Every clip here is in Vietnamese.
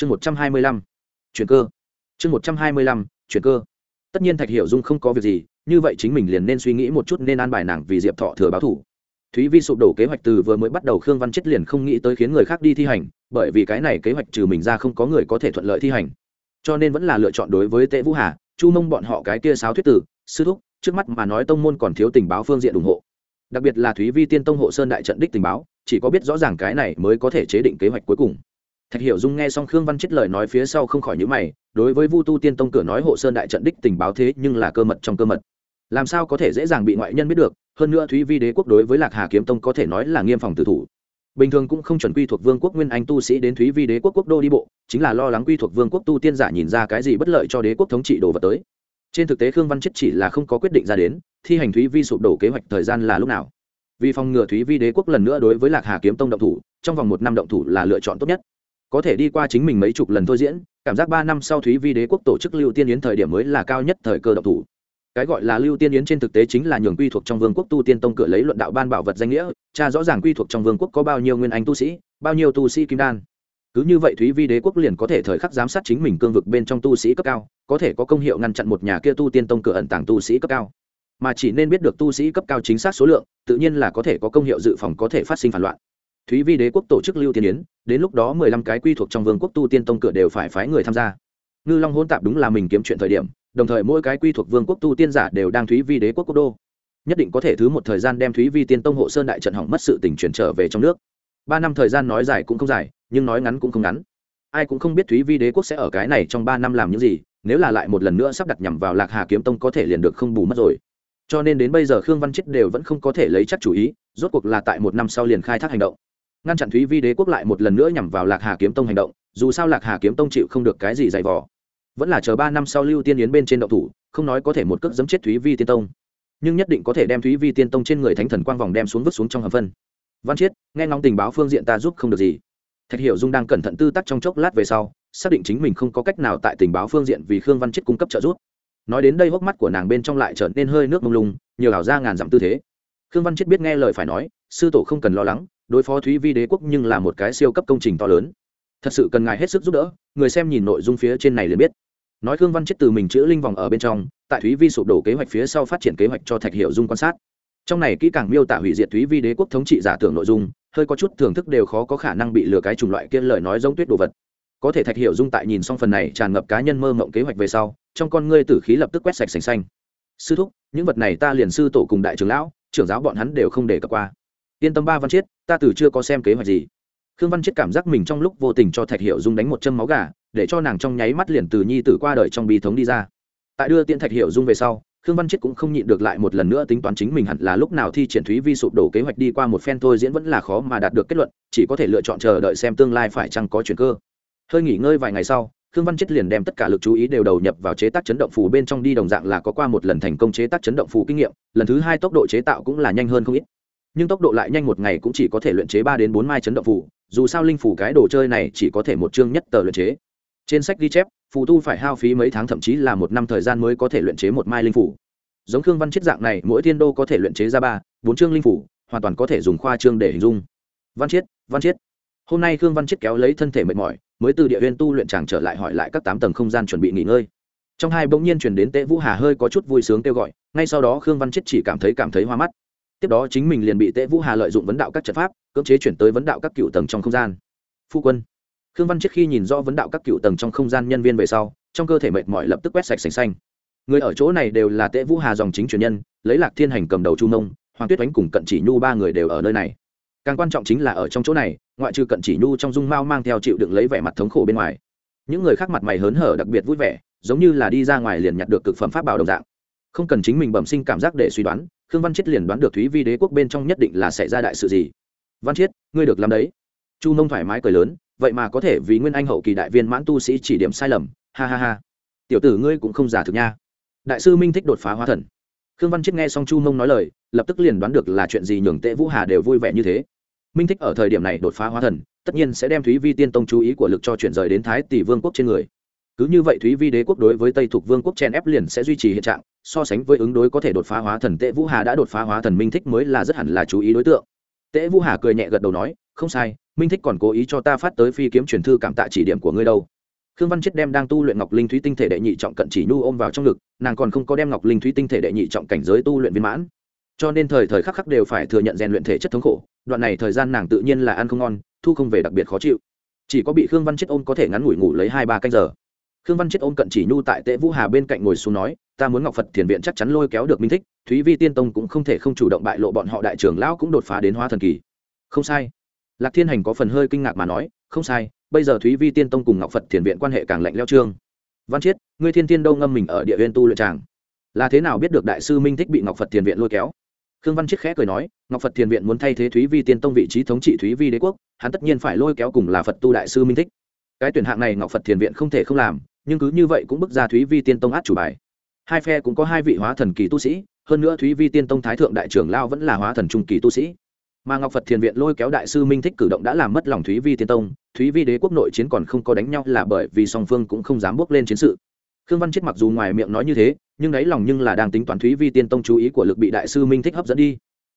chương một trăm hai mươi lăm, chuyển cơ. Chương một trăm hai mươi lăm, chuyển cơ. Tất nhiên thạch hiểu dung không có việc gì, như vậy chính mình liền nên suy nghĩ một chút nên an bài nàng vì diệp thọ thừa báo thủ. Thúy vi sụp đổ kế hoạch từ vừa mới bắt đầu khương văn chết liền không nghĩ tới khiến người khác đi thi hành, bởi vì cái này kế hoạch trừ mình ra không có người có thể thuận lợi thi hành. Cho nên vẫn là lựa chọn đối với tệ vũ hà, chu mông bọn họ cái kia sáo thuyết tử, sư thúc, trước mắt mà nói tông môn còn thiếu tình báo phương diện ủng hộ. Đặc biệt là thúy vi tiên tông hộ sơn đại trận đích tình báo, chỉ có biết rõ ràng cái này mới có thể chế định kế hoạch cuối cùng thạch hiểu dung nghe xong khương văn chết lời nói phía sau không khỏi nhữ mày, đối với vu tu tiên tông cửa nói hộ sơn đại trận đích tình báo thế nhưng là cơ mật trong cơ mật. Làm sao có thể dễ dàng bị ngoại nhân biết được, hơn nữa thúy vi đế quốc đối với lạc hà kiếm tông có thể nói là nghiêm phòng tử thủ. Bình thường cũng không chuẩn quy thuộc vương quốc nguyên anh tu sĩ đến thúy vi đế quốc quốc đô đi bộ, chính là lo lắng quy thuộc vương quốc tu tiên giả nhìn ra cái gì bất lợi cho đế quốc thống trị đồ vật tới. Trên thực tế khương văn chết chỉ là không có quyết định ra đến, thi hành thúy vi sụp đổ kế hoạch thời gian là lúc nào. Vì phòng ngừa thúy vi đế quốc lần nữa đối với lạc hà kiếm tông động thủ, trong vòng một năm động thủ là lựa chọn tốt nhất có thể đi qua chính mình mấy chục lần thôi diễn, cảm giác ba năm sau thúy vi đế quốc tổ chức lưu tiên yến thời điểm mới là cao nhất thời cơ độc thủ. Cái gọi là lưu tiên yến trên thực tế chính là nhường quy thuộc trong vương quốc tu tiên tông cửa lấy luận đạo ban bảo vật danh nghĩa, cha rõ ràng quy thuộc trong vương quốc có bao nhiêu nguyên anh tu sĩ, bao nhiêu tu sĩ kim đan. Cứ như vậy thúy vi đế quốc liền có thể thời khắc giám sát chính mình cương vực bên trong tu sĩ cấp cao, có thể có công hiệu ngăn chặn một nhà kia tu tiên tông cửa ẩn tàng tu sĩ cấp cao. Mà chỉ nên biết được tu sĩ cấp cao chính xác số lượng, tự nhiên là có thể có công hiệu dự phòng có thể phát sinh phản loạn thúy vi đế quốc tổ chức lưu tiên yến, đến lúc đó mười lăm cái quy thuộc trong vương quốc tu tiên tông cửa đều phải phái người tham gia. Ngư long hôn tạp đúng là mình kiếm chuyện thời điểm, đồng thời mỗi cái quy thuộc vương quốc tu tiên giả đều đang thúy vi đế quốc quốc đô. Nhất định có thể thứ một thời gian đem thúy vi tiên tông hộ sơn đại trận hỏng mất sự tình chuyển trở về trong nước. Ba năm thời gian nói dài cũng không dài, nhưng nói ngắn cũng không ngắn. Ai cũng không biết thúy vi đế quốc sẽ ở cái này trong ba năm làm những gì, nếu là lại một lần nữa sắp đặt nhằm vào lạc hà kiếm tông có thể liền được không bù mất rồi. Cho nên đến bây giờ khương văn chết đều vẫn không có thể lấy chắc chủ ý, rốt cuộc là tại một năm sau liền khai thác hành động ngăn chặn thúy vi đế quốc lại một lần nữa nhằm vào lạc hà kiếm tông hành động, dù sao lạc hà kiếm tông chịu không được cái gì dày vò. Vẫn là chờ ba năm sau lưu tiên yến bên trên động thủ, không nói có thể một cước giấm chết thúy vi tiên tông. Nhưng nhất định có thể đem thúy vi tiên tông trên người thánh thần quang vòng đem xuống vứt xuống trong hầm phân. Văn chiết, nghe ngóng tình báo phương diện ta giúp không được gì. Thạch hiểu dung đang cẩn thận tư tắc trong chốc lát về sau, xác định chính mình không có cách nào tại tình báo phương diện vì khương văn chiết cung cấp trợ giúp. Nói đến đây hốc mắt của nàng bên trong lại trở nên hơi nước mông lung, nhiều ảo ra ngàn dặm tư thế. Khương văn chiết biết nghe lời phải nói, sư tổ không cần lo lắng đối phó thúy vi đế quốc nhưng là một cái siêu cấp công trình to lớn. Thật sự cần ngài hết sức giúp đỡ, người xem nhìn nội dung phía trên này liền biết. Nói khương văn chết từ mình chữ linh vòng ở bên trong, tại thúy vi sụp đổ kế hoạch phía sau phát triển kế hoạch cho thạch hiệu dung quan sát. Trong này kỹ càng miêu tả hủy diệt thúy vi đế quốc thống trị giả tưởng nội dung, hơi có chút thưởng thức đều khó có khả năng bị lừa cái chủng loại kia lời nói giống tuyết đồ vật. Có thể thạch hiệu dung tại nhìn xong phần này tràn ngập cá nhân mơ mộng kế hoạch về sau, trong con ngươi tử khí lập tức quét sạch sành xanh. Sư thúc, những vật này ta liền sư tổ cùng đại trưởng lão, trưởng giáo bọn hắn đều không để cập qua yên tâm ba văn chiết, ta từ chưa có xem kế hoạch gì. Khương văn chiết cảm giác mình trong lúc vô tình cho thạch hiệu dung đánh một châm máu gà, để cho nàng trong nháy mắt liền từ nhi tử qua đời trong bi thống đi ra. Tại đưa tiễn thạch hiệu dung về sau, khương văn chiết cũng không nhịn được lại một lần nữa tính toán chính mình hẳn là lúc nào thi triển thúy vi sụp đổ kế hoạch đi qua một phen thôi diễn vẫn là khó mà đạt được kết luận, chỉ có thể lựa chọn chờ đợi xem tương lai phải chăng có chuyện cơ. Hơi nghỉ ngơi vài ngày sau, khương văn chết liền đem tất cả lực chú ý đều đầu nhập vào chế tác chấn động phù bên trong đi, đồng dạng là có qua một lần thành công chế tác chấn động phù kinh nghiệm, lần thứ hai tốc độ chế tạo cũng là nhanh hơn không ít nhưng tốc độ lại nhanh một ngày cũng chỉ có thể luyện chế ba đến bốn mai chấn động phù, dù sao linh phủ cái đồ chơi này chỉ có thể một chương nhất tờ luyện chế. Trên sách ghi chép, phù tu phải hao phí mấy tháng thậm chí là một năm thời gian mới có thể luyện chế một mai linh phủ giống khương văn chiết dạng này, mỗi thiên đô có thể luyện chế ra ba, bốn chương linh phủ hoàn toàn có thể dùng khoa chương để hình dung. Văn chiết văn chiết. Hôm nay khương văn chiết kéo lấy thân thể mệt mỏi, mới từ địa huyên tu luyện tràng trở lại hỏi lại các tám tầng không gian chuẩn bị nghỉ ngơi. Trong hai bỗng nhiên chuyển đến tệ vũ hà hơi có chút vui sướng kêu gọi, ngay sau đó khương văn chiết chỉ cảm thấy cảm thấy hoa mắt tiếp đó chính mình liền bị Tế vũ hà lợi dụng vấn đạo các trận pháp, cưỡng chế chuyển tới vấn đạo các cựu tầng trong không gian. Phu quân. Khương văn trước khi nhìn rõ vấn đạo các cựu tầng trong không gian nhân viên về sau, trong cơ thể mệt mỏi lập tức quét sạch sành xanh. Người ở chỗ này đều là Tế vũ hà dòng chính truyền nhân, lấy lạc thiên hành cầm đầu chu nông hoàng tuyết oánh cùng cận chỉ nhu ba người đều ở nơi này. Càng quan trọng chính là ở trong chỗ này, ngoại trừ cận chỉ nhu trong dung mao mang theo chịu đựng lấy vẻ mặt thống khổ bên ngoài, những người khác mặt mày hớn hở đặc biệt vui vẻ, giống như là đi ra ngoài liền nhặt được cực phẩm pháp bảo đồng dạng. Không cần chính mình bẩm sinh cảm giác để suy đoán khương văn chiết liền đoán được thúy vi đế quốc bên trong nhất định là xảy ra đại sự gì. Văn chiết, ngươi được làm đấy. Chu nông thoải mái cười lớn, vậy mà có thể vì nguyên anh hậu kỳ đại viên mãn tu sĩ chỉ điểm sai lầm, ha ha ha. Tiểu tử ngươi cũng không giả thực nha. Đại sư minh thích đột phá hóa thần. Khương văn chiết nghe xong chu nông nói lời, lập tức liền đoán được là chuyện gì nhường tệ vũ hà đều vui vẻ như thế. Minh thích ở thời điểm này đột phá hóa thần, tất nhiên sẽ đem thúy vi tiên tông chú ý của lực cho chuyển rời đến thái tỷ vương quốc trên người cứ như vậy thúy vi đế quốc đối với tây thuộc vương quốc chen ép liền sẽ duy trì hiện trạng, so sánh với ứng đối có thể đột phá hóa thần tệ vũ hà đã đột phá hóa thần minh thích mới là rất hẳn là chú ý đối tượng. Tệ vũ hà cười nhẹ gật đầu nói, không sai, minh thích còn cố ý cho ta phát tới phi kiếm truyền thư cảm tạ chỉ điểm của ngươi đâu. Khương văn chết đem đang tu luyện ngọc linh thúy tinh thể đệ nhị trọng cận chỉ nhu ôm vào trong ngực, nàng còn không có đem ngọc linh thúy tinh thể đệ nhị trọng cảnh giới tu luyện viên mãn. Cho nên thời thời khắc khắc đều phải thừa nhận rèn luyện thể chất thống khổ, đoạn này thời gian nàng tự nhiên là ăn không ngon, thu không về đặc biệt khó chịu. Chỉ có bị khương văn chết ôm có thể ngắn ngủi ngủ lấy hai ba canh giờ khương văn chết ôm cận chỉ nhu tại tệ vũ hà bên cạnh ngồi xuống nói, ta muốn ngọc phật thiền viện chắc chắn lôi kéo được minh thích, thúy vi tiên tông cũng không thể không chủ động bại lộ bọn họ đại trưởng lão cũng đột phá đến hóa thần kỳ. Không sai. Lạc thiên hành có phần hơi kinh ngạc mà nói, không sai, bây giờ thúy vi tiên tông cùng ngọc phật thiền viện quan hệ càng lạnh leo trương. Văn chiết ngươi thiên tiên đâu ngâm mình ở địa viên tu luyện tràng. Là thế nào biết được đại sư minh thích bị ngọc phật thiền viện lôi kéo? Khương văn chiết khẽ cười nói, ngọc phật thiền viện muốn thay thế thúy vi tiên tông vị trí thống trị thúy vi đế quốc, hắn tất nhiên phải lôi kéo cùng là phật tu đại sư minh thích. Cái tuyển hạng này ngọc phật thiền viện không thể không làm nhưng cứ như vậy cũng bức ra thúy vi tiên tông át chủ bài. Hai phe cũng có hai vị hóa thần kỳ tu sĩ, hơn nữa thúy vi tiên tông thái thượng đại trưởng lao vẫn là hóa thần trung kỳ tu sĩ. Mà ngọc phật thiền viện lôi kéo đại sư minh thích cử động đã làm mất lòng thúy vi tiên tông, thúy vi đế quốc nội chiến còn không có đánh nhau là bởi vì song phương cũng không dám bước lên chiến sự. Khương văn chết mặc dù ngoài miệng nói như thế, nhưng đáy lòng nhưng là đang tính toán thúy vi tiên tông chú ý của lực bị đại sư minh thích hấp dẫn đi.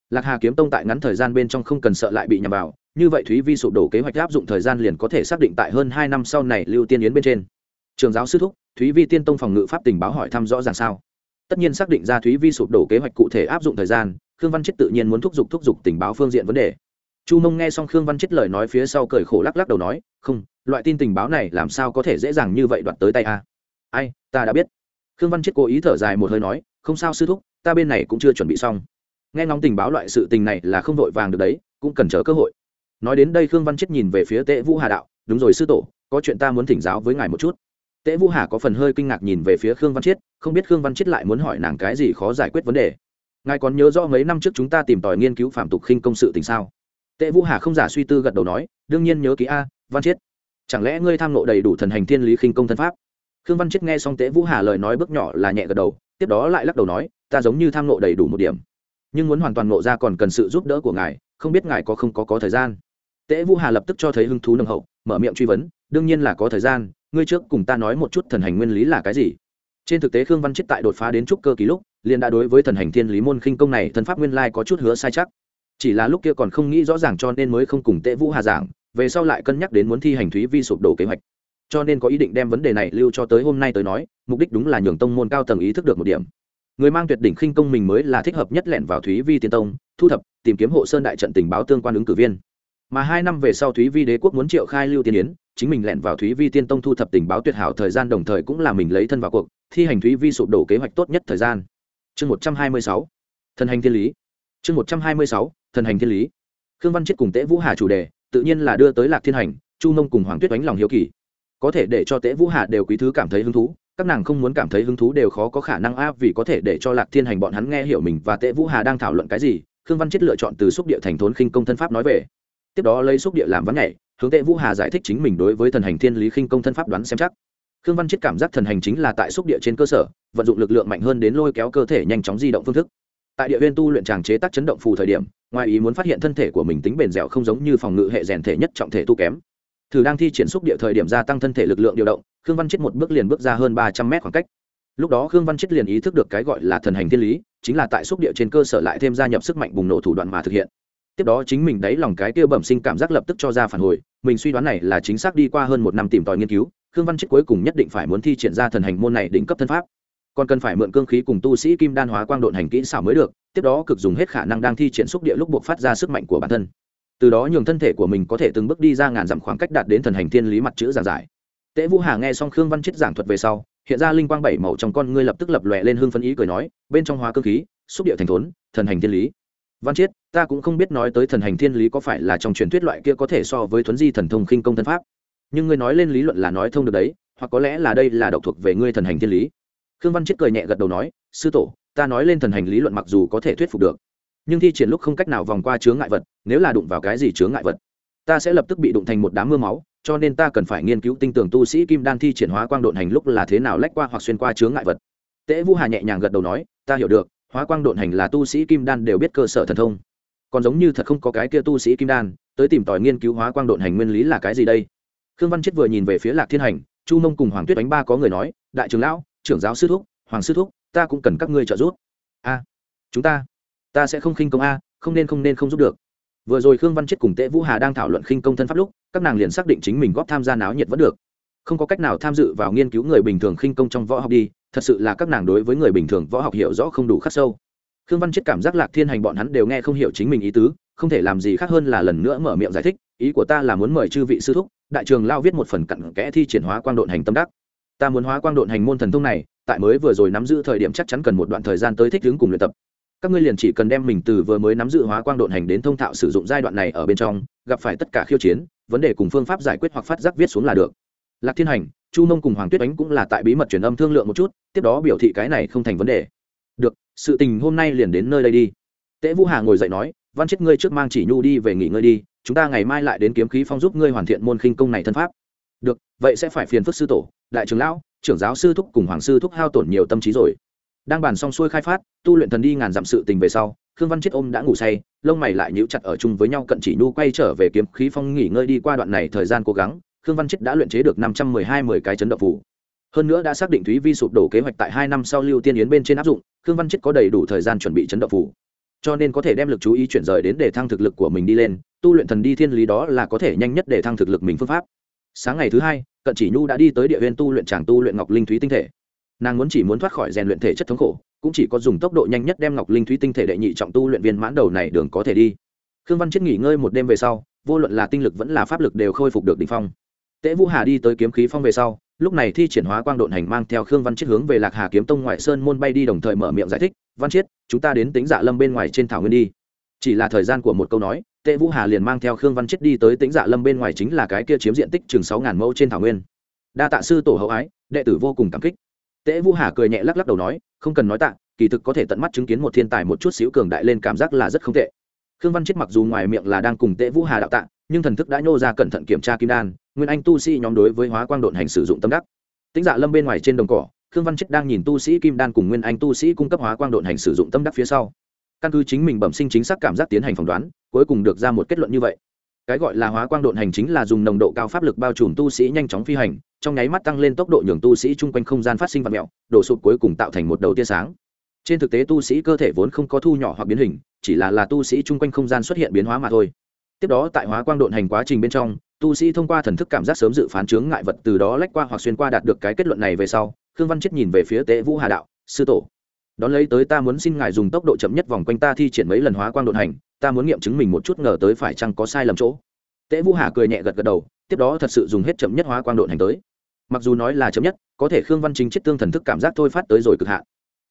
Lạc hà kiếm tông tại ngắn thời gian bên trong không cần sợ lại bị nhầm vào, như vậy thúy vi sụp đổ kế hoạch áp dụng thời gian liền có thể xác định tại hơn hai năm sau này lưu tiên yến bên trên trường giáo sư thúc, thúy vi tiên tông phòng ngự pháp tình báo hỏi thăm rõ ràng sao? Tất nhiên xác định ra thúy vi sụp đổ kế hoạch cụ thể áp dụng thời gian, khương văn chết tự nhiên muốn thúc giục thúc giục tình báo phương diện vấn đề. Chu mông nghe xong khương văn chết lời nói phía sau cười khổ lắc lắc đầu nói, không, loại tin tình báo này làm sao có thể dễ dàng như vậy đoạt tới tay a? Ai, ta đã biết. Khương văn chết cố ý thở dài một hơi nói, không sao sư thúc, ta bên này cũng chưa chuẩn bị xong. Nghe ngóng tình báo loại sự tình này là không vội vàng được đấy, cũng cần chờ cơ hội. Nói đến đây khương văn chết nhìn về phía tệ vũ hà đạo, đúng rồi sư tổ, có chuyện ta muốn thỉnh giáo với ngài một chút tễ vũ hà có phần hơi kinh ngạc nhìn về phía khương văn chiết, không biết khương văn chiết lại muốn hỏi nàng cái gì khó giải quyết vấn đề. Ngài còn nhớ rõ mấy năm trước chúng ta tìm tòi nghiên cứu phạm tục khinh công sự tình sao? Tế vũ hà không giả suy tư gật đầu nói, đương nhiên nhớ ký a, văn chiết. Chẳng lẽ ngươi tham nộ đầy đủ thần hành thiên lý khinh công thân pháp? Khương văn chiết nghe xong Tế vũ hà lời nói bước nhỏ là nhẹ gật đầu, tiếp đó lại lắc đầu nói, ta giống như tham nộ đầy đủ một điểm. Nhưng muốn hoàn toàn nộ ra còn cần sự giúp đỡ của ngài, không biết ngài có không có có thời gian. Tế vũ hà lập tức cho thấy hứng thú nồng hậu mở miệng truy vấn, đương nhiên là có thời gian, ngươi trước cùng ta nói một chút thần hành nguyên lý là cái gì? Trên thực tế khương văn chết tại đột phá đến trúc cơ ký lúc, liền đã đối với thần hành thiên lý môn khinh công này, thần pháp nguyên lai có chút hứa sai chắc. Chỉ là lúc kia còn không nghĩ rõ ràng cho nên mới không cùng tệ vũ hà giảng, về sau lại cân nhắc đến muốn thi hành thúy vi sụp đổ kế hoạch. Cho nên có ý định đem vấn đề này lưu cho tới hôm nay tới nói, mục đích đúng là nhường tông môn cao tầng ý thức được một điểm. Người mang tuyệt đỉnh khinh công mình mới là thích hợp nhất lẻn vào thúy vi tiên tông, thu thập, tìm kiếm hộ sơn đại trận tình báo tương quan ứng cử viên mà hai năm về sau thúy vi đế quốc muốn triệu khai lưu tiên yến, chính mình lẻn vào thúy vi tiên tông thu thập tình báo tuyệt hảo thời gian đồng thời cũng là mình lấy thân vào cuộc, thi hành thúy vi sụp đổ kế hoạch tốt nhất thời gian. Chương một trăm hai mươi sáu, thần hành thiên lý. Chương một trăm hai mươi sáu, thần hành thiên lý. Khương văn chết cùng tễ vũ hà chủ đề, tự nhiên là đưa tới lạc thiên hành, chu mông cùng hoàng tuyết đánh lòng hiếu kỳ. Có thể để cho tễ vũ hà đều quý thứ cảm thấy hứng thú, các nàng không muốn cảm thấy hứng thú đều khó có khả năng áp vì có thể để cho lạc thiên hành bọn hắn nghe hiểu mình và tễ vũ hà đang thảo luận cái gì, khương văn chết lựa chọn từ xúc địa thành thốn khinh công thân pháp nói về tiếp đó lấy xúc địa làm ván nhảy, hướng tệ vũ hà giải thích chính mình đối với thần hành thiên lý khinh công thân pháp đoán xem chắc. Khương văn chết cảm giác thần hành chính là tại xúc địa trên cơ sở, vận dụng lực lượng mạnh hơn đến lôi kéo cơ thể nhanh chóng di động phương thức. Tại địa viên tu luyện tràng chế tác chấn động phù thời điểm, ngoài ý muốn phát hiện thân thể của mình tính bền dẻo không giống như phòng ngự hệ rèn thể nhất trọng thể tu kém. Thử đang thi triển xúc địa thời điểm gia tăng thân thể lực lượng điều động, khương văn chết một bước liền bước ra hơn ba trăm mét khoảng cách. Lúc đó khương văn chết liền ý thức được cái gọi là thần hành thiên lý, chính là tại xúc địa trên cơ sở lại thêm gia nhập sức mạnh bùng nổ thủ đoạn mà thực hiện tiếp đó chính mình đáy lòng cái kia bẩm sinh cảm giác lập tức cho ra phản hồi, mình suy đoán này là chính xác đi qua hơn một năm tìm tòi nghiên cứu, khương văn chết cuối cùng nhất định phải muốn thi triển ra thần hành môn này đỉnh cấp thân pháp. Còn cần phải mượn cương khí cùng tu sĩ kim đan hóa quang độn hành kỹ xảo mới được, tiếp đó cực dùng hết khả năng đang thi triển xúc địa lúc buộc phát ra sức mạnh của bản thân. Từ đó nhường thân thể của mình có thể từng bước đi ra ngàn dặm khoảng cách đạt đến thần hành thiên lý mặt chữ giảng giải. Tễ vũ hà nghe xong khương văn chết giảng thuật về sau, hiện ra linh quang bảy màu trong con ngươi lập tức lập lòe lên hương phân ý cười nói, bên trong hóa cơ khí, xúc địa thành thốn, thần hành thiên lý văn chiết, ta cũng không biết nói tới thần hành thiên lý có phải là trong truyền thuyết loại kia có thể so với thuấn di thần thông khinh công thân pháp. Nhưng ngươi nói lên lý luận là nói thông được đấy, hoặc có lẽ là đây là độc thuộc về ngươi thần hành thiên lý. Khương văn chiết cười nhẹ gật đầu nói, sư tổ, ta nói lên thần hành lý luận mặc dù có thể thuyết phục được, nhưng thi triển lúc không cách nào vòng qua chướng ngại vật, nếu là đụng vào cái gì chướng ngại vật, ta sẽ lập tức bị đụng thành một đám mưa máu, cho nên ta cần phải nghiên cứu tinh tường tu sĩ kim đan thi triển hóa quang độn hành lúc là thế nào lách qua hoặc xuyên qua chướng ngại vật. Tễ vũ hà nhẹ nhàng gật đầu nói, ta hiểu được hóa quang độn hành là tu sĩ kim đan đều biết cơ sở thần thông. Còn giống như thật không có cái kia tu sĩ kim đan, tới tìm tòi nghiên cứu hóa quang độn hành nguyên lý là cái gì đây? Khương văn chết vừa nhìn về phía lạc thiên hành, chu mông cùng hoàng tuyết đánh ba có người nói, đại trưởng lão, trưởng giáo sư thúc, hoàng sư thúc, ta cũng cần các ngươi trợ giúp. A, chúng ta ta sẽ không khinh công a, không nên không nên không giúp được. Vừa rồi khương văn chết cùng tệ vũ hà đang thảo luận khinh công thân pháp lúc, các nàng liền xác định chính mình góp tham gia náo nhiệt vẫn được. Không có cách nào tham dự vào nghiên cứu người bình thường khinh công trong võ học đi thật sự là các nàng đối với người bình thường võ học hiểu rõ không đủ khắc sâu. Khương văn chết cảm giác lạc thiên hành bọn hắn đều nghe không hiểu chính mình ý tứ, không thể làm gì khác hơn là lần nữa mở miệng giải thích, ý của ta là muốn mời chư vị sư thúc, đại trường lao viết một phần cặn kẽ thi triển hóa quang độn hành tâm đắc. Ta muốn hóa quang độn hành môn thần thông này, tại mới vừa rồi nắm giữ thời điểm chắc chắn cần một đoạn thời gian tới thích ứng cùng luyện tập. Các ngươi liền chỉ cần đem mình từ vừa mới nắm giữ hóa quang độn hành đến thông thạo sử dụng giai đoạn này ở bên trong, gặp phải tất cả khiêu chiến, vấn đề cùng phương pháp giải quyết hoặc phát giác viết xuống là được. Lạc thiên hành chu mông cùng hoàng tuyết ánh cũng là tại bí mật truyền âm thương lượng một chút, tiếp đó biểu thị cái này không thành vấn đề. Được, sự tình hôm nay liền đến nơi đây đi. Tễ vũ hà ngồi dậy nói, văn chết ngươi trước mang chỉ nhu đi về nghỉ ngơi đi, chúng ta ngày mai lại đến kiếm khí phong giúp ngươi hoàn thiện môn khinh công này thân pháp. Được, vậy sẽ phải phiền phức sư tổ, đại trưởng lão, trưởng giáo sư thúc cùng hoàng sư thúc hao tổn nhiều tâm trí rồi. Đang bàn xong xuôi khai phát, tu luyện thần đi ngàn dặm sự tình về sau, khương văn chết ôm đã ngủ say, lông mày lại nhíu chặt ở chung với nhau cận chỉ nhu quay trở về kiếm khí phong nghỉ ngơi đi qua đoạn này thời gian cố gắng khương văn chết đã luyện chế được năm trăm mười hai, mười cái chấn động phủ. Hơn nữa đã xác định thúy vi sụp đổ kế hoạch tại hai năm sau lưu tiên yến bên trên áp dụng, khương văn chết có đầy đủ thời gian chuẩn bị chấn động phủ. Cho nên có thể đem lực chú ý chuyển rời đến để thăng thực lực của mình đi lên, tu luyện thần đi thiên lý đó là có thể nhanh nhất để thăng thực lực mình phương pháp. Sáng ngày thứ hai, cận chỉ nhu đã đi tới địa huyên tu luyện tràng tu luyện ngọc linh thúy tinh thể. Nàng muốn chỉ muốn thoát khỏi rèn luyện thể chất thống khổ, cũng chỉ có dùng tốc độ nhanh nhất đem ngọc linh thúy tinh thể đệ nhị trọng tu luyện viên mãn đầu này đường có thể đi. Khương văn chết nghỉ ngơi một đêm về sau, vô luận là tinh lực vẫn là pháp lực đều khôi phục được đ ỉ n h phong. Tế vũ hà đi tới kiếm khí phong về sau, lúc này thi triển hóa quang độn hành mang theo khương văn Chiết hướng về lạc hà kiếm tông ngoại sơn môn bay đi đồng thời mở miệng giải thích, văn chiết, chúng ta đến tĩnh dạ lâm bên ngoài trên thảo nguyên đi. Chỉ là thời gian của một câu nói, Tế vũ hà liền mang theo khương văn Chiết đi tới tĩnh dạ lâm bên ngoài chính là cái kia chiếm diện tích chừng sáu ngàn mẫu trên thảo nguyên. Đa tạ sư tổ hậu ái, đệ tử vô cùng cảm kích. Tế vũ hà cười nhẹ lắc lắc đầu nói, không cần nói tạ, kỳ thực có thể tận mắt chứng kiến một thiên tài một chút xíu cường đại lên cảm giác là rất không tệ. Khương văn Chiết mặc dù ngoài miệng là đang cùng Tế vũ hà đạo tạ, nhưng thần thức đã nhô ra cẩn thận kiểm tra kim đan nguyên anh tu sĩ nhóm đối với hóa quang độn hành sử dụng tâm đắc. Tính dạ lâm bên ngoài trên đồng cỏ, khương văn chết đang nhìn tu sĩ kim đan cùng nguyên anh tu sĩ cung cấp hóa quang độn hành sử dụng tâm đắc phía sau. Căn cứ chính mình bẩm sinh chính xác cảm giác tiến hành phỏng đoán, cuối cùng được ra một kết luận như vậy. Cái gọi là hóa quang độn hành chính là dùng nồng độ cao pháp lực bao trùm tu sĩ nhanh chóng phi hành, trong nháy mắt tăng lên tốc độ nhường tu sĩ chung quanh không gian phát sinh vật mẹo, đổ sụp cuối cùng tạo thành một đầu tia sáng. Trên thực tế tu sĩ cơ thể vốn không có thu nhỏ hoặc biến hình, chỉ là là tu sĩ chung quanh không gian xuất hiện biến hóa mà thôi. Tiếp đó tại hóa quang độn hành quá trình bên trong tu sĩ thông qua thần thức cảm giác sớm dự phán chướng ngại vật từ đó lách qua hoặc xuyên qua đạt được cái kết luận này về sau, khương văn chết nhìn về phía tế vũ hà đạo, sư tổ, đón lấy tới ta muốn xin ngài dùng tốc độ chậm nhất vòng quanh ta thi triển mấy lần hóa quang đột hành, ta muốn nghiệm chứng mình một chút ngờ tới phải chăng có sai lầm chỗ. Tế vũ hà cười nhẹ gật gật đầu, tiếp đó thật sự dùng hết chậm nhất hóa quang đột hành tới. Mặc dù nói là chậm nhất, có thể khương văn chính chết tương thần thức cảm giác thôi phát tới rồi cực hạn.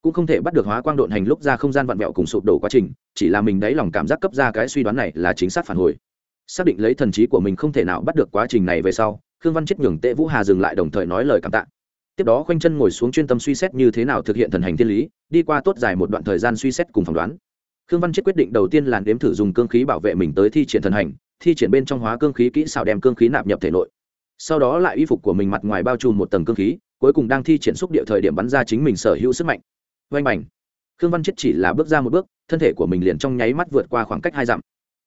Cũng không thể bắt được hóa quang đột hành lúc ra không gian vặn vẹo cùng sụp đổ quá trình, chỉ là mình đáy lòng cảm giác cấp ra cái suy đoán này là chính xác phản hồi xác định lấy thần trí của mình không thể nào bắt được quá trình này về sau, khương văn chết nhường tệ vũ hà dừng lại đồng thời nói lời cảm tạ. Tiếp đó khoanh chân ngồi xuống chuyên tâm suy xét như thế nào thực hiện thần hành thiên lý, đi qua tốt dài một đoạn thời gian suy xét cùng phỏng đoán. Khương văn chết quyết định đầu tiên là nếm thử dùng cương khí bảo vệ mình tới thi triển thần hành, thi triển bên trong hóa cương khí kỹ xảo đem cương khí nạp nhập thể nội. Sau đó lại y phục của mình mặt ngoài bao trùm một tầng cương khí, cuối cùng đang thi triển xúc địa thời điểm bắn ra chính mình sở hữu sức mạnh. Oanh mảnh khương văn chết chỉ là bước ra một bước, thân thể của mình liền trong nháy mắt vượt qua khoảng cách hai dặm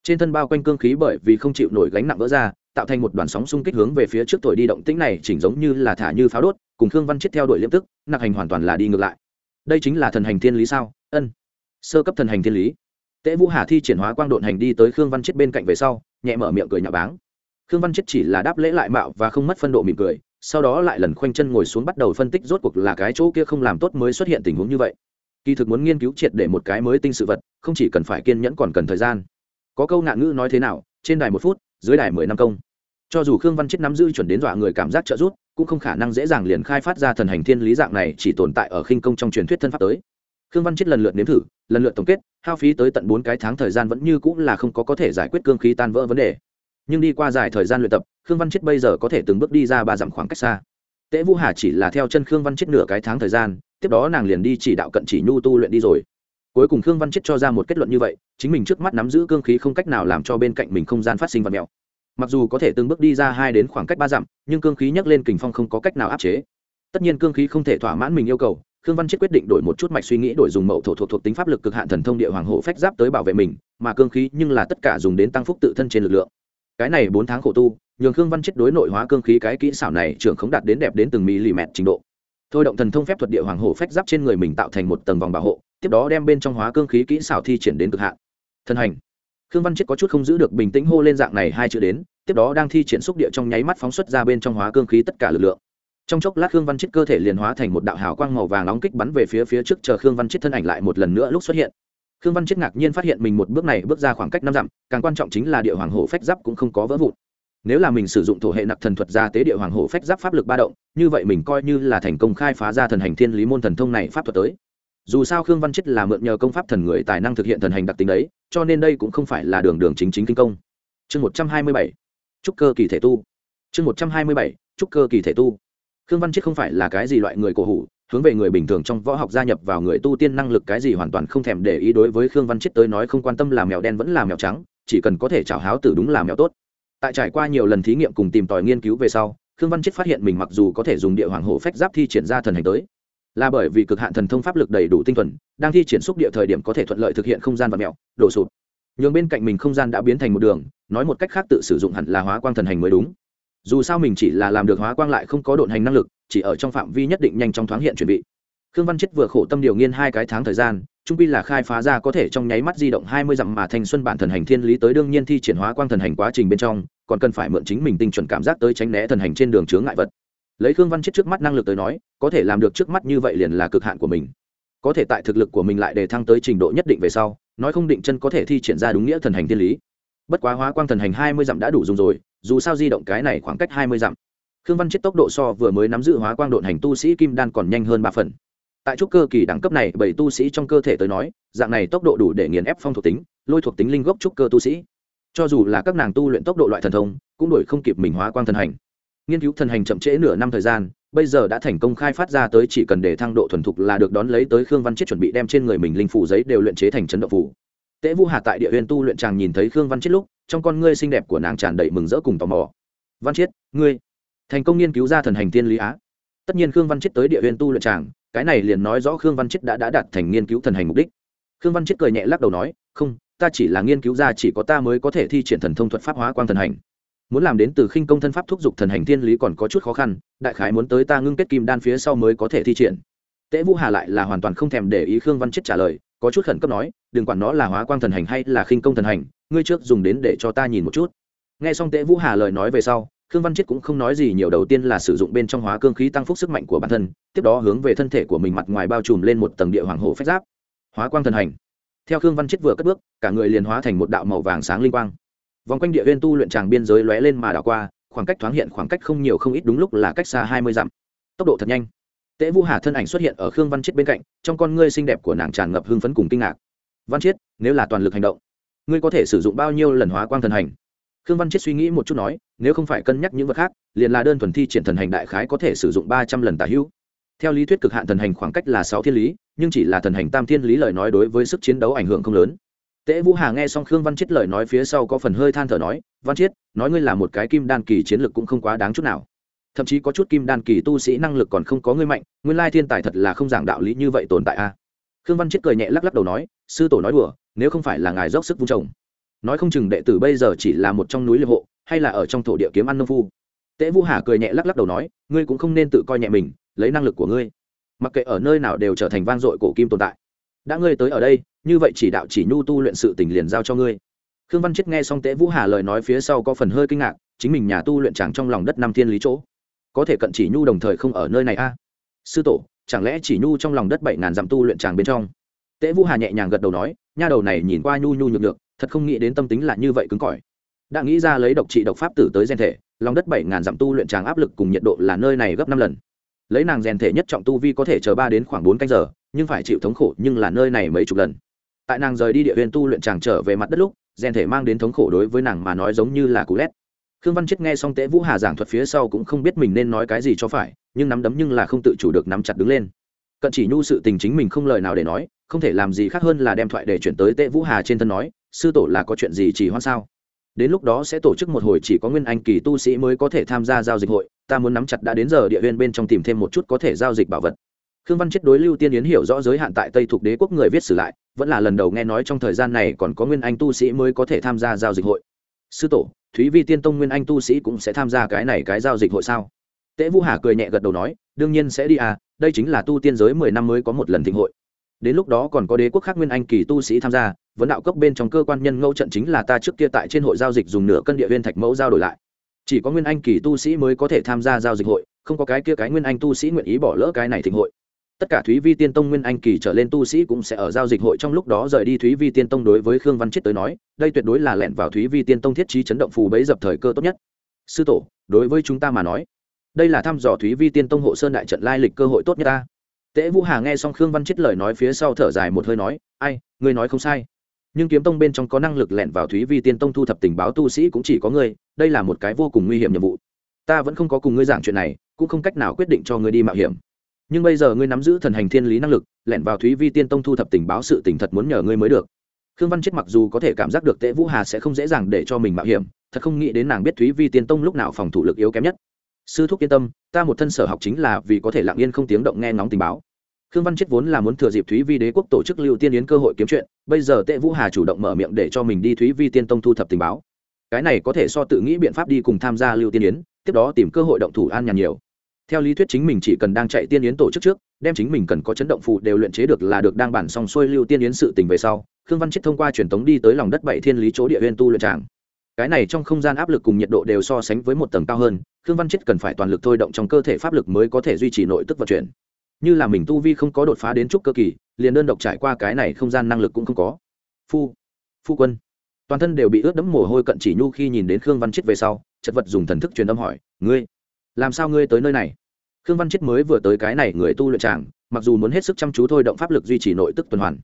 trên thân bao quanh cương khí bởi vì không chịu nổi gánh nặng vỡ ra, tạo thành một đoàn sóng xung kích hướng về phía trước thổi đi động tĩnh này chỉnh giống như là thả như pháo đốt, cùng khương văn chết theo đuổi liêm tức nặc hành hoàn toàn là đi ngược lại. Đây chính là thần hành thiên lý sao? Ân. Sơ cấp thần hành thiên lý. Tễ vũ hà thi triển hóa quang độn hành đi tới khương văn chết bên cạnh về sau, nhẹ mở miệng cười nhạo báng. Khương văn chết chỉ là đáp lễ lại mạo và không mất phân độ mỉm cười, sau đó lại lần khoanh chân ngồi xuống bắt đầu phân tích rốt cuộc là cái chỗ kia không làm tốt mới xuất hiện tình huống như vậy. Kỳ thực muốn nghiên cứu triệt để một cái mới tinh sự vật, không chỉ cần phải kiên nhẫn còn cần thời gian có câu nạn ngữ nói thế nào, trên đài một phút, dưới đài mười năm công. Cho dù khương văn chết nắm giữ chuẩn đến dọa người cảm giác trợ giúp, cũng không khả năng dễ dàng liền khai phát ra thần hành thiên lý dạng này chỉ tồn tại ở khinh công trong truyền thuyết thân pháp tới. Khương văn chết lần lượt nếm thử, lần lượt tổng kết, hao phí tới tận bốn cái tháng thời gian vẫn như cũng là không có có thể giải quyết cương khí tan vỡ vấn đề. Nhưng đi qua dài thời gian luyện tập, khương văn chết bây giờ có thể từng bước đi ra ba dặm khoảng cách xa. Tễ vũ hà chỉ là theo chân khương văn chết nửa cái tháng thời gian, tiếp đó nàng liền đi chỉ đạo cận chỉ nhu tu luyện đi rồi cuối cùng khương văn chết cho ra một kết luận như vậy, chính mình trước mắt nắm giữ cương khí không cách nào làm cho bên cạnh mình không gian phát sinh vật mèo. Mặc dù có thể từng bước đi ra hai đến khoảng cách ba dặm, nhưng cương khí nhấc lên kình phong không có cách nào áp chế. Tất nhiên cương khí không thể thỏa mãn mình yêu cầu, khương văn chết quyết định đổi một chút mạch suy nghĩ, đổi dùng mẫu thổ thuộc thuộc tính pháp lực cực hạn thần thông địa hoàng hộ phách giáp tới bảo vệ mình, mà cương khí nhưng là tất cả dùng đến tăng phúc tự thân trên lực lượng. Cái này bốn tháng khổ tu, nhường khương văn chết đối nội hóa cương khí cái kỹ xảo này trưởng không đạt đến đẹp đến từng mì lì mẹt trình độ. Thôi động thần thông phép thuật địa hoàng hổ phách giáp trên người mình tạo thành một tầng vòng bảo hộ tiếp đó đem bên trong hóa cương khí kỹ xảo thi triển đến cực hạn. Thân hành. Khương văn chết có chút không giữ được bình tĩnh hô lên dạng này hai chữ đến, tiếp đó đang thi triển xúc địa trong nháy mắt phóng xuất ra bên trong hóa cương khí tất cả lực lượng. Trong chốc lát khương văn chết cơ thể liền hóa thành một đạo hào quang màu vàng nóng kích bắn về phía phía trước chờ khương văn chết thân ảnh lại một lần nữa lúc xuất hiện. Khương văn chết ngạc nhiên phát hiện mình một bước này bước ra khoảng cách năm dặm, càng quan trọng chính là địa hoàng hổ phách giáp cũng không có vỡ vụn. Nếu là mình sử dụng thổ hệ nặc thần thuật ra tế địa hoàng hổ phách giáp pháp lực ba động, như vậy mình coi như là thành công khai phá ra thần hành thiên lý môn thần thông này pháp thuật tới dù sao khương văn chết là mượn nhờ công pháp thần người tài năng thực hiện thần hành đặc tính đấy, cho nên đây cũng không phải là đường đường chính chính kinh công. Chương một trăm hai mươi bảy, trúc cơ kỳ thể tu. Chương một trăm hai mươi bảy, trúc cơ kỳ thể tu. Khương văn chết không phải là cái gì loại người cổ hủ, hướng về người bình thường trong võ học gia nhập vào người tu tiên năng lực cái gì hoàn toàn không thèm để ý đối với khương văn chết tới nói không quan tâm là mèo đen vẫn là mèo trắng, chỉ cần có thể chảo háo tử đúng là mèo tốt. Tại trải qua nhiều lần thí nghiệm cùng tìm tòi nghiên cứu về sau, khương văn chết phát hiện mình mặc dù có thể dùng địa hoàng hổ phách giáp thi triển ra thần hành tới là bởi vì cực hạn thần thông pháp lực đầy đủ tinh thuần, đang thi triển xúc địa thời điểm có thể thuận lợi thực hiện không gian và mẹo, đổ sụt. nhường bên cạnh mình không gian đã biến thành một đường, nói một cách khác tự sử dụng hẳn là hóa quang thần hành mới đúng. Dù sao mình chỉ là làm được hóa quang lại không có độn hành năng lực, chỉ ở trong phạm vi nhất định nhanh chóng thoáng hiện chuẩn bị. Khương văn chết vừa khổ tâm điều nghiên hai cái tháng thời gian, trung pi là khai phá ra có thể trong nháy mắt di động hai mươi dặm mà thành xuân bản thần hành thiên lý tới đương nhiên thi triển hóa quang thần hành quá trình bên trong, còn cần phải mượn chính mình tinh chuẩn cảm giác tới tránh né thần hành trên đường chướng ngại vật. Lấy khương văn chết trước mắt năng lực tới nói có thể làm được trước mắt như vậy liền là cực hạn của mình. Có thể tại thực lực của mình lại để thăng tới trình độ nhất định về sau, nói không định chân có thể thi triển ra đúng nghĩa thần hành thiên lý. Bất quá hóa quang thần hành hai mươi dặm đã đủ dùng rồi, dù sao di động cái này khoảng cách hai mươi dặm. Khương văn chết tốc độ so vừa mới nắm giữ hóa quang độn hành tu sĩ kim đan còn nhanh hơn ba phần. Tại trúc cơ kỳ đẳng cấp này, bảy tu sĩ trong cơ thể tới nói, dạng này tốc độ đủ để nghiền ép phong thuộc tính, lôi thuộc tính linh gốc trúc cơ tu sĩ. Cho dù là các nàng tu luyện tốc độ loại thần thông, cũng đổi không kịp mình hóa quang thần hành nghiên cứu thần hành chậm trễ nửa năm thời gian, bây giờ đã thành công khai phát ra tới chỉ cần để thăng độ thuần thục là được đón lấy tới khương văn chết chuẩn bị đem trên người mình linh phủ giấy đều luyện chế thành chấn động phủ tễ vũ hà tại địa huyền tu luyện chàng nhìn thấy khương văn chết lúc, trong con ngươi xinh đẹp của nàng tràn đầy mừng rỡ cùng tò mò. Văn chết, ngươi thành công nghiên cứu ra thần hành tiên lý á? Tất nhiên khương văn chết tới địa huyền tu luyện chàng, cái này liền nói rõ khương văn chết đã đã đạt thành nghiên cứu thần hành mục đích. Khương văn chết cười nhẹ lắc đầu nói, không, ta chỉ là nghiên cứu ra chỉ có ta mới có thể thi triển thần thông thuật pháp hóa quang thần hành muốn làm đến từ khinh công thân pháp thúc giục thần hành thiên lý còn có chút khó khăn, đại khái muốn tới ta ngưng kết kim đan phía sau mới có thể thi triển. Tễ vũ hà lại là hoàn toàn không thèm để ý khương văn chết trả lời, có chút khẩn cấp nói, đừng quản nó là hóa quang thần hành hay là khinh công thần hành, ngươi trước dùng đến để cho ta nhìn một chút. Nghe xong tễ vũ hà lời nói về sau, khương văn chết cũng không nói gì nhiều, đầu tiên là sử dụng bên trong hóa cương khí tăng phúc sức mạnh của bản thân, tiếp đó hướng về thân thể của mình mặt ngoài bao trùm lên một tầng địa hoàng hộ phách giáp. Hóa quang thần hành. Theo khương văn chết vừa cất bước, cả người liền hóa thành một đạo màu vàng sáng linh quang vòng quanh địa viên tu luyện tràng biên giới lóe lên mà đảo qua, khoảng cách thoáng hiện khoảng cách không nhiều không ít đúng lúc là cách xa hai mươi dặm. Tốc độ thật nhanh. Tễ vũ hà thân ảnh xuất hiện ở khương văn chết bên cạnh, trong con ngươi xinh đẹp của nàng tràn ngập hưng phấn cùng kinh ngạc. Văn chết nếu là toàn lực hành động, ngươi có thể sử dụng bao nhiêu lần hóa quang thần hành? Khương văn chết suy nghĩ một chút nói, nếu không phải cân nhắc những vật khác, liền là đơn thuần thi triển thần hành đại khái có thể sử dụng ba trăm lần tả hữu. Theo lý thuyết cực hạn thần hành khoảng cách là sáu thiên lý, nhưng chỉ là thần hành tam thiên lý lời nói đối với sức chiến đấu ảnh hưởng không lớn. Tế vũ hà nghe xong khương văn chết lời nói phía sau có phần hơi than thở nói, văn chết nói ngươi là một cái kim đan kỳ chiến lực cũng không quá đáng chút nào. Thậm chí có chút kim đan kỳ tu sĩ năng lực còn không có ngươi mạnh, nguyên lai thiên tài thật là không giảng đạo lý như vậy tồn tại a. Khương văn chết cười nhẹ lắc lắc đầu nói, sư tổ nói đùa, nếu không phải là ngài dốc sức vun trồng, nói không chừng đệ tử bây giờ chỉ là một trong núi liệp hộ, hay là ở trong thổ địa kiếm ăn nông phu. Tế vũ hà cười nhẹ lắc lắc đầu nói, ngươi cũng không nên tự coi nhẹ mình, lấy năng lực của ngươi. Mặc kệ ở nơi nào đều trở thành vang dội cổ kim tồn tại đã ngươi tới ở đây, như vậy chỉ đạo chỉ nhu tu luyện sự tình liền giao cho ngươi. Khương văn chết nghe xong tễ vũ hà lời nói phía sau có phần hơi kinh ngạc, chính mình nhà tu luyện chẳng trong lòng đất năm thiên lý chỗ. Có thể cận chỉ nhu đồng thời không ở nơi này a. Sư tổ, chẳng lẽ chỉ nhu trong lòng đất bảy ngàn dặm tu luyện tràng bên trong? Tễ vũ hà nhẹ nhàng gật đầu nói, nha đầu này nhìn qua nhu nhu nhược được thật không nghĩ đến tâm tính là như vậy cứng cỏi. Đã nghĩ ra lấy độc trị độc pháp tử tới gen thể, lòng đất bảy ngàn dặm tu luyện tràng áp lực cùng nhiệt độ là nơi này gấp năm lần. Lấy nàng rèn thể nhất trọng tu vi có thể chờ ba đến khoảng bốn canh giờ nhưng phải chịu thống khổ nhưng là nơi này mấy chục lần. Tại nàng rời đi địa huyền tu luyện chàng trở về mặt đất lúc rèn thể mang đến thống khổ đối với nàng mà nói giống như là cú lét. Khương văn chết nghe xong tễ vũ hà giảng thuật phía sau cũng không biết mình nên nói cái gì cho phải, nhưng nắm đấm nhưng là không tự chủ được nắm chặt đứng lên. Cận chỉ nhu sự tình chính mình không lời nào để nói, không thể làm gì khác hơn là đem thoại để chuyển tới tễ vũ hà trên thân nói, sư tổ là có chuyện gì chỉ hoan sao? Đến lúc đó sẽ tổ chức một hồi chỉ có nguyên anh kỳ tu sĩ mới có thể tham gia giao dịch hội, ta muốn nắm chặt đã đến giờ địa huyền bên trong tìm thêm một chút có thể giao dịch bảo vật khương văn chết đối lưu tiên yến hiểu rõ giới hạn tại tây thuộc đế quốc người viết sử lại, vẫn là lần đầu nghe nói trong thời gian này còn có nguyên anh tu sĩ mới có thể tham gia giao dịch hội. Sư tổ, thúy vi tiên tông nguyên anh tu sĩ cũng sẽ tham gia cái này cái giao dịch hội sao? Tễ vũ hà cười nhẹ gật đầu nói, đương nhiên sẽ đi à đây chính là tu tiên giới mười năm mới có một lần thịnh hội. Đến lúc đó còn có đế quốc khác nguyên anh kỳ tu sĩ tham gia, vấn đạo cốc bên trong cơ quan nhân ngẫu trận chính là ta trước kia tại trên hội giao dịch dùng nửa cân địa viên thạch mẫu giao đổi lại. Chỉ có nguyên anh kỳ tu sĩ mới có thể tham gia giao dịch hội, không có cái kia cái nguyên anh tu sĩ nguyện ý bỏ lỡ cái này thịnh hội tất cả thúy vi tiên tông nguyên anh kỳ trở lên tu sĩ cũng sẽ ở giao dịch hội trong lúc đó rời đi thúy vi tiên tông đối với khương văn chết tới nói, đây tuyệt đối là lẻn vào thúy vi tiên tông thiết trí chấn động phù bấy dập thời cơ tốt nhất. Sư tổ, đối với chúng ta mà nói, đây là thăm dò thúy vi tiên tông hộ sơn đại trận lai lịch cơ hội tốt nhất ta. Tễ vũ hà nghe xong khương văn chết lời nói phía sau thở dài một hơi nói, ai, ngươi nói không sai. Nhưng kiếm tông bên trong có năng lực lẻn vào thúy vi tiên tông thu thập tình báo tu sĩ cũng chỉ có ngươi, đây là một cái vô cùng nguy hiểm nhiệm vụ. Ta vẫn không có cùng ngươi giảng chuyện này, cũng không cách nào quyết định cho ngươi đi mạo hiểm nhưng bây giờ ngươi nắm giữ thần hành thiên lý năng lực, lẻn vào thúy vi tiên tông thu thập tình báo sự tình thật muốn nhờ ngươi mới được. Khương văn chết mặc dù có thể cảm giác được tễ vũ hà sẽ không dễ dàng để cho mình mạo hiểm, thật không nghĩ đến nàng biết thúy vi tiên tông lúc nào phòng thủ lực yếu kém nhất. Sư thúc yên tâm, ta một thân sở học chính là vì có thể lặng yên không tiếng động nghe ngóng tình báo. Khương văn chết vốn là muốn thừa dịp thúy vi đế quốc tổ chức lưu tiên yến cơ hội kiếm chuyện, bây giờ tệ vũ hà chủ động mở miệng để cho mình đi thúy vi tiên tông thu thập tình báo. Cái này có thể so tự nghĩ biện pháp đi cùng tham gia lưu tiên yến, tiếp đó tìm cơ hội động thủ an nhàn nhiều theo lý thuyết chính mình chỉ cần đang chạy tiên yến tổ chức trước, đem chính mình cần có chấn động phụ đều luyện chế được là được đang bản xong xuôi lưu tiên yến sự tình về sau, khương văn chết thông qua truyền tống đi tới lòng đất bảy thiên lý chỗ địa huyên tu luyện tràng. Cái này trong không gian áp lực cùng nhiệt độ đều so sánh với một tầng cao hơn, khương văn chết cần phải toàn lực thôi động trong cơ thể pháp lực mới có thể duy trì nội tức vận chuyển. Như là mình tu vi không có đột phá đến trúc cơ kỳ, liền đơn độc trải qua cái này không gian năng lực cũng không có. Phu phu quân. Toàn thân đều bị ướt đẫm mồ hôi cận chỉ nhu khi nhìn đến khương văn chết về sau, chật vật dùng thần thức truyền âm hỏi, ngươi, làm sao ngươi tới nơi này? Khương văn chết mới vừa tới cái này người tu luyện tràng, mặc dù muốn hết sức chăm chú thôi động pháp lực duy trì nội tức tuần hoàn,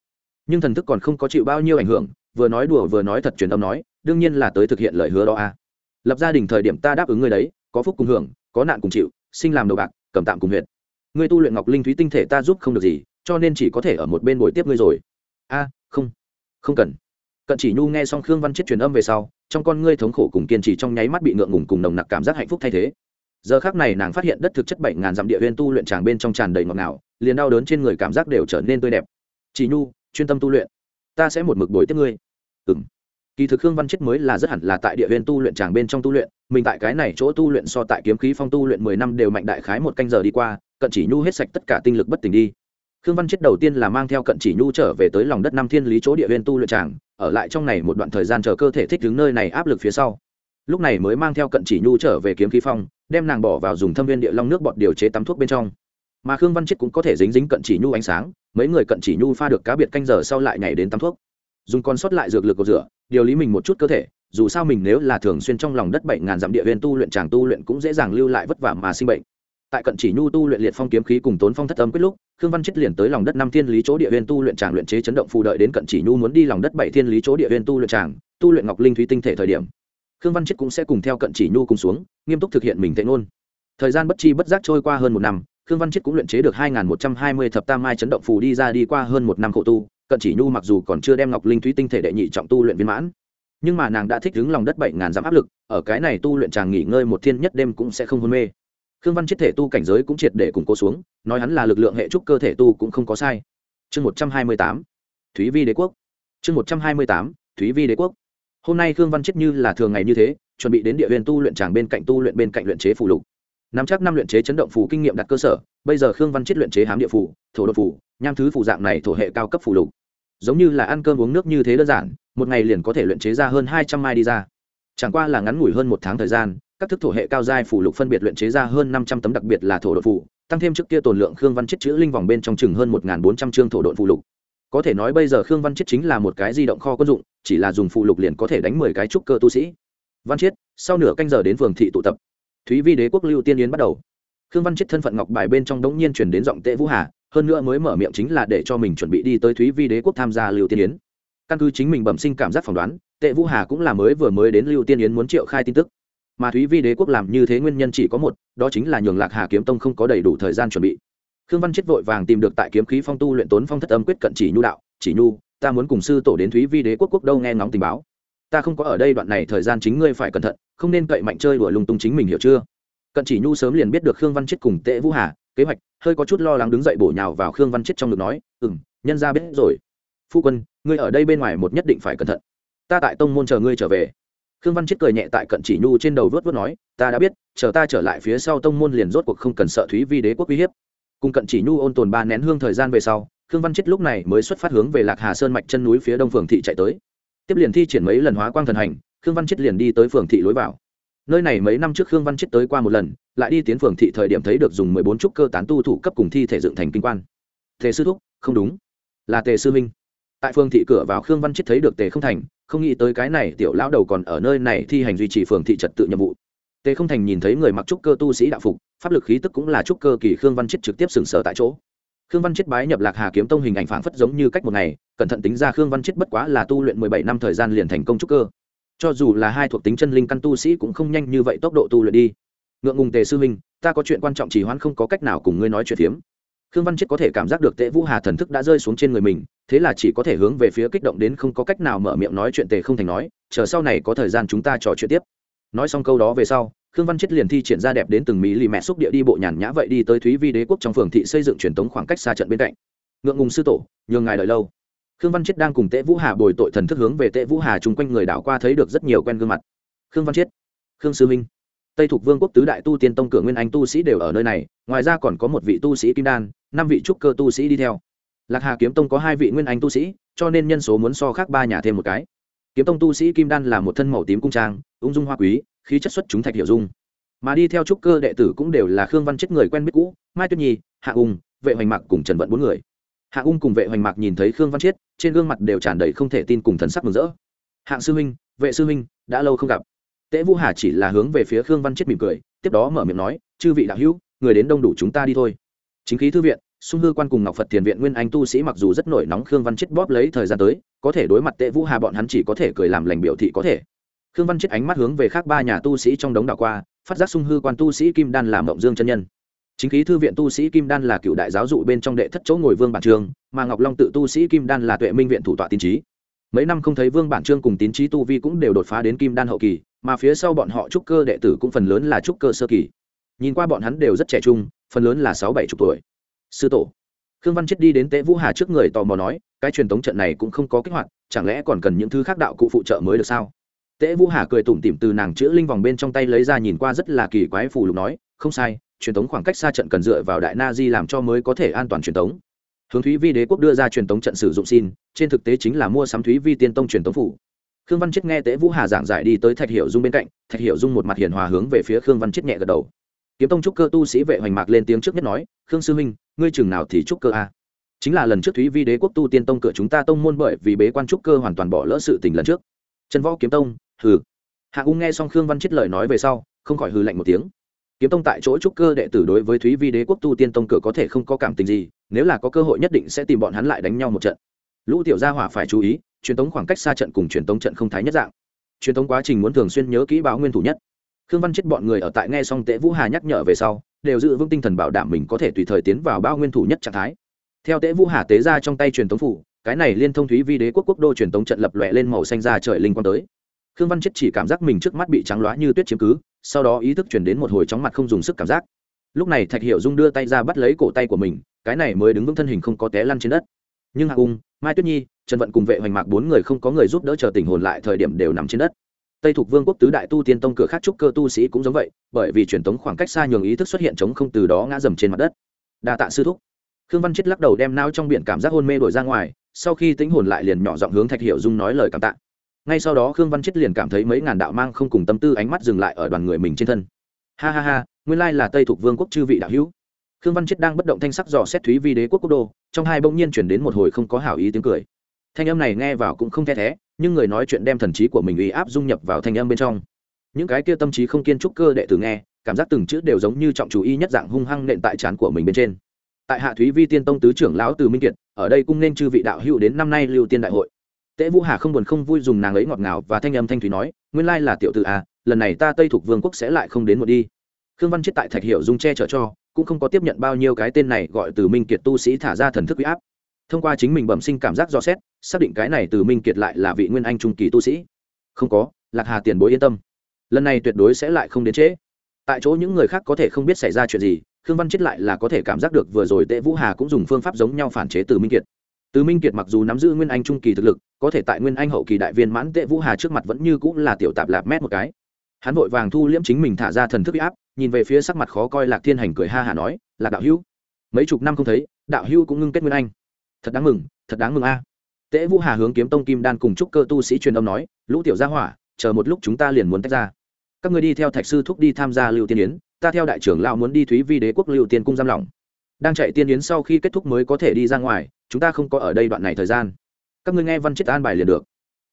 nhưng thần thức còn không có chịu bao nhiêu ảnh hưởng, vừa nói đùa vừa nói thật truyền âm nói, đương nhiên là tới thực hiện lời hứa đó a. À. lập gia đình thời điểm ta đáp ứng ngươi đấy, có phúc cùng hưởng, có nạn cùng chịu, sinh làm đầu bạc, cầm tạm cùng huyện ngươi tu luyện ngọc linh thúy tinh thể ta giúp không được gì, cho nên chỉ có thể ở một bên bồi tiếp ngươi rồi. A, không không cần. Cận chỉ nhu nghe xong khương văn chết truyền âm về sau, trong con ngươi thống khổ cùng kiên trì trong nháy mắt bị ngượng ngùng cùng nồng nặc cảm giác hạnh phúc thay thế giờ khác này nàng phát hiện đất thực chất bảy ngàn dặm địa huyên tu luyện tràng bên trong tràn đầy ngọt ngào, liền đau đớn trên người cảm giác đều trở nên tươi đẹp. Chỉ nhu, chuyên tâm tu luyện, ta sẽ một mực bồi tiếp ngươi. Ừng kỳ thực khương văn chết mới là rất hẳn là tại địa huyên tu luyện tràng bên trong tu luyện, mình tại cái này chỗ tu luyện so tại kiếm khí phong tu luyện mười năm đều mạnh đại khái một canh giờ đi qua, cận chỉ nhu hết sạch tất cả tinh lực bất tỉnh đi. Khương văn chết đầu tiên là mang theo cận chỉ nhu trở về tới lòng đất năm thiên lý chỗ địa huyên tu luyện tràng ở lại trong này một đoạn thời gian chờ cơ thể thích đứng nơi này áp lực phía sau. Lúc này mới mang theo cận chỉ nhu trở về kiếm khí phong đem nàng bỏ vào dùng thâm viên địa long nước bọt điều chế tắm thuốc bên trong. Mà khương văn chết cũng có thể dính dính cận chỉ nhu ánh sáng, mấy người cận chỉ nhu pha được cá biệt canh giờ sau lại nhảy đến tắm thuốc. Dùng con sót lại dược lực cầu rửa, điều lý mình một chút cơ thể, dù sao mình nếu là thường xuyên trong lòng đất bảy ngàn dặm địa viên tu luyện chàng tu luyện cũng dễ dàng lưu lại vất vả mà sinh bệnh. Tại cận chỉ nhu tu luyện liệt phong kiếm khí cùng tốn phong thất âm quyết lúc, khương văn chết liền tới lòng đất năm thiên lý chỗ địa viên tu luyện tràng luyện chế chấn động phù đợi đến cận chỉ nhu muốn đi lòng đất bảy thiên lý chỗ địa viên tu luyện tràng tu luyện ngọc linh thúy tinh thể thời điểm khương văn chết cũng sẽ cùng theo cận chỉ nhu cùng xuống, nghiêm túc thực hiện mình tệ ngôn. Thời gian bất chi bất giác trôi qua hơn một năm, khương văn chết cũng luyện chế được hai một trăm hai mươi thập tam mai chấn động phù đi ra đi qua hơn một năm khổ tu, cận chỉ nhu mặc dù còn chưa đem ngọc linh thúy tinh thể đệ nhị trọng tu luyện viên mãn, nhưng mà nàng đã thích ứng lòng đất bảy ngàn dặm áp lực, ở cái này tu luyện chàng nghỉ ngơi một thiên nhất đêm cũng sẽ không hôn mê. Khương văn chết thể tu cảnh giới cũng triệt để củng cố xuống, nói hắn là lực lượng hệ trúc cơ thể tu cũng không có sai. Chương một trăm hai mươi tám, thúy vi đế quốc. Chương một trăm hai mươi tám, thúy vi đế quốc hôm nay khương văn chết như là thường ngày như thế chuẩn bị đến địa huyền tu luyện tràng bên cạnh tu luyện bên cạnh luyện chế phù lục nắm chắc năm luyện chế chấn động phù kinh nghiệm đặt cơ sở bây giờ khương văn chết luyện chế hám địa phù thổ đột phù nham thứ phù dạng này thổ hệ cao cấp phù lục giống như là ăn cơm uống nước như thế đơn giản một ngày liền có thể luyện chế ra hơn hai trăm mai đi ra chẳng qua là ngắn ngủi hơn một tháng thời gian các thức thổ hệ cao giai phủ lục phân biệt luyện chế ra hơn năm trăm tấm đặc biệt là thổ đột phủ tăng thêm trước kia tồn lượng khương văn chết chữ linh vòng bên trong chừng hơn một bốn trăm chương thổ đột phụ lục có thể nói bây giờ khương văn Chiết chính là một cái di động kho quân dụng chỉ là dùng phụ lục liền có thể đánh mười cái trúc cơ tu sĩ. Văn Chiết, sau nửa canh giờ đến phường thị tụ tập. Thúy vi đế quốc lưu tiên yến bắt đầu. Khương văn Chiết thân phận ngọc bài bên trong đống nhiên chuyển đến giọng tệ vũ hà hơn nữa mới mở miệng chính là để cho mình chuẩn bị đi tới thúy vi đế quốc tham gia lưu tiên yến. Căn cứ chính mình bẩm sinh cảm giác phỏng đoán tệ vũ hà cũng là mới vừa mới đến lưu tiên yến muốn triệu khai tin tức. Mà thúy vi đế quốc làm như thế nguyên nhân chỉ có một đó chính là nhường lạc hà kiếm tông không có đầy đủ thời gian chuẩn bị khương văn chết vội vàng tìm được tại kiếm khí phong tu luyện tốn phong thất âm quyết cận chỉ nhu đạo, chỉ nhu, ta muốn cùng sư tổ đến thúy vi đế quốc quốc đâu nghe ngóng tình báo. Ta không có ở đây đoạn này thời gian chính ngươi phải cẩn thận, không nên cậy mạnh chơi đùa lung tung chính mình hiểu chưa? Cận chỉ nhu sớm liền biết được khương văn chết cùng tệ vũ hà, kế hoạch, hơi có chút lo lắng đứng dậy bổ nhào vào khương văn chết trong ngực nói ừ m nhân ra biết rồi. Phu quân, ngươi ở đây bên ngoài một nhất định phải cẩn thận. Ta tại tông môn chờ ngươi trở về. Khương văn chết cười nhẹ tại cận chỉ nhu trên đầu vớt vớt nói, ta đã biết, chờ ta trở lại phía sau tông môn liền rốt cuộc không cần sợ thúy vi đế quốc uy hiếp cùng cận chỉ nhu ôn tồn ba nén hương thời gian về sau, khương văn chết lúc này mới xuất phát hướng về lạc hà sơn mạch chân núi phía đông phường thị chạy tới. Tiếp liền thi triển mấy lần hóa quang thần hành, khương văn chết liền đi tới phường thị lối vào. Nơi này mấy năm trước khương văn chết tới qua một lần, lại đi tiến phường thị thời điểm thấy được dùng mười bốn trúc cơ tán tu thủ cấp cùng thi thể dựng thành kinh quan. Tề sư thúc, không đúng. Là tề sư minh tại phường thị cửa vào khương văn chết thấy được tề không thành, không nghĩ tới cái này tiểu lão đầu còn ở nơi này thi hành duy trì phường thị trật tự nhiệm vụ. Tề không thành nhìn thấy người mặc trúc cơ tu sĩ đạo phục pháp lực khí tức cũng là chúc cơ kỳ khương văn chết trực tiếp sừng sờ tại chỗ. Khương văn chết bái nhập lạc hà kiếm tông hình ảnh phảng phất giống như cách một ngày cẩn thận tính ra khương văn chết bất quá là tu luyện mười bảy năm thời gian liền thành công trúc cơ. Cho dù là hai thuộc tính chân linh căn tu sĩ cũng không nhanh như vậy tốc độ tu luyện đi. Ngượng ngùng tề sư minh, ta có chuyện quan trọng chỉ hoãn không có cách nào cùng ngươi nói chuyện phiếm. Khương văn chết có thể cảm giác được tệ vũ hà thần thức đã rơi xuống trên người mình thế là chỉ có thể hướng về phía kích động đến không có cách nào mở miệng nói chuyện tề không thành nói chờ sau này có thời gian chúng ta trò chuyện tiếp. Nói xong câu đó về sau khương văn chết liền thi triển ra đẹp đến từng mỹ lì mẹ xúc địa đi bộ nhàn nhã vậy đi tới thúy vi đế quốc trong phường thị xây dựng truyền thống khoảng cách xa trận bên cạnh. Ngượng ngùng sư tổ, nhường ngài đợi lâu. Khương văn chết đang cùng tệ vũ hà bồi tội thần thức hướng về tệ vũ hà chung quanh người đảo qua thấy được rất nhiều quen gương mặt. Khương văn chết, khương sư minh, tây thuộc vương quốc tứ đại tu tiên tông cửa nguyên anh tu sĩ đều ở nơi này, ngoài ra còn có một vị tu sĩ kim đan, năm vị trúc cơ tu sĩ đi theo. Lạc hà kiếm tông có hai vị nguyên anh tu sĩ, cho nên nhân số muốn so khác ba nhà thêm một cái. Kiếm tông tu sĩ kim đan là một thân màu tím cung trang, ung dung hoa quý khí chất xuất chúng thạch hiểu dung. Mà đi theo trúc cơ đệ tử cũng đều là khương văn chết người quen biết cũ, mai tuyết nhi, hạ ung, vệ hoành mạc cùng trần vận bốn người. Hạ ung cùng vệ hoành mạc nhìn thấy khương văn chết, trên gương mặt đều tràn đầy không thể tin cùng thần sắc mừng rỡ. Hạng sư huynh, vệ sư huynh, đã lâu không gặp. Tễ vũ hà chỉ là hướng về phía khương văn chết mỉm cười, tiếp đó mở miệng nói, chư vị đạo hữu, người đến đông đủ chúng ta đi thôi. Chính khí thư viện, sung hư quan cùng ngọc phật thiền viện nguyên anh tu sĩ mặc dù rất nổi nóng khương văn chết bóp lấy thời gian tới, có thể đối mặt tệ vũ hà bọn hắn chỉ có thể cười làm lành biểu thị có thể khương văn chết ánh mắt hướng về khác ba nhà tu sĩ trong đống đảo qua phát giác sung hư quan tu sĩ kim đan làm mộng dương chân nhân. Chính khí thư viện tu sĩ kim đan là cựu đại giáo dụ bên trong đệ thất chỗ ngồi vương bản trương, mà ngọc long tự tu sĩ kim đan là tuệ minh viện thủ tọa tín trí mấy năm không thấy vương bản trương cùng tín trí tu vi cũng đều đột phá đến kim đan hậu kỳ mà phía sau bọn họ trúc cơ đệ tử cũng phần lớn là trúc cơ sơ kỳ. Nhìn qua bọn hắn đều rất trẻ trung phần lớn là sáu bảy chục tuổi. Sư tổ. Khương văn chết đi đến tế vũ hà trước người tò mò nói cái truyền thống trận này cũng không có kích hoạt chẳng lẽ còn cần những thứ khác đạo cụ phụ trợ mới được sao? Tế vũ hà cười tủm tỉm từ nàng chữ linh vòng bên trong tay lấy ra nhìn qua rất là kỳ quái phù lục nói không sai truyền thống khoảng cách xa trận cần dựa vào đại na di làm cho mới có thể an toàn truyền thống hướng thúy vi đế quốc đưa ra truyền thống trận sử dụng xin trên thực tế chính là mua sắm thúy vi tiên tông truyền thống phủ. Khương văn chết nghe tế vũ hà giảng giải đi tới thạch hiệu dung bên cạnh thạch hiệu dung một mặt hiền hòa hướng về phía khương văn chết nhẹ gật đầu. Kiếm tông trúc cơ tu sĩ vệ hoành mạc lên tiếng trước nhất nói khương sư huynh, ngươi chừng nào thì trúc cơ a chính là lần trước thúy vi đế quốc tu tiên tông cửa chúng ta tông môn bởi vì bế quan trúc cơ hoàn toàn bỏ lỡ sự tình lần trước. Trần võ kiếm tông hừ. Hạ ung nghe xong khương văn chết lời nói về sau, không khỏi hừ lạnh một tiếng. Kiếm tông tại chỗ trúc cơ đệ tử đối với thúy vi đế quốc tu tiên tông cửa có thể không có cảm tình gì, nếu là có cơ hội nhất định sẽ tìm bọn hắn lại đánh nhau một trận. Lũ tiểu gia hỏa phải chú ý, truyền tống khoảng cách xa trận cùng truyền tống trận không thái nhất dạng. Truyền tống quá trình muốn thường xuyên nhớ kỹ báo nguyên thủ nhất. Khương văn chết bọn người ở tại nghe xong tễ vũ hà nhắc nhở về sau, đều giữ vững tinh thần bảo đảm mình có thể tùy thời tiến vào bao nguyên thủ nhất trạng thái. Theo tễ vũ hà tế ra trong tay truyền tống phủ, cái này liên thông thúy vi đế quốc quốc đô truyền tống trận lập lòe lên màu xanh ra trời linh quang tới khương văn chết chỉ cảm giác mình trước mắt bị trắng loá như tuyết chiếm cứ, sau đó ý thức chuyển đến một hồi chóng mặt không dùng sức cảm giác. Lúc này thạch hiệu dung đưa tay ra bắt lấy cổ tay của mình, cái này mới đứng vững thân hình không có té lăn trên đất. Nhưng hạ ung mai tuyết nhi, trần vận cùng vệ hoành mạc bốn người không có người giúp đỡ chờ tình hồn lại thời điểm đều nằm trên đất. Tây thuộc vương quốc tứ đại tu tiên tông cửa khác trúc cơ tu sĩ cũng giống vậy, bởi vì truyền thống khoảng cách xa nhường ý thức xuất hiện chống không từ đó ngã dầm trên mặt đất. Đa tạ sư thúc. Khương văn chết lắc đầu đem nao trong biển cảm giác hôn mê đổi ra ngoài, sau khi tính hồn lại liền nhỏ giọng hướng thạch hiệu dung nói lời cảm tạ ngay sau đó khương văn chết liền cảm thấy mấy ngàn đạo mang không cùng tâm tư ánh mắt dừng lại ở đoàn người mình trên thân. Ha ha ha, nguyên lai là tây thuộc vương quốc chư vị đạo hữu. Khương văn chết đang bất động thanh sắc dò xét thúy vi đế quốc quốc đô, trong hai bỗng nhiên chuyển đến một hồi không có hảo ý tiếng cười. Thanh âm này nghe vào cũng không the thé, nhưng người nói chuyện đem thần trí của mình uy áp dung nhập vào thanh âm bên trong. Những cái kia tâm trí không kiên trúc cơ đệ tử nghe, cảm giác từng chữ đều giống như trọng chủ ý nhất dạng hung hăng nện tại trán của mình bên trên. Tại hạ thúy vi tiên tông tứ trưởng lão từ minh kiệt, ở đây cũng nên chư vị đạo hữu đến năm nay lưu tiên đại hội tễ vũ hà không buồn không vui dùng nàng ấy ngọt ngào và thanh âm thanh thúy nói, nguyên lai là tiểu t à lần này ta tây thuộc vương quốc sẽ lại không đến một đi. Khương văn chết tại thạch hiệu dung che chở cho, cũng không có tiếp nhận bao nhiêu cái tên này gọi từ minh kiệt tu sĩ thả ra thần thức huy áp. Thông qua chính mình bẩm sinh cảm giác dò xét, xác định cái này từ minh kiệt lại là vị nguyên anh trung kỳ tu sĩ. Không có, lạc hà tiền bối yên tâm. Lần này tuyệt đối sẽ lại không đến trễ. Tại chỗ những người khác có thể không biết xảy ra chuyện gì, khương văn chết lại là có thể cảm giác được vừa rồi tệ vũ hà cũng dùng phương pháp giống nhau phản chế từ minh kiệt từ minh kiệt mặc dù nắm giữ nguyên anh trung kỳ thực lực, có thể tại nguyên anh hậu kỳ đại viên mãn tệ vũ hà trước mặt vẫn như cũng là tiểu tạp lạp mét một cái. Hắn vội vàng thu liễm chính mình thả ra thần thức áp, nhìn về phía sắc mặt khó coi lạc thiên hành cười ha hà nói là đạo hữu, mấy chục năm không thấy, đạo hữu cũng ngưng kết nguyên anh. Thật đáng mừng, thật đáng mừng a. Tế vũ hà hướng kiếm tông kim đan cùng trúc cơ tu sĩ truyền âm nói, lũ tiểu gia hỏa, chờ một lúc chúng ta liền muốn tách ra. Các ngươi đi theo thạch sư thúc đi tham gia lưu tiên yến, ta theo đại trưởng lão muốn đi thúy vi đế quốc lưu tiên cung giam lỏng đang chạy tiên yến sau khi kết thúc mới có thể đi ra ngoài, chúng ta không có ở đây đoạn này thời gian. Các ngươi nghe văn chết an bài liền được.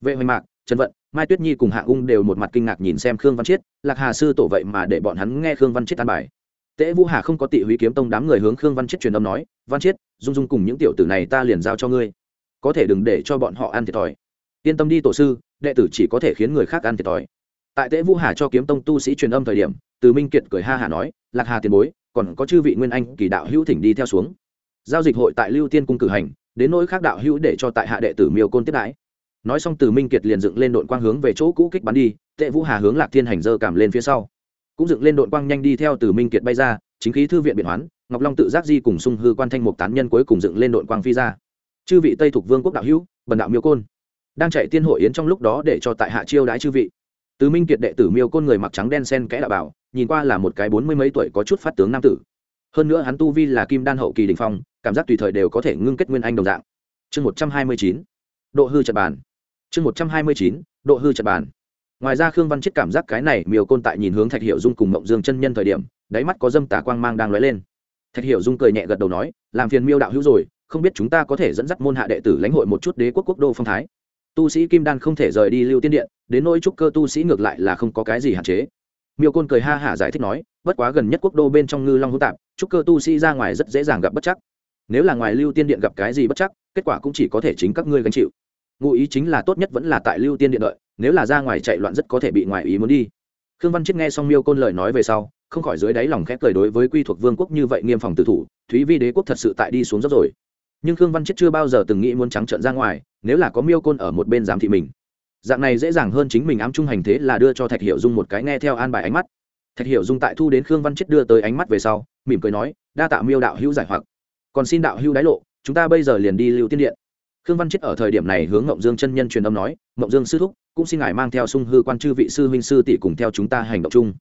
Vệ hoành mạc, trần vận, mai tuyết nhi cùng hạ ung đều một mặt kinh ngạc nhìn xem khương văn chiết, lạc hà sư tổ vậy mà để bọn hắn nghe khương văn chiết an bài. Tễ vũ hà không có tị húy kiếm tông đám người hướng khương văn chiết truyền âm nói, văn chiết, dung dung cùng những tiểu tử này ta liền giao cho ngươi. Có thể đừng để cho bọn họ ăn thiệt thòi. Yên tâm đi tổ sư, đệ tử chỉ có thể khiến người khác ăn thiệt thòi. Tại tễ vũ hà cho kiếm tông tu sĩ truyền âm thời điểm, từ minh kiệt cười ha hà nói, lạc hà tiền bối còn có chư vị nguyên anh kỳ đạo hữu thỉnh đi theo xuống. Giao dịch hội tại lưu tiên cung cử hành, đến nỗi khác đạo hữu để cho tại hạ đệ tử miêu côn tiếp đãi. Nói xong từ minh kiệt liền dựng lên đội quang hướng về chỗ cũ kích bắn đi, tệ vũ hà hướng lạc thiên hành dơ cảm lên phía sau. Cũng dựng lên đội quang nhanh đi theo từ minh kiệt bay ra, chính khí thư viện biện hoán, ngọc long tự giác di cùng sung hư quan thanh mục tán nhân cuối cùng dựng lên đội quang phi ra. Chư vị tây thuộc vương quốc đạo hữu, bần đạo miêu côn. Đang chạy tiên hội yến trong lúc đó để cho tại hạ chiêu đãi chư vị. Từ minh kiệt đệ tử miêu côn người mặc trắng đen sen kẽ đạo bảo nhìn qua là một cái bốn mươi mấy tuổi có chút phát tướng nam tử. Hơn nữa hắn tu vi là kim đan hậu kỳ đình phong, cảm giác tùy thời đều có thể ngưng kết nguyên anh đồng dạng. Chương một trăm hai mươi chín, độ hư trật bàn. Chương một trăm hai mươi chín, độ hư trật bàn. Ngoài ra khương văn chết cảm giác cái này miêu côn tại nhìn hướng thạch hiệu dung cùng mộng dương chân nhân thời điểm, đáy mắt có dâm tà quang mang đang lóe lên. Thạch hiệu dung cười nhẹ gật đầu nói, làm phiền miêu đạo hữu rồi, không biết chúng ta có thể dẫn dắt môn hạ đệ tử lãnh hội một chút đế quốc quốc đô phong thái. Tu sĩ kim đan không thể rời đi lưu tiên điện, đến nỗi trúc cơ tu sĩ ngược lại là không có cái gì hạn chế miêu côn cười ha hả giải thích nói, bất quá gần nhất quốc đô bên trong ngư long hữu tạp trúc cơ tu sĩ ra ngoài rất dễ dàng gặp bất chắc. Nếu là ngoài lưu tiên điện gặp cái gì bất chắc, kết quả cũng chỉ có thể chính các ngươi gánh chịu. Ngụ ý chính là tốt nhất vẫn là tại lưu tiên điện đợi, nếu là ra ngoài chạy loạn rất có thể bị ngoài ý muốn đi. Khương văn chết nghe xong miêu côn lời nói về sau, không khỏi dưới đáy lòng khép cười đối với quy thuộc vương quốc như vậy nghiêm phòng tự thủ, thúy vi đế quốc thật sự tại đi xuống dốc rồi. Nhưng khương văn chết chưa bao giờ từng nghĩ muốn trắng trợn ra ngoài, nếu là có miêu côn ở một bên giám thị mình dạng này dễ dàng hơn chính mình ám trung hành thế là đưa cho thạch hiệu dung một cái nghe theo an bài ánh mắt. Thạch hiệu dung tại thu đến khương văn chết đưa tới ánh mắt về sau, mỉm cười nói, đa tạ miêu đạo hữu giải hoặc. Còn xin đạo hữu đái lộ, chúng ta bây giờ liền đi lưu tiên điện. Khương văn chết ở thời điểm này hướng ngộng dương chân nhân truyền âm nói, ngộng dương sư thúc, cũng xin ngài mang theo sung hư quan chư vị sư huynh sư tỷ cùng theo chúng ta hành động chung.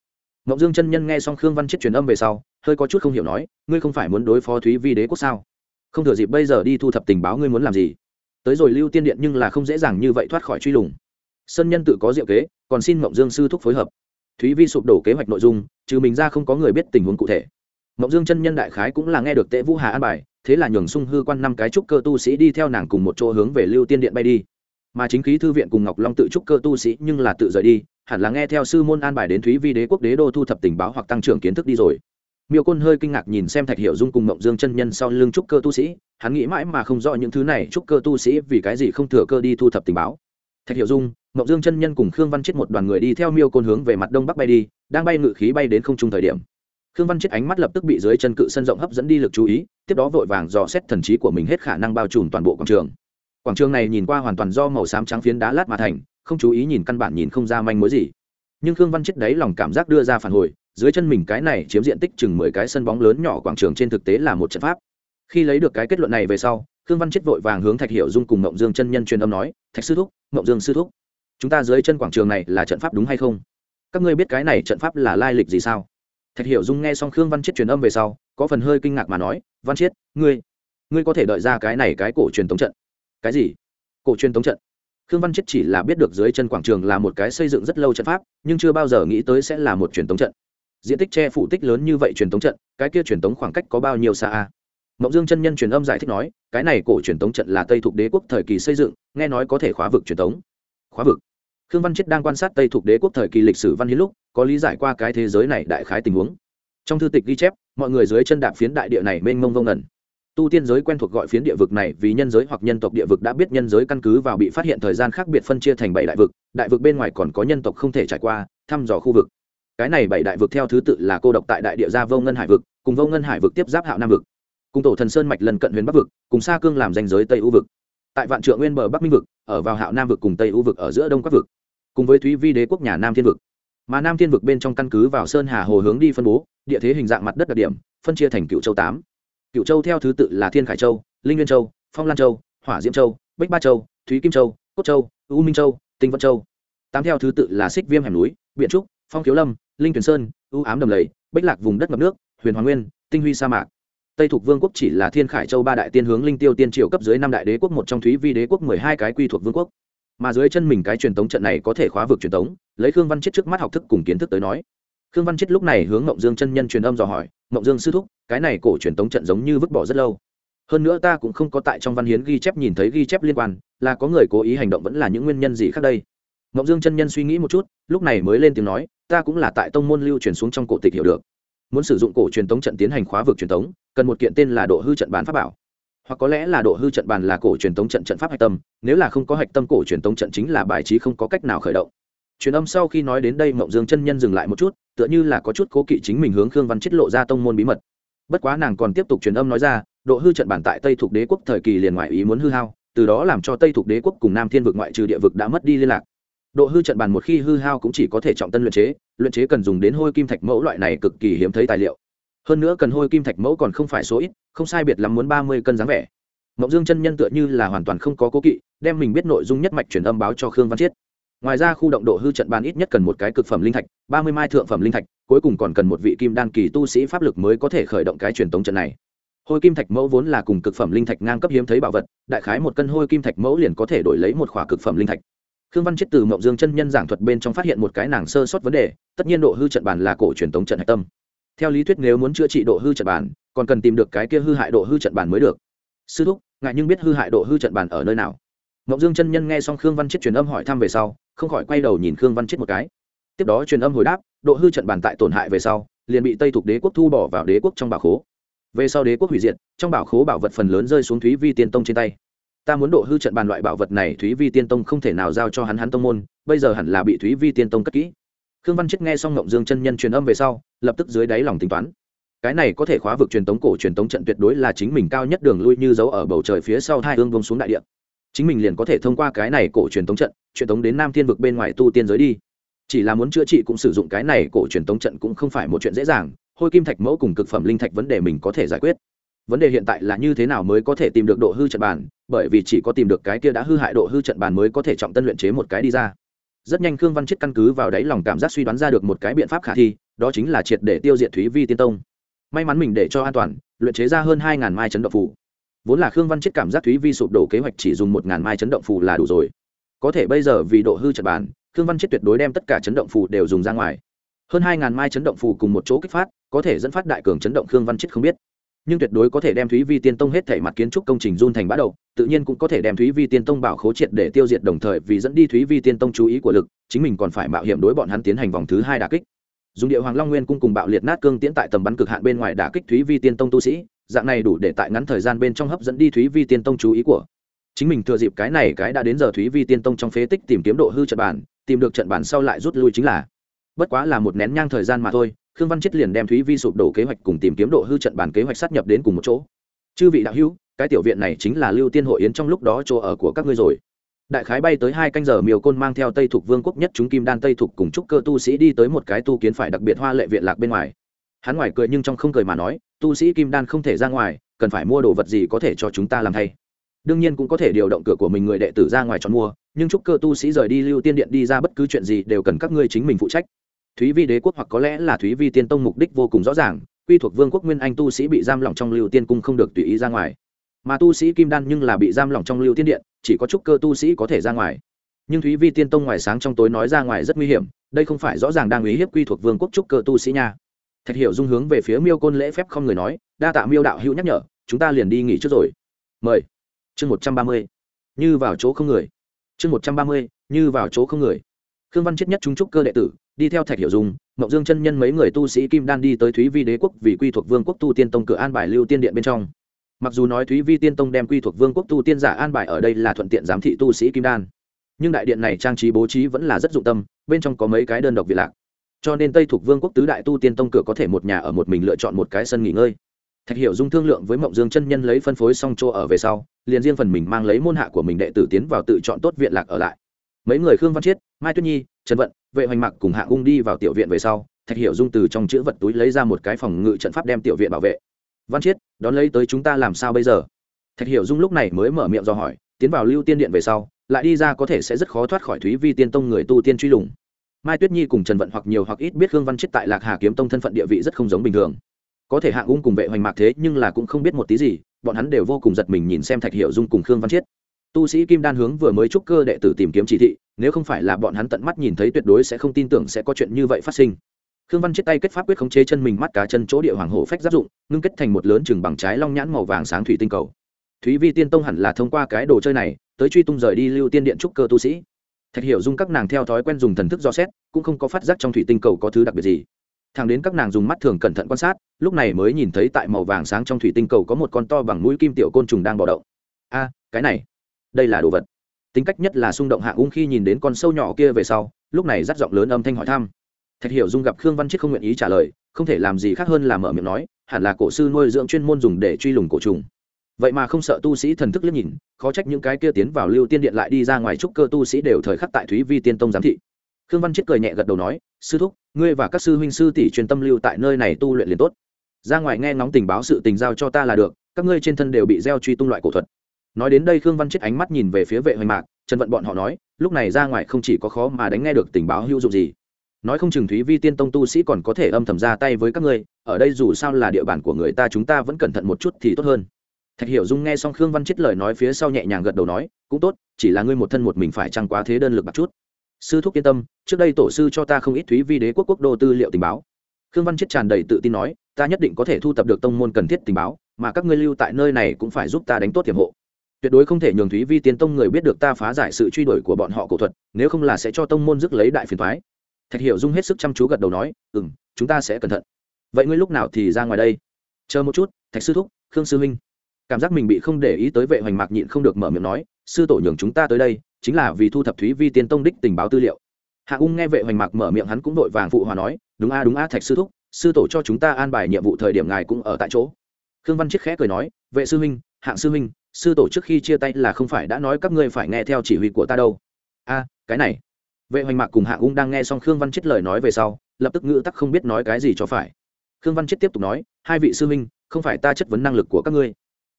Ngộng dương chân nhân nghe xong khương văn chết truyền âm về sau, hơi có chút không hiểu nói, ngươi không phải muốn đối phó thúy vi đế quốc sao? Không thừa dịp bây giờ đi thu thập tình báo ngươi muốn làm gì? Tới rồi lưu tiên điện nhưng là không dễ dàng như vậy thoát khỏi truy lùng sơn nhân tự có diệu kế, còn xin Mộng dương sư thúc phối hợp. Thúy vi sụp đổ kế hoạch nội dung, trừ mình ra không có người biết tình huống cụ thể. Mộng dương chân nhân đại khái cũng là nghe được tệ vũ hà an bài, thế là nhường sung hư quan năm cái trúc cơ tu sĩ đi theo nàng cùng một chỗ hướng về lưu tiên điện bay đi. Mà chính khí thư viện cùng ngọc long tự trúc cơ tu sĩ nhưng là tự rời đi, hẳn là nghe theo sư môn an bài đến thúy vi đế quốc đế đô thu thập tình báo hoặc tăng trưởng kiến thức đi rồi. Miêu côn hơi kinh ngạc nhìn xem thạch hiệu dung cùng mộng dương chân nhân sau lưng trúc cơ tu sĩ, hắn nghĩ mãi mà không rõ những thứ này trúc cơ tu sĩ vì cái gì không thừa cơ đi thu thập tình báo. Thạch hiệu dung Ngộ dương chân nhân cùng khương văn chết một đoàn người đi theo miêu côn hướng về mặt đông bắc bay đi, đang bay ngự khí bay đến không trung thời điểm. Khương văn chết ánh mắt lập tức bị dưới chân cự sân rộng hấp dẫn đi lực chú ý, tiếp đó vội vàng dò xét thần trí của mình hết khả năng bao trùm toàn bộ quảng trường. Quảng trường này nhìn qua hoàn toàn do màu xám trắng phiến đá lát mà thành, không chú ý nhìn căn bản nhìn không ra manh mối gì. Nhưng khương văn chết đấy lòng cảm giác đưa ra phản hồi, dưới chân mình cái này chiếm diện tích chừng mười cái sân bóng lớn nhỏ quảng trường trên thực tế là một trận pháp. Khi lấy được cái kết luận này về sau, khương văn chết vội vàng hướng thạch hiệu dung cùng Ngộng dương chân nhân truyền âm nói, thạch sư thúc Ngộng dương sư thúc chúng ta dưới chân quảng trường này là trận pháp đúng hay không? Các ngươi biết cái này trận pháp là lai lịch gì sao? Thạch hiểu dung nghe xong khương văn chiết truyền âm về sau, có phần hơi kinh ngạc mà nói, văn chiết, ngươi ngươi có thể đợi ra cái này cái cổ truyền tống trận. Cái gì? Cổ truyền tống trận? Khương văn chiết chỉ là biết được dưới chân quảng trường là một cái xây dựng rất lâu trận pháp, nhưng chưa bao giờ nghĩ tới sẽ là một truyền tống trận. Diện tích che phủ tích lớn như vậy truyền tống trận, cái kia truyền tống khoảng cách có bao nhiêu xa a? Mậu dương chân nhân truyền âm giải thích nói, cái này cổ truyền tống trận là tây thuộc đế quốc thời kỳ xây dựng, nghe nói có thể khóa vực truyền tống khóa vực. Khương văn chết đang quan sát tây thuộc đế quốc thời kỳ lịch sử văn hiến lúc, có lý giải qua cái thế giới này đại khái tình huống. Trong thư tịch ghi chép, mọi người dưới chân đạp phiến đại địa này mênh mông vông ngẩn tu tiên giới quen thuộc gọi phiến địa vực này vì nhân giới hoặc nhân tộc địa vực đã biết nhân giới căn cứ vào bị phát hiện thời gian khác biệt phân chia thành bảy đại vực đại vực bên ngoài còn có nhân tộc không thể trải qua, thăm dò khu vực. Cái này bảy đại vực theo thứ tự là cô độc tại đại địa gia vô ngân hải vực, cùng vô ngân hải vực tiếp giáp hạo nam vực. Cùng tổ thần sơn mạch lần cận huyền bắc vực, cùng xa cương làm danh giới tây u vực tại vạn trượng nguyên bờ bắc minh vực, ở vào hạo nam vực cùng tây u vực ở giữa đông các vực, cùng với thúy vi đế quốc nhà nam thiên vực. Mà nam thiên vực bên trong căn cứ vào sơn hà hồ hướng đi phân bố, địa thế hình dạng mặt đất đặc điểm, phân chia thành cựu châu tám. Cựu châu theo thứ tự là thiên khải châu, linh nguyên châu, phong lan châu, hỏa diễm châu, bích ba châu, thúy kim châu, cốt châu, u minh châu, tinh vân châu. Tám theo thứ tự là xích viêm hẻm núi, biện trúc, phong khiếu lâm, linh tuyền sơn, u ám đầm lầy, bích lạc vùng đất ngập nước, huyền hoàng nguyên, tinh huy sa mạc tây Thuộc vương quốc chỉ là thiên khải châu ba đại tiên hướng linh tiêu tiên triều cấp dưới năm đại đế quốc một trong thúy vi đế quốc mười hai cái quy thuộc vương quốc. Mà dưới chân mình cái truyền tống trận này có thể khóa vực truyền tống, lấy khương văn chết trước mắt học thức cùng kiến thức tới nói. Khương văn chết lúc này hướng mộng dương chân nhân truyền âm dò hỏi mộng dương sư thúc, cái này cổ truyền tống trận giống như vứt bỏ rất lâu. Hơn nữa ta cũng không có tại trong văn hiến ghi chép nhìn thấy ghi chép liên quan, là có người cố ý hành động vẫn là những nguyên nhân gì khác đây? Mộng dương chân nhân suy nghĩ một chút, lúc này mới lên tiếng nói, ta cũng là tại tông môn lưu truyền xuống trong cổ tịch hiểu được muốn sử dụng cổ truyền tống trận tiến hành khóa vực truyền tống, cần một kiện tên là độ hư trận bàn pháp bảo. Hoặc có lẽ là độ hư trận bàn là cổ truyền tống trận trận pháp hạch tâm, nếu là không có hạch tâm cổ truyền tống trận chính là bài trí không có cách nào khởi động. Truyền âm sau khi nói đến đây, mộng dương chân nhân dừng lại một chút, tựa như là có chút cố kỵ chính mình hướng khương văn chết lộ ra tông môn bí mật. Bất quá nàng còn tiếp tục truyền âm nói ra, độ hư trận bản tại tây thuộc đế quốc thời kỳ liền ngoại ý muốn hư hao, từ đó làm cho tây thuộc đế quốc cùng nam thiên vực ngoại trừ địa vực đã mất đi liên lạc. Độ hư trận bàn một khi hư hao cũng chỉ có thể trọng tân luyện chế luyện chế cần dùng đến hôi kim thạch mẫu loại này cực kỳ hiếm thấy tài liệu. Hơn nữa cần hôi kim thạch mẫu còn không phải số ít, không sai biệt lắm muốn ba mươi cân dáng vẻ. Mộng dương chân nhân tựa như là hoàn toàn không có cố kỵ, đem mình biết nội dung nhất mạch truyền âm báo cho khương văn chiết. Ngoài ra khu động độ hư trận bàn ít nhất cần một cái cực phẩm linh thạch, ba mươi mai thượng phẩm linh thạch, cuối cùng còn cần một vị kim đan kỳ tu sĩ pháp lực mới có thể khởi động cái truyền tống trận này. Hôi kim thạch mẫu vốn là cùng cực phẩm linh thạch ngang cấp hiếm thấy bảo vật, đại khái một cân hôi kim thạch mẫu liền có thể đổi lấy một khỏa cực phẩm linh thạch khương văn chết từ mộng dương chân nhân giảng thuật bên trong phát hiện một cái nàng sơ sót vấn đề, tất nhiên độ hư trận bàn là cổ truyền tống trận hạch tâm. Theo lý thuyết nếu muốn chữa trị độ hư trận bàn, còn cần tìm được cái kia hư hại độ hư trận bàn mới được. Sư thúc ngại nhưng biết hư hại độ hư trận bàn ở nơi nào? Mộng dương chân nhân nghe xong khương văn chết truyền âm hỏi thăm về sau, không khỏi quay đầu nhìn khương văn chết một cái. Tiếp đó truyền âm hồi đáp, độ hư trận bàn tại tổn hại về sau, liền bị tây thuộc đế quốc thu bỏ vào đế quốc trong bảo khố. Về sau đế quốc hủy diệt, trong bảo khố bảo vật phần lớn rơi xuống thúy vi tiên tông trên tay ta muốn độ hư trận bàn loại bảo vật này thúy vi tiên tông không thể nào giao cho hắn hắn tông môn, bây giờ hẳn là bị thúy vi tiên tông cất kỹ. Khương văn chết nghe xong ngộng dương chân nhân truyền âm về sau, lập tức dưới đáy lòng tính toán. Cái này có thể khóa vực truyền tống cổ truyền tống trận tuyệt đối là chính mình cao nhất đường lui như dấu ở bầu trời phía sau hai hương bông xuống đại địa. Chính mình liền có thể thông qua cái này cổ truyền tống trận, truyền tống đến nam thiên vực bên ngoài tu tiên giới đi. Chỉ là muốn chữa trị cũng sử dụng cái này cổ truyền tống trận cũng không phải một chuyện dễ dàng, hôi kim thạch mẫu cùng cực phẩm linh thạch vấn đề mình có thể giải quyết vấn đề hiện tại là như thế nào mới có thể tìm được độ hư trận bàn? Bởi vì chỉ có tìm được cái kia đã hư hại độ hư trận bàn mới có thể trọng tân luyện chế một cái đi ra. Rất nhanh khương văn chết căn cứ vào đáy lòng cảm giác suy đoán ra được một cái biện pháp khả thi, đó chính là triệt để tiêu diệt thúy vi tiên tông. May mắn mình để cho an toàn, luyện chế ra hơn hai ngàn mai chấn động phủ vốn là khương văn chết cảm giác thúy vi sụp đổ kế hoạch chỉ dùng một ngàn mai chấn động phủ là đủ rồi. Có thể bây giờ vì độ hư trận bàn, khương văn chết tuyệt đối đem tất cả chấn động phủ đều dùng ra ngoài. Hơn hai ngàn mai chấn động phủ cùng một chỗ kích phát, có thể dẫn phát đại cường chấn động khương văn chết không biết nhưng tuyệt đối có thể đem thúy vi tiên tông hết thể mặt kiến trúc công trình run thành bã đầu tự nhiên cũng có thể đem thúy vi tiên tông bảo khố triệt để tiêu diệt đồng thời vì dẫn đi thúy vi tiên tông chú ý của lực, chính mình còn phải mạo hiểm đối bọn hắn tiến hành vòng thứ hai đà kích. Dùng địa hoàng long nguyên cung cùng bạo liệt nát cương tiễn tại tầm bắn cực hạn bên ngoài đả kích thúy vi tiên tông tu sĩ, dạng này đủ để tại ngắn thời gian bên trong hấp dẫn đi thúy vi tiên tông chú ý của chính mình. Thừa dịp cái này cái đã đến giờ thúy vi tiên tông trong phế tích tìm kiếm độ hư trận bản tìm được trận bản sau lại rút lui chính là, bất quá là một nén nhang thời gian mà thôi khương văn chết liền đem thúy vi sụp đổ kế hoạch cùng tìm kiếm độ hư trận bàn kế hoạch sát nhập đến cùng một chỗ. Chư vị đạo hữu, cái tiểu viện này chính là lưu tiên hội yến trong lúc đó chỗ ở của các ngươi rồi. Đại khái bay tới hai canh giờ miều côn mang theo tây Thuộc vương quốc nhất chúng kim đan tây Thuộc cùng trúc cơ tu sĩ đi tới một cái tu kiến phải đặc biệt hoa lệ viện lạc bên ngoài. Hắn ngoài cười nhưng trong không cười mà nói, tu sĩ kim đan không thể ra ngoài, cần phải mua đồ vật gì có thể cho chúng ta làm thay. Đương nhiên cũng có thể điều động cửa của mình người đệ tử ra ngoài chọn mua, nhưng trúc cơ tu sĩ rời đi lưu tiên điện đi ra bất cứ chuyện gì đều cần các ngươi chính mình phụ trách thúy vi đế quốc hoặc có lẽ là thúy vi tiên tông mục đích vô cùng rõ ràng, quy thuộc vương quốc nguyên anh tu sĩ bị giam lỏng trong lưu tiên cung không được tùy ý ra ngoài. Mà tu sĩ kim đan nhưng là bị giam lỏng trong lưu tiên điện, chỉ có chút cơ tu sĩ có thể ra ngoài. Nhưng thúy vi tiên tông ngoài sáng trong tối nói ra ngoài rất nguy hiểm, đây không phải rõ ràng đang uy hiếp quy thuộc vương quốc trúc cơ tu sĩ nha. Thạch hiểu dung hướng về phía miêu côn lễ phép không người nói, đa tạ miêu đạo hữu nhắc nhở, chúng ta liền đi nghỉ trước rồi. Mời. Chương một trăm ba mươi. Như vào chỗ không người. Chương một trăm ba mươi, như vào chỗ không người khương văn chết nhất chúng trúc cơ đệ tử, đi theo thạch hiểu dung mậu dương chân nhân mấy người tu sĩ kim đan đi tới thúy vi đế quốc vì quy thuộc vương quốc tu tiên tông cửa an bài lưu tiên điện bên trong. Mặc dù nói thúy vi tiên tông đem quy thuộc vương quốc tu tiên giả an bài ở đây là thuận tiện giám thị tu sĩ kim đan, nhưng đại điện này trang trí bố trí vẫn là rất dụng tâm, bên trong có mấy cái đơn độc vị lạc. Cho nên tây thuộc vương quốc tứ đại tu tiên tông cửa có thể một nhà ở một mình lựa chọn một cái sân nghỉ ngơi. Thạch hiểu dung thương lượng với mộng dương chân nhân lấy phân phối xong chỗ ở về sau, liền riêng phần mình mang lấy môn hạ của mình đệ tử tiến vào tự chọn tốt viện lạc ở lại mấy người khương văn chiết, mai tuyết nhi, trần vận, vệ hoành mặc cùng hạ ung đi vào tiểu viện về sau, thạch hiểu dung từ trong chữ vật túi lấy ra một cái phòng ngự trận pháp đem tiểu viện bảo vệ. Văn chiết, đón lấy tới chúng ta làm sao bây giờ? Thạch hiểu dung lúc này mới mở miệng do hỏi, tiến vào lưu tiên điện về sau, lại đi ra có thể sẽ rất khó thoát khỏi thúy vi tiên tông người tu tiên truy lùng. Mai tuyết nhi cùng trần vận hoặc nhiều hoặc ít biết khương văn chiết tại lạc hà kiếm tông thân phận địa vị rất không giống bình thường. Có thể Hạ ung cùng vệ hoành mạc thế nhưng là cũng không biết một tí gì, bọn hắn đều vô cùng giật mình nhìn xem thạch hiệu dung cùng khương văn chiết tu sĩ kim đan hướng vừa mới trúc cơ đệ tử tìm kiếm chỉ thị, nếu không phải là bọn hắn tận mắt nhìn thấy tuyệt đối sẽ không tin tưởng sẽ có chuyện như vậy phát sinh. Khương văn chết tay kết pháp quyết khống chế chân mình mắt cá chân chỗ địa hoàng hổ phách giáp dụng, ngưng kết thành một lớn chừng bằng trái long nhãn màu vàng sáng thủy tinh cầu. Thúy vi tiên tông hẳn là thông qua cái đồ chơi này, tới truy tung rời đi lưu tiên điện trúc cơ tu sĩ. Thạch hiểu dung các nàng theo thói quen dùng thần thức do xét, cũng không có phát giác trong thủy tinh cầu có thứ đặc biệt gì. Thằng đến các nàng dùng mắt thường cẩn thận quan sát, lúc này mới nhìn thấy tại màu vàng sáng trong thủy tinh cầu có một con to bằng mũi kim tiểu côn trùng đang bò động. A, cái này đây là đồ vật. Tính cách nhất là xung động hạ ung khi nhìn đến con sâu nhỏ kia về sau, lúc này dắt giọng lớn âm thanh hỏi thăm. Thạch hiểu dung gặp khương văn chiết không nguyện ý trả lời, không thể làm gì khác hơn là mở miệng nói, hẳn là cổ sư nuôi dưỡng chuyên môn dùng để truy lùng cổ trùng. Vậy mà không sợ tu sĩ thần thức liếc nhìn, khó trách những cái kia tiến vào lưu tiên điện lại đi ra ngoài trúc cơ tu sĩ đều thời khắc tại thúy vi tiên tông giám thị. Khương văn chết cười nhẹ gật đầu nói, sư thúc, ngươi và các sư huynh sư tỷ truyền tâm lưu tại nơi này tu luyện liền tốt. Ra ngoài nghe ngóng tình báo sự tình giao cho ta là được, các ngươi trên thân đều bị gieo truy tung loại cổ thuật nói đến đây khương văn chết ánh mắt nhìn về phía vệ hoành mạc, trần vận bọn họ nói, lúc này ra ngoài không chỉ có khó mà đánh nghe được tình báo hữu dụng gì. Nói không chừng thúy vi tiên tông tu sĩ còn có thể âm thầm ra tay với các ngươi, ở đây dù sao là địa bàn của người ta chúng ta vẫn cẩn thận một chút thì tốt hơn. Thạch hiểu dung nghe xong khương văn chết lời nói phía sau nhẹ nhàng gật đầu nói, cũng tốt, chỉ là ngươi một thân một mình phải chăng quá thế đơn lực bạc chút. Sư thúc yên tâm, trước đây tổ sư cho ta không ít thúy vi đế quốc quốc đô tư liệu tình báo. Khương văn chết tràn đầy tự tin nói, ta nhất định có thể thu thập được tông môn cần thiết tình báo, mà các ngươi lưu tại nơi này cũng phải giúp ta đánh tốt tiềm hộ tuyệt đối không thể nhường thúy vi tiên tông người biết được ta phá giải sự truy đuổi của bọn họ cổ thuật, nếu không là sẽ cho tông môn dứt lấy đại phiền thoái thạch hiểu dung hết sức chăm chú gật đầu nói ừ m chúng ta sẽ cẩn thận. Vậy ngươi lúc nào thì ra ngoài đây? Chờ một chút, thạch sư thúc, khương sư huynh cảm giác mình bị không để ý tới vệ hoành mạc nhịn không được mở miệng nói, sư tổ nhường chúng ta tới đây, chính là vì thu thập thúy vi tiên tông đích tình báo tư liệu. Hạ ung nghe vệ hoành mạc mở miệng hắn cũng vội vàng phụ hòa nói, đúng a đúng a, thạch sư thúc, sư tổ cho chúng ta an bài nhiệm vụ thời điểm ngài cũng ở tại chỗ. Khương văn chiết khẽ cười nói, vệ sư huynh hạng sư huynh, sư tổ trước khi chia tay là không phải đã nói các ngươi phải nghe theo chỉ huy của ta đâu. A, cái này. Vệ hoành mạc cùng hạ ung đang nghe xong khương văn chết lời nói về sau, lập tức ngữ tắc không biết nói cái gì cho phải. Khương văn chiết tiếp tục nói, hai vị sư huynh, không phải ta chất vấn năng lực của các ngươi,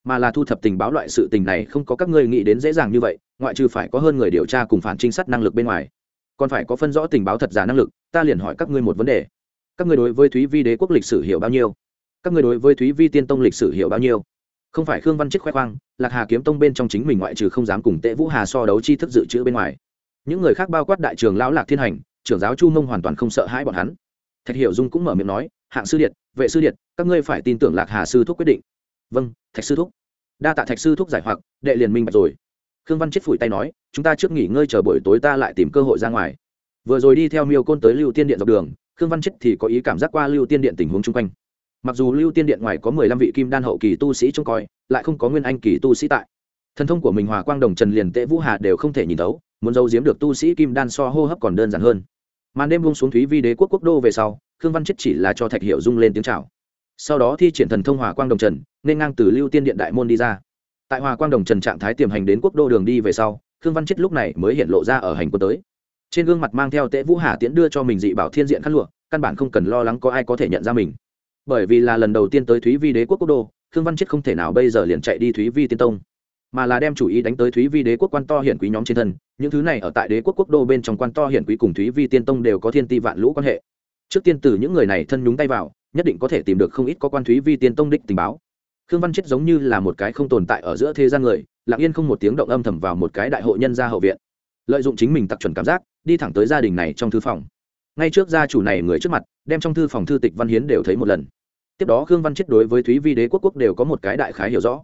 mà là thu thập tình báo loại sự tình này không có các ngươi nghĩ đến dễ dàng như vậy, ngoại trừ phải có hơn người điều tra cùng phản trinh sát năng lực bên ngoài. Còn phải có phân rõ tình báo thật giả năng lực, ta liền hỏi các ngươi một vấn đề. Các ngươi đối với thúy vi đế quốc lịch sử hiểu bao nhiêu? Các ngươi đối với thúy vi tiên tông lịch sử hiểu bao nhiêu? Không phải khương văn chết khoe khoang lạc hà kiếm tông bên trong chính mình ngoại trừ không dám cùng tệ vũ hà so đấu chi thức dự trữ bên ngoài những người khác bao quát đại trường lão lạc thiên hành trưởng giáo chu mông hoàn toàn không sợ hãi bọn hắn thạch hiểu dung cũng mở miệng nói hạng sư điện vệ sư điện các ngươi phải tin tưởng lạc hà sư thúc quyết định vâng thạch sư thúc đa tạ thạch sư thúc giải hoặc đệ liền minh bạch rồi khương văn chết phủi tay nói chúng ta trước nghỉ ngơi chờ buổi tối ta lại tìm cơ hội ra ngoài vừa rồi đi theo miêu côn tới lưu tiên điện dọc đường khương văn chết thì có ý cảm giác qua lưu tiên điện tình huống chung quanh mặc dù lưu tiên điện ngoài có mười lăm vị kim đan hậu kỳ tu sĩ trông coi, lại không có nguyên anh kỳ tu sĩ tại. Thần thông của mình hòa quang đồng trần liền tệ vũ hà đều không thể nhìn thấu, muốn giấu giếm được tu sĩ kim đan so hô hấp còn đơn giản hơn. Màn đêm buông xuống thúy vi đế quốc quốc đô về sau, khương văn chết chỉ là cho thạch hiệu dung lên tiếng chào. Sau đó thi triển thần thông hòa quang đồng trần, nên ngang từ lưu tiên điện đại môn đi ra. Tại hòa quang đồng trần trạng thái tiềm hành đến quốc đô đường đi về sau, khương văn chết lúc này mới hiện lộ ra ở hành quân tới. Trên gương mặt mang theo tệ vũ hà tiễn đưa cho mình dị bảo thiên diện khăn lụa, căn bản không cần lo lắng có ai có thể nhận ra mình bởi vì là lần đầu tiên tới thúy vi đế quốc quốc đô, khương văn chết không thể nào bây giờ liền chạy đi thúy vi tiên tông, mà là đem chủ ý đánh tới thúy vi đế quốc quan to hiển quý nhóm trên thân. Những thứ này ở tại đế quốc quốc đô bên trong quan to hiển quý cùng thúy vi tiên tông đều có thiên ti vạn lũ quan hệ. Trước tiên từ những người này thân nhúng tay vào, nhất định có thể tìm được không ít có quan thúy vi tiên tông đích tình báo. Khương văn chết giống như là một cái không tồn tại ở giữa thế gian người, lặng yên không một tiếng động âm thầm vào một cái đại hội nhân gia hậu viện. Lợi dụng chính mình tặc chuẩn cảm giác, đi thẳng tới gia đình này trong thư phòng. Ngay trước gia chủ này người trước mặt, đem trong thư phòng thư tịch văn hiến đều thấy một lần tiếp đó khương văn chết đối với thúy vi đế quốc quốc đều có một cái đại khái hiểu rõ.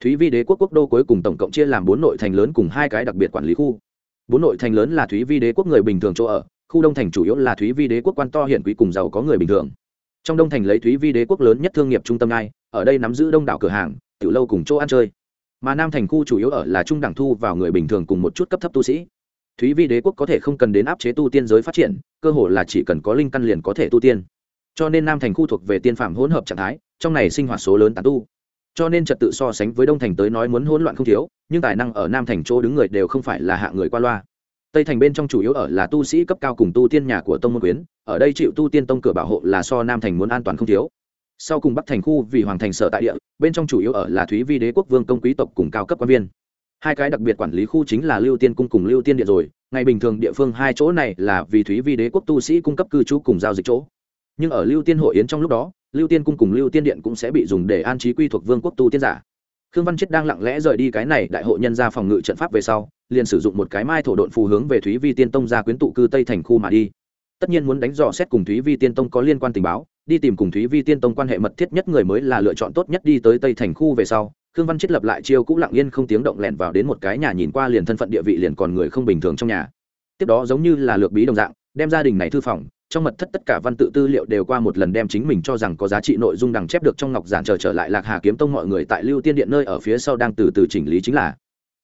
Thúy vi đế quốc quốc đô cuối cùng tổng cộng chia làm bốn nội thành lớn cùng hai cái đặc biệt quản lý khu. Bốn nội thành lớn là thúy vi đế quốc người bình thường chỗ ở, khu đông thành chủ yếu là thúy vi đế quốc quan to hiện quý cùng giàu có người bình thường. Trong đông thành lấy thúy vi đế quốc lớn nhất thương nghiệp trung tâm ai ở đây nắm giữ đông đảo cửa hàng, tiểu lâu cùng chỗ ăn chơi. Mà nam thành khu chủ yếu ở là trung đẳng thu vào người bình thường cùng một chút cấp thấp tu sĩ. Thúy vi đế quốc có thể không cần đến áp chế tu tiên giới phát triển, cơ hội là chỉ cần có linh căn liền có thể tu tiên cho nên nam thành khu thuộc về tiên phạm hỗn hợp trạng thái, trong này sinh hoạt số lớn tán tu. Cho nên trật tự so sánh với đông thành tới nói muốn hỗn loạn không thiếu, nhưng tài năng ở nam thành chỗ đứng người đều không phải là hạ người qua loa. Tây thành bên trong chủ yếu ở là tu sĩ cấp cao cùng tu tiên nhà của tông môn quyến, ở đây chịu tu tiên tông cửa bảo hộ là so nam thành muốn an toàn không thiếu. Sau cùng bắc thành khu vì hoàng thành sở tại địa, bên trong chủ yếu ở là thúy vi đế quốc vương công quý tộc cùng cao cấp quan viên. Hai cái đặc biệt quản lý khu chính là lưu tiên cung cùng lưu tiên điện rồi, ngày bình thường địa phương hai chỗ này là vì thúy vi đế quốc tu sĩ cung cấp cư trú cùng giao dịch chỗ nhưng ở lưu tiên hội yến trong lúc đó, lưu tiên cung cùng lưu tiên điện cũng sẽ bị dùng để an trí quy thuộc vương quốc tu tiên giả. Khương văn chết đang lặng lẽ rời đi cái này đại hội nhân ra phòng ngự trận pháp về sau, liền sử dụng một cái mai thổ độn phù hướng về thúy vi tiên tông ra quyến tụ cư tây thành khu mà đi. Tất nhiên muốn đánh dò xét cùng thúy vi tiên tông có liên quan tình báo, đi tìm cùng thúy vi tiên tông quan hệ mật thiết nhất người mới là lựa chọn tốt nhất đi tới tây thành khu về sau, khương văn chết lập lại chiêu cũng lặng yên không tiếng động lẹn vào đến một cái nhà nhìn qua liền thân phận địa vị liền còn người không bình thường trong nhà. Tiếp đó giống như là lược bí đồng dạng, đem gia đình này thư phòng trong mật thất tất cả văn tự tư liệu đều qua một lần đem chính mình cho rằng có giá trị nội dung đằng chép được trong ngọc giản chờ trở, trở lại lạc hà kiếm tông mọi người tại lưu tiên điện nơi ở phía sau đang từ từ chỉnh lý chính là.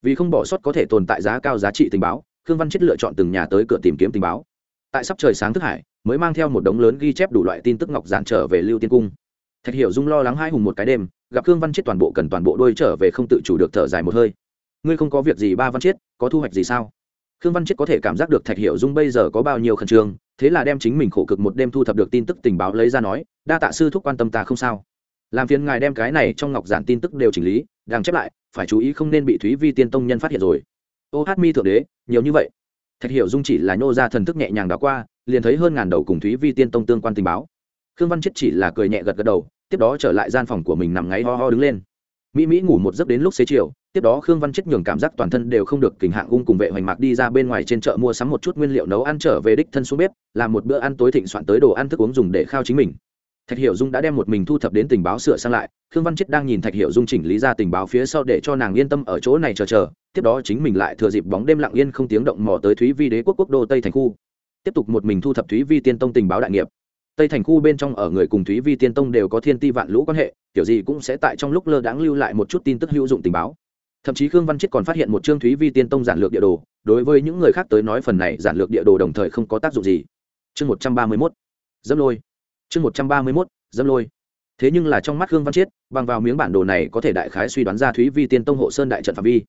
Vì không bỏ sót có thể tồn tại giá cao giá trị tình báo khương văn chết lựa chọn từng nhà tới cửa tìm kiếm tình báo. Tại sắp trời sáng thức hải mới mang theo một đống lớn ghi chép đủ loại tin tức ngọc giản trở về lưu tiên cung. Thạch hiểu dung lo lắng hai hùng một cái đêm gặp khương văn chết toàn bộ cần toàn bộ đôi trở về không tự chủ được thở dài một hơi. Ngươi không có việc gì ba văn chết có thu hoạch gì sao? Khương văn chết có thể cảm giác được thạch hiểu dung bây giờ có bao nhiêu khẩn trương, thế là đem chính mình khổ cực một đêm thu thập được tin tức tình báo lấy ra nói, đa tạ sư thúc quan tâm ta không sao. Làm phiền ngài đem cái này trong ngọc giản tin tức đều chỉnh lý đang chép lại, phải chú ý không nên bị thúy vi tiên tông nhân phát hiện rồi. Ô hát mi thượng đế, nhiều như vậy. Thạch hiểu dung chỉ là nhô ra thần thức nhẹ nhàng đã qua, liền thấy hơn ngàn đầu cùng thúy vi tiên tông tương quan tình báo. Khương văn chết chỉ là cười nhẹ gật gật đầu, tiếp đó trở lại gian phòng của mình nằm ngáy ho ho đứng lên mỹ mỹ ngủ một giấc đến lúc xế chiều, tiếp đó khương văn chết nhường cảm giác toàn thân đều không được kình hạng ung cùng vệ hoành mạc đi ra bên ngoài trên chợ mua sắm một chút nguyên liệu nấu ăn trở về đích thân xuống bếp, làm một bữa ăn tối thịnh soạn tới đồ ăn thức uống dùng để khao chính mình. Thạch hiểu dung đã đem một mình thu thập đến tình báo sửa sang lại, khương văn chết đang nhìn thạch hiểu dung chỉnh lý ra tình báo phía sau để cho nàng yên tâm ở chỗ này chờ chờ, tiếp đó chính mình lại thừa dịp bóng đêm lặng yên không tiếng động mò tới thúy vi đế quốc quốc đô tây thành khu. Tiếp tục một mình thu thập thúy vi tiên tông tình báo đại nghiệp tây thành khu bên trong ở người cùng thúy vi tiên tông đều có thiên ti vạn lũ quan hệ, kiểu gì cũng sẽ tại trong lúc lơ đãng lưu lại một chút tin tức hữu dụng tình báo. Thậm chí khương văn chết còn phát hiện một chương thúy vi tiên tông giản lược địa đồ, đối với những người khác tới nói phần này giản lược địa đồ đồng thời không có tác dụng gì. Chương một trăm ba mươi mốt. Dâm lôi. Chương một trăm ba mươi mốt, dâm lôi. Thế nhưng là trong mắt khương văn chiết bằng vào miếng bản đồ này có thể đại khái suy đoán ra thúy vi tiên tông hộ sơn đại trận phạm vi.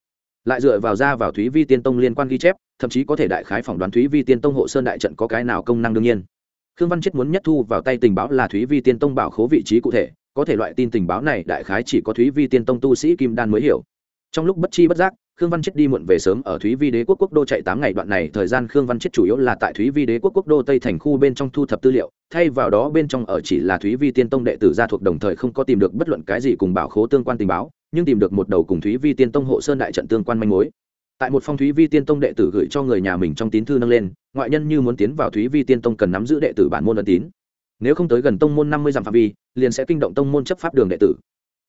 Lại dựa vào ra vào thúy vi tiên tông liên quan ghi chép, thậm chí có thể đại khái phỏng đoán thúy vi tiên tông hộ sơn đại trận có cái nào công năng đương nhiên khương văn chết muốn nhất thu vào tay tình báo là thúy vi tiên tông bảo khố vị trí cụ thể, có thể loại tin tình báo này đại khái chỉ có thúy vi tiên tông tu sĩ kim đan mới hiểu. Trong lúc bất chi bất giác, khương văn chết đi muộn về sớm ở thúy vi đế quốc quốc đô chạy tám ngày đoạn này, thời gian khương văn chết chủ yếu là tại thúy vi đế quốc quốc đô tây thành khu bên trong thu thập tư liệu, thay vào đó bên trong ở chỉ là thúy vi tiên tông đệ tử gia thuộc đồng thời không có tìm được bất luận cái gì cùng bảo khố tương quan tình báo, nhưng tìm được một đầu cùng thúy vi tiên tông hộ sơn đại trận tương quan manh mối tại một phong thúy vi tiên tông đệ tử gửi cho người nhà mình trong tín thư nâng lên, ngoại nhân như muốn tiến vào thúy vi tiên tông cần nắm giữ đệ tử bản môn ân tín. Nếu không tới gần tông môn năm mươi dặm phạm vi, liền sẽ kinh động tông môn chấp pháp đường đệ tử.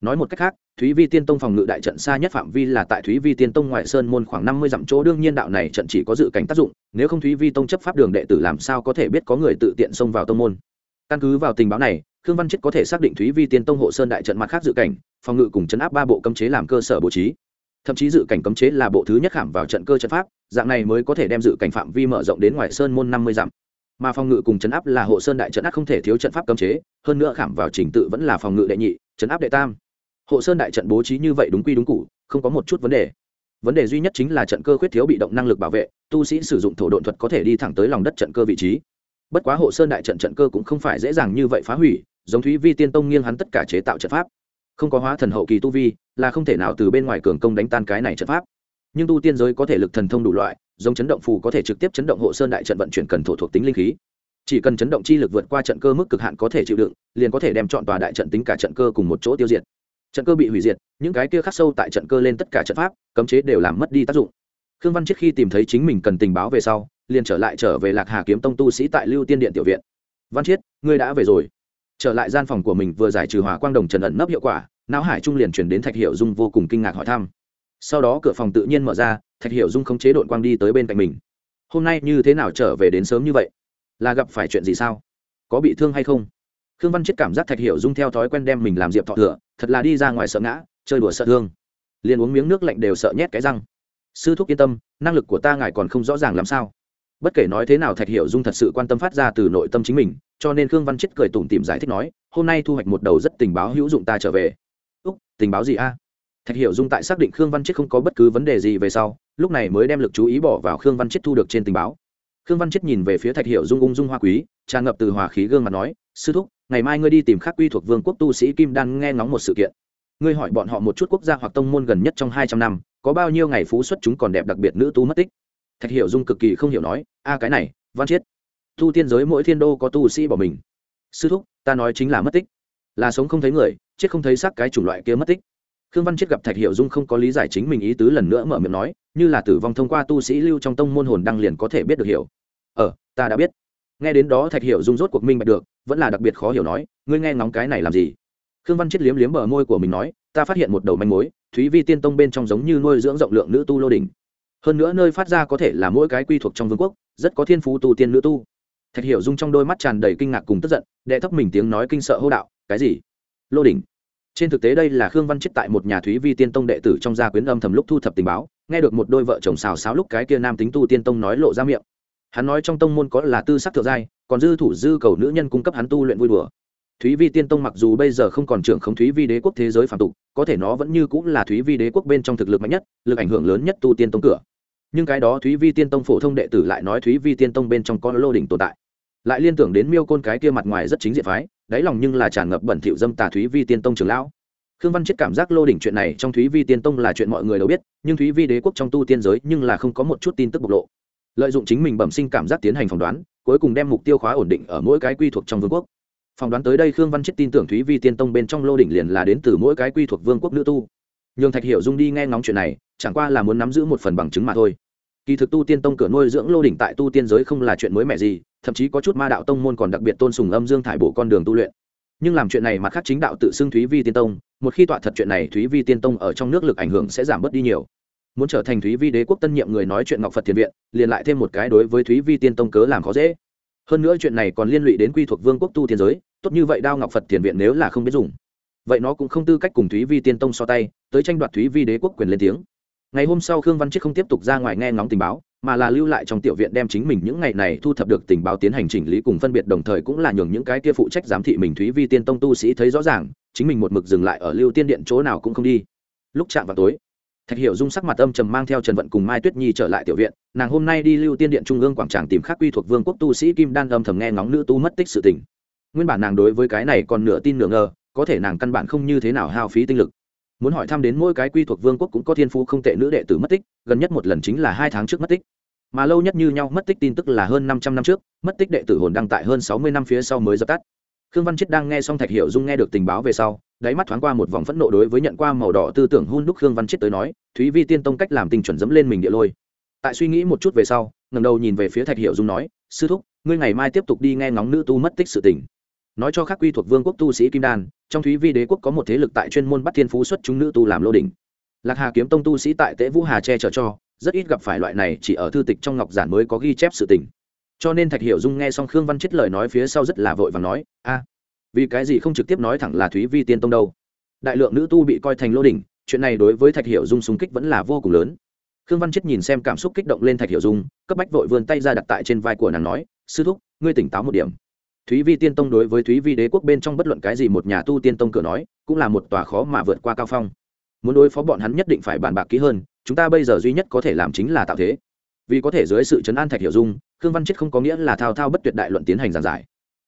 Nói một cách khác, thúy vi tiên tông phòng ngự đại trận xa nhất phạm vi là tại thúy vi tiên tông ngoại sơn môn khoảng năm mươi dặm chỗ, đương nhiên đạo này trận chỉ có dự cảnh tác dụng, nếu không thúy vi tông chấp pháp đường đệ tử làm sao có thể biết có người tự tiện xông vào tông môn. Căn cứ vào tình báo này, khương văn chết có thể xác định thúy vi tiên tông hộ sơn đại trận mặt khác dự cảnh, phòng ngự cùng chấn áp ba bộ cấm chế làm cơ sở bố trí thậm chí dự cảnh cấm chế là bộ thứ nhất khảm vào trận cơ trận pháp, dạng này mới có thể đem dự cảnh phạm vi mở rộng đến ngoài sơn môn năm mươi dặm. Mà phòng ngự cùng chấn áp là hộ sơn đại trận áp không thể thiếu trận pháp cấm chế, hơn nữa khảm vào trình tự vẫn là phòng ngự đệ nhị, chấn áp đệ tam. Hộ sơn đại trận bố trí như vậy đúng quy đúng cụ không có một chút vấn đề. Vấn đề duy nhất chính là trận cơ khuyết thiếu bị động năng lực bảo vệ, tu sĩ sử dụng thổ độn thuật có thể đi thẳng tới lòng đất trận cơ vị trí. Bất quá hộ sơn đại trận trận cơ cũng không phải dễ dàng như vậy phá hủy, giống thúy vi tiên tông nghiêng hắn tất cả chế tạo trận pháp không có hóa thần hậu kỳ tu vi, là không thể nào từ bên ngoài cường công đánh tan cái này trận pháp. Nhưng tu tiên giới có thể lực thần thông đủ loại, giống chấn động phù có thể trực tiếp chấn động hộ sơn đại trận vận chuyển cần thổ thuộc tính linh khí. Chỉ cần chấn động chi lực vượt qua trận cơ mức cực hạn có thể chịu đựng, liền có thể đem chọn tòa đại trận tính cả trận cơ cùng một chỗ tiêu diệt. Trận cơ bị hủy diệt, những cái kia khắc sâu tại trận cơ lên tất cả trận pháp, cấm chế đều làm mất đi tác dụng. Khương văn trước khi tìm thấy chính mình cần tình báo về sau, liền trở lại trở về lạc hà kiếm tông tu sĩ tại lưu tiên điện tiểu viện. Văn chiết, ngươi đã về rồi trở lại gian phòng của mình vừa giải trừ hỏa quang đồng trần ẩn nấp hiệu quả, não hải trung liền chuyển đến thạch hiệu dung vô cùng kinh ngạc hỏi thăm. Sau đó cửa phòng tự nhiên mở ra, thạch hiệu dung không chế đội quang đi tới bên cạnh mình. Hôm nay như thế nào trở về đến sớm như vậy? Là gặp phải chuyện gì sao? Có bị thương hay không? Khương văn chết cảm giác thạch hiệu dung theo thói quen đem mình làm diệp thọ thừa, thật là đi ra ngoài sợ ngã, chơi đùa sợ thương. Liền uống miếng nước lạnh đều sợ nhét cái răng. Sư thúc yên tâm, năng lực của ta ngài còn không rõ ràng làm sao. Bất kể nói thế nào thạch hiệu dung thật sự quan tâm phát ra từ nội tâm chính mình cho nên khương văn chết cười tủm tìm giải thích nói, hôm nay thu hoạch một đầu rất tình báo hữu dụng ta trở về. Úc, tình báo gì a? Thạch hiệu dung tại xác định khương văn chết không có bất cứ vấn đề gì về sau, lúc này mới đem lực chú ý bỏ vào khương văn chết thu được trên tình báo. Khương văn chết nhìn về phía thạch hiệu dung ung dung hoa quý, tràn ngập từ hòa khí gương mặt nói, sư thúc, ngày mai ngươi đi tìm khắc quy thuộc vương quốc tu sĩ kim đan nghe ngóng một sự kiện. Ngươi hỏi bọn họ một chút quốc gia hoặc tông môn gần nhất trong hai trăm năm, có bao nhiêu ngày phú xuất chúng còn đẹp đặc biệt nữ tu mất tích? Thạch hiểu dung cực kỳ không hiểu nói, a cái này, văn chiết tu tiên giới mỗi thiên đô có tu sĩ bỏ mình. Sư thúc, ta nói chính là mất tích. Là sống không thấy người, chết không thấy xác cái chủng loại kia mất tích. Khương văn chết gặp thạch hiệu dung không có lý giải chính mình ý tứ lần nữa mở miệng nói, như là tử vong thông qua tu sĩ lưu trong tông môn hồn đăng liền có thể biết được hiểu. Ờ ta đã biết. Nghe đến đó thạch hiệu dung rốt cuộc minh bạch được, vẫn là đặc biệt khó hiểu nói, ngươi nghe ngóng cái này làm gì? Khương văn chết liếm liếm bờ môi của mình nói, ta phát hiện một đầu manh mối, thúy vi tiên tông bên trong giống như nuôi dưỡng rộng lượng nữ tu lô đình hơn nữa nơi phát ra có thể là mỗi cái quy thuộc trong vương quốc, rất có thiên phú tu tiên nữ tu thạch hiểu dung trong đôi mắt tràn đầy kinh ngạc cùng tức giận, đệ thấp mình tiếng nói kinh sợ hô đạo, cái gì? Lô đỉnh? Trên thực tế đây là khương văn chết tại một nhà thúy vi tiên tông đệ tử trong gia quyến âm thầm lúc thu thập tình báo, nghe được một đôi vợ chồng xào xáo lúc cái kia nam tính tu tiên tông nói lộ ra miệng. Hắn nói trong tông môn có là tư sắc thượng giai, còn dư thủ dư cầu nữ nhân cung cấp hắn tu luyện vui đùa. Thúy vi tiên tông mặc dù bây giờ không còn trưởng không thúy vi đế quốc thế giới phạm tục, có thể nó vẫn như cũng là thúy vi đế quốc bên trong thực lực mạnh nhất, lực ảnh hưởng lớn nhất tu tiên tông cửa nhưng cái đó thúy vi tiên tông phổ thông đệ tử lại nói thúy vi tiên tông bên trong có lô đỉnh tồn tại. Lại liên tưởng đến miêu côn cái kia mặt ngoài rất chính diện phái, đáy lòng nhưng là tràn ngập bẩn thỉu dâm tà thúy vi tiên tông trường lão. Khương văn chết cảm giác lô đỉnh chuyện này trong thúy vi tiên tông là chuyện mọi người đều biết, nhưng thúy vi đế quốc trong tu tiên giới nhưng là không có một chút tin tức bộc lộ. Lợi dụng chính mình bẩm sinh cảm giác tiến hành phỏng đoán, cuối cùng đem mục tiêu khóa ổn định ở mỗi cái quy thuộc trong vương quốc. Phỏng đoán tới đây khương văn chết tin tưởng thúy vi tiên tông bên trong lô đỉnh liền là đến từ mỗi cái quy thuộc vương quốc nữ tu nhường thạch hiểu dung đi nghe ngóng chuyện này, chẳng qua là muốn nắm giữ một phần bằng chứng mà thôi. Kỳ thực tu tiên tông cửa nuôi dưỡng lô đỉnh tại tu tiên giới không là chuyện mới mẻ gì, thậm chí có chút ma đạo tông môn còn đặc biệt tôn sùng âm dương thải bổ con đường tu luyện. Nhưng làm chuyện này mặt khác chính đạo tự xưng thúy vi tiên tông, một khi tọa thật chuyện này thúy vi tiên tông ở trong nước lực ảnh hưởng sẽ giảm bớt đi nhiều. Muốn trở thành thúy vi đế quốc tân nhiệm người nói chuyện ngọc phật thiền viện, liền lại thêm một cái đối với thúy vi tiên tông cớ làm khó dễ. Hơn nữa chuyện này còn liên lụy đến quy thuộc vương quốc tu tiên giới, tốt như vậy đao ngọc phật thiền viện nếu là không biết dùng vậy nó cũng không tư cách cùng thúy vi tiên tông so tay, tới tranh đoạt thúy vi đế quốc quyền lên tiếng. Ngày hôm sau khương văn chiết không tiếp tục ra ngoài nghe ngóng tình báo, mà là lưu lại trong tiểu viện đem chính mình những ngày này thu thập được tình báo tiến hành chỉnh lý cùng phân biệt, đồng thời cũng là nhường những cái kia phụ trách giám thị mình thúy vi tiên tông tu sĩ thấy rõ ràng, chính mình một mực dừng lại ở lưu tiên điện chỗ nào cũng không đi. Lúc chạm vào tối, thạch hiểu dung sắc mặt âm trầm mang theo trần vận cùng mai tuyết nhi trở lại tiểu viện, nàng hôm nay đi lưu tiên điện trung ương quảng tràng tìm khắc quy thuộc vương quốc tu sĩ kim đan âm thầm nghe ngóng nữ tu mất tích sự tình. Nguyên bản nàng đối với cái này còn nửa tin nửa ngờ có thể nàng căn bản không như thế nào hao phí tinh lực. Muốn hỏi thăm đến mỗi cái quy thuộc vương quốc cũng có thiên phú không tệ nữ đệ tử mất tích, gần nhất một lần chính là hai tháng trước mất tích. Mà lâu nhất như nhau mất tích tin tức là hơn năm trăm năm trước, mất tích đệ tử hồn đăng tại hơn sáu mươi năm phía sau mới dập tắt. Khương văn chết đang nghe xong thạch hiệu dung nghe được tình báo về sau, đáy mắt thoáng qua một vòng phẫn nộ đối với nhận qua màu đỏ tư tưởng hun đúc khương văn chết tới nói, thúy vi tiên tông cách làm tình chuẩn dẫm lên mình địa lôi. Tại suy nghĩ một chút về sau ngầm đầu nhìn về phía thạch hiệu dung nói, sư thúc, ngươi ngày mai tiếp tục đi nghe ngóng nữ tu mất tích sự tình nói cho các quy thuộc vương quốc tu sĩ kim đan, trong thúy vi đế quốc có một thế lực tại chuyên môn bắt thiên phú xuất chúng nữ tu làm lô đỉnh. Lạc hà kiếm tông tu sĩ tại tễ vũ hà che chở cho, rất ít gặp phải loại này, chỉ ở thư tịch trong ngọc giản mới có ghi chép sự tình. Cho nên thạch hiểu dung nghe xong khương văn chết lời nói phía sau rất là vội và nói, a, vì cái gì không trực tiếp nói thẳng là thúy vi tiên tông đâu? Đại lượng nữ tu bị coi thành lô đỉnh, chuyện này đối với thạch hiểu dung súng kích vẫn là vô cùng lớn. Khương văn chết nhìn xem cảm xúc kích động lên thạch hiểu dung, cấp bách vội vươn tay ra đặt tại trên vai của nàng nói, sư thúc, ngươi tỉnh táo một điểm thúy vi tiên tông đối với thúy vi đế quốc bên trong bất luận cái gì một nhà tu tiên tông cửa nói, cũng là một tòa khó mà vượt qua cao phong. Muốn đối phó bọn hắn nhất định phải bàn bạc kỹ hơn, chúng ta bây giờ duy nhất có thể làm chính là tạo thế. Vì có thể dưới sự chấn an thạch hiểu dung, khương văn chết không có nghĩa là thao thao bất tuyệt đại luận tiến hành giảng giải.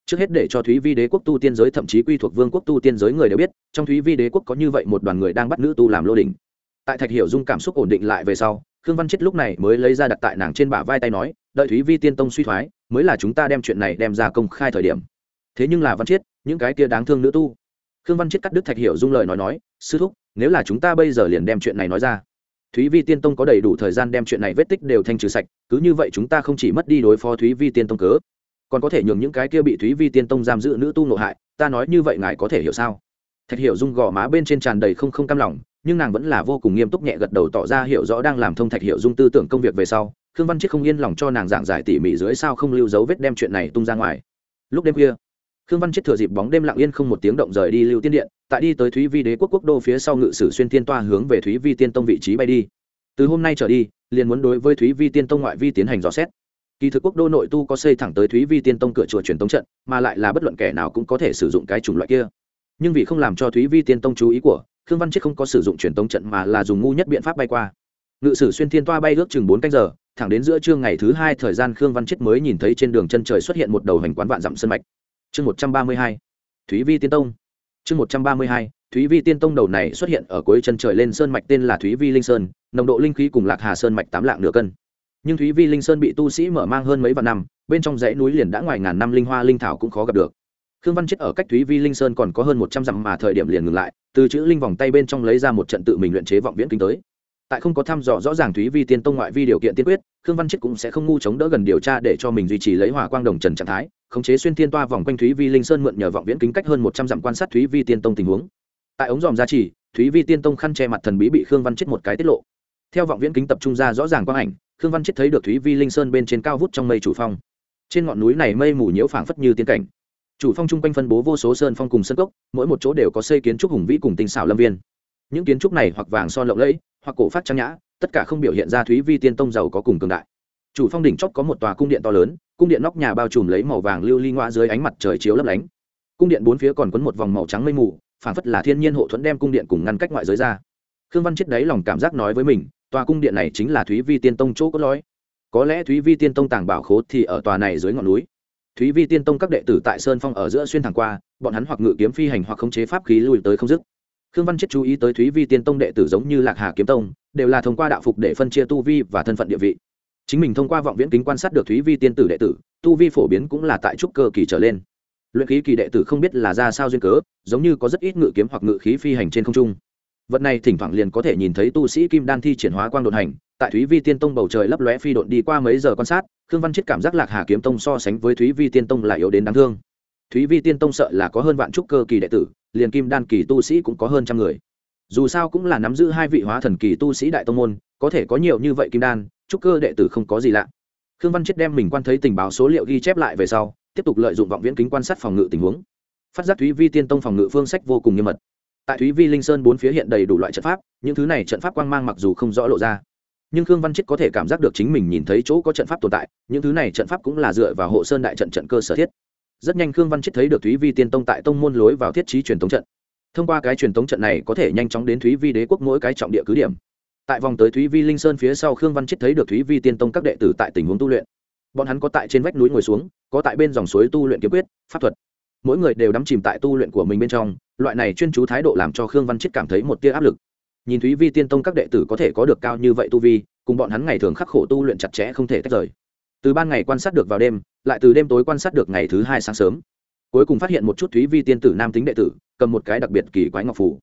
Trước hết để cho thúy vi đế quốc tu tiên giới thậm chí quy thuộc vương quốc tu tiên giới người đều biết, trong thúy vi đế quốc có như vậy một đoàn người đang bắt nữ tu làm lô đình tại thạch hiểu dung cảm xúc ổn định lại về sau, khương văn chết lúc này mới lấy ra đặt tại nàng trên bả vai tay nói đợi thúy vi tiên tông suy thoái, mới là chúng ta đem chuyện này đem ra công khai thời điểm. Thế nhưng là văn chiết, những cái kia đáng thương nữ tu. Khương văn chiết cắt đứt thạch hiểu dung lời nói nói, sư thúc, nếu là chúng ta bây giờ liền đem chuyện này nói ra. Thúy vi tiên tông có đầy đủ thời gian đem chuyện này vết tích đều thanh trừ sạch, cứ như vậy chúng ta không chỉ mất đi đối phó thúy vi tiên tông cớ, còn có thể nhường những cái kia bị thúy vi tiên tông giam giữ nữ tu nộ hại, ta nói như vậy ngài có thể hiểu sao? Thạch hiểu dung gò má bên trên tràn đầy không không cam lòng, nhưng nàng vẫn là vô cùng nghiêm túc nhẹ gật đầu tỏ ra hiểu rõ đang làm thông thạch hiểu dung tư tưởng công việc về sau khương văn chiết không yên lòng cho nàng giảng giải tỉ mỉ dưới sao không lưu dấu vết đem chuyện này tung ra ngoài. Lúc đêm khuya, khương văn chiết thừa dịp bóng đêm lặng yên không một tiếng động rời đi lưu tiên điện, tại đi tới thúy vi đế quốc quốc đô phía sau ngự sử xuyên tiên toa hướng về thúy vi tiên tông vị trí bay đi. Từ hôm nay trở đi, liền muốn đối với thúy vi tiên tông ngoại vi tiến hành dò xét. Kỳ thực quốc đô nội tu có xây thẳng tới thúy vi tiên tông cửa chùa truyền tống trận, mà lại là bất luận kẻ nào cũng có thể sử dụng cái chủng loại kia. Nhưng vì không làm cho thúy vi tiên tông chú ý của, khương văn chiết không có sử dụng truyền tống trận mà là dùng ngu nhất biện pháp bay qua. Ngự sử xuyên thiên toa bay ước chừng bốn canh giờ thẳng đến giữa trưa ngày thứ hai thời gian khương văn chết mới nhìn thấy trên đường chân trời xuất hiện một đầu hành quán vạn dặm sân mạch. Chương một trăm ba mươi hai, thúy vi tiên tông. Chương một trăm ba mươi hai, thúy vi tiên tông đầu này xuất hiện ở cuối chân trời lên sơn mạch tên là thúy vi linh sơn, nồng độ linh khí cùng lạc hà sơn mạch tám lạng nửa cân. Nhưng thúy vi linh sơn bị tu sĩ mở mang hơn mấy vạn năm, bên trong dãy núi liền đã ngoài ngàn năm linh hoa linh thảo cũng khó gặp được. Khương văn chết ở cách thúy vi linh sơn còn có hơn một trăm dặm mà thời điểm liền ngừng lại, từ chữ linh vòng tay bên trong lấy ra một trận tự mình luyện chế vọng viễn kính tới tại không có thăm dò rõ ràng thúy vi tiên tông ngoại vi điều kiện tiên quyết, khương văn chết cũng sẽ không ngu chống đỡ gần điều tra để cho mình duy trì lấy hỏa quang đồng trần trạng thái, khống chế xuyên tiên toa vòng quanh thúy vi linh sơn mượn nhờ vọng viễn kính cách hơn một trăm dặm quan sát thúy vi tiên tông tình huống. Tại ống dòm gia trì, thúy vi tiên tông khăn che mặt thần bí bị khương văn chết một cái tiết lộ. Theo vọng viễn kính tập trung ra rõ ràng quang ảnh, khương văn chết thấy được thúy vi linh sơn bên trên cao vút trong mây chủ phong. Trên ngọn núi này mây mù nhiễu phảng phất như tiên cảnh. Chủ phong chung quanh phân bố vô số sơn phong cùng sân cốc, mỗi một chỗ đều có xây kiến trúc hùng vĩ cùng tinh xảo lâm viên. Những kiến trúc này hoặc vàng son lộng lẫy hoặc cổ phát trang nhã, tất cả không biểu hiện ra thúy vi tiên tông giàu có cùng cường đại. Chủ phong đỉnh chót có một tòa cung điện to lớn, cung điện nóc nhà bao trùm lấy màu vàng lưu ly ngoa dưới ánh mặt trời chiếu lấp lánh. Cung điện bốn phía còn quấn một vòng màu trắng mây mù, phảng phất là thiên nhiên hộ thuẫn đem cung điện cùng ngăn cách ngoại giới ra. Khương văn chết đấy lòng cảm giác nói với mình, tòa cung điện này chính là thúy vi tiên tông chỗ cốt lõi. Có lẽ thúy vi tiên tông tàng bảo khố thì ở tòa này dưới ngọn núi. Thúy vi tiên tông các đệ tử tại sơn phong ở giữa xuyên thẳng qua, bọn hắn hoặc ngự kiếm phi hành hoặc khống chế pháp khí lùi tới không dứt khương văn chết chú ý tới thúy vi tiên tông đệ tử giống như lạc hà kiếm tông, đều là thông qua đạo phục để phân chia tu vi và thân phận địa vị. Chính mình thông qua vọng viễn kính quan sát được thúy vi tiên tử đệ tử, tu vi phổ biến cũng là tại trúc cơ kỳ trở lên. Luyện khí kỳ đệ tử không biết là ra sao duyên cớ, giống như có rất ít ngự kiếm hoặc ngự khí phi hành trên không trung. Vật này thỉnh thoảng liền có thể nhìn thấy tu sĩ kim đan thi triển hóa quang đột hành, tại thúy vi tiên tông bầu trời lấp lóe phi đột đi qua mấy giờ quan sát, khương văn chết cảm giác lạc hà kiếm tông so sánh với thúy vi tiên tông là yếu đến đáng thương thúy vi tiên tông sợ là có hơn vạn trúc cơ kỳ đệ tử, liền kim đan kỳ tu sĩ cũng có hơn trăm người. Dù sao cũng là nắm giữ hai vị hóa thần kỳ tu sĩ đại tông môn, có thể có nhiều như vậy kim đan, trúc cơ đệ tử không có gì lạ. Khương văn chết đem mình quan thấy tình báo số liệu ghi chép lại về sau, tiếp tục lợi dụng vọng viễn kính quan sát phòng ngự tình huống. Phát giác thúy vi tiên tông phòng ngự phương sách vô cùng nghiêm mật. Tại thúy vi linh sơn bốn phía hiện đầy đủ loại trận pháp, những thứ này trận pháp quang mang mặc dù không rõ lộ ra, nhưng khương văn chết có thể cảm giác được chính mình nhìn thấy chỗ có trận pháp tồn tại, những thứ này trận pháp cũng là dựa vào hộ sơn đại trận trận cơ sở thiết rất nhanh khương văn chết thấy được thúy vi tiên tông tại tông môn lối vào thiết trí truyền thống trận. Thông qua cái truyền thống trận này có thể nhanh chóng đến thúy vi đế quốc mỗi cái trọng địa cứ điểm. Tại vòng tới thúy vi linh sơn phía sau khương văn chết thấy được thúy vi tiên tông các đệ tử tại tình huống tu luyện. Bọn hắn có tại trên vách núi ngồi xuống, có tại bên dòng suối tu luyện kiếm quyết, pháp thuật. Mỗi người đều đắm chìm tại tu luyện của mình bên trong, loại này chuyên chú thái độ làm cho khương văn chết cảm thấy một tia áp lực. Nhìn thúy vi tiên tông các đệ tử có thể có được cao như vậy tu vi, cùng bọn hắn ngày thường khắc khổ tu luyện chặt chẽ không thể tách rời từ ban ngày quan sát được vào đêm, lại từ đêm tối quan sát được ngày thứ hai sáng sớm. Cuối cùng phát hiện một chút thúy vi tiên tử nam tính đệ tử, cầm một cái đặc biệt kỳ quái ngọc phủ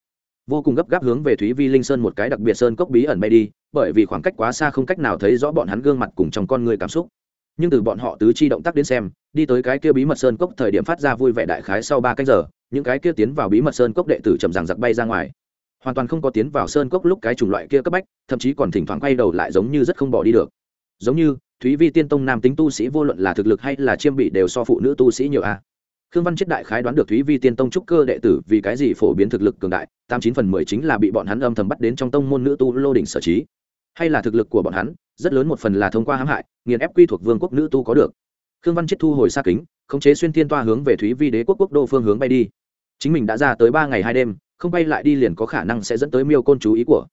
vô cùng gấp gáp hướng về thúy vi linh sơn một cái đặc biệt sơn cốc bí ẩn bay đi, bởi vì khoảng cách quá xa không cách nào thấy rõ bọn hắn gương mặt cùng trong con người cảm xúc. Nhưng từ bọn họ tứ chi động tác đến xem, đi tới cái kia bí mật sơn cốc thời điểm phát ra vui vẻ đại khái sau ba canh giờ, những cái kia tiến vào bí mật sơn cốc đệ tử chậm rằng giặc bay ra ngoài. Hoàn toàn không có tiến vào sơn cốc lúc cái chủng loại kia cấp bách, thậm chí còn thỉnh thoảng quay đầu lại giống như rất không bỏ đi được. Giống như thúy vi tiên tông nam tính tu sĩ vô luận là thực lực hay là chiêm bị đều so phụ nữ tu sĩ nhiều a. Khương văn chết đại khái đoán được thúy vi tiên tông trúc cơ đệ tử vì cái gì phổ biến thực lực cường đại, tám chín phần mười chính là bị bọn hắn âm thầm bắt đến trong tông môn nữ tu lô đỉnh sở trí. Hay là thực lực của bọn hắn, rất lớn một phần là thông qua hãm hại, nghiền ép quy thuộc vương quốc nữ tu có được. Khương văn chết thu hồi xa kính, khống chế xuyên thiên toa hướng về thúy vi đế quốc quốc đô phương hướng bay đi. Chính mình đã ra tới ba ngày hai đêm, không bay lại đi liền có khả năng sẽ dẫn tới miêu côn chú ý của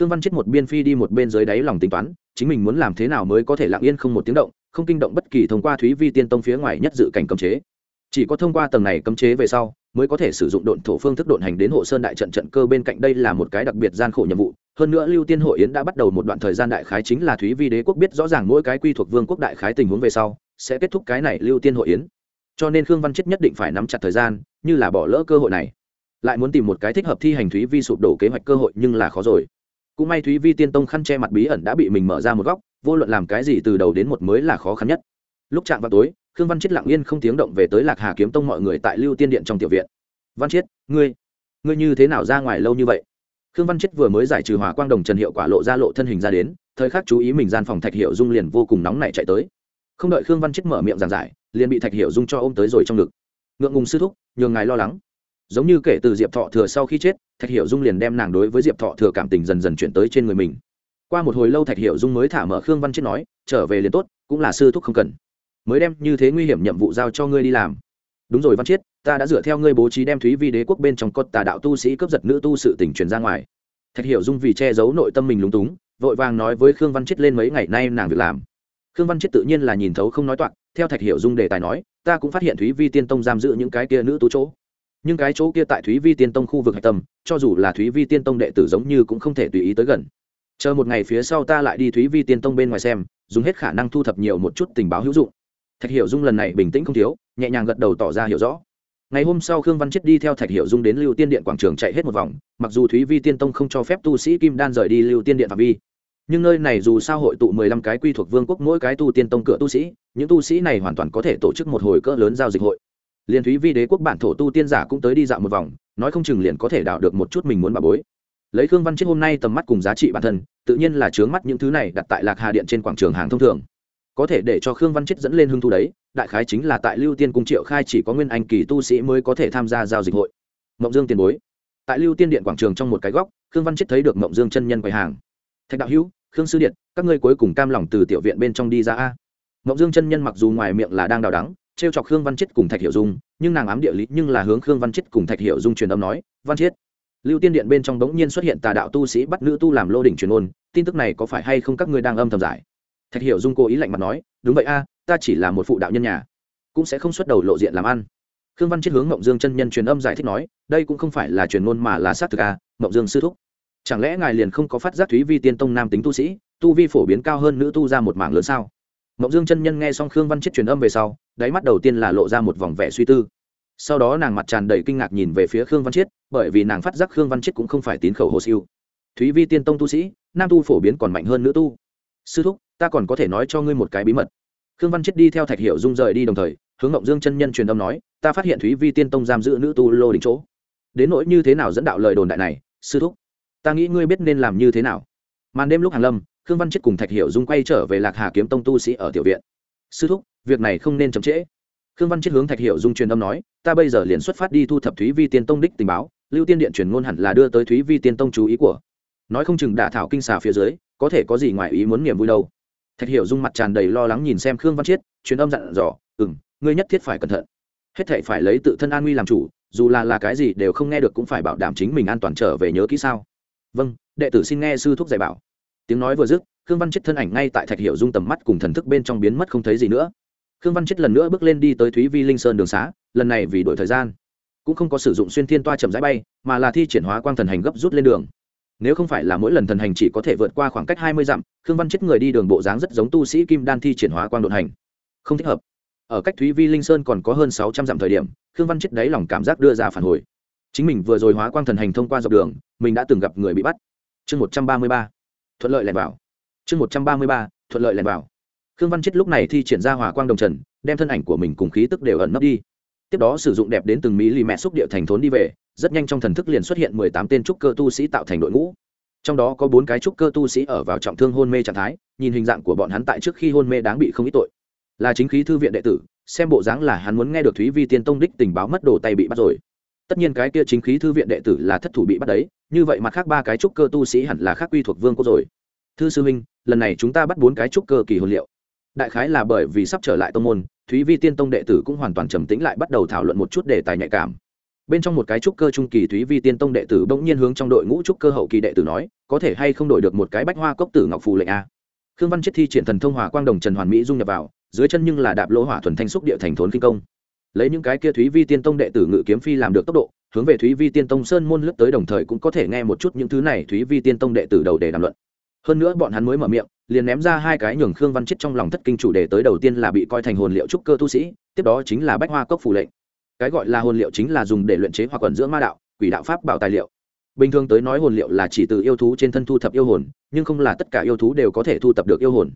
khương văn chết một biên phi đi một bên dưới đáy lòng tính toán, chính mình muốn làm thế nào mới có thể lặng yên không một tiếng động, không kinh động bất kỳ thông qua thúy vi tiên tông phía ngoài nhất dự cảnh cấm chế. Chỉ có thông qua tầng này cấm chế về sau, mới có thể sử dụng độn thổ phương thức độn hành đến hộ sơn đại trận trận cơ bên cạnh đây là một cái đặc biệt gian khổ nhiệm vụ. Hơn nữa lưu tiên hội yến đã bắt đầu một đoạn thời gian đại khái chính là thúy vi đế quốc biết rõ ràng mỗi cái quy thuộc vương quốc đại khái tình huống về sau, sẽ kết thúc cái này lưu tiên hội yến. Cho nên khương văn chết nhất định phải nắm chặt thời gian, như là bỏ lỡ cơ hội này. Lại muốn tìm một cái thích hợp thi hành thúy vi sụp đổ kế hoạch cơ hội nhưng là khó rồi cũng may thúy vi tiên tông khăn che mặt bí ẩn đã bị mình mở ra một góc, vô luận làm cái gì từ đầu đến một mới là khó khăn nhất. Lúc chạm vào tối, khương văn chết lặng yên không tiếng động về tới lạc hà kiếm tông mọi người tại lưu tiên điện trong tiểu viện. Văn chết ngươi ngươi như thế nào ra ngoài lâu như vậy? Khương văn chết vừa mới giải trừ hòa quang đồng trần hiệu quả lộ ra lộ thân hình ra đến, thời khắc chú ý mình gian phòng thạch hiệu dung liền vô cùng nóng nảy chạy tới. Không đợi khương văn chết mở miệng giảng giải, liền bị thạch hiệu dung cho ôm tới rồi trong ngực. Ngượng ngùng sư thúc, nhường ngài lo lắng giống như kể từ diệp thọ thừa sau khi chết, thạch hiệu dung liền đem nàng đối với diệp thọ thừa cảm tình dần dần chuyển tới trên người mình. Qua một hồi lâu thạch hiệu dung mới thả mở khương văn chết nói, trở về liền tốt, cũng là sư thúc không cần. Mới đem như thế nguy hiểm nhiệm vụ giao cho ngươi đi làm. Đúng rồi văn chiết ta đã dựa theo ngươi bố trí đem thúy vi đế quốc bên trong cốt tà đạo tu sĩ cướp giật nữ tu sự tình truyền ra ngoài. Thạch hiểu dung vì che giấu nội tâm mình lúng túng, vội vàng nói với khương văn chiết lên mấy ngày nay nàng việc làm. Khương văn chiết tự nhiên là nhìn thấu không nói toạc, theo thạch hiểu dung đề tài nói, ta cũng phát hiện thúy vi tiên tông giam giữ những cái kia nữ tu chỗ nhưng cái chỗ kia tại thúy vi tiên tông khu vực hạch tâm, cho dù là thúy vi tiên tông đệ tử giống như cũng không thể tùy ý tới gần. Chờ một ngày phía sau ta lại đi thúy vi tiên tông bên ngoài xem, dùng hết khả năng thu thập nhiều một chút tình báo hữu dụng. Thạch hiểu dung lần này bình tĩnh không thiếu, nhẹ nhàng gật đầu tỏ ra hiểu rõ. Ngày hôm sau khương văn chết đi theo thạch hiệu dung đến lưu tiên điện quảng trường chạy hết một vòng, mặc dù thúy vi tiên tông không cho phép tu sĩ kim đan rời đi lưu tiên điện phạm vi. Nhưng nơi này dù sao hội tụ mười lăm cái quy thuộc vương quốc mỗi cái tu tiên tông cửa tu sĩ, những tu sĩ này hoàn toàn có thể tổ chức một hồi cỡ lớn giao dịch hội liền thúy vi đế quốc bản thổ tu tiên giả cũng tới đi dạo một vòng, nói không chừng liền có thể đào được một chút mình muốn bà bối. Lấy khương văn chết hôm nay tầm mắt cùng giá trị bản thân, tự nhiên là chướng mắt những thứ này đặt tại lạc hà điện trên quảng trường hàng thông thường. Có thể để cho khương văn chết dẫn lên hưng thu đấy, đại khái chính là tại lưu tiên cung triệu khai chỉ có nguyên anh kỳ tu sĩ mới có thể tham gia giao dịch hội. Mộng dương tiền bối. Tại lưu tiên điện quảng trường trong một cái góc, khương văn chết thấy được mộng dương chân nhân quầy hàng. Thạch đạo hữu, khương sư điện, các ngươi cuối cùng cam lòng từ tiểu viện bên trong đi ra a. Mộng dương chân nhân mặc dù ngoài miệng là đang đào đắng trêu chọc khương văn chết cùng thạch Hiểu dung, nhưng nàng ám địa lý nhưng là hướng khương văn chết cùng thạch Hiểu dung truyền âm nói, văn chết lưu tiên điện bên trong bỗng nhiên xuất hiện tà đạo tu sĩ bắt nữ tu làm lô đỉnh truyền ôn, tin tức này có phải hay không các ngươi đang âm thầm giải? Thạch Hiểu dung cố ý lạnh mặt nói, đúng vậy a, ta chỉ là một phụ đạo nhân nhà, cũng sẽ không xuất đầu lộ diện làm ăn. Khương văn chết hướng mộng dương chân nhân truyền âm giải thích nói, đây cũng không phải là truyền ngôn mà là xác thực a, mộng dương sư thúc, chẳng lẽ ngài liền không có phát giác thúy vi tiên tông nam tính tu sĩ, tu vi phổ biến cao hơn nữ tu ra một mảng lớn sao? Mộng dương chân nhân nghe xong khương văn chết truyền âm về sau, đáy mắt đầu tiên là lộ ra một vòng vẻ suy tư. Sau đó nàng mặt tràn đầy kinh ngạc nhìn về phía khương văn chiết bởi vì nàng phát giác khương văn chiết cũng không phải tín khẩu hồ siêu. Thúy vi tiên tông tu sĩ, nam tu phổ biến còn mạnh hơn nữ tu. Sư thúc, ta còn có thể nói cho ngươi một cái bí mật. Khương văn chiết đi theo thạch hiệu dung rời đi đồng thời, hướng ngộng dương chân nhân truyền âm nói, ta phát hiện thúy vi tiên tông giam giữ nữ tu lô đỉnh chỗ. Đến nỗi như thế nào dẫn đạo lời đồn đại này, sư thúc? Ta nghĩ ngươi biết nên làm như thế nào. Màn đêm lúc hàng lâm khương văn chết cùng thạch hiểu dung quay trở về lạc hà kiếm tông tu sĩ ở tiểu viện. Sư thúc, việc này không nên chậm trễ. Khương văn chết hướng thạch hiểu dung truyền âm nói, ta bây giờ liền xuất phát đi thu thập thúy vi tiên tông đích tình báo, lưu tiên điện truyền ngôn hẳn là đưa tới thúy vi tiên tông chú ý của. Nói không chừng đả thảo kinh xà phía dưới, có thể có gì ngoài ý muốn niềm vui đâu. Thạch hiểu dung mặt tràn đầy lo lắng nhìn xem khương văn chiết truyền âm dặn dò ừ m ngươi nhất thiết phải cẩn thận. Hết thể phải lấy tự thân an nguy làm chủ, dù là là cái gì đều không nghe được cũng phải bảo đảm chính mình an toàn trở về nhớ kỹ sao. Vâng đệ tử xin nghe sư thúc dạy bảo tiếng nói vừa dứt, khương văn chết thân ảnh ngay tại thạch hiệu dung tầm mắt cùng thần thức bên trong biến mất không thấy gì nữa. Khương văn chết lần nữa bước lên đi tới thúy vi linh sơn đường xá, lần này vì đổi thời gian. Cũng không có sử dụng xuyên thiên toa chậm rãi bay, mà là thi triển hóa quang thần hành gấp rút lên đường. Nếu không phải là mỗi lần thần hành chỉ có thể vượt qua khoảng cách hai mươi dặm, khương văn chết người đi đường bộ dáng rất giống tu sĩ kim đan thi triển hóa quang đột hành. Không thích hợp. Ở cách thúy vi linh sơn còn có hơn sáu trăm dặm thời điểm, khương văn chết đáy lòng cảm giác đưa ra phản hồi. Chính mình vừa rồi hóa quang thần hành thông qua dọc đường, mình đã từng gặp người bị bắt. Chương một trăm ba mươi ba thuận lợi lẻn vào. Chương một trăm ba mươi ba, thuận lợi lẻn vào. Khương văn chết lúc này thi triển ra hỏa quang đồng trần, đem thân ảnh của mình cùng khí tức đều ẩn nấp đi. Tiếp đó sử dụng đẹp đến từng mỹ lì mẹ xúc địa thành thốn đi về, rất nhanh trong thần thức liền xuất hiện mười tám tên trúc cơ tu sĩ tạo thành đội ngũ. Trong đó có bốn cái trúc cơ tu sĩ ở vào trọng thương hôn mê trạng thái, nhìn hình dạng của bọn hắn tại trước khi hôn mê đáng bị không ít tội. Là chính khí thư viện đệ tử, xem bộ dáng là hắn muốn nghe được thúy vi tiên tông đích tình báo mất đồ tay bị bắt rồi tất nhiên cái kia chính khí thư viện đệ tử là thất thủ bị bắt đấy, như vậy mặt khác ba cái trúc cơ tu sĩ hẳn là khác quy thuộc vương quốc rồi. Thư sư minh lần này chúng ta bắt bốn cái trúc cơ kỳ hồn liệu. Đại khái là bởi vì sắp trở lại tông môn, thúy vi tiên tông đệ tử cũng hoàn toàn trầm tĩnh lại bắt đầu thảo luận một chút đề tài nhạy cảm. Bên trong một cái trúc cơ trung kỳ thúy vi tiên tông đệ tử bỗng nhiên hướng trong đội ngũ trúc cơ hậu kỳ đệ tử nói, có thể hay không đổi được một cái bách hoa cốc tử ngọc phù lệnh a? Khương văn chết thi triển thần thông hòa quang đồng trần hoàn mỹ dung nhập vào, dưới chân nhưng là đạp lỗ hỏa thuần thanh xúc địa thành thốn kinh công lấy những cái kia thúy vi tiên tông đệ tử ngự kiếm phi làm được tốc độ, hướng về thúy vi tiên tông sơn môn lướt tới đồng thời cũng có thể nghe một chút những thứ này thúy vi tiên tông đệ tử đầu để đàm luận. Hơn nữa bọn hắn mới mở miệng, liền ném ra hai cái nhường khương văn chết trong lòng thất kinh chủ đề tới đầu tiên là bị coi thành hồn liệu trúc cơ tu sĩ, tiếp đó chính là bách hoa cốc phủ lệnh. Cái gọi là hồn liệu chính là dùng để luyện chế hoặc quẩn giữa ma đạo, quỷ đạo pháp bảo tài liệu. Bình thường tới nói hồn liệu là chỉ từ yêu thú trên thân thu thập yêu hồn, nhưng không là tất cả yêu thú đều có thể thu thập được yêu hồn.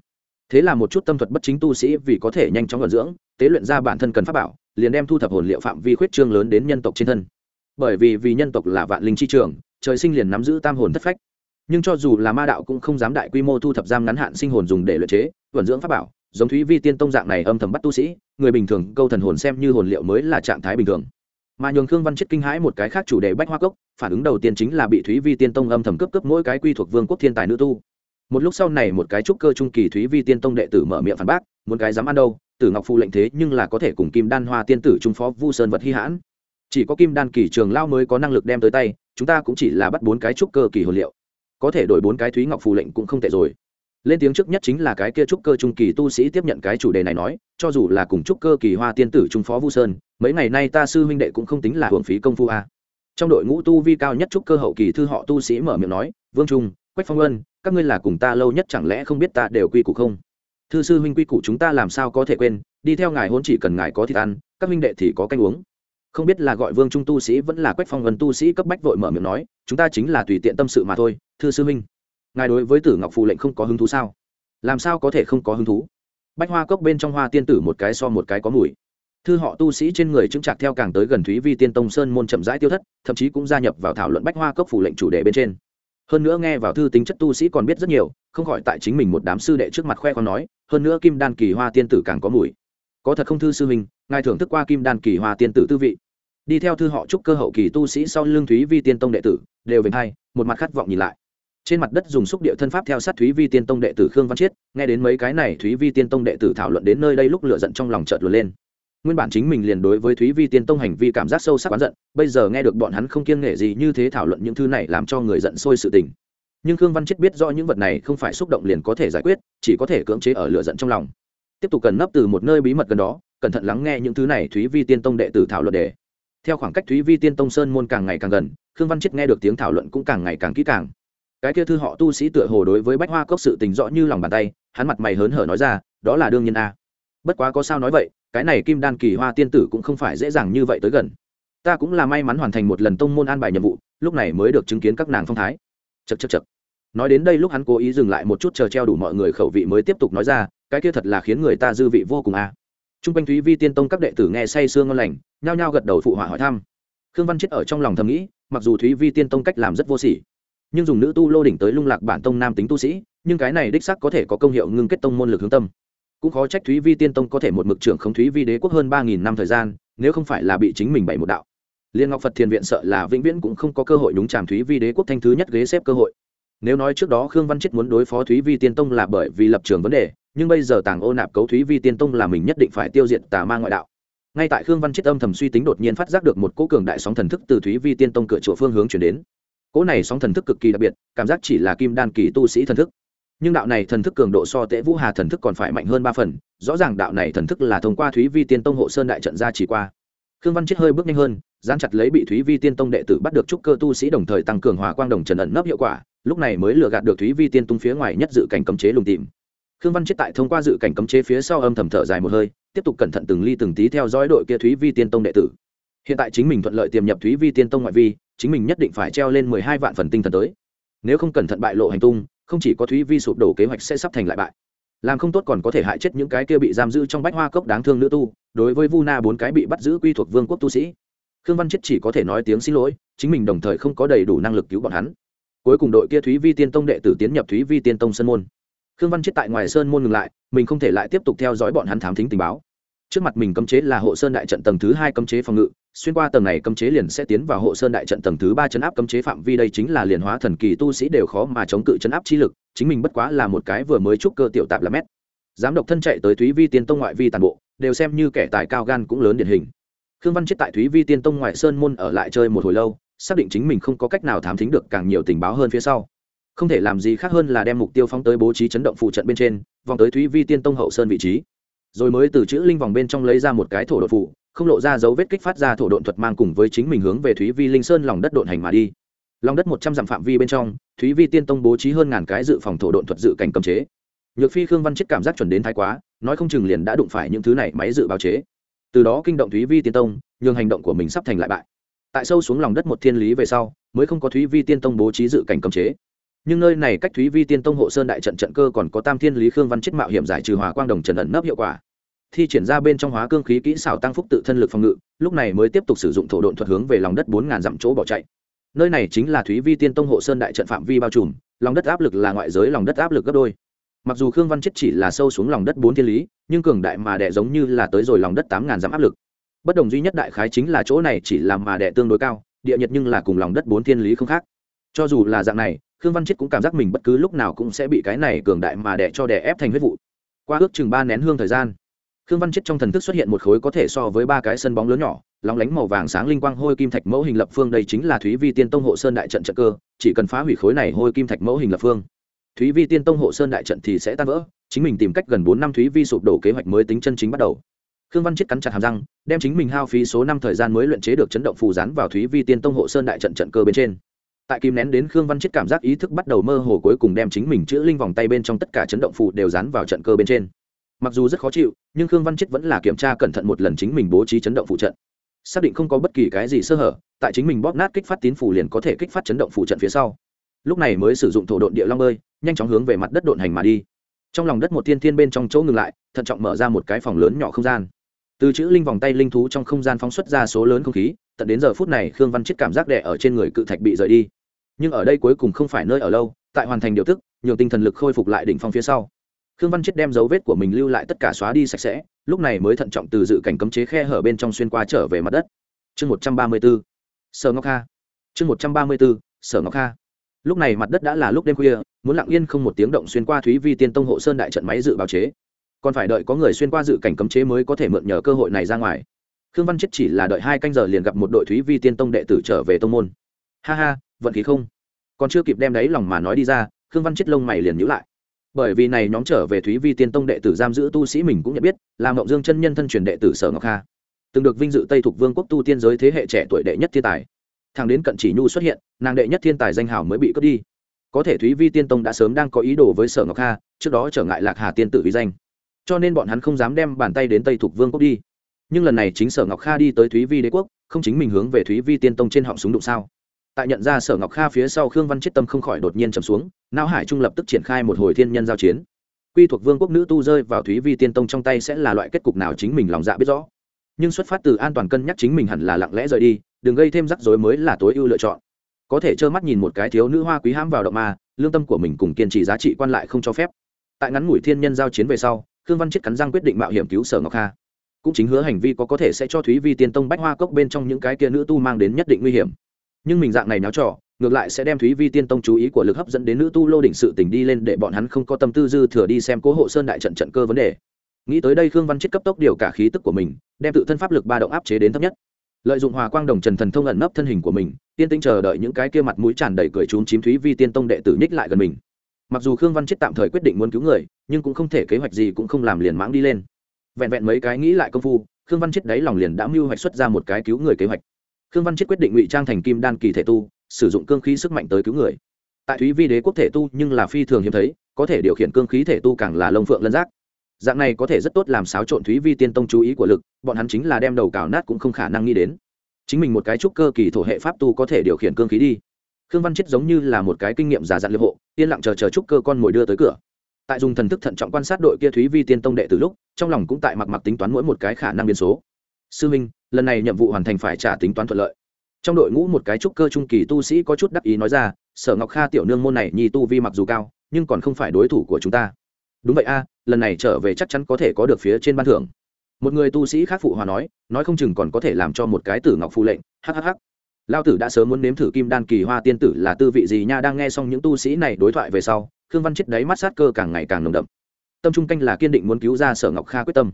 Thế là một chút tâm thuật bất chính tu sĩ vì có thể nhanh chóng vận dưỡng, tế luyện ra bản thân cần pháp bảo liền đem thu thập hồn liệu phạm vi khuyết trương lớn đến nhân tộc trên thân. Bởi vì vì nhân tộc là vạn linh chi trường, trời sinh liền nắm giữ tam hồn thất phách. Nhưng cho dù là ma đạo cũng không dám đại quy mô thu thập giam ngắn hạn sinh hồn dùng để luyện chế, vận dưỡng pháp bảo, giống thúy vi tiên tông dạng này âm thầm bắt tu sĩ, người bình thường câu thần hồn xem như hồn liệu mới là trạng thái bình thường. Mà nhường khương văn chết kinh hãi một cái khác chủ đề bách hoa cốc, phản ứng đầu tiên chính là bị thúy vi tiên tông âm thầm cấp cấp mỗi cái quy thuộc vương quốc thiên tài nữ tu. Một lúc sau này một cái trúc cơ trung kỳ thúy vi tiên tông đệ tử mở miệng phản bác, muốn cái dám ăn đâu? Tử ngọc Phù lệnh thế nhưng là có thể cùng kim đan hoa tiên tử trung phó vu sơn vật hy hãn. Chỉ có kim đan kỳ trường lao mới có năng lực đem tới tay, chúng ta cũng chỉ là bắt bốn cái trúc cơ kỳ hồn liệu. Có thể đổi bốn cái thúy ngọc phù lệnh cũng không tệ rồi. Lên tiếng trước nhất chính là cái kia trúc cơ trung kỳ tu sĩ tiếp nhận cái chủ đề này nói, cho dù là cùng trúc cơ kỳ hoa tiên tử trung phó vu sơn, mấy ngày nay ta sư huynh đệ cũng không tính là hưởng phí công phu a. Trong đội ngũ tu vi cao nhất trúc cơ hậu kỳ thư họ tu sĩ mở miệng nói, vương trung, quách phong ân, các ngươi là cùng ta lâu nhất chẳng lẽ không biết ta đều quy củ không? Thư sư huynh quy củ chúng ta làm sao có thể quên, đi theo ngài hôn chỉ cần ngài có thịt ăn, các huynh đệ thì có canh uống. Không biết là gọi vương trung tu sĩ vẫn là quách phong vân tu sĩ cấp bách vội mở miệng nói, chúng ta chính là tùy tiện tâm sự mà thôi thưa sư huynh. ngài đối với tử ngọc phù lệnh không có hứng thú sao? Làm sao có thể không có hứng thú? Bách hoa cốc bên trong hoa tiên tử một cái so một cái có mùi. Thư họ tu sĩ trên người chứng chặt theo càng tới gần thúy vi tiên tông sơn môn chậm rãi tiêu thất, thậm chí cũng gia nhập vào thảo luận bách hoa cốc phủ lệnh chủ đề bên trên hơn nữa nghe vào thư tính chất tu sĩ còn biết rất nhiều, không khỏi tại chính mình một đám sư đệ trước mặt khoe con nói, hơn nữa kim đan kỳ hoa tiên tử càng có mùi. Có thật không thư sư mình ngài thưởng thức qua kim đan kỳ hoa tiên tử tư vị. Đi theo thư họ chúc cơ hậu kỳ tu sĩ sau lương thúy vi tiên tông đệ tử, đều về hay một mặt khát vọng nhìn lại. Trên mặt đất dùng xúc địa thân pháp theo sát thúy vi tiên tông đệ tử khương văn chiết, nghe đến mấy cái này thúy vi tiên tông đệ tử thảo luận đến nơi đây lúc lựa giận trong lòng chợt lùa lên nguyên bản chính mình liền đối với thúy vi tiên tông hành vi cảm giác sâu sắc oán giận, bây giờ nghe được bọn hắn không kiêng nghệ gì như thế thảo luận những thứ này làm cho người giận sôi sự tình. Nhưng khương văn chết biết rõ những vật này không phải xúc động liền có thể giải quyết, chỉ có thể cưỡng chế ở lửa giận trong lòng. Tiếp tục cần nấp từ một nơi bí mật gần đó, cẩn thận lắng nghe những thứ này thúy vi tiên tông đệ tử thảo luận đề theo khoảng cách thúy vi tiên tông sơn môn càng ngày càng gần, khương văn chết nghe được tiếng thảo luận cũng càng ngày càng kỹ càng. Cái kia thư họ tu sĩ tựa hồ đối với bách hoa cốc sự tình rõ như lòng bàn tay, hắn mặt mày hớn hở nói ra, đó là đương nhiên a. Bất quá có sao nói vậy cái này kim đan kỳ hoa tiên tử cũng không phải dễ dàng như vậy tới gần. Ta cũng là may mắn hoàn thành một lần tông môn an bài nhiệm vụ, lúc này mới được chứng kiến các nàng phong thái. Chật chật chật nói đến đây lúc hắn cố ý dừng lại một chút chờ treo đủ mọi người khẩu vị mới tiếp tục nói ra, cái kia thật là khiến người ta dư vị vô cùng a. À. t r u n g quanh thúy vi tiên tông các đệ tử nghe say sương ngon lành, nhao nhao gật đầu phụ họa hỏi thăm. Khương văn chết ở trong lòng thầm nghĩ, mặc dù thúy vi tiên tông cách làm rất vô sỉ, nhưng dùng nữ tu lô đỉnh tới lung lạc bản tông nam tính tu sĩ, nhưng cái này đích sắc có thể có công hiệu ngưng kết tông môn lực hướng tâm cũng khó trách thúy vi tiên tông có thể một mực trưởng không thúy vi đế quốc hơn ba nghìn năm thời gian, nếu không phải là bị chính mình bày một đạo. Liên ngọc phật thiền viện sợ là vĩnh viễn cũng không có cơ hội đúng tràm thúy vi đế quốc thanh thứ nhất ghế xếp cơ hội. Nếu nói trước đó khương văn chết muốn đối phó thúy vi tiên tông là bởi vì lập trường vấn đề, nhưng bây giờ tàng ô nạp cấu thúy vi tiên tông là mình nhất định phải tiêu diệt tà ma ngoại đạo. Ngay tại khương văn chết âm thầm suy tính đột nhiên phát giác được một cỗ cường đại sóng thần thức từ thúy vi tiên tông cửa chùa phương hướng chuyển đến. Cỗ này sóng thần thức cực kỳ đặc biệt, cảm giác chỉ là kim đan kỳ tu sĩ thần thức nhưng đạo này thần thức cường độ so tễ vũ hà thần thức còn phải mạnh hơn ba phần, rõ ràng đạo này thần thức là thông qua thúy vi tiên tông hộ sơn đại trận ra chỉ qua. Khương văn chết hơi bước nhanh hơn, dán chặt lấy bị thúy vi tiên tông đệ tử bắt được trúc cơ tu sĩ đồng thời tăng cường hòa quang đồng trần ẩn nấp hiệu quả, lúc này mới lừa gạt được thúy vi tiên tung phía ngoài nhất dự cảnh cấm chế lùng tìm. Khương văn chết tại thông qua dự cảnh cấm chế phía sau âm thầm thở dài một hơi, tiếp tục cẩn thận từng ly từng tí theo dõi đội kia thúy vi tiên tông đệ tử. Hiện tại chính mình thuận lợi tiềm nhập thúy vi tiên tông ngoại vi, chính mình nhất định phải treo lên mười hai vạn phần tinh thần tới. Nếu không cẩn thận bại lộ hành tung không chỉ có thúy vi sụp đổ kế hoạch sẽ sắp thành lại bại làm không tốt còn có thể hại chết những cái kia bị giam giữ trong bách hoa cốc đáng thương nữ tu đối với vu na bốn cái bị bắt giữ quy thuộc vương quốc tu sĩ khương văn chết chỉ có thể nói tiếng xin lỗi chính mình đồng thời không có đầy đủ năng lực cứu bọn hắn cuối cùng đội kia thúy vi tiên tông đệ tử tiến nhập thúy vi tiên tông sơn môn khương văn chết tại ngoài sơn môn ngừng lại mình không thể lại tiếp tục theo dõi bọn hắn thám thính tình báo trước mặt mình cấm chế là hộ sơn đại trận tầng thứ hai cấm chế phòng ngự xuyên qua tầng này cấm chế liền sẽ tiến vào hộ sơn đại trận tầng thứ ba chấn áp cấm chế phạm vi. Đây chính là liền hóa thần kỳ tu sĩ đều khó mà chống cự chấn áp chi lực, chính mình bất quá là một cái vừa mới trúc cơ tiểu tạp là mét. Giám độc thân chạy tới thúy vi tiên tông ngoại vi toàn bộ, đều xem như kẻ tài cao gan cũng lớn điển hình. Khương văn chết tại thúy vi tiên tông ngoại sơn môn ở lại chơi một hồi lâu, xác định chính mình không có cách nào thám thính được càng nhiều tình báo hơn phía sau. Không thể làm gì khác hơn là đem mục tiêu phóng tới bố trí chấn động phụ trận bên trên, vòng tới thúy vi tiên tông hậu sơn vị trí. Rồi mới từ chữ linh vòng bên trong lấy ra một cái thổ đột phụ không lộ ra dấu vết kích phát ra thổ độn thuật mang cùng với chính mình hướng về thúy vi linh sơn lòng đất độn hành mà đi. Lòng đất một trăm dặm phạm vi bên trong, thúy vi tiên tông bố trí hơn ngàn cái dự phòng thổ độn thuật dự cảnh cầm chế. Nhược phi khương văn chết cảm giác chuẩn đến thái quá, nói không chừng liền đã đụng phải những thứ này máy dự báo chế. Từ đó kinh động thúy vi tiên tông, nhường hành động của mình sắp thành lại bại. Tại sâu xuống lòng đất một thiên lý về sau, mới không có thúy vi tiên tông bố trí dự cảnh cầm chế. Nhưng nơi này cách thúy vi tiên tông hộ sơn đại trận trận cơ còn có tam thiên lý khương văn chết mạo hiểm giải trừ hòa quang đồng trần ẩn nấp hiệu quả thi triển ra bên trong hóa cương khí kỹ xảo tăng phúc tự thân lực phòng ngự, lúc này mới tiếp tục sử dụng thổ độn thuật hướng về lòng đất bốn ngàn dặm chỗ bỏ chạy. Nơi này chính là thúy vi tiên tông hộ sơn đại trận phạm vi bao trùm, lòng đất áp lực là ngoại giới lòng đất áp lực gấp đôi. Mặc dù khương văn chết chỉ là sâu xuống lòng đất bốn thiên lý, nhưng cường đại mà đẻ giống như là tới rồi lòng đất tám ngàn dặm áp lực. Bất đồng duy nhất đại khái chính là chỗ này chỉ làm mà đẻ tương đối cao, địa nhiệt nhưng là cùng lòng đất bốn thiên lý không khác. Cho dù là dạng này, khương văn chết cũng cảm giác mình bất cứ lúc nào cũng sẽ bị cái này cường đại mà đẻ cho đẻ ép thành huyết vụ. Qua ước chừng ba nén hương thời gian khương văn chết trong thần thức xuất hiện một khối có thể so với ba cái sân bóng lớn nhỏ, lóng lánh màu vàng sáng linh quang hôi kim thạch mẫu hình lập phương, đây chính là thúy vi tiên tông hộ sơn đại trận trận cơ, chỉ cần phá hủy khối này hôi kim thạch mẫu hình lập phương. Thúy vi tiên tông hộ sơn đại trận thì sẽ tan vỡ, chính mình tìm cách gần bốn năm thúy vi sụp đổ kế hoạch mới tính chân chính bắt đầu. Khương văn chết cắn chặt hàm răng, đem chính mình hao phí số năm thời gian mới luyện chế được chấn động phù rán vào thúy vi tiên tông hộ sơn đại trận trận cơ bên trên. Tại kim nén đến khương văn chết cảm giác ý thức bắt đầu mơ hồ cuối cùng đem chính mình chữ linh vòng tay bên trong tất cả chấn động phù đều dán vào trận cơ bên trên mặc dù rất khó chịu, nhưng khương văn chết vẫn là kiểm tra cẩn thận một lần chính mình bố trí chấn động phụ trận. Xác định không có bất kỳ cái gì sơ hở, tại chính mình bóp nát kích phát tín phủ liền có thể kích phát chấn động phụ trận phía sau. Lúc này mới sử dụng thổ độn địa long bơi, nhanh chóng hướng về mặt đất độn hành mà đi. Trong lòng đất một thiên thiên bên trong chỗ ngừng lại, thận trọng mở ra một cái phòng lớn nhỏ không gian. Từ chữ linh vòng tay linh thú trong không gian phóng xuất ra số lớn không khí, tận đến giờ phút này khương văn chết cảm giác đẻ ở trên người cự thạch bị rời đi. Nhưng ở đây cuối cùng không phải nơi ở lâu, tại hoàn thành điều tức nhiều tinh thần lực khôi phục lại đỉnh phong phía sau khương văn chết đem dấu vết của mình lưu lại tất cả xóa đi sạch sẽ, lúc này mới thận trọng từ dự cảnh cấm chế khe hở bên trong xuyên qua trở về mặt đất. Chương một trăm ba mươi b ố sở ngọc kha. Chương một trăm ba mươi b ố sở ngọc kha. Lúc này mặt đất đã là lúc đêm khuya, muốn lặng yên không một tiếng động xuyên qua thúy vi tiên tông hộ sơn đại trận máy dự báo chế. Còn phải đợi có người xuyên qua dự cảnh cấm chế mới có thể mượn nhờ cơ hội này ra ngoài. Khương văn chết chỉ là đợi hai canh giờ liền gặp một đội thúy vi tiên tông đệ tử trở về tông môn. Ha ha, vận khí không? Còn chưa kịp đem đấy lòng mà nói đi ra, khương văn chết lông mày liền nhữ lại bởi vì này nhóm trở về thúy vi tiên tông đệ tử giam giữ tu sĩ mình cũng nhận biết, là mộng dương chân nhân thân truyền đệ tử sở ngọc kha. Từng được vinh dự tây thuộc vương quốc tu tiên giới thế hệ trẻ tuổi đệ nhất thiên tài. Thằng đến cận chỉ nhu xuất hiện, nàng đệ nhất thiên tài danh hào mới bị cướp đi. Có thể thúy vi tiên tông đã sớm đang có ý đồ với sở ngọc kha, trước đó trở ngại lạc hà tiên tử vi danh. Cho nên bọn hắn không dám đem bàn tay đến tây thuộc vương quốc đi. Nhưng lần này chính sở ngọc kha đi tới thúy vi đế quốc, không chính mình hướng về thúy vi tiên tông trên họng súng đụng sao? Tại nhận ra sở ngọc kha phía sau khương văn chết tâm không khỏi đột nhiên trầm xuống, não hải trung lập tức triển khai một hồi thiên nhân giao chiến. Quy thuộc vương quốc nữ tu rơi vào thúy vi tiên tông trong tay sẽ là loại kết cục nào chính mình lòng dạ biết rõ. Nhưng xuất phát từ an toàn cân nhắc chính mình hẳn là lặng lẽ rời đi, đừng gây thêm rắc rối mới là tối ưu lựa chọn. Có thể trơ mắt nhìn một cái thiếu nữ hoa quý hãm vào động ma, lương tâm của mình cùng kiên trì giá trị quan lại không cho phép. Tại ngắn ngủi thiên nhân giao chiến về sau, khương văn chết cắn răng quyết định mạo hiểm cứu sở ngọc kha. Cũng chính hứa hành vi có có thể sẽ cho thúy vi tiên tông bách hoa cốc bên trong những cái kia nữ tu mang đến nhất định nguy hiểm nhưng mình dạng này náo trò, ngược lại sẽ đem thúy vi tiên tông chú ý của lực hấp dẫn đến nữ tu lô đỉnh sự tình đi lên để bọn hắn không có tâm tư dư thừa đi xem cố hộ sơn đại trận trận cơ vấn đề. Nghĩ tới đây khương văn chết cấp tốc điều cả khí tức của mình, đem tự thân pháp lực ba động áp chế đến thấp nhất. Lợi dụng hòa quang đồng trần thần thông ẩn nấp thân hình của mình, tiên tinh chờ đợi những cái kia mặt mũi tràn đầy cười trốn chím thúy vi tiên tông đệ tử nhích lại gần mình. Mặc dù khương văn chết tạm thời quyết định muốn cứu người, nhưng cũng không thể kế hoạch gì cũng không làm liền mãng đi lên. Vẹn vẹn mấy cái nghĩ lại công phu, khương văn chết đáy lòng liền đã mưu hoạch xuất ra một cái cứu người kế hoạch khương văn chết quyết định ngụy trang thành kim đan kỳ thể tu, sử dụng cương khí sức mạnh tới cứu người. Tại thúy vi đế quốc thể tu nhưng là phi thường hiếm thấy, có thể điều khiển cương khí thể tu càng là lông phượng lân giác. Dạng này có thể rất tốt làm xáo trộn thúy vi tiên tông chú ý của lực, bọn hắn chính là đem đầu cào nát cũng không khả năng nghĩ đến. Chính mình một cái trúc cơ kỳ thổ hệ pháp tu có thể điều khiển cương khí đi. Khương văn chết giống như là một cái kinh nghiệm giả dặn liệu hộ, yên lặng chờ chờ trúc cơ con mồi đưa tới cửa. Tại dùng thần thức thận trọng quan sát đội kia thúy vi tiên tông đệ từ lúc, trong lòng cũng tại mặc mặc tính toán mỗi một cái khả năng biến số. Sư minh lần này nhiệm vụ hoàn thành phải trả tính toán thuận lợi. Trong đội ngũ một cái trúc cơ trung kỳ tu sĩ có chút đắc ý nói ra, sở ngọc kha tiểu nương môn này nhi tu vi mặc dù cao, nhưng còn không phải đối thủ của chúng ta. Đúng vậy a, lần này trở về chắc chắn có thể có được phía trên ban thưởng. Một người tu sĩ khác phụ hòa nói nói không chừng còn có thể làm cho một cái tử ngọc phù lệnh. Hhh lao tử đã sớm muốn nếm thử kim đan kỳ hoa tiên tử là tư vị gì nha, đang nghe xong những tu sĩ này đối thoại về sau, khương văn chết đáy mắt sát cơ càng ngày càng nồng đậm. Tâm trung canh là kiên định muốn cứu ra sở ngọc kha quyết tâm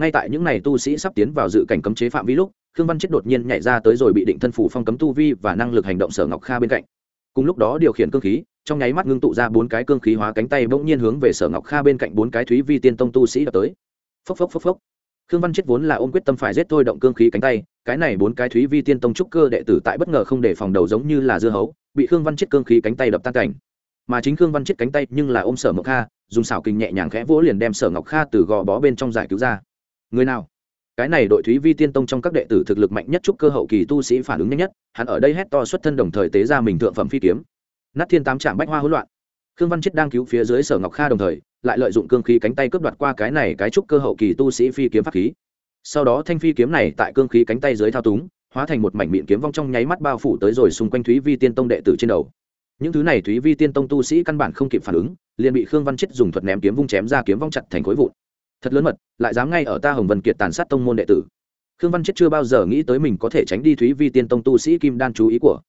ngay tại những ngày tu sĩ sắp tiến vào dự cảnh cấm chế phạm vi lúc, khương văn chết đột nhiên nhảy ra tới rồi bị định thân phủ phong cấm tu vi và năng lực hành động sở ngọc kha bên cạnh. Cùng lúc đó điều khiển cơ khí, trong nháy mắt ngưng tụ ra bốn cái cương khí hóa cánh tay bỗng nhiên hướng về sở ngọc kha bên cạnh bốn cái thúy vi tiên tông tu sĩ đập tới. Phốc phốc phốc phốc. Khương văn chết vốn là ôm quyết tâm phải giết thôi động cương khí cánh tay, cái này bốn cái thúy vi tiên tông trúc cơ đệ tử tại bất ngờ không để phòng đầu giống như là dưa hấu, bị khương văn chết cương khí cánh tay đập tan cảnh. Mà chính khương văn chết cánh tay nhưng là ôm sở ngọc kha, dùng xảo kinh nhẹ nhàng khẽ vỗ liền đem sở ngọc kha từ gò bó bên trong giải cứu ra người nào? Cái này đội thúy vi tiên tông trong các đệ tử thực lực mạnh nhất trúc cơ hậu kỳ tu sĩ phản ứng nhanh nhất, hắn ở đây hét to xuất thân đồng thời tế ra mình thượng phẩm phi kiếm. Nát thiên tám trạm bách hoa hỗn loạn. Khương văn chết đang cứu phía dưới sở ngọc kha đồng thời, lại lợi dụng cương khí cánh tay cướp đoạt qua cái này cái trúc cơ hậu kỳ tu sĩ phi kiếm pháp khí. Sau đó thanh phi kiếm này tại cương khí cánh tay dưới thao túng, hóa thành một mảnh miệng kiếm vong trong nháy mắt bao phủ tới rồi xung quanh thúy vi tiên tông đệ tử trên đầu. Những thứ này thúy vi tiên tông tu sĩ căn bản không kịp phản ứng, liền bị khương văn chết dùng thuật ném kiếm vung chém ra kiếm vong chặt thành khối vụn thật lớn mật, lại dám ngay ở ta hồng vân kiệt tàn sát tông môn đệ tử. Khương văn chết chưa bao giờ nghĩ tới mình có thể tránh đi thúy vi tiên tông tu sĩ kim đan chú ý của.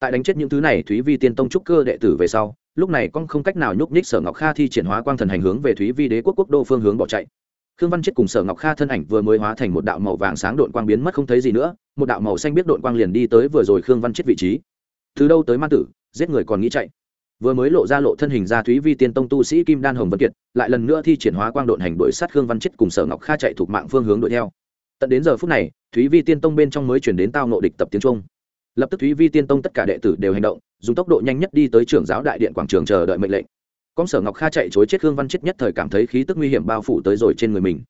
Tại đánh chết những thứ này, thúy vi tiên tông trúc cơ đệ tử về sau, lúc này con không cách nào nhúc nhích sở ngọc kha thi triển hóa quang thần hành hướng về thúy vi đế quốc quốc đô phương hướng bỏ chạy. Khương văn chết cùng sở ngọc kha thân ảnh vừa mới hóa thành một đạo màu vàng sáng đội quang biến mất không thấy gì nữa, một đạo màu xanh biết đội quang liền đi tới vừa rồi khương văn chết vị trí. Từ đâu tới ma tử, giết người còn nghĩ chạy vừa mới lộ ra lộ thân hình ra thúy vi tiên tông tu sĩ kim đan hồng vân kiệt, lại lần nữa thi triển hóa quang độn hành đuổi sát khương văn chết cùng sở ngọc kha chạy thuộc mạng phương hướng đuổi theo. Tận đến giờ phút này, thúy vi tiên tông bên trong mới chuyển đến tao nộ địch tập tiếng trung. Lập tức thúy vi tiên tông tất cả đệ tử đều hành động, dùng tốc độ nhanh nhất đi tới trưởng giáo đại điện quảng trường chờ đợi mệnh lệnh. Con sở ngọc kha chạy chối chết khương văn chết nhất thời cảm thấy khí tức nguy hiểm bao phủ tới rồi trên người mình.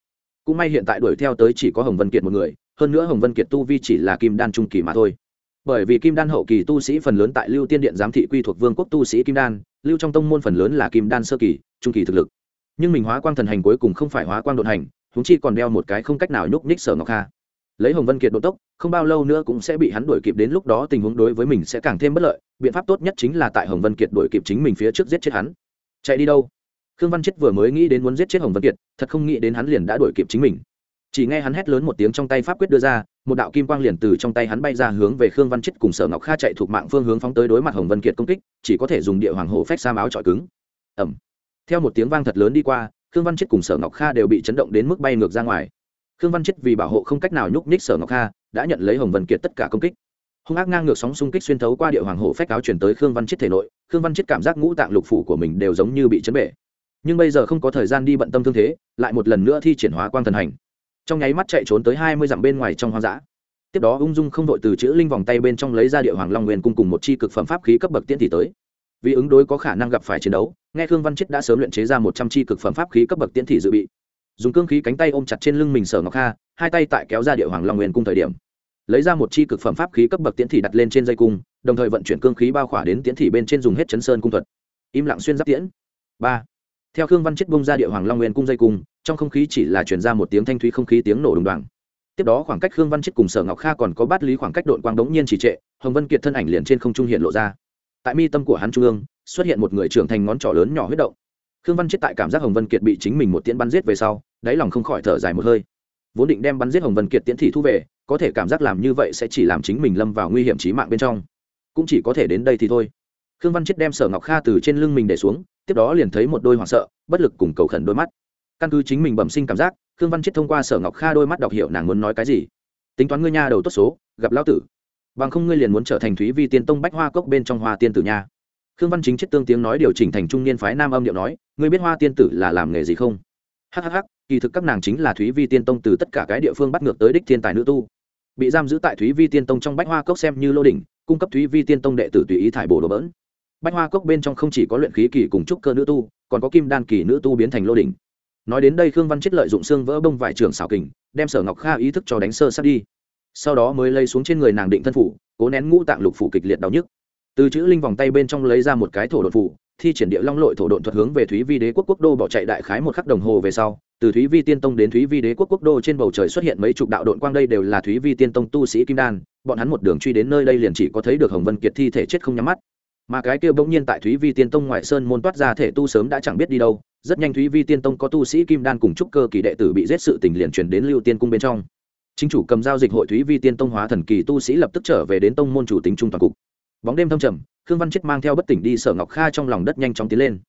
Cũng may hiện tại đuổi theo tới chỉ có hồng vân kiệt một người, hơn nữa hồng vân kiệt tu vi chỉ là kim đan trung kỳ mà thôi bởi vì kim đan hậu kỳ tu sĩ phần lớn tại lưu tiên điện giám thị quy thuộc vương quốc tu sĩ kim đan, lưu trong tông môn phần lớn là kim đan sơ kỳ, trung kỳ thực lực. Nhưng mình hóa quang thần hành cuối cùng không phải hóa quang đột hành húng chi còn đeo một cái không cách nào nhúc nhích sở ngọc kha. Lấy hồng vân kiệt độ tốc, không bao lâu nữa cũng sẽ bị hắn đuổi kịp đến lúc đó tình huống đối với mình sẽ càng thêm bất lợi, biện pháp tốt nhất chính là tại hồng vân kiệt đuổi kịp chính mình phía trước giết chết hắn. Chạy đi đâu? Khương văn chết vừa mới nghĩ đến muốn giết chết hồng vân kiệt, thật không nghĩ đến hắn liền đã đuổi kịp chính mình chỉ nghe hắn hét lớn một tiếng trong tay pháp quyết đưa ra, một đạo kim quang liền từ trong tay hắn bay ra hướng về khương văn chết cùng sở ngọc kha chạy thuộc mạng phương hướng phóng tới đối mặt hồng vân kiệt công kích, chỉ có thể dùng địa hoàng hổ phách sa máu trọi cứng. Ẩm theo một tiếng vang thật lớn đi qua, khương văn chết cùng sở ngọc kha đều bị chấn động đến mức bay ngược ra ngoài. Khương văn chết vì bảo hộ không cách nào nhúc nhích sở ngọc kha, đã nhận lấy hồng vân kiệt tất cả công kích. Hung ác ngang ngược sóng xung kích xuyên thấu qua địa hoàng hổ phách áo chuyển tới khương văn chết thể nội, khương văn chết cảm giác ngũ tạng lục phủ của mình đều giống như bị chấn bể. Nhưng bây giờ không có thời gian đi bận tâm thương thế, lại một lần nữa thi triển hóa quang thần hành trong nháy mắt chạy trốn tới hai mươi dặm bên ngoài trong hoang dã. Tiếp đó ung dung không đội từ chữ linh vòng tay bên trong lấy ra địa hoàng long nguyên cung cùng một chi cực phẩm pháp khí cấp bậc tiễn thì tới. Vì ứng đối có khả năng gặp phải chiến đấu, nghe khương văn chết đã sớm luyện chế ra một trăm chi cực phẩm pháp khí cấp bậc tiễn thị dự bị. Dùng cương khí cánh tay ôm chặt trên lưng mình sở ngọc kha, hai tay tại kéo ra địa hoàng long nguyên cung thời điểm. Lấy ra một chi cực phẩm pháp khí cấp bậc tiễn thị đặt lên trên dây cung, đồng thời vận chuyển cương khí bao khỏa đến tiễn thị bên trên dùng hết chấn sơn cung thuật. Im lặng xuyên giáp tiễn. Ba theo khương văn chết bông ra địa hoàng long nguyên cung dây cung, trong không khí chỉ là chuyển ra một tiếng thanh thúy không khí tiếng nổ đùng đoàng. Tiếp đó khoảng cách khương văn chết cùng sở ngọc kha còn có bát lý khoảng cách đội quang đống nhiên chỉ trệ, hồng vân kiệt thân ảnh liền trên không trung hiện lộ ra. Tại mi tâm của hắn trung ương, xuất hiện một người trưởng thành ngón trỏ lớn nhỏ huyết động. Khương văn chết tại cảm giác hồng vân kiệt bị chính mình một tiễn bắn giết về sau, đáy lòng không khỏi thở dài một hơi. Vốn định đem bắn giết hồng vân kiệt tiễn thị thu về, có thể cảm giác làm như vậy sẽ chỉ làm chính mình lâm vào nguy hiểm trí mạng bên trong. Cũng chỉ có thể đến đây thì thôi. Khương văn chết đem sở ngọc kha từ trên lưng mình để xuống tiếp đó liền thấy một đôi hoảng sợ, bất lực cùng cầu khẩn đôi mắt. Căn cứ chính mình bẩm sinh cảm giác, khương văn chết thông qua sở ngọc kha đôi mắt đọc hiểu nàng muốn nói cái gì. Tính toán ngươi nha đầu tốt số, gặp lao tử. Bằng không ngươi liền muốn trở thành thúy vi tiên tông bách hoa cốc bên trong hoa tiên tử nha. Khương văn chính chết tương tiếng nói điều chỉnh thành trung niên phái nam âm điệu nói, ngươi biết hoa tiên tử là làm nghề gì không? Hhh kỳ thực các nàng chính là thúy vi tiên tông từ tất cả cái địa phương bắt ngược tới đích thiên tài nữ tu. Bị giam giữ tại thúy vi tiên tông trong bách hoa cốc xem như lô đỉnh, cung cấp thúy vi tiên tông đệ tử tùy ý thải bổ đồ bỡn bách hoa cốc bên trong không chỉ có luyện khí kỳ cùng trúc cơ nữ tu, còn có kim đan kỳ nữ tu biến thành lô đỉnh. Nói đến đây khương văn chết lợi dụng xương vỡ bông vải trường xảo kình, đem sở ngọc kha ý thức cho đánh sơ sát đi. Sau đó mới lấy xuống trên người nàng định thân phủ, cố nén ngũ tạng lục phủ kịch liệt đau nhức. Từ chữ linh vòng tay bên trong lấy ra một cái thổ đột phủ, thi triển địa long lội thổ độn thuật hướng về thúy vi đế quốc quốc đô bỏ chạy đại khái một khắc đồng hồ về sau, từ thúy vi tiên tông đến thúy vi đế quốc quốc đô trên bầu trời xuất hiện mấy chục đạo đội quang đây đều là thúy vi tiên tông tu sĩ kim đan, bọn hắn một đường truy đến nơi đây liền chỉ có thấy được hồng vân kiệt thi thể chết không nhắm mắt mà cái kia bỗng nhiên tại thúy vi tiên tông ngoại sơn môn toát ra thể tu sớm đã chẳng biết đi đâu, rất nhanh thúy vi tiên tông có tu sĩ kim đan cùng trúc cơ kỳ đệ tử bị giết sự tình liền truyền đến lưu tiên cung bên trong. Chính chủ cầm giao dịch hội thúy vi tiên tông hóa thần kỳ tu sĩ lập tức trở về đến tông môn chủ tính trung toàn cục. Bóng đêm thâm trầm, khương văn chết mang theo bất tỉnh đi sở ngọc kha trong lòng đất nhanh chóng tiến lên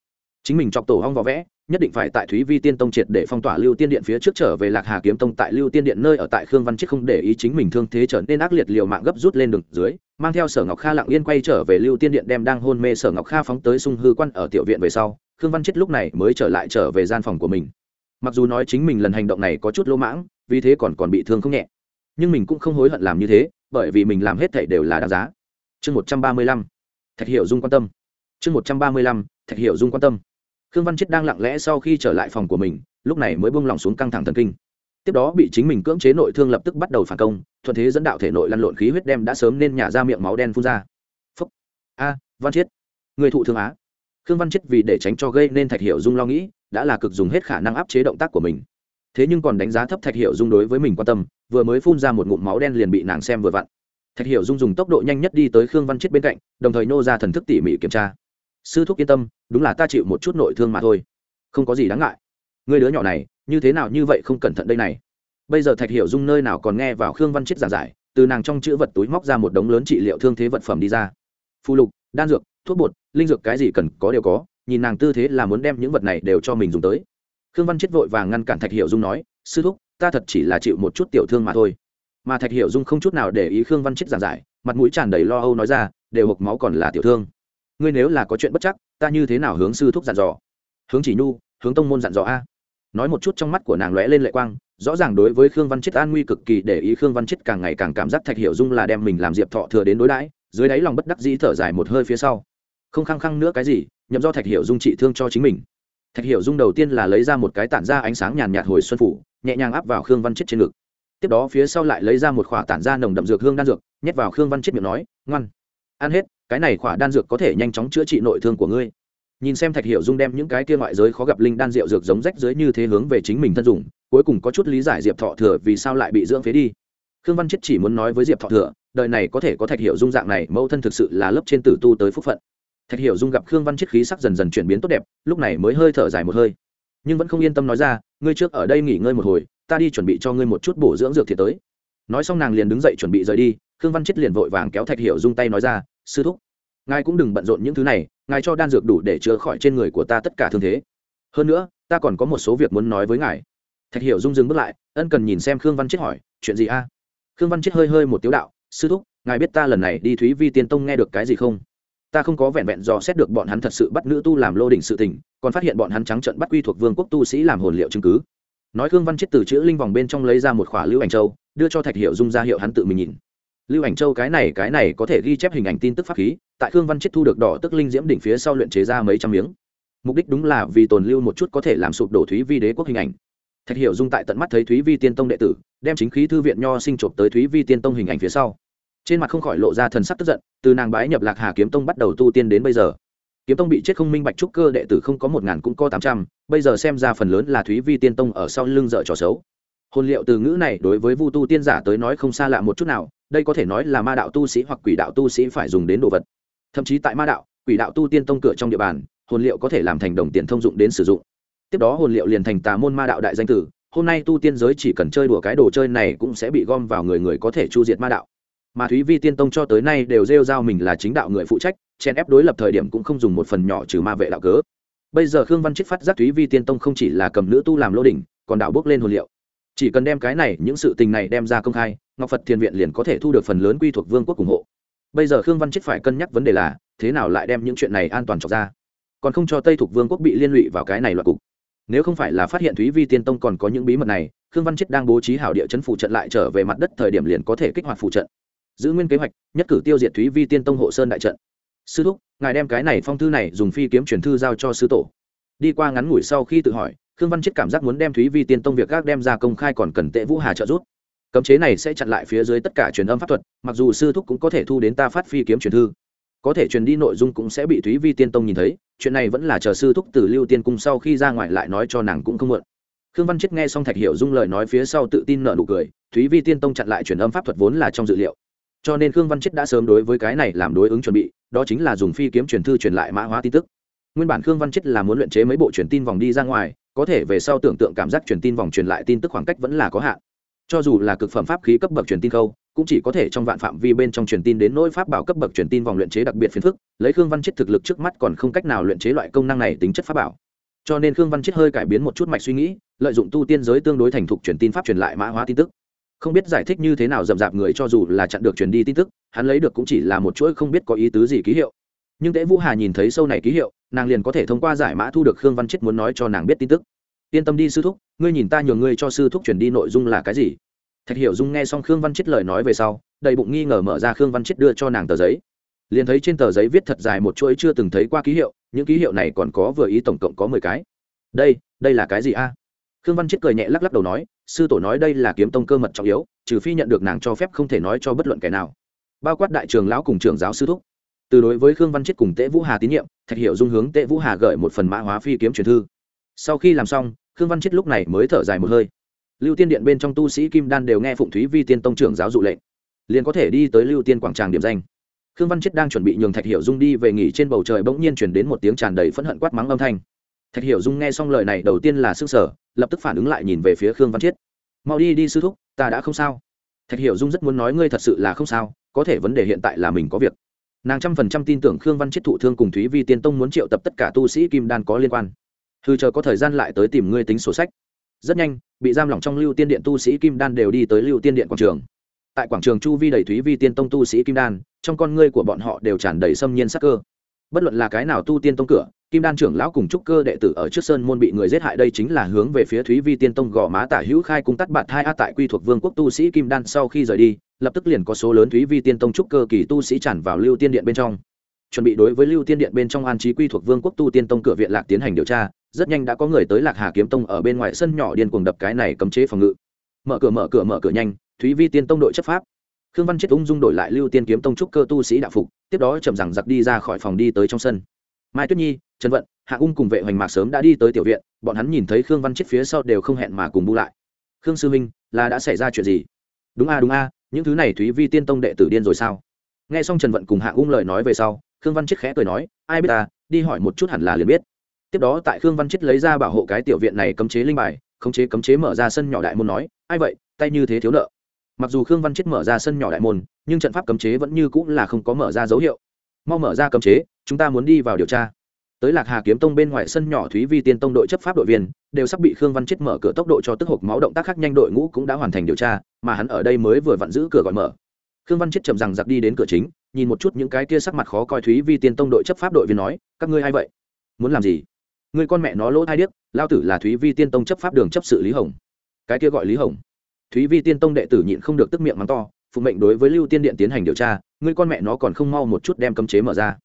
chính mình chọc tổ hong võ vẽ, nhất định phải tại thúy vi tiên tông triệt để phong tỏa lưu tiên điện phía trước trở về lạc hà kiếm tông tại lưu tiên điện nơi ở tại khương văn chết không để ý chính mình thương thế trở nên ác liệt liều mạng gấp rút lên đường dưới, mang theo sở ngọc kha lặng yên quay trở về lưu tiên điện đem đang hôn mê sở ngọc kha phóng tới sung hư quan ở tiểu viện về sau, khương văn chết lúc này mới trở lại trở về gian phòng của mình. Mặc dù nói chính mình lần hành động này có chút lỗ mãng, vì thế còn còn bị thương không nhẹ. Nhưng mình cũng không hối hận làm như thế, bởi vì mình làm hết thảy đều là đáng giá. Chương một trăm ba mươi lăm, thạch hiệu dung quan tâm. Chương một trăm ba mươi lăm, thạch hiệu dung quan tâm khương văn chết đang lặng lẽ sau khi trở lại phòng của mình lúc này mới buông lỏng xuống căng thẳng thần kinh. Tiếp đó bị chính mình cưỡng chế nội thương lập tức bắt đầu phản công thuận thế dẫn đạo thể nội lăn lộn khí huyết đem đã sớm nên nhả ra miệng máu đen phun ra. Phúc. A văn Chiết, người thụ thương á? Khương văn Chiết vì để tránh cho gây nên thạch hiệu dung lo nghĩ đã là cực dùng hết khả năng áp chế động tác của mình. Thế nhưng còn đánh giá thấp thạch hiệu dung đối với mình quan tâm vừa mới phun ra một ngụm máu đen liền bị nàng xem vừa vặn. Thạch hiệu dung dùng tốc độ nhanh nhất đi tới khương văn Chiết bên cạnh đồng thời nô ra thần thức tỉ mỉ kiểm tra sư thúc yên tâm, đúng là ta chịu một chút nội thương mà thôi. Không có gì đáng ngại. Người đứa nhỏ này, như thế nào như vậy không cẩn thận đây này. Bây giờ thạch Hiểu dung nơi nào còn nghe vào khương văn chết giảng giải, từ nàng trong chữ vật túi móc ra một đống lớn trị liệu thương thế vật phẩm đi ra. Phù lục, đan dược, thuốc bột, linh dược cái gì cần có đều có, nhìn nàng tư thế là muốn đem những vật này đều cho mình dùng tới. Khương văn chết vội vàng ngăn cản thạch Hiểu dung nói, sư thúc, ta thật chỉ là chịu một chút tiểu thương mà thôi. Mà thạch Hiểu dung không chút nào để ý khương văn chết giảng giải, mặt mũi tràn đầy lo âu nói ra, đều hộp máu còn là tiểu thương ngươi nếu là có chuyện bất chắc, ta như thế nào hướng sư thúc dặn dò? Hướng chỉ nhu, hướng tông môn dặn dò a. Nói một chút trong mắt của nàng lóe lên lệ quang, rõ ràng đối với khương văn chết an nguy cực kỳ để ý khương văn chết càng ngày càng cảm giác thạch Hiểu dung là đem mình làm diệp thọ thừa đến đối đãi, dưới đáy lòng bất đắc dĩ thở dài một hơi phía sau. Không khăng khăng nữa cái gì, nhậm do thạch Hiểu dung trị thương cho chính mình. Thạch Hiểu dung đầu tiên là lấy ra một cái tản ra ánh sáng nhàn nhạt hồi xuân phủ, nhẹ nhàng áp vào khương văn chết trên ngực. Tiếp đó phía sau lại lấy ra một khỏa tản ra nồng đậm dược hương đan dược, nhét vào khương văn chết miệng nói, ngoan, ăn hết cái này khỏa đan dược có thể nhanh chóng chữa trị nội thương của ngươi. Nhìn xem thạch hiểu dung đem những cái kia ngoại giới khó gặp linh đan rượu dược giống rách dưới như thế hướng về chính mình thân dùng, cuối cùng có chút lý giải diệp thọ thừa vì sao lại bị dưỡng phế đi. Khương văn chết chỉ muốn nói với diệp thọ thừa, đời này có thể có thạch hiểu dung dạng này, mẫu thân thực sự là lớp trên tử tu tới phúc phận. Thạch hiểu dung gặp khương văn chết khí sắc dần dần chuyển biến tốt đẹp, lúc này mới hơi thở dài một hơi. Nhưng vẫn không yên tâm nói ra, ngươi trước ở đây nghỉ ngơi một hồi, ta đi chuẩn bị cho ngươi một chút bổ dưỡng dược thiệt tới. Nói xong nàng liền đứng dậy chuẩn bị rời đi, khương văn chết liền vội vàng kéo thạch hiểu dung tay nói ra sư thúc, ngài cũng đừng bận rộn những thứ này, ngài cho đan dược đủ để chữa khỏi trên người của ta tất cả thương thế. Hơn nữa, ta còn có một số việc muốn nói với ngài. Thạch hiểu dung dừng bước lại, ân cần nhìn xem khương văn chết hỏi, chuyện gì a? Khương văn chết hơi hơi một tiếu đạo, sư thúc, ngài biết ta lần này đi thúy vi tiên tông nghe được cái gì không? Ta không có vẹn vẹn dò xét được bọn hắn thật sự bắt nữ tu làm lô đỉnh sự tình, còn phát hiện bọn hắn trắng trận bắt quy thuộc vương quốc tu sĩ làm hồn liệu chứng cứ. Nói khương văn chết từ chữ linh vòng bên trong lấy ra một khỏa lưu ảnh châu, đưa cho thạch hiệu dung ra hiệu hắn tự mình nhìn lưu ảnh châu cái này cái này có thể ghi chép hình ảnh tin tức pháp khí, tại khương văn chết thu được đỏ tức linh diễm đỉnh phía sau luyện chế ra mấy trăm miếng. Mục đích đúng là vì tồn lưu một chút có thể làm sụp đổ thúy vi đế quốc hình ảnh. Thạch hiệu dung tại tận mắt thấy thúy vi tiên tông đệ tử, đem chính khí thư viện nho sinh chộp tới thúy vi tiên tông hình ảnh phía sau. Trên mặt không khỏi lộ ra thần sắc tức giận, từ nàng bái nhập lạc hà kiếm tông bắt đầu tu tiên đến bây giờ. Kiếm tông bị chết không minh bạch trúc cơ đệ tử không có một ngàn cũng có tám trăm, bây giờ xem ra phần lớn là thúy vi tiên tông ở sau lưng dợ trò xấu. Hồn liệu từ ngữ này đối với vu tu tiên giả tới nói không xa lạ một chút nào đây có thể nói là ma đạo tu sĩ hoặc quỷ đạo tu sĩ phải dùng đến đồ vật. Thậm chí tại ma đạo, quỷ đạo tu tiên tông cửa trong địa bàn, hồn liệu có thể làm thành đồng tiền thông dụng đến sử dụng. Tiếp đó hồn liệu liền thành tà môn ma đạo đại danh tử, hôm nay tu tiên giới chỉ cần chơi đùa cái đồ chơi này cũng sẽ bị gom vào người người có thể chu diệt ma đạo. Mà thúy vi tiên tông cho tới nay đều rêu giao mình là chính đạo người phụ trách chen ép đối lập thời điểm cũng không dùng một phần nhỏ trừ ma vệ đạo cớ. Bây giờ khương văn chết phát giác thúy vi tiên tông không chỉ là cầm nữ tu làm lô đình còn đạo bước lên hồn liệu chỉ cần đem cái này, những sự tình này đem ra công khai, ngọc phật thiền viện liền có thể thu được phần lớn quy thuộc vương quốc ủng hộ. Bây giờ khương văn chết phải cân nhắc vấn đề là, thế nào lại đem những chuyện này an toàn trọc ra? Còn không cho tây thuộc vương quốc bị liên lụy vào cái này loại cục. Nếu không phải là phát hiện thúy vi tiên tông còn có những bí mật này, khương văn chết đang bố trí hảo địa chấn phụ trận lại trở về mặt đất thời điểm liền có thể kích hoạt phụ trận. Giữ nguyên kế hoạch, nhất cử tiêu diệt thúy vi tiên tông hộ sơn đại trận. Sư thúc, ngài đem cái này phong thư này dùng phi kiếm truyền thư giao cho sư tổ. Đi qua ngắn ngủi sau khi tự hỏi khương văn chết cảm giác muốn đem thúy vi tiên tông việc gác đem ra công khai còn cần tệ vũ hà trợ giúp. Cấm chế này sẽ chặn lại phía dưới tất cả truyền âm pháp thuật, mặc dù sư thúc cũng có thể thu đến ta phát phi kiếm truyền thư. Có thể truyền đi nội dung cũng sẽ bị thúy vi tiên tông nhìn thấy, chuyện này vẫn là chờ sư thúc từ lưu tiên cung sau khi ra ngoài lại nói cho nàng cũng không mượn khương văn chết nghe xong thạch hiểu dung lời nói phía sau tự tin nợ nụ cười, thúy vi tiên tông chặn lại truyền âm pháp thuật vốn là trong dự liệu. Cho nên khương văn chết đã sớm đối với cái này làm đối ứng chuẩn bị, đó chính là dùng phi kiếm truyền thư truyền lại mã hóa tin tức. Nguyên bản khương văn chết là muốn luyện chế mấy bộ truyền tin vòng đi ra ngoài có thể về sau tưởng tượng cảm giác truyền tin vòng truyền lại tin tức khoảng cách vẫn là có hạn. Cho dù là cực phẩm pháp khí cấp bậc truyền tin khâu, cũng chỉ có thể trong vạn phạm vi bên trong truyền tin đến nỗi pháp bảo cấp bậc truyền tin vòng luyện chế đặc biệt phiền phức, lấy khương văn chết thực lực trước mắt còn không cách nào luyện chế loại công năng này tính chất pháp bảo. Cho nên khương văn chết hơi cải biến một chút mạch suy nghĩ, lợi dụng tu tiên giới tương đối thành thục truyền tin pháp truyền lại mã hóa tin tức. Không biết giải thích như thế nào rậm rạp người cho dù là chặn được truyền đi tin tức, hắn lấy được cũng chỉ là một chuỗi không biết có ý tứ gì ký hiệu. Nhưng tễ vũ hà nhìn thấy sâu này ký hiệu nàng liền có thể thông qua giải mã thu được khương văn chết muốn nói cho nàng biết tin tức. Yên tâm đi sư thúc, ngươi nhìn ta nhường ngươi cho sư thúc chuyển đi nội dung là cái gì? Thạch hiểu dung nghe xong khương văn chết lời nói về sau, đầy bụng nghi ngờ mở ra khương văn chết đưa cho nàng tờ giấy. Liền thấy trên tờ giấy viết thật dài một chuỗi chưa từng thấy qua ký hiệu, những ký hiệu này còn có vừa ý tổng cộng có mười cái. Đây đây là cái gì a? Khương văn chết cười nhẹ lắc lắc đầu nói, sư tổ nói đây là kiếm tông cơ mật trọng yếu, trừ phi nhận được nàng cho phép không thể nói cho bất luận kẻ nào. Bao quát đại trường lão cùng trường giáo sư thúc từ đối với khương văn chết cùng tễ vũ hà tín nhiệm, thạch hiệu dung hướng tễ vũ hà gửi một phần mã hóa phi kiếm truyền thư. Sau khi làm xong, khương văn chết lúc này mới thở dài một hơi. Lưu tiên điện bên trong tu sĩ kim đan đều nghe phụng thúy vi tiên tông trưởng giáo dụ lệnh, liền có thể đi tới lưu tiên quảng tràng điểm danh. Khương văn chết đang chuẩn bị nhường thạch hiệu dung đi về nghỉ trên bầu trời bỗng nhiên chuyển đến một tiếng tràn đầy phẫn hận quát mắng âm thanh. Thạch Hiệu dung nghe xong lời này đầu tiên là s ư n g sở lập tức phản ứng lại nhìn về phía khương văn chiết. Mau đi đi sư thúc, ta đã không sao. Thạch Hiệu dung rất muốn nói ngươi thật sự là không sao, có thể vấn đề hiện tại là mình có việc nàng trăm phần trăm tin tưởng khương văn chiết thụ thương cùng thúy vi tiên tông muốn triệu tập tất cả tu sĩ kim đan có liên quan. Hư chờ có thời gian lại tới tìm ngươi tính sổ sách. Rất nhanh, bị giam lỏng trong lưu tiên điện tu sĩ kim đan đều đi tới lưu tiên điện quảng trường. Tại quảng trường chu vi đầy thúy vi tiên tông tu sĩ kim đan, trong con ngươi của bọn họ đều tràn đầy xâm nhiên sắc cơ. Bất luận là cái nào tu tiên tông cửa, kim đan trưởng lão cùng trúc cơ đệ tử ở trước sơn môn bị người giết hại đây chính là hướng về phía thúy vi tiên tông gò má tả hữu khai cung tắt bạt hai a tại quy thuộc vương quốc tu sĩ kim đan sau khi rời đi lập tức liền có số lớn thúy vi tiên tông trúc cơ kỳ tu sĩ tràn vào lưu tiên điện bên trong. Chuẩn bị đối với lưu tiên điện bên trong an trí quy thuộc vương quốc tu tiên tông cửa viện lạc tiến hành điều tra, rất nhanh đã có người tới lạc hà kiếm tông ở bên ngoài sân nhỏ điên cuồng đập cái này cấm chế phòng ngự. Mở cửa mở cửa mở cửa nhanh, thúy vi tiên tông đội chấp pháp. Khương văn chết ung dung đổi lại lưu tiên kiếm tông trúc cơ tu sĩ đạo phục, tiếp đó chậm rằng giặc đi ra khỏi phòng đi tới trong sân. Mai tuyết nhi, trần vận, hạ ung cùng vệ hoành mạc sớm đã đi tới tiểu viện, bọn hắn nhìn thấy khương văn chết phía sau đều không hẹn mà cùng bu lại. Khương sư minh, là đã xảy ra chuyện gì? Đúng a đúng a những thứ này thúy vi tiên tông đệ tử điên rồi sao? Nghe xong trần vận cùng hạ ung lời nói về sau, khương văn chết khẽ cười nói, ai biết ta, đi hỏi một chút hẳn là liền biết. Tiếp đó tại khương văn chết lấy ra bảo hộ cái tiểu viện này cấm chế linh bài, khống chế cấm chế mở ra sân nhỏ đại môn nói, ai vậy, tay như thế thiếu nợ. Mặc dù khương văn chết mở ra sân nhỏ đại môn, nhưng trận pháp cấm chế vẫn như cũng là không có mở ra dấu hiệu. Mau mở ra cấm chế, chúng ta muốn đi vào điều tra tới lạc hà kiếm tông bên ngoài sân nhỏ thúy vi tiên tông đội chấp pháp đội viên, đều sắp bị khương văn chết mở cửa tốc độ cho tức hộp máu động tác khác nhanh đội ngũ cũng đã hoàn thành điều tra, mà hắn ở đây mới vừa vặn giữ cửa gọi mở. Khương văn chết chậm rằng giặc đi đến cửa chính, nhìn một chút những cái kia sắc mặt khó coi thúy vi tiên tông đội chấp pháp đội viên nói, các ngươi a i vậy? Muốn làm gì? Người con mẹ nó lỗ thai điếc, lao tử là thúy vi tiên tông chấp pháp đường chấp sự lý hồng. Cái kia gọi lý hồng. Thúy vi tiên tông đệ tử nhịn không được tức miệng mắng to phụ mệnh đối với lưu tiên điện tiến hành điều tra người con mẹ nó còn không mau một chút đem cấm chế mở ra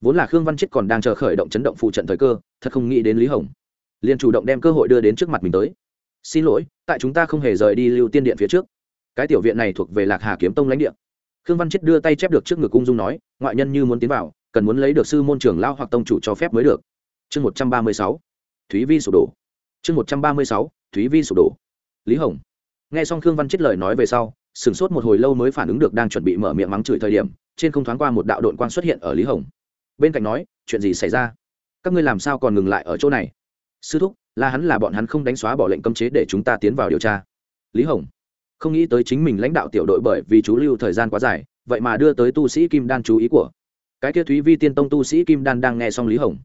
vốn là khương văn chết còn đang chờ khởi động chấn động phụ trận thời cơ, thật không nghĩ đến lý hồng liền chủ động đem cơ hội đưa đến trước mặt mình tới. Xin lỗi, tại chúng ta không hề rời đi lưu tiên điện phía trước. Cái tiểu viện này thuộc về lạc hà kiếm tông lãnh địa. Khương văn chết đưa tay chép được trước ngực cung dung nói, ngoại nhân như muốn tiến vào, cần muốn lấy được sư môn trưởng lao hoặc tông chủ cho phép mới được. Chương một trăm ba mươi sáu, thúy vi sụp đổ. Chương một trăm ba mươi sáu, thúy vi sụp đổ. Lý hồng. Nghe xong khương văn chết lời nói về sau, sửng sốt một hồi lâu mới phản ứng được đang chuẩn bị mở miệng mắng chửi thời điểm, trên không thoáng qua một đạo đội quang xuất hiện ở lý hồng bên cạnh nói, chuyện gì xảy ra? Các ngươi làm sao còn ngừng lại ở chỗ này? Sư thúc, là hắn là bọn hắn không đánh xóa bỏ lệnh cấm chế để chúng ta tiến vào điều tra. Lý hồng, không nghĩ tới chính mình lãnh đạo tiểu đội bởi vì chú lưu thời gian quá dài, vậy mà đưa tới tu sĩ kim đan chú ý của cái kia thúy vi tiên tông tu sĩ kim đan đang nghe xong lý hồng.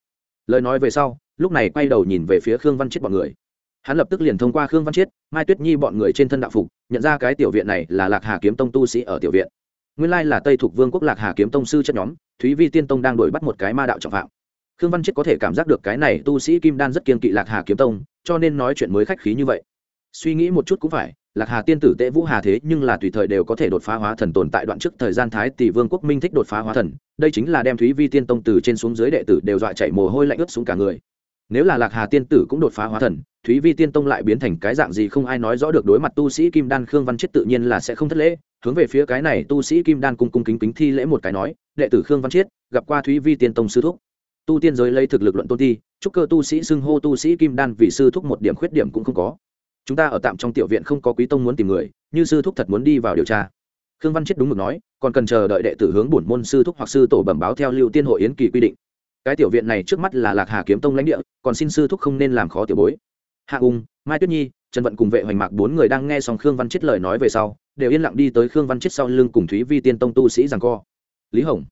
Lời nói về sau, lúc này quay đầu nhìn về phía khương văn chết bọn người. Hắn lập tức liền thông qua khương văn chiết, mai tuyết nhi bọn người trên thân đạo phục, nhận ra cái tiểu viện này là lạc hà kiếm tông tu sĩ ở tiểu viện nguyên lai là tây thuộc vương quốc lạc hà kiếm tông sư chất nhóm, thúy vi tiên tông đang đuổi bắt một cái ma đạo trọng phạm. Khương văn chiết có thể cảm giác được cái này tu sĩ kim đan rất kiên kỵ lạc hà kiếm tông, cho nên nói chuyện mới khách khí như vậy. Suy nghĩ một chút cũng phải, lạc hà tiên tử tệ vũ hà thế nhưng là tùy thời đều có thể đột phá hóa thần tồn tại đoạn trước thời gian thái tỷ vương quốc minh thích đột phá hóa thần, đây chính là đem thúy vi tiên tông từ trên xuống dưới đệ tử đều dọa chạy mồ hôi lạnh ướt xuống cả người. Nếu là lạc hà tiên tử cũng đột phá hóa thần, thúy vi tiên tông lại biến thành cái dạng gì không ai nói rõ được đối mặt tu sĩ kim đan khương văn chết tự nhiên là sẽ không thất lễ hướng về phía cái này tu sĩ kim đan cung cung kính kính thi lễ một cái nói, đệ tử khương văn chiết, gặp qua thúy vi tiên tông sư thúc. Tu tiên giới lấy thực lực luận tôn ti, chúc cơ tu sĩ xưng hô tu sĩ kim đan vì sư thúc một điểm khuyết điểm cũng không có. Chúng ta ở tạm trong tiểu viện không có quý tông muốn tìm người, như sư thúc thật muốn đi vào điều tra. Khương văn chiết đúng mực nói, còn cần chờ đợi đệ tử hướng bổn môn sư thúc hoặc sư tổ bẩm báo theo lưu tiên hội yến kỳ quy định. Cái tiểu viện này trước mắt là lạc hà kiếm tông lãnh địa, còn xin sư thúc không nên làm khó tiểu bối hạ ung mai tuyết nhi, trần vận cùng vệ hoành mạc bốn người đang nghe xong khương văn chết lời nói về sau, đều yên lặng đi tới khương văn chết sau lưng cùng thúy vi tiên tông tu sĩ rằng co. Lý hồng,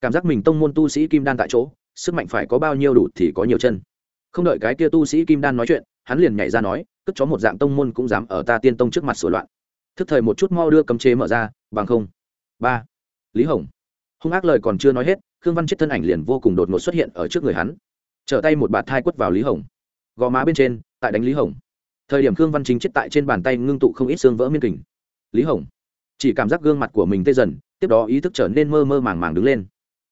cảm giác mình tông môn tu sĩ kim đan tại chỗ, sức mạnh phải có bao nhiêu đủ thì có nhiều chân. Không đợi cái kia tu sĩ kim đan nói chuyện, hắn liền nhảy ra nói, cất chó một dạng tông môn cũng dám ở ta tiên tông trước mặt sửa loạn. Thức thời một chút mau đưa cấm chế mở ra, bằng không. Ba, lý hồng. Hung ác lời còn chưa nói hết, khương văn chết thân ảnh liền vô cùng đột ngột xuất hiện ở trước người hắn. Trở tay một bạt thai quất vào lý hồng. Gò má bên trên tại đánh lý hồng. Thời điểm khương văn chính chết tại trên bàn tay ngưng tụ không ít xương vỡ miên kình. Lý hồng chỉ cảm giác gương mặt của mình tê dần, tiếp đó ý thức trở nên mơ mơ màng màng đứng lên.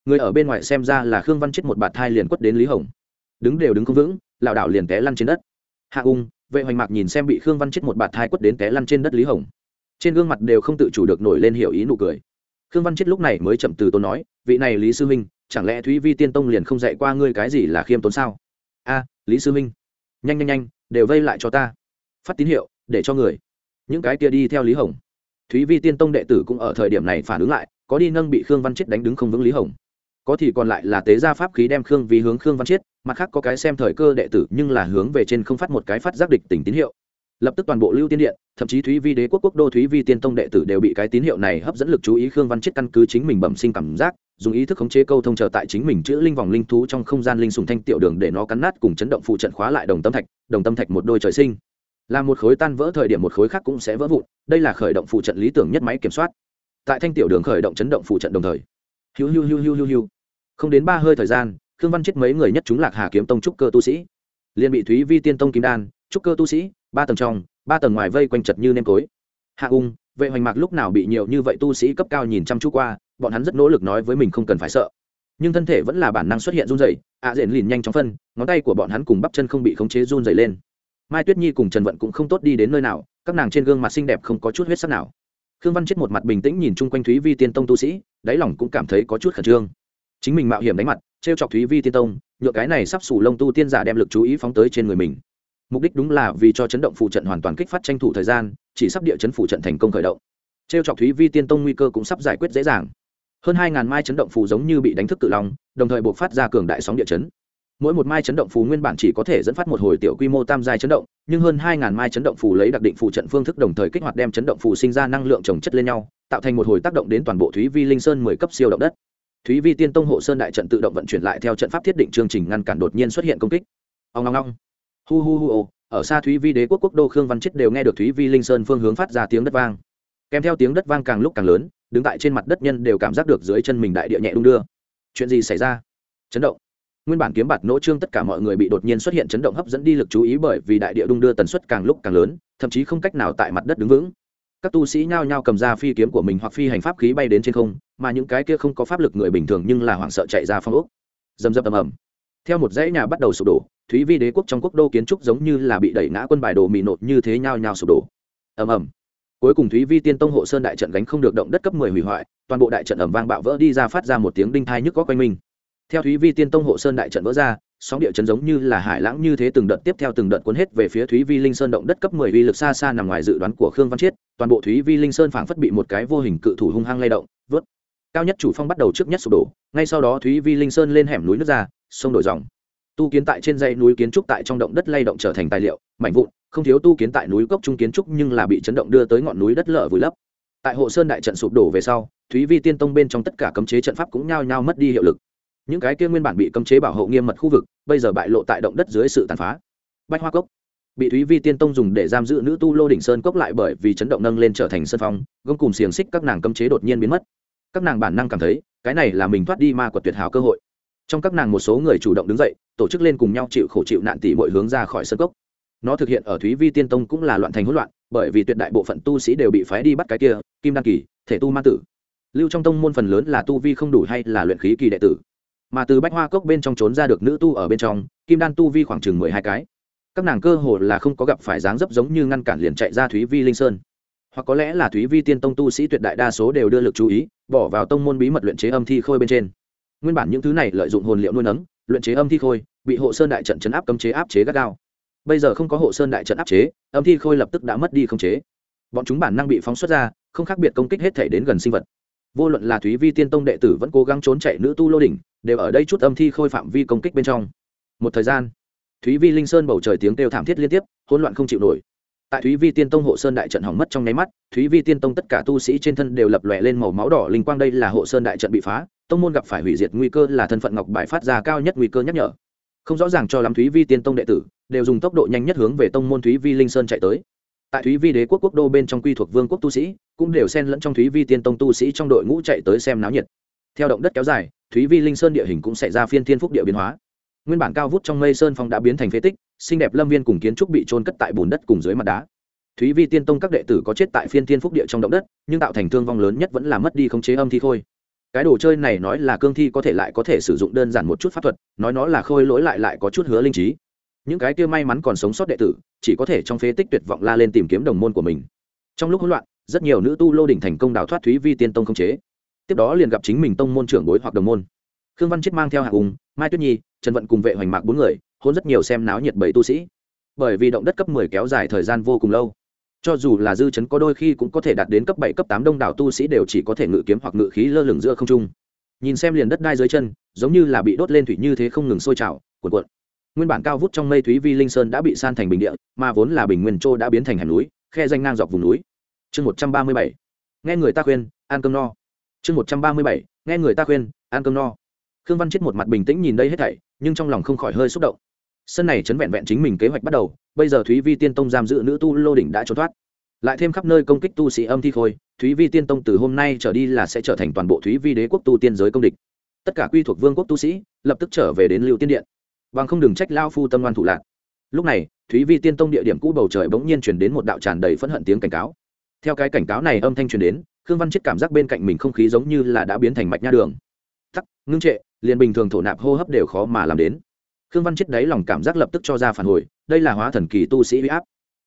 Người ở bên ngoài xem ra là khương văn chết một bạt thai liền quất đến lý hồng. Đứng đều đứng không vững, lảo đảo liền té lăn trên đất. Hạ ung, vệ hoành mạc nhìn xem bị khương văn chết một bạt thai quất đến té lăn trên đất lý hồng. Trên gương mặt đều không tự chủ được nổi lên hiểu ý nụ cười. Khương văn chết lúc này mới chậm từ tốn nói, vị này lý sư minh, chẳng lẽ thúy vi tiên tông liền không dạy qua ngươi cái gì là khiêm tốn sao? A, lý sư minh. Nhanh nhanh nhanh đều vây lại cho ta. Phát tín hiệu, để cho người. Những cái kia đi theo lý hồng. Thúy vi tiên tông đệ tử cũng ở thời điểm này phản ứng lại, có đi nâng bị khương văn chết đánh đứng không vững lý hồng. Có thì còn lại là tế gia pháp khí đem khương vì hướng khương văn chết mặt khác có cái xem thời cơ đệ tử nhưng là hướng về trên không phát một cái phát giác địch tình tín hiệu lập tức toàn bộ lưu tiên điện, thậm chí thúy vi đế quốc quốc đô thúy vi tiên tông đệ tử đều bị cái tín hiệu này hấp dẫn lực chú ý khương văn chết căn cứ chính mình bẩm sinh cảm giác, dùng ý thức khống chế câu thông chờ tại chính mình chữ linh vòng linh thú trong không gian linh sùng thanh tiểu đường để nó cắn nát cùng chấn động phụ trận khóa lại đồng tâm thạch, đồng tâm thạch một đôi trời sinh. Là một khối tan vỡ thời điểm một khối khác cũng sẽ vỡ vụn, đây là khởi động phụ trận lý tưởng nhất máy kiểm soát. Tại thanh tiểu đường khởi động chấn động phụ trận đồng thời, hiu hiu hiu hiu hiu hiu. Không đến ba hơi thời gian, khương văn chết mấy người nhất chúng lạc hà kiếm tông trúc cơ tu sĩ, liền bị thúy vi tiên tông kim đan, trúc cơ tu sĩ ba tầng trong, ba tầng ngoài vây quanh chật như nêm tối hạ ung, vệ hoành mạc lúc nào bị nhiều như vậy tu sĩ cấp cao nhìn chăm chú qua, bọn hắn rất nỗ lực nói với mình không cần phải sợ. Nhưng thân thể vẫn là bản năng xuất hiện run dày ạ à rền lìn nhanh chóng phân, ngón tay của bọn hắn cùng bắp chân không bị khống chế run dày lên. Mai tuyết nhi cùng trần vận cũng không tốt đi đến nơi nào, các nàng trên gương mặt xinh đẹp không có chút huyết sắc nào. Khương văn chết một mặt bình tĩnh nhìn chung quanh thúy vi tiên tông tu sĩ, đáy lòng cũng cảm thấy có chút khẩn trương. Chính mình mạo hiểm đánh mặt t r e o chọc thúy vi tiên tông, nhựa cái này sắp sủ lông tu tiên giả đem lực chú ý phóng tới trên người mình mục đích đúng là vì cho chấn động phụ trận hoàn toàn kích phát tranh thủ thời gian, chỉ sắp địa chấn phụ trận thành công khởi động. T r e o chọc thúy vi tiên tông nguy cơ cũng sắp giải quyết dễ dàng. Hơn hai ngàn mai chấn động phù giống như bị đánh thức cự long, đồng thời buộc phát ra cường đại sóng địa chấn. Mỗi một mai chấn động phù nguyên bản chỉ có thể dẫn phát một hồi tiểu quy mô tam giai chấn động, nhưng hơn hai ngàn mai chấn động phù lấy đặc định phù trận phương thức đồng thời kích hoạt đem chấn động phù sinh ra năng lượng trồng chất lên nhau, tạo thành một hồi tác động đến toàn bộ thúy vi linh sơn mười cấp siêu động đất. Thúy vi tiên tông hộ sơn đại trận tự động vận chuyển lại theo trận pháp thiết định chương trình ngăn cản đột nhiên xuất hiện công kích. Ông long long hu hu hu ô, ở xa thúy vi đế quốc quốc đô khương văn chết đều nghe được thúy vi linh sơn phương hướng phát ra tiếng đất vang. Kèm theo tiếng đất vang càng lúc càng lớn, đứng tại trên mặt đất nhân đều cảm giác được dưới chân mình đại địa nhẹ đung đưa. Chuyện gì xảy ra? Chấn động. Nguyên bản kiếm bạt nỗ trương tất cả mọi người bị đột nhiên xuất hiện chấn động hấp dẫn đi lực chú ý bởi vì đại địa đung đưa tần suất càng lúc càng lớn, thậm chí không cách nào tại mặt đất đứng vững. Các tu sĩ nhao nhao cầm ra phi kiếm của mình hoặc phi hành pháp khí bay đến trên không, mà những cái kia không có pháp lực người bình thường nhưng là hoảng sợ chạy ra phong ốc. Dầm dập ầm ầm theo một dãy nhà bắt đầu sụp đổ, thúy vi đế quốc trong quốc đô kiến trúc giống như là bị đẩy ngã quân bài đồ mì nột như thế nhao nhao sụp đổ. Ầm ầm. Cuối cùng thúy vi tiên tông hộ sơn đại trận gánh không được động đất cấp mười hủy hoại, toàn bộ đại trận ẩm vang bạo vỡ đi ra phát ra một tiếng đinh thai nhức có quanh mình. Theo thúy vi tiên tông hộ sơn đại trận vỡ ra, sóng địa chấn giống như là hải lãng như thế từng đợt tiếp theo từng đợt cuốn hết về phía thúy vi linh sơn động đất cấp mười vi lực xa xa nằm ngoài dự đoán của khương văn chiết, toàn bộ thúy vi linh sơn phảng phất bị một cái vô hình cự thủ hung hăng lay động, vớt. Cao nhất chủ phong bắt đầu trước nhất sụp đổ, ngay sau đó thúy vi linh sơn lên hẻm núi nước ra sông đổi dòng. Tu kiến tại trên dãy núi kiến trúc tại trong động đất lay động trở thành tài liệu, mảnh vụn, không thiếu tu kiến tại núi cốc trung kiến trúc nhưng là bị chấn động đưa tới ngọn núi đất lở vùi lấp. Tại hộ sơn đại trận sụp đổ về sau, thúy vi tiên tông bên trong tất cả cấm chế trận pháp cũng nhao nhao mất đi hiệu lực. Những cái kia nguyên bản bị cấm chế bảo hộ nghiêm mật khu vực, bây giờ bại lộ tại động đất dưới sự tàn phá. Bách hoa cốc. Bị thúy vi tiên tông dùng để giam giữ nữ tu lô đỉnh sơn cốc lại bởi vì chấn động nâng lên trở thành sân phong, gông cùng xiềng xích các nàng cấm chế đột nhiên biến mất. Các nàng bản năng cảm thấy, cái này là mình thoát đi ma quật tuyệt hảo cơ hội trong các nàng một số người chủ động đứng dậy, tổ chức lên cùng nhau chịu khổ chịu nạn tỷ mọi hướng ra khỏi sân cốc. Nó thực hiện ở thúy vi tiên tông cũng là loạn thành hỗn loạn, bởi vì tuyệt đại bộ phận tu sĩ đều bị phái đi bắt cái kia, kim đăng kỳ, thể tu ma tử. Lưu trong tông môn phần lớn là tu vi không đủ hay là luyện khí kỳ đệ tử. Mà từ bách hoa cốc bên trong trốn ra được nữ tu ở bên trong, kim đan tu vi khoảng chừng mười hai cái. Các nàng cơ hồ là không có gặp phải dáng dấp giống như ngăn cản liền chạy ra thúy vi linh sơn. Hoặc có lẽ là thúy vi tiên tông tu sĩ tuyệt đại đa số đều đưa lực chú ý, bỏ vào tông môn bí mật luyện chế âm thi khôi bên trên nguyên bản những thứ này lợi dụng hồn liệu nuôi nấng, luyện chế âm thi khôi, bị hộ sơn đại trận chấn áp cấm chế áp chế gắt gao. Bây giờ không có hộ sơn đại trận áp chế, âm thi khôi lập tức đã mất đi không chế. Bọn chúng bản năng bị phóng xuất ra, không khác biệt công kích hết thể đến gần sinh vật. Vô luận là thúy vi tiên tông đệ tử vẫn cố gắng trốn chạy nữ tu lô đỉnh, đều ở đây chút âm thi khôi phạm vi công kích bên trong. Một thời gian, thúy vi linh sơn bầu trời tiếng kêu thảm thiết liên tiếp, hỗn loạn không chịu nổi tại thúy vi tiên tông hộ sơn đại trận hỏng mất trong nháy mắt, thúy vi tiên tông tất cả tu sĩ trên thân đều lập lòe lên màu máu đỏ linh quang. Đây là hộ sơn đại trận bị phá, tông môn gặp phải hủy diệt nguy cơ là thân phận ngọc bài phát ra cao nhất nguy cơ nhắc nhở. Không rõ ràng cho lắm, thúy vi tiên tông đệ tử đều dùng tốc độ nhanh nhất hướng về tông môn thúy vi linh sơn chạy tới. Tại thúy vi đế quốc quốc đô bên trong quy thuộc vương quốc tu sĩ cũng đều xen lẫn trong thúy vi tiên tông tu sĩ trong đội ngũ chạy tới xem náo nhiệt. Theo động đất kéo dài, thúy vi linh sơn địa hình cũng xảy ra phiên thiên phúc địa biến hóa nguyên bản cao vút trong mây sơn phong đã biến thành phế tích, xinh đẹp lâm viên cùng kiến trúc bị trôn cất tại bùn đất cùng dưới mặt đá. Thúy vi tiên tông các đệ tử có chết tại phiên thiên phúc địa trong động đất, nhưng tạo thành thương vong lớn nhất vẫn là mất đi khống chế âm thi khôi. Cái đồ chơi này nói là cương thi có thể lại có thể sử dụng đơn giản một chút pháp thuật, nói nó là khôi lỗi lại lại có chút hứa linh trí. Những cái kia may mắn còn sống sót đệ tử, chỉ có thể trong phế tích tuyệt vọng la lên tìm kiếm đồng môn của mình. Trong lúc hỗn loạn, rất nhiều nữ tu lô đỉnh thành công đào thoát thúy vi tiên tông không chế. Tiếp đó liền gặp chính mình tông môn trưởng bối hoặc đồng môn. Khương văn chết mang theo hạ ung mai tuyết nhi, trần vận cùng vệ hoành mạc bốn người, hôn rất nhiều xem náo nhiệt bảy tu sĩ. Bởi vì động đất cấp mười kéo dài thời gian vô cùng lâu. Cho dù là dư chấn có đôi khi cũng có thể đạt đến cấp bảy, cấp tám đông đảo tu sĩ đều chỉ có thể ngự kiếm hoặc ngự khí lơ lửng giữa không trung. Nhìn xem liền đất đai dưới chân, giống như là bị đốt lên thủy như thế không ngừng sôi trào, cuộn cuộn. Nguyên bản cao vút trong mây thúy vi linh sơn đã bị san thành bình địa, mà vốn là bình nguyên châu đã biến thành hẻm núi, khe danh ngang dọc vùng núi. Chương một trăm ba mươi bảy. Nghe người ta khuyên, ăn cơm no. Chương một trăm ba mươi bảy. Nghe người ta khuyên, ăn cơm no khương văn chết một mặt bình tĩnh nhìn đây hết thảy, nhưng trong lòng không khỏi hơi xúc động. Sân này chấn vẹn vẹn chính mình kế hoạch bắt đầu, bây giờ thúy vi tiên tông giam giữ nữ tu lô đỉnh đã trốn thoát. Lại thêm khắp nơi công kích tu sĩ âm thi khôi, thúy vi tiên tông từ hôm nay trở đi là sẽ trở thành toàn bộ thúy vi đế quốc tu tiên giới công địch. Tất cả quy thuộc vương quốc tu sĩ lập tức trở về đến lưu tiên điện. Bằng không đừng trách lao phu tâm ngoan thủ lạc. Lúc này, thúy vi tiên tông địa điểm cũ bầu trời bỗng nhiên chuyển đến một đạo tràn đầy phẫn hận tiếng cảnh cáo. Theo cái cảnh cáo này âm thanh truyền đến, khương văn chết cảm giác bên cạnh mình không khí giống như là đã biến thành mạch nha đường. Tắc, ngưng trệ liền bình thường thổ nạp hô hấp đều khó mà làm đến. Khương văn chết đáy lòng cảm giác lập tức cho ra phản hồi, đây là hóa thần kỳ tu sĩ huy áp.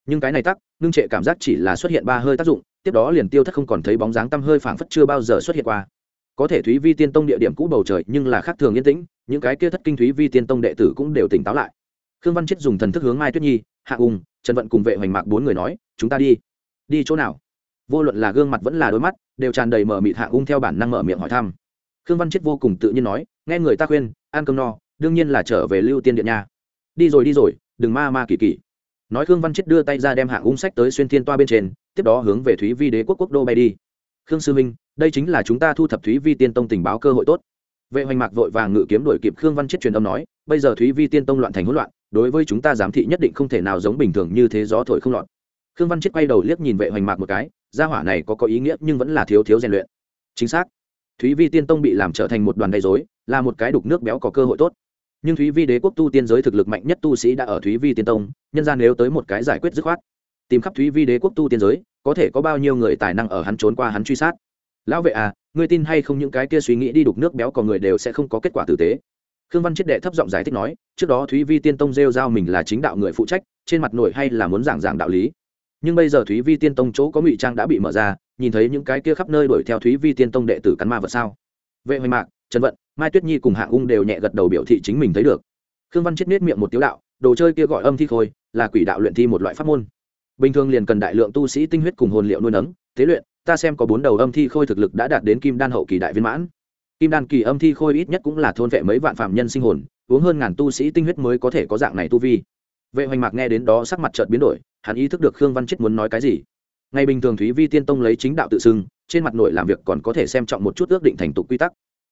Nhưng cái này tắc, ngưng trệ cảm giác chỉ là xuất hiện ba hơi tác dụng, tiếp đó liền tiêu thất không còn thấy bóng dáng tăm hơi phảng phất chưa bao giờ xuất hiện qua. Có thể thúy vi tiên tông địa điểm cũ bầu trời, nhưng là khác thường yên tĩnh, những cái kia thất kinh thúy vi tiên tông đệ tử cũng đều tỉnh táo lại. Khương văn chết dùng thần thức hướng mai tuyết nhi, hạ ung trần vận cùng vệ hoành mạc bốn người nói, chúng ta đi. Đi chỗ nào? Vô luận là gương mặt vẫn là đôi mắt, đều tràn đầy mở mịt hạ ung theo bản năng mở miệng hỏi thăm khương văn chết vô cùng tự nhiên nói, nghe người ta khuyên, ăn cơm no, đương nhiên là trở về lưu tiên điện nha. Đi rồi đi rồi, đừng ma ma kỳ kỳ. Nói khương văn chết đưa tay ra đem hạng ung sách tới xuyên thiên toa bên trên, tiếp đó hướng về thúy vi đế quốc quốc đô bay đi. Khương sư minh đây chính là chúng ta thu thập thúy vi tiên tông tình báo cơ hội tốt. Vệ hoành mạc vội vàng ngự kiếm đổi kịp khương văn chết truyền âm nói, bây giờ thúy vi tiên tông loạn thành hỗn loạn, đối với chúng ta giám thị nhất định không thể nào giống bình thường như thế gió thổi không lọt khương văn chết quay đầu liếc nhìn vệ hoành mạc một cái, gia hỏa này có có ý nghĩa nhưng vẫn là thiếu thiếu rèn luyện. Chính xác thúy vi tiên tông bị làm trở thành một đoàn gây dối là một cái đục nước béo có cơ hội tốt. Nhưng thúy vi đế quốc tu tiên giới thực lực mạnh nhất tu sĩ đã ở thúy vi tiên tông, nhân ra nếu tới một cái giải quyết dứt khoát. Tìm khắp thúy vi đế quốc tu tiên giới, có thể có bao nhiêu người tài năng ở hắn trốn qua hắn truy sát. Lão vệ à ngươi tin hay không những cái kia suy nghĩ đi đục nước béo còn người đều sẽ không có kết quả tử tế? Khương văn chiết đệ thấp giọng giải thích nói, trước đó thúy vi tiên tông rêu giao mình là chính đạo người phụ trách, trên mặt nổi hay là muốn giảng giảng đạo lý nhưng bây giờ thúy vi tiên tông chỗ có ngụy trang đã bị mở ra, nhìn thấy những cái kia khắp nơi đuổi theo thúy vi tiên tông đệ tử cắn ma vật sao? Vệ hoành mạc, trần vận, mai tuyết nhi cùng hạng ung đều nhẹ gật đầu biểu thị chính mình thấy được. Khương văn chết nết miệng một tiếu đạo, đồ chơi kia gọi âm thi khôi, là quỷ đạo luyện thi một loại pháp môn. Bình thường liền cần đại lượng tu sĩ tinh huyết cùng hồn liệu nuôi nấng, tế luyện, ta xem có bốn đầu âm thi khôi thực lực đã đạt đến kim đan hậu kỳ đại viên mãn. Kim đan kỳ âm thi khôi ít nhất cũng là thôn vệ mấy vạn phạm nhân sinh hồn, uống hơn ngàn tu sĩ tinh huyết mới có thể có dạng này tu vi. Vệ hoành mạc nghe đến đó sắc mặt chợt biến đổi hắn ý thức được khương văn chết muốn nói cái gì. Ngày bình thường thúy vi tiên tông lấy chính đạo tự xưng, trên mặt nội làm việc còn có thể xem trọng một chút ước định thành tục quy tắc.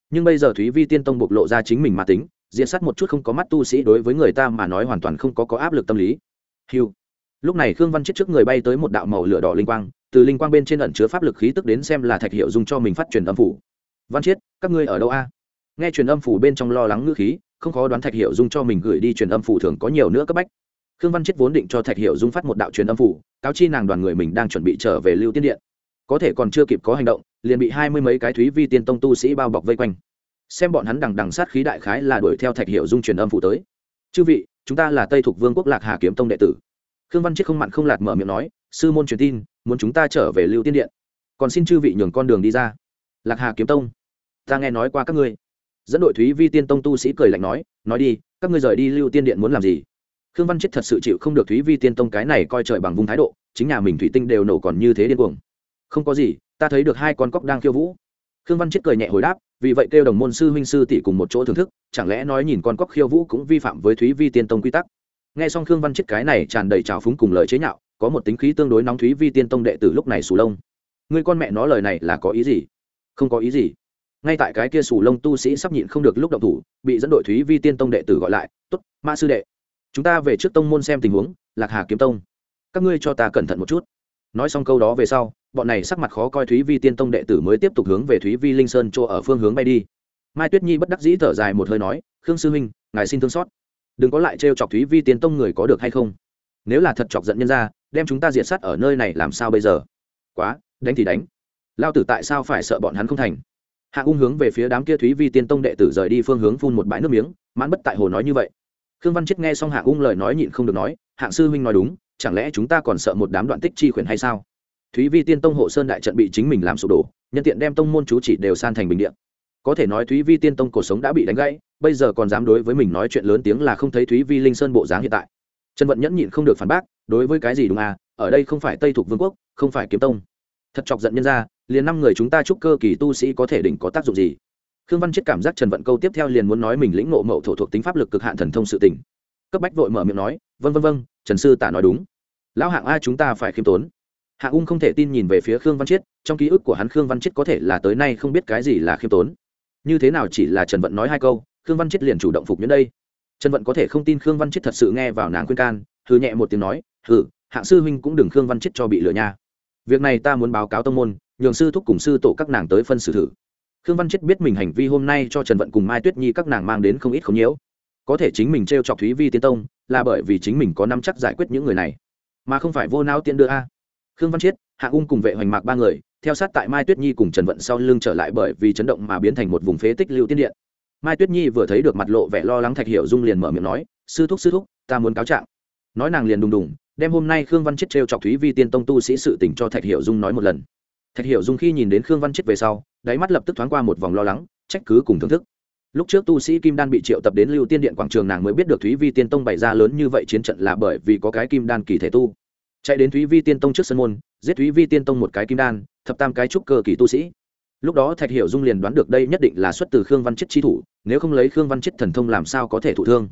Nhưng bây giờ thúy vi tiên tông bộc lộ ra chính mình mà tính, diễn sát một chút không có mắt tu sĩ đối với người ta mà nói hoàn toàn không có có áp lực tâm lý. Hiu. Lúc này khương văn chết trước người bay tới một đạo màu lửa đỏ linh quang, từ linh quang bên trên ẩn chứa pháp lực khí tức đến xem là thạch hiệu dùng cho mình phát truyền âm phủ. Văn chiết các ngươi ở đâu a? Nghe truyền âm phủ bên trong lo lắng ngữ khí, không khó đoán thạch hiệu dung cho mình gửi đi truyền âm phủ thường có nhiều nữa cấp bách khương văn chết vốn định cho thạch hiệu dung phát một đạo truyền âm phủ, cáo chi nàng đoàn người mình đang chuẩn bị trở về lưu tiên điện. Có thể còn chưa kịp có hành động, liền bị hai mươi mấy cái thúy vi tiên tông tu sĩ bao bọc vây quanh. Xem bọn hắn đằng đằng sát khí đại khái là đuổi theo thạch hiệu dung truyền âm phủ tới. Chư vị, chúng ta là tây thục vương quốc lạc hà kiếm tông đệ tử. Khương văn chiết không mặn không lạt mở miệng nói, sư môn truyền tin, muốn chúng ta trở về lưu tiên điện. Còn xin chư vị nhường con đường đi ra. Lạc hà kiếm tông? Ta nghe nói qua các ngươi. Dẫn đội thúy vi tiên tông tu sĩ cười lạnh nói nói đi, các ngươi rời đi lưu tiên điện muốn làm gì? Khương văn chết thật sự chịu không được thúy vi tiên tông cái này coi trời bằng vùng thái độ, chính nhà mình thủy tinh đều nổ còn như thế điên cuồng. Không có gì, ta thấy được hai con cóc đang khiêu vũ. Khương văn chết cười nhẹ hồi đáp, vì vậy kêu đồng môn sư huynh sư tỷ cùng một chỗ thưởng thức, chẳng lẽ nói nhìn con cóc khiêu vũ cũng vi phạm với thúy vi tiên tông quy tắc? Nghe xong khương văn chết cái này tràn đầy trào phúng cùng lời chế nhạo, có một tính khí tương đối nóng thúy vi tiên tông đệ tử lúc này sù lông. Người con mẹ nói lời này là có ý gì? Không có ý gì. Ngay tại cái kia sù lông tu sĩ sắp nhịn không được lúc động thủ, bị dẫn đội thúy vi tiên tông đệ tử gọi lại t ố t mã sư đệ chúng ta về trước tông môn xem tình huống, lạc hà kiếm tông. Các ngươi cho ta cẩn thận một chút. Nói xong câu đó về sau, bọn này sắc mặt khó coi thúy vi tiên tông đệ tử mới tiếp tục hướng về thúy vi linh sơn chỗ ở phương hướng bay đi. Mai tuyết nhi bất đắc dĩ thở dài một hơi nói, khương sư huynh, ngài xin thương xót. Đừng có lại trêu chọc thúy vi tiên tông người có được hay không. Nếu là thật chọc giận nhân ra, đem chúng ta diệt sát ở nơi này làm sao bây giờ? Quá, đánh thì đánh. Lao tử tại sao phải sợ bọn hắn không thành? Hạ ung hướng về phía đám kia thúy vi tiên tông đệ tử rời đi phương hướng phun một bãi nước miếng, mãn bất tại hồ nói như vậy khương văn chết nghe xong hạ ung lời nói nhịn không được nói, hạng sư huynh nói đúng, chẳng lẽ chúng ta còn sợ một đám đoạn tích chi khuyển hay sao? Thúy vi tiên tông hộ sơn đại trận bị chính mình làm sụp đổ, nhân tiện đem tông môn chú chỉ đều san thành bình điện có thể nói thúy vi tiên tông cuộc sống đã bị đánh gãy, bây giờ còn dám đối với mình nói chuyện lớn tiếng là không thấy thúy vi linh sơn bộ dáng hiện tại. Trần vận nhẫn nhịn không được phản bác, đối với cái gì đúng à ở đây không phải tây thuộc vương quốc, không phải kiếm tông. Thật chọc giận nhân ra liền năm người chúng ta chúc cơ kỳ tu sĩ có thể đỉnh có tác dụng gì? Khương văn chết cảm giác trần vận câu tiếp theo liền muốn nói mình lĩnh ngộ mậu thổ thuộc tính pháp lực cực hạn thần thông sự tỉnh, cấp bách vội mở miệng nói vân vân vân trần sư tả nói đúng. Lão hạng a chúng ta phải khiêm tốn. Hạ ung không thể tin nhìn về phía khương văn chiết trong ký ức của hắn khương văn chiết có thể là tới nay không biết cái gì là khiêm tốn. Như thế nào chỉ là trần vận nói hai câu khương văn chiết liền chủ động phục nhuyễn đây. Trần vận có thể không tin khương văn chiết thật sự nghe vào nàng khuyên can hừ nhẹ một tiếng nói hừ hạng sư huynh cũng đừng khương văn chiết cho bị lừa nha. Việc này ta muốn báo cáo tông môn nhường sư thúc cùng sư tổ các nàng tới phân xử thử khương văn chiết biết mình hành vi hôm nay cho trần vận cùng mai tuyết nhi các nàng mang đến không ít không nhiễu. Có thể chính mình t r e o chọc thúy vi tiến tông, là bởi vì chính mình có năm chắc giải quyết những người này. Mà không phải vô nao tiên đưa a. Khương văn chiết hạ ung cùng vệ hoành mạc ba người, theo sát tại mai tuyết nhi cùng trần vận sau lưng trở lại bởi vì chấn động mà biến thành một vùng phế tích lưu tiên điện. Mai tuyết nhi vừa thấy được mặt lộ vẻ lo lắng thạch hiểu dung liền mở miệng nói, sư thúc sư thúc, ta muốn cáo trạng. Nói nàng liền đùng đùng, đem hôm nay khương văn chết trêu chọc thúy vi tiên tông tu sĩ sự tình cho thạch hiểu dung nói một lần. Thạch hiểu dung khi nhìn đến khương văn chết về sau đáy mắt lập tức thoáng qua một vòng lo lắng, trách cứ cùng thưởng thức. Lúc trước tu sĩ kim đan bị triệu tập đến lưu tiên điện quảng trường nàng mới biết được thúy vi tiên tông bày ra lớn như vậy chiến trận là bởi vì có cái kim đan kỳ thể tu. Chạy đến thúy vi tiên tông trước sân môn, giết thúy vi tiên tông một cái kim đan, thập tam cái trúc cơ kỳ tu sĩ. Lúc đó thạch hiểu dung liền đoán được đây nhất định là xuất từ khương văn chết chi thủ, nếu không lấy khương văn chết thần thông làm sao có thể thụ thương.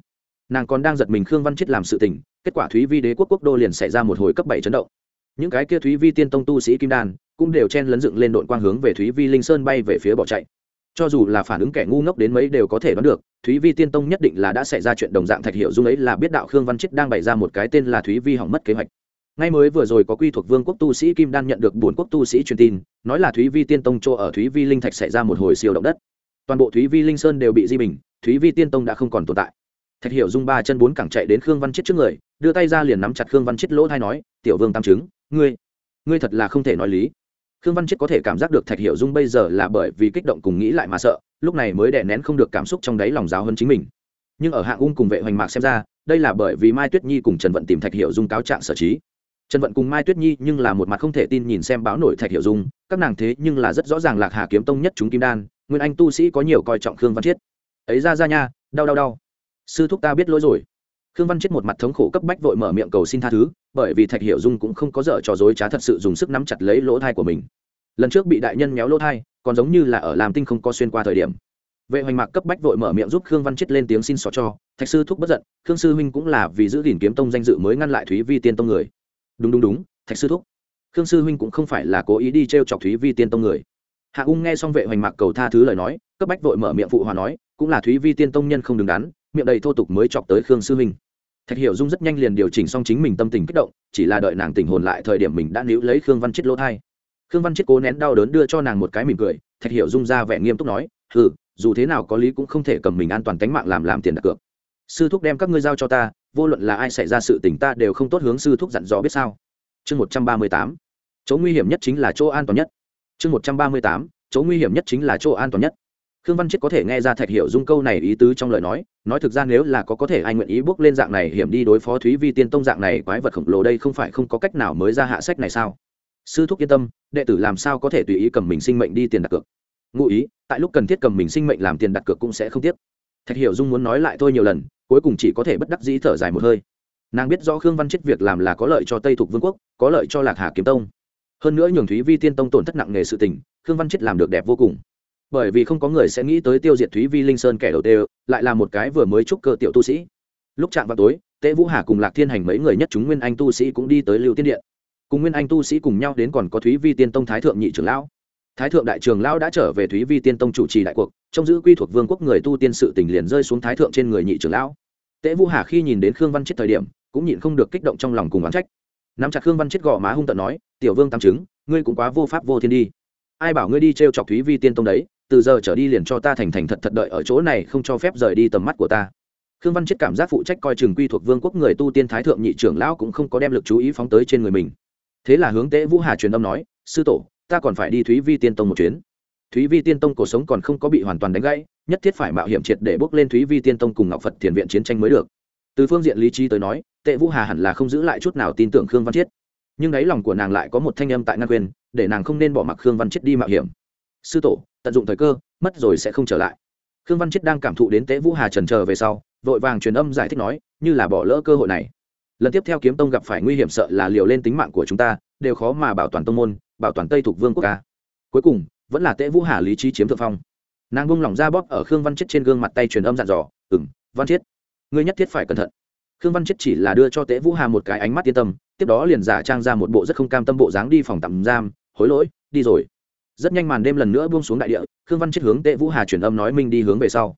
Nàng còn đang giật mình khương văn chết làm sự tình, kết quả thúy vi đế quốc quốc đô liền xảy ra một hồi cấp bảy chấn động. Những cái kia thúy vi tiên tông tu sĩ kim đan cũng đều chen lấn dựng lên đội quang hướng về thúy vi linh sơn bay về phía bỏ chạy. Cho dù là phản ứng kẻ ngu ngốc đến mấy đều có thể đoán được, thúy vi tiên tông nhất định là đã xảy ra chuyện đồng dạng thạch hiệu dung ấy là biết đạo khương văn chết đang bày ra một cái tên là thúy vi hỏng mất kế hoạch. Ngay mới vừa rồi có quy thuộc vương quốc tu sĩ kim đan nhận được bốn quốc tu sĩ truyền tin, nói là thúy vi tiên tông chỗ ở thúy vi linh thạch xảy ra một hồi siêu động đất. Toàn bộ thúy vi linh sơn đều bị di bình, thúy vi tiên tông đã không còn tồn tại. Thạch Hiệu dung ba chân bốn cẳng chạy đến khương văn chết trước người, đưa tay ra liền nắm chặt khương văn chết lỗ thai nói, tiểu vương tam chứng, ngươi ngươi thật là không thể nói lý khương văn chết có thể cảm giác được thạch hiểu dung bây giờ là bởi vì kích động cùng nghĩ lại mà sợ, lúc này mới đè nén không được cảm xúc trong đáy lòng giáo hơn chính mình. Nhưng ở hạng ung cùng vệ hoành mạc xem ra, đây là bởi vì mai tuyết nhi cùng trần vận tìm thạch hiểu dung cáo trạng sở trí. Trần vận cùng mai tuyết nhi nhưng là một mặt không thể tin nhìn xem báo nổi thạch hiểu dung, các nàng thế nhưng là rất rõ ràng lạc hà kiếm tông nhất chúng kim đan, nguyên anh tu sĩ có nhiều coi trọng khương văn chiết ấy ra ra nha, đau đau đau. Sư thúc ta biết lỗi rồi khương văn chết một mặt thống khổ cấp bách vội mở miệng cầu xin tha thứ, bởi vì thạch hiểu dung cũng không có dở trò dối trá thật sự dùng sức nắm chặt lấy lỗ thai của mình. Lần trước bị đại nhân méo lỗ thai, còn giống như là ở làm tinh không có xuyên qua thời điểm. Vệ hoành mạc cấp bách vội mở miệng giúp khương văn chết lên tiếng xin xỏ cho, thạch sư thúc bất giận, khương sư huynh cũng là vì giữ gìn kiếm tông danh dự mới ngăn lại thúy vi tiên tông người. Đúng đúng đúng, thạch sư thúc. Khương sư huynh cũng không phải là cố ý đi t r e o chọc thúy vi tiên tông người. Hạ ung nghe xong vệ hoành mạc cầu tha thứ lời nói, cấp bách vội mở miệng phụ hòa nói, cũng là thúy vi tiên tông nhân không đứng đắn, miệng đầy thô tục mới chọc tới khương sư huynh thạch hiểu dung rất nhanh liền điều chỉnh xong chính mình tâm tình kích động, chỉ là đợi nàng tình hồn lại thời điểm mình đã níu lấy khương văn chết lỗ thai. Khương văn chết cố nén đau đớn đưa cho nàng một cái mỉm cười, thạch hiểu dung ra vẻ nghiêm túc nói ừ dù thế nào có lý cũng không thể cầm mình an toàn tính mạng làm làm tiền đặt cược. Sư thúc đem các ngươi giao cho ta, vô luận là ai xảy ra sự tình ta đều không tốt hướng sư thúc dặn dò biết sao. Chương một trăm ba mươi tám. Chỗ nguy hiểm nhất chính là chỗ an toàn nhất. Chương một trăm ba mươi tám. Chỗ nguy hiểm nhất chính là chỗ an toàn nhất khương văn chết có thể nghe ra thạch hiểu dung câu này ý tứ trong lời nói nói thực ra nếu là có có thể ai nguyện ý bước lên dạng này hiểm đi đối phó thúy vi tiên tông dạng này quái vật khổng lồ đây không phải không có cách nào mới ra hạ sách này sao? Sư thúc yên tâm, đệ tử làm sao có thể tùy ý cầm mình sinh mệnh đi tiền đặt cược? Ngụ ý, tại lúc cần thiết cầm mình sinh mệnh làm tiền đặt cược cũng sẽ không tiếc. Thạch hiểu dung muốn nói lại thôi nhiều lần, cuối cùng chỉ có thể bất đắc dĩ thở dài một hơi. Nàng biết rõ khương văn chết việc làm là có lợi cho tây thục vương quốc, có lợi cho lạc hà kiếm tông. Hơn nữa nhường thúy vi tiên tông tổn thất nặng nề sự tình, khương văn chết làm được đẹp vô cùng bởi vì không có người sẽ nghĩ tới tiêu diệt thúy vi linh sơn kẻ đầu tiên, lại là một cái vừa mới trúc cơ tiểu tu sĩ. Lúc chạm vào tối tế vũ hà cùng lạc thiên hành mấy người nhất chúng nguyên anh tu sĩ cũng đi tới lưu tiên điện. Cùng nguyên anh tu sĩ cùng nhau đến còn có thúy vi tiên tông thái thượng nhị trưởng lão. Thái thượng đại trưởng lão đã trở về thúy vi tiên tông chủ trì đại cuộc trong giữ quy thuộc vương quốc người tu tiên sự tình liền rơi xuống thái thượng trên người nhị trưởng lão. Tế vũ hà khi nhìn đến khương văn chết thời điểm, cũng nhịn không được kích động trong lòng cùng oán trách. Nắm chặt khương văn chết gò má hung tận nói, tiểu vương tam chứng, ngươi cũng quá vô pháp vô thiên đi ai bảo ngươi đi t r e o chọc thúy vi tiên tông đấy, từ giờ trở đi liền cho ta thành thành thật thật đợi ở chỗ này, không cho phép rời đi tầm mắt của ta. Khương văn chết cảm giác phụ trách coi chừng quy thuộc vương quốc người tu tiên thái thượng nhị trưởng lão cũng không có đem lực chú ý phóng tới trên người mình. Thế là hướng tế vũ hà truyền âm nói, sư tổ, ta còn phải đi thúy vi tiên tông một chuyến. Thúy vi tiên tông cuộc sống còn không có bị hoàn toàn đánh gãy, nhất thiết phải mạo hiểm triệt để bước lên thúy vi tiên tông cùng ngọc phật thiền viện chiến tranh mới được. Từ phương diện lý trí tới nói tệ vũ hà hẳn là không giữ lại chút nào tin tưởng khương văn chiết nhưng đáy lòng của nàng lại có một thanh âm tại ngăn quyền để nàng không nên bỏ mặc khương văn chiết đi mạo hiểm. Sư tổ, tận dụng thời cơ, mất rồi sẽ không trở lại. Khương văn chiết đang cảm thụ đến tế vũ hà trần chờ về sau, vội vàng truyền âm giải thích nói, như là bỏ lỡ cơ hội này. Lần tiếp theo kiếm tông gặp phải nguy hiểm sợ là liều lên tính mạng của chúng ta, đều khó mà bảo toàn tông môn, bảo toàn tây thuộc vương quốc ca cuối cùng, vẫn là tế vũ hà lý trí chiếm thượng phong. Nàng bung lỏng ra bóp ở khương văn chết trên gương mặt tay truyền âm dặn dò ừ m văn chết, ngươi nhất thiết phải cẩn thận. Khương văn chết chỉ là đưa cho tế vũ hà một cái ánh mắt yên tâm tiếp đó liền giả trang ra một bộ rất không cam tâm bộ dáng đi phòng tạm giam, hối lỗi, đi rồi. Rất nhanh màn đêm lần nữa buông xuống đại địa, khương văn chết hướng tệ vũ hà truyền âm nói minh đi hướng về sau.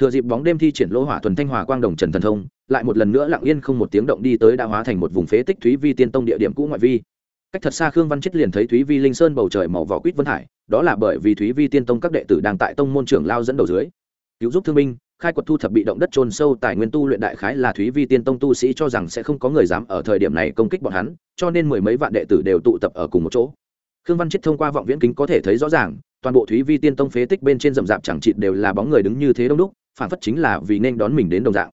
Thừa dịp bóng đêm thi triển lỗ hỏa thuần thanh hòa quang đồng trần thần thông, lại một lần nữa lặng yên không một tiếng động đi tới đã hóa thành một vùng phế tích thúy vi tiên tông địa điểm cũ ngoại vi. Cách thật xa khương văn chết liền thấy thúy vi linh sơn bầu trời màu vỏ quýt vân hải, đó là bởi vì thúy vi tiên tông các đệ tử đang tại tông môn trưởng lao dẫn đầu dưới. Cứu giúp thương binh khai quật thu thập bị động đất trôn sâu tài nguyên tu luyện đại khái là thúy vi tiên tông tu sĩ cho rằng sẽ không có người dám ở thời điểm này công kích bọn hắn, cho nên mười mấy vạn đệ tử đều tụ tập ở cùng một chỗ. Khương văn chết thông qua vọng viễn kính có thể thấy rõ ràng, toàn bộ thúy vi tiên tông phế tích bên trên rậm rạp chẳng chịt đều là bóng người đứng như thế đông đúc, phản phất chính là vì nên đón mình đến đồng dạng.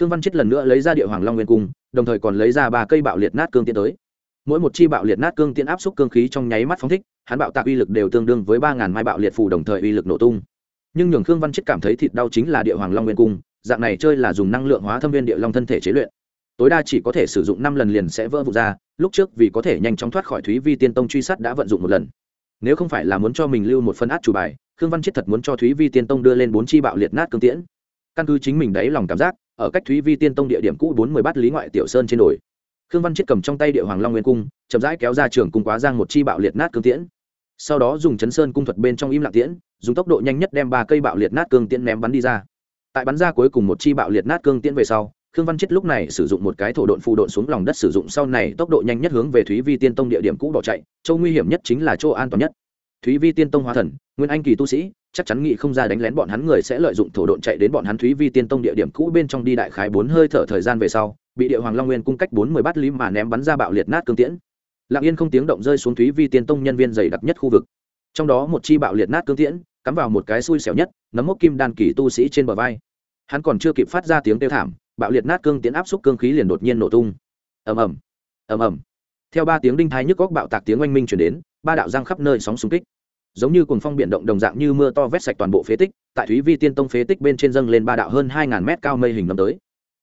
Khương văn chết lần nữa lấy ra địa hoàng long nguyên cung, đồng thời còn lấy ra ba cây bạo liệt nát cương tiến tới. Mỗi một chi bạo liệt nát cương tiến áp xúc cương khí trong nháy mắt phóng thích, hắn bạo tạc uy lực đều tương đương với ba ngàn mai bạo liệt phù đồng thời uy lực nổ tung nhưng nhường khương văn chết cảm thấy thịt đau chính là địa hoàng long nguyên cung, dạng này chơi là dùng năng lượng hóa thâm viên địa long thân thể chế luyện. Tối đa chỉ có thể sử dụng năm lần liền sẽ vỡ vụt ra, lúc trước vì có thể nhanh chóng thoát khỏi thúy vi tiên tông truy sát đã vận dụng một lần. Nếu không phải là muốn cho mình lưu một phân át chủ bài, khương văn chết thật muốn cho thúy vi tiên tông đưa lên bốn chi bạo liệt nát cương tiễn. Căn cứ chính mình đáy lòng cảm giác, ở cách thúy vi tiên tông địa điểm cũ bốn mươi bát lý ngoại tiểu sơn trên đồi, khương văn chết cầm trong tay địa hoàng long nguyên cung, chậm rãi kéo ra trường cung quá giang một chi bạo liệt nát cương tiễn sau đó dùng chấn sơn cung thuật bên trong im lặng tiễn, dùng tốc độ nhanh nhất đem ba cây bạo liệt nát cương tiễn ném bắn đi ra. Tại bắn ra cuối cùng một chi bạo liệt nát cương tiễn về sau, khương văn chết lúc này sử dụng một cái thổ độn phù độn xuống lòng đất sử dụng, sau này tốc độ nhanh nhất hướng về thúy vi tiên tông địa điểm cũ bỏ chạy châu nguy hiểm nhất chính là chỗ an toàn nhất. Thúy vi tiên tông hóa thần, nguyên anh kỳ tu sĩ, chắc chắn nghĩ không ra đánh lén bọn hắn người sẽ lợi dụng thổ độn chạy đến bọn hắn thúy vi tiên tông địa điểm cũ bên trong đi đại khái bốn hơi thở thời gian về sau, bị địa hoàng long nguyên cung cách bốn mươi bát lý mà ném bắn ra bạo liệt nát cương tiễn lặng yên không tiếng động rơi xuống thúy vi tiên tông nhân viên dày đặc nhất khu vực. Trong đó một chi bạo liệt nát cương tiễn, cắm vào một cái xui xẻo nhất, nấm mốc kim đan kỳ tu sĩ trên bờ vai. Hắn còn chưa kịp phát ra tiếng kêu thảm, bạo liệt nát cương tiễn áp xúc cương khí liền đột nhiên nổ tung. Ầm ầm ầm ầm. Theo ba tiếng đinh thái nhức góc bạo tạc tiếng oanh minh chuyển đến, ba đạo giang khắp nơi sóng xung kích. Giống như cuồng phong biển động đồng dạng như mưa to vét sạch toàn bộ phế tích, tại thúy vi tiên tông phế tích bên trên dâng lên ba đạo hơn hai ngàn mét cao mây hình lâm tới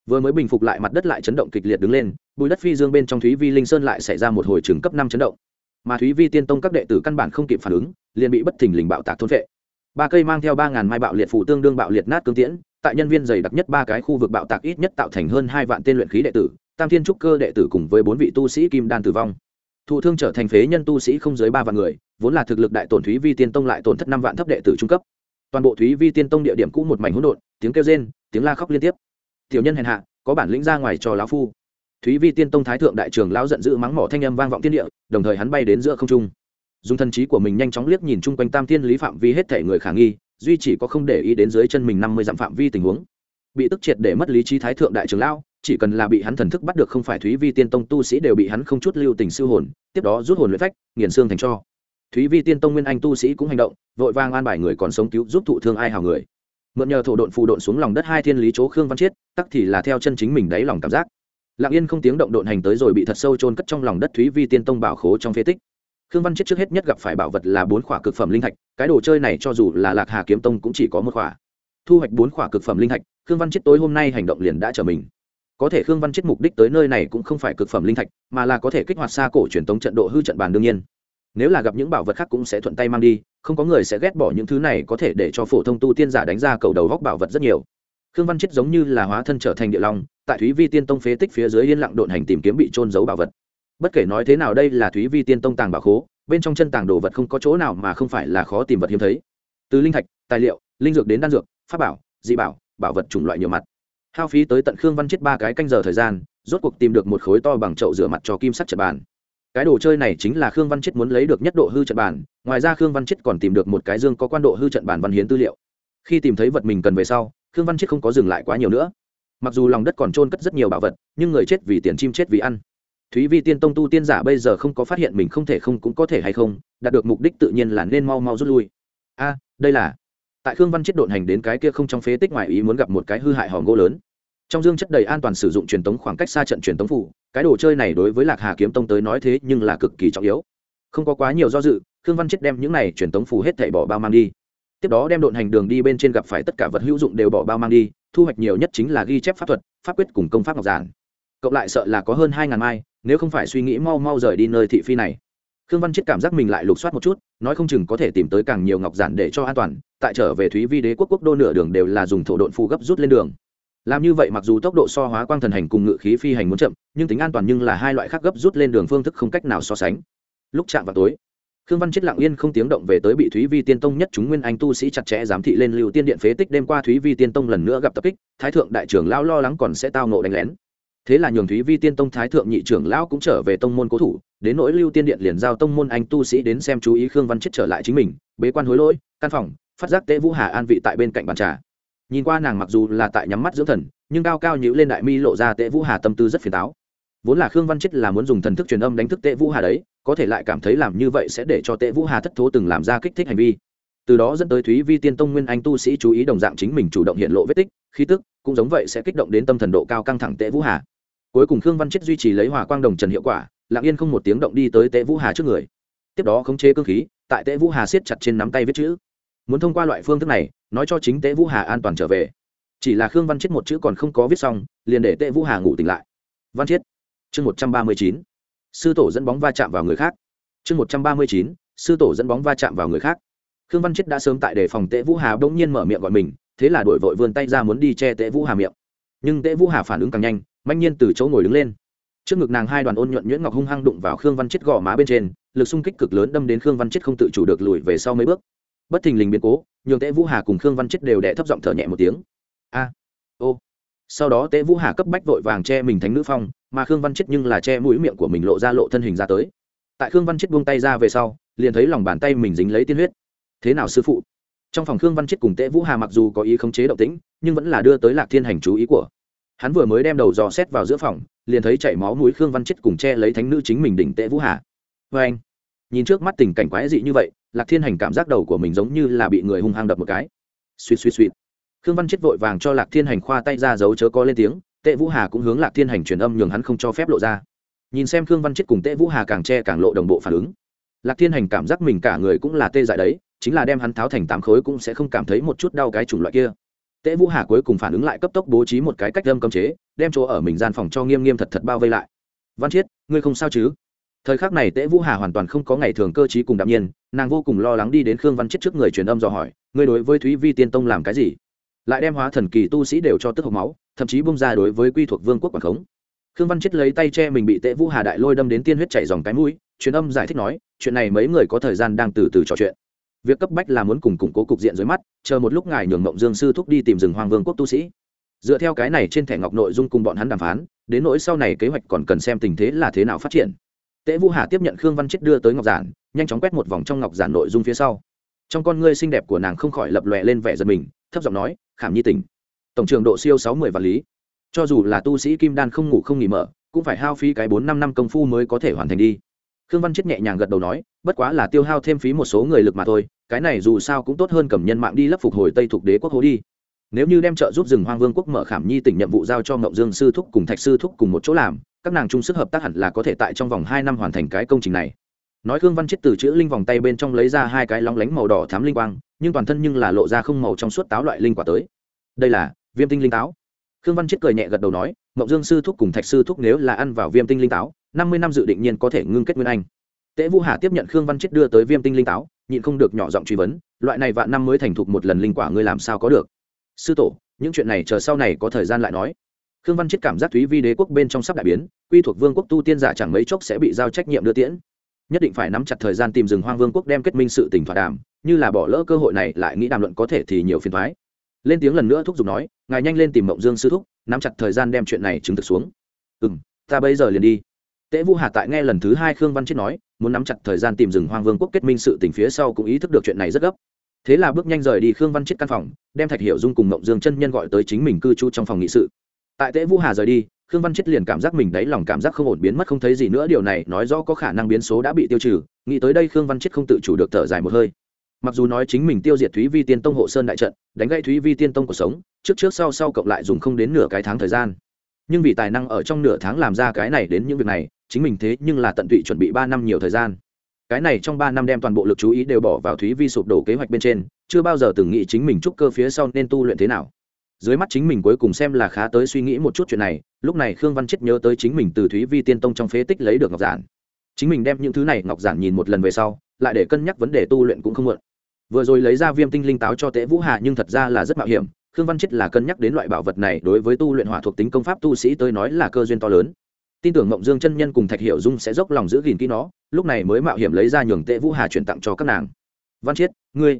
vừa mới bình phục lại mặt đất lại chấn động kịch liệt đứng lên, bùi đất phi dương bên trong thúy vi linh sơn lại xảy ra một hồi trường cấp năm chấn động. Mà thúy vi tiên tông các đệ tử căn bản không kịp phản ứng, liền bị bất thình lình bạo tạc thôn vệ. Ba cây mang theo ba ngàn mai bạo liệt phủ tương đương bạo liệt nát cương tiễn, tại nhân viên dày đặc nhất ba cái khu vực bạo tạc ít nhất tạo thành hơn hai vạn tên luyện khí đệ tử, tam thiên trúc cơ đệ tử cùng với bốn vị tu sĩ kim đan tử vong. Thụ thương trở thành phế nhân tu sĩ không dưới ba vạn người, vốn là thực lực đại tổn thúy vi tiên tông lại tổn thất năm vạn thấp đệ tử trung cấp. Toàn bộ thúy vi tiên tông địa điểm cũ một mảnh hỗn độn, tiếng kêu rên, tiếng la khóc liên tiếp tiểu nhân hèn hạ, có bản lĩnh ra ngoài cho lão phu. Thúy vi tiên tông thái thượng đại trường lão giận dữ mắng mỏ thanh âm vang vọng tiên địa, đồng thời hắn bay đến giữa không trung. Dùng thần trí của mình nhanh chóng liếc nhìn chung quanh tam thiên lý phạm vi hết thể người khả nghi, duy chỉ có không để ý đến dưới chân mình năm mươi dặm phạm vi tình huống. Bị tức triệt để mất lý trí thái thượng đại trường lão, chỉ cần là bị hắn thần thức bắt được không phải thúy vi tiên tông tu sĩ đều bị hắn không chút lưu tình siêu hồn, tiếp đó rút hồn luyện phách, nghiền xương thành cho thúy vi tiên tông nguyên anh tu sĩ cũng hành động, vội vang an bài người còn sống cứu giúp thụ thương ai hào người mượn nhờ thổ độn phù độn xuống lòng đất hai thiên lý chỗ khương văn chiết, tắc thì là theo chân chính mình đáy lòng cảm giác. Lặng yên không tiếng động độn hành tới rồi bị thật sâu trôn cất trong lòng đất thúy vi tiên tông bảo khố trong phế tích. Khương văn chiết trước hết nhất gặp phải bảo vật là bốn khỏa cực phẩm linh thạch, cái đồ chơi này cho dù là lạc hà kiếm tông cũng chỉ có một khỏa. Thu hoạch bốn khỏa cực phẩm linh thạch, khương văn chiết tối hôm nay hành động liền đã trở mình. Có thể khương văn chiết mục đích tới nơi này cũng không phải cực phẩm linh thạch, mà là có thể kích hoạt xa cổ truyền tống trận độ hư trận bàn đương nhiên. Nếu là gặp những bảo vật khác cũng sẽ thuận tay mang đi không có người sẽ ghét bỏ những thứ này có thể để cho phổ thông tu tiên giả đánh ra cầu đầu góc bảo vật rất nhiều. Khương văn chết giống như là hóa thân trở thành địa long, tại thúy vi tiên tông phế tích phía dưới yên lặng độn hành tìm kiếm bị trôn giấu bảo vật. Bất kể nói thế nào đây là thúy vi tiên tông tàng bảo khố, bên trong chân tàng đồ vật không có chỗ nào mà không phải là khó tìm vật hiếm thấy. Từ linh thạch, tài liệu, linh dược đến đan dược, pháp bảo, dị bảo bảo vật chủng loại nhiều mặt. Hao phí tới tận khương văn chết ba cái canh giờ thời gian, rốt cuộc tìm được một khối to bằng chậu rửa mặt cho kim sắc trật bàn cái đồ chơi này chính là khương văn chết muốn lấy được nhất độ hư trận bản, ngoài ra khương văn chết còn tìm được một cái dương có quan độ hư trận bản văn hiến tư liệu. Khi tìm thấy vật mình cần về sau, khương văn chết không có dừng lại quá nhiều nữa. Mặc dù lòng đất còn trôn cất rất nhiều bảo vật, nhưng người chết vì tiền chim chết vì ăn. Thúy vi tiên tông tu tiên giả bây giờ không có phát hiện mình không thể không cũng có thể hay không, đạt được mục đích tự nhiên là nên mau mau rút lui. A, đây là. Tại khương văn chết độn hành đến cái kia không trong phế tích ngoài ý muốn gặp một cái hư hại hòm gỗ lớn trong dương chất đầy an toàn sử dụng truyền tống khoảng cách xa trận truyền tống phủ, cái đồ chơi này đối với lạc hà kiếm tông tới nói thế nhưng là cực kỳ trọng yếu. Không có quá nhiều do dự, khương văn chết đem những này truyền tống phủ hết thảy bỏ bao mang đi. Tiếp đó đem độn hành đường đi bên trên gặp phải tất cả vật hữu dụng đều bỏ bao mang đi, thu hoạch nhiều nhất chính là ghi chép pháp thuật, pháp quyết cùng công pháp ngọc giản. Cộng lại sợ là có hơn hai ngàn mai, nếu không phải suy nghĩ mau mau rời đi nơi thị phi này. Khương văn chết cảm giác mình lại lục soát một chút, nói không chừng có thể tìm tới càng nhiều ngọc giản để cho an toàn, tại trở về thúy vi đế quốc quốc đô nửa đường đều là dùng thổ độn phù gấp rút lên đường làm như vậy mặc dù tốc độ so hóa quang thần hành cùng ngự khí phi hành muốn chậm, nhưng tính an toàn nhưng là hai loại khác gấp rút lên đường phương thức không cách nào so sánh. Lúc chạm vào tối, khương văn chết lặng yên không tiếng động về tới bị thúy vi tiên tông nhất chúng nguyên anh tu sĩ chặt chẽ giám thị lên lưu tiên điện phế tích đêm qua thúy vi tiên tông lần nữa gặp tập kích, thái thượng đại trưởng lão lo lắng còn sẽ tao nộ đánh lén. Thế là nhường thúy vi tiên tông thái thượng nhị trưởng lão cũng trở về tông môn cố thủ, đến nỗi lưu tiên điện liền giao tông môn anh tu sĩ đến xem chú ý khương văn chết trở lại chính mình, bế quan hối lỗi, căn phòng, phát giác tế vũ hà an vị tại bên cạnh bàn trà nhìn qua nàng mặc dù là tại nhắm mắt dưỡng thần, nhưng cao cao nhữ lên đại mi lộ ra tệ vũ hà tâm tư rất phiền táo. Vốn là khương văn chết là muốn dùng thần thức truyền âm đánh thức tệ vũ hà đấy, có thể lại cảm thấy làm như vậy sẽ để cho tệ vũ hà thất thố từng làm ra kích thích hành vi. Từ đó dẫn tới thúy vi tiên tông nguyên anh tu sĩ chú ý đồng dạng chính mình chủ động hiện lộ vết tích, khí tức, cũng giống vậy sẽ kích động đến tâm thần độ cao căng thẳng tệ vũ hà. Cuối cùng khương văn chết duy trì lấy hòa quang đồng trần hiệu quả, lặng yên không một tiếng động đi tới tệ vũ hà trước người. Tiếp đó khống chế cơ khí, tại tệ vũ hà siết chặt trên nắm tay viết chữ muốn thông qua loại phương thức này, nói cho chính tệ vũ hà an toàn trở về. Chỉ là khương văn chết một chữ còn không có viết xong, liền để tệ vũ hà ngủ tỉnh lại. Văn chết chương một trăm ba mươi chín, sư tổ dẫn bóng va chạm vào người khác. Chương một trăm ba mươi chín, sư tổ dẫn bóng va chạm vào người khác. Khương văn chết đã sớm tại đề phòng tệ vũ hà bỗng nhiên mở miệng gọi mình, thế là đổi vội vươn tay ra muốn đi che tệ vũ hà miệng. Nhưng tệ vũ hà phản ứng càng nhanh, manh nhiên từ chỗ ngồi đứng lên. Trước ngực nàng hai đoàn ôn nhuận nhuyễn ngọc hung hăng đụng vào khương văn chết gò má bên trên, lực xung kích cực lớn đâm đến khương văn chết không tự chủ được lùi về sau mấy bước bất thình lình biến cố, nhường tễ vũ hà cùng khương văn chết đều đẻ thấp giọng thở nhẹ một tiếng. A, ô. Sau đó tễ vũ hà cấp bách vội vàng che mình thánh nữ phong, mà khương văn chết nhưng là che mũi miệng của mình lộ ra lộ thân hình ra tới. Tại khương văn chết buông tay ra về sau, liền thấy lòng bàn tay mình dính lấy tiên huyết. Thế nào sư phụ? Trong phòng khương văn chết cùng tễ vũ hà mặc dù có ý khống chế động tĩnh, nhưng vẫn là đưa tới lạc thiên hành chú ý của hắn vừa mới đem đầu dò xét vào giữa phòng, liền thấy chảy máu mũi khương văn chết cùng che lấy thánh nữ chính mình đỉnh tễ vũ hà. Vê anh nhìn trước mắt tình cảnh quái dị như vậy, lạc thiên hành cảm giác đầu của mình giống như là bị người hung hăng đập một cái. Suýt suýt suýt khương văn chết vội vàng cho lạc thiên hành khoa tay ra giấu chớ có lên tiếng, tệ vũ hà cũng hướng lạc thiên hành truyền âm nhường hắn không cho phép lộ ra. Nhìn xem khương văn chết cùng tệ vũ hà càng che càng lộ đồng bộ phản ứng, lạc thiên hành cảm giác mình cả người cũng là tê dại đấy, chính là đem hắn tháo thành tám khối cũng sẽ không cảm thấy một chút đau cái chủng loại kia. Tệ vũ hà cuối cùng phản ứng lại cấp tốc bố trí một cái cách âm cấm chế, đem chỗ ở mình gian phòng cho nghiêm nghiêm thật thật bao vây lại. Văn chiết ngươi không sao chứ? Thời khắc này tễ vũ hà hoàn toàn không có ngày thường cơ t cùng đạm nhiên, nàng vô cùng lo lắng đi đến khương văn chiết trước người truyền âm dò hỏi, ngươi đối với thúy vi tiên tông làm cái gì? Lại đem hóa thần kỳ tu sĩ đều cho tức hộc máu, thậm chí bung ra đối với quy thuộc vương quốc quảng khống. Khương văn chết lấy tay che mình bị tễ vũ hà đại lôi đâm đến tiên huyết chảy dòng cái mũi, truyền âm giải thích nói, chuyện này mấy người có thời gian đang từ từ trò chuyện. Việc cấp bách là muốn cùng củng cố cục diện dưới mắt, chờ một lúc ngài nhường mộng dương sư thúc đi tìm rừng hoàng vương quốc tu sĩ. Dựa theo cái này trên thẻ ngọc nội dung cùng bọn hắn đàm phán, đến nỗi sau này kế hoạch còn cần xem tình thế là thế nào phát triển. Tế vũ hà tiếp nhận khương văn chết đưa tới ngọc giản nhanh chóng quét một vòng trong ngọc giản nội dung phía sau. Trong con ngươi xinh đẹp của nàng không khỏi lập lòe lên vẻ giận mình thấp giọng nói khảm nhi Tỉnh, tổng trường độ siêu sáu mươi vạn lý. Cho dù là tu sĩ kim đan không ngủ không nghỉ mở cũng phải hao phí cái bốn năm năm công phu mới có thể hoàn thành đi. Khương văn chết nhẹ nhàng gật đầu nói bất quá là tiêu hao thêm phí một số người lực mà thôi cái này dù sao cũng tốt hơn cầm nhân mạng đi lấp phục hồi tây thuộc đế quốc hố đi. Nếu như đem trợ giúp rừng hoang vương quốc mở khảm nhi tỉnh nhiệm vụ giao cho Ngộng dương sư thúc cùng thạch sư thúc cùng một chỗ làm các nàng chung sức hợp tác hẳn là có thể tại trong vòng hai năm hoàn thành cái công trình này. Nói khương văn chết từ chữ linh vòng tay bên trong lấy ra hai cái lóng lánh màu đỏ thám linh quang, nhưng toàn thân nhưng là lộ ra không màu trong suốt táo loại linh quả tới. Đây là viêm tinh linh táo. Khương văn chết cười nhẹ gật đầu nói ngọc dương sư thúc cùng thạch sư thúc nếu là ăn vào viêm tinh linh táo, năm mươi năm dự định nhiên có thể ngưng kết nguyên anh. Tễ vũ hà tiếp nhận khương văn chết đưa tới viêm tinh linh táo, nhịn không được nhỏ giọng truy vấn, loại này vạn năm mới thành thục một lần linh quả ngươi làm sao có được? Sư tổ, những chuyện này chờ sau này có thời gian lại nói khương văn chết cảm giác thúy vi đế quốc bên trong sắp đại biến, quy thuộc vương quốc tu tiên giả chẳng mấy chốc sẽ bị giao trách nhiệm đưa tiễn. Nhất định phải nắm chặt thời gian tìm rừng hoang vương quốc đem kết minh sự tỉnh thỏa đàm, như là bỏ lỡ cơ hội này lại nghĩ đàm luận có thể thì nhiều phiền thoái lên tiếng lần nữa thúc giục nói, ngài nhanh lên tìm mộng dương sư thúc, nắm chặt thời gian đem chuyện này chứng thực xuống. Ừ m ta bây giờ liền đi. Tễ vũ hà tại nghe lần thứ hai khương văn chết nói, muốn nắm chặt thời gian tìm rừng hoang vương quốc kết minh sự tỉnh phía sau cũng ý thức được chuyện này rất gấp. Thế là bước nhanh rời đi khương văn chết căn phòng, đem thạch Hiểu dung cùng mộng dương chân nhân gọi tới chính mình cư trú trong phòng nghị sự tại tễ vũ hà rời đi, khương văn chết liền cảm giác mình đáy lòng cảm giác không ổn biến mất không thấy gì nữa, điều này nói rõ có khả năng biến số đã bị tiêu trừ. Nghĩ tới đây khương văn chết không tự chủ được thở dài một hơi. Mặc dù nói chính mình tiêu diệt thúy vi tiên tông hộ sơn đại trận, đánh gãy thúy vi tiên tông cuộc sống, trước trước sau sau cộng lại dùng không đến nửa cái tháng thời gian. Nhưng vì tài năng ở trong nửa tháng làm ra cái này đến những việc này, chính mình thế nhưng là tận tụy chuẩn bị ba năm nhiều thời gian. Cái này trong ba năm đem toàn bộ lực chú ý đều bỏ vào thúy vi sụp đổ kế hoạch bên trên, chưa bao giờ từng nghĩ chính mình trúc cơ phía sau nên tu luyện thế nào dưới mắt chính mình cuối cùng xem là khá tới suy nghĩ một chút chuyện này, lúc này khương văn chết nhớ tới chính mình từ thúy vi tiên tông trong phế tích lấy được ngọc giản. Chính mình đem những thứ này ngọc giản nhìn một lần về sau, lại để cân nhắc vấn đề tu luyện cũng không muộn vừa rồi lấy ra viêm tinh linh táo cho tế vũ Hà nhưng thật ra là rất mạo hiểm, khương văn chết là cân nhắc đến loại bảo vật này đối với tu luyện hỏa thuộc tính công pháp tu sĩ tới nói là cơ duyên to lớn. Tin tưởng mộng dương chân nhân cùng thạch hiểu dung sẽ dốc lòng giữ gìn kỹ nó, lúc này mới mạo hiểm lấy ra nhường tệ vũ hà chuyển tặng cho các nàng. Văn chiết ngươi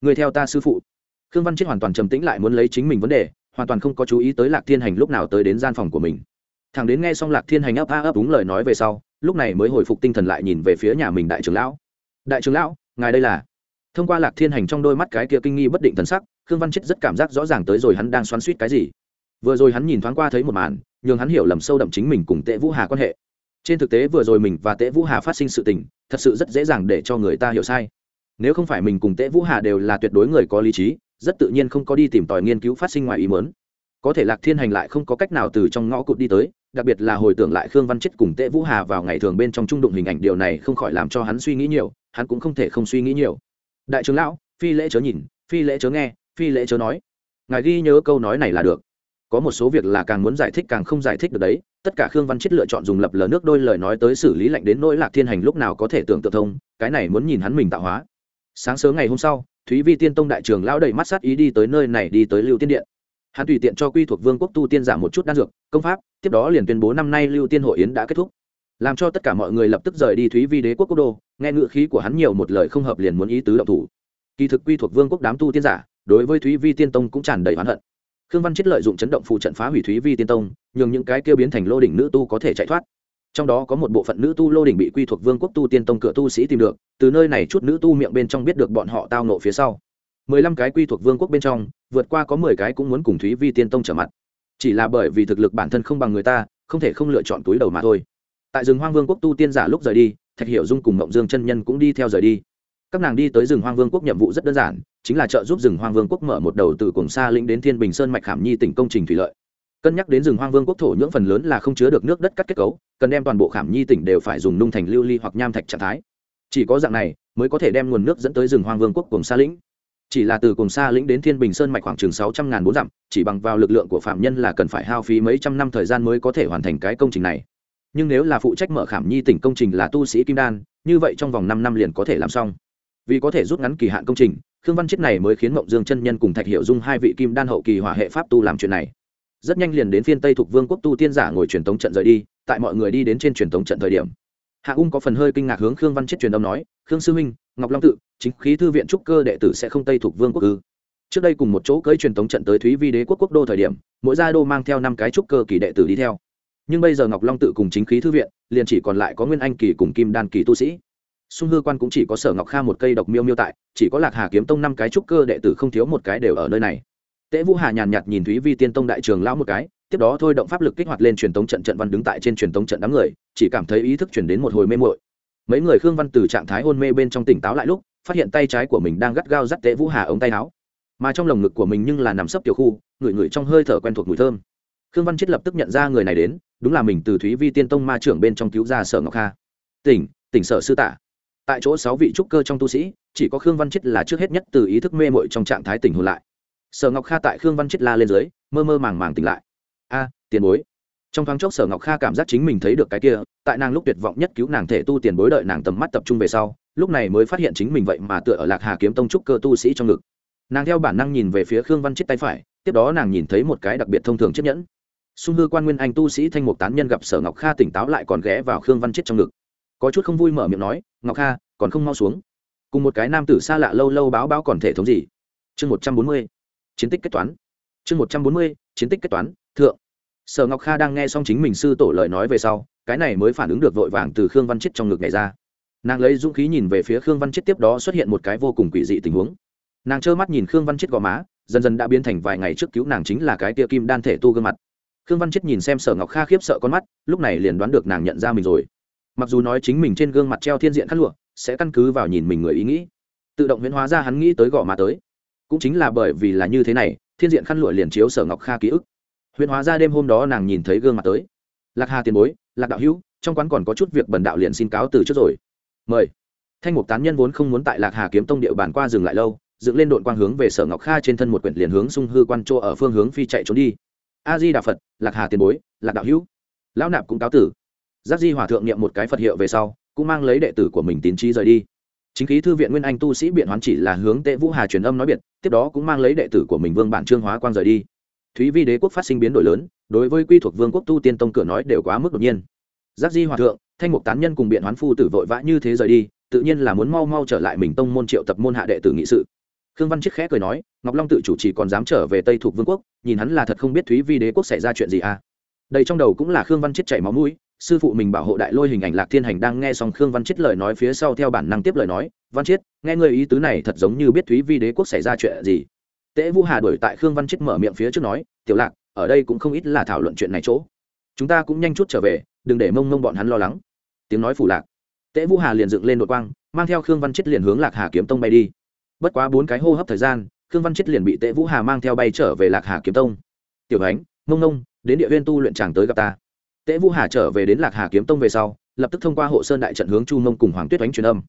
ngươi theo ta sư phụ khương văn chết hoàn toàn trầm tĩnh lại muốn lấy chính mình vấn đề, hoàn toàn không có chú ý tới lạc thiên hành lúc nào tới đến gian phòng của mình. Thằng đến nghe xong lạc thiên hành ấp a ấp đúng lời nói về sau, lúc này mới hồi phục tinh thần lại nhìn về phía nhà mình đại trưởng lão. Đại trưởng lão, ngài đây là? Thông qua lạc thiên hành trong đôi mắt cái kia kinh nghi bất định thần sắc, khương văn chết rất cảm giác rõ ràng tới rồi hắn đang xoắn suýt cái gì. Vừa rồi hắn nhìn thoáng qua thấy một màn nhưng hắn hiểu lầm sâu đậm chính mình cùng tệ vũ hà quan hệ. Trên thực tế vừa rồi mình và tệ vũ hà phát sinh sự tình, thật sự rất dễ dàng để cho người ta hiểu sai. Nếu không phải mình cùng tệ vũ hà đều là tuyệt đối người có lý trí rất tự nhiên không có đi tìm tòi nghiên cứu phát sinh ngoài ý mớn có thể lạc thiên hành lại không có cách nào từ trong ngõ cụt đi tới, đặc biệt là hồi tưởng lại khương văn chết cùng tệ vũ hà vào ngày thường bên trong trung đụng hình ảnh, điều này không khỏi làm cho hắn suy nghĩ nhiều, hắn cũng không thể không suy nghĩ nhiều. Đại trưởng lão, phi lễ chớ nhìn, phi lễ chớ nghe, phi lễ chớ nói. Ngài ghi nhớ câu nói này là được. Có một số việc là càng muốn giải thích càng không giải thích được đấy, tất cả khương văn chết lựa chọn dùng lập lờ nước đôi lời nói tới xử lý lạnh đến nỗi lạc thiên hành lúc nào có thể tưởng tượng thông, cái này muốn nhìn hắn mình tạo hóa. Sáng sớm ngày hôm sau thúy vi tiên tông đại trường lão đầy mắt sát ý đi tới nơi này, đi tới lưu tiên điện. Hắn tùy tiện cho quy thuộc vương quốc tu tiên giảm một chút đan dược, công pháp, tiếp đó liền tuyên bố năm nay lưu tiên hội yến đã kết thúc. Làm cho tất cả mọi người lập tức rời đi thúy vi đế quốc quốc đô, nghe ngựa khí của hắn nhiều một lời không hợp liền muốn ý tứ động thủ. Kỳ thực quy thuộc vương quốc đám tu tiên giả, đối với thúy vi tiên tông cũng tràn đầy oán hận. Khương văn chết lợi dụng chấn động phụ trận phá hủy thúy vi tiên tông, nhường những cái kêu biến thành lô đỉnh nữ tu có thể chạy thoát trong đó có một bộ phận nữ tu lô đỉnh bị quy thuộc vương quốc tu tiên tông cửa tu sĩ tìm được, từ nơi này chút nữ tu miệng bên trong biết được bọn họ tao nộ phía sau. Mười lăm cái quy thuộc vương quốc bên trong, vượt qua có mười cái cũng muốn cùng thúy vi tiên tông trở mặt. Chỉ là bởi vì thực lực bản thân không bằng người ta, không thể không lựa chọn túi đầu mà thôi. Tại rừng hoang vương quốc tu tiên giả lúc rời đi, thạch hiểu dung cùng mộng dương chân nhân cũng đi theo rời đi. Các nàng đi tới rừng hoang vương quốc nhiệm vụ rất đơn giản, chính là trợ giúp rừng hoang vương quốc mở một đầu từ cùng xa lĩnh đến thiên bình sơn mạch khảm nhi tỉnh công trình thủy lợi cân nhắc đến rừng hoang vương quốc thổ nhưỡng phần lớn là không chứa được nước đất cắt kết cấu, cần đem toàn bộ khảm nhi tỉnh đều phải dùng nung thành lưu ly hoặc nham thạch trạng thái. Chỉ có dạng này mới có thể đem nguồn nước dẫn tới rừng hoang vương quốc cùng xa lĩnh. Chỉ là từ cùng xa lĩnh đến thiên bình sơn mạch khoảng chừng sáu trăm ngàn bốn dặm, chỉ bằng vào lực lượng của phạm nhân là cần phải hao phí mấy trăm năm thời gian mới có thể hoàn thành cái công trình này. Nhưng nếu là phụ trách mở khảm nhi tỉnh công trình là tu sĩ kim đan, như vậy trong vòng năm năm liền có thể làm xong. Vì có thể rút ngắn kỳ hạn công trình, khương văn chết này mới khiến mộng dương chân nhân cùng thạch hiệu dung hai vị kim đan hậu kỳ hỏa hệ pháp tu làm chuyện này rất nhanh liền đến phiên tây thuộc vương quốc tu tiên giả ngồi truyền tống trận rời đi, tại mọi người đi đến trên truyền tống trận thời điểm. Hạ ung có phần hơi kinh ngạc hướng khương văn chết truyền âm nói, khương sư huynh, ngọc long tự, chính khí thư viện trúc cơ đệ tử sẽ không tây thuộc vương quốc ư? Trước đây cùng một chỗ cưới truyền tống trận tới thúy vi đế quốc quốc đô thời điểm, mỗi gia đô mang theo năm cái trúc cơ kỳ đệ tử đi theo. Nhưng bây giờ ngọc long tự cùng chính khí thư viện, liền chỉ còn lại có nguyên anh kỳ cùng kim đan kỳ tu sĩ. Sung hư quan cũng chỉ có sở ngọc kha một cây độc miêu miêu tại, chỉ có lạc hà kiếm tông năm cái trúc cơ đệ tử không thiếu một cái đều ở nơi này. Tế vũ hà nhàn nhạt nhìn thúy vi tiên tông đại trường lão một cái, tiếp đó thôi động pháp lực kích hoạt lên truyền tống trận trận văn đứng tại trên truyền tống trận đám người, chỉ cảm thấy ý thức chuyển đến một hồi mê muội. Mấy người khương văn từ trạng thái hôn mê bên trong tỉnh táo lại lúc, phát hiện tay trái của mình đang gắt gao dắt Tế vũ hà ống tay áo. Mà trong lồng ngực của mình nhưng là nằm sấp tiểu khu người người trong hơi thở quen thuộc mùi thơm. Khương văn chết lập tức nhận ra người này đến, đúng là mình từ thúy vi tiên tông ma trưởng bên trong cứu ra sở ngọc kha. Tỉnh tỉnh sở sư tạ. tại chỗ sáu vị trúc cơ trong tu sĩ, chỉ có khương văn chết là trước hết nhất từ ý thức mê muội trong trạng thái tỉnh hồn lại sở ngọc kha tại khương văn chết la lên dưới, mơ mơ màng màng tỉnh lại. A, tiền bối. Trong thoáng chốc sở ngọc kha cảm giác chính mình thấy được cái kia, tại nàng lúc tuyệt vọng nhất cứu nàng thể tu tiền bối đợi nàng tầm mắt tập trung về sau, lúc này mới phát hiện chính mình vậy mà tựa ở lạc hà kiếm tông trúc cơ tu sĩ trong ngực. Nàng theo bản năng nhìn về phía khương văn chết tay phải, tiếp đó nàng nhìn thấy một cái đặc biệt thông thường chiếc nhẫn. Xung hư quan nguyên anh tu sĩ thanh mục tán nhân gặp sở ngọc kha tỉnh táo lại còn ghé vào khương văn chết trong ngực. Có chút không vui mở miệng nói, ngọc kha, còn không mau xuống. Cùng một cái nam tử xa lạ lâu lâu báo báo còn thể thống gì? Chương một trăm bốn mươi chiến tích kết toán. Chương một trăm bốn mươi, chiến tích kết toán, thượng. Sở ngọc kha đang nghe xong chính mình sư tổ lời nói về sau, cái này mới phản ứng được vội vàng từ khương văn chết trong ngực này ra. Nàng lấy dũng khí nhìn về phía khương văn chết tiếp đó xuất hiện một cái vô cùng quỷ dị tình huống. Nàng trơ mắt nhìn khương văn chết gò má, dần dần đã biến thành vài ngày trước cứu nàng chính là cái tia kim đan thể tu gương mặt. Khương văn chết nhìn xem sở ngọc kha khiếp sợ con mắt, lúc này liền đoán được nàng nhận ra mình rồi. Mặc dù nói chính mình trên gương mặt treo thiên diện khát lụa, sẽ căn cứ vào nhìn mình người ý nghĩ. Tự động huyễn hóa ra hắn nghĩ tới gõ má tới cũng chính là bởi vì là như thế này, thiên diện khăn lụa liền chiếu sở ngọc kha ký ức. Huyễn hóa ra đêm hôm đó nàng nhìn thấy gương mặt tới. Lạc hà tiền bối, lạc đạo hữu, trong quán còn có chút việc bần đạo liền xin cáo từ trước rồi. Mời. Thanh mục tán nhân vốn không muốn tại lạc hà kiếm tông địa bàn qua dừng lại lâu, dựng lên đội quang hướng về sở ngọc kha trên thân một quyển liền hướng sung hư quan chỗ ở phương hướng phi chạy trốn đi. A di đà phật, lạc hà tiền bối, lạc đạo hữu. Lão nạp cũng cáo tử. Giác di hòa thượng niệm một cái phật hiệu về sau, cũng mang lấy đệ tử của mình tín trí rời đi chính khí thư viện nguyên anh tu sĩ biện hoán chỉ là hướng tệ vũ hà truyền âm nói biệt, tiếp đó cũng mang lấy đệ tử của mình vương bản trương hóa quang rời đi. Thúy vi đế quốc phát sinh biến đổi lớn, đối với quy thuộc vương quốc tu tiên tông cửa nói đều quá mức đột nhiên. Giác di hòa thượng, thanh mục tán nhân cùng biện hoán phu tử vội vã như thế rời đi, tự nhiên là muốn mau mau trở lại mình tông môn triệu tập môn hạ đệ tử nghị sự. Khương văn chiết khẽ cười nói, ngọc long tự chủ chỉ còn dám trở về tây thuộc vương quốc, nhìn hắn là thật không biết thúy vi đế quốc xảy ra chuyện gì à. Đây trong đầu cũng là khương văn chiết chảy máu mũi sư phụ mình bảo hộ đại lôi hình ảnh lạc thiên hành đang nghe xong khương văn chiết lời nói phía sau theo bản năng tiếp lời nói, văn chiết, nghe người ý tứ này thật giống như biết thúy vi đế quốc xảy ra chuyện gì. Tễ vũ hà đổi tại khương văn chiết mở miệng phía trước nói, tiểu lạc, ở đây cũng không ít là thảo luận chuyện này chỗ. Chúng ta cũng nhanh chút trở về, đừng để mông mông bọn hắn lo lắng. Tiếng nói phủ lạc. Tễ vũ hà liền dựng lên đội quang, mang theo khương văn chiết liền hướng lạc hà kiếm tông bay đi. Bất quá bốn cái hô hấp thời gian, khương văn chết liền bị tệ vũ hà mang theo bay trở về lạc hà kiếm tông. Tiểu ánh mông mông, đến địa viên tu luyện tràng tới gặp ta. Tế vũ hà trở về đến lạc hà kiếm tông về sau, lập tức thông qua hộ sơn đại trận hướng chu mông cùng hoàng tuyết oánh truyền âm.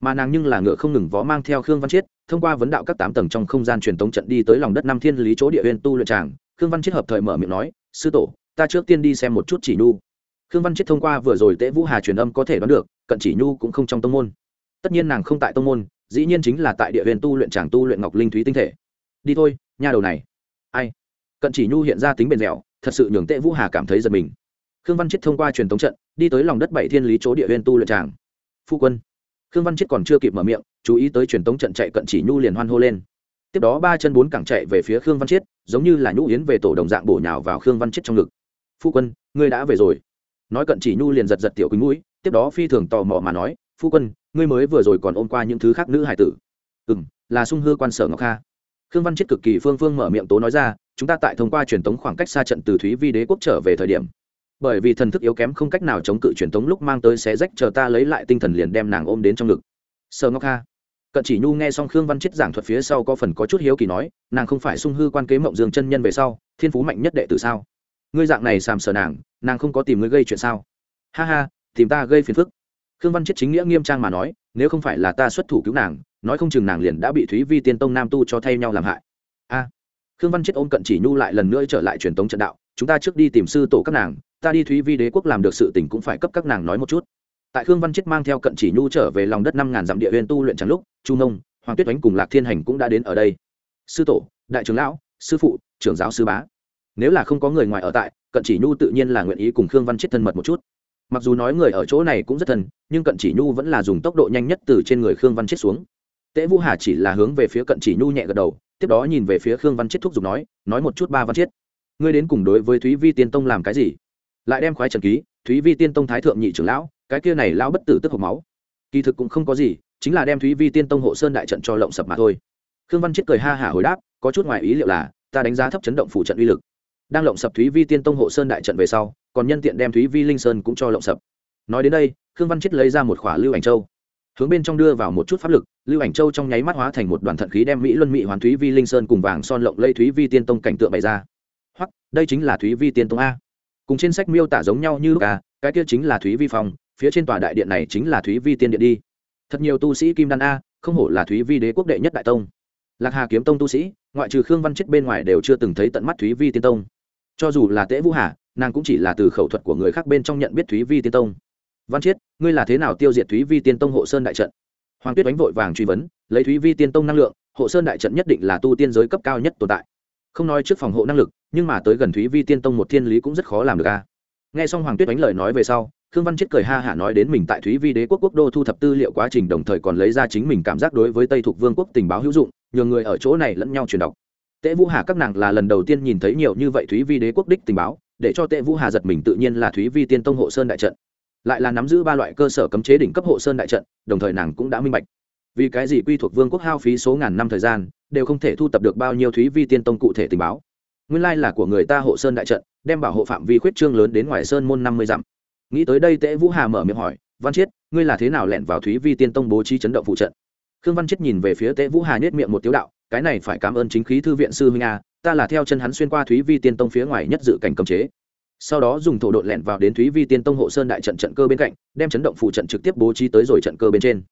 Mà nàng nhưng là ngựa không ngừng vó mang theo khương văn chiết, thông qua vấn đạo các tám tầng trong không gian truyền tống trận đi tới lòng đất nam thiên lý chỗ địa huyền tu luyện tràng. Khương văn chiết hợp thời mở miệng nói, sư tổ, ta trước tiên đi xem một chút chỉ nhu. Khương văn chiết thông qua vừa rồi Tế vũ hà truyền âm có thể đoán được, cận chỉ nhu cũng không trong tông môn. Tất nhiên nàng không tại tông môn, dĩ nhiên chính là tại địa huyền tu luyện tràng tu luyện ngọc linh thúy tinh thể. Đi thôi, nhà đầu này. Ai? Cận chỉ nhu hiện ra tính bền dẻo, thật sự nhường tệ vũ hà cảm thấy giật mình khương văn chết thông qua truyền thống trận, đi tới lòng đất bảy thiên lý chỗ địa huyền tu luyện tràng. Phu quân. Khương văn chết còn chưa kịp mở miệng, chú ý tới truyền thống trận chạy cận chỉ nhu liền hoan hô lên. Tiếp đó ba chân bốn cẳng chạy về phía khương văn chết, giống như là nhũ yến về tổ đồng dạng bổ nhào vào khương văn chết trong ngực. Phu quân, ngươi đã về rồi. Nói cận chỉ nhu liền giật giật tiểu quỳnh mũi, tiếp đó phi thường tò mò mà nói, phu quân, ngươi mới vừa rồi còn ôm qua những thứ khác nữ hải tử. Ừ m là sung hư quan sở ngọc kha. Khương văn chết cực kỳ phương phương mở miệng tố nói ra, chúng ta tại thông qua truyền thống khoảng cách xa trận từ thúy vi đế quốc trở về thời điểm bởi vì thần thức yếu kém không cách nào chống cự truyền tống lúc mang tới xé rách chờ ta lấy lại tinh thần liền đem nàng ôm đến trong ngực. Sở ngọc kha. Cận chỉ nhu nghe xong khương văn chết giảng thuật phía sau có phần có chút hiếu kỳ nói, nàng không phải sung hư quan kế mộng dương chân nhân về sau, thiên phú mạnh nhất đệ tử sao? Ngươi dạng này sàm sờ nàng nàng không có tìm ngươi gây chuyện sao? Ha ha, tìm ta gây phiền phức. Khương văn chết chính nghĩa nghiêm trang mà nói, nếu không phải là ta xuất thủ cứu nàng, nói không chừng nàng liền đã bị thúy vi tiên tông nam tu cho thay nhau làm hại. A khương văn chết ôm cận chỉ nhu lại lần nữa trở lại truyền tống trận đạo, chúng ta trước đi tìm sư tổ các nàng, ta đi thúy vi đế quốc làm được sự tình cũng phải cấp các nàng nói một chút. Tại khương văn chết mang theo cận chỉ nhu trở về lòng đất năm ngàn dặm địa huyền tu luyện trắng lúc, chu nông, hoàng tuyết oánh cùng lạc thiên hành cũng đã đến ở đây. Sư tổ, đại trưởng lão, sư phụ, trưởng giáo sư bá. Nếu là không có người ngoài ở tại, cận chỉ nhu tự nhiên là nguyện ý cùng khương văn chết thân mật một chút. Mặc dù nói người ở chỗ này cũng rất thân, nhưng cận chỉ nhu vẫn là dùng tốc độ nhanh nhất từ trên người khương văn chết xuống. Tễ vũ hà chỉ là hướng về phía cận chỉ nhu nhẹ gật đầu tiếp đó nhìn về phía khương văn chết thúc giục nói nói một chút ba văn chết ngươi đến cùng đối với thúy vi tiên tông làm cái gì? Lại đem khoái trần ký, thúy vi tiên tông thái thượng nhị trưởng lão, cái kia này lão bất tử tức hộp máu. Kỳ thực cũng không có gì, chính là đem thúy vi tiên tông hộ sơn đại trận cho lộng sập mà thôi. Khương văn chết cười ha hả hồi đáp, có chút ngoài ý liệu là, ta đánh giá thấp chấn động phủ trận uy lực. Đang lộng sập thúy vi tiên tông hộ sơn đại trận về sau, còn nhân tiện đem thúy vi linh sơn cũng cho lộng sập. Nói đến đây, khương văn chết lấy ra một khỏa lưu ảnh châu hướng bên trong đưa vào một chút pháp lực, lưu ảnh châu trong nháy mắt hóa thành một đoàn thận khí đem mỹ luân mỹ hoàn thúy vi linh sơn cùng vàng son lộng lây thúy vi tiên tông cảnh tượng bày ra. Hoặc đây chính là thúy vi tiên tông a. Cùng trên sách miêu tả giống nhau như lúc a, cái kia chính là thúy vi phòng phía trên tòa đại điện này chính là thúy vi tiên điện đi. Thật nhiều tu sĩ kim đan a, không hổ là thúy vi đế quốc đệ nhất đại tông. Lạc hà kiếm tông tu sĩ, ngoại trừ khương văn chết bên ngoài đều chưa từng thấy tận mắt thúy vi tiên tông. Cho dù là tễ vũ hà, nàng cũng chỉ là từ khẩu thuật của người khác bên trong nhận biết thúy vi tiên tông văn chiết, ngươi là thế nào tiêu diệt thúy vi tiên tông hộ sơn đại trận? Hoàng tuyết đánh vội vàng truy vấn, lấy thúy vi tiên tông năng lượng, hộ sơn đại trận nhất định là tu tiên giới cấp cao nhất tồn tại. Không nói trước phòng hộ năng lực, nhưng mà tới gần thúy vi tiên tông một thiên lý cũng rất khó làm được a nghe xong hoàng tuyết đánh lời nói về sau, khương văn Chiết cười ha hả nói đến mình tại thúy vi đế quốc quốc đô thu thập tư liệu quá trình đồng thời còn lấy ra chính mình cảm giác đối với tây Thuộc vương quốc tình báo hữu dụng, nhờ người ở chỗ này lẫn nhau truyền đọc. Tệ vũ hà các nàng là lần đầu tiên nhìn thấy nhiều như vậy thúy vi đế quốc đích tình báo, để cho tệ vũ hà giật mình tự nhiên là thúy vi tiên tông hộ sơn đại trận lại là nắm giữ ba loại cơ sở cấm chế đỉnh cấp hộ sơn đại trận, đồng thời nàng cũng đã minh bạch. Vì cái gì quy thuộc vương quốc hao phí số ngàn năm thời gian, đều không thể thu tập được bao nhiêu thúy vi tiên tông cụ thể tình báo. Nguyên lai là của người ta hộ sơn đại trận, đem bảo hộ phạm vi khuyết trương lớn đến ngoài sơn môn năm mươi dặm. Nghĩ tới đây tễ vũ hà mở miệng hỏi, văn chiết, ngươi là thế nào lẻn vào thúy vi tiên tông bố trí chấn động phụ trận? Khương văn chiết nhìn về phía tễ vũ hà nhét miệng một tiếu đạo, cái này phải cảm ơn chính khí thư viện sư huynh a, ta là theo chân hắn xuyên qua thúy vi tiên tông phía ngoài nhất dự cảnh cấm chế sau đó dùng thổ độn lẻn vào đến thúy vi tiên tông hộ sơn đại trận trận cơ bên cạnh, đem chấn động phụ trận trực tiếp bố trí tới rồi trận cơ bên trên.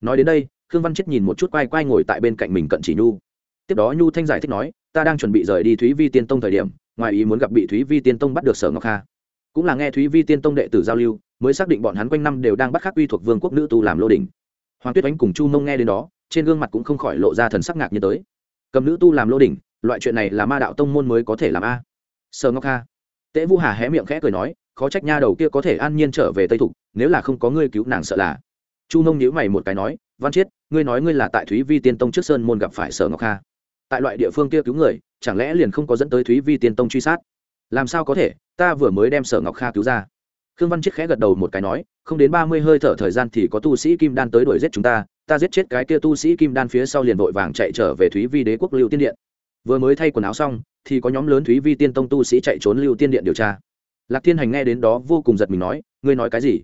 Nói đến đây, khương văn chết nhìn một chút quay quay ngồi tại bên cạnh mình cận chỉ nhu. Tiếp đó nhu thanh giải thích nói, ta đang chuẩn bị rời đi thúy vi tiên tông thời điểm, ngoài ý muốn gặp bị thúy vi tiên tông bắt được sở ngọc kha. Cũng là nghe thúy vi tiên tông đệ tử giao lưu, mới xác định bọn hắn quanh năm đều đang bắt khắc uy thuộc vương quốc nữ tu làm lô đình hoàng tuyết ánh cùng chu mông nghe đến đó, trên gương mặt cũng không khỏi lộ ra thần sắc ngạc như tới. Cầm nữ tu làm lô đỉnh, loại chuyện này là ma đạo tông môn mới có thể làm a. Sở ngọc kha tễ vũ hà hé miệng khẽ cười nói, khó trách nha đầu kia có thể an nhiên trở về tây thục, nếu là không có ngươi cứu nàng sợ là. Chu nông nhíu mày một cái nói, văn chiết, ngươi nói ngươi là tại thúy vi tiên tông trước sơn môn gặp phải sở ngọc kha. Tại loại địa phương kia cứu người, chẳng lẽ liền không có dẫn tới thúy vi tiên tông truy sát? Làm sao có thể, ta vừa mới đem sở ngọc kha cứu ra. Khương văn chiết khẽ gật đầu một cái nói, không đến ba mươi hơi thở thời gian thì có tu sĩ kim đan tới đuổi giết chúng ta ta giết chết cái kia tu sĩ kim đan phía sau liền vội vàng chạy trở về thúy vi đế quốc lưu tiên điện. Vừa mới thay quần áo xong thì có nhóm lớn thúy vi tiên tông tu sĩ chạy trốn lưu tiên điện điều tra. Lạc thiên hành nghe đến đó vô cùng giật mình nói, ngươi nói cái gì?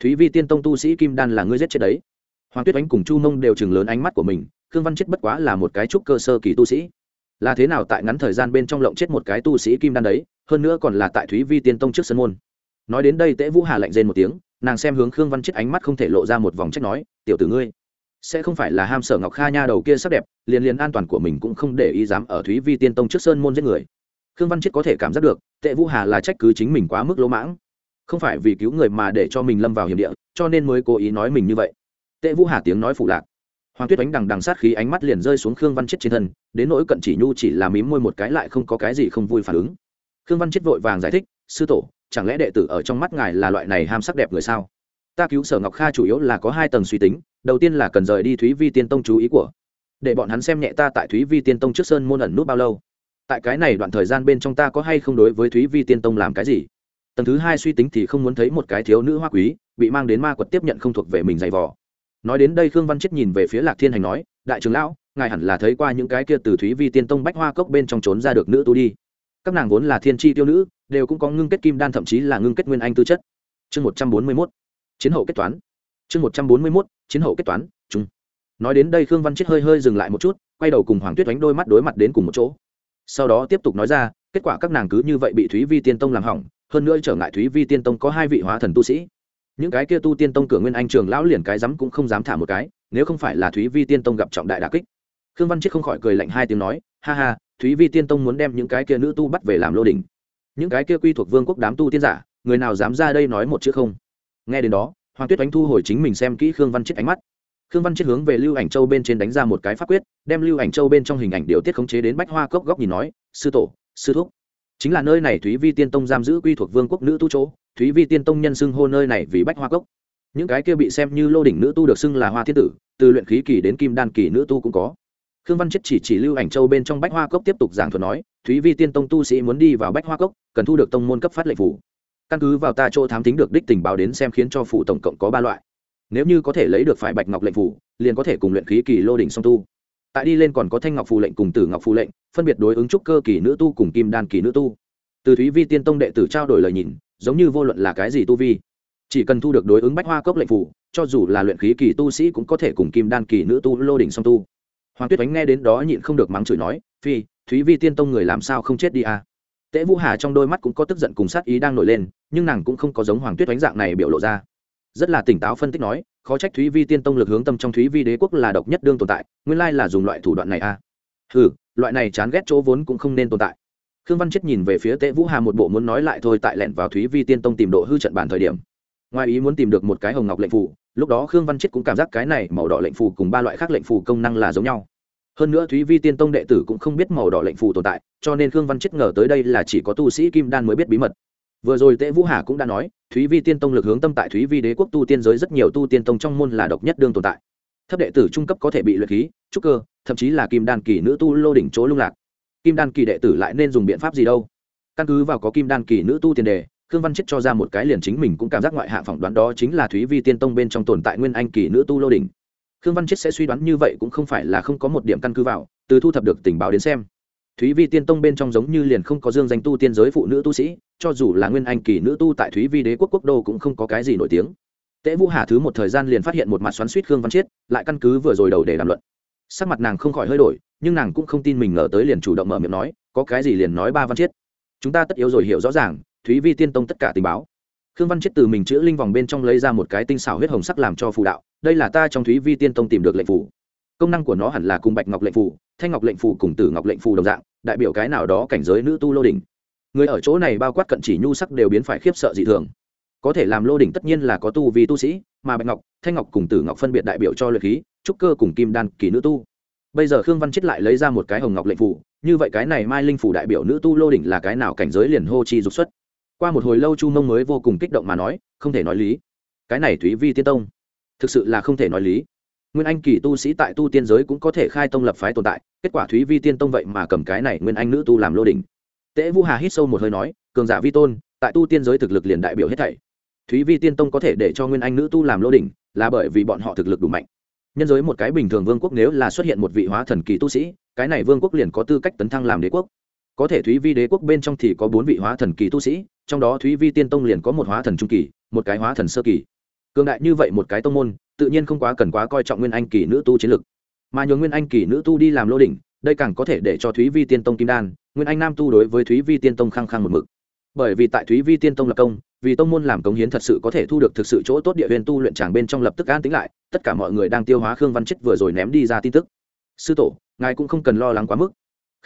Thúy vi tiên tông tu sĩ kim đan là ngươi giết chết đấy. Hoàng tuyết ánh cùng chu mông đều chừng lớn ánh mắt của mình, khương văn chết bất quá là một cái trúc cơ sơ kỳ tu sĩ. Là thế nào tại ngắn thời gian bên trong lộng chết một cái tu sĩ kim đan đấy, hơn nữa còn là tại thúy vi tiên tông trước sân môn. Nói đến đây tễ vũ hà lạnh rên một tiếng, nàng xem hướng khương văn chết ánh mắt không thể lộ ra một vòng trách nói, tiểu tử ngươi sẽ không phải là ham sở ngọc kha nha đầu kia sắc đẹp, liền liền an toàn của mình cũng không để ý dám ở thúy vi tiên tông trước sơn môn giết người. Khương văn chết có thể cảm giác được, tệ vũ hà là trách cứ chính mình quá mức lỗ mãng. Không phải vì cứu người mà để cho mình lâm vào hiểm địa, cho nên mới cố ý nói mình như vậy. Tệ vũ hà tiếng nói phụ lạc. Hoàng tuyết đánh đằng đằng sát khí ánh mắt liền rơi xuống khương văn chết trên thân, đến nỗi cận chỉ nhu chỉ là mím môi một cái lại không có cái gì không vui phản ứng. Khương văn chết vội vàng giải thích, sư tổ, chẳng lẽ đệ tử ở trong mắt ngài là loại này ham sắc đẹp người sao? Ta cứu sở ngọc kha chủ yếu là có hai tầng suy tính, đầu tiên là cần rời đi thúy vi tiên tông chú ý của. Để bọn hắn xem nhẹ ta tại thúy vi tiên tông trước sơn môn ẩn nút bao lâu. Tại cái này đoạn thời gian bên trong ta có hay không đối với thúy vi tiên tông làm cái gì? Tầng thứ hai suy tính thì không muốn thấy một cái thiếu nữ hoa quý, bị mang đến ma quật tiếp nhận không thuộc về mình dày vò. Nói đến đây khương văn chết nhìn về phía lạc thiên hành nói, đại trưởng lão, ngài hẳn là thấy qua những cái kia từ thúy vi tiên tông bách hoa cốc bên trong trốn ra được nữ tu đi. Các nàng vốn là thiên tri tiêu nữ, đều cũng có ngưng kết kim đan thậm chí là ngưng kết nguyên anh tư chất. Chương một trăm bốn mươi mốt chiến hậu kết toán. Chương một trăm bốn mươi mốt, chiến hậu kết toán, chung. Nói đến đây khương văn chết hơi hơi dừng lại một chút, quay đầu cùng hoàng tuyết đánh đôi mắt đối mặt đến cùng một chỗ. Sau đó tiếp tục nói ra, kết quả các nàng cứ như vậy bị thúy vi tiên tông làm hỏng, hơn nữa trở ngại thúy vi tiên tông có hai vị hóa thần tu sĩ. Những cái kia tu tiên tông cửa nguyên anh trường lão liền cái rắm cũng không dám thả một cái, nếu không phải là thúy vi tiên tông gặp trọng đại đà kích. Khương văn chết không khỏi cười lạnh hai tiếng nói, ha ha, thúy vi tiên tông muốn đem những cái kia nữ tu bắt về làm lô đình những cái kia quy thuộc vương quốc đám tu tiên giả, người nào dám ra đây nói một chữ không? Nghe đến đó, hoàng tuyết đánh thu hồi chính mình xem kỹ khương văn chết ánh mắt. Khương văn chết hướng về lưu ảnh châu bên trên đánh ra một cái pháp quyết, đem lưu ảnh châu bên trong hình ảnh điều tiết khống chế đến bách hoa cốc góc nhìn nói, sư tổ, sư thúc. Chính là nơi này thúy vi tiên tông giam giữ quy thuộc vương quốc nữ tu chỗ, thúy vi tiên tông nhân xưng hô nơi này vì bách hoa cốc. Những cái kia bị xem như lô đỉnh nữ tu được xưng là hoa thiên tử, từ luyện khí kỳ đến kim đan kỳ nữ tu cũng có. Khương văn chết chỉ chỉ lưu ảnh châu bên trong bách hoa cốc tiếp tục giảng thuật nói, thúy vi tiên tông tu sĩ muốn đi vào bách hoa cốc, cần thu được tông môn cấp phát lệnh phủ căn cứ vào ta chỗ thám tính được đích tình báo đến xem khiến cho phủ tổng cộng có ba loại. Nếu như có thể lấy được phải bạch ngọc lệnh phủ, liền có thể cùng luyện khí kỳ lô đỉnh song tu. Tại đi lên còn có thanh ngọc phù lệnh cùng tử ngọc phù lệnh, phân biệt đối ứng trúc cơ kỳ nữ tu cùng kim đan kỳ nữ tu. Từ thúy vi tiên tông đệ tử trao đổi lời nhìn, giống như vô luận là cái gì tu vi, chỉ cần thu được đối ứng bách hoa cốc lệnh phủ, cho dù là luyện khí kỳ tu sĩ cũng có thể cùng kim đan kỳ nữ tu lô đỉnh song tu. Hoàng tuyết ánh nghe đến đó nhịn không được mắng chửi nói, phi, thúy vi tiên tông người làm sao không chết đi à? Tễ vũ hà trong đôi mắt cũng có tức giận cùng sát ý đang nổi lên, nhưng nàng cũng không có giống hoàng tuyết oánh dạng này biểu lộ ra. Rất là tỉnh táo phân tích nói, khó trách thúy vi tiên tông lực hướng tâm trong thúy vi đế quốc là độc nhất đương tồn tại, nguyên lai là dùng loại thủ đoạn này à. Ừ loại này chán ghét chỗ vốn cũng không nên tồn tại. Khương văn chết nhìn về phía Tế vũ hà một bộ muốn nói lại thôi tại lẹn vào thúy vi tiên tông tìm độ hư trận bản thời điểm. Ngoài ý muốn tìm được một cái hồng ngọc lệnh phù, lúc đó khương văn chết cũng cảm giác cái này màu đỏ lệnh phù cùng ba loại khác lệnh phù công năng là giống nhau hơn nữa thúy vi tiên tông đệ tử cũng không biết màu đỏ lệnh phù tồn tại, cho nên khương văn chết ngờ tới đây là chỉ có tu sĩ kim đan mới biết bí mật. Vừa rồi tễ vũ hà cũng đã nói, thúy vi tiên tông lực hướng tâm tại thúy vi đế quốc tu tiên giới rất nhiều tu tiên tông trong môn là độc nhất đương tồn tại. Thấp đệ tử trung cấp có thể bị luyện khí, trúc cơ, thậm chí là kim đan kỳ nữ tu lô đỉnh chỗ lung lạc. Kim đan kỳ đệ tử lại nên dùng biện pháp gì đâu? Căn cứ vào có kim đan kỳ nữ tu tiền đề, khương văn chết cho ra một cái liền chính mình cũng cảm giác ngoại hạng phỏng đoán đó chính là thúy vi tiên tông bên trong tồn tại nguyên anh kỳ nữ tu lô đỉnh khương văn chết sẽ suy đoán như vậy cũng không phải là không có một điểm căn cứ vào, từ thu thập được tình báo đến xem. Thúy vi tiên tông bên trong giống như liền không có dương danh tu tiên giới phụ nữ tu sĩ, cho dù là nguyên anh kỳ nữ tu tại thúy vi đế quốc quốc đô cũng không có cái gì nổi tiếng. Tễ vũ hà thứ một thời gian liền phát hiện một mặt xoắn suýt khương văn chiết lại căn cứ vừa rồi đầu để đàm luận. Sắc mặt nàng không khỏi hơi đổi, nhưng nàng cũng không tin mình ngờ tới liền chủ động mở miệng nói, có cái gì liền nói ba văn chiết chúng ta tất yếu rồi hiểu rõ ràng, thúy vi tiên tông tất cả tình báo khương văn chết từ mình chữ linh vòng bên trong lấy ra một cái tinh xảo huyết hồng sắc làm cho phù đạo, đây là ta trong thúy vi tiên tông tìm được lệnh phù. Công năng của nó hẳn là cùng bạch ngọc lệnh phù, thanh ngọc lệnh phù cùng tử ngọc lệnh phù đồng dạng, đại biểu cái nào đó cảnh giới nữ tu lô đỉnh. Người ở chỗ này bao quát cận chỉ nhu sắc đều biến phải khiếp sợ dị thường. Có thể làm lô đỉnh tất nhiên là có tu vì tu sĩ, mà bạch ngọc, thanh ngọc cùng tử ngọc phân biệt đại biểu cho luyện khí, trúc cơ cùng kim đan kỳ nữ tu. Bây giờ khương văn chết lại lấy ra một cái hồng ngọc lệnh phủ như vậy cái này mai linh phủ đại biểu nữ tu lô đỉnh là cái nào cảnh giới liền hô chi dục xuất? Qua một hồi lâu chu mông mới vô cùng kích động mà nói, không thể nói lý. Cái này thúy vi tiên tông, thực sự là không thể nói lý. Nguyên anh kỳ tu sĩ tại tu tiên giới cũng có thể khai tông lập phái tồn tại, kết quả thúy vi tiên tông vậy mà cầm cái này nguyên anh nữ tu làm lô đỉnh. Tễ vũ hà hít sâu một hơi nói, cường giả vi tôn, tại tu tiên giới thực lực liền đại biểu hết thảy. Thúy vi tiên tông có thể để cho nguyên anh nữ tu làm lô đỉnh, là bởi vì bọn họ thực lực đủ mạnh. Nhân giới một cái bình thường vương quốc nếu là xuất hiện một vị hóa thần kỳ tu sĩ, cái này vương quốc liền có tư cách tấn thăng làm đế quốc có thể thúy vi đế quốc bên trong thì có bốn vị hóa thần kỳ tu sĩ, trong đó thúy vi tiên tông liền có một hóa thần trung kỳ, một cái hóa thần sơ kỳ. Cường đại như vậy một cái tông môn, tự nhiên không quá cần quá coi trọng nguyên anh kỳ nữ tu chiến lực. Mà nhường nguyên anh kỳ nữ tu đi làm lô đỉnh, đây càng có thể để cho thúy vi tiên tông kim đan, nguyên anh nam tu đối với thúy vi tiên tông khăng khăng một mực. Bởi vì tại thúy vi tiên tông lập công, vì tông môn làm cống hiến thật sự có thể thu được thực sự chỗ tốt địa huyền tu luyện tràng bên trong lập tức an tính lại, tất cả mọi người đang tiêu hóa khương văn chết vừa rồi ném đi ra tin tức. Sư tổ, ngài cũng không cần lo lắng quá mức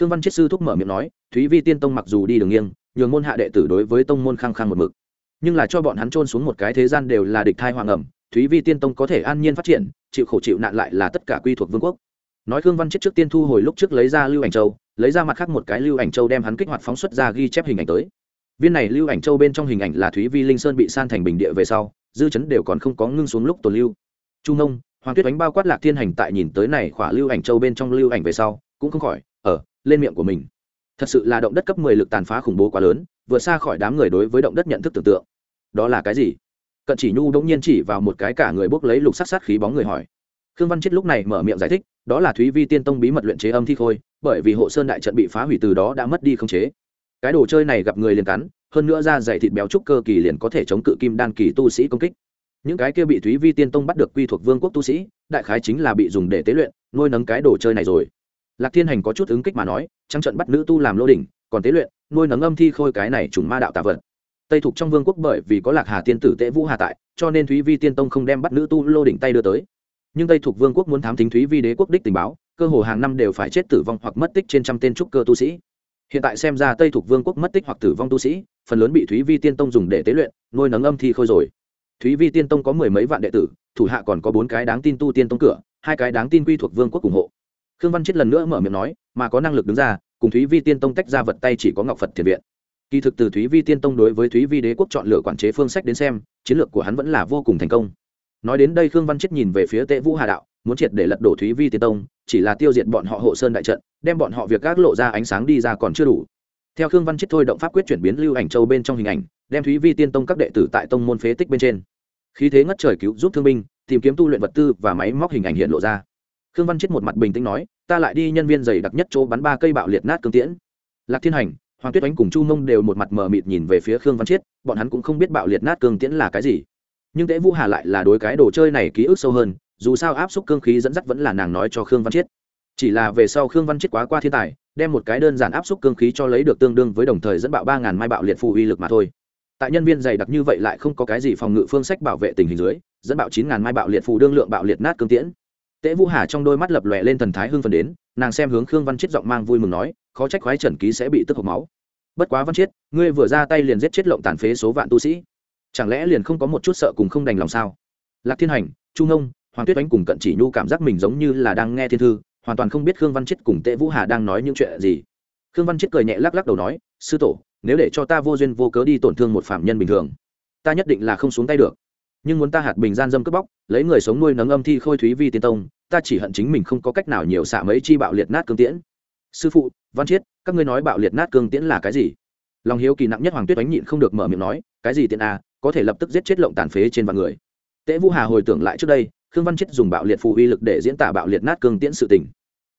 khương văn Chiết sư thúc mở miệng nói, thúy vi tiên tông mặc dù đi đường nghiêng, nhường môn hạ đệ tử đối với tông môn khăng khăng một mực. Nhưng là cho bọn hắn trôn xuống một cái thế gian đều là địch thai hoàng ẩm, thúy vi tiên tông có thể an nhiên phát triển, chịu khổ chịu nạn lại là tất cả quy thuộc vương quốc. Nói khương văn chết trước tiên thu hồi lúc trước lấy ra lưu ảnh châu, lấy ra mặt khác một cái lưu ảnh châu đem hắn kích hoạt phóng xuất ra ghi chép hình ảnh tới. Viên này lưu ảnh châu bên trong hình ảnh là thúy vi linh sơn bị san thành bình địa về sau, dư chấn đều còn không có ngưng xuống lúc tồn lưu. Trung Nông hoàng tuyết đánh bao quát lạc thiên hành tại nhìn tới này khỏa lưu ảnh châu bên trong lưu ảnh về sau, cũng không khỏi ở lên miệng của mình. Thật sự là động đất cấp mười lực tàn phá khủng bố quá lớn, vượt xa khỏi đám người đối với động đất nhận thức tưởng tượng. Đó là cái gì? Cận chỉ nhu đống nhiên chỉ vào một cái cả người bốc lấy lục sát sát khí bóng người hỏi. Khương văn chết lúc này mở miệng giải thích, đó là thúy vi tiên tông bí mật luyện chế âm thi khôi, bởi vì hộ sơn đại trận bị phá hủy từ đó đã mất đi không chế. Cái đồ chơi này gặp người liền cắn, hơn nữa ra dày thịt béo trúc cơ kỳ liền có thể chống cự kim đan kỳ tu sĩ công kích. Những cái kia bị thúy vi tiên tông bắt được quy thuộc vương quốc tu sĩ, đại khái chính là bị dùng để tế luyện, nuôi nấng cái đồ chơi này rồi lạc thiên hành có chút ứng kích mà nói trăng trận bắt nữ tu làm lô đỉnh, còn tế luyện, nuôi nấng âm thi khôi cái này trùng ma đạo tạ vật. Tây thục trong vương quốc bởi vì có lạc hà tiên tử tễ vũ hà tại, cho nên thúy vi tiên tông không đem bắt nữ tu lô đỉnh tay đưa tới. Nhưng tây thục vương quốc muốn thám tính thúy vi đế quốc đích tình báo, cơ hồ hàng năm đều phải chết tử vong hoặc mất tích trên trăm tên trúc cơ tu sĩ. Hiện tại xem ra tây thục vương quốc mất tích hoặc tử vong tu sĩ, phần lớn bị thúy vi tiên tông dùng để tế luyện, nuôi nấng âm thi khôi rồi. Thúy vi tiên tông có mười mấy vạn đệ tử, thủ hạ còn có bốn cái đáng tin tu tiên tông cửa, hai cái đáng tin quy thuộc vương quốc ủng hộ khương văn chết lần nữa mở miệng nói, mà có năng lực đứng ra, cùng thúy vi tiên tông tách ra vật tay chỉ có ngọc phật thiền viện. Kỳ thực từ thúy vi tiên tông đối với thúy vi đế quốc chọn lựa quản chế phương sách đến xem, chiến lược của hắn vẫn là vô cùng thành công. Nói đến đây khương văn chết nhìn về phía tệ vũ hà đạo, muốn triệt để lật đổ thúy vi tiên tông, chỉ là tiêu diệt bọn họ hộ sơn đại trận, đem bọn họ việc gác lộ ra ánh sáng đi ra còn chưa đủ. Theo khương văn chết thôi động pháp quyết chuyển biến lưu ảnh châu bên trong hình ảnh, đem thúy vi tiên tông các đệ tử tại tông môn phế tích bên trên. Khí thế ngất trời cứu giúp thương binh, tìm kiếm tu luyện vật tư và máy móc hình ảnh hiện lộ ra khương văn chết một mặt bình tĩnh nói, ta lại đi nhân viên dày đặc nhất chỗ bắn ba cây bạo liệt nát cương tiễn. Lạc thiên hành, hoàng tuyết oánh cùng chu mông đều một mặt mờ mịt nhìn về phía khương văn chiết bọn hắn cũng không biết bạo liệt nát cương tiễn là cái gì. Nhưng tễ vũ hà lại là đối cái đồ chơi này ký ức sâu hơn, dù sao áp xúc cương khí dẫn dắt vẫn là nàng nói cho khương văn chiết chỉ là về sau khương văn chiết quá qua thiên tài, đem một cái đơn giản áp xúc cương khí cho lấy được tương đương với đồng thời dẫn bạo ba ngàn mai bạo liệt phù uy lực mà thôi. Tại nhân viên dày đặc như vậy lại không có cái gì phòng ngự phương sách bảo vệ tình hình dưới, dẫn bạo chín ngàn mai bạo liệt phù đương lượng bạo liệt nát cương tiễn. Tế vũ hà trong đôi mắt lập lòe lên thần thái hưng phấn đến, nàng xem hướng khương văn chiết giọng mang vui mừng nói, khó trách khoái trần ký sẽ bị tức hộc máu. Bất quá văn chiết, ngươi vừa ra tay liền giết chết lộng tàn phế số vạn tu sĩ. Chẳng lẽ liền không có một chút sợ cùng không đành lòng sao? Lạc thiên hành, chu ngông, hoàng tuyết Oánh cùng cận chỉ nhu cảm giác mình giống như là đang nghe thiên thư, hoàn toàn không biết khương văn chết cùng Tế vũ hà đang nói những chuyện gì. Khương văn chết cười nhẹ lắc lắc đầu nói, sư tổ, nếu để cho ta vô duyên vô cớ đi tổn thương một phạm nhân bình thường, ta nhất định là không xuống tay được nhưng muốn ta hạt bình gian dâm cướp bóc lấy người sống nuôi nấng âm thi khôi thúy vi tiên tông ta chỉ hận chính mình không có cách nào nhiều xạ mấy chi bạo liệt nát cương tiễn. Sư phụ văn chiết các ngươi nói bạo liệt nát cương tiễn là cái gì? Lòng hiếu kỳ nặng nhất hoàng tuyết oánh nhịn không được mở miệng nói cái gì tiện a có thể lập tức giết chết lộng tàn phế trên vạn người. Tễ vũ hà hồi tưởng lại trước đây khương văn chiết dùng bạo liệt phù uy lực để diễn tả bạo liệt nát cương tiễn sự tình.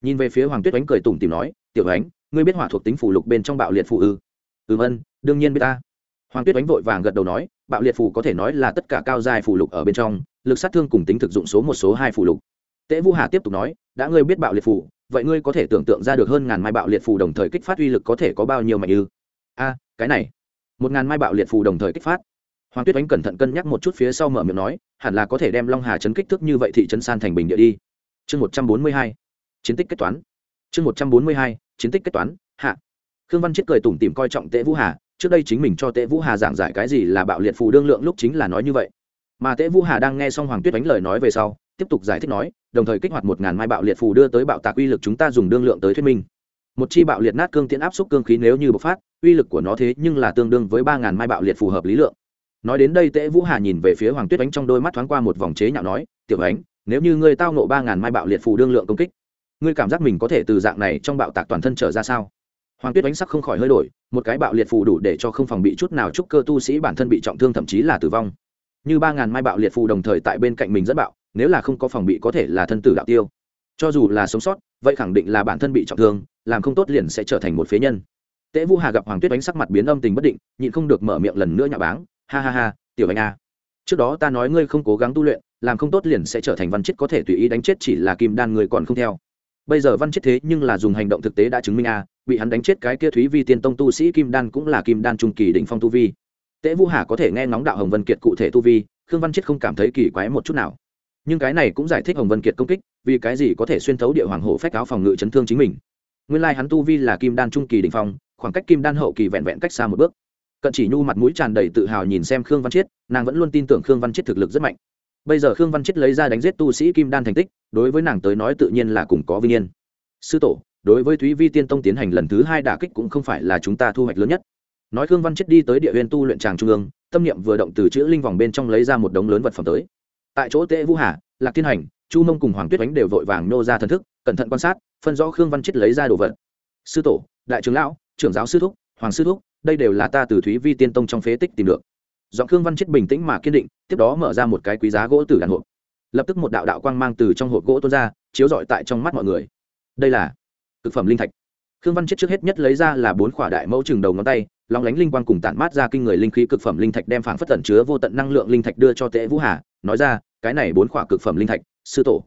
Nhìn về phía hoàng tuyết oánh cười tủm tìm nói tiểu ánh, ngươi biết hỏa thuộc tính phù lục bên trong bạo liệt phù ư? Ừ ân đương nhiên biết ta. Hoàng tuyết oánh vội vàng gật đầu nói bạo liệt phù có thể nói là tất cả cao dài phù lục ở bên trong, lực sát thương cùng tính thực dụng số một số hai phù lục. Tễ vũ hà tiếp tục nói, đã ngươi biết bạo liệt phù, vậy ngươi có thể tưởng tượng ra được hơn ngàn mai bạo liệt phù đồng thời kích phát uy lực có thể có bao nhiêu mạnh ư? A, cái này, một ngàn mai bạo liệt phù đồng thời kích phát. Hoàng tuyết oánh cẩn thận cân nhắc một chút phía sau mở miệng nói, hẳn là có thể đem long hà chấn kích thước như vậy thị trấn san thành bình địa đi. Chương một trăm bốn mươi hai, chiến tích kết toán. Chương một trăm bốn mươi hai, chiến tích kết toán, hạ. Khương văn chết cười tủm tìm coi trọng tệ vũ hà trước đây chính mình cho tệ vũ hà giảng giải cái gì là bạo liệt phù đương lượng lúc chính là nói như vậy. Mà tệ vũ hà đang nghe xong hoàng tuyết đánh lời nói về sau, tiếp tục giải thích nói, đồng thời kích hoạt một ngàn mai bạo liệt phù đưa tới bạo tạc uy lực chúng ta dùng đương lượng tới thuyết minh. Một chi bạo liệt nát cương tiễn áp xúc cương khí nếu như bộc phát, uy lực của nó thế nhưng là tương đương với ba ngàn mai bạo liệt phù hợp lý lượng. Nói đến đây Tế vũ hà nhìn về phía hoàng tuyết Bánh trong đôi mắt thoáng qua một vòng chế nhạo nói, tiểu ánh, nếu như ngươi tao nộ ba ngàn mai bạo liệt phù đương lượng công kích, ngươi cảm giác mình có thể từ dạng này trong bạo tạc toàn thân trở ra sao? Hoàng tuyết ánh sắc không khỏi hơi đổi, một cái bạo liệt phù đủ để cho không phòng bị chút nào chúc cơ tu sĩ bản thân bị trọng thương thậm chí là tử vong. Như ba ngàn mai bạo liệt phù đồng thời tại bên cạnh mình dẫn bạo, nếu là không có phòng bị có thể là thân tử đạo tiêu. Cho dù là sống sót, vậy khẳng định là bản thân bị trọng thương, làm không tốt liền sẽ trở thành một phế nhân. Tễ vũ hà gặp hoàng tuyết đánh sắc mặt biến âm tình bất định, nhịn không được mở miệng lần nữa nhà báng, ha ha ha, tiểu anh a, trước đó ta nói ngươi không cố gắng tu luyện, làm không tốt liền sẽ trở thành văn chết có thể tùy ý đánh chết chỉ là kim đan người còn không theo. Bây giờ văn chết thế nhưng là dùng hành động thực tế đã chứng minh a bị hắn đánh chết cái kia thúy vi tiên tông tu sĩ kim đan cũng là kim đan trung kỳ đỉnh phong tu vi. Tễ vũ hà có thể nghe ngóng đạo hồng vân kiệt cụ thể tu vi, khương văn chết không cảm thấy kỳ quái một chút nào. Nhưng cái này cũng giải thích hồng vân kiệt công kích, vì cái gì có thể xuyên thấu địa hoàng hổ phách áo phòng ngự chấn thương chính mình. Nguyên lai hắn tu vi là kim đan trung kỳ đỉnh phong, khoảng cách kim đan hậu kỳ vẹn vẹn cách xa một bước. Cận chỉ nhu mặt mũi tràn đầy tự hào nhìn xem khương văn chiết nàng vẫn luôn tin tưởng khương văn chiết thực lực rất mạnh. Bây giờ khương văn chiết lấy ra đánh giết tu sĩ kim đan thành tích, đối với nàng tới nói tự nhiên là cùng có vinh yên. Sư tổ đối với thúy vi tiên tông tiến hành lần thứ hai đả kích cũng không phải là chúng ta thu hoạch lớn nhất. Nói khương văn chiết đi tới địa huyền tu luyện tràng trung ương, tâm niệm vừa động từ chữ linh vòng bên trong lấy ra một đống lớn vật phẩm tới. Tại chỗ tễ vũ hà, lạc thiên hành, chu mông cùng hoàng tuyết ánh đều vội vàng nô ra thần thức, cẩn thận quan sát, phân rõ khương văn chiết lấy ra đồ vật. Sư tổ, đại trưởng lão, trưởng giáo sư thúc, hoàng sư thúc, đây đều là ta từ thúy vi tiên tông trong phế tích tìm được. Giọng khương văn chết bình tĩnh mà kiên định, tiếp đó mở ra một cái quý giá gỗ từ đàn hộp. Lập tức một đạo đạo quang mang từ trong hộp gỗ tuôn ra, chiếu rọi tại trong mắt mọi người. Đây là thực phẩm linh thạch. Khương văn chết trước hết nhất lấy ra là bốn khỏa đại mẫu chừng đầu ngón tay lóng lánh linh quang cùng tản mát ra kinh người linh khí cực phẩm linh thạch đem phảng phất tẩn chứa vô tận năng lượng linh thạch đưa cho Tế vũ hà, nói ra, cái này bốn khỏa cực phẩm linh thạch, sư tổ,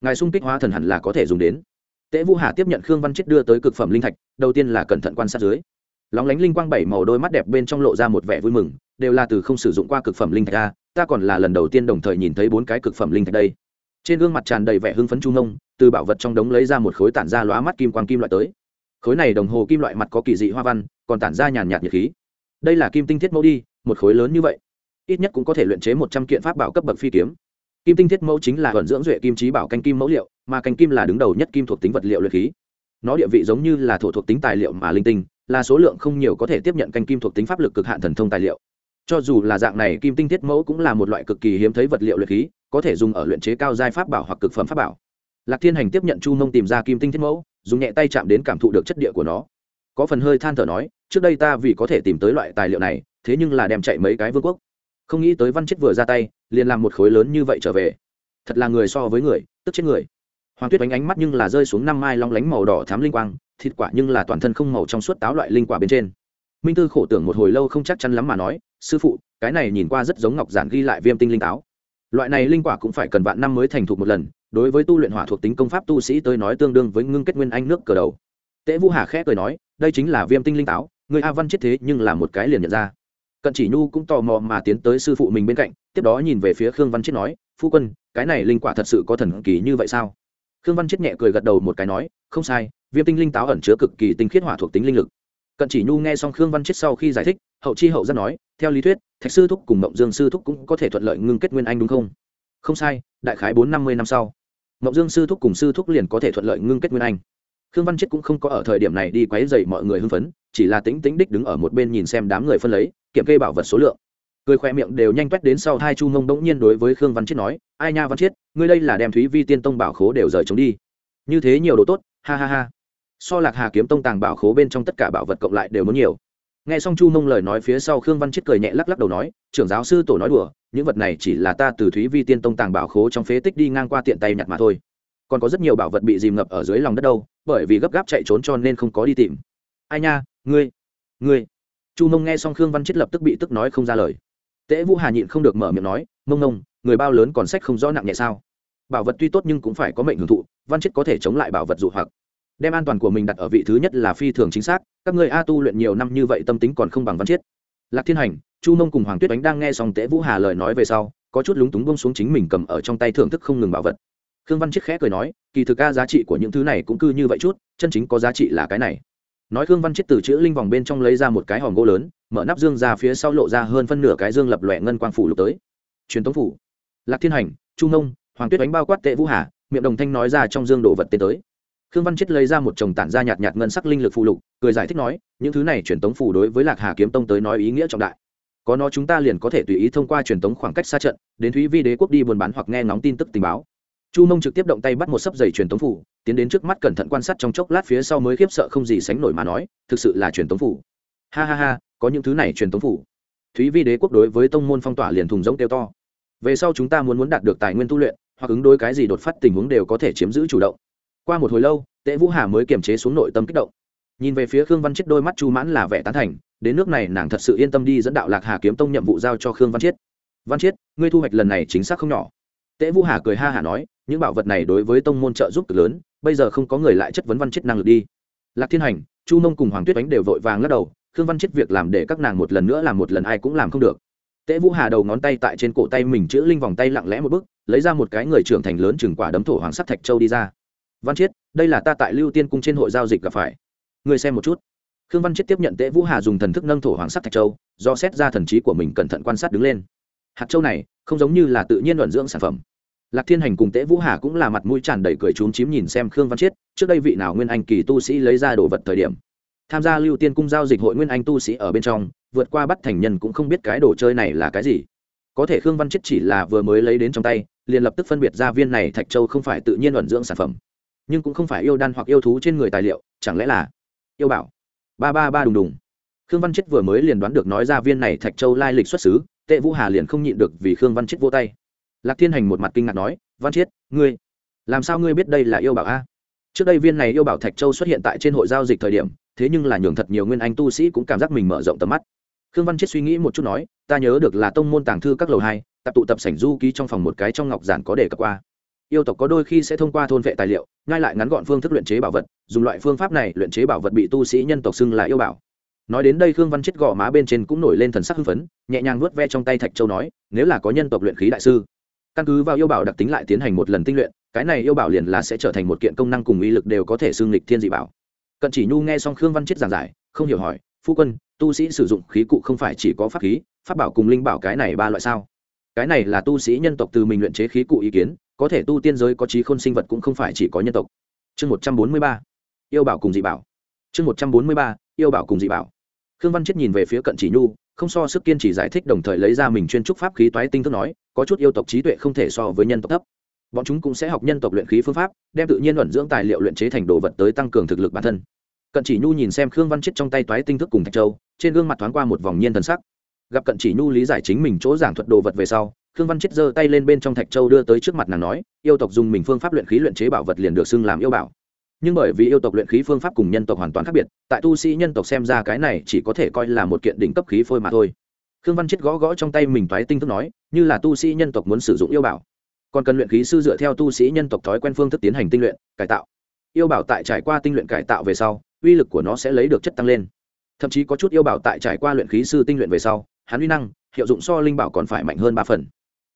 ngài sung kích hóa thần hẳn là có thể dùng đến. Tế vũ hà tiếp nhận khương văn chết đưa tới cực phẩm linh thạch, đầu tiên là cẩn thận quan sát dưới. Lóng lánh linh quang bảy màu đôi mắt đẹp bên trong lộ ra một vẻ vui mừng, đều là từ không sử dụng qua cực phẩm linh thạch a, ta còn là lần đầu tiên đồng thời nhìn thấy bốn cái cực phẩm linh thạch đây trên gương mặt tràn đầy vẻ hưng phấn trung nông, từ bảo vật trong đống lấy ra một khối tản ra lóa mắt kim quang kim loại tới. Khối này đồng hồ kim loại mặt có kỳ dị hoa văn còn tản ra nhàn nhạt nhiệt khí. Đây là kim tinh thiết mẫu đi một khối lớn như vậy. Ít nhất cũng có thể luyện chế một trăm kiện pháp bảo cấp bậc phi kiếm. Kim tinh thiết mẫu chính là vận dưỡng duệ kim trí bảo canh kim mẫu liệu mà canh kim là đứng đầu nhất kim thuộc tính vật liệu luyện khí. Nó địa vị giống như là thổ thuộc tính tài liệu mà linh tinh là số lượng không nhiều có thể tiếp nhận canh kim thuộc tính pháp lực cực hạn thần thông tài liệu. Cho dù là dạng này kim tinh thiết mẫu cũng là một loại cực kỳ hiếm thấy vật liệu luyện khí có thể dùng ở luyện chế cao giai pháp bảo hoặc cực phẩm pháp bảo. Lạc thiên hành tiếp nhận chu mông tìm ra kim tinh thiết mẫu, dùng nhẹ tay chạm đến cảm thụ được chất địa của nó. Có phần hơi than thở nói, trước đây ta vì có thể tìm tới loại tài liệu này, thế nhưng là đem chạy mấy cái vương quốc. Không nghĩ tới văn chết vừa ra tay, liền làm một khối lớn như vậy trở về. Thật là người so với người, tức chết người. Hoàng tuyết đánh ánh mắt nhưng là rơi xuống năm mai long lánh màu đỏ thám linh quang, thịt quả nhưng là toàn thân không màu trong suốt táo loại linh quả bên trên. Minh tư khổ tưởng một hồi lâu không chắc chắn lắm mà nói, sư phụ, cái này nhìn qua rất giống ngọc giản ghi lại viêm tinh linh táo loại này linh quả cũng phải cần vạn năm mới thành thục một lần, đối với tu luyện hỏa thuộc tính công pháp tu sĩ tới nói tương đương với ngưng kết nguyên anh nước cờ đầu. Tễ vũ hà khẽ cười nói, đây chính là viêm tinh linh táo, người a văn chết thế nhưng là một cái liền nhận ra. Cận chỉ nhu cũng tò mò mà tiến tới sư phụ mình bên cạnh, tiếp đó nhìn về phía khương văn chết nói, phu quân, cái này linh quả thật sự có thần kỳ như vậy sao? Khương văn chết nhẹ cười gật đầu một cái nói, không sai, viêm tinh linh táo ẩn chứa cực kỳ tinh khiết hỏa thuộc tính linh lực. Cận chỉ nhu nghe xong khương văn chết sau khi giải thích hậu chi hậu rất nói, theo lý thuyết, thạch sư thúc cùng mộng dương sư thúc cũng có thể thuận lợi ngưng kết nguyên anh đúng không? Không sai, đại khái bốn năm mươi năm sau, mộng dương sư thúc cùng sư thúc liền có thể thuận lợi ngưng kết nguyên anh. Khương văn chết cũng không có ở thời điểm này đi quấy rầy mọi người hưng phấn, chỉ là tính tính đích đứng ở một bên nhìn xem đám người phân lấy, kiểm kê bảo vật số lượng. Cười khoe miệng đều nhanh quét đến sau hai chu mông bỗng nhiên đối với khương văn chết nói, ai nha văn chết, ngươi đây là đem thúy vi tiên tông bảo khố đều rời chống đi. Như thế nhiều đồ tốt, ha ha ha. So lạc hà kiếm tông tàng bảo khố bên trong tất cả bảo vật cộng lại đều muốn nhiều nghe xong chu mông lời nói phía sau khương văn chết cười nhẹ lắc lắc đầu nói, trưởng giáo sư tổ nói đùa, những vật này chỉ là ta từ thúy vi tiên tông tàng bảo khố trong phế tích đi ngang qua tiện tay nhặt mà thôi. Còn có rất nhiều bảo vật bị dìm ngập ở dưới lòng đất đâu, bởi vì gấp gáp chạy trốn cho nên không có đi tìm. Ai nha, ngươi ngươi. Chu mông nghe xong khương văn chết lập tức bị tức nói không ra lời. Tễ vũ hà nhịn không được mở miệng nói, mông mông, người bao lớn còn sách không rõ nặng nhẹ sao? Bảo vật tuy tốt nhưng cũng phải có mệnh hưởng thụ, văn chết có thể chống lại bảo vật dụ hoặc đem an toàn của mình đặt ở vị thứ nhất là phi thường chính xác, các người a tu luyện nhiều năm như vậy tâm tính còn không bằng văn chiết. Lạc thiên hành, chu mông cùng hoàng tuyết ánh đang nghe xong tễ vũ hà lời nói về sau, có chút lúng túng bông xuống chính mình cầm ở trong tay thưởng thức không ngừng bảo vật. Khương văn chiết khẽ cười nói, kỳ thực ca giá trị của những thứ này cũng cứ như vậy chút, chân chính có giá trị là cái này. Nói khương văn chiết từ chữ linh vòng bên trong lấy ra một cái hòm gỗ lớn, mở nắp dương ra phía sau lộ ra hơn phân nửa cái dương lập lòe ngân quang phủ lục tới. Truyền tống phủ. Lạc thiên hành, chu nông hoàng tuyết đánh bao quát tệ vũ hà, miệng đồng thanh nói ra trong dương đồ vật tiến tới khương văn chết lấy ra một chồng tản ra nhạt nhạt ngân sắc linh lực phụ lục, cười giải thích nói, những thứ này truyền tống phủ đối với lạc hà kiếm tông tới nói ý nghĩa trọng đại. Có nó chúng ta liền có thể tùy ý thông qua truyền tống khoảng cách xa trận, đến thúy vi đế quốc đi buôn bán hoặc nghe ngóng tin tức tình báo. Chu mông trực tiếp động tay bắt một sấp giày truyền tống phủ tiến đến trước mắt cẩn thận quan sát trong chốc lát phía sau mới khiếp sợ không gì sánh nổi mà nói, thực sự là truyền tống phủ ha ha ha, có những thứ này truyền tống phủ thúy vi đế quốc đối với tông môn phong tỏa liền thùng rỗng kêu to. Về sau chúng ta muốn muốn đạt được tài nguyên tu luyện, hoặc ứng đối cái gì đột phát tình huống đều có thể chiếm giữ chủ động qua một hồi lâu tệ vũ hà mới kiềm chế xuống nội tâm kích động. Nhìn về phía khương văn chết đôi mắt chu mãn là vẻ tán thành đến nước này nàng thật sự yên tâm đi dẫn đạo lạc hà kiếm tông nhiệm vụ giao cho khương văn chiết. Văn chiết ngươi thu hoạch lần này chính xác không nhỏ. Tễ vũ hà cười ha hà nói những bảo vật này đối với tông môn trợ giúp cực lớn bây giờ không có người lại chất vấn văn Chiết năng lực đi. Lạc thiên hành chu mông cùng hoàng tuyết ánh đều vội vàng lắc đầu khương văn Chiết việc làm để các nàng một lần nữa làm một lần ai cũng làm không được. Tễ vũ hà đầu ngón tay tại trên cổ tay mình chữ linh vòng tay lặng lẽ một bước, lấy ra một cái người trưởng thành lớn chừng quả đấm thổ hoàng sắt thạch châu đi ra văn chiết, đây là ta tại lưu tiên cung trên hội giao dịch gặp phải. Người xem một chút. Khương văn chiết tiếp nhận tễ vũ hà dùng thần thức nâng thổ hoàng sắt thạch châu, do xét ra thần trí của mình cẩn thận quan sát đứng lên. Hạt châu này, không giống như là tự nhiên luận dưỡng sản phẩm. Lạc thiên hành cùng tễ vũ hà cũng là mặt mũi tràn đầy cười trúng chím nhìn xem khương văn chiết, trước đây vị nào nguyên anh kỳ tu sĩ lấy ra đồ vật thời điểm. Tham gia lưu tiên cung giao dịch hội nguyên anh tu sĩ ở bên trong, vượt qua bắt thành nhân cũng không biết cái đồ chơi này là cái gì. Có thể khương văn Chiết chỉ là vừa mới lấy đến trong tay, liền lập tức phân biệt ra viên này thạch châu không phải tự nhiên luận dưỡng sản phẩm nhưng cũng không phải yêu đan hoặc yêu thú trên người tài liệu, chẳng lẽ là yêu bảo? Ba ba ba đùng đùng. Khương văn chết vừa mới liền đoán được nói ra viên này thạch châu lai lịch xuất xứ, tệ vũ hà liền không nhịn được vì khương văn chết vô tay. Lạc thiên hành một mặt kinh ngạc nói, văn chiết ngươi, làm sao ngươi biết đây là yêu bảo a? Trước đây viên này yêu bảo thạch châu xuất hiện tại trên hội giao dịch thời điểm, thế nhưng là nhường thật nhiều nguyên anh tu sĩ cũng cảm giác mình mở rộng tầm mắt. Khương văn chết suy nghĩ một chút nói, ta nhớ được là tông môn tàng thư các lầu hai, tập tụ tập sảnh du ký trong phòng một cái trong ngọc giản có đề cập qua yêu tộc có đôi khi sẽ thông qua thôn vệ tài liệu ngay lại ngắn gọn phương thức luyện chế bảo vật, dùng loại phương pháp này luyện chế bảo vật bị tu sĩ nhân tộc xưng là yêu bảo. Nói đến đây khương văn chết gò má bên trên cũng nổi lên thần sắc hưng phấn, nhẹ nhàng nuốt ve trong tay thạch châu nói, nếu là có nhân tộc luyện khí đại sư, căn cứ vào yêu bảo đặc tính lại tiến hành một lần tinh luyện, cái này yêu bảo liền là sẽ trở thành một kiện công năng cùng uy lực đều có thể xương lịch thiên dị bảo. Cận chỉ nhu nghe xong khương văn chết giảng giải, không hiểu hỏi, phu quân, tu sĩ sử dụng khí cụ không phải chỉ có pháp khí, pháp bảo cùng linh bảo cái này ba loại sao? Cái này là tu sĩ nhân tộc từ mình luyện chế khí cụ ý kiến có thể tu tiên giới có trí khôn sinh vật cũng không phải chỉ có nhân tộc. Chương một trăm bốn mươi ba, yêu bảo cùng dị bảo. Chương một trăm bốn mươi ba, yêu bảo cùng dị bảo. Khương văn chết nhìn về phía cận chỉ nhu, không so sức kiên trì giải thích đồng thời lấy ra mình chuyên trúc pháp khí toái tinh thức nói, có chút yêu tộc trí tuệ không thể so với nhân tộc thấp. Bọn chúng cũng sẽ học nhân tộc luyện khí phương pháp, đem tự nhiên luận dưỡng tài liệu luyện chế thành đồ vật tới tăng cường thực lực bản thân. Cận chỉ nhu nhìn xem khương văn chết trong tay toái tinh thức cùng thạch châu, trên gương mặt thoáng qua một vòng nhiên thần sắc. Gặp cận chỉ nhu lý giải chính mình chỗ giảng thuật đồ vật về sau khương văn chết giơ tay lên bên trong thạch châu đưa tới trước mặt nàng nói, yêu tộc dùng mình phương pháp luyện khí luyện chế bảo vật liền được xưng làm yêu bảo. Nhưng bởi vì yêu tộc luyện khí phương pháp cùng nhân tộc hoàn toàn khác biệt, tại tu sĩ nhân tộc xem ra cái này chỉ có thể coi là một kiện đỉnh cấp khí phôi mà thôi. Khương văn chết gõ gõ trong tay mình toái tinh thức nói, như là tu sĩ nhân tộc muốn sử dụng yêu bảo, còn cần luyện khí sư dựa theo tu sĩ nhân tộc thói quen phương thức tiến hành tinh luyện, cải tạo. Yêu bảo tại trải qua tinh luyện cải tạo về sau, uy lực của nó sẽ lấy được chất tăng lên. Thậm chí có chút yêu bảo tại trải qua luyện khí sư tinh luyện về sau, hắn uy năng, hiệu dụng so linh bảo còn phải mạnh hơn ba phần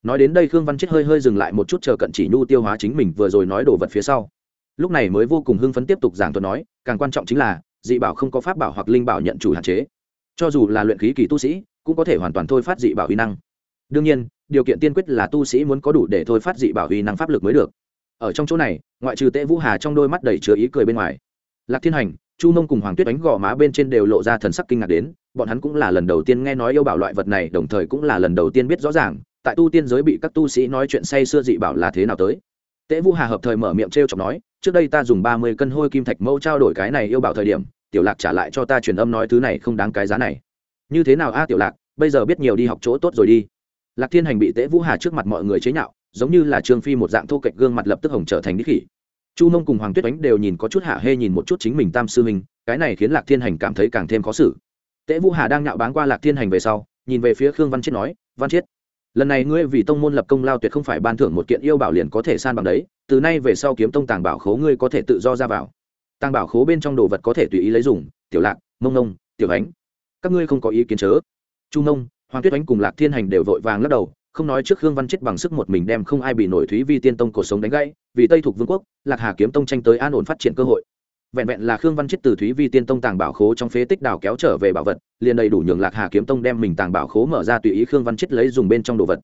nói đến đây khương văn chết hơi hơi dừng lại một chút chờ cận chỉ nhu tiêu hóa chính mình vừa rồi nói đồ vật phía sau. Lúc này mới vô cùng hưng phấn tiếp tục giảng thuật nói, càng quan trọng chính là, dị bảo không có pháp bảo hoặc linh bảo nhận chủ hạn chế. Cho dù là luyện khí kỳ tu sĩ, cũng có thể hoàn toàn thôi phát dị bảo uy năng. Đương nhiên, điều kiện tiên quyết là tu sĩ muốn có đủ để thôi phát dị bảo uy năng pháp lực mới được. Ở trong chỗ này, ngoại trừ tệ vũ hà trong đôi mắt đầy chứa ý cười bên ngoài, lạc thiên hành, chu mông cùng hoàng tuyết đánh gò má bên trên đều lộ ra thần sắc kinh ngạc đến, bọn hắn cũng là lần đầu tiên nghe nói yêu bảo loại vật này, đồng thời cũng là lần đầu tiên biết rõ ràng tại tu tiên giới bị các tu sĩ nói chuyện say xưa dị bảo là thế nào tới? Tễ vũ hà hợp thời mở miệng t r e o chọc nói, trước đây ta dùng ba mươi cân hôi kim thạch mẫu trao đổi cái này yêu bảo thời điểm, tiểu lạc trả lại cho ta truyền âm nói thứ này không đáng cái giá này. Như thế nào a tiểu lạc, bây giờ biết nhiều đi học chỗ tốt rồi đi. Lạc thiên hành bị tễ vũ hà trước mặt mọi người chế nhạo, giống như là trương phi một dạng thô kệch gương mặt lập tức hồng trở thành đích khỉ. Chu mông cùng hoàng tuyết ánh đều nhìn có chút hạ hê nhìn một chút chính mình tam sư minh cái này khiến lạc thiên hành cảm thấy càng thêm khó xử. Tễ vũ hà đang nhạo báng qua lạc thiên hành về sau, nhìn về phía khương văn chiết nói, văn chiết lần này ngươi vì tông môn lập công lao tuyệt không phải ban thưởng một kiện yêu bảo liền có thể san bằng đấy, từ nay về sau kiếm tông tàng bảo khố ngươi có thể tự do ra vào. Tàng bảo khố bên trong đồ vật có thể tùy ý lấy dùng, tiểu lạc, mông nông tiểu ánh. Các ngươi không có ý kiến chớ. Chu nông hoàng tuyết ánh cùng lạc thiên hành đều vội vàng lắc đầu, không nói trước khương văn chết bằng sức một mình đem không ai bị nổi thúy vi tiên tông cổ sống đánh gãy, vì tây thuộc vương quốc, lạc hà kiếm tông tranh tới an ổn phát triển cơ hội vẹn vẹn là khương văn chết từ thúy vi tiên tông tàng bảo khố trong phế tích đào kéo trở về bảo vật, liền đầy đủ nhường lạc hà kiếm tông đem mình tàng bảo khố mở ra tùy ý khương văn chết lấy dùng bên trong đồ vật.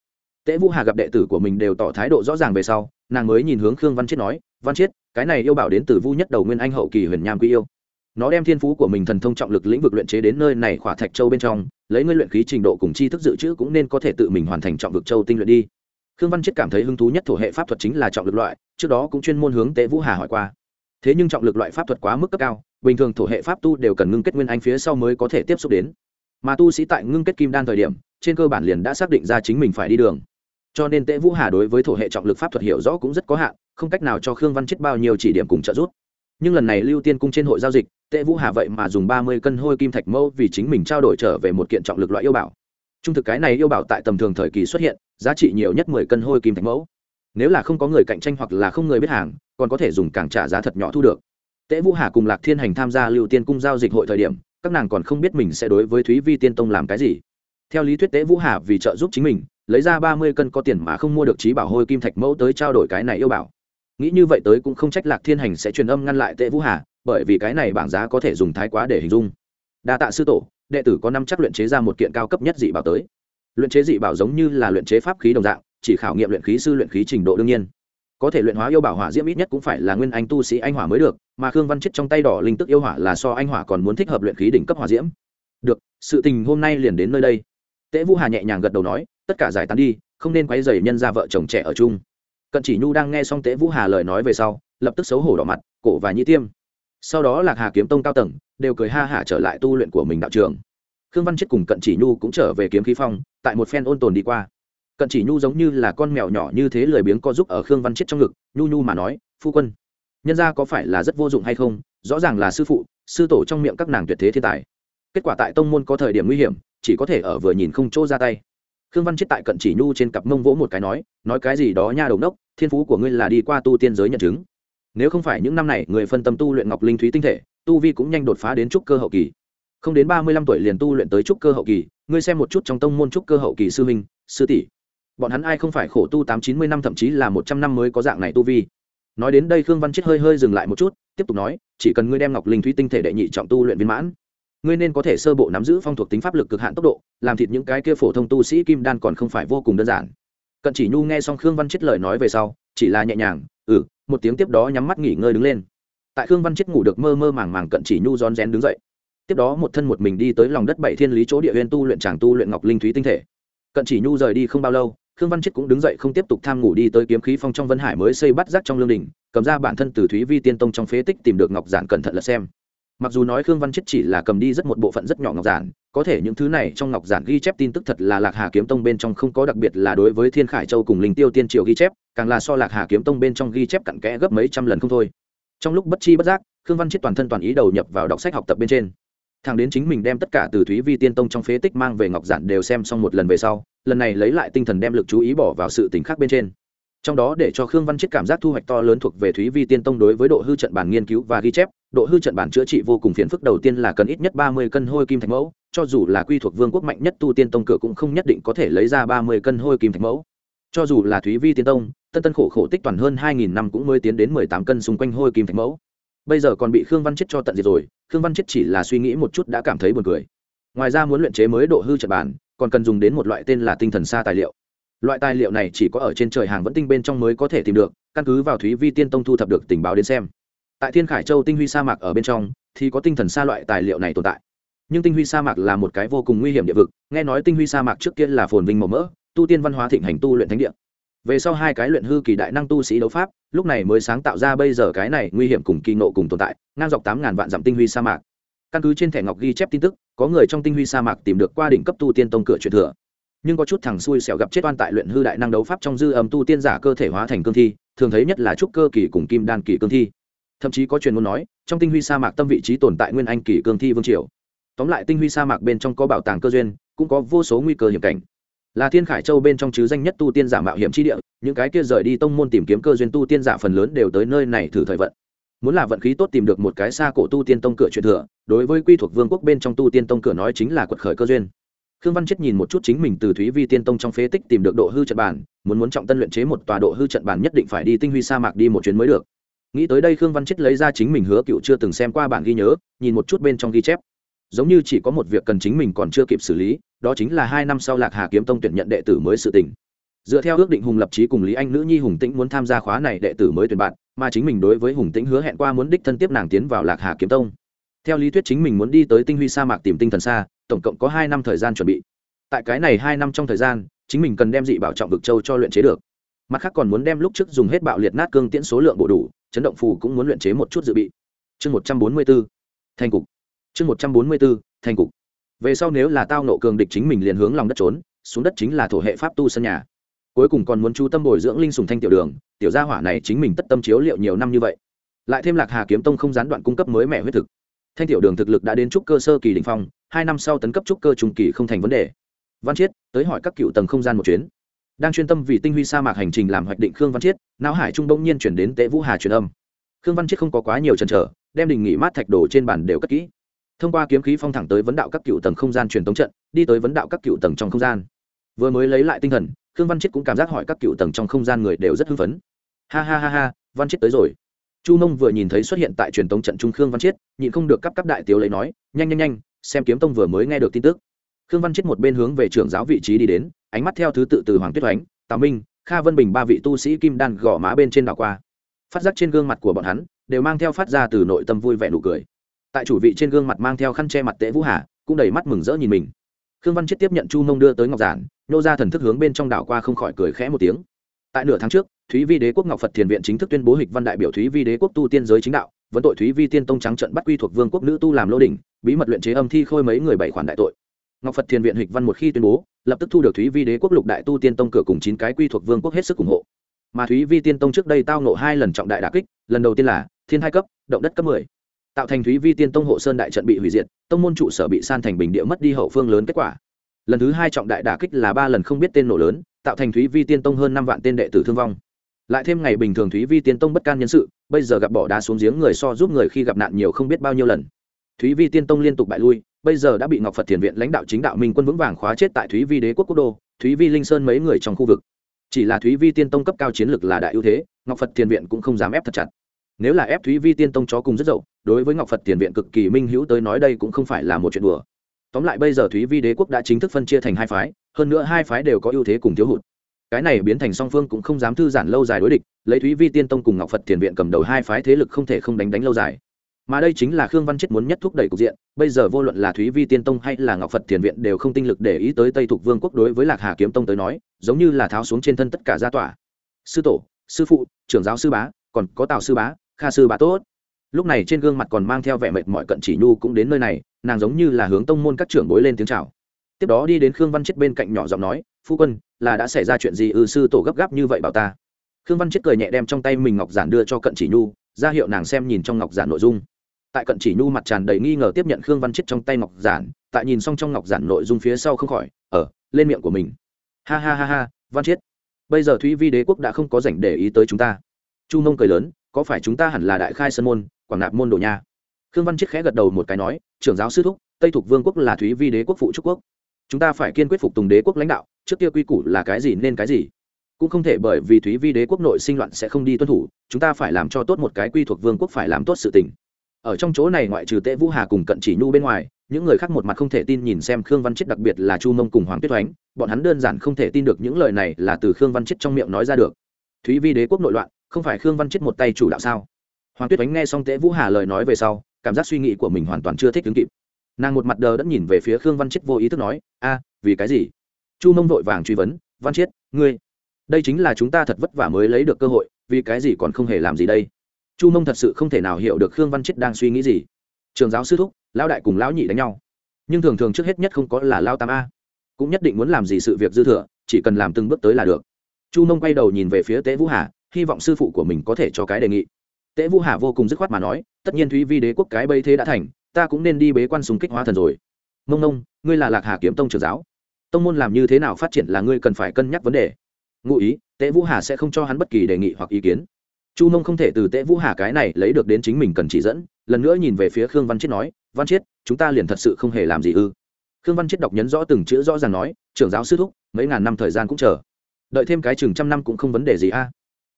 Tễ vũ hà gặp đệ tử của mình đều tỏ thái độ rõ ràng về sau, nàng mới nhìn hướng khương văn chết nói, văn chết, cái này yêu bảo đến từ vu nhất đầu nguyên anh hậu kỳ huyền nham quý yêu. Nó đem thiên phú của mình thần thông trọng lực lĩnh vực luyện chế đến nơi này khỏa thạch châu bên trong, lấy ngươi luyện khí trình độ cùng chi thức dự trữ cũng nên có thể tự mình hoàn thành trọng vực châu tinh luyện đi. Khương văn chết cảm thấy hứng thú nhất thổ hệ pháp thuật chính là trọng lực loại, trước đó cũng chuyên môn hướng tế vũ hà hỏi qua thế nhưng trọng lực loại pháp thuật quá mức cấp cao, bình thường thổ hệ pháp tu đều cần ngưng kết nguyên anh phía sau mới có thể tiếp xúc đến. Mà tu sĩ tại ngưng kết kim đan thời điểm, trên cơ bản liền đã xác định ra chính mình phải đi đường. Cho nên tế vũ hà đối với thổ hệ trọng lực pháp thuật hiểu rõ cũng rất có hạn, không cách nào cho khương văn chết bao nhiêu chỉ điểm cùng trợ giúp. Nhưng lần này lưu tiên cung trên hội giao dịch, tệ vũ hà vậy mà dùng ba mươi cân hôi kim thạch mẫu vì chính mình trao đổi trở về một kiện trọng lực loại yêu bảo. Trung thực cái này yêu bảo tại tầm thường thời kỳ xuất hiện, giá trị nhiều nhất mười cân hôi kim thạch mẫu nếu là không có người cạnh tranh hoặc là không người biết hàng còn có thể dùng càng trả giá thật nhỏ thu được. Tễ vũ hà cùng lạc thiên hành tham gia lưu tiên cung giao dịch hội thời điểm, các nàng còn không biết mình sẽ đối với thúy vi tiên tông làm cái gì. Theo lý thuyết tế vũ hà vì trợ giúp chính mình, lấy ra ba mươi cân có tiền mà không mua được trí bảo hôi kim thạch mẫu tới trao đổi cái này yêu bảo. Nghĩ như vậy tới cũng không trách lạc thiên hành sẽ truyền âm ngăn lại tế vũ hà, bởi vì cái này bảng giá có thể dùng thái quá để hình dung. Đa tạ sư tổ, đệ tử có năm chắc luyện chế ra một kiện cao cấp nhất dị bảo tới. Luyện chế dị bảo giống như là luyện chế pháp khí đồng dạng, chỉ khảo nghiệm luyện khí sư luyện khí trình độ đương nhiên có thể luyện hóa yêu bảo hỏa diễm ít nhất cũng phải là nguyên anh tu sĩ anh hỏa mới được, mà khương văn chết trong tay đỏ linh tức yêu hỏa là so anh hỏa còn muốn thích hợp luyện khí đỉnh cấp hỏa diễm. Được, sự tình hôm nay liền đến nơi đây. Tễ vũ hà nhẹ nhàng gật đầu nói, tất cả giải tán đi, không nên quấy dày nhân ra vợ chồng trẻ ở chung. Cận chỉ nhu đang nghe xong tễ vũ hà lời nói về sau, lập tức xấu hổ đỏ mặt, cổ và nhĩ tiêm. Sau đó lạc hà kiếm tông cao tầng, đều cười ha hả trở lại tu luyện của mình đạo trường. Khương văn chết cùng cận chỉ nhu cũng trở về kiếm khí phong, tại một phen ôn tồn đi qua cận chỉ nhu giống như là con mèo nhỏ như thế lười biếng co giúp ở khương văn chết trong ngực, nhu nhu mà nói, phu quân, nhân ra có phải là rất vô dụng hay không? Rõ ràng là sư phụ, sư tổ trong miệng các nàng tuyệt thế thiên tài. Kết quả tại tông môn có thời điểm nguy hiểm, chỉ có thể ở vừa nhìn không chỗ ra tay. Khương văn chết tại cận chỉ nhu trên cặp mông vỗ một cái nói nói cái gì đó nha đầu đốc thiên phú của ngươi là đi qua tu tiên giới nhận chứng. Nếu không phải những năm này người phân tâm tu luyện ngọc linh thúy tinh thể, tu vi cũng nhanh đột phá đến trúc cơ hậu kỳ. Không đến ba mươi lăm tuổi liền tu luyện tới trúc cơ hậu kỳ, ngươi xem một chút trong tông môn trúc cơ hậu kỳ sư huynh, sư tỷ bọn hắn ai không phải khổ tu tám chín mươi năm thậm chí là một trăm năm mới có dạng này tu vi. Nói đến đây khương văn chết hơi hơi dừng lại một chút, tiếp tục nói, chỉ cần ngươi đem ngọc linh thúy tinh thể đệ nhị trọng tu luyện viên mãn, ngươi nên có thể sơ bộ nắm giữ phong thuộc tính pháp lực cực hạn tốc độ, làm thịt những cái kia phổ thông tu sĩ kim đan còn không phải vô cùng đơn giản. Cận chỉ nhu nghe xong khương văn chết lời nói về sau, chỉ là nhẹ nhàng ừ một tiếng tiếp đó nhắm mắt nghỉ ngơi đứng lên. Tại khương văn chết ngủ được mơ mơ màng màng, cận chỉ nhu rón rén đứng dậy. Tiếp đó một thân một mình đi tới lòng đất bảy thiên lý chỗ địa huyên tu luyện tràng tu luyện ngọc linh thúy tinh thể. Cận chỉ nhu rời đi không bao lâu khương văn chết cũng đứng dậy không tiếp tục tham ngủ đi tới kiếm khí phong trong vân hải mới xây bắt rác trong lương đình, cầm ra bản thân từ thúy vi tiên tông trong phế tích tìm được ngọc giản cẩn thận là xem. Mặc dù nói khương văn chết chỉ là cầm đi rất một bộ phận rất nhỏ ngọc giản, có thể những thứ này trong ngọc giản ghi chép tin tức thật là lạc hà kiếm tông bên trong không có đặc biệt là đối với thiên khải châu cùng linh tiêu tiên triều ghi chép, càng là so lạc hà kiếm tông bên trong ghi chép cặn kẽ gấp mấy trăm lần không thôi. Trong lúc bất chi bất giác, khương văn chết toàn thân toàn ý đầu nhập vào đọc sách học tập bên trên thằng đến chính mình đem tất cả từ thúy vi tiên tông trong phế tích mang về ngọc giản đều xem xong một lần về sau, lần này lấy lại tinh thần đem lực chú ý bỏ vào sự t khác bên trên. Trong đó để cho khương văn chết cảm giác thu hoạch to lớn thuộc về thúy vi tiên tông đối với độ hư trận bản nghiên cứu và ghi chép, độ hư trận bản chữa trị vô cùng phiền phức đầu tiên là cần ít nhất ba mươi cân hôi kim thạch mẫu, cho dù là quy thuộc vương quốc mạnh nhất tu tiên tông cửa cũng không nhất định có thể lấy ra ba mươi cân hôi kim thạch mẫu. Cho dù là thúy vi tiên tông, tân tân khổ khổ tích toàn hơn hai nghìn năm cũng mới tiến đến mười tám cân xung quanh hôi kim thạch mẫu. Bây giờ còn bị khương văn chết cho tận diệt rồi khương văn chết chỉ là suy nghĩ một chút đã cảm thấy buồn cười. Ngoài ra muốn luyện chế mới độ hư trận bản còn cần dùng đến một loại tên là tinh thần xa tài liệu. Loại tài liệu này chỉ có ở trên trời hàng vẫn tinh bên trong mới có thể tìm được, căn cứ vào thúy vi tiên tông thu thập được tình báo đến xem. Tại thiên khải châu tinh huy sa mạc ở bên trong, thì có tinh thần xa loại tài liệu này tồn tại. Nhưng tinh huy sa mạc là một cái vô cùng nguy hiểm địa vực, nghe nói tinh huy sa mạc trước kia là phồn vinh màu mỡ, tu tiên văn hóa thịnh hành tu luyện thánh địa về sau hai cái luyện hư kỳ đại năng tu sĩ đấu pháp, lúc này mới sáng tạo ra bây giờ cái này nguy hiểm cùng kỳ nộ cùng tồn tại, ngang dọc tám ngàn vạn dặm tinh huy sa mạc. Căn cứ trên thẻ ngọc ghi chép tin tức, có người trong tinh huy sa mạc tìm được qua đỉnh cấp tu tiên tông cửa truyền thừa. Nhưng có chút thằng xui xẻo gặp chết oan tại luyện hư đại năng đấu pháp trong dư âm tu tiên giả cơ thể hóa thành cương thi, thường thấy nhất là trúc cơ kỳ cùng kim đan kỳ cương thi. Thậm chí có truyền ngôn nói, trong tinh huy sa mạc tâm vị trí tồn tại nguyên anh kỳ cương thi vương triều. Tóm lại tinh huy sa mạc bên trong có bảo tàng cơ duyên, cũng có vô số nguy cơ hiểm cảnh là thiên khải châu bên trong chứ danh nhất tu tiên giả mạo hiểm chi địa, những cái kia rời đi tông môn tìm kiếm cơ duyên tu tiên giả phần lớn đều tới nơi này thử thời vận. Muốn là vận khí tốt tìm được một cái xa cổ tu tiên tông cửa truyền thừa, đối với quy thuộc vương quốc bên trong tu tiên tông cửa nói chính là quật khởi cơ duyên. Khương văn chết nhìn một chút chính mình từ thúy vi tiên tông trong phế tích tìm được độ hư trận bản muốn muốn trọng tân luyện chế một tòa độ hư trận bản nhất định phải đi tinh huy sa mạc đi một chuyến mới được. Nghĩ tới đây khương văn chết lấy ra chính mình hứa cựu chưa từng xem qua bản ghi nhớ, nhìn một chút bên trong ghi chép. Giống như chỉ có một việc cần chính mình còn chưa kịp xử lý đó chính là hai năm sau lạc hà kiếm tông tuyển nhận đệ tử mới sự tình. Dựa theo ước định hùng lập trí cùng lý anh nữ nhi hùng tĩnh muốn tham gia khóa này đệ tử mới tuyển bạn, mà chính mình đối với hùng tĩnh hứa hẹn qua muốn đích thân tiếp nàng tiến vào lạc hà kiếm tông. Theo lý thuyết chính mình muốn đi tới tinh huy sa mạc tìm tinh thần xa, tổng cộng có hai năm thời gian chuẩn bị. Tại cái này hai năm trong thời gian, chính mình cần đem dị bảo trọng vực châu cho luyện chế được. Mặt khác còn muốn đem lúc trước dùng hết bạo liệt nát cương tiễn số lượng bộ đủ, chấn động phù cũng muốn luyện chế một chút dự bị. Chương một trăm bốn mươi b thành cục. Chương một trăm bốn mươi b thành cục về sau nếu là tao nộ cường địch chính mình liền hướng lòng đất trốn, xuống đất chính là thổ hệ pháp tu sân nhà. Cuối cùng còn muốn chú tâm bồi dưỡng linh sùng thanh tiểu đường, tiểu gia hỏa này chính mình tất tâm chiếu liệu nhiều năm như vậy. Lại thêm lạc hà kiếm tông không gián đoạn cung cấp mới mẻ huyết thực. Thanh tiểu đường thực lực đã đến trúc cơ sơ kỳ đình phong, hai năm sau tấn cấp trúc cơ trung kỳ không thành vấn đề. Văn chiết, tới hỏi các cựu tầng không gian một chuyến. Đang chuyên tâm vì tinh huy sa mạc hành trình làm hoạch định khương văn chiết, não hải trung bỗng nhiên chuyển đến tệ vũ hà truyền âm. Khương văn chiết không có quá nhiều chần trở đem đình nghỉ mát thạch đồ trên bàn đều cất kỹ thông qua kiếm khí phong thẳng tới vấn đạo các cựu tầng không gian truyền tống trận, đi tới vấn đạo các cựu tầng trong không gian. Vừa mới lấy lại tinh thần, khương văn chiết cũng cảm giác hỏi các cựu tầng trong không gian người đều rất hưng phấn. Ha ha ha ha, văn chiết tới rồi. Chu nông vừa nhìn thấy xuất hiện tại truyền tống trận trung khương văn chiết nhịn không được cấp cấp đại tiếu lấy nói, nhanh nhanh nhanh, xem kiếm tông vừa mới nghe được tin tức. Khương văn chiết một bên hướng về trưởng giáo vị trí đi đến, ánh mắt theo thứ tự từ hoàng tuyết oánh, tào minh, kha vân bình ba vị tu sĩ kim đan gõ má bên trên đảo qua. Phát giác trên gương mặt của bọn hắn, đều mang theo phát ra từ nội tâm vui vẻ nụ cười tại chủ vị trên gương mặt mang theo khăn che mặt tễ vũ hà, cũng đầy mắt mừng rỡ nhìn mình. Khương văn chết tiếp nhận chu mông đưa tới ngọc giản, nô ra thần thức hướng bên trong đảo qua không khỏi cười khẽ một tiếng. Tại nửa tháng trước, thúy vi đế quốc ngọc phật thiền viện chính thức tuyên bố hịch văn đại biểu thúy vi đế quốc tu tiên giới chính đạo vẫn tội thúy vi tiên tông trắng trận bắt quy thuộc vương quốc nữ tu làm lô đình bí mật luyện chế âm thi khôi mấy người bảy khoản đại tội. Ngọc phật thiền viện hịch văn một khi tuyên bố, lập tức thu được thúy vi đế quốc lục đại tu tiên tông cửa cùng chín cái quy thuộc vương quốc hết sức ủng hộ. Mà thúy vi tiên tông trước đây tao nộ hai lần trọng đại đà kích, lần đầu tiên là thiên hai cấp, động đất cấp mười tạo thành thúy vi tiên tông hộ sơn đại trận bị hủy diệt, tông môn trụ sở bị san thành bình địa mất đi hậu phương lớn kết quả. Lần thứ hai trọng đại đà kích là ba lần không biết tên nổ lớn, tạo thành thúy vi tiên tông hơn năm vạn tên đệ tử thương vong. Lại thêm ngày bình thường thúy vi tiên tông bất can nhân sự, bây giờ gặp bỏ đá xuống giếng người so giúp người khi gặp nạn nhiều không biết bao nhiêu lần. Thúy vi tiên tông liên tục bại lui, bây giờ đã bị ngọc phật thiền viện lãnh đạo chính đạo minh quân vững vàng khóa chết tại thúy vi đế quốc quốc đô, thúy vi linh sơn mấy người trong khu vực. Chỉ là thúy vi tiên tông cấp cao chiến lược là đại ưu thế, ngọc phật thiền viện cũng không dám ép thật chặt. Nếu là ép thúy vi tiên tông chó cùng rất dậu đối với ngọc phật tiền viện cực kỳ minh hữu tới nói đây cũng không phải là một chuyện đùa. Tóm lại bây giờ thúy vi đế quốc đã chính thức phân chia thành hai phái, hơn nữa hai phái đều có ưu thế cùng thiếu hụt. Cái này biến thành song phương cũng không dám thư giãn lâu dài đối địch, lấy thúy vi tiên tông cùng ngọc phật tiền viện cầm đầu hai phái thế lực không thể không đánh đánh lâu dài. Mà đây chính là khương văn chết muốn nhất thúc đẩy cục diện, bây giờ vô luận là thúy vi tiên tông hay là ngọc phật thiền viện đều không tinh lực để ý tới tây thuộc vương quốc đối với lạc hà kiếm tông tới nói, giống như là tháo xuống trên thân tất cả gia tỏa. Sư tổ, sư phụ, trưởng giáo sư bá, còn có tào sư bá, kha sư bá tốt lúc này trên gương mặt còn mang theo vẻ mệt mỏi cận chỉ nhu cũng đến nơi này, nàng giống như là hướng tông môn các trưởng bối lên tiếng chào. Tiếp đó đi đến khương văn chết bên cạnh nhỏ giọng nói, phu quân, là đã xảy ra chuyện gì ư, sư tổ gấp gáp như vậy bảo ta? Khương văn chết cười nhẹ đem trong tay mình ngọc giản đưa cho cận chỉ nhu, ra hiệu nàng xem nhìn trong ngọc giản nội dung. Tại cận chỉ nhu mặt tràn đầy nghi ngờ tiếp nhận khương văn chết trong tay ngọc giản, tại nhìn xong trong ngọc giản nội dung phía sau không khỏi ở lên miệng của mình. Ha ha ha ha, văn chết bây giờ thúy vi đế quốc đã không có dành để ý tới chúng ta. Chu mông cười lớn có phải chúng ta hẳn là đại khai Sơn môn, quảng nạp môn đồ nha? Khương văn Chiết khẽ gật đầu một cái nói, trưởng giáo sư thúc, tây thuộc vương quốc là thúy vi đế quốc phụ trúc quốc. Chúng ta phải kiên quyết phục tùng đế quốc lãnh đạo, trước kia quy củ là cái gì nên cái gì. Cũng không thể bởi vì thúy vi đế quốc nội sinh loạn sẽ không đi tuân thủ, chúng ta phải làm cho tốt một cái quy thuộc vương quốc phải làm tốt sự tình. Ở trong chỗ này ngoại trừ tệ vũ hà cùng cận chỉ nhu bên ngoài, những người khác một mặt không thể tin nhìn xem khương văn chết đặc biệt là chu mông cùng hoàng tuyết oánh bọn hắn đơn giản không thể tin được những lời này là từ khương văn chết trong miệng nói ra được. Thúy vi đế quốc nội loạn không phải khương văn chết một tay chủ đạo sao? Hoàng tuyết oánh nghe xong tễ vũ hà lời nói về sau, cảm giác suy nghĩ của mình hoàn toàn chưa thích ứng kịp. Nàng một mặt đờ đẫn nhìn về phía khương văn chết vô ý thức nói, a, vì cái gì? Chu mông vội vàng truy vấn, văn chết, ngươi, đây chính là chúng ta thật vất vả mới lấy được cơ hội, vì cái gì còn không hề làm gì đây? Chu mông thật sự không thể nào hiểu được khương văn chết đang suy nghĩ gì. Trường giáo sư thúc, lão đại cùng lão nhị đánh nhau. Nhưng thường thường trước hết nhất không có là lao tam a. Cũng nhất định muốn làm gì sự việc dư thừa, chỉ cần làm từng bước tới là được. Chu mông quay đầu nhìn về phía tế vũ hà hy vọng sư phụ của mình có thể cho cái đề nghị. Tế vũ hà vô cùng dứt khoát mà nói, tất nhiên thúy vi đế quốc cái bây thế đã thành, ta cũng nên đi bế quan súng kích hóa thần rồi. Mông nông ngươi là lạc hà kiếm tông trường giáo. Tông môn làm như thế nào phát triển là ngươi cần phải cân nhắc vấn đề. Ngụ ý, tế vũ hà sẽ không cho hắn bất kỳ đề nghị hoặc ý kiến. Chu mông không thể từ tế vũ hà cái này lấy được đến chính mình cần chỉ dẫn, lần nữa nhìn về phía khương văn chiết nói, văn chiết, chúng ta liền thật sự không hề làm gì ư? Khương văn chiết đọc nhấn rõ từng chữ rõ ràng nói, trưởng giáo sư thúc, mấy ngàn năm thời gian cũng chờ. Đợi thêm cái chừng trăm năm cũng không vấn đề gì a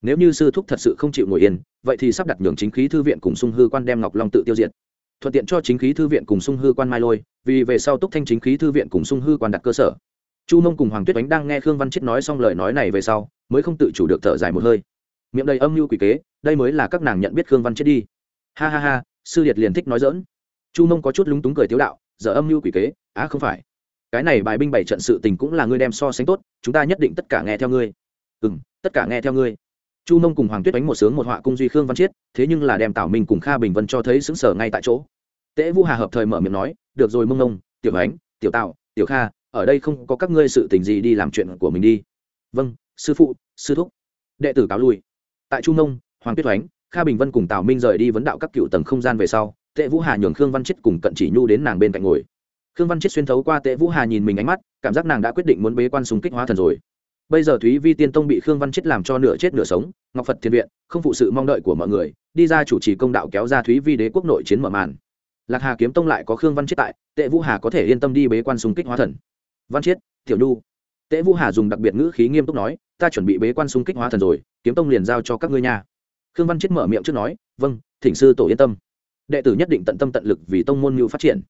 nếu như sư thúc thật sự không chịu ngồi yên, vậy thì sắp đặt nhường chính khí thư viện cùng sung hư quan đem ngọc long tự tiêu diệt. Thuận tiện cho chính khí thư viện cùng sung hư quan mai lôi, vì về sau túc thanh chính khí thư viện cùng sung hư quan đặt cơ sở. Chu mông cùng hoàng tuyết ánh đang nghe khương văn chết nói xong lời nói này về sau, mới không tự chủ được thở dài một hơi. Miệng đầy âm mưu quỷ kế, đây mới là các nàng nhận biết khương văn chết đi. Ha ha ha, sư liệt liền thích nói dỡn chu mông có chút lúng túng cười tiếu đạo, giờ âm mưu quỷ kế, á không phải. Cái này bài binh bảy trận sự tình cũng là ngươi đem so sánh tốt, chúng ta nhất định tất cả nghe theo ngươi. Ừ tất cả nghe theo ngươi chu mông cùng hoàng tuyết đánh một sướng một họa cung duy khương văn chiết, thế nhưng là đem tảo minh cùng kha bình vân cho thấy xứng sở ngay tại chỗ. Tễ vũ hà hợp thời mở miệng nói, được rồi mông nông tiểu ánh tiểu tạo tiểu kha, ở đây không có các ngươi sự tình gì đi làm chuyện của mình đi. Vâng sư phụ, sư thúc. Đệ tử cáo lui. Tại chu mông, hoàng tuyết oánh kha bình vân cùng tào minh rời đi vấn đạo các cựu tầng không gian về sau tệ vũ hà nhường khương văn chết cùng cận chỉ nhu đến nàng bên cạnh ngồi. Khương văn chết xuyên thấu qua tệ vũ hà nhìn mình ánh mắt, cảm giác nàng đã quyết định muốn bế quan súng kích hóa thần rồi bây giờ thúy vi tiên tông bị khương văn chết làm cho nửa chết nửa sống, ngọc phật thiên viện, không phụ sự mong đợi của mọi người, đi ra chủ trì công đạo kéo ra thúy vi đế quốc nội chiến mở màn. Lạc hà kiếm tông lại có khương văn chết tại, tệ vũ hà có thể yên tâm đi bế quan xung kích hóa thần. Văn chiết tiểu nhu. Tệ vũ hà dùng đặc biệt ngữ khí nghiêm túc nói, ta chuẩn bị bế quan xung kích hóa thần rồi, kiếm tông liền giao cho các ngươi nha. Khương văn chết mở miệng trước nói vâng thỉnh sư tổ yên tâm. Đệ tử nhất định tận tâm tận lực vì tông môn mưu phát triển.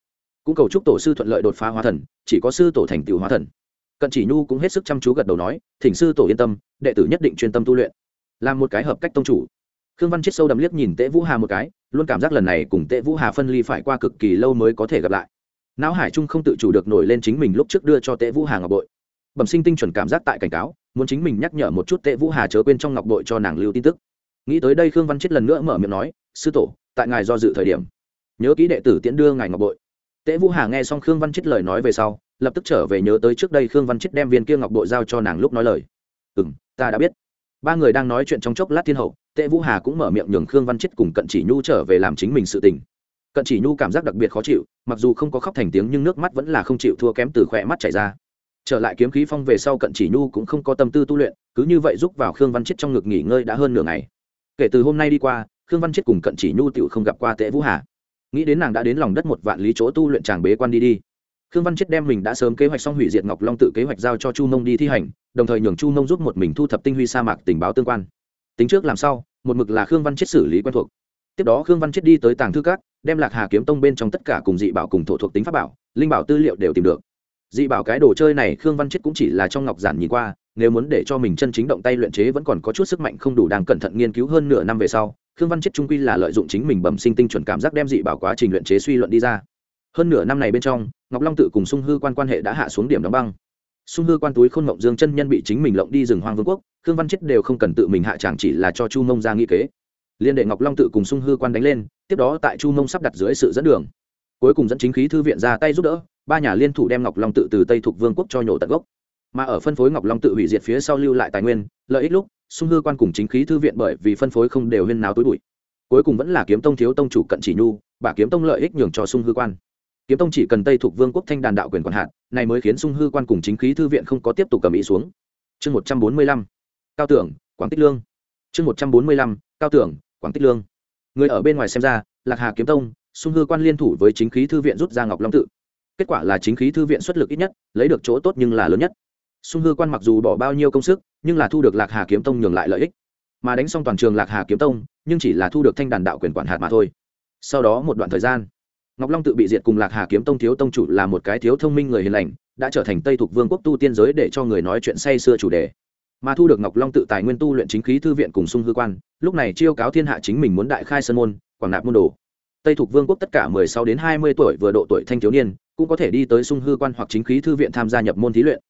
Cũng cầu chúc tổ sư thuận lợi đột phá hóa thần, chỉ có sư tổ thành tựu hóa thần cận chỉ nhu cũng hết sức chăm chú gật đầu nói, thỉnh sư tổ yên tâm, đệ tử nhất định chuyên tâm tu luyện, làm một cái hợp cách tông chủ. Khương văn chết sâu đầm liếc nhìn tễ vũ hà một cái, luôn cảm giác lần này cùng tễ vũ hà phân ly phải qua cực kỳ lâu mới có thể gặp lại. Não hải trung không tự chủ được nổi lên chính mình lúc trước đưa cho tễ vũ hà ngọc bội. Bẩm sinh tinh chuẩn cảm giác tại cảnh cáo, muốn chính mình nhắc nhở một chút tễ vũ hà chớ quên trong ngọc bội cho nàng lưu tin tức. Nghĩ tới đây khương văn chết lần nữa mở miệng nói, sư tổ, tại ngài do dự thời điểm, nhớ kỹ đệ tử tiễn đưa ngài ngọc bội. Tễ vũ hà nghe xong khương văn chết lời nói về sau lập tức trở về nhớ tới trước đây khương văn chết đem viên kia ngọc bội giao cho nàng lúc nói lời. Ừ m ta đã biết. Ba người đang nói chuyện trong chốc lát thiên hậu, tệ vũ hà cũng mở miệng nhường khương văn chết cùng cận chỉ nhu trở về làm chính mình sự tình. Cận chỉ nhu cảm giác đặc biệt khó chịu, mặc dù không có khóc thành tiếng nhưng nước mắt vẫn là không chịu thua kém từ khỏe mắt chảy ra. Trở lại kiếm khí phong về sau cận chỉ nhu cũng không có tâm tư tu luyện, cứ như vậy giúp vào khương văn chết trong ngực nghỉ ngơi đã hơn nửa ngày. Kể từ hôm nay đi qua, khương văn chết cùng cận chỉ nhu tựu không gặp qua tệ vũ hà. Nghĩ đến nàng đã đến lòng đất một vạn lý chỗ tu luyện tràng bế quan đi đi khương văn chết đem mình đã sớm kế hoạch xong hủy diệt ngọc long tự kế hoạch giao cho chu mông đi thi hành đồng thời nhường chu mông giúp một mình thu thập tinh huy sa mạc tình báo tương quan. Tính trước làm sau, một mực là khương văn chết xử lý quen thuộc. Tiếp đó khương văn chết đi tới tàng thư các đem lạc hà kiếm tông bên trong tất cả cùng dị bảo cùng thổ thuộc tính pháp bảo linh bảo tư liệu đều tìm được. Dị bảo cái đồ chơi này khương văn chết cũng chỉ là trong ngọc giản nhìn qua nếu muốn để cho mình chân chính động tay luyện chế vẫn còn có chút sức mạnh không đủ đang cẩn thận nghiên cứu hơn nửa năm về sau khương văn chết trung quy là lợi dụng chính mình bẩm sinh tinh chuẩn cảm giác đem dị bảo quá trình luyện chế suy luận đi ra hơn nửa năm này bên trong, ngọc long tự cùng sung hư quan quan hệ đã hạ xuống điểm đóng băng. Sung hư quan túi khôn mộng dương chân nhân bị chính mình lộng đi rừng hoang vương quốc, khương văn chết đều không cần tự mình hạ chẳng chỉ là cho chu mông ra nghĩ kế. Liên đệ ngọc long tự cùng sung hư quan đánh lên, tiếp đó tại chu mông sắp đặt dưới sự dẫn đường. Cuối cùng dẫn chính khí thư viện ra tay giúp đỡ, ba nhà liên thủ đem ngọc long tự từ tây thuộc vương quốc cho nhổ tận gốc. Mà ở phân phối ngọc long tự hủy diệt phía sau lưu lại tài nguyên, lợi ích lúc, sung hư quan cùng chính khí thư viện bởi vì phân phối không đều huyên nào tối bụi. Cuối cùng vẫn là kiếm tông thiếu tông chủ cận chỉ nhu bà kiếm tông lợi ích nhường cho sung hư quan kiếm tông chỉ cần tây thuộc vương quốc thanh đàn đạo quyền quản hạn, này mới khiến sung hư quan cùng chính khí thư viện không có tiếp tục cầm ý xuống. Chương một trăm bốn mươi lăm, cao tưởng, quảng tích lương. Chương một trăm bốn mươi lăm, cao tưởng, quảng tích lương. Người ở bên ngoài xem ra, lạc hà kiếm tông, sung hư quan liên thủ với chính khí thư viện rút ra ngọc long tự. Kết quả là chính khí thư viện xuất lực ít nhất, lấy được chỗ tốt nhưng là lớn nhất. Sung hư quan mặc dù bỏ bao nhiêu công sức, nhưng là thu được lạc hà kiếm tông nhường lại lợi ích. Mà đánh xong toàn trường lạc hà kiếm tông, nhưng chỉ là thu được thanh đàn đạo quyền quản hạt mà thôi. Sau đó một đoạn thời gian ngọc long tự bị diệt cùng lạc hà kiếm tông thiếu tông chủ là một cái thiếu thông minh người hiền lành, đã trở thành tây thuộc vương quốc tu tiên giới để cho người nói chuyện say xưa chủ đề. Mà thu được ngọc long tự tài nguyên tu luyện chính khí thư viện cùng sung hư quan, lúc này chiêu cáo thiên hạ chính mình muốn đại khai sơn môn, quảng nạp môn đồ. Tây thuộc vương quốc tất cả mười sáu đến hai mươi tuổi vừa độ tuổi thanh thiếu niên, cũng có thể đi tới sung hư quan hoặc chính khí thư viện tham gia nhập môn thí luyện.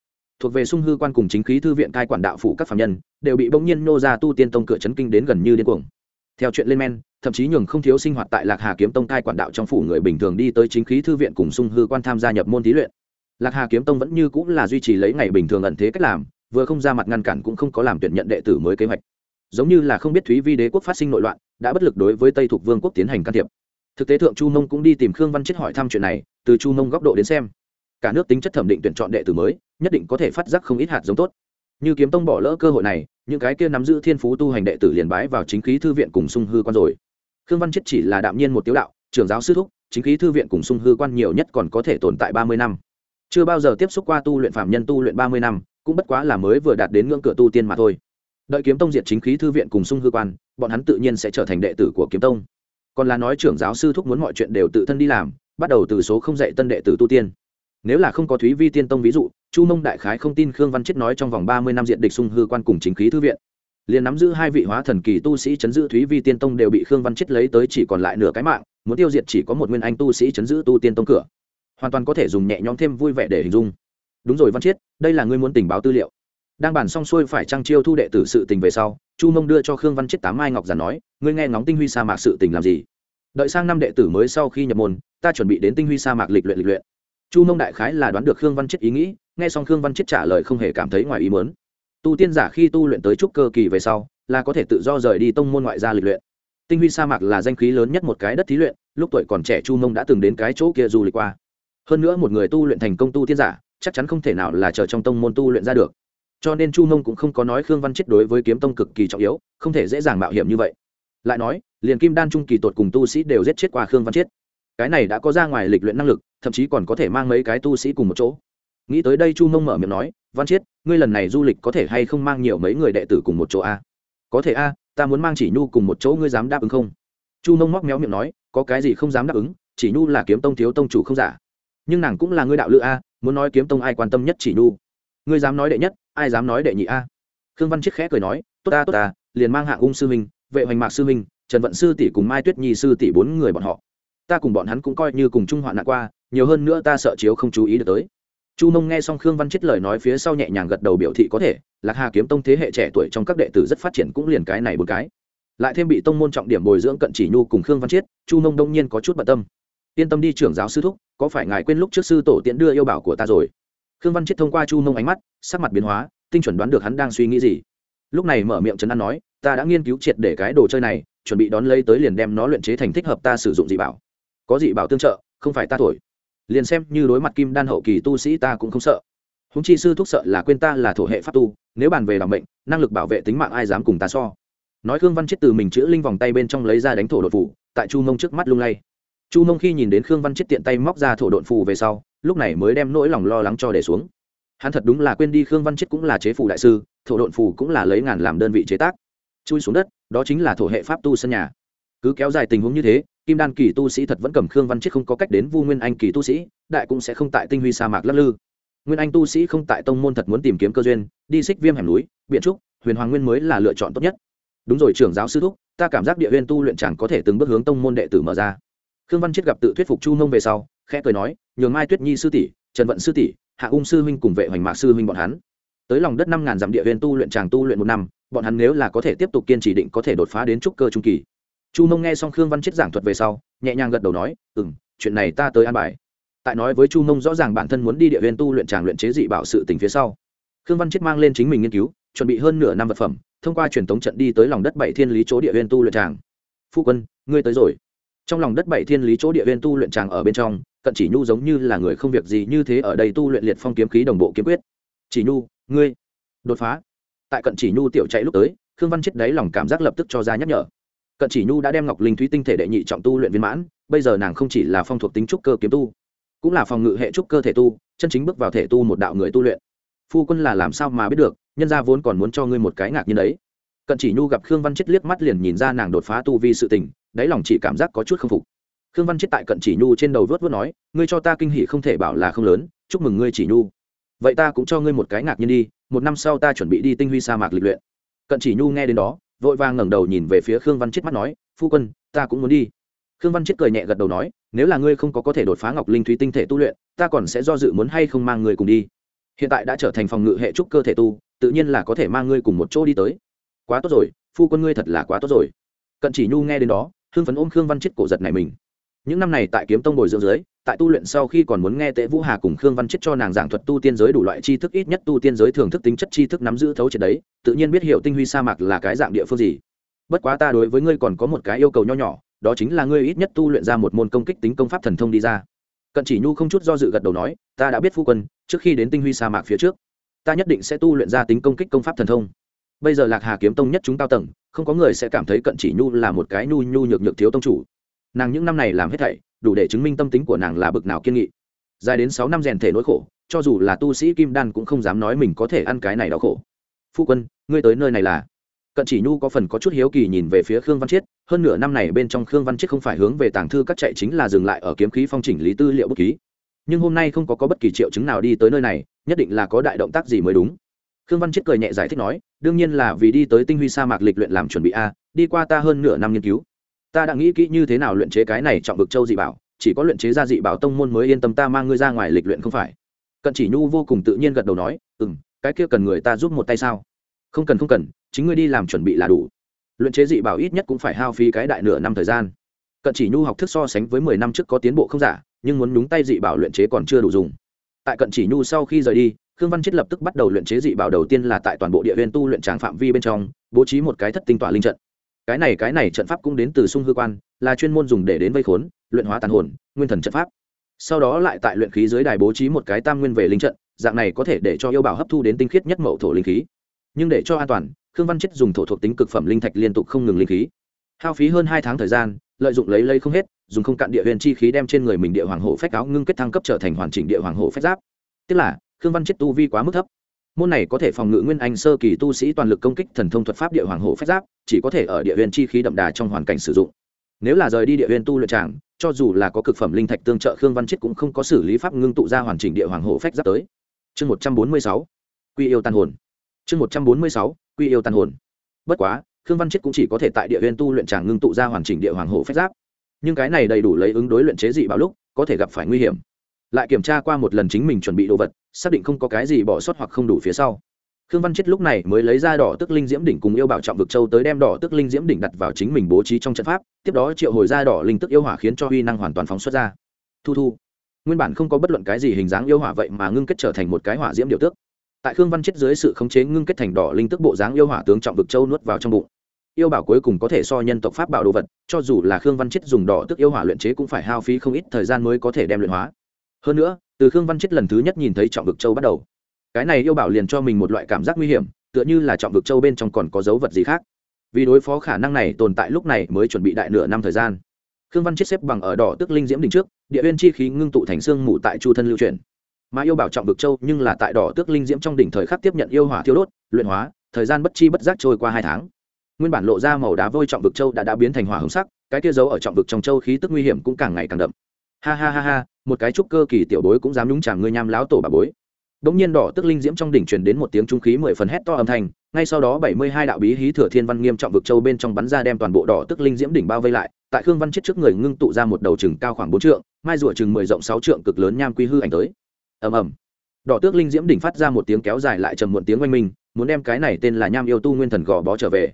Thuộc về sung hư quan cùng chính khí thư viện cai quản đạo phủ các phạm nhân, đều bị bỗng nhiên nô ra tu tiên tông cửa chấn kinh đến gần như điên cuồng theo chuyện lên men, thậm chí nhường không thiếu sinh hoạt tại lạc hà kiếm tông cai quản đạo trong phủ người bình thường đi tới chính khí thư viện cùng sung hư quan tham gia nhập môn thí luyện. Lạc hà kiếm tông vẫn như cũng là duy trì lấy ngày bình thường ẩn thế cách làm, vừa không ra mặt ngăn cản cũng không có làm tuyển nhận đệ tử mới kế hoạch. Giống như là không biết thúy vi đế quốc phát sinh nội loạn, đã bất lực đối với tây thuộc vương quốc tiến hành can thiệp. Thực tế thượng chu mông cũng đi tìm khương văn chết hỏi thăm chuyện này, từ chu mông góc độ đến xem, cả nước tính chất thẩm định tuyển chọn đệ tử mới, nhất định có thể phát giác không ít hạt giống tốt. Như kiếm tông bỏ lỡ cơ hội này những cái kia nắm giữ thiên phú tu hành đệ tử liền bái vào chính khí thư viện cùng sung hư quan rồi. Khương văn chết chỉ là đạm nhiên một tiếu đạo, trưởng giáo sư thúc, chính khí thư viện cùng sung hư quan nhiều nhất còn có thể tồn tại ba mươi năm. Chưa bao giờ tiếp xúc qua tu luyện phạm nhân tu luyện ba mươi năm, cũng bất quá là mới vừa đạt đến ngưỡng cửa tu tiên mà thôi. Đợi kiếm tông diệt chính khí thư viện cùng sung hư quan, bọn hắn tự nhiên sẽ trở thành đệ tử của kiếm tông. Còn là nói trưởng giáo sư thúc muốn mọi chuyện đều tự thân đi làm, bắt đầu từ số không dạy tân đệ tử tu tiên nếu là không có thúy vi tiên tông ví dụ, chu mông đại khái không tin khương văn chết nói trong vòng ba mươi năm diện địch sung hư quan cùng chính khí thư viện. Liền nắm giữ hai vị hóa thần kỳ tu sĩ chấn giữ thúy vi tiên tông đều bị khương văn chết lấy tới chỉ còn lại nửa cái mạng, muốn tiêu diệt chỉ có một nguyên anh tu sĩ chấn giữ tu tiên tông cửa. Hoàn toàn có thể dùng nhẹ nhõm thêm vui vẻ để hình dung. Đúng rồi văn chiết đây là ngươi muốn tình báo tư liệu. Đang bàn xong xuôi phải trăng chiêu thu đệ tử sự tình về sau, chu mông đưa cho khương văn chiết tám mai ngọc giản nói, ngươi nghe ngóng tinh huy sa mạc sự tình làm gì? Đợi sang năm đệ tử mới sau khi nhập môn, ta chuẩn bị đến tinh huy sa mạc lịch luyện lịch luyện chu mông đại khái là đoán được khương văn chiết ý nghĩ, nghe xong khương văn chiết trả lời không hề cảm thấy ngoài ý mớn tu tiên giả khi tu luyện tới trúc cơ kỳ về sau, là có thể tự do rời đi tông môn ngoại gia lịch luyện. Tinh huy sa mạc là danh khí lớn nhất một cái đất thí luyện, lúc tuổi còn trẻ chu mông đã từng đến cái chỗ kia du lịch qua. Hơn nữa một người tu luyện thành công tu tiên giả, chắc chắn không thể nào là chờ trong tông môn tu luyện ra được. Cho nên chu mông cũng không có nói khương văn chết đối với kiếm tông cực kỳ trọng yếu, không thể dễ dàng mạo hiểm như vậy. Lại nói, liền kim đan trung kỳ tột cùng tu sĩ đều giết chết qua khương văn chết. Cái này đã có ra ngoài lịch luyện năng lực thậm chí còn có thể mang mấy cái tu sĩ cùng một chỗ. Nghĩ tới đây chu mông mở miệng nói, văn chiết, ngươi lần này du lịch có thể hay không mang nhiều mấy người đệ tử cùng một chỗ a có thể a, ta muốn mang chỉ nhu cùng một chỗ, ngươi dám đáp ứng không? Chu mông móc méo miệng nói, có cái gì không dám đáp ứng, chỉ nhu là kiếm tông thiếu tông chủ không giả. Nhưng nàng cũng là ngươi đạo lữ a, muốn nói kiếm tông ai quan tâm nhất chỉ nhu? Ngươi dám nói đệ nhất, ai dám nói đệ nhị a? Khương văn chiết khẽ cười nói, tốt ta tốt ta, liền mang hạng ung sư minh vệ hoành mạc sư minh trần vận sư tỷ cùng mai tuyết nhi sư tỷ bốn người bọn họ. Ta cùng bọn hắn cũng coi như cùng chung hoạn nạn qua nhiều hơn nữa ta sợ chiếu không chú ý được tới. Chu mông nghe xong khương văn chết lời nói phía sau nhẹ nhàng gật đầu biểu thị có thể, lạc hà kiếm tông thế hệ trẻ tuổi trong các đệ tử rất phát triển cũng liền cái này một cái. Lại thêm bị tông môn trọng điểm bồi dưỡng cận chỉ nhu cùng khương văn chiết chu mông đông nhiên có chút bận tâm. Yên tâm đi trưởng giáo sư thúc, có phải ngài quên lúc trước sư tổ tiễn đưa yêu bảo của ta rồi? Khương văn chiết thông qua chu mông ánh mắt, sắc mặt biến hóa, tinh chuẩn đoán được hắn đang suy nghĩ gì. Lúc này mở miệng trấn an nói, ta đã nghiên cứu triệt để cái đồ chơi này, chuẩn bị đón lấy tới liền đem nó luyện chế thành thích hợp ta sử dụng dị bảo. Có dị bảo tương trợ, không phải ta thổi liền xem như đối mặt kim đan hậu kỳ tu sĩ ta cũng không sợ. Húng chi sư thúc sợ là quên ta là thổ hệ pháp tu, nếu bàn về đảm bệnh năng lực bảo vệ tính mạng ai dám cùng ta so? Nói khương văn chết từ mình chữ linh vòng tay bên trong lấy ra đánh thổ đột phủ tại chu mông trước mắt lung lay. Chu mông khi nhìn đến khương văn chết tiện tay móc ra thổ đột phù về sau, lúc này mới đem nỗi lòng lo lắng cho để xuống. Hắn thật đúng là quên đi khương văn chết cũng là chế phủ đại sư, thổ đột phù cũng là lấy ngàn làm đơn vị chế tác. Chui xuống đất, đó chính là thổ hệ pháp tu sân nhà cứ kéo dài tình huống như thế, kim đan kỳ tu sĩ thật vẫn cầm khương văn chết không có cách đến vu nguyên anh kỳ tu sĩ, đại cũng sẽ không tại tinh huy sa mạc lắc lư. Nguyên anh tu sĩ không tại tông môn thật muốn tìm kiếm cơ duyên, đi xích viêm hẻm núi biện trúc, huyền hoàng nguyên mới là lựa chọn tốt nhất. Đúng rồi, trưởng giáo sư thúc, ta cảm giác địa huyên tu luyện chẳng có thể từng bước hướng tông môn đệ tử mở ra. Khương văn chết gặp tự thuyết phục chu mông về sau, khẽ cười nói, nhường mai tuyết nhi sư tỷ, trần vận sư tỷ, hạ ung sư huynh cùng vệ hoành mạc sư huynh bọn hắn. Tới lòng đất năm ngàn dặm địa huyên tu luyện chàng tu luyện một năm, bọn hắn nếu là có thể tiếp tục kiên trì định có thể đột phá đến trúc cơ trung kỳ chu mông nghe xong khương văn chết giảng thuật về sau, nhẹ nhàng gật đầu nói ừ m chuyện này ta tới an bài. Tại nói với chu mông rõ ràng bản thân muốn đi địa huyên tu luyện tràng luyện chế dị bảo sự tình phía sau, khương văn chết mang lên chính mình nghiên cứu, chuẩn bị hơn nửa năm vật phẩm, thông qua truyền thống trận đi tới lòng đất bảy thiên lý chỗ địa huyên tu luyện tràng. Phu quân, ngươi tới rồi. Trong lòng đất bảy thiên lý chỗ địa huyên tu luyện tràng ở bên trong, cận chỉ nhu giống như là người không việc gì như thế ở đây tu luyện liệt phong kiếm khí đồng bộ kiếm quyết. Chỉ nhu, ngươi, đột phá. Tại cận chỉ nhu tiểu chạy lúc tới, khương văn chết đáy lòng cảm giác lập tức cho ra nhắc nhở cận chỉ nhu đã đem ngọc linh thúy tinh thể đệ nhị trọng tu luyện viên mãn, bây giờ nàng không chỉ là phong thuộc tính trúc cơ kiếm tu, cũng là phòng ngự hệ trúc cơ thể tu, chân chính bước vào thể tu một đạo người tu luyện. Phu quân là làm sao mà biết được, nhân gia vốn còn muốn cho ngươi một cái ngạc như đấy. Cận chỉ nhu gặp khương văn chết liếc mắt liền nhìn ra nàng đột phá tu vi sự tình, đáy lòng chỉ cảm giác có chút k phục. Khương văn chết tại cận chỉ nhu trên đầu vớt vớt nói, ngươi cho ta kinh hỷ không thể bảo là không lớn, chúc mừng ngươi chỉ nhu. Vậy ta cũng cho ngươi một cái ngạc nhiên đi, một năm sau ta chuẩn bị đi tinh huy sa mạc lịch luyện. Cận chỉ nhu nghe đến đó vội vàng ngẩng đầu nhìn về phía khương văn chết mắt nói, phu quân, ta cũng muốn đi. Khương văn chết cười nhẹ gật đầu nói, nếu là ngươi không có có thể đột phá ngọc linh thúy tinh thể tu luyện, ta còn sẽ do dự muốn hay không mang ngươi cùng đi. Hiện tại đã trở thành phòng ngự hệ trúc cơ thể tu, tự nhiên là có thể mang ngươi cùng một chỗ đi tới. Quá tốt rồi, phu quân ngươi thật là quá tốt rồi. Cận chỉ nhu nghe đến đó hương phấn ôm khương văn chết cổ giật này mình những năm này tại kiếm tông bồi dưỡng dưới tại tu luyện sau khi còn muốn nghe tệ vũ hà cùng khương văn chết cho nàng giảng thuật tu tiên giới đủ loại tri thức, ít nhất tu tiên giới thường thức tính chất tri thức nắm giữ thấu triệt đấy, tự nhiên biết hiểu tinh huy sa mạc là cái dạng địa phương gì. Bất quá ta đối với ngươi còn có một cái yêu cầu nho nhỏ, đó chính là ngươi ít nhất tu luyện ra một môn công kích tính công pháp thần thông đi ra. Cận chỉ nhu không chút do dự gật đầu nói, ta đã biết phu quân, trước khi đến tinh huy sa mạc phía trước, ta nhất định sẽ tu luyện ra tính công kích công pháp thần thông. Bây giờ lạc hà kiếm tông nhất chúng cao tầng, không có người sẽ cảm thấy cận chỉ nhu là một cái nhu nhu nhược nhược thiếu tông chủ nàng những năm này làm hết thảy đủ để chứng minh tâm tính của nàng là bực nào kiên nghị. Dài đến sáu năm rèn thể nỗi khổ cho dù là tu sĩ kim đan cũng không dám nói mình có thể ăn cái này đau khổ. Phu quân ngươi tới nơi này là? Cận chỉ nhu có phần có chút hiếu kỳ nhìn về phía khương văn chiết hơn nửa năm này bên trong khương văn chiết không phải hướng về tàng thư các chạy chính là dừng lại ở kiếm khí phong chỉnh lý tư liệu bút ký. Nhưng hôm nay không có, có bất kỳ triệu chứng nào đi tới nơi này nhất định là có đại động tác gì mới đúng. Khương văn chiết cười nhẹ giải thích nói đương nhiên là vì đi tới tinh huy sa mạc lịch luyện làm chuẩn bị a đi qua ta hơn nửa năm nghiên cứu ta đã nghĩ kỹ như thế nào luyện chế cái này trọng vực châu dị bảo, chỉ có luyện chế ra dị bảo tông môn mới yên tâm ta mang ngươi ra ngoài lịch luyện không phải. Cận chỉ nhu vô cùng tự nhiên gật đầu nói ừ m cái kia cần người ta giúp một tay sao? Không cần không cần, chính ngươi đi làm chuẩn bị là đủ. Luyện chế dị bảo ít nhất cũng phải hao phí cái đại nửa năm thời gian. Cận chỉ nhu học thức so sánh với mười năm trước có tiến bộ không giả, nhưng muốn nhúng tay dị bảo luyện chế còn chưa đủ dùng. Tại cận chỉ nhu sau khi rời đi, khương văn chết lập tức bắt đầu luyện chế dị bảo đầu tiên là tại toàn bộ địa viên tu luyện tràng phạm vi bên trong, bố trí một cái thất tinh tỏa linh trận cái này cái này trận pháp cũng đến từ sung hư quan, là chuyên môn dùng để đến vây khốn, luyện hóa tàn hồn, nguyên thần trận pháp. Sau đó lại tại luyện khí dưới đài bố trí một cái tam nguyên về linh trận, dạng này có thể để cho yêu bảo hấp thu đến tinh khiết nhất mậu thổ linh khí. Nhưng để cho an toàn, khương văn chết dùng thổ thuộc tính cực phẩm linh thạch liên tục không ngừng linh khí. Hao phí hơn hai tháng thời gian, lợi dụng lấy lấy không hết, dùng không cạn địa huyền chi khí đem trên người mình địa hoàng hộ phách áo ngưng kết thăng cấp trở thành hoàn chỉnh địa hoàng hộ phách giáp. Tức là, khương văn chết tu vi quá mức thấp môn này có thể phòng ngự nguyên anh sơ kỳ tu sĩ toàn lực công kích thần thông thuật pháp địa hoàng hộ phách giáp, chỉ có thể ở địa huyền chi khí đậm đà trong hoàn cảnh sử dụng. Nếu là rời đi địa huyền tu luyện tràng, cho dù là có cực phẩm linh thạch tương trợ, khương văn chết cũng không có xử lý pháp ngưng tụ ra hoàn chỉnh địa hoàng hộ phách giáp tới. Chương một trăm bốn mươi sáu, quy yêu tàn hồn. Chương một trăm bốn mươi sáu, quy yêu tàn hồn. Bất quá, khương văn chết cũng chỉ có thể tại địa huyền tu luyện tràng ngưng tụ ra hoàn chỉnh địa hoàng hộ phách giáp. Nhưng cái này đầy đủ lấy ứng đối luyện chế dị bảo lúc, có thể gặp phải nguy hiểm lại kiểm tra qua một lần chính mình chuẩn bị đồ vật, xác định không có cái gì bỏ sót hoặc không đủ phía sau. Khương văn chết lúc này mới lấy ra đỏ tức linh diễm đỉnh cùng yêu bảo trọng vực châu tới đem đỏ tức linh diễm đỉnh đặt vào chính mình bố trí trong trận pháp, tiếp đó triệu hồi ra đỏ linh tức yêu hỏa khiến cho huy năng hoàn toàn phóng xuất ra. Thu thu. Nguyên bản không có bất luận cái gì hình dáng yêu hỏa vậy mà ngưng kết trở thành một cái hỏa diễm điều tước. Tại khương văn chết dưới sự khống chế ngưng kết thành đỏ linh tức bộ dáng yêu hỏa tướng trọng vực châu nuốt vào trong bụng. Yêu bảo cuối cùng có thể so nhân tộc pháp bảo đồ vật, cho dù là khương văn chết dùng đỏ tức yêu hỏa luyện chế cũng phải hao phí không ít thời gian mới có thể đem luyện hóa hơn nữa, từ khương văn chết lần thứ nhất nhìn thấy trọng vực châu bắt đầu. Cái này yêu bảo liền cho mình một loại cảm giác nguy hiểm, tựa như là trọng vực châu bên trong còn có dấu vật gì khác. Vì đối phó khả năng này tồn tại lúc này mới chuẩn bị đại nửa năm thời gian. Khương văn chết xếp bằng ở đỏ tức linh diễm đỉnh trước, địa huyên chi khí ngưng tụ thành xương mù tại chu thân lưu truyền mà yêu bảo trọng vực châu nhưng là tại đỏ tước linh diễm trong đỉnh thời khắc tiếp nhận yêu hỏa thiêu đốt, luyện hóa, thời gian bất chi bất giác trôi qua hai tháng. Nguyên bản lộ ra màu đá vôi trọng vực châu đã đã biến thành hỏa hồng sắc, cái kia dấu ở trọng vực trong châu khí tức nguy hiểm cũng càng ngày càng đậm ha ha ha ha một cái trúc cơ kỳ tiểu bối cũng dám nhúng chàng ngươi nham láo tổ bà bối Đống nhiên đỏ tức linh diễm trong đỉnh truyền đến một tiếng trung khí mười phần hét to âm thanh, ngay sau đó bảy mươi hai đạo bí hí thừa thiên văn nghiêm trọng vực châu bên trong bắn ra đem toàn bộ đỏ tức linh diễm đỉnh bao vây lại, tại Khương Văn chết trước người ngưng tụ ra một đầu chừng cao khoảng bốn trượng, mai rùa chừng mười rộng sáu trượng cực lớn nham quy hư ảnh tới. Ầm ầm. Đỏ tước linh diễm đỉnh phát ra một tiếng kéo dài lại trầm muộn tiếng oanh minh, muốn đem cái này tên là nham yêu tu nguyên thần gò bó trở về.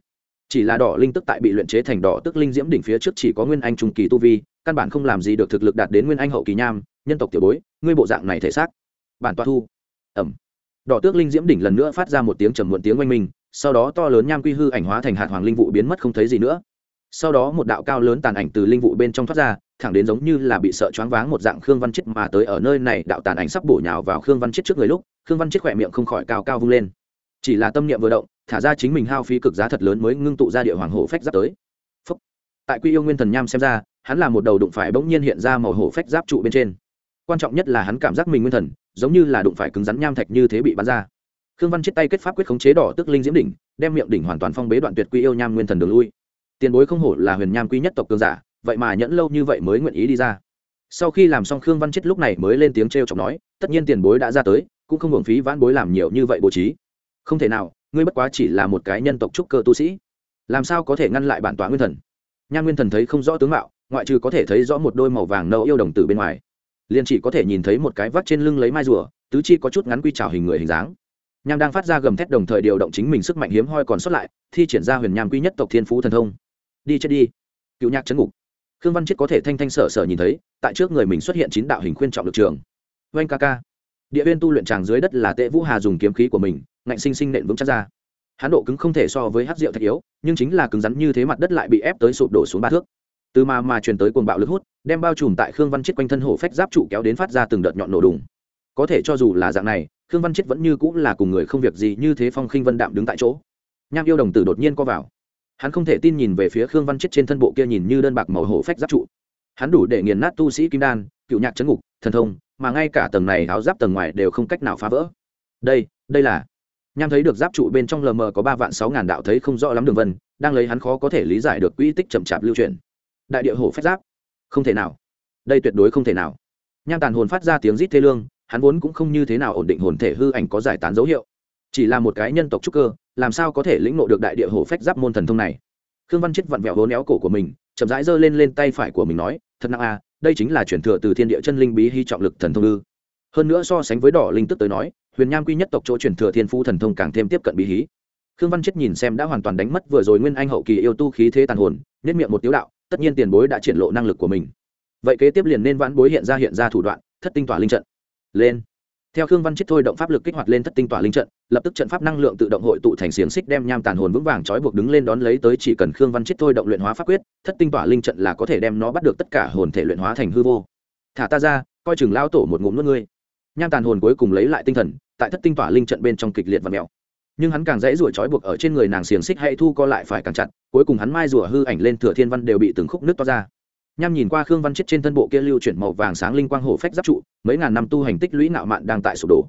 Chỉ là đỏ linh tức tại bị luyện chế thành đỏ tức linh diễm đỉnh phía trước chỉ có nguyên anh trung kỳ tu vi, căn bản không làm gì được thực lực đạt đến nguyên anh hậu kỳ nham, nhân tộc tiểu bối, ngươi bộ dạng này thể xác. Bản toa thu. ẩm đỏ tước linh diễm đỉnh lần nữa phát ra một tiếng trầm muộn tiếng oanh minh sau đó to lớn nham quy hư ảnh hóa thành hạt hoàng linh vụ biến mất không thấy gì nữa sau đó một đạo cao lớn tàn ảnh từ linh vụ bên trong thoát ra thẳng đến giống như là bị sợ choáng váng một dạng khương văn chết mà tới ở nơi này đạo tàn ảnh sắp bổ nhào vào khương văn chết trước người lúc khương văn chết khỏe miệng không khỏi cao cao vung lên chỉ là tâm niệm vừa động thả ra chính mình hao phí cực giá thật lớn mới ngưng tụ ra địa hoàng hổ phách giáp tới Phúc. tại quy yêu nguyên thần nham xem ra hắn là một đầu đụng phải bỗng nhiên hiện ra màu hổ phách giáp trụ bên trên. Quan trọng nhất là hắn cảm giác mình nguyên thần, giống như là đụng phải cứng rắn nham thạch như thế bị bắn ra. Khương văn chết tay kết pháp quyết khống chế đỏ tức linh diễm đỉnh, đem miệng đỉnh hoàn toàn phong bế đoạn tuyệt quy yêu nham nguyên thần đường lui. Tiền bối không hổ là huyền nham quy nhất tộc cường giả, vậy mà nhẫn lâu như vậy mới nguyện ý đi ra. Sau khi làm xong khương văn chết lúc này mới lên tiếng t r e o chọc nói, tất nhiên tiền bối đã ra tới, cũng không hưởng phí vãn bối làm nhiều như vậy bố trí. Không thể nào, ngươi bất quá chỉ là một cái nhân tộc trúc cơ tu sĩ. Làm sao có thể ngăn lại bản tọa nguyên thần? Nham nguyên thần thấy không rõ tướng mạo ngoại trừ có thể thấy rõ một đôi màu vàng nâu yêu đồng từ bên ngoài, liền chỉ có thể nhìn thấy một cái vắt trên lưng lấy mai rùa, tứ chi có chút ngắn quy trào hình người hình dáng. Nham đang phát ra gầm thét đồng thời điều động chính mình sức mạnh hiếm hoi còn sót lại, thi triển ra huyền nham quy nhất tộc thiên phú thần thông. Đi chết đi. Cựu nhạc chấn ngục. Khương văn chết có thể thanh thanh sở sở nhìn thấy, tại trước người mình xuất hiện chín đạo hình khuyên trọng lực trường. Oanh ca ca. Địa viên tu luyện tràng dưới đất là tệ vũ hà dùng kiếm khí của mình, ngạnh sinh sinh nện vững chắc ra. Hán độ cứng không thể so với hát rượu thạch yếu, nhưng chính là cứng rắn như thế mặt đất lại bị ép tới sụp đổ xuống ba thước từ mà mà truyền tới cuồng bạo lực hút, đem bao trùm tại khương văn chết quanh thân hổ phách giáp trụ kéo đến phát ra từng đợt nhọn nổ đùng. Có thể cho dù là dạng này, khương văn chết vẫn như cũng là cùng người không việc gì như thế phong khinh vân đạm đứng tại chỗ. Nham yêu đồng tử đột nhiên co vào. Hắn không thể tin nhìn về phía khương văn chết trên thân bộ kia nhìn như đơn bạc màu hổ phách giáp trụ. Hắn đủ để nghiền nát tu sĩ kim đan, cựu nhạc chấn ngục, thần thông, mà ngay cả tầng này áo giáp tầng ngoài đều không cách nào phá vỡ. Đây đây là nham thấy được giáp trụ bên trong lờ mờ có ba vạn sáu ngàn đạo thấy không rõ lắm đường vân, đang lấy hắn khó có thể lý giải được quỹ tích chậm chạp lưu truyền đại địa hổ phách giáp. Không thể nào. Đây tuyệt đối không thể nào. Nham tàn hồn phát ra tiếng rít thê lương, hắn vốn cũng không như thế nào ổn định hồn thể hư ảnh có giải tán dấu hiệu. Chỉ là một cái nhân tộc trúc cơ, làm sao có thể lĩnh nộ được đại địa hổ phách giáp môn thần thông này? Khương văn chết vặn vẹo hố néo cổ của mình, chậm rãi giơ lên lên tay phải của mình nói, thật nặng à đây chính là chuyển thừa từ thiên địa chân linh bí hy trọng lực thần thông ư. Hơn nữa so sánh với đỏ linh tức tới nói, huyền nham quy nhất tộc chỗ chuyển thừa thiên phu thần thông càng thêm tiếp cận bí hí. Khương văn chết nhìn xem đã hoàn toàn đánh mất vừa rồi nguyên anh hậu kỳ yêu tu khí thế tàn hồn nhất miệng một tiếu đạo tất nhiên tiền bối đã triển lộ năng lực của mình. Vậy kế tiếp liền nên vãn bối hiện ra hiện ra thủ đoạn, thất tinh tỏa linh trận. Lên. Theo khương văn chết thôi động pháp lực kích hoạt lên thất tinh tỏa linh trận, lập tức trận pháp năng lượng tự động hội tụ thành xiềng xích đem nham tàn hồn vững vàng trói buộc đứng lên đón lấy tới chỉ cần khương văn chết thôi động luyện hóa pháp quyết, thất tinh tỏa linh trận là có thể đem nó bắt được tất cả hồn thể luyện hóa thành hư vô. Thả ta ra, coi chừng lao tổ một ngụm nước ngươi. Nham tàn hồn cuối cùng lấy lại tinh thần, tại thất tinh tỏa linh trận bên trong kịch liệt và mèo nhưng hắn càng dãy rủa trói buộc ở trên người nàng xiềng xích hay thu co lại phải càng chặt, cuối cùng hắn mai rủa hư ảnh lên thừa thiên văn đều bị từng khúc nước to ra. Nham nhìn qua khương văn chết trên thân bộ kia lưu chuyển màu vàng sáng linh quang hổ phách giáp trụ, mấy ngàn năm tu hành tích lũy nạo mạn đang tại sụp đổ.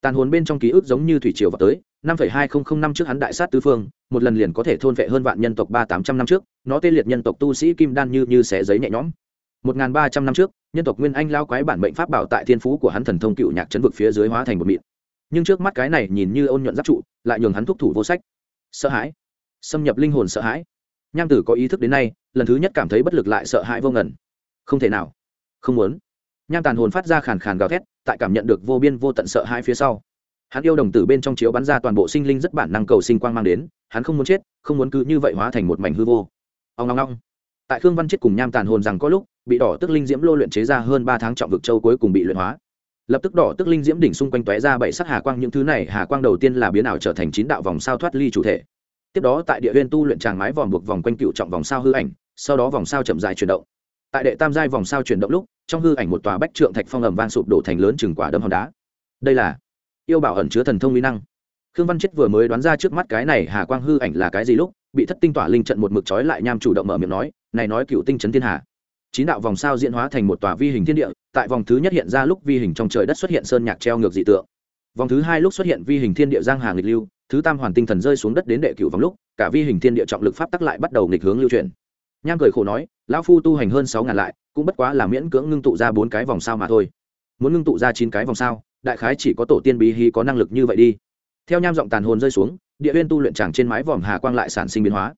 Tàn hồn bên trong ký ức giống như thủy triều vào tới, năm hai nghìn năm trước hắn đại sát tứ phương, một lần liền có thể thôn vệ hơn vạn nhân tộc ba tám trăm năm trước, nó tê liệt nhân tộc tu sĩ kim đan như như xé giấy nhẹ nhõm. Một ngàn ba trăm năm trước, nhân tộc nguyên anh lao quái bản mệnh pháp bảo tại thiên phú của hắn thần thông cựu nhạc chấn vực phía dưới hóa thành một mịn nhưng trước mắt cái này nhìn như ôn nhuận giáp trụ, lại nhường hắn thúc thủ vô sách. Sợ hãi. Xâm nhập linh hồn sợ hãi. Nham tử có ý thức đến nay, lần thứ nhất cảm thấy bất lực lại sợ hãi vô ngần. Không thể nào. Không muốn. Nham tàn hồn phát ra khàn khàn gào thét, tại cảm nhận được vô biên vô tận sợ hãi phía sau. Hắn yêu đồng tử bên trong chiếu bắn ra toàn bộ sinh linh rất bản năng cầu sinh quang mang đến, hắn không muốn chết, không muốn cứ như vậy hóa thành một mảnh hư vô. Ông long long tại khương văn chết cùng nham tàn hồn rằng có lúc, bị đỏ tức linh diễm lô luyện chế ra hơn ba tháng trọng vực châu cuối cùng bị luyện hóa lập tức đỏ tức linh diễm đỉnh xung quanh tóe ra bảy sắc hà quang, những thứ này hà quang đầu tiên là biến ảo trở thành chín đạo vòng sao thoát ly chủ thể. Tiếp đó tại địa huyên tu luyện tràng mái vòm buộc vòng quanh cựu trọng vòng sao hư ảnh, sau đó vòng sao chậm dài chuyển động. Tại đệ tam giai vòng sao chuyển động lúc, trong hư ảnh một tòa bách trượng thạch phong ẩm vang sụp đổ thành lớn chừng quả đâm hòn đá. Đây là yêu bảo ẩn chứa thần thông mỹ năng. Khương văn chết vừa mới đoán ra trước mắt cái này hà quang hư ảnh là cái gì lúc, bị thất tinh tỏa linh trận một mực trói lại nham chủ động mở miệng nói, này nói cựu tinh trấn thiên hà chín đạo vòng sao diễn hóa thành một tòa vi hình thiên địa, tại vòng thứ nhất hiện ra lúc vi hình trong trời đất xuất hiện sơn nhạc treo ngược dị tượng. Vòng thứ hai lúc xuất hiện vi hình thiên địa giang hà nghịch lưu, thứ tam hoàn tinh thần rơi xuống đất đến đệ cửu vòng lúc, cả vi hình thiên địa trọng lực pháp tắc lại bắt đầu nghịch hướng lưu truyền. nham cười khổ nói, lão phu tu hành hơn sáu ngàn lại, cũng bất quá là miễn cưỡng ngưng tụ ra bốn cái vòng sao mà thôi. Muốn ngưng tụ ra chín cái vòng sao, đại khái chỉ có tổ tiên bí hí có năng lực như vậy đi. Theo nham giọng tàn hồn rơi xuống, địa huyên tu luyện tràng trên mái vòm hà quang lại sản sinh biến hóa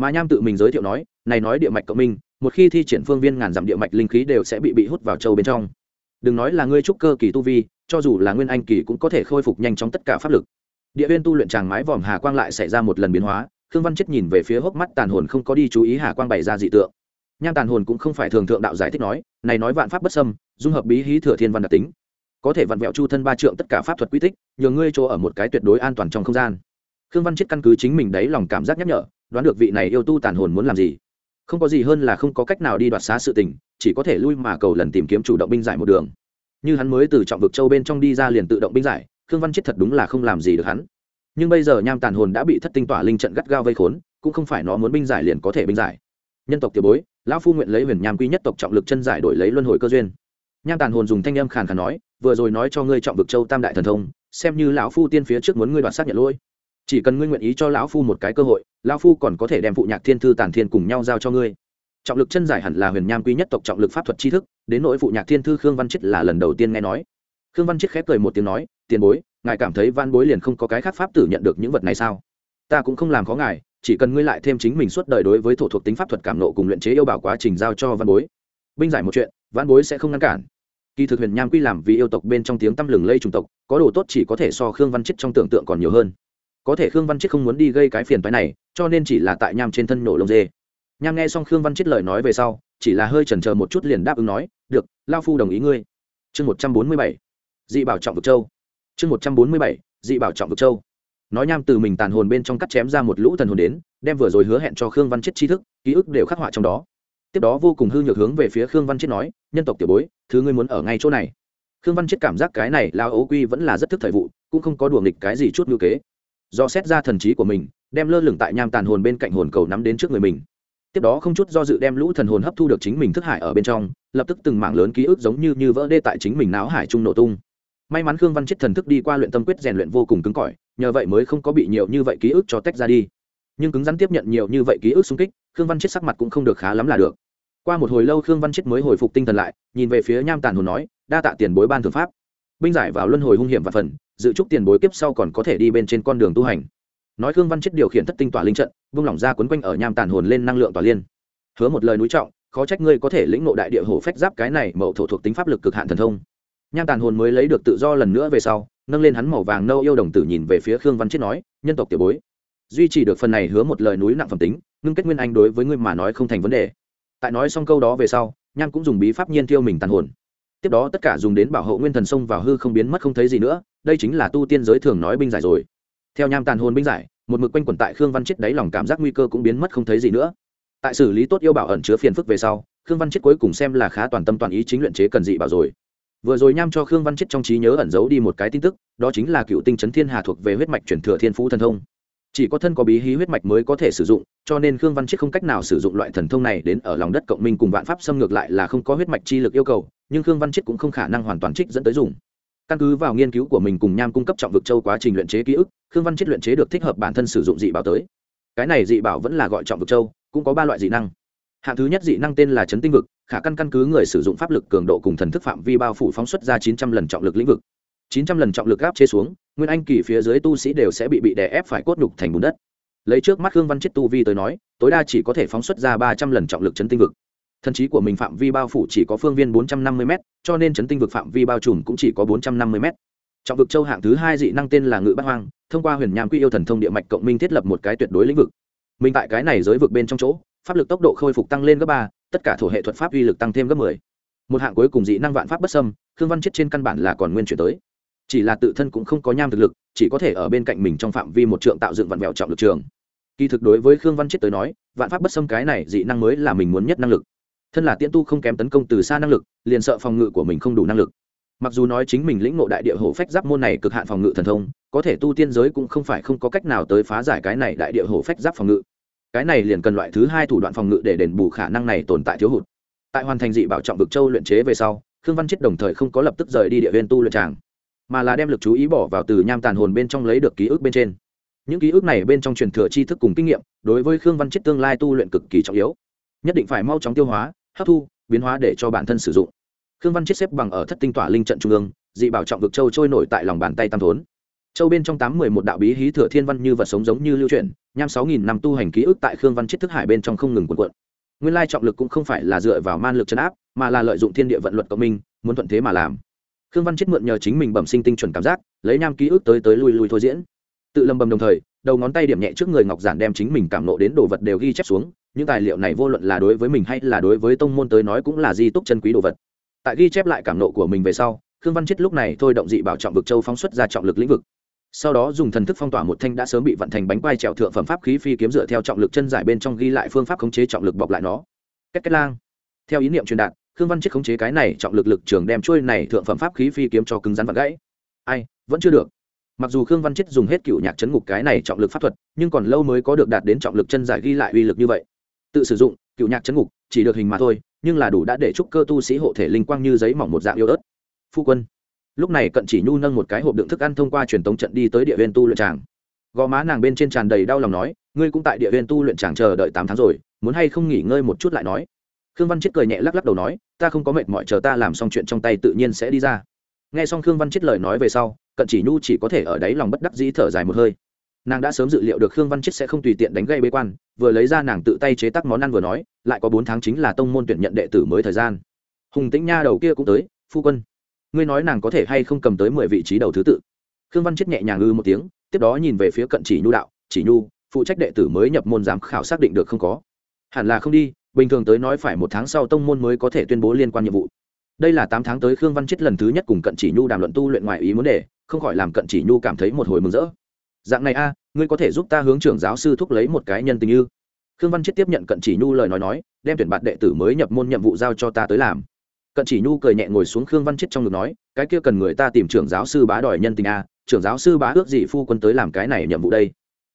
mà nham tự mình giới thiệu nói, này nói địa mạch cộng minh, một khi thi triển phương viên ngàn dặm địa mạch linh khí đều sẽ bị bị hút vào châu bên trong. Đừng nói là ngươi trúc cơ kỳ tu vi, cho dù là nguyên anh kỳ cũng có thể khôi phục nhanh chóng tất cả pháp lực. Địa viên tu luyện tràng mái vòm hà quang lại xảy ra một lần biến hóa, khương văn chết nhìn về phía hốc mắt tàn hồn không có đi chú ý hà quang bày ra dị tượng. Nham tàn hồn cũng không phải thường thượng đạo giải thích nói, này nói vạn pháp bất xâm, dung hợp bí hí thừa thiên văn đặc tính. Có thể vặn vẹo chu thân ba trượng tất cả pháp thuật quy tích, nhờ ngươi chỗ ở một cái tuyệt đối an toàn trong không gian. Khương văn chết căn cứ chính mình đấy lòng cảm giác nhắc nhở đoán được vị này yêu tu tàn hồn muốn làm gì. Không có gì hơn là không có cách nào đi đoạt xá sự tình, chỉ có thể lui mà cầu lần tìm kiếm chủ động binh giải một đường. Như hắn mới từ trọng vực châu bên trong đi ra liền tự động binh giải, khương văn chết thật đúng là không làm gì được hắn. Nhưng bây giờ nham tàn hồn đã bị thất tinh tỏa linh trận gắt gao vây khốn, cũng không phải nó muốn binh giải liền có thể binh giải. Nhân tộc tiểu bối, lão phu nguyện lấy huyền nham quy nhất tộc trọng lực chân giải đổi lấy luân hồi cơ duyên. Nham tàn hồn dùng thanh âm khàn khàn nói, vừa rồi nói cho ngươi trọng vực châu tam đại thần thông, xem như lão phu tiên phía trước muốn ngươi đoạt xác nhận lỗi. Chỉ cần ngươi nguyện ý cho lão phu một cái cơ hội lão phu còn có thể đem phụ nhạc thiên thư tàn thiên cùng nhau giao cho ngươi. Trọng lực chân giải hẳn là huyền nham quý nhất tộc trọng lực pháp thuật tri thức, đến nỗi phụ nhạc thiên thư khương văn chết là lần đầu tiên nghe nói. Khương văn chết khép cười một tiếng nói, tiền bối, ngài cảm thấy văn bối liền không có cái khác pháp tử nhận được những vật này sao? Ta cũng không làm khó ngài, chỉ cần ngươi lại thêm chính mình suốt đời đối với thổ thuộc tính pháp thuật cảm nộ cùng luyện chế yêu bảo quá trình giao cho văn bối. Binh giải một chuyện, văn bối sẽ không ngăn cản. Kỳ thực huyền nham quy làm vì yêu tộc bên trong tiếng tăm lừng lây chủng tộc, có đồ tốt chỉ có thể so khương văn chết trong tưởng tượng còn nhiều hơn. Có thể khương văn chết không muốn đi gây cái phiền phái này cho nên chỉ là tại nham trên thân nổ lông dê. Nham nghe xong khương văn chết lời nói về sau, chỉ là hơi chần chờ một chút liền đáp ứng nói, được, lao phu đồng ý ngươi. Chương một trăm bốn mươi bảy, dị bảo trọng vực châu. Chương một trăm bốn mươi bảy, dị bảo trọng vực châu. Nói nham từ mình tàn hồn bên trong cắt chém ra một lũ thần hồn đến, đem vừa rồi hứa hẹn cho khương văn chết tri thức, ký ức đều khắc họa trong đó. Tiếp đó vô cùng hư nhược hướng về phía khương văn chết nói, nhân tộc tiểu bối, thứ ngươi muốn ở ngay chỗ này. Khương văn chết cảm giác cái này lao ấu quy vẫn là rất thức thời vụ, cũng không có đùa nghịch cái gì chút ngữ kế do xét ra thần trí của mình, đem lơ lửng tại nham tàn hồn bên cạnh hồn cầu nắm đến trước người mình. Tiếp đó không chút do dự đem lũ thần hồn hấp thu được chính mình thức hải ở bên trong, lập tức từng mảng lớn ký ức giống như như vỡ đê tại chính mình não hải trung nổ tung. May mắn khương văn chết thần thức đi qua luyện tâm quyết rèn luyện vô cùng cứng cỏi, nhờ vậy mới không có bị nhiều như vậy ký ức cho tách ra đi. Nhưng cứng rắn tiếp nhận nhiều như vậy ký ức xung kích, khương văn chết sắc mặt cũng không được khá lắm là được. Qua một hồi lâu khương văn chết mới hồi phục tinh thần lại, nhìn về phía nham tàn hồn nói, đa tạ tiền bối ban thượng pháp. Binh giải vào luân hồi hung hiểm và phần dự trúc tiền bối kiếp sau còn có thể đi bên trên con đường tu hành. Nói khương văn chết điều khiển thất tinh tỏa linh trận, vung lỏng ra quấn quanh ở nham tàn hồn lên năng lượng tỏa liên. Hứa một lời núi trọng, khó trách ngươi có thể lĩnh ngộ đại địa hổ phách giáp cái này mậu thổ thuộc tính pháp lực cực hạn thần thông. Nham tàn hồn mới lấy được tự do lần nữa về sau, nâng lên hắn màu vàng nâu yêu đồng tử nhìn về phía khương văn chết nói, nhân tộc tiểu bối, duy trì được phần này hứa một lời núi nặng phẩm tính, ngưng kết nguyên anh đối với ngươi mà nói không thành vấn đề. Tại nói xong câu đó về sau, nham cũng dùng bí pháp nhiên tiêu mình tàn hồn. Tiếp đó tất cả dùng đến bảo hộ nguyên thần sông vào hư không biến mất không thấy gì nữa đây chính là tu tiên giới thường nói binh giải rồi. Theo nham tàn hồn binh giải, một mực quanh quẩn tại khương văn chết đáy lòng cảm giác nguy cơ cũng biến mất không thấy gì nữa. Tại xử lý tốt yêu bảo ẩn chứa phiền phức về sau, khương văn chết cuối cùng xem là khá toàn tâm toàn ý chính luyện chế cần dị bảo rồi. Vừa rồi nham cho khương văn chết trong trí nhớ ẩn giấu đi một cái tin tức, đó chính là cựu tinh chấn thiên hà thuộc về huyết mạch chuyển thừa thiên phú thần thông. Chỉ có thân có bí hí huyết mạch mới có thể sử dụng, cho nên khương văn chết không cách nào sử dụng loại thần thông này đến ở lòng đất cộng minh cùng vạn pháp xâm ngược lại là không có huyết mạch chi lực yêu cầu, nhưng khương văn chết cũng không khả năng hoàn toàn trích dẫn tới dùng căn cứ vào nghiên cứu của mình cùng nham cung cấp trọng vực châu quá trình luyện chế ký ức, khương văn chết luyện chế được thích hợp bản thân sử dụng dị bảo tới. Cái này dị bảo vẫn là gọi trọng vực châu, cũng có ba loại dị năng. Hạng thứ nhất dị năng tên là chấn tinh vực, khả căn căn cứ người sử dụng pháp lực cường độ cùng thần thức phạm vi bao phủ phóng xuất ra chín trăm lần trọng lực lĩnh vực. chín trăm lần trọng lực áp chế xuống, nguyên anh kỳ phía dưới tu sĩ đều sẽ bị bị đè ép phải cốt đục thành bùn đất. Lấy trước mắt khương văn chết tu vi tới nói, tối đa chỉ có thể phóng xuất ra ba trăm lần trọng lực chấn tinh vực thần trí của mình phạm vi bao phủ chỉ có phương viên bốn trăm năm mươi m cho nên chấn tinh vực phạm vi bao trùm cũng chỉ có bốn trăm năm mươi m trọng vực châu hạng thứ hai dị năng tên là ngự bát hoang, thông qua huyền nham quy yêu thần thông địa mạch cộng minh thiết lập một cái tuyệt đối lĩnh vực. Mình tại cái này giới vực bên trong chỗ, pháp lực tốc độ khôi phục tăng lên gấp ba, tất cả thổ hệ thuật pháp uy lực tăng thêm gấp mười. Một hạng cuối cùng dị năng vạn pháp bất xâm, khương văn chết trên căn bản là còn nguyên chuyển tới. Chỉ là tự thân cũng không có nham thực lực, chỉ có thể ở bên cạnh mình trong phạm vi một trượng tạo dựng vạn mẹo trọng lực trường. Kỳ thực đối với khương văn chết tới nói, vạn pháp bất xâm cái này dị năng mới là mình muốn nhất năng lực thân là tiễn tu không kém tấn công từ xa năng lực, liền sợ phòng ngự của mình không đủ năng lực. Mặc dù nói chính mình lĩnh ngộ đại địa hổ phách giáp môn này cực hạn phòng ngự thần thông, có thể tu tiên giới cũng không phải không có cách nào tới phá giải cái này đại địa hổ phách giáp phòng ngự. Cái này liền cần loại thứ hai thủ đoạn phòng ngự để đền bù khả năng này tồn tại thiếu hụt. Tại hoàn thành dị bảo trọng vực châu luyện chế về sau, khương văn chết đồng thời không có lập tức rời đi địa viên tu luyện tràng, mà là đem lực chú ý bỏ vào từ nham tàn hồn bên trong lấy được ký ức bên trên. Những ký ức này bên trong truyền thừa tri thức cùng kinh nghiệm, đối với khương văn chết tương lai tu luyện cực kỳ trọng yếu. Nhất định phải mau chóng tiêu hóa hấp thu, biến hóa để cho bản thân sử dụng. Khương văn chết xếp bằng ở thất tinh tỏa linh trận trung ương, dị bảo trọng vực châu trôi nổi tại lòng bàn tay tam thốn. Châu bên trong tám mười một đạo bí hí thừa thiên văn như vật sống giống như lưu truyền nham sáu nghìn năm tu hành ký ức tại khương văn chết thức hải bên trong không ngừng cuộn cuộn. Nguyên lai trọng lực cũng không phải là dựa vào man lực chấn áp, mà là lợi dụng thiên địa vận luật cộng minh, muốn thuận thế mà làm. Khương văn chết mượn nhờ chính mình bẩm sinh tinh chuẩn cảm giác, lấy nham ký ức tới tới lui lui thôi diễn. Tự lầm bầm đồng thời, đầu ngón tay điểm nhẹ trước người ngọc giản đem chính mình cảm nộ đến đồ vật đều ghi chép xuống những tài liệu này vô luận là đối với mình hay là đối với tông môn tới nói cũng là di túc chân quý đồ vật. Tại ghi chép lại cảm nộ của mình về sau, khương văn chết lúc này thôi động dị bảo trọng vực châu phóng xuất ra trọng lực lĩnh vực. Sau đó dùng thần thức phong tỏa một thanh đã sớm bị vận thành bánh quai trèo thượng phẩm pháp khí phi kiếm dựa theo trọng lực chân giải bên trong ghi lại phương pháp khống chế trọng lực bọc lại nó. Cách cách lang. Theo ý niệm truyền đạt, khương văn chết khống chế cái này trọng lực lực trường đem trôi này thượng phẩm pháp khí phi kiếm cho cứng rắn và gãy. Ai, vẫn chưa được. Mặc dù khương văn chết dùng hết cựu nhạc chấn ngục cái này trọng lực pháp thuật, nhưng còn lâu mới có được đạt đến trọng lực chân giải ghi lại uy lực như vậy tự sử dụng, cựu nhạc chấn ngục, chỉ được hình mà thôi, nhưng là đủ đã để chúc cơ tu sĩ hộ thể linh quang như giấy mỏng một dạng yêu ớt. Phu quân, lúc này cận chỉ nhu nâng một cái hộp đựng thức ăn thông qua truyền tống trận đi tới địa viên tu luyện tràng. Gò má nàng bên trên tràn đầy đau lòng nói, ngươi cũng tại địa viên tu luyện tràng chờ đợi tám tháng rồi, muốn hay không nghỉ ngơi một chút lại nói. Khương văn chết cười nhẹ lắc lắc đầu nói, ta không có mệt mỏi, chờ ta làm xong chuyện trong tay tự nhiên sẽ đi ra. Nghe xong khương văn chết lời nói về sau, cận chỉ nhu chỉ có thể ở đáy lòng bất đắc dĩ thở dài một hơi nàng đã sớm dự liệu được khương văn chết sẽ không tùy tiện đánh gây bế quan, vừa lấy ra nàng tự tay chế tác món ăn vừa nói, lại có bốn tháng chính là tông môn tuyển nhận đệ tử mới thời gian. Hùng tĩnh nha đầu kia cũng tới, phu quân, ngươi nói nàng có thể hay không cầm tới mười vị trí đầu thứ tự? Khương văn chết nhẹ nhàng ư một tiếng, tiếp đó nhìn về phía cận chỉ nhu đạo, chỉ nhu, phụ trách đệ tử mới nhập môn giám khảo xác định được không có? Hẳn là không đi, bình thường tới nói phải một tháng sau tông môn mới có thể tuyên bố liên quan nhiệm vụ. Đây là tám tháng tới khương văn chết lần thứ nhất cùng cận chỉ nhu đàm luận tu luyện ngoài ý muốn đề, không khỏi làm cận chỉ nhu cảm thấy một hồi mừng rỡ dạng này a, ngươi có thể giúp ta hướng trưởng giáo sư thúc lấy một cái nhân tình như khương văn chết tiếp nhận cận chỉ nhu lời nói nói, đem tuyển bạn đệ tử mới nhập môn nhiệm vụ giao cho ta tới làm. Cận chỉ nhu cười nhẹ ngồi xuống khương văn chết trong ngực nói, cái kia cần người ta tìm trưởng giáo sư bá đòi nhân tình a, trưởng giáo sư bá ước gì phu quân tới làm cái này nhiệm vụ đây?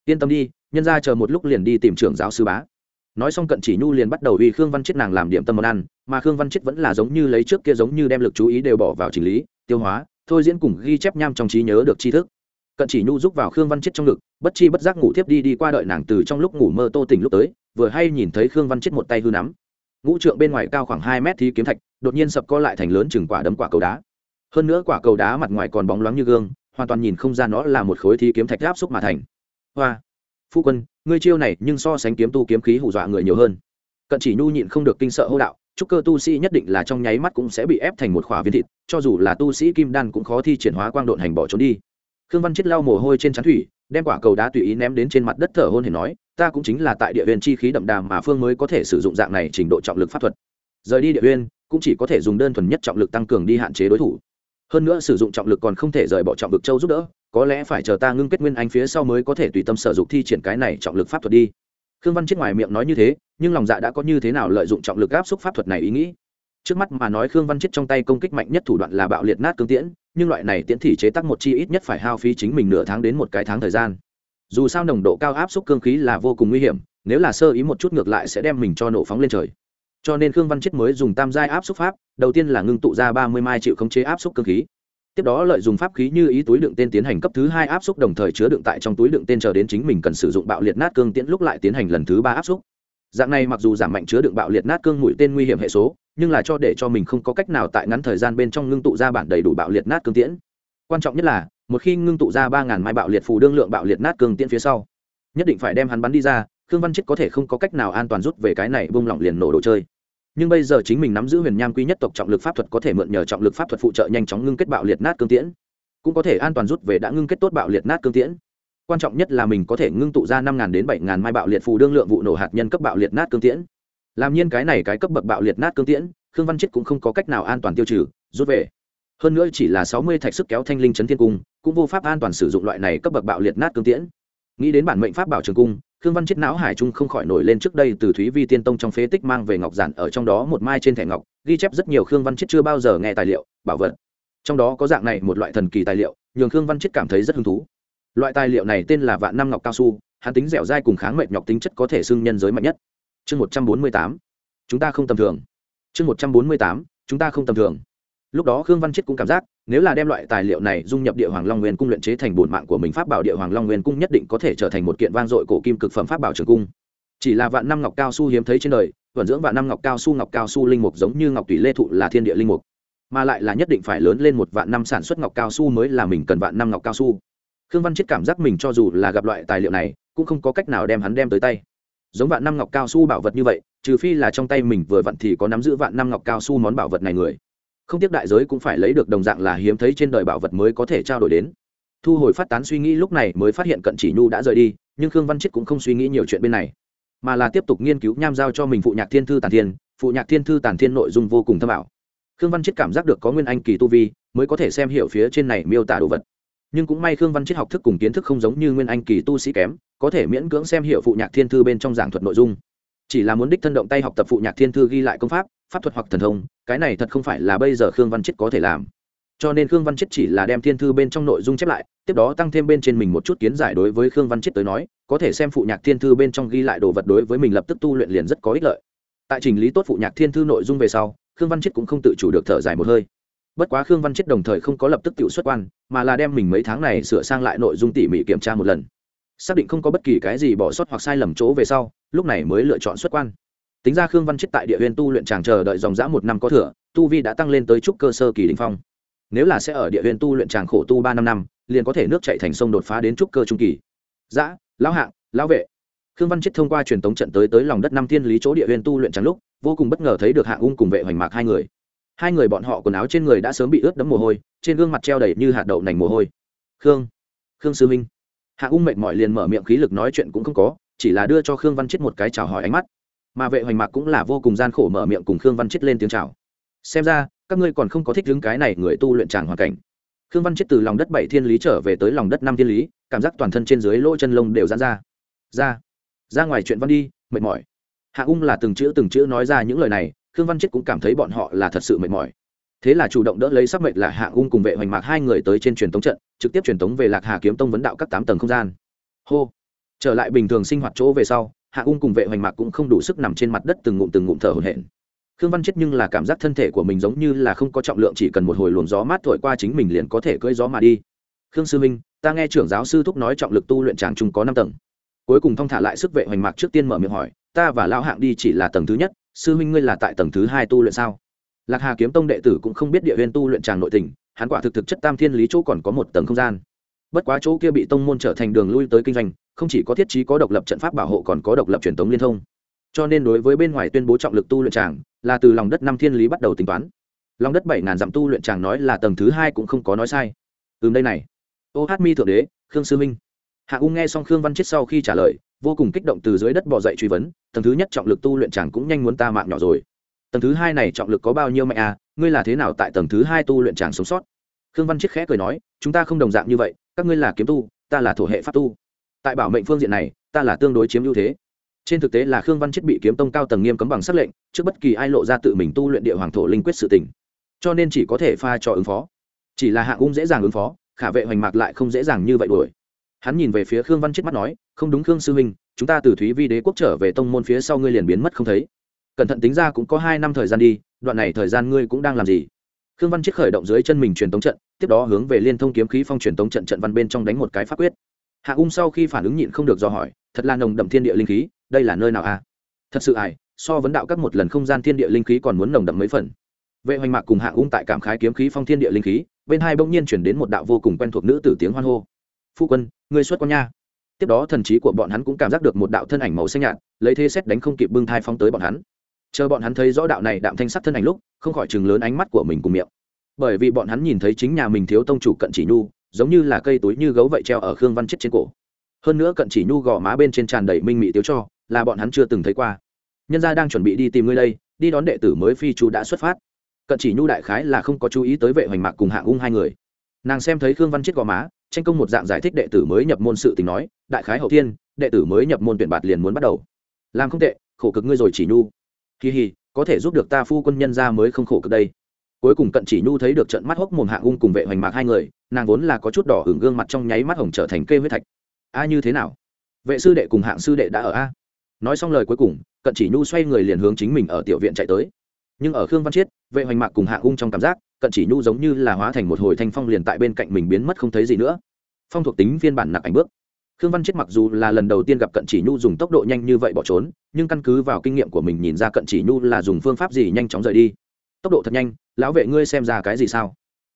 Yên tâm đi, nhân ra chờ một lúc liền đi tìm trưởng giáo sư bá. Nói xong cận chỉ nhu liền bắt đầu vì khương văn chết nàng làm điểm tâm món ăn, mà khương văn chết vẫn là giống như lấy trước kia giống như đem lực chú ý đều bỏ vào chỉnh lý, tiêu hóa, thôi diễn cùng ghi chép nham trong trí nhớ được tri thức cận chỉ nhu giúp vào khương văn chết trong ngực, bất chi bất giác ngủ thiếp đi đi qua đợi nàng từ trong lúc ngủ mơ tô tỉnh lúc tới, vừa hay nhìn thấy khương văn chết một tay hư nắm. Ngũ trượng bên ngoài cao khoảng hai mét thì kiếm thạch, đột nhiên sập co lại thành lớn chừng quả đấm quả cầu đá. Hơn nữa quả cầu đá mặt ngoài còn bóng loáng như gương, hoàn toàn nhìn không ra nó là một khối thi kiếm thạch áp xúc mà thành. Hoa! Phu quân, ngươi chiêu này nhưng so sánh kiếm tu kiếm khí hù dọa người nhiều hơn. Cận chỉ nhu nhịn không được kinh sợ hô đạo, chúc cơ tu sĩ nhất định là trong nháy mắt cũng sẽ bị ép thành một khỏa viên thịt, cho dù là tu sĩ kim đan cũng khó thi triển hóa quang độn hành bỏ trốn đi khương văn chết lau mồ hôi trên trán thủy, đem quả cầu đá tùy ý ném đến trên mặt đất thở hôn hề nói, ta cũng chính là tại địa huyền chi khí đậm đà mà phương mới có thể sử dụng dạng này trình độ trọng lực pháp thuật. Rời đi địa huyền, cũng chỉ có thể dùng đơn thuần nhất trọng lực tăng cường đi hạn chế đối thủ. Hơn nữa sử dụng trọng lực còn không thể rời bỏ trọng lực châu giúp đỡ, có lẽ phải chờ ta ngưng kết nguyên anh phía sau mới có thể tùy tâm sở dụng thi triển cái này trọng lực pháp thuật đi. Khương văn chết ngoài miệng nói như thế, nhưng lòng dạ đã có như thế nào lợi dụng trọng lực áp xúc pháp thuật này ý nghĩ? Trước mắt mà nói khương văn chết trong tay công kích mạnh nhất thủ đoạn là bạo liệt nát cương tiễn nhưng loại này tiễn thị chế tác một chi ít nhất phải hao phí chính mình nửa tháng đến một cái tháng thời gian. Dù sao nồng độ cao áp suất cương khí là vô cùng nguy hiểm, nếu là sơ ý một chút ngược lại sẽ đem mình cho nổ phóng lên trời. Cho nên khương văn chết mới dùng tam giai áp suất pháp, đầu tiên là ngưng tụ ra ba mươi mai chịu khống chế áp suất cương khí. Tiếp đó lợi dụng pháp khí như ý túi đựng tên tiến hành cấp thứ hai áp suất đồng thời chứa đựng tại trong túi đựng tên chờ đến chính mình cần sử dụng bạo liệt nát cương tiễn lúc lại tiến hành lần thứ ba áp suất dạng này mặc dù giảm mạnh chứa đựng bạo liệt nát cương mũi tên nguy hiểm hệ số, nhưng là cho để cho mình không có cách nào tại ngắn thời gian bên trong ngưng tụ ra bản đầy đủ bạo liệt nát cương tiễn. Quan trọng nhất là, một khi ngưng tụ ra ba ngàn mai bạo liệt phù đương lượng bạo liệt nát cương tiễn phía sau, nhất định phải đem hắn bắn đi ra, khương văn chết có thể không có cách nào an toàn rút về cái này bung lỏng liền nổ đồ chơi. Nhưng bây giờ chính mình nắm giữ huyền nham quy nhất tộc trọng lực pháp thuật có thể mượn nhờ trọng lực pháp thuật phụ trợ nhanh chóng ngưng kết bạo liệt nát cương tiễn, cũng có thể an toàn rút về đã ngưng kết tốt bạo liệt nát cương tiễn quan trọng nhất là mình có thể ngưng tụ ra năm đến bảy mai bạo liệt phù đương lượng vụ nổ hạt nhân cấp bạo liệt nát cương tiễn. Làm nhiên cái này cái cấp bậc bạo liệt nát cương tiễn, khương văn chết cũng không có cách nào an toàn tiêu trừ, rút về. Hơn nữa chỉ là sáu mươi thạch sức kéo thanh linh chấn thiên cung, cũng vô pháp an toàn sử dụng loại này cấp bậc bạo liệt nát cương tiễn. Nghĩ đến bản mệnh pháp bảo trường cung, khương văn chết não hải trung không khỏi nổi lên trước đây từ thúy vi tiên tông trong phế tích mang về ngọc giản ở trong đó một mai trên thẻ ngọc, ghi chép rất nhiều khương văn chết chưa bao giờ nghe tài liệu, bảo vật. Trong đó có dạng này một loại thần kỳ tài liệu, nhường khương văn chết cảm thấy rất hứng thú loại tài liệu này tên là vạn năm ngọc cao su, hắn tính dẻo dai cùng kháng mệnh nhọc tính chất có thể xưng nhân giới mạnh nhất. Chương một trăm bốn mươi tám. Chúng ta không tầm thường. Chương một trăm bốn mươi tám. Chúng ta không tầm thường. Lúc đó khương văn chết cũng cảm giác, nếu là đem loại tài liệu này dung nhập địa hoàng long nguyên cung luyện chế thành bổn mạng của mình pháp bảo địa hoàng long nguyên cung nhất định có thể trở thành một kiện vang dội cổ kim cực phẩm pháp bảo trường cung. Chỉ là vạn năm ngọc cao su hiếm thấy trên đời vận dưỡng vạn năm ngọc cao su, ngọc cao su linh mục giống như ngọc tùy lê thụ là thiên địa linh mục. Mà lại là nhất định phải lớn lên một vạn năm sản xuất ngọc cao su mới là mình cần vạn năm ngọc cao su khương văn chết cảm giác mình cho dù là gặp loại tài liệu này, cũng không có cách nào đem hắn đem tới tay. Giống vạn năm ngọc cao su bảo vật như vậy, trừ phi là trong tay mình vừa vặn thì có nắm giữ vạn năm ngọc cao su món bảo vật này người. Không tiếc đại giới cũng phải lấy được đồng dạng là hiếm thấy trên đời bảo vật mới có thể trao đổi đến. Thu hồi phát tán suy nghĩ lúc này mới phát hiện cận chỉ nhu đã rời đi, nhưng khương văn chết cũng không suy nghĩ nhiều chuyện bên này, mà là tiếp tục nghiên cứu nham giao cho mình phụ nhạc thiên thư tàn thiên, phụ nhạc thiên thư tàn thiên nội dung vô cùng thâm ảo. Khương văn chết cảm giác được có nguyên anh kỳ tu vi, mới có thể xem hiểu phía trên này miêu tả đồ vật nhưng cũng may khương văn triết học thức cùng kiến thức không giống như nguyên anh kỳ tu sĩ kém, có thể miễn cưỡng xem hiểu phụ nhạc thiên thư bên trong giảng thuật nội dung. Chỉ là muốn đích thân động tay học tập phụ nhạc thiên thư ghi lại công pháp pháp thuật hoặc thần thông, cái này thật không phải là bây giờ khương văn triết có thể làm. Cho nên khương văn chết chỉ là đem thiên thư bên trong nội dung chép lại, tiếp đó tăng thêm bên trên mình một chút kiến giải đối với khương văn chết tới nói, có thể xem phụ nhạc thiên thư bên trong ghi lại đồ vật đối với mình lập tức tu luyện liền rất có ích lợi. Tại trình lý tốt phụ nhạc thiên thư nội dung về sau, khương văn chết cũng không tự chủ được thở dài một hơi bất quá khương văn chết đồng thời không có lập tức tự xuất quan, mà là đem mình mấy tháng này sửa sang lại nội dung tỉ mỉ kiểm tra một lần. Xác định không có bất kỳ cái gì bỏ sót hoặc sai lầm chỗ về sau, lúc này mới lựa chọn xuất quan. Tính ra khương văn chết tại địa huyền tu luyện tràng chờ đợi dòng dã một năm có thừa, tu vi đã tăng lên tới trúc cơ sơ kỳ đình phong. Nếu là sẽ ở địa huyền tu luyện tràng khổ tu ba năm năm, liền có thể nước chạy thành sông đột phá đến trúc cơ trung kỳ. Giã lão hạng, lão vệ. Khương văn chết thông qua truyền tống trận tới tới lòng đất năm thiên lý chỗ địa huyền tu luyện tràng lúc, vô cùng bất ngờ thấy được hạng ung cùng vệ hoành mạc hai người hai người bọn họ quần áo trên người đã sớm bị ướt đẫm mồ hôi, trên gương mặt treo đầy như hạt đậu nành mồ hôi. Khương khương sư minh hạ ung mệt mỏi liền mở miệng khí lực nói chuyện cũng không có, chỉ là đưa cho khương văn chết một cái chào hỏi ánh mắt. Mà vệ hoành mạc cũng là vô cùng gian khổ mở miệng cùng khương văn chết lên tiếng chào. Xem ra, các ngươi còn không có thích đứng cái này người tu luyện tràng hoàn cảnh. Khương văn chết từ lòng đất bảy thiên lý trở về tới lòng đất năm thiên lý, cảm giác toàn thân trên dưới lỗ chân lông đều dán ra. Ra ra ngoài chuyện văn đi, mệt mỏi. Hạ ung là từng chữ từng chữ nói ra những lời này khương văn chết cũng cảm thấy bọn họ là thật sự mệt mỏi. Thế là chủ động đỡ lấy sắc mệnh là hạ ung cùng vệ hoành mạc hai người tới trên truyền tống trận, trực tiếp truyền tống về lạc hà kiếm tông vấn đạo các tám tầng không gian. Hô. Trở lại bình thường sinh hoạt chỗ về sau, hạ ung cùng vệ hoành mạc cũng không đủ sức nằm trên mặt đất từng ngụm từng ngụm thở hổn hển. Khương văn chết nhưng là cảm giác thân thể của mình giống như là không có trọng lượng, chỉ cần một hồi luồng gió mát thổi qua chính mình liền có thể cưỡi gió mà đi. Khương sư minh, ta nghe trưởng giáo sư thúc nói trọng lực tu luyện tràng trung có năm tầng. Cuối cùng thong thả lại sức vệ hoành mạc trước tiên mở miệng hỏi, ta và lão hạng đi chỉ là tầng thứ nhất sư huynh ngươi là tại tầng thứ hai tu luyện sao? Lạc hà kiếm tông đệ tử cũng không biết địa huyên tu luyện tràng nội tình, hắn quả thực thực chất tam thiên lý chỗ còn có một tầng không gian. Bất quá chỗ kia bị tông môn trở thành đường lui tới kinh doanh, không chỉ có thiết trí có độc lập trận pháp bảo hộ còn có độc lập truyền thống liên thông. Cho nên đối với bên ngoài tuyên bố trọng lực tu luyện tràng là từ lòng đất năm thiên lý bắt đầu tính toán. Lòng đất bảy ngàn dặm tu luyện tràng nói là tầng thứ hai cũng không có nói sai. Ừm, đây này. Ô hát mi thượng đế, khương sư minh hạ ung nghe xong khương văn chết sau khi trả lời vô cùng kích động từ dưới đất bò dậy truy vấn, tầng thứ nhất trọng lực tu luyện chàng cũng nhanh muốn ta mạng nhỏ rồi. Tầng thứ hai này trọng lực có bao nhiêu mạnh à? Ngươi là thế nào tại tầng thứ hai tu luyện chàng sống sót? Khương văn chiết khẽ cười nói, chúng ta không đồng dạng như vậy, các ngươi là kiếm tu, ta là thổ hệ pháp tu. Tại bảo mệnh phương diện này, ta là tương đối chiếm ưu thế. Trên thực tế là khương văn chiết bị kiếm tông cao tầng nghiêm cấm bằng sắc lệnh, trước bất kỳ ai lộ ra tự mình tu luyện địa hoàng thổ linh quyết sự tình. Cho nên chỉ có thể pha cho ứng phó. Chỉ là hạng ung dễ dàng ứng phó, khả vệ hoành mạc lại không dễ dàng như vậy đuổi hắn nhìn về phía khương văn chết mắt nói, không đúng khương sư huynh, chúng ta từ thúy vi đế quốc trở về tông môn phía sau ngươi liền biến mất không thấy. Cẩn thận tính ra cũng có hai năm thời gian đi, đoạn này thời gian ngươi cũng đang làm gì? Khương văn chết khởi động dưới chân mình truyền tống trận, tiếp đó hướng về liên thông kiếm khí phong truyền tống trận trận văn bên trong đánh một cái pháp quyết. Hạ ung sau khi phản ứng nhịn không được do hỏi, thật là nồng đậm thiên địa linh khí, đây là nơi nào a? À? thật sự ải so vấn đạo các một lần không gian thiên địa linh khí còn muốn nồng đậm mấy phần. Vệ hoành mạc cùng hạ ung tại cảm khái kiếm khí phong thiên địa linh khí, bên hai bỗng nhiên chuyển đến một đạo vô cùng quen thuộc nữ tử tiếng hoan hô phu quân, ngươi xuất con nha. Tiếp đó thần trí của bọn hắn cũng cảm giác được một đạo thân ảnh màu xanh nhạt, lấy thế xét đánh không kịp bưng thai phóng tới bọn hắn. Chờ bọn hắn thấy rõ đạo này đạm thanh sắc thân ảnh lúc, không khỏi chừng lớn ánh mắt của mình cùng miệng. Bởi vì bọn hắn nhìn thấy chính nhà mình thiếu tông chủ cận chỉ nhu, giống như là cây túi như gấu vậy treo ở khương văn chết trên cổ. Hơn nữa cận chỉ nhu gò má bên trên tràn đầy minh mị tiếu cho, là bọn hắn chưa từng thấy qua. Nhân gia đang chuẩn bị đi tìm ngươi đây, đi đón đệ tử mới phi chú đã xuất phát. Cận chỉ nhu đại khái là không có chú ý tới vệ hoành mạc cùng hạng ung hai người. Nàng xem thấy khương văn chết gò má tranh công một dạng giải thích đệ tử mới nhập môn sự tình nói, đại khái hậu thiên, đệ tử mới nhập môn tuyển bạt liền muốn bắt đầu. Làm không tệ, khổ cực ngươi rồi chỉ nhu. Kỳ hì, có thể giúp được ta phu quân nhân ra mới không khổ cực đây. Cuối cùng cận chỉ nhu thấy được trận mắt hốc mồm hạ ung cùng vệ hoành mạc hai người, nàng vốn là có chút đỏ hưởng gương mặt trong nháy mắt hồng trở thành cây huyết thạch. A, như thế nào? Vệ sư đệ cùng hạng sư đệ đã ở a. Nói xong lời cuối cùng, cận chỉ nhu xoay người liền hướng chính mình ở tiểu viện chạy tới. Nhưng ở khương văn chiết, vệ hoành mạc cùng hạ ung trong cảm giác cận chỉ nhu giống như là hóa thành một hồi thanh phong liền tại bên cạnh mình biến mất không thấy gì nữa. Phong thuộc tính phiên bản nặng ảnh bước. Khương văn chết mặc dù là lần đầu tiên gặp cận chỉ nhu dùng tốc độ nhanh như vậy bỏ trốn, nhưng căn cứ vào kinh nghiệm của mình nhìn ra cận chỉ nhu là dùng phương pháp gì nhanh chóng rời đi. Tốc độ thật nhanh, lão vệ ngươi xem ra cái gì sao?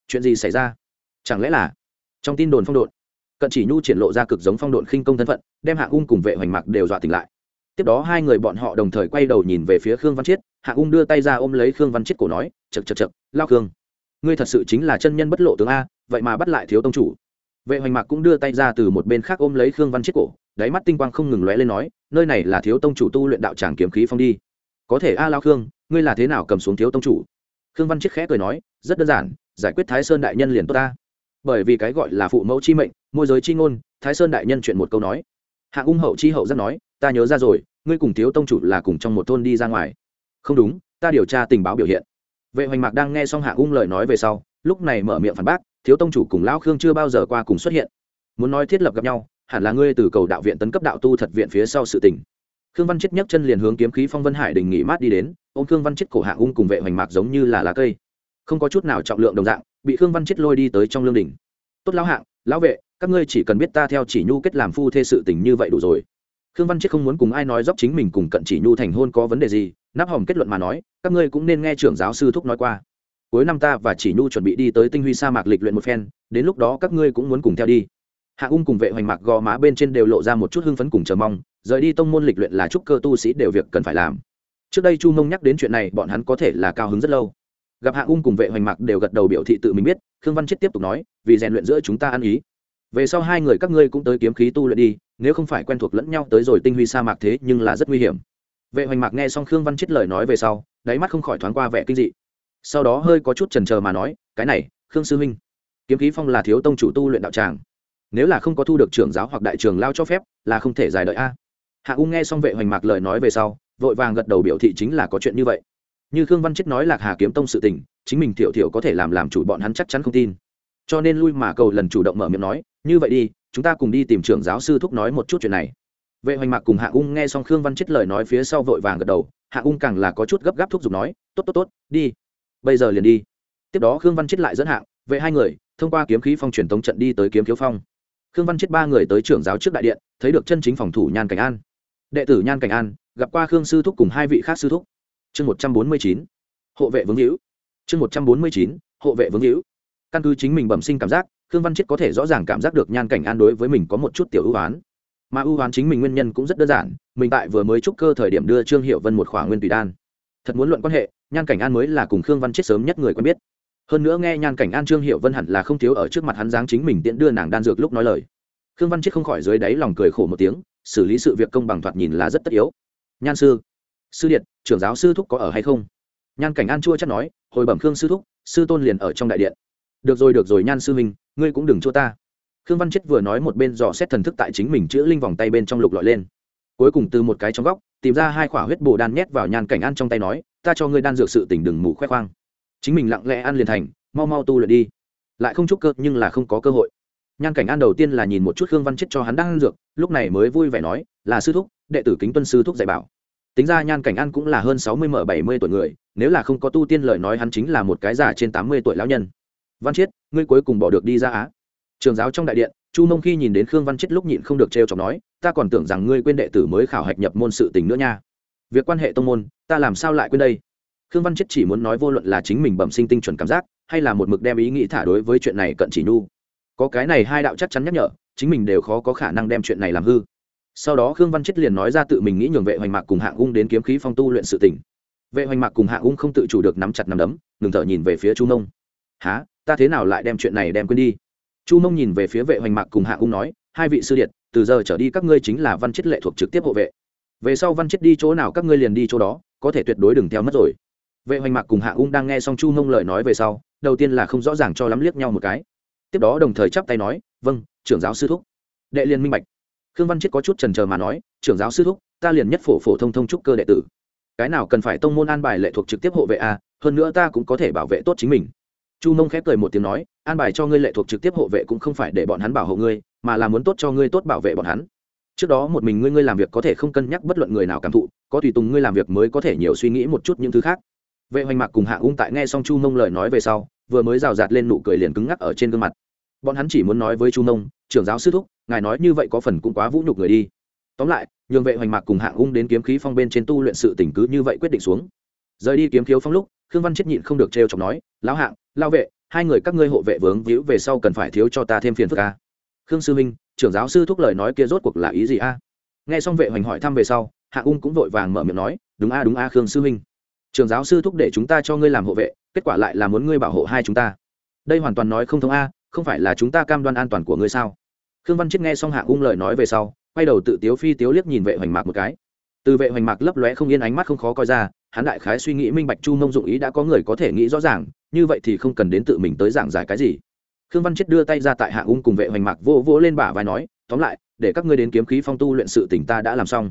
Chuyện gì xảy ra? Chẳng lẽ là trong tin đồn phong độn? Cận chỉ nhu triển lộ ra cực giống phong độn khinh công thân phận, đem hạ ung cùng vệ hoành mạc đều dọa tỉnh lại. Tiếp đó hai người bọn họ đồng thời quay đầu nhìn về phía khương văn chiết hạ ung đưa tay ra ôm lấy khương văn chiết cổ nói chật chật chật lao khương ngươi thật sự chính là chân nhân bất lộ tướng a, vậy mà bắt lại thiếu tông chủ. Vệ hoành mạc cũng đưa tay ra từ một bên khác ôm lấy khương văn chiết cổ, đáy mắt tinh quang không ngừng lóe lên nói, nơi này là thiếu tông chủ tu luyện đạo tràng kiếm khí phong đi. Có thể a lao khương, ngươi là thế nào cầm xuống thiếu tông chủ? Khương văn chiết khẽ cười nói, rất đơn giản, giải quyết thái sơn đại nhân liền tốt ta. Bởi vì cái gọi là phụ mẫu chi mệnh, môi giới chi ngôn, thái sơn đại nhân chuyện một câu nói. Hạ ung hậu chi hậu rất nói, ta nhớ ra rồi, ngươi cùng thiếu tông chủ là cùng trong một thôn đi ra ngoài. Không đúng, ta điều tra tình báo biểu hiện vệ hoành mạc đang nghe xong Hạ ung lời nói về sau, lúc này mở miệng phản bác, thiếu tông chủ cùng lão khương chưa bao giờ qua cùng xuất hiện. Muốn nói thiết lập gặp nhau, hẳn là ngươi từ cầu đạo viện tấn cấp đạo tu thật viện phía sau sự tình. Khương văn chết nhấc chân liền hướng kiếm khí phong vân hải đình nghỉ mát đi đến ô m khương văn chết cổ Hạ ung cùng vệ hoành mạc giống như là lá cây. Không có chút nào trọng lượng đồng dạng, bị khương văn chết lôi đi tới trong lương đình tốt lão hạng, lão vệ, các ngươi chỉ cần biết ta theo chỉ nhu kết làm phu thê sự tình như vậy đủ rồi khương văn chết không muốn cùng ai nói dốc chính mình cùng cận chỉ nhu thành hôn có vấn đề gì, nắp hòm kết luận mà nói, các ngươi cũng nên nghe trưởng giáo sư thúc nói qua. Cuối năm ta và chỉ nhu chuẩn bị đi tới tinh huy sa mạc lịch luyện một phen, đến lúc đó các ngươi cũng muốn cùng theo đi. Hạ ung cùng vệ hoành mạc gò má bên trên đều lộ ra một chút hưng phấn cùng chờ mong, rời đi tông môn lịch luyện là chúc cơ tu sĩ đều việc cần phải làm. Trước đây chu mông nhắc đến chuyện này, bọn hắn có thể là cao hứng rất lâu. Gặp hạ ung cùng vệ hoành mạc đều gật đầu biểu thị tự mình biết, khương văn chết tiếp tục nói, vì rèn luyện giữa chúng ta ăn ý về sau hai người các ngươi cũng tới kiếm khí tu luyện đi, nếu không phải quen thuộc lẫn nhau tới rồi tinh huy sa mạc thế nhưng là rất nguy hiểm. Vệ hoành mạc nghe xong khương văn chết lời nói về sau, đáy mắt không khỏi thoáng qua vẻ kinh dị. Sau đó hơi có chút trần trờ mà nói, cái này, khương sư huynh, kiếm khí phong là thiếu tông chủ tu luyện đạo tràng. Nếu là không có thu được trưởng giáo hoặc đại trường lao cho phép, là không thể dài đợi a. Hạ ung nghe xong vệ hoành mạc lời nói về sau, vội vàng gật đầu biểu thị chính là có chuyện như vậy. Như khương văn chết nói lạc hà kiếm tông sự tình, chính mình thiểu thiểu có thể làm làm chủ bọn hắn chắc chắn không tin. Cho nên lui mà cầu lần chủ động mở miệng nói như vậy đi, chúng ta cùng đi tìm trưởng giáo sư thúc nói một chút chuyện này. Vệ hoành mạc cùng hạ ung nghe xong khương văn chết lời nói phía sau vội vàng gật đầu. Hạ ung càng là có chút gấp gáp thúc giục nói, tốt tốt tốt, đi. Bây giờ liền đi. Tiếp đó khương văn chết lại dẫn hạng vệ hai người, thông qua kiếm khí phong truyền tống trận đi tới kiếm khiếu phong. Khương văn chết ba người tới trưởng giáo trước đại điện, thấy được chân chính phòng thủ nhan cảnh an. Đệ tử nhan cảnh an, gặp qua khương sư thúc cùng hai vị khác sư thúc. Chương một trăm bốn mươi chín, hộ vệ vương hữu. Chương một trăm bốn mươi chín, hộ vệ vương hữu. Căn cứ chính mình bẩm sinh cảm giác khương văn chết có thể rõ ràng cảm giác được nhan cảnh an đối với mình có một chút tiểu ưu oán mà ưu oán chính mình nguyên nhân cũng rất đơn giản, mình tại vừa mới trúc cơ thời điểm đưa trương hiệu vân một khỏa nguyên tùy đan. Thật muốn luận quan hệ, nhan cảnh an mới là cùng khương văn chết sớm nhất người quen biết. Hơn nữa nghe nhan cảnh an trương hiệu vân hẳn là không thiếu ở trước mặt hắn giáng chính mình tiện đưa nàng đan dược lúc nói lời. Khương văn chết không khỏi dưới đáy lòng cười khổ một tiếng, xử lý sự việc công bằng thoạt nhìn là rất tất yếu. Nhan sư sư điện, trưởng giáo sư thúc có ở hay không? Nhan cảnh an chua chắc nói, hồi bẩm khương sư thúc, sư tôn liền ở trong đại điện được rồi được rồi, nhan sư minh ngươi cũng đừng chua ta. Khương văn chết vừa nói một bên dò xét thần thức tại chính mình chữ linh vòng tay bên trong lục lọi lên. Cuối cùng từ một cái trong góc, tìm ra hai quả huyết bồ đan nhét vào nhan cảnh an trong tay nói, ta cho ngươi đan dược sự tỉnh đừng mù khoe khoang. Chính mình lặng lẽ ăn liền thành, mau mau tu luyện đi. Lại không chúc cơ, nhưng là không có cơ hội. Nhan cảnh an đầu tiên là nhìn một chút khương văn chết cho hắn đang ăn dược, lúc này mới vui vẻ nói, là sư thúc, đệ tử kính tuân sư thúc dạy bảo. Tính ra nhan cảnh an cũng là hơn sáu mươi mở bảy mươi tuổi người, nếu là không có tu tiên lời nói hắn chính là một cái già trên tám mươi tuổi lão nhân văn chiết, ngươi cuối cùng bỏ được đi ra á. Trường giáo trong đại điện, chu mông khi nhìn đến khương văn chiết lúc nhịn không được trêu chọc nói, ta còn tưởng rằng ngươi quên đệ tử mới khảo hạch nhập môn sự tình nữa nha. Việc quan hệ tông môn, ta làm sao lại quên đây? Khương văn chiết chỉ muốn nói vô luận là chính mình bẩm sinh tinh chuẩn cảm giác, hay là một mực đem ý nghĩ thả đối với chuyện này cận chỉ nhu. Có cái này hai đạo chắc chắn nhắc nhở, chính mình đều khó có khả năng đem chuyện này làm hư. Sau đó khương văn chết liền nói ra tự mình nghĩ nhường vệ hoành mạc cùng hạng ung đến kiếm khí phong tu luyện sự tỉnh vệ hoành mạc cùng hạng ung không tự chủ được nắm chặt nắm đấm, ngừng thở nhìn về phía chu mông há ta thế nào lại đem chuyện này đem quên đi? Chu mông nhìn về phía vệ hoành mạc cùng Hạ ung nói hai vị sư điện từ giờ trở đi các ngươi chính là văn chết lệ thuộc trực tiếp hộ vệ. Về sau văn chết đi chỗ nào các ngươi liền đi chỗ đó có thể tuyệt đối đừng theo mất rồi. Vệ hoành mạc cùng hạ ung đang nghe xong chu mông lời nói về sau đầu tiên là không rõ ràng cho lắm liếc nhau một cái. Tiếp đó đồng thời chắp tay nói vâng trưởng giáo sư thúc. Đệ liên minh bạch. Khương văn chết có chút trần trờ mà nói trưởng giáo sư thúc ta liền nhất phổ phổ thông thông trúc cơ đệ tử. Cái nào cần phải tông môn an bài lệ thuộc trực tiếp hộ vệ a à, hơn nữa ta cũng có thể bảo vệ tốt chính mình chu mông khép cười một tiếng nói, an bài cho ngươi lệ thuộc trực tiếp hộ vệ cũng không phải để bọn hắn bảo hộ ngươi, mà là muốn tốt cho ngươi tốt bảo vệ bọn hắn. Trước đó một mình ngươi ngươi làm việc có thể không cân nhắc bất luận người nào cảm thụ, có tùy tùng ngươi làm việc mới có thể nhiều suy nghĩ một chút những thứ khác. Vệ hoành mạc cùng hạ ung tại nghe xong chu mông lời nói về sau, vừa mới rào rạt lên nụ cười liền cứng ngắc ở trên gương mặt. Bọn hắn chỉ muốn nói với chu mông, trưởng giáo sư thúc, ngài nói như vậy có phần cũng quá vũ nhục người đi. Tóm lại, nhường vệ hoành mạc cùng hạ ung đến kiếm khí phong bên trên tu luyện sự tỉnh cứ như vậy quyết định xuống. Rời đi kiếm khiếu phong lúc, khương văn chết nhịn không được trêu chọc nói, lão hạng lao vệ, hai người các ngươi hộ vệ vướng víu về sau cần phải thiếu cho ta thêm phiền phức a. Khương sư minh trưởng giáo sư thúc lời nói kia rốt cuộc là ý gì a? Nghe xong vệ hoành hỏi thăm về sau, hạ ung cũng vội vàng mở miệng nói, đúng a đúng a, khương sư minh trưởng giáo sư thúc để chúng ta cho ngươi làm hộ vệ, kết quả lại là muốn ngươi bảo hộ hai chúng ta. Đây hoàn toàn nói không thông a, không phải là chúng ta cam đoan an toàn của ngươi sao? Khương văn chết nghe xong hạ ung lời nói về sau, quay đầu tự tiếu phi tiếu liếc nhìn vệ hoành mạc một cái. Từ vệ hoành mạc lấp lóe không yên ánh mắt không khó coi ra, hắn đại khái suy nghĩ minh bạch chu mông dụng ý đã có người có thể nghĩ rõ ràng như vậy thì không cần đến tự mình tới giảng giải cái gì. Khương văn chết đưa tay ra tại hạ ung cùng vệ hoành mạc vô vỗ lên bả vai nói, tóm lại, để các ngươi đến kiếm khí phong tu luyện sự tỉnh ta đã làm xong.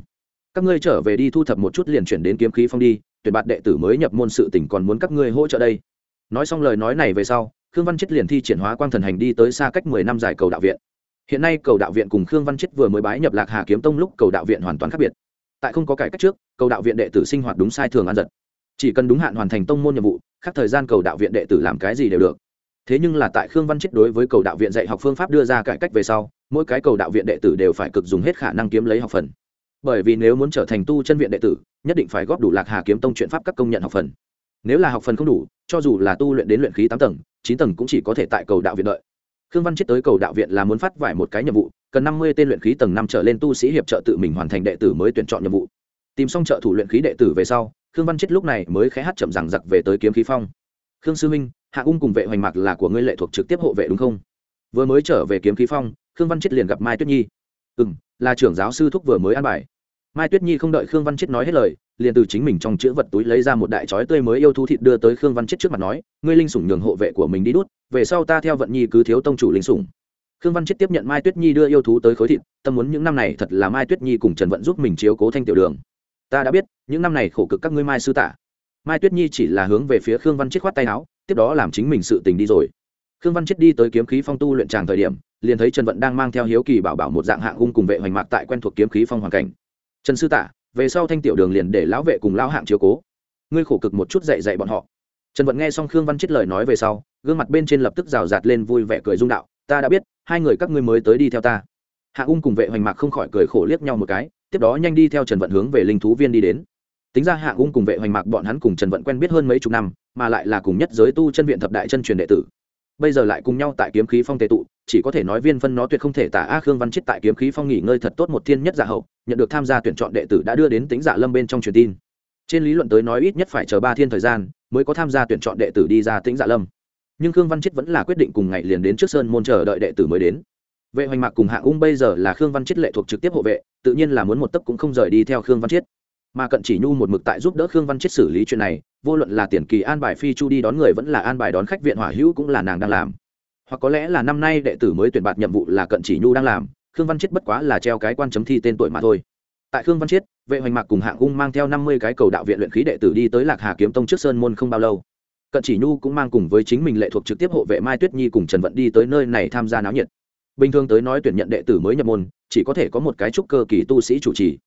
Các ngươi trở về đi thu thập một chút liền chuyển đến kiếm khí phong đi, tuyển bạt đệ tử mới nhập môn sự tỉnh còn muốn các ngươi hỗ trợ đây. Nói xong lời nói này về sau, khương văn chết liền thi triển hóa quang thần hành đi tới xa cách mười năm dài cầu đạo viện. Hiện nay cầu đạo viện cùng khương văn chết vừa mới bái nhập lạc hà kiếm tông lúc cầu đạo viện hoàn toàn khác biệt. Tại không có cải cách trước, cầu đạo viện đệ tử sinh hoạt đúng sai thường ăn giật chỉ cần đúng hạn hoàn thành tông môn nhiệm vụ, khác thời gian cầu đạo viện đệ tử làm cái gì đều được. Thế nhưng là tại khương văn chết đối với cầu đạo viện dạy học phương pháp đưa ra cải cách về sau, mỗi cái cầu đạo viện đệ tử đều phải cực dùng hết khả năng kiếm lấy học phần. Bởi vì nếu muốn trở thành tu chân viện đệ tử, nhất định phải góp đủ lạc hà kiếm tông chuyện pháp các công nhận học phần. Nếu là học phần không đủ, cho dù là tu luyện đến luyện khí tám tầng, chín tầng cũng chỉ có thể tại cầu đạo viện đợi. Khương văn chết tới cầu đạo viện là muốn phát vải một cái nhiệm vụ, cần năm mươi tên luyện khí tầng năm trở lên tu sĩ hiệp trợ tự mình hoàn thành đệ tử mới tuyển chọn nhiệm vụ. Tìm xong trợ thủ luyện khí đệ tử về sau khương văn chết lúc này mới khẽ hát chậm rằng giặc về tới kiếm khí phong. Khương sư minh, hạ ung cùng vệ hoành mạc là của ngươi lệ thuộc trực tiếp hộ vệ đúng không? Vừa mới trở về kiếm khí phong, khương văn chết liền gặp mai tuyết nhi. Ừ m là trưởng giáo sư thúc vừa mới ăn bài. Mai tuyết nhi không đợi khương văn chết nói hết lời, liền từ chính mình trong chữ vật túi lấy ra một đại chói tươi mới yêu thú thịt đưa tới khương văn chết trước mặt nói, ngươi linh sủng nhường hộ vệ của mình đi đút, về sau ta theo vận nhi cứ thiếu tông chủ linh sủng. Khương văn chết tiếp nhận mai tuyết nhi đưa yêu thú tới khối thịt, tâm muốn những năm này thật là mai tuyết nhi cùng trần vận giúp mình chiếu cố thanh tiểu đường ta đã biết, những năm này khổ cực các ngươi mai sư tả. Mai tuyết nhi chỉ là hướng về phía khương văn chết khoát tay áo, tiếp đó làm chính mình sự tình đi rồi. Khương văn chết đi tới kiếm khí phong tu luyện tràng thời điểm, liền thấy trần vận đang mang theo hiếu kỳ bảo bảo một dạng hạng hung cùng vệ hoành mạc tại quen thuộc kiếm khí phong hoàn cảnh. Trần sư tả, về sau thanh tiểu đường liền để lão vệ cùng lão hạng chiếu cố. Ngươi khổ cực một chút dạy dạy bọn họ. Trần vận nghe xong khương văn chết lời nói về sau, gương mặt bên trên lập tức rào rạt lên vui vẻ cười dung đạo, ta đã biết, hai người các ngươi mới tới đi theo ta. Hạ ung cùng vệ hoành mạc không khỏi cười khổ liếc nhau một cái tiếp đó nhanh đi theo trần vận hướng về linh thú viên đi đến. Tính ra hạ ung cùng vệ hoành mạc bọn hắn cùng trần vận quen biết hơn mấy chục năm, mà lại là cùng nhất giới tu chân viện thập đại chân truyền đệ tử. Bây giờ lại cùng nhau tại kiếm khí phong tề tụ, chỉ có thể nói viên phân nó tuyệt không thể tả a khương văn chết tại kiếm khí phong nghỉ ngơi thật tốt một thiên nhất giả hậu, nhận được tham gia tuyển chọn đệ tử đã đưa đến tính giả dạ lâm bên trong truyền tin. Trên lý luận tới nói ít nhất phải chờ ba thiên thời gian mới có tham gia tuyển chọn đệ tử đi ra tính giả dạ lâm. Nhưng khương văn chết vẫn là quyết định cùng ngày liền đến trước sơn môn chờ đợi đệ tử mới đến vệ hoành mạc cùng hạng ung bây giờ là khương văn Chiết lệ thuộc trực tiếp hộ vệ, tự nhiên là muốn một tấc cũng không rời đi theo khương văn Chiết. mà cận chỉ nhu một mực tại giúp đỡ khương văn Chiết xử lý chuyện này, vô luận là tiền kỳ an bài phi chu đi đón người vẫn là an bài đón khách viện hỏa hữu cũng là nàng đang làm. Hoặc có lẽ là năm nay đệ tử mới tuyển bạt nhiệm vụ là cận chỉ nhu đang làm, khương văn Chiết bất quá là treo cái quan chấm thi tên tuổi mà thôi. Tại khương văn chiết, vệ hoành mạc cùng hạng ung mang theo năm mươi cái cầu đạo viện luyện khí đệ tử đi tới lạc hà kiếm tông trước sơn môn không bao lâu. Cận chỉ nhu cũng mang cùng với chính mình lệ thuộc trực tiếp hộ vệ mai tuyết nhi cùng trần vận đi tới nơi này tham gia náo nhiệt bình thường tới nói tuyển nhận đệ tử mới nhập môn, chỉ có thể có một cái trúc cơ kỳ tu sĩ chủ trì.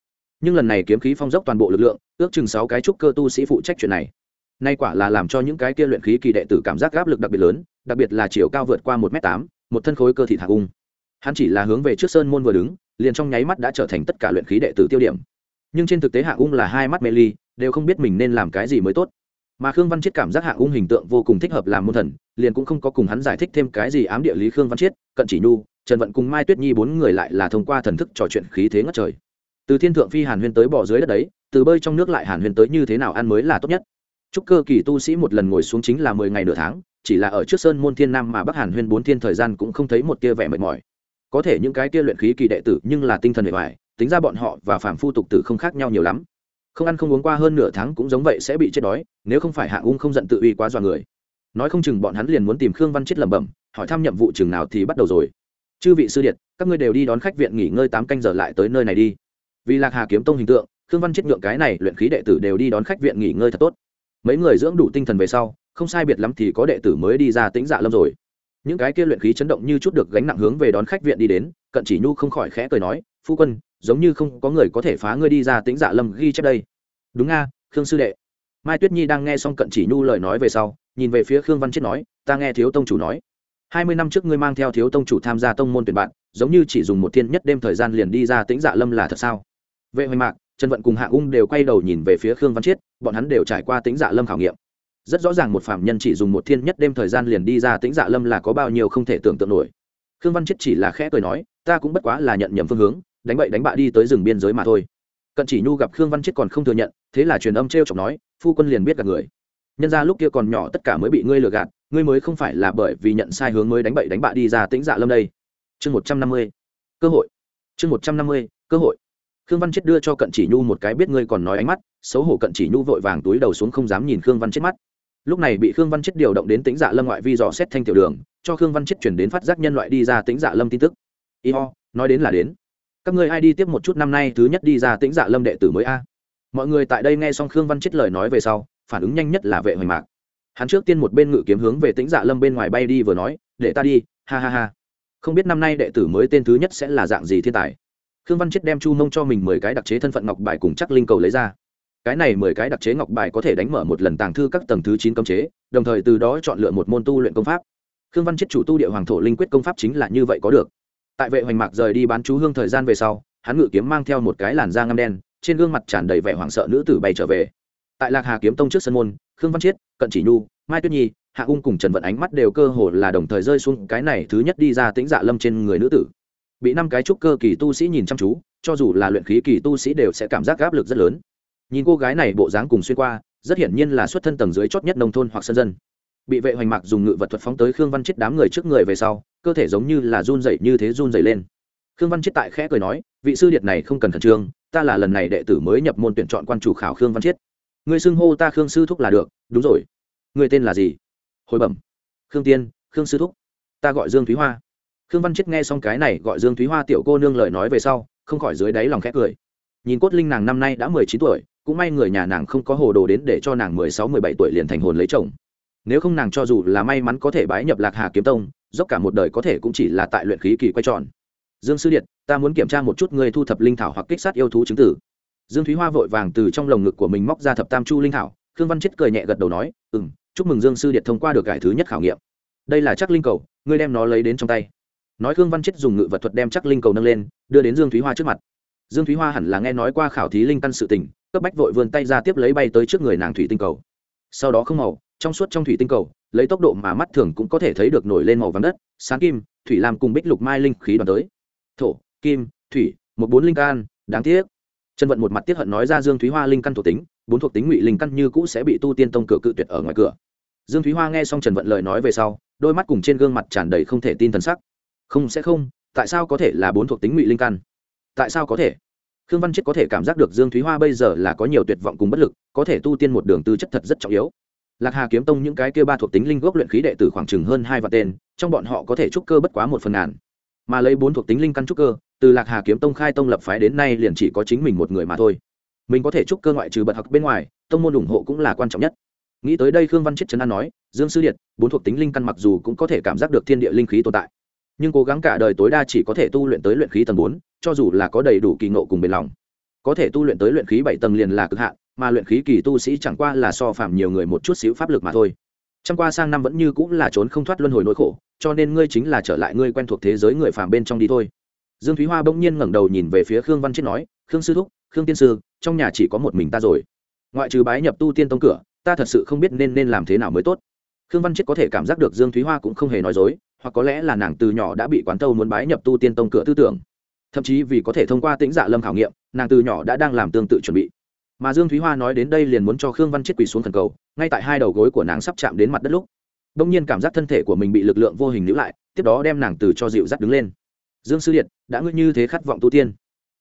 Nhưng lần này kiếm khí phong dốc toàn bộ lực lượng, ước chừng sáu cái trúc cơ tu sĩ phụ trách chuyện này. Nay quả là làm cho những cái kia luyện khí kỳ đệ tử cảm giác áp lực đặc biệt lớn, đặc biệt là chiều cao vượt qua một m tám, một thân khối cơ thị thạc ung. Hắn chỉ là hướng về trước sơn môn vừa đứng, liền trong nháy mắt đã trở thành tất cả luyện khí đệ tử tiêu điểm. Nhưng trên thực tế hạ ung là hai mắt mê ly, đều không biết mình nên làm cái gì mới tốt. Mà khương văn chiết cảm giác hạ ung hình tượng vô cùng thích hợp làm môn thần, liền cũng không có cùng hắn giải thích thêm cái gì ám địa lý khương văn chiết, cận chỉ nhu trần vận cùng mai tuyết nhi bốn người lại là thông qua thần thức trò chuyện khí thế ngất trời. Từ thiên thượng phi hàn huyên tới bỏ dưới đất đấy, từ bơi trong nước lại hàn huyên tới như thế nào ăn mới là tốt nhất. Chúc cơ kỳ tu sĩ một lần ngồi xuống chính là mười ngày nửa tháng, chỉ là ở trước sơn môn thiên nam mà bắc hàn huyên bốn thiên thời gian cũng không thấy một tia vẻ mệt mỏi. Có thể những cái tia luyện khí kỳ đệ tử nhưng là tinh thần bề ngoài tính ra bọn họ và phàm phu tục tử không khác nhau nhiều lắm. Không ăn không uống qua hơn nửa tháng cũng giống vậy sẽ bị chết đói, nếu không phải hạ ung không giận tự uy quá dọa người. Nói không chừng bọn hắn liền muốn tìm khương văn chết lẩm bẩm, hỏi thăm nhiệm vụ chừng nào thì bắt đầu rồi chư vị sư điện các ngươi đều đi đón khách viện nghỉ ngơi tám canh giờ lại tới nơi này đi. Vì lạc hà kiếm tông hình tượng, khương văn chết nhượng cái này luyện khí đệ tử đều đi đón khách viện nghỉ ngơi thật tốt. Mấy người dưỡng đủ tinh thần về sau, không sai biệt lắm thì có đệ tử mới đi ra tĩnh dạ lâm rồi. Những cái kia luyện khí chấn động như chút được gánh nặng hướng về đón khách viện đi đến, cận chỉ nhu không khỏi khẽ cười nói, phu quân, giống như không có người có thể phá ngươi đi ra tĩnh dạ lâm ghi chép đây. Đúng nga khương sư đệ. Mai tuyết nhi đang nghe xong cận chỉ nhu lời nói về sau, nhìn về phía khương văn chết nói, ta nghe thiếu tông chủ nói hai mươi năm trước ngươi mang theo thiếu tông chủ tham gia tông môn tuyển bạn, giống như chỉ dùng một thiên nhất đêm thời gian liền đi ra tĩnh dạ lâm là thật sao? Vệ hoành mạc, trần vận cùng hạ ung đều quay đầu nhìn về phía khương văn chiết, bọn hắn đều trải qua tĩnh dạ lâm khảo nghiệm. Rất rõ ràng một phạm nhân chỉ dùng một thiên nhất đêm thời gian liền đi ra tĩnh dạ lâm là có bao nhiêu không thể tưởng tượng nổi. Khương văn chiết chỉ là khẽ cười nói, ta cũng bất quá là nhận nhầm phương hướng, đánh bậy đánh bạ đi tới rừng biên giới mà thôi. Cận chỉ nhu gặp khương văn chiết còn không thừa nhận, thế là truyền âm t r e o chọc nói, phu quân liền biết cả người. Nhân ra lúc kia còn nhỏ tất cả mới bị ngươi lừa gạt ngươi mới không phải là bởi vì nhận sai hướng mới đánh bậy đánh bạ đi ra tĩnh dạ lâm đây. Chương một trăm năm mươi, cơ hội. Chương một trăm năm mươi, cơ hội. Khương văn chết đưa cho cận chỉ nhu một cái biết ngươi còn nói ánh mắt, xấu hổ cận chỉ nhu vội vàng túi đầu xuống không dám nhìn khương văn chết mắt. Lúc này bị khương văn chết điều động đến tính dạ lâm ngoại vi dò xét thanh tiểu đường, cho khương văn chết chuyển đến phát giác nhân loại đi ra tính dạ lâm tin tức. Y ho, nói đến là đến. Các ngươi ai đi tiếp một chút năm nay, thứ nhất đi ra tính dạ lâm đệ tử mới a. Mọi người tại đây nghe xong khương văn chết lời nói về sau, phản ứng nhanh nhất là vệ hoành mạc hắn trước tiên một bên ngự kiếm hướng về tính dạ lâm bên ngoài bay đi vừa nói, để ta đi, ha ha ha. Không biết năm nay đệ tử mới tên thứ nhất sẽ là dạng gì thiên tài. Khương văn chết đem chu mông cho mình mười cái đặc chế thân phận ngọc bài cùng chắc linh cầu lấy ra. Cái này mười cái đặc chế ngọc bài có thể đánh mở một lần tàng thư các tầng thứ chín cấm chế, đồng thời từ đó chọn lựa một môn tu luyện công pháp. Khương văn chết chủ tu địa hoàng thổ linh quyết công pháp chính là như vậy có được. Tại vệ hoành mạc rời đi bán chú hương thời gian về sau, hắn ngự kiếm mang theo một cái làn da ngâm đen, trên gương mặt tràn đầy vẻ hoảng sợ nữ tử bay trở về. Tại lạc hà kiếm tông trước sân môn khương văn chiết, cận chỉ nhu, mai tuyết nhi, hạ ung cùng trần vận ánh mắt đều cơ hồ là đồng thời rơi xuống cái này thứ nhất đi ra tĩnh dạ lâm trên người nữ tử. Bị năm cái trúc cơ kỳ tu sĩ nhìn chăm chú, cho dù là luyện khí kỳ tu sĩ đều sẽ cảm giác áp lực rất lớn. Nhìn cô gái này bộ dáng cùng xuyên qua, rất hiển nhiên là xuất thân tầng dưới chót nhất nông thôn hoặc sân dân. Bị vệ hoành mạc dùng ngự vật thuật phóng tới khương văn chết đám người trước người về sau, cơ thể giống như là run dậy như thế run dậy lên. Khương văn chết tại khẽ cười nói, vị sư điệt này không cần khẩn trương, ta là lần này đệ tử mới nhập môn tuyển chọn quan chủ khảo khương văn chết Ngươi xưng hô ta khương sư thúc là được, đúng rồi. Ngươi tên là gì? Hồi bẩm. Khương tiên, khương sư thúc. Ta gọi dương thúy hoa. Khương văn chết nghe xong cái này gọi dương thúy hoa tiểu cô nương lời nói về sau, không khỏi dưới đáy lòng khét cười. Nhìn cốt linh nàng năm nay đã mười chín tuổi, cũng may người nhà nàng không có hồ đồ đến để cho nàng mười sáu, mười bảy tuổi liền thành hồn lấy chồng. Nếu không nàng cho dù là may mắn có thể bái nhập lạc hà kiếm tông, dốc cả một đời có thể cũng chỉ là tại luyện khí kỳ quay tròn. Dương sư điện, ta muốn kiểm tra một chút người thu thập linh thảo hoặc kích sát yêu thú chứng tử dương thúy hoa vội vàng từ trong lồng ngực của mình móc ra thập tam chu linh thảo, khương văn chết cười nhẹ gật đầu nói ừ m chúc mừng dương sư điện thông qua được cải thứ nhất khảo nghiệm. Đây là chắc linh cầu, ngươi đem nó lấy đến trong tay. Nói khương văn chết dùng ngự vật thuật đem chắc linh cầu nâng lên, đưa đến dương thúy hoa trước mặt. Dương thúy hoa hẳn là nghe nói qua khảo thí linh căn sự tình, cấp bách vội vươn tay ra tiếp lấy bay tới trước người nàng thủy tinh cầu. Sau đó không màu, trong suốt trong thủy tinh cầu, lấy tốc độ mà mắt thường cũng có thể thấy được nổi lên màu vàng đất, sáng kim, thủy làm cùng bích lục mai linh khí đoàn tới. Thổ, kim, thủy, một bốn linh can, đáng tiếc trần vận một mặt tiếp hận nói ra dương thúy hoa linh căn thuộc tính, bốn thuộc tính ngụy linh căn như cũ sẽ bị tu tiên tông cửa cự tuyệt ở ngoài cửa. Dương thúy hoa nghe xong trần vận lời nói về sau, đôi mắt cùng trên gương mặt tràn đầy không thể tin t sắc. Không sẽ không, tại sao có thể là bốn thuộc tính ngụy linh căn? Tại sao có thể? Khương văn chết có thể cảm giác được dương thúy hoa bây giờ là có nhiều tuyệt vọng cùng bất lực, có thể tu tiên một đường tư chất thật rất trọng yếu. Lạc hà kiếm tông những cái kia ba thuộc tính linh gốc luyện khí đệ tử khoảng chừng hơn hai vạn tên, trong bọn họ có thể trúc cơ bất quá một phần ngàn mà lấy bốn thuộc tính linh căn trúc cơ, từ lạc hà kiếm tông khai tông lập phái đến nay liền chỉ có chính mình một người mà thôi. Mình có thể trúc cơ ngoại trừ bật học bên ngoài, tông môn ủng hộ cũng là quan trọng nhất. Nghĩ tới đây khương văn chết trấn an nói, dương sư điện bốn thuộc tính linh căn mặc dù cũng có thể cảm giác được thiên địa linh khí tồn tại, nhưng cố gắng cả đời tối đa chỉ có thể tu luyện tới luyện khí tầng bốn, cho dù là có đầy đủ kỳ ngộ cùng bền lòng, có thể tu luyện tới luyện khí bảy tầng liền là cực hạn, mà luyện khí kỳ tu sĩ chẳng qua là so phạm nhiều người một chút xíu pháp lực mà thôi. Trăm qua sang năm vẫn như cũng là trốn không thoát luân hồi nỗi khổ cho nên ngươi chính là trở lại ngươi quen thuộc thế giới người phàm bên trong đi thôi. Dương thúy hoa bỗng nhiên ngẩng đầu nhìn về phía khương văn chết nói, khương sư thúc, khương tiên sư, trong nhà chỉ có một mình ta rồi. Ngoại trừ bái nhập tu tiên tông cửa, ta thật sự không biết nên nên làm thế nào mới tốt. Khương văn chết có thể cảm giác được dương thúy hoa cũng không hề nói dối, hoặc có lẽ là nàng từ nhỏ đã bị quán tâu muốn bái nhập tu tiên tông cửa tư tưởng. Thậm chí vì có thể thông qua tĩnh dạ lâm khảo nghiệm, nàng từ nhỏ đã đang làm tương tự chuẩn bị. Mà dương thúy hoa nói đến đây liền muốn cho khương văn chết quỳ xuống thần cầu, ngay tại hai đầu gối của nàng sắp chạm đến mặt đất lúc đông nhiên cảm giác thân thể của mình bị lực lượng vô hình níu lại, tiếp đó đem nàng từ cho dịu dắt đứng lên. Dương sư điện đã ngươi như thế khát vọng tu tiên.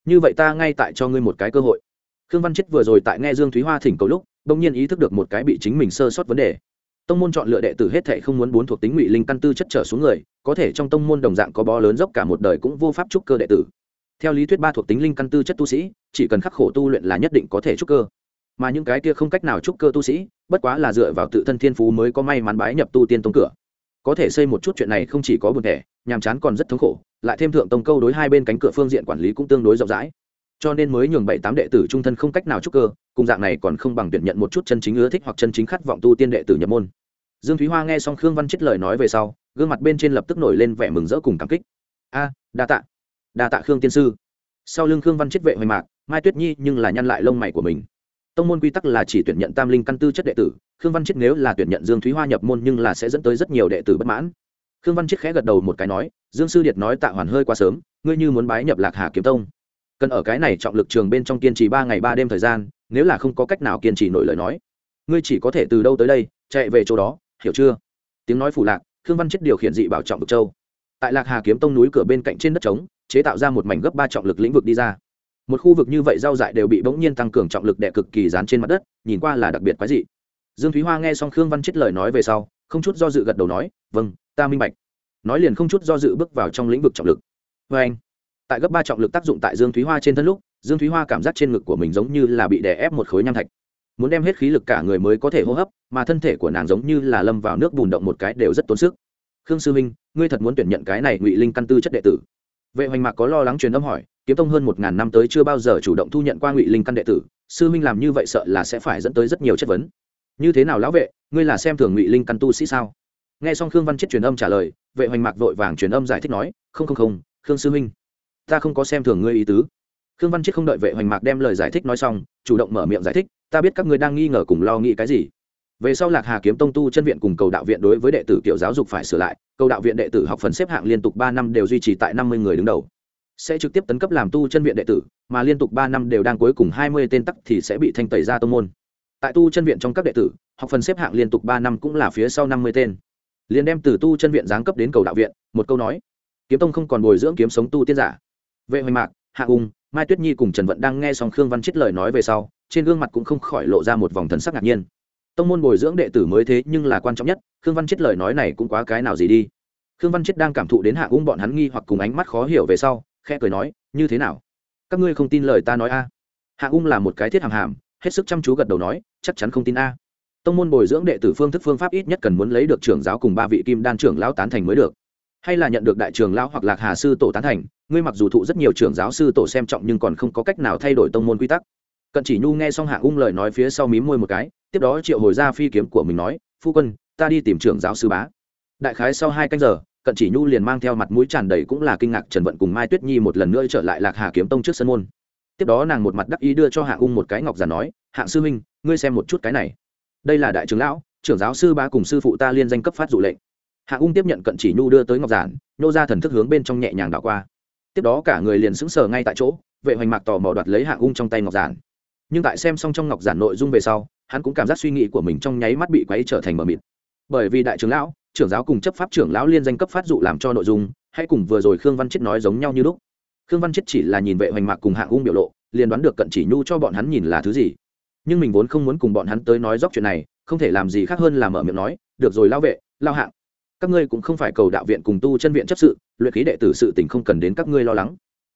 Như vậy ta ngay tại cho ngươi một cái cơ hội. Khương văn chết vừa rồi tại nghe dương thúy hoa thỉnh cầu lúc, đông nhiên ý thức được một cái bị chính mình sơ sót vấn đề. Tông môn chọn lựa đệ tử hết thệ không muốn bốn thuộc tính ngụy linh căn tư chất trở xuống người, có thể trong tông môn đồng dạng có bó lớn dốc cả một đời cũng vô pháp trúc cơ đệ tử. Theo lý thuyết ba thuộc tính linh căn tư chất tu sĩ, chỉ cần khắc khổ tu luyện là nhất định có thể trúc cơ mà những cái kia không cách nào trúc cơ tu sĩ, bất quá là dựa vào tự thân thiên phú mới có may mắn bái nhập tu tiên tông cửa. Có thể xây một chút chuyện này không chỉ có buồn thẻ, nhàm chán còn rất thống khổ, lại thêm thượng tông câu đối hai bên cánh cửa phương diện quản lý cũng tương đối rộng rãi. Cho nên mới nhường bảy tám đệ tử trung thân không cách nào trúc cơ, cùng dạng này còn không bằng tuyển nhận một chút chân chính ưa thích hoặc chân chính khát vọng tu tiên đệ tử nhập môn. Dương thúy hoa nghe xong khương văn chết lời nói về sau, gương mặt bên trên lập tức nổi lên vẻ mừng rỡ cùng cảm kích. A, đa tạ đa tạ khương tiên sư. Sau lưng khương văn chết vệ hồi mạc, mai tuyết nhi nhưng là nhăn lại lông mày của mình tông môn quy tắc là chỉ tuyển nhận tam linh căn tư chất đệ tử, khương văn chết nếu là tuyển nhận dương thúy hoa nhập môn nhưng là sẽ dẫn tới rất nhiều đệ tử bất mãn. Khương văn chết khẽ gật đầu một cái nói, dương sư điệt nói tạ hoàn hơi quá sớm, ngươi như muốn bái nhập lạc hà kiếm tông. Cần ở cái này trọng lực trường bên trong kiên trì ba ngày ba đêm thời gian, nếu là không có cách nào kiên trì nổi lời nói. Ngươi chỉ có thể từ đâu tới đây, chạy về chỗ đó, hiểu chưa? Tiếng nói phủ lạc, khương văn chết điều khiển dị bảo trọng vực châu. Tại lạc hà kiếm tông núi cửa bên cạnh trên đất trống, chế tạo ra một mảnh gấp ba trọng lực lĩnh vực đi ra một khu vực như vậy rau dại đều bị bỗng nhiên tăng cường trọng lực đè cực kỳ dán trên mặt đất, nhìn qua là đặc biệt quái dị. Dương thúy hoa nghe xong khương văn chết lời nói về sau, không chút do dự gật đầu nói vâng ta minh bạch. Nói liền không chút do dự bước vào trong lĩnh vực trọng lực. Vê anh, tại gấp ba trọng lực tác dụng tại dương thúy hoa trên thân lúc, dương thúy hoa cảm giác trên ngực của mình giống như là bị đè ép một khối nham thạch. Muốn đem hết khí lực cả người mới có thể hô hấp, mà thân thể của nàng giống như là lâm vào nước bùn động một cái đều rất tốn sức. Khương sư minh ngươi thật muốn tuyển nhận cái này ngụy linh căn tư chất đệ tử? Vệ hoành mạc có lo lắng truyền âm hỏi kiếm tông hơn một ngàn năm tới chưa bao giờ chủ động thu nhận qua ngụy linh căn đệ tử, sư minh làm như vậy sợ là sẽ phải dẫn tới rất nhiều chất vấn. Như thế nào lão vệ, ngươi là xem thường ngụy linh căn tu sĩ sao? Nghe xong khương văn chết truyền âm trả lời, vệ hoành mạc vội vàng truyền âm giải thích nói, không không không, khương sư minh ta không có xem thường ngươi ý tứ. Khương văn chết không đợi vệ hoành mạc đem lời giải thích nói xong, chủ động mở miệng giải thích, ta biết các ngươi đang nghi ngờ cùng lo nghĩ cái gì. Về sau lạc hà kiếm tông tu chân viện cùng cầu đạo viện đối với đệ tử kiểu giáo dục phải sửa lại, cầu đạo viện đệ tử học phần xếp hạng liên tục ba năm đều duy trì tại năm mươi người đứng đầu sẽ trực tiếp tấn cấp làm tu chân viện đệ tử, mà liên tục ba năm đều đang cuối cùng hai mươi tên tắc thì sẽ bị thanh tẩy ra tông môn. Tại tu chân viện trong các đệ tử, học phần xếp hạng liên tục ba năm cũng là phía sau năm mươi tên. Liền đem từ tu chân viện giáng cấp đến cầu đạo viện, một câu nói. Kiếm tông không còn bồi dưỡng kiếm sống tu tiên giả. Vệ hoành mạc, hạ ung mai tuyết nhi cùng trần vận đang nghe xong khương văn chết lời nói về sau, trên gương mặt cũng không khỏi lộ ra một vòng thần sắc ngạc nhiên. Tông môn bồi dưỡng đệ tử mới thế nhưng là quan trọng nhất, khương văn chết lời nói này cũng quá cái nào gì đi. Khương văn chết đang cảm thụ đến hạ ung bọn hắn nghi hoặc cùng ánh mắt khó hiểu về sau khẽ cười nói, như thế nào? Các ngươi không tin lời ta nói a? Hạ ung là một cái thiết hàm hàm, hết sức chăm chú gật đầu nói, chắc chắn không tin a. Tông môn bồi dưỡng đệ tử phương thức phương pháp ít nhất cần muốn lấy được trưởng giáo cùng ba vị kim đan trưởng lão tán thành mới được. Hay là nhận được đại trưởng lão hoặc lạc hà sư tổ tán thành, ngươi mặc dù thụ rất nhiều trưởng giáo sư tổ xem trọng nhưng còn không có cách nào thay đổi tông môn quy tắc. Cận chỉ nhu nghe xong hạ ung lời nói phía sau mím môi một cái, tiếp đó triệu hồi ra phi kiếm của mình nói, phu quân, ta đi tìm trưởng giáo sư bá. Đại khái sau hai canh giờ cận chỉ nhu liền mang theo mặt mũi tràn đầy cũng là kinh ngạc trần vận cùng mai tuyết nhi một lần nữa trở lại lạc hà kiếm tông trước sân môn. Tiếp đó nàng một mặt đắc ý đưa cho hạ ung một cái ngọc giản nói hạng sư huynh, ngươi xem một chút cái này. Đây là đại trưởng lão, trưởng giáo sư bá cùng sư phụ ta liên danh cấp phát dụ lệnh. Hạ ung tiếp nhận cận chỉ nhu đưa tới ngọc giản nhô ra thần thức hướng bên trong nhẹ nhàng đảo qua. Tiếp đó cả người liền sững sờ ngay tại chỗ, vệ hoành mạc tò mò đoạt lấy hạ ung trong tay ngọc giản. Nhưng tại xem xong trong ngọc giản nội dung về sau, hắn cũng cảm giác suy nghĩ của mình trong nháy mắt bị quấy trở thành mờ mịt. Bởi vì đại trưởng lão trưởng giáo cùng chấp pháp trưởng lão liên danh cấp phát dụ làm cho nội dung hãy cùng vừa rồi khương văn chết nói giống nhau như lúc. Khương văn chết chỉ là nhìn vệ hoành mạc cùng hạng ung biểu lộ, liền đoán được cận chỉ nhu cho bọn hắn nhìn là thứ gì. Nhưng mình vốn không muốn cùng bọn hắn tới nói dóc chuyện này, không thể làm gì khác hơn là mở miệng nói, được rồi lao vệ, lao hạng, các ngươi cũng không phải cầu đạo viện cùng tu chân viện chấp sự, luyện khí đệ tử sự tình không cần đến các ngươi lo lắng.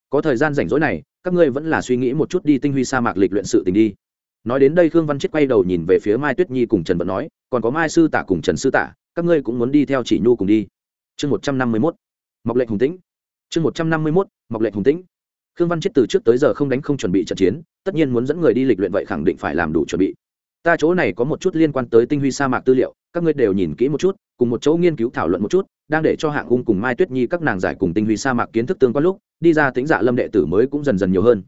Có thời gian rảnh rỗi này, các ngươi vẫn là suy nghĩ một chút đi tinh huy sa mạc lịch luyện sự tình đi. Nói đến đây khương văn chết quay đầu nhìn về phía mai tuyết nhi cùng trần vận nói, còn có mai sư tả cùng trần sư tả các ngươi cũng muốn đi theo chỉ nhu cùng đi. Chương một trăm năm mươi mốt mọc lệnh hùng tĩnh. Chương một trăm năm mươi mốt mọc lệnh hùng tĩnh. Khương văn chết từ trước tới giờ không đánh không chuẩn bị trận chiến, tất nhiên muốn dẫn người đi lịch luyện vậy khẳng định phải làm đủ chuẩn bị. Ta chỗ này có một chút liên quan tới tinh huy sa mạc tư liệu, các ngươi đều nhìn kỹ một chút, cùng một chỗ nghiên cứu thảo luận một chút, đang để cho hạng ung cùng mai tuyết nhi các nàng giải cùng tinh huy sa mạc kiến thức tương quan lúc, đi ra tính dạ lâm đệ tử mới cũng dần dần nhiều hơn.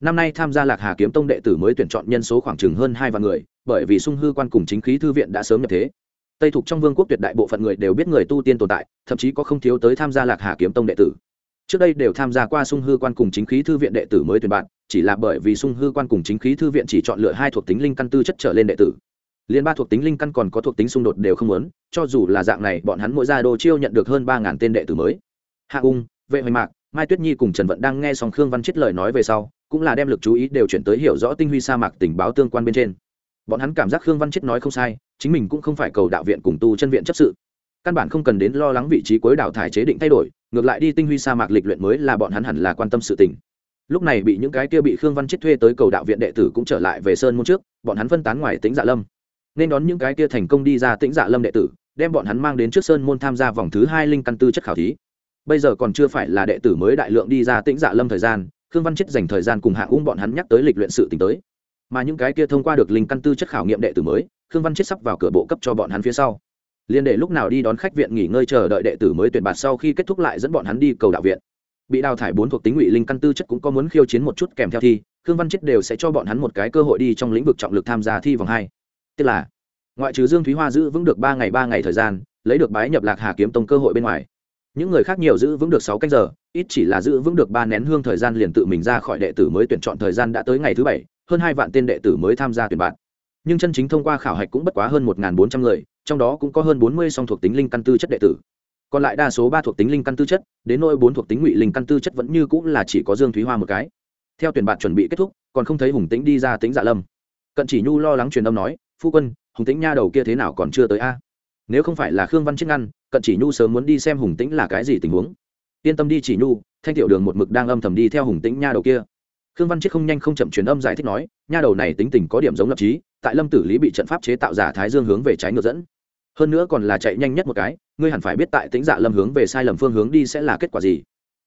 Năm nay tham gia lạc hà kiếm tông đệ tử mới tuyển chọn nhân số khoảng chừng hơn hai vạn người, bởi vì sung hư quan cùng chính khí thư viện đã sớm nhập thế tây Thuộc trong vương quốc tuyệt đại bộ phận người đều biết người tu tiên tồn tại, thậm chí có không thiếu tới tham gia lạc hà kiếm tông đệ tử. Trước đây đều tham gia qua sung hư quan cùng chính khí thư viện đệ tử mới tuyển bạn, chỉ là bởi vì sung hư quan cùng chính khí thư viện chỉ chọn lựa hai thuộc tính linh căn tư chất trở lên đệ tử. Liên ba thuộc tính linh căn còn có thuộc tính xung đột đều không muốn, cho dù là dạng này, bọn hắn mỗi gia đô chiêu nhận được hơn ba ngàn tên đệ tử mới. Hạ ung, vệ hoành mạc, mai tuyết nhi cùng trần vận đang nghe xong khương văn chết lời nói về sau, cũng là đem lực chú ý đều chuyển tới hiểu rõ tinh huy sa mạc tình báo tương quan bên trên bọn hắn cảm giác khương văn chết nói không sai, chính mình cũng không phải cầu đạo viện cùng tu chân viện chấp sự. Căn bản không cần đến lo lắng vị trí cuối đảo thải chế định thay đổi, ngược lại đi tinh huy sa mạc lịch luyện mới là bọn hắn hẳn là quan tâm sự tình. Lúc này bị những cái kia bị khương văn chết thuê tới cầu đạo viện đệ tử cũng trở lại về sơn môn trước, bọn hắn phân tán ngoài tính dạ lâm. Nên đón những cái kia thành công đi ra tĩnh dạ lâm đệ tử, đem bọn hắn mang đến trước sơn môn tham gia vòng thứ hai linh căn tư chất khảo thí. Bây giờ còn chưa phải là đệ tử mới đại lượng đi ra tĩnh dạ lâm thời gian, khương văn chết dành thời gian cùng hạ ung bọn hắn nhắc tới lịch luyện sự t tới mà những cái kia thông qua được linh căn tư chất khảo nghiệm đệ tử mới, khương văn chết sắp vào cửa bộ cấp cho bọn hắn phía sau. Liên đệ lúc nào đi đón khách viện nghỉ ngơi chờ đợi đệ tử mới tuyển bạt sau khi kết thúc lại dẫn bọn hắn đi cầu đạo viện. Bị đào thải bốn thuộc tính ngụy linh căn tư chất cũng có muốn khiêu chiến một chút kèm theo thi, khương văn chết đều sẽ cho bọn hắn một cái cơ hội đi trong lĩnh vực trọng lực tham gia thi vòng hai. Tức là, ngoại trừ dương thúy hoa giữ vững được ba ngày ba ngày thời gian, lấy được bái nhập lạc hà kiếm tông cơ hội bên ngoài. Những người khác nhiều giữ vững được sáu canh giờ, ít chỉ là giữ vững được ba nén hương thời gian liền tự mình ra khỏi đệ tử mới tuyển chọn thời gian đã tới ngày thứ bảy hơn hai vạn tên đệ tử mới tham gia tuyển bạn. Nhưng chân chính thông qua khảo hạch cũng bất quá hơn một bốn trăm người, trong đó cũng có hơn bốn mươi song thuộc tính linh căn tư chất đệ tử. Còn lại đa số ba thuộc tính linh căn tư chất, đến nỗi bốn thuộc tính ngụy linh căn tư chất vẫn như cũng là chỉ có dương thúy hoa một cái. Theo tuyển bạn chuẩn bị kết thúc, còn không thấy hùng tĩnh đi ra tính dạ lâm. Cận chỉ nhu lo lắng truyền âm nói, phu quân, hùng tĩnh nha đầu kia thế nào còn chưa tới a? Nếu không phải là khương văn chiết ngăn, cận chỉ nhu sớm muốn đi xem hùng tĩnh là cái gì tình huống. Yên tâm đi chỉ nhu, thanh tiểu đường một mực đang âm thầm đi theo hùng tĩnh nha đầu kia khương văn chiết không nhanh không chậm truyền âm giải thích nói, nha đầu này tính tình có điểm giống lập trí tại lâm tử lý bị trận pháp chế tạo giả thái dương hướng về trái ngược dẫn. Hơn nữa còn là chạy nhanh nhất một cái, ngươi hẳn phải biết tại tính dạ lâm hướng về sai lầm phương hướng đi sẽ là kết quả gì.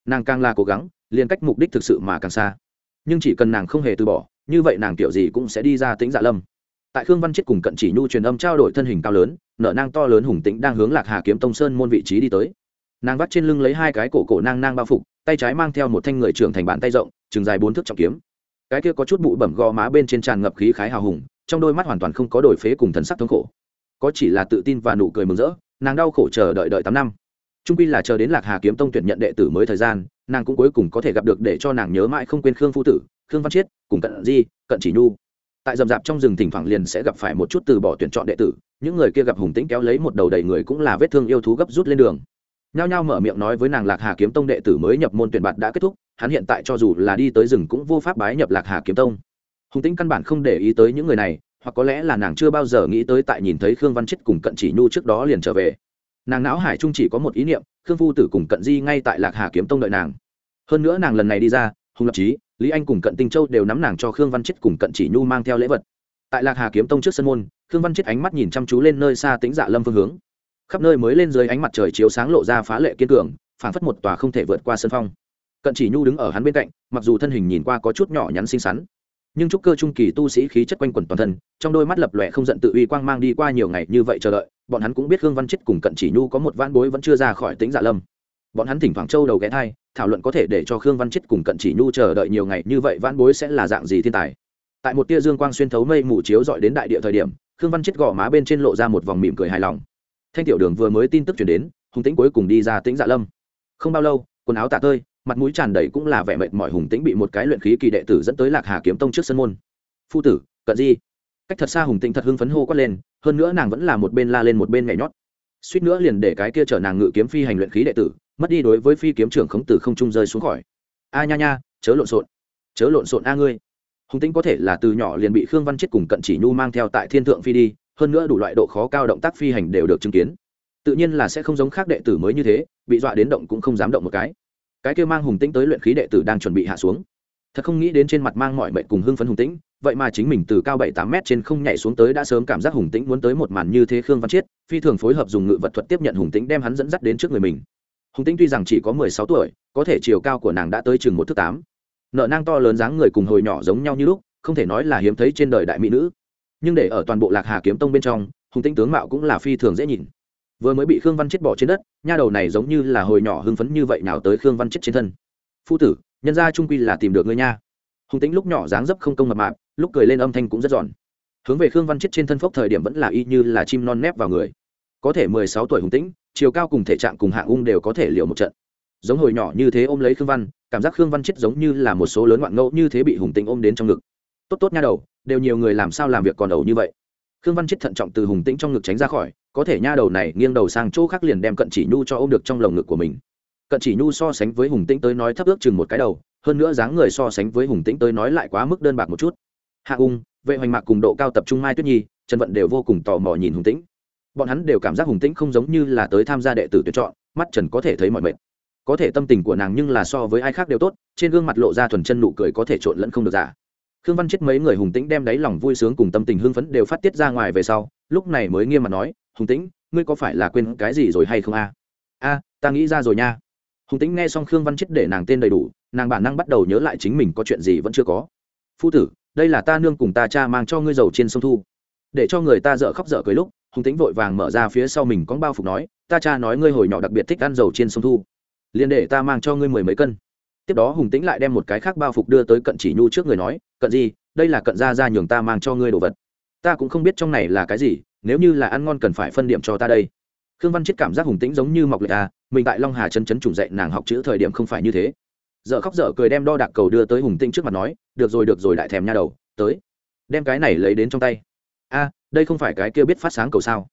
Nàng càng là cố gắng, liền cách mục đích thực sự mà càng xa. Nhưng chỉ cần nàng không hề từ bỏ, như vậy nàng kiểu gì cũng sẽ đi ra tính dạ lâm. Tại khương văn chết cùng cận chỉ nhu truyền âm trao đổi thân hình cao lớn, nở nang to lớn hùng tĩnh đang hướng lạc hà kiếm tông sơn môn vị trí đi tới. Nàng vắt trên lưng lấy hai cái cổ cổ nang nang bao phục, tay trái mang theo một thanh người trưởng thành bàn tay rộng chừng dài bốn thước trọng kiếm. Cái kia có chút bụi bẩm gò má bên trên tràn ngập khí khái hào hùng, trong đôi mắt hoàn toàn không có đổi phế cùng thần sắc thống khổ. Có chỉ là tự tin và nụ cười mừng rỡ, nàng đau khổ chờ đợi đợi tám năm. Trung quy là chờ đến lạc hà kiếm tông tuyển nhận đệ tử mới thời gian, nàng cũng cuối cùng có thể gặp được để cho nàng nhớ mãi không quên khương phu tử, khương văn chiết, cùng cận di, cận chỉ nhu. Tại rậm rạp trong rừng thỉnh thoảng liền sẽ gặp phải một chút từ bỏ tuyển chọn đệ tử, những người kia gặp hùng tĩnh kéo lấy một đầu đầy người cũng là vết thương yêu thú gấp rút lên đường. Nhao nhao mở miệng nói với nàng lạc hà kiếm tông đệ tử mới nhập môn tuyển bạt đã kết thúc hắn hiện tại cho dù là đi tới rừng cũng vô pháp bái nhập lạc hà kiếm tông. Hùng tĩnh căn bản không để ý tới những người này, hoặc có lẽ là nàng chưa bao giờ nghĩ tới tại nhìn thấy khương văn chết cùng cận chỉ nhu trước đó liền trở về. Nàng não hải trung chỉ có một ý niệm, khương phu tử cùng cận di ngay tại lạc hà kiếm tông đợi nàng. Hơn nữa nàng lần này đi ra, hùng lập trí lý anh cùng cận tinh châu đều nắm nàng cho khương văn chết cùng cận chỉ nhu mang theo lễ vật. Tại lạc hà kiếm tông trước sân môn, khương văn chết ánh mắt nhìn chăm chú lên nơi xa tính dạ lâm phương hướng. Khắp nơi mới lên dưới ánh mặt trời chiếu sáng lộ ra phá lệ kiên cường, phảng phất một tòa không thể vượt qua sân phong cận chỉ nhu đứng ở hắn bên cạnh, mặc dù thân hình nhìn qua có chút nhỏ nhắn xinh xắn, nhưng trúc cơ trung kỳ tu sĩ khí chất quanh quẩn toàn thân, trong đôi mắt lập lòe không giận tự uy quang mang đi qua nhiều ngày như vậy chờ đợi, bọn hắn cũng biết khương văn chết cùng cận chỉ nhu có một vãn bối vẫn chưa ra khỏi tính dạ lâm. Bọn hắn thỉnh thoảng châu đầu ghé thai, thảo luận có thể để cho khương văn chết cùng cận chỉ nhu chờ đợi nhiều ngày như vậy vãn bối sẽ là dạng gì thiên tài. Tại một tia dương quang xuyên thấu mây mù chiếu dọi đến đại địa thời điểm, khương văn chết gõ má bên trên lộ ra một vòng mỉm cười hài lòng. Thanh tiểu đường vừa mới tin tức chuyển đến, hùng tĩnh cuối cùng đi ra tĩnh dạ lâm. Không bao lâu, quần áo tạ tơi mặt mũi tràn đầy cũng là vẻ mệt mỏi hùng tĩnh bị một cái luyện khí kỳ đệ tử dẫn tới lạc hà kiếm tông trước sân môn. Phu tử, cận di. Cách thật xa hùng tĩnh thật hưng phấn hô quát lên, hơn nữa nàng vẫn là một bên la lên một bên nhảy nhót. Suýt nữa liền để cái kia chở nàng ngự kiếm phi hành luyện khí đệ tử, mất đi đối với phi kiếm trưởng khống tử không trung rơi xuống khỏi. A nha nha, chớ lộn xộn, chớ lộn xộn a ngươi. Hùng tĩnh có thể là từ nhỏ liền bị khương văn chết cùng cận chỉ nhu mang theo tại thiên thượng phi đi, hơn nữa đủ loại độ khó cao động tác phi hành đều được chứng kiến. Tự nhiên là sẽ không giống khác đệ tử mới như thế, bị dọa đến động cũng không dám động một cái cái kia mang hùng tĩnh tới luyện khí đệ tử đang chuẩn bị hạ xuống. Thật không nghĩ đến trên mặt mang mọi mệnh cùng hưng phấn hùng tĩnh, vậy mà chính mình từ cao bảy tám mét trên không nhảy xuống tới đã sớm cảm giác hùng tĩnh muốn tới một màn như thế khương văn chiết, phi thường phối hợp dùng ngự vật thuật tiếp nhận hùng tĩnh đem hắn dẫn dắt đến trước người mình. Hùng tĩnh tuy rằng chỉ có mười sáu tuổi, có thể chiều cao của nàng đã tới chừng một thước tám. Nợ nang to lớn dáng người cùng hồi nhỏ giống nhau như lúc, không thể nói là hiếm thấy trên đời đại mỹ nữ. Nhưng để ở toàn bộ lạc hà kiếm tông bên trong, hùng tĩnh tướng mạo cũng là phi thường dễ nhìn vừa mới bị khương văn chết bỏ trên đất, nha đầu này giống như là hồi nhỏ hưng phấn như vậy nào tới khương văn chết trên thân. Phu tử, nhân gia trung quy là tìm được ngươi nha. Hùng tĩnh lúc nhỏ dáng dấp không công mập mạp, lúc cười lên âm thanh cũng rất giòn. Hướng về khương văn chết trên thân phốc thời điểm vẫn là y như là chim non nép vào người. Có thể mười sáu tuổi hùng tĩnh, chiều cao cùng thể trạng cùng hạng ung đều có thể liều một trận. Giống hồi nhỏ như thế ôm lấy khương văn, cảm giác khương văn chết giống như là một số lớn ngoạn ngẫu như thế bị hùng tĩnh ôm đến trong ngực. Tốt tốt nha đầu, đều nhiều người làm sao làm việc còn đầu như vậy? Khương văn chết thận trọng từ hùng tĩnh trong ngực tránh ra khỏi, có thể nha đầu này nghiêng đầu sang chỗ khác liền đem cận chỉ nhu cho ôm được trong lồng ngực của mình. Cận chỉ nhu so sánh với hùng tĩnh tới nói thấp ước chừng một cái đầu, hơn nữa dáng người so sánh với hùng tĩnh tới nói lại quá mức đơn bạc một chút. Hạ ung, vệ hoành mạc cùng độ cao tập trung mai tuyết nhi, trần vận đều vô cùng tò mò nhìn hùng tĩnh. Bọn hắn đều cảm giác hùng tĩnh không giống như là tới tham gia đệ tử tuyển chọn, mắt trần có thể thấy mọi mệt. Có thể tâm tình của nàng nhưng là so với ai khác đều tốt, trên gương mặt lộ ra thuần chân nụ cười có thể trộn lẫn không được giả khương văn chết mấy người hùng tĩnh đem đáy lòng vui sướng cùng tâm tình hưng phấn đều phát tiết ra ngoài về sau, lúc này mới nghiêm mặt nói, hùng tĩnh, ngươi có phải là quên cái gì rồi hay không a? A, ta nghĩ ra rồi nha. Hùng tĩnh nghe xong khương văn chết để nàng tên đầy đủ, nàng bản năng bắt đầu nhớ lại chính mình có chuyện gì vẫn chưa có. Phu tử, đây là ta nương cùng ta cha mang cho ngươi dầu trên sông thu. Để cho người ta dở khóc dở cười lúc. Hùng tĩnh vội vàng mở ra phía sau mình con bao phục nói, ta cha nói ngươi hồi nhỏ đặc biệt thích ăn dầu trên sông thu. Liền để ta mang cho ngươi mười mấy cân. Tiếp đó hùng tĩnh lại đem một cái khác bao phục đưa tới cận chỉ nhu trước người nói cận gì, đây là cận gia ra nhường ta mang cho ngươi đồ vật. Ta cũng không biết trong này là cái gì, nếu như là ăn ngon cần phải phân điểm cho ta đây. Khương văn chết cảm giác hùng tĩnh giống như mọc lệ à mình tại long hà chân chấn trùng dậy nàng học chữ thời điểm không phải như thế. Dợ khóc dở cười đem đo đạc cầu đưa tới hùng tĩnh trước mặt nói, được rồi được rồi, đại thèm nha đầu, tới. Đem cái này lấy đến trong tay. A, đây không phải cái kia biết phát sáng cầu sao?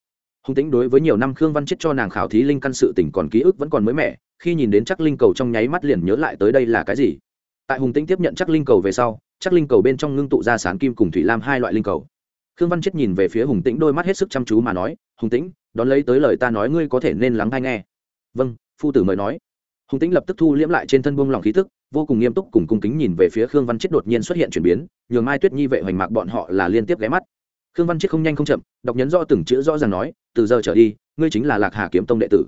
Hùng tĩnh đối với nhiều năm khương văn chết cho nàng khảo thí linh căn sự tỉnh còn ký ức vẫn còn mới mẻ, khi nhìn đến chắc linh cầu trong nháy mắt liền nhớ lại tới đây là cái gì tại hùng tĩnh tiếp nhận chắc linh cầu về sau chắc linh cầu bên trong ngưng tụ ra sán kim cùng thủy lam hai loại linh cầu. Khương văn chết nhìn về phía hùng tĩnh đôi mắt hết sức chăm chú mà nói, hùng tĩnh, đón lấy tới lời ta nói ngươi có thể nên lắng hay nghe. Vâng phu tử mời nói. Hùng tĩnh lập tức thu liễm lại trên thân buông lòng khí tức vô cùng nghiêm túc cùng cung kính nhìn về phía khương văn chết đột nhiên xuất hiện chuyển biến, nhường mai tuyết nhi vệ hoành mạc bọn họ là liên tiếp ghé mắt. Khương văn chết không nhanh không chậm, đọc nhấn rõ từng chữ rõ ràng nói, từ giờ trở đi, ngươi chính là lạc hà kiếm tông đệ tử.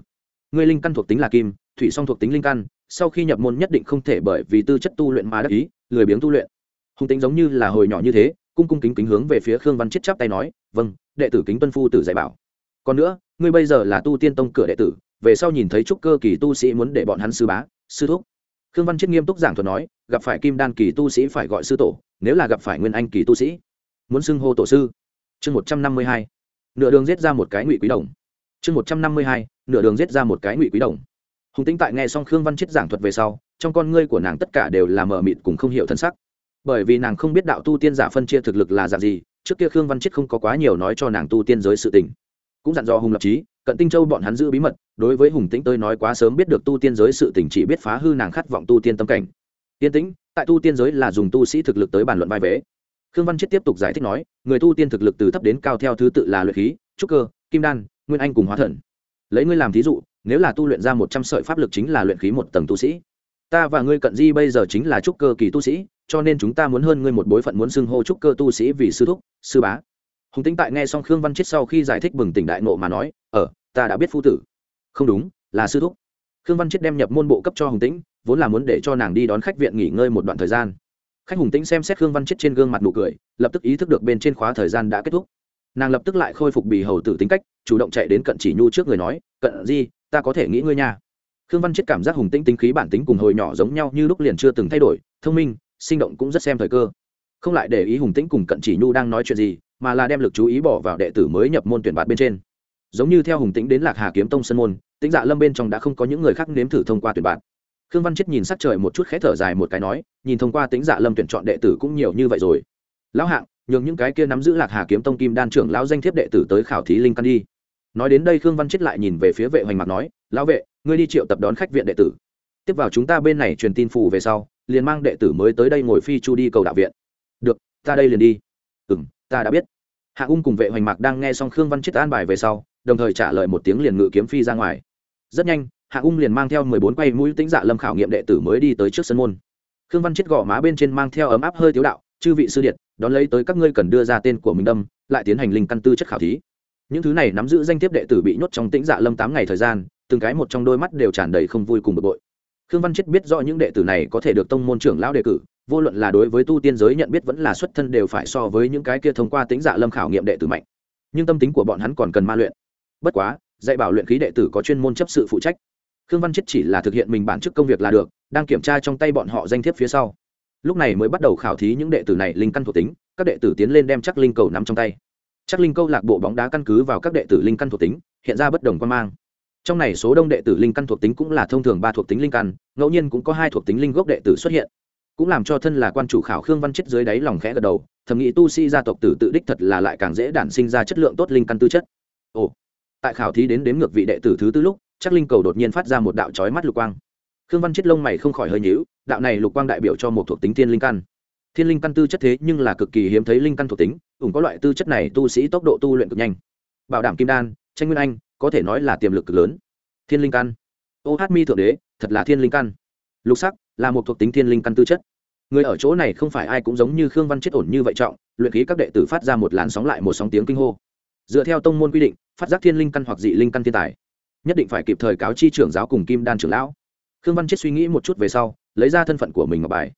Ngươi linh căn thuộc tính là kim, thủy song thuộc tính linh căn sau khi nhập môn nhất định không thể bởi vì tư chất tu luyện mà đắc ý, lười biếng tu luyện. Hùng tính giống như là hồi nhỏ như thế, cung cung kính kính hướng về phía khương văn chết chắp tay nói vâng đệ tử kính tuân phu tử dạy bảo. Còn nữa, ngươi bây giờ là tu tiên tông cửa đệ tử, về sau nhìn thấy trúc cơ kỳ tu sĩ muốn để bọn hắn sư bá, sư thúc. Khương văn chết nghiêm túc giảng thuật nói, gặp phải kim đan kỳ tu sĩ phải gọi sư tổ, nếu là gặp phải nguyên anh kỳ tu sĩ, muốn xưng hô tổ sư. Chương một trăm năm mươi hai, nửa đường giết ra một cái ngụy quý đồng. Chương một trăm năm mươi hai, nửa đường giết ra một cái ngụy quý đồng hùng tĩnh tại nghe xong khương văn chết giảng thuật về sau, trong con ngươi của nàng tất cả đều là mờ mịt cùng không hiểu thân sắc. Bởi vì nàng không biết đạo tu tiên giả phân chia thực lực là dạng gì, trước kia khương văn chết không có quá nhiều nói cho nàng tu tiên giới sự tình. Cũng dặn dò hùng lập trí cận tinh châu bọn hắn giữ bí mật, đối với hùng tĩnh tôi nói quá sớm biết được tu tiên giới sự tình chỉ biết phá hư nàng khát vọng tu tiên tâm cảnh. Tiên tĩnh, tại tu tiên giới là dùng tu sĩ thực lực tới bàn luận vai vế. Khương văn chết tiếp tục giải thích nói, người tu tiên thực lực từ thấp đến cao theo thứ tự là luyện khí, trúc cơ, kim đan, nguyên anh cùng hóa thần. Lấy ngươi làm thí dụ nếu là tu luyện ra một trăm sợi pháp lực chính là luyện khí một tầng tu sĩ. Ta và ngươi cận di bây giờ chính là trúc cơ kỳ tu sĩ, cho nên chúng ta muốn hơn ngươi một bối phận muốn xưng hô trúc cơ tu sĩ vì sư thúc, sư bá. Hùng tĩnh tại nghe xong khương văn chết sau khi giải thích bừng tỉnh đại nộ mà nói ờ ta đã biết phu tử. Không đúng, là sư thúc. Khương văn chết đem nhập môn bộ cấp cho hùng tĩnh, vốn là muốn để cho nàng đi đón khách viện nghỉ ngơi một đoạn thời gian. Khách hùng tĩnh xem xét khương văn chết trên gương mặt nụ cười, lập tức ý thức được bên trên khóa thời gian đã kết thúc. Nàng lập tức lại khôi phục bì hầu tử tính cách, chủ động chạy đến cận chỉ nhu trước người nói, cận di ta có thể nghĩ ngươi nha. Khương văn chết cảm giác hùng tĩnh tính khí bản tính cùng hồi nhỏ giống nhau như lúc liền chưa từng thay đổi, thông minh, sinh động cũng rất xem thời cơ. Không lại để ý hùng tĩnh cùng cận chỉ nhu đang nói chuyện gì, mà là đem lực chú ý bỏ vào đệ tử mới nhập môn tuyển bạt bên trên. Giống như theo hùng tĩnh đến lạc hà kiếm tông sân môn, tĩnh dạ lâm bên trong đã không có những người khác nếm thử thông qua tuyển bạt. Khương văn chết nhìn sắc trời một chút khẽ thở dài một cái nói, nhìn thông qua tĩnh dạ lâm tuyển chọn đệ tử cũng nhiều như vậy rồi. Lão hạng, nhường những cái kia nắm giữ lạc hà kiếm tông kim đan trưởng lão danh thiếp đệ tử tới khảo thí linh căn đi nói đến đây khương văn chết lại nhìn về phía vệ hoành mạc nói, lão vệ, ngươi đi triệu tập đón khách viện đệ tử. Tiếp vào chúng ta bên này truyền tin phù về sau, liền mang đệ tử mới tới đây ngồi phi chu đi cầu đạo viện. Được, ta đây liền đi. Ừ m ta đã biết. Hạ ung cùng vệ hoành mạc đang nghe xong khương văn chết an bài về sau, đồng thời trả lời một tiếng liền ngự kiếm phi ra ngoài. Rất nhanh, hạ ung liền mang theo mười bốn quay mũi tính dạ lâm khảo nghiệm đệ tử mới đi tới trước sân môn. Khương văn chết gõ má bên trên mang theo ấm áp hơi tiếu đạo, chư vị sư điện đón lấy tới các ngươi cần đưa ra tên của mình đâm, lại tiến hành linh căn tư chất khảo thí những thứ này nắm giữ danh thiếp đệ tử bị nhốt trong tĩnh dạ lâm tám ngày thời gian, từng cái một trong đôi mắt đều tràn đầy không vui cùng bực bội. Khương văn chết biết rõ những đệ tử này có thể được tông môn trưởng lão đề cử, vô luận là đối với tu tiên giới nhận biết vẫn là xuất thân đều phải so với những cái kia thông qua tính dạ lâm khảo nghiệm đệ tử mạnh. Nhưng tâm tính của bọn hắn còn cần ma luyện. Bất quá, dạy bảo luyện khí đệ tử có chuyên môn chấp sự phụ trách. Khương văn chết chỉ là thực hiện mình bản chức công việc là được, đang kiểm tra trong tay bọn họ danh thiếp phía sau. Lúc này mới bắt đầu khảo thí những đệ tử này linh căn thuộc tính, các đệ tử tiến lên đem chắc linh cầu nắm trong tay chắc linh câu lạc bộ bóng đá căn cứ vào các đệ tử linh căn thuộc tính, hiện ra bất đồng quan mang. Trong này số đông đệ tử linh căn thuộc tính cũng là thông thường ba thuộc tính linh căn, ngẫu nhiên cũng có hai thuộc tính linh gốc đệ tử xuất hiện. Cũng làm cho thân là quan chủ khảo khương văn chết dưới đáy lòng khẽ gật đầu, thầm nghĩ tu sĩ gia tộc tử tự đích thật là lại càng dễ đản sinh ra chất lượng tốt linh căn tư chất. Ồ, tại khảo thí đến đếm ngược vị đệ tử thứ tư lúc, chắc linh cầu đột nhiên phát ra một đạo trói mắt lục quang. Khương văn chết lông mày không khỏi hơi nhíu, đạo này lục quang đại biểu cho một thuộc tính thiên linh căn thiên linh căn tư chất thế nhưng là cực kỳ hiếm thấy linh căn thuộc tính ủng có loại tư chất này tu sĩ tốc độ tu luyện cực nhanh. Bảo đảm kim đan, tranh nguyên anh, có thể nói là tiềm lực cực lớn. Thiên linh căn. Ô hát mi thượng đế, thật là thiên linh căn. Lục sắc, là một thuộc tính thiên linh căn tư chất. Người ở chỗ này không phải ai cũng giống như khương văn chết ổn như vậy trọng, luyện khí các đệ tử phát ra một làn sóng lại một sóng tiếng kinh hô. Dựa theo tông môn quy định, phát giác thiên linh căn hoặc dị linh căn thiên tài, nhất định phải kịp thời cáo chi trưởng giáo cùng kim đan trưởng lão. Khương văn chết suy nghĩ một chút về sau, lấy ra thân phận của mình ngọc bài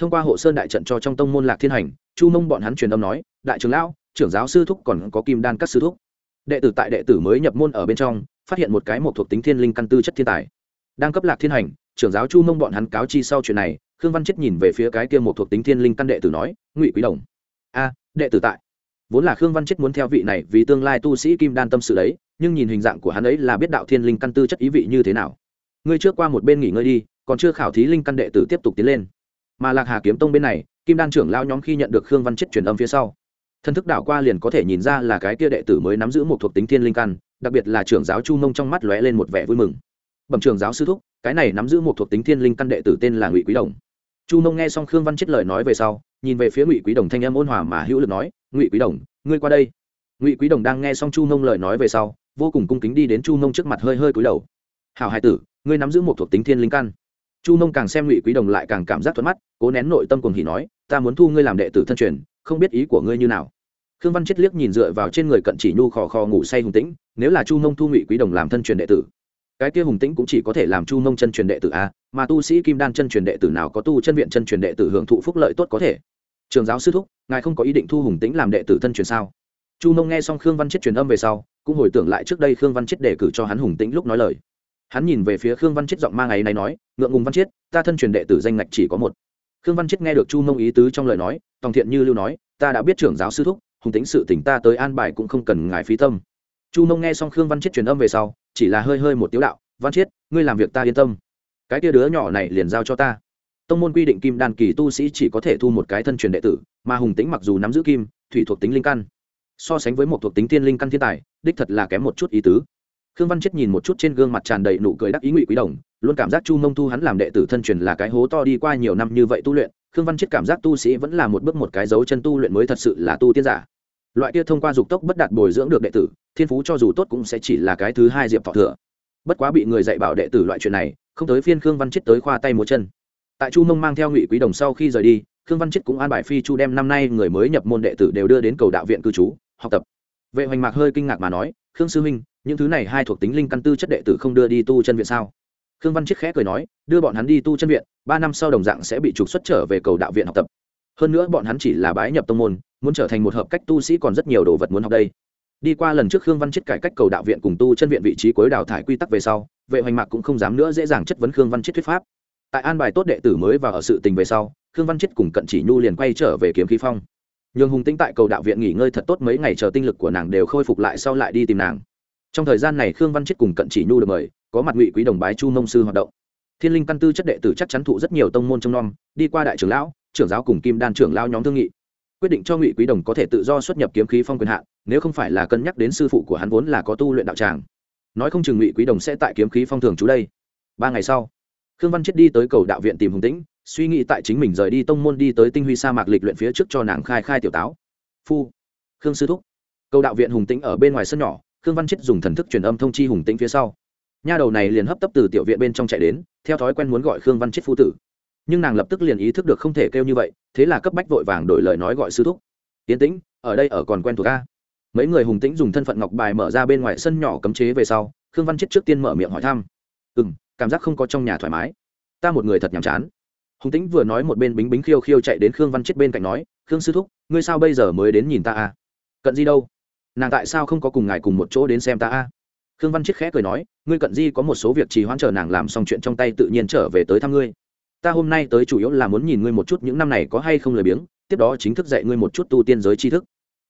thông qua hộ sơn đại trận cho trong tông môn lạc thiên hành, chu mông bọn hắn truyền âm nói, đại trưởng lão, trưởng giáo sư thúc còn có kim đan các sư thúc. Đệ tử tại đệ tử mới nhập môn ở bên trong, phát hiện một cái một thuộc tính thiên linh căn tư chất thiên tài. Đang cấp lạc thiên hành, trưởng giáo chu mông bọn hắn cáo chi sau chuyện này, khương văn chết nhìn về phía cái kia một thuộc tính thiên linh căn đệ tử nói, ngụy quý đồng. A, đệ tử tại. Vốn là khương văn chết muốn theo vị này vì tương lai tu sĩ kim đan tâm sự đấy, nhưng nhìn hình dạng của hắn ấy là biết đạo thiên linh căn tư chất ý vị như thế nào. Ngươi trước qua một bên nghỉ ngơi đi, còn chưa khảo thí linh căn đệ tử tiếp tục tiến lên mà lạc hà kiếm tông bên này, kim đan trưởng lao nhóm khi nhận được khương văn chết truyền âm phía sau thân thức đảo qua liền có thể nhìn ra là cái kia đệ tử mới nắm giữ một thuộc tính thiên linh căn, đặc biệt là trưởng giáo chu mông trong mắt lóe lên một vẻ vui mừng. Bẩm trưởng giáo sư thúc, cái này nắm giữ một thuộc tính thiên linh căn đệ tử tên là ngụy quý đồng. Chu mông nghe xong khương văn chết lời nói về sau, nhìn về phía ngụy quý đồng thanh âm ôn hòa mà hữu lực nói, ngụy quý đồng, ngươi qua đây. Ngụy quý đồng đang nghe xong chu mông lời nói về sau, vô cùng cung kính đi đến chu mông trước mặt hơi hơi cúi đầu. Hảo hai tử, ngươi nắm giữ một thuộc tính thiên linh căn chu mông càng xem ngụy quý đồng lại càng cảm giác thuận mắt, cố nén nội tâm cùng hỉ nói, ta muốn thu ngươi làm đệ tử thân truyền, không biết ý của ngươi như nào. Khương văn chết liếc nhìn dựa vào trên người cận chỉ nhu khò khò ngủ say hùng tĩnh, nếu là chu mông thu ngụy quý đồng làm thân truyền đệ tử, cái kia hùng tĩnh cũng chỉ có thể làm chu mông chân truyền đệ tử a mà tu sĩ kim đan chân truyền đệ tử nào có tu chân viện chân truyền đệ tử hưởng thụ phúc lợi tốt có thể? Trường giáo sư thúc, ngài không có ý định thu hùng tĩnh làm đệ tử thân truyền sao? Chu mông nghe xong khương văn chết truyền âm về sau, cũng hồi tưởng lại trước đây khương văn chết đề cử cho hắn hùng tĩnh lúc nói lời hắn nhìn về phía khương văn chết giọng mang ấy này nói, ngượng ngùng văn chết ta thân truyền đệ tử danh ngạch chỉ có một. Khương văn chết nghe được chu mông ý tứ trong lời nói, tòng thiện như lưu nói, ta đã biết trưởng giáo sư thúc, hùng tính sự tỉnh ta tới an bài cũng không cần ngài phí tâm. Chu mông nghe xong khương văn chết truyền âm về sau, chỉ là hơi hơi một tiếu đạo, văn chiết, ngươi làm việc ta yên tâm. Cái tia đứa nhỏ này liền giao cho ta. Tông môn quy định kim đan kỳ tu sĩ chỉ có thể thu một cái thân truyền đệ tử, mà hùng tính mặc dù nắm giữ kim, thủy thuộc tính linh căn, so sánh với một thuộc tính thiên linh căn thiên tài, đích thật là kém một chút ý tứ khương văn chết nhìn một chút trên gương mặt tràn đầy nụ cười đắc ý ngụy quý đồng, luôn cảm giác chu mông thu hắn làm đệ tử thân truyền là cái hố to đi qua nhiều năm như vậy tu luyện, khương văn chết cảm giác tu sĩ vẫn là một bước một cái dấu chân tu luyện mới thật sự là tu tiên giả. Loại kia thông qua dục tốc bất đạt bồi dưỡng được đệ tử, thiên phú cho dù tốt cũng sẽ chỉ là cái thứ hai diệp thọ thừa. Bất quá bị người dạy bảo đệ tử loại chuyện này, không tới phiên khương văn chết tới khoa tay múa chân. Tại chu mông mang theo ngụy quý đồng sau khi rời đi, khương văn chết cũng an bài phi chu đem năm nay người mới nhập môn đệ tử đều đưa đến cầu đạo viện cư trú, học tập. Vệ hoành mạc hơi kinh ngạc mà nói khương sư Minh, những thứ này hai thuộc tính linh căn tư chất đệ tử không đưa đi tu chân viện sao? Khương văn chiết khẽ cười nói đưa bọn hắn đi tu chân viện ba năm sau đồng dạng sẽ bị trục xuất trở về cầu đạo viện học tập. Hơn nữa bọn hắn chỉ là bái nhập tông môn muốn trở thành một hợp cách tu sĩ còn rất nhiều đồ vật muốn học đây. Đi qua lần trước khương văn chiết cải cách cầu đạo viện cùng tu chân viện vị trí cuối đào thải quy tắc về sau vệ hoành mạc cũng không dám nữa dễ dàng chất vấn khương văn chiết thuyết pháp. Tại an bài tốt đệ tử mới và ở sự tình về sau khương văn chiết cùng cận chỉ nhu liền quay trở về kiếm khí phong nhường hùng tĩnh tại cầu đạo viện nghỉ ngơi thật tốt mấy ngày chờ tinh lực của nàng đều khôi phục lại sau lại đi tìm nàng. Trong thời gian này khương văn chết cùng cận chỉ nhu được mời, có mặt ngụy quý đồng bái chu mông sư hoạt động. Thiên linh căn tư chất đệ tử chắc chắn thụ rất nhiều tông môn trong nom, đi qua đại trưởng lão, trưởng giáo cùng kim đan trưởng lao nhóm thương nghị. Quyết định cho ngụy quý đồng có thể tự do xuất nhập kiếm khí phong quyền hạn, nếu không phải là cân nhắc đến sư phụ của hắn vốn là có tu luyện đạo tràng. Nói không chừng ngụy quý đồng sẽ tại kiếm khí phong thường trú đây. Ba ngày sau, khương văn chết đi tới cầu đạo viện tìm hùng tĩnh suy nghĩ tại chính mình rời đi tông môn đi tới tinh huy sa mạc lịch luyện phía trước cho nàng khai khai tiểu táo. Phu, khương sư thúc. Câu đạo viện hùng tĩnh ở bên ngoài sân nhỏ, khương văn chết dùng thần thức truyền âm thông chi hùng tĩnh phía sau. Nha đầu này liền hấp tấp từ tiểu viện bên trong chạy đến, theo thói quen muốn gọi khương văn chết phu tử. Nhưng nàng lập tức liền ý thức được không thể kêu như vậy, thế là cấp bách vội vàng đổi lời nói gọi sư thúc. Tiến tĩnh, ở đây ở còn quen thuộc ca mấy người hùng tĩnh dùng thân phận ngọc bài mở ra bên ngoài sân nhỏ cấm chế về sau, khương văn chết trước tiên mở miệng hỏi thăm. Ừ m cảm giác không có trong nhà thoải mái. Ta một người thật nhàm chán hùng tĩnh vừa nói một bên bính bính khiêu khiêu chạy đến khương văn chết bên cạnh nói, khương sư thúc, ngươi sao bây giờ mới đến nhìn ta a cận di đâu? Nàng tại sao không có cùng ngài cùng một chỗ đến xem ta a khương văn chết khẽ cười nói, ngươi cận di có một số việc trì hoãn chờ nàng làm xong chuyện trong tay tự nhiên trở về tới thăm ngươi. Ta hôm nay tới chủ yếu là muốn nhìn ngươi một chút những năm này có hay không lười biếng, tiếp đó chính thức dạy ngươi một chút tu tiên giới tri thức.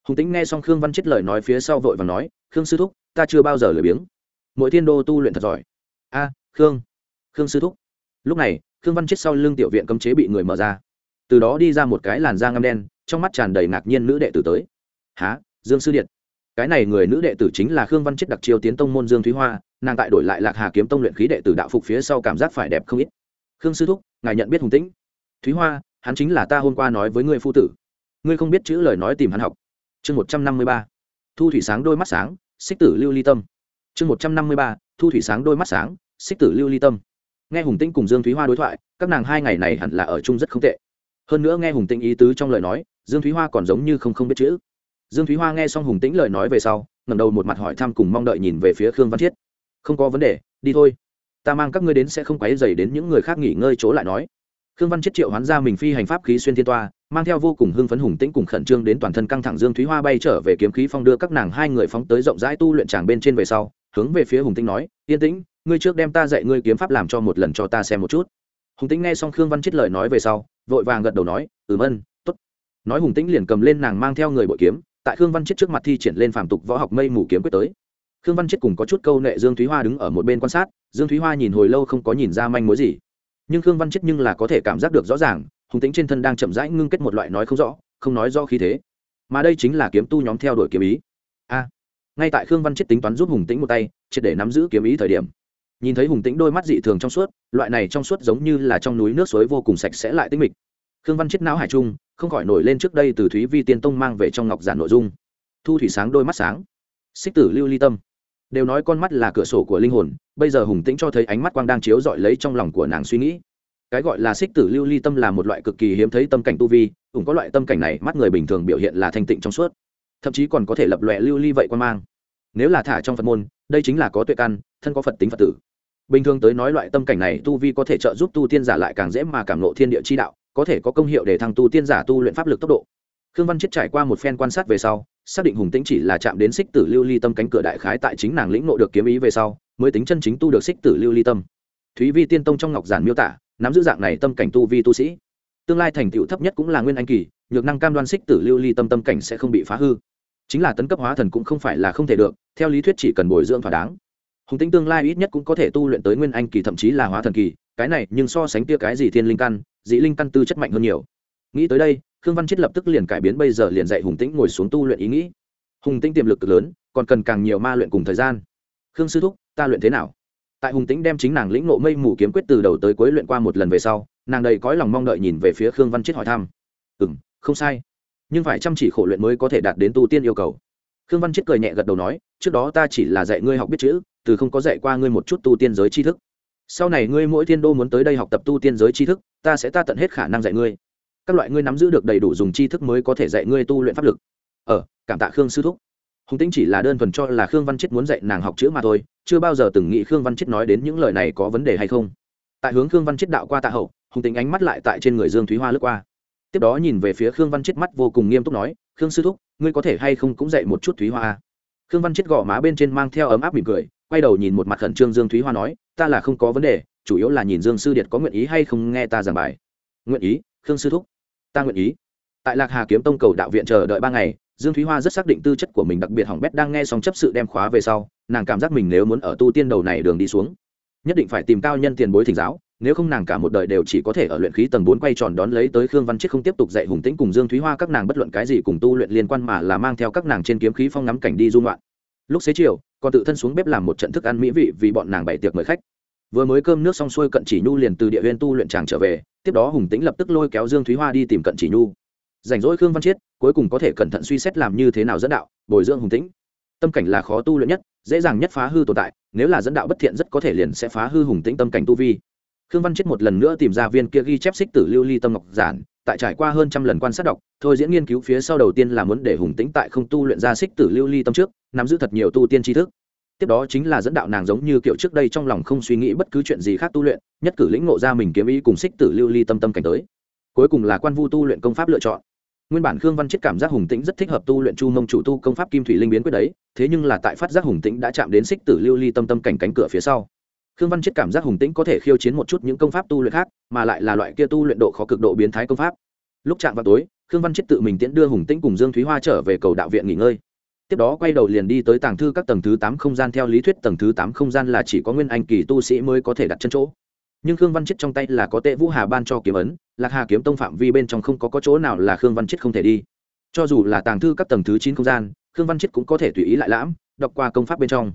Hùng tính nghe xong khương văn chết lời nói phía sau vội và nói, khương sư thúc, ta chưa bao giờ lười biếng. Mỗi thiên đô tu luyện thật giỏi. A, khương khương sư thúc. Lúc này khương văn chết sau lưng tiểu viện cấm chế bị người mở ra. Từ đó đi ra một cái làn da ngâm đen, trong mắt tràn đầy ngạc nhiên nữ đệ tử tới. Há dương sư điện cái này người nữ đệ tử chính là khương văn chết đặc chiêu tiến tông môn dương thúy hoa, nàng tại đổi lại lạc hà kiếm tông luyện khí đệ tử đạo phục phía sau cảm giác phải đẹp không ít. Khương sư thúc, ngài nhận biết hùng tĩnh. Thúy hoa, hắn chính là ta hôm qua nói với ngươi phu tử. Ngươi không biết chữ lời nói tìm hắn học. Chương một trăm năm mươi ba. Thu thủy sáng đôi mắt sáng, xích tử lưu ly tâm. Chương một trăm năm mươi ba. Thu thủy sáng đôi mắt sáng, xích tử lưu ly tâm nghe hùng tĩnh cùng dương thúy hoa đối thoại, các nàng hai ngày này hẳn là ở chung rất không tệ. Hơn nữa nghe hùng tĩnh ý tứ trong lời nói, dương thúy hoa còn giống như không không biết chữ. Dương thúy hoa nghe xong hùng tĩnh lời nói về sau ngầm đầu một mặt hỏi thăm cùng mong đợi nhìn về phía khương văn thiết. Không có vấn đề, đi thôi. Ta mang các ngươi đến sẽ không quấy dày đến những người khác nghỉ ngơi chỗ lại nói. Khương văn chết triệu hoán ra mình phi hành pháp khí xuyên thiên toa, mang theo vô cùng hưng phấn hùng tĩnh cùng khẩn trương đến toàn thân căng thẳng dương thúy hoa bay trở về kiếm khí phong đưa các nàng hai người phóng tới rộng rãi tu luyện tràng bên trên về sau, hướng về phía hùng tĩnh nói, yên tĩnh ngươi trước đem ta dạy ngươi kiếm pháp làm cho một lần cho ta xem một chút. Hùng tĩnh nghe xong khương văn chết lời nói về sau, vội vàng gật đầu nói, ừm, ân t ố t nói hùng tĩnh liền cầm lên nàng mang theo người bội kiếm, tại khương văn chết trước mặt thi triển lên phàm tục võ học mây mù kiếm quyết tới. Khương văn chết cùng có chút câu nệ dương thúy hoa đứng ở một bên quan sát, dương thúy hoa nhìn hồi lâu không có nhìn ra manh mối gì. Nhưng khương văn chết nhưng là có thể cảm giác được rõ ràng, hùng tính trên thân đang chậm rãi ngưng kết một loại nói không rõ, không nói rõ khí thế. Mà đây chính là kiếm tu nhóm theo đuổi kiếm ý. A. Ngay tại khương văn chết tính toán giúp hùng tĩnh một tay, triệt để nắm giữ kiếm ý thời điểm nhìn thấy hùng tĩnh đôi mắt dị thường trong suốt, loại này trong suốt giống như là trong núi nước suối vô cùng sạch sẽ lại tinh mịch. Khương văn chết não hải trung, không khỏi nổi lên trước đây từ thúy vi tiên tông mang về trong ngọc giản nội dung. Thu thủy sáng đôi mắt sáng. Xích tử lưu ly tâm. Đều nói con mắt là cửa sổ của linh hồn, bây giờ hùng tĩnh cho thấy ánh mắt quang đang chiếu dọi lấy trong lòng của nàng suy nghĩ. Cái gọi là xích tử lưu ly tâm là một loại cực kỳ hiếm thấy tâm cảnh tu vi, cũng có loại tâm cảnh này mắt người bình thường biểu hiện là thanh tịnh trong suốt. Thậm chí còn có thể lập lòe lưu ly vậy quan mang. Nếu là thả trong phật môn, đây chính là có tuệ căn, thân có phật tính phật tử bình thường tới nói loại tâm cảnh này tu vi có thể trợ giúp tu tiên giả lại càng dễ mà cảm lộ thiên địa chi đạo, có thể có công hiệu để thăng tu tiên giả tu luyện pháp lực tốc độ. Khương văn chết trải qua một phen quan sát về sau, xác định hùng tĩnh chỉ là chạm đến xích tử lưu ly tâm cánh cửa đại khái tại chính nàng lĩnh nộ được kiếm ý về sau, mới tính chân chính tu được xích tử lưu ly tâm. Thúy vi tiên tông trong ngọc giản miêu tả, nắm giữ dạng này tâm cảnh tu vi tu sĩ, tương lai thành tựu thấp nhất cũng là nguyên anh kỳ, nhược năng cam đoan xích tử lưu ly tâm tâm cảnh sẽ không bị phá hư. Chính là tấn cấp hóa thần cũng không phải là không thể được, theo lý thuyết chỉ cần bồi dưỡng thỏa đáng hùng tính tương lai ít nhất cũng có thể tu luyện tới nguyên anh kỳ, thậm chí là hóa thần kỳ. Cái này, nhưng so sánh tia cái gì thiên linh căn dĩ linh căn tư chất mạnh hơn nhiều. Nghĩ tới đây, khương văn chết lập tức liền cải biến, bây giờ liền dạy hùng tĩnh ngồi xuống tu luyện ý nghĩ. Hùng tĩnh tiềm lực cực lớn, còn cần càng nhiều ma luyện cùng thời gian. Khương sư thúc, ta luyện thế nào? Tại hùng tĩnh đem chính nàng lĩnh nộ mây mù kiếm quyết từ đầu tới cuối luyện qua một lần về sau, nàng đầy cõi lòng mong đợi nhìn về phía khương văn chết hỏi thăm. Ừ m không sai. Nhưng phải chăm chỉ khổ luyện mới có thể đạt đến tu tiên yêu cầu. Khương văn chết cười nhẹ gật đầu nói trước đó ta chỉ là dạy ngươi học biết chữ, từ không có dạy qua ngươi một chút tu tiên giới tri thức. Sau này ngươi mỗi thiên đô muốn tới đây học tập tu tiên giới tri thức, ta sẽ ta tận hết khả năng dạy ngươi. Các loại ngươi nắm giữ được đầy đủ dùng tri thức mới có thể dạy ngươi tu luyện pháp lực. Ờ cảm tạ khương sư thúc. Hùng tĩnh chỉ là đơn thuần cho là khương văn chết muốn dạy nàng học chữ mà thôi, chưa bao giờ từng nghĩ khương văn chết nói đến những lời này có vấn đề hay không. Tại hướng khương văn chết đạo qua tạ hậu, hùng tĩnh ánh mắt lại tại trên người dương thúy hoa lướt qua. Tiếp đó nhìn về phía khương văn chết mắt vô cùng nghiêm túc nói, khương sư thúc, ngươi có thể hay không cũng dạy một chút thúy hoa à? Khương văn chết gõ má bên trên mang theo ấm áp mỉm cười, quay đầu nhìn một mặt khẩn trương dương thúy hoa nói, ta là không có vấn đề, chủ yếu là nhìn dương sư điệt có nguyện ý hay không nghe ta giảng bài. Nguyện ý, khương sư thúc, ta nguyện ý. Tại lạc hà kiếm tông cầu đạo viện chờ đợi ba ngày, dương thúy hoa rất xác định tư chất của mình đặc biệt hỏng bét đang nghe xong chấp sự đem khóa về sau, nàng cảm giác mình nếu muốn ở tu tiên đầu này đường đi xuống, nhất định phải tìm cao nhân tiền bối thỉnh giáo nếu không nàng cả một đời đều chỉ có thể ở luyện khí tầng bốn quay tròn đón lấy tới khương văn chiết không tiếp tục dạy hùng tĩnh cùng dương thúy hoa các nàng bất luận cái gì cùng tu luyện liên quan mà là mang theo các nàng trên kiếm khí phong ngắm cảnh đi du ngoạn. Lúc xế chiều còn tự thân xuống bếp làm một trận thức ăn mỹ vị vì bọn nàng bày tiệc mời khách. Vừa mới cơm nước xong xuôi cận chỉ nhu liền từ địa viên tu luyện tràng trở về, tiếp đó hùng tĩnh lập tức lôi kéo dương thúy hoa đi tìm cận chỉ nhu. Rảnh rỗi khương văn chiết, cuối cùng có thể cẩn thận suy xét làm như thế nào dẫn đạo, bồi dưỡng hùng tĩnh. Tâm cảnh là khó tu luyện nhất, dễ dàng nhất phá hư tồn tại, nếu là dẫn đạo bất thiện rất có thể liền sẽ phá hư hùng tĩnh tâm cảnh tu vi khương văn chết một lần nữa tìm ra viên kia ghi chép xích tử lưu ly tâm ngọc giản, tại trải qua hơn trăm lần quan sát đọc, thôi diễn nghiên cứu phía sau đầu tiên là muốn để hùng tĩnh tại không tu luyện ra xích tử lưu ly tâm trước, nắm giữ thật nhiều tu tiên tri thức. Tiếp đó chính là dẫn đạo nàng giống như kiểu trước đây trong lòng không suy nghĩ bất cứ chuyện gì khác tu luyện, nhất cử lĩnh ngộ ra mình kiếm ý cùng xích tử lưu ly tâm tâm cảnh tới. Cuối cùng là quan vu tu luyện công pháp lựa chọn. Nguyên bản khương văn chết cảm giác hùng tĩnh rất thích hợp tu luyện chu mông chủ tu công pháp kim thủy linh biến quyết đấy, thế nhưng là tại phát giác hùng tĩnh đã chạm đến xích tử lưu ly tâm tâm cảnh cánh cửa phía sau khương văn chết cảm giác hùng tĩnh có thể khiêu chiến một chút những công pháp tu luyện khác mà lại là loại kia tu luyện độ khó cực độ biến thái công pháp. Lúc chạm vào tối khương văn chết tự mình tiễn đưa hùng tĩnh cùng dương thúy hoa trở về cầu đạo viện nghỉ ngơi. Tiếp đó quay đầu liền đi tới tàng thư các tầng thứ tám không gian theo lý thuyết tầng thứ tám không gian là chỉ có nguyên anh kỳ tu sĩ mới có thể đặt chân chỗ. Nhưng khương văn chết trong tay là có tệ vũ hà ban cho kiếm ấn lạc hà kiếm tông phạm vi bên trong không có, có chỗ nào là khương văn chết không thể đi. Cho dù là tàng thư các tầng thứ chín không gian khương văn chết cũng có thể tùy ý lại lãm đọc qua công pháp bên trong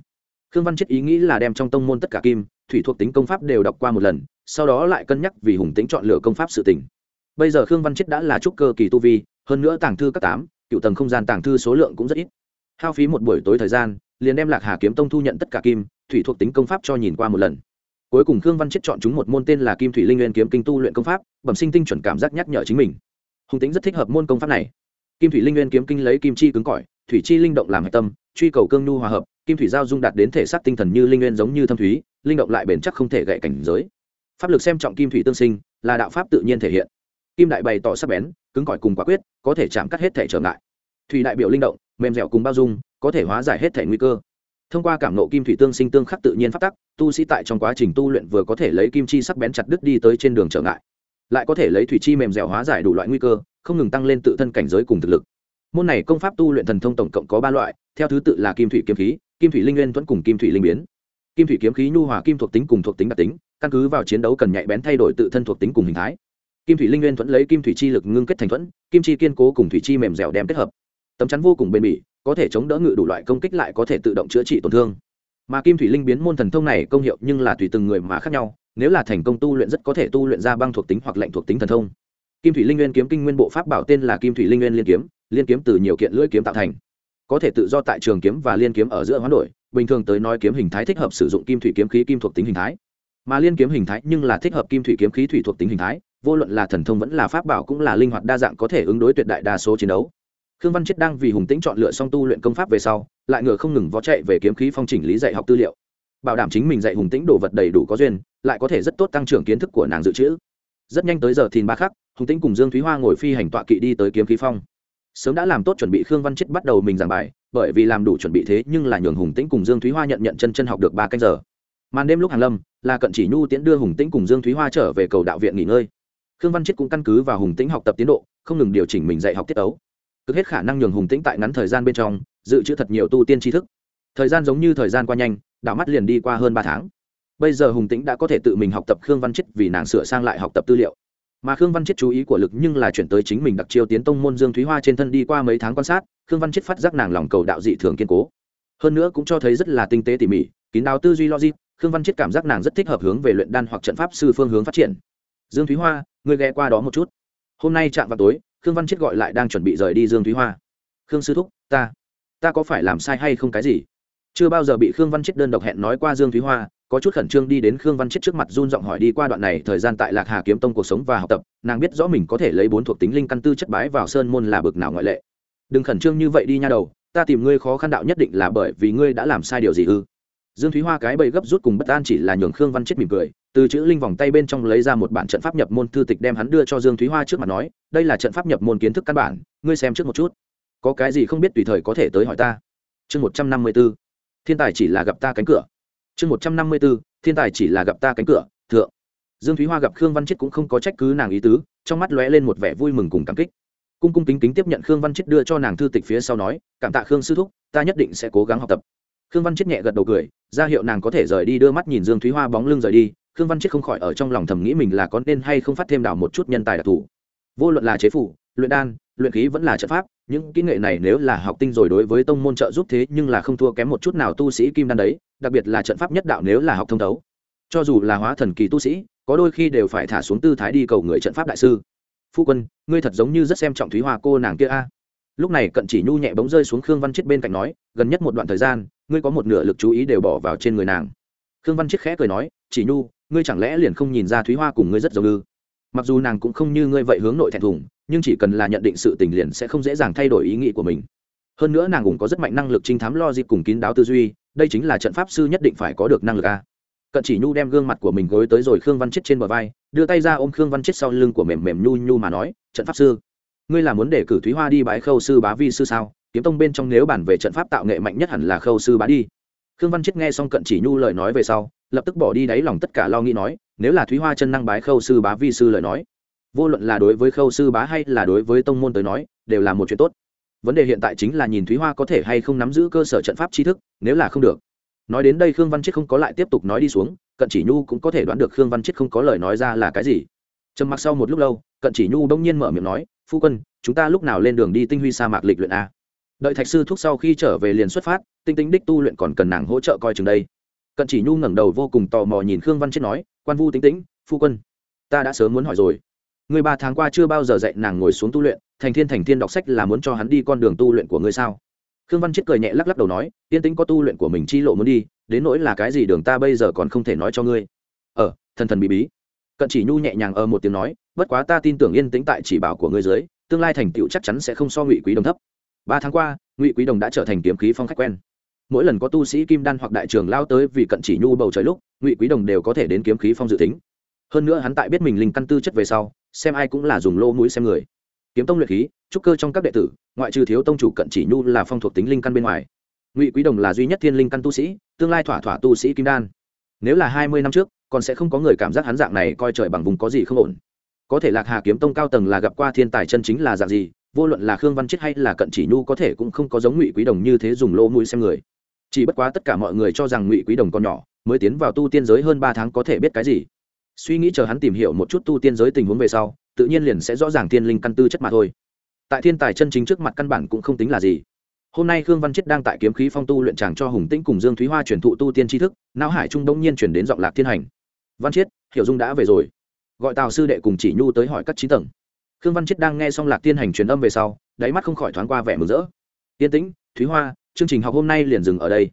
khương văn chết ý nghĩ là đem trong tông môn tất cả kim, thủy thuộc tính công pháp đều đọc qua một lần, sau đó lại cân nhắc vì hùng tính chọn lựa công pháp sự tỉnh bây giờ khương văn chết đã là trúc cơ kỳ tu vi, hơn nữa tàng thư các tám, cựu tầng không gian tàng thư số lượng cũng rất ít. Hao phí một buổi tối thời gian, liền đem lạc hà kiếm tông thu nhận tất cả kim, thủy thuộc tính công pháp cho nhìn qua một lần. Cuối cùng khương văn chết chọn chúng một môn tên là kim thủy linh nguyên kiếm kinh tu luyện công pháp, bẩm sinh tinh chuẩn cảm giác nhắc nhở chính mình. Hùng tính rất thích hợp môn công pháp này. Kim thủy linh nguyên kiếm kinh lấy kim chi cứng cỏi, thủy chi linh động làm hạch tâm truy cầu cương nhu hòa hợp, kim thủy giao dung đạt đến thể xác tinh thần như linh nguyên giống như thâm thúy, linh động lại bền chắc không thể gậy cảnh giới. Pháp lực xem trọng kim thủy tương sinh, là đạo pháp tự nhiên thể hiện. Kim đại bày tỏ sắc bén, cứng cỏi cùng quả quyết, có thể chạm cắt hết thể trở ngại. Thủy đại biểu linh động, mềm dẻo cùng bao dung, có thể hóa giải hết thể nguy cơ. Thông qua cảm nộ kim thủy tương sinh tương khắc tự nhiên phát tắc, tu sĩ tại trong quá trình tu luyện vừa có thể lấy kim chi sắc bén chặt đứt đi tới trên đường trở ngại. Lại có thể lấy thủy chi mềm dẻo hóa giải đủ loại nguy cơ, không ngừng tăng lên tự thân cảnh giới cùng thực lực môn này công pháp tu luyện thần thông tổng cộng có ba loại, theo thứ tự là kim thủy kiếm khí, kim thủy linh nguyên thuẫn cùng kim thủy linh biến. Kim thủy kiếm khí nhu hòa kim thuộc tính cùng thuộc tính đặc tính, căn cứ vào chiến đấu cần nhạy bén thay đổi tự thân thuộc tính cùng hình thái. Kim thủy linh nguyên thuẫn lấy kim thủy chi lực ngưng kết thành thuẫn, kim chi kiên cố cùng thủy chi mềm dẻo đem kết hợp. Tấm chắn vô cùng bền bỉ, có thể chống đỡ ngự đủ loại công kích lại có thể tự động chữa trị tổn thương. Mà kim thủy linh biến môn thần thông này công hiệu nhưng là tùy từng người mà khác nhau, nếu là thành công tu luyện rất có thể tu luyện ra băng thuộc tính hoặc lệnh thuộc tính thần thông kim thủy linh nguyên kiếm kinh nguyên bộ pháp bảo tên là kim thủy linh nguyên liên kiếm liên kiếm từ nhiều kiện lưỡi kiếm tạo thành. Có thể tự do tại trường kiếm và liên kiếm ở giữa hoán đổi, bình thường tới nói kiếm hình thái thích hợp sử dụng kim thủy kiếm khí kim thuộc tính hình thái. Mà liên kiếm hình thái nhưng là thích hợp kim thủy kiếm khí thủy thuộc tính hình thái, vô luận là thần thông vẫn là pháp bảo cũng là linh hoạt đa dạng có thể ứng đối tuyệt đại đa số chiến đấu. Khương văn chết đang vì hùng tĩnh chọn lựa xong tu luyện công pháp về sau, lại ngựa không ngừng vó chạy về kiếm khí phong chỉnh lý dạy học tư liệu. Bảo đảm chính mình dạy hùng tĩnh đồ vật đầy đủ có duyên, lại có thể rất tốt tăng trưởng kiến thức của nàng dự trữ. Rất nhanh tới giờ thìn ba khắc hùng tĩnh cùng dương thúy hoa ngồi phi hành tọa kỵ đi tới kiếm khí phong. Sớm đã làm tốt chuẩn bị khương văn chết bắt đầu mình giảng bài, bởi vì làm đủ chuẩn bị thế nhưng là nhường hùng tĩnh cùng dương thúy hoa nhận nhận chân chân học được ba canh giờ. Màn đêm lúc hàng lâm, là cận chỉ nhu tiễn đưa hùng tĩnh cùng dương thúy hoa trở về cầu đạo viện nghỉ ngơi. Khương văn chết cũng căn cứ vào hùng tĩnh học tập tiến độ, không ngừng điều chỉnh mình dạy học tiết ấu. Cực hết khả năng nhường hùng tĩnh tại ngắn thời gian bên trong, dự trữ thật nhiều tu tiên tri thức. Thời gian giống như thời gian qua nhanh, đảo mắt liền đi qua hơn ba tháng. Bây giờ hùng tĩnh đã có thể tự mình học tập khương văn chết vì nàng sửa sang lại học tập tư liệu mà khương văn chết chú ý của lực nhưng là chuyển tới chính mình đặc chiêu tiến tông môn dương thúy hoa trên thân đi qua mấy tháng quan sát, khương văn chết phát giác nàng lòng cầu đạo dị thường kiên cố. Hơn nữa cũng cho thấy rất là tinh tế tỉ mỉ, kín đáo tư duy logic, khương văn chết cảm giác nàng rất thích hợp hướng về luyện đan hoặc trận pháp sư phương hướng phát triển. Dương thúy hoa người ghé qua đó một chút. Hôm nay chạm vào tối, khương văn chết gọi lại đang chuẩn bị rời đi dương thúy hoa. Khương sư thúc, ta ta có phải làm sai hay không cái gì? Chưa bao giờ bị khương văn chết đơn độc hẹn nói qua dương thúy hoa có chút khẩn trương đi đến khương văn chết trước mặt run giọng hỏi đi qua đoạn này, thời gian tại lạc hà kiếm tông cuộc sống và học tập, nàng biết rõ mình có thể lấy bốn thuộc tính linh căn tư chất bái vào sơn môn là bực nào ngoại lệ. Đừng khẩn trương như vậy đi nha đầu, ta tìm ngươi khó khăn đạo nhất định là bởi vì ngươi đã làm sai điều gì ư? Dương thúy hoa cái bầy gấp rút cùng bất an chỉ là nhường khương văn chết mỉm cười, từ chữ linh vòng tay bên trong lấy ra một bản trận pháp nhập môn thư tịch đem hắn đưa cho dương thúy hoa trước mặt nói, đây là trận pháp nhập môn kiến thức căn bản, ngươi xem trước một chút. Có cái gì không biết tùy thời có thể tới hỏi ta. Chương một trăm năm mươi b ố thiên tài chỉ là gặp ta cánh cửa chương một trăm năm mươi b ố thiên tài chỉ là gặp ta cánh cửa, thượng. Dương thúy hoa gặp khương văn chết cũng không có trách cứ nàng ý tứ, trong mắt lóe lên một vẻ vui mừng cùng cảm kích. Cung cung kính kính tiếp nhận khương văn chết đưa cho nàng thư tịch phía sau nói, cảm tạ khương sư thúc, ta nhất định sẽ cố gắng học tập. Khương văn chết nhẹ gật đầu cười, ra hiệu nàng có thể rời đi đưa mắt nhìn dương thúy hoa bóng lưng rời đi. Khương văn chết không khỏi ở trong lòng thầm nghĩ mình là có nên hay không phát thêm đảo một chút nhân tài đặc thù. Vô luận là chế phủ, luyện đan luyện khí vẫn là trận pháp, những kỹ nghệ này nếu là học tinh rồi đối với tông môn trợ giúp thế nhưng là không thua kém một chút nào tu sĩ kim đan đấy, đặc biệt là trận pháp nhất đạo nếu là học thông thấu. Cho dù là hóa thần kỳ tu sĩ, có đôi khi đều phải thả xuống tư thái đi cầu người trận pháp đại sư. Phu quân, ngươi thật giống như rất xem trọng thúy hoa cô nàng kia a. Lúc này cận chỉ nhu nhẹ bóng rơi xuống khương văn chết bên cạnh nói, gần nhất một đoạn thời gian, ngươi có một nửa lực chú ý đều bỏ vào trên người nàng. Khương văn chiết khẽ cười nói, chỉ nhu, ngươi chẳng lẽ liền không nhìn ra thúy hoa cùng ngươi rất giống ư? Mặc dù nàng cũng không như ngươi vậy hướng nội thẹn thùng, nhưng chỉ cần là nhận định sự tình liền sẽ không dễ dàng thay đổi ý nghĩ của mình. Hơn nữa nàng cũng có rất mạnh năng lực trinh thám lo dịp cùng kín đáo tư duy, đây chính là trận pháp sư nhất định phải có được năng lực a. Cận chỉ nhu đem gương mặt của mình gối tới rồi khương văn chết trên bờ vai, đưa tay ra ôm khương văn chết sau lưng của mềm mềm nhu nhu mà nói, trận pháp sư, ngươi là muốn để cử thúy hoa đi bái khâu sư bá vi sư sao? Kiếm tông bên trong nếu bản về trận pháp tạo nghệ mạnh nhất hẳn là khâu sư bá đi. Khương văn chết nghe xong cận chỉ nhu lời nói về sau lập tức bỏ đi đáy lòng tất cả lo nghĩ nói, nếu là thúy hoa chân năng bái khâu sư bá vi sư lời nói, vô luận là đối với khâu sư bá hay là đối với tông môn tới nói, đều là một chuyện tốt. Vấn đề hiện tại chính là nhìn thúy hoa có thể hay không nắm giữ cơ sở trận pháp tri thức, nếu là không được. Nói đến đây khương văn chết không có lại tiếp tục nói đi xuống, cận chỉ nhu cũng có thể đoán được khương văn chết không có lời nói ra là cái gì. Trầm mặc sau một lúc lâu, cận chỉ nhu đông nhiên mở miệng nói, phu quân, chúng ta lúc nào lên đường đi tinh huy sa mạc lịch luyện a? Đợi thạch sư thúc sau khi trở về liền xuất phát, tinh tinh đích tu luyện còn cần nàng hỗ trợ coi chừng đây cận chỉ nhu ngẩng đầu vô cùng tò mò nhìn khương văn chết nói, quan vu tính tĩnh, phu quân, ta đã sớm muốn hỏi rồi. Người ba tháng qua chưa bao giờ dạy nàng ngồi xuống tu luyện, thành thiên thành thiên đọc sách là muốn cho hắn đi con đường tu luyện của ngươi sao? Khương văn chết cười nhẹ lắc lắc đầu nói, yên tĩnh có tu luyện của mình chi lộ muốn đi, đến nỗi là cái gì đường ta bây giờ còn không thể nói cho ngươi. Ờ thần thần bí bí. Cận chỉ nhu nhẹ nhàng ờ một tiếng nói, bất quá ta tin tưởng yên tĩnh tại chỉ bảo của ngươi dưới, tương lai thành tựu chắc chắn sẽ không so ngụy quý đồng thấp. Ba tháng qua, ngụy quý đồng đã trở thành kiếm khí phong khách quen mỗi lần có tu sĩ kim đan hoặc đại trường lao tới vì cận chỉ nhu bầu trời lúc, ngụy quý đồng đều có thể đến kiếm khí phong dự tính. Hơn nữa hắn tại biết mình linh căn tư chất về sau, xem ai cũng là dùng lô mũi xem người. Kiếm tông luyện khí, trúc cơ trong các đệ tử, ngoại trừ thiếu tông chủ cận chỉ nhu là phong thuộc tính linh căn bên ngoài. Ngụy quý đồng là duy nhất thiên linh căn tu sĩ, tương lai thỏa thỏa tu sĩ kim đan. Nếu là hai mươi năm trước, còn sẽ không có người cảm giác hắn dạng này coi trời bằng vùng có gì không ổn. Có thể lạc hà kiếm tông cao tầng là gặp qua thiên tài chân chính là dạng gì, vô luận là khương văn chết hay là cận chỉ nhu có thể cũng không có giống ngụy quý đồng như thế dùng lỗ mũi xem người chỉ bất quá tất cả mọi người cho rằng ngụy quý đồng còn nhỏ, mới tiến vào tu tiên giới hơn ba tháng có thể biết cái gì. Suy nghĩ chờ hắn tìm hiểu một chút tu tiên giới tình huống về sau, tự nhiên liền sẽ rõ ràng thiên linh căn tư chất mà thôi. Tại thiên tài chân chính trước mặt căn bản cũng không tính là gì. Hôm nay khương văn chết đang tại kiếm khí phong tu luyện tràng cho hùng tĩnh cùng dương thúy hoa truyền thụ tu tiên tri thức, não hải trung đông nhiên chuyển đến giọng lạc thiên hành. Văn chiết hiểu dung đã về rồi. Gọi tào sư đệ cùng chỉ nhu tới hỏi các trí tầng. Khương văn chết đang nghe xong lạc thiên hành truyền âm về sau, đáy mắt không khỏi thoáng qua vẻ mừng rỡ. Tiên tĩnh, thúy hoa chương trình học hôm nay liền dừng ở đây.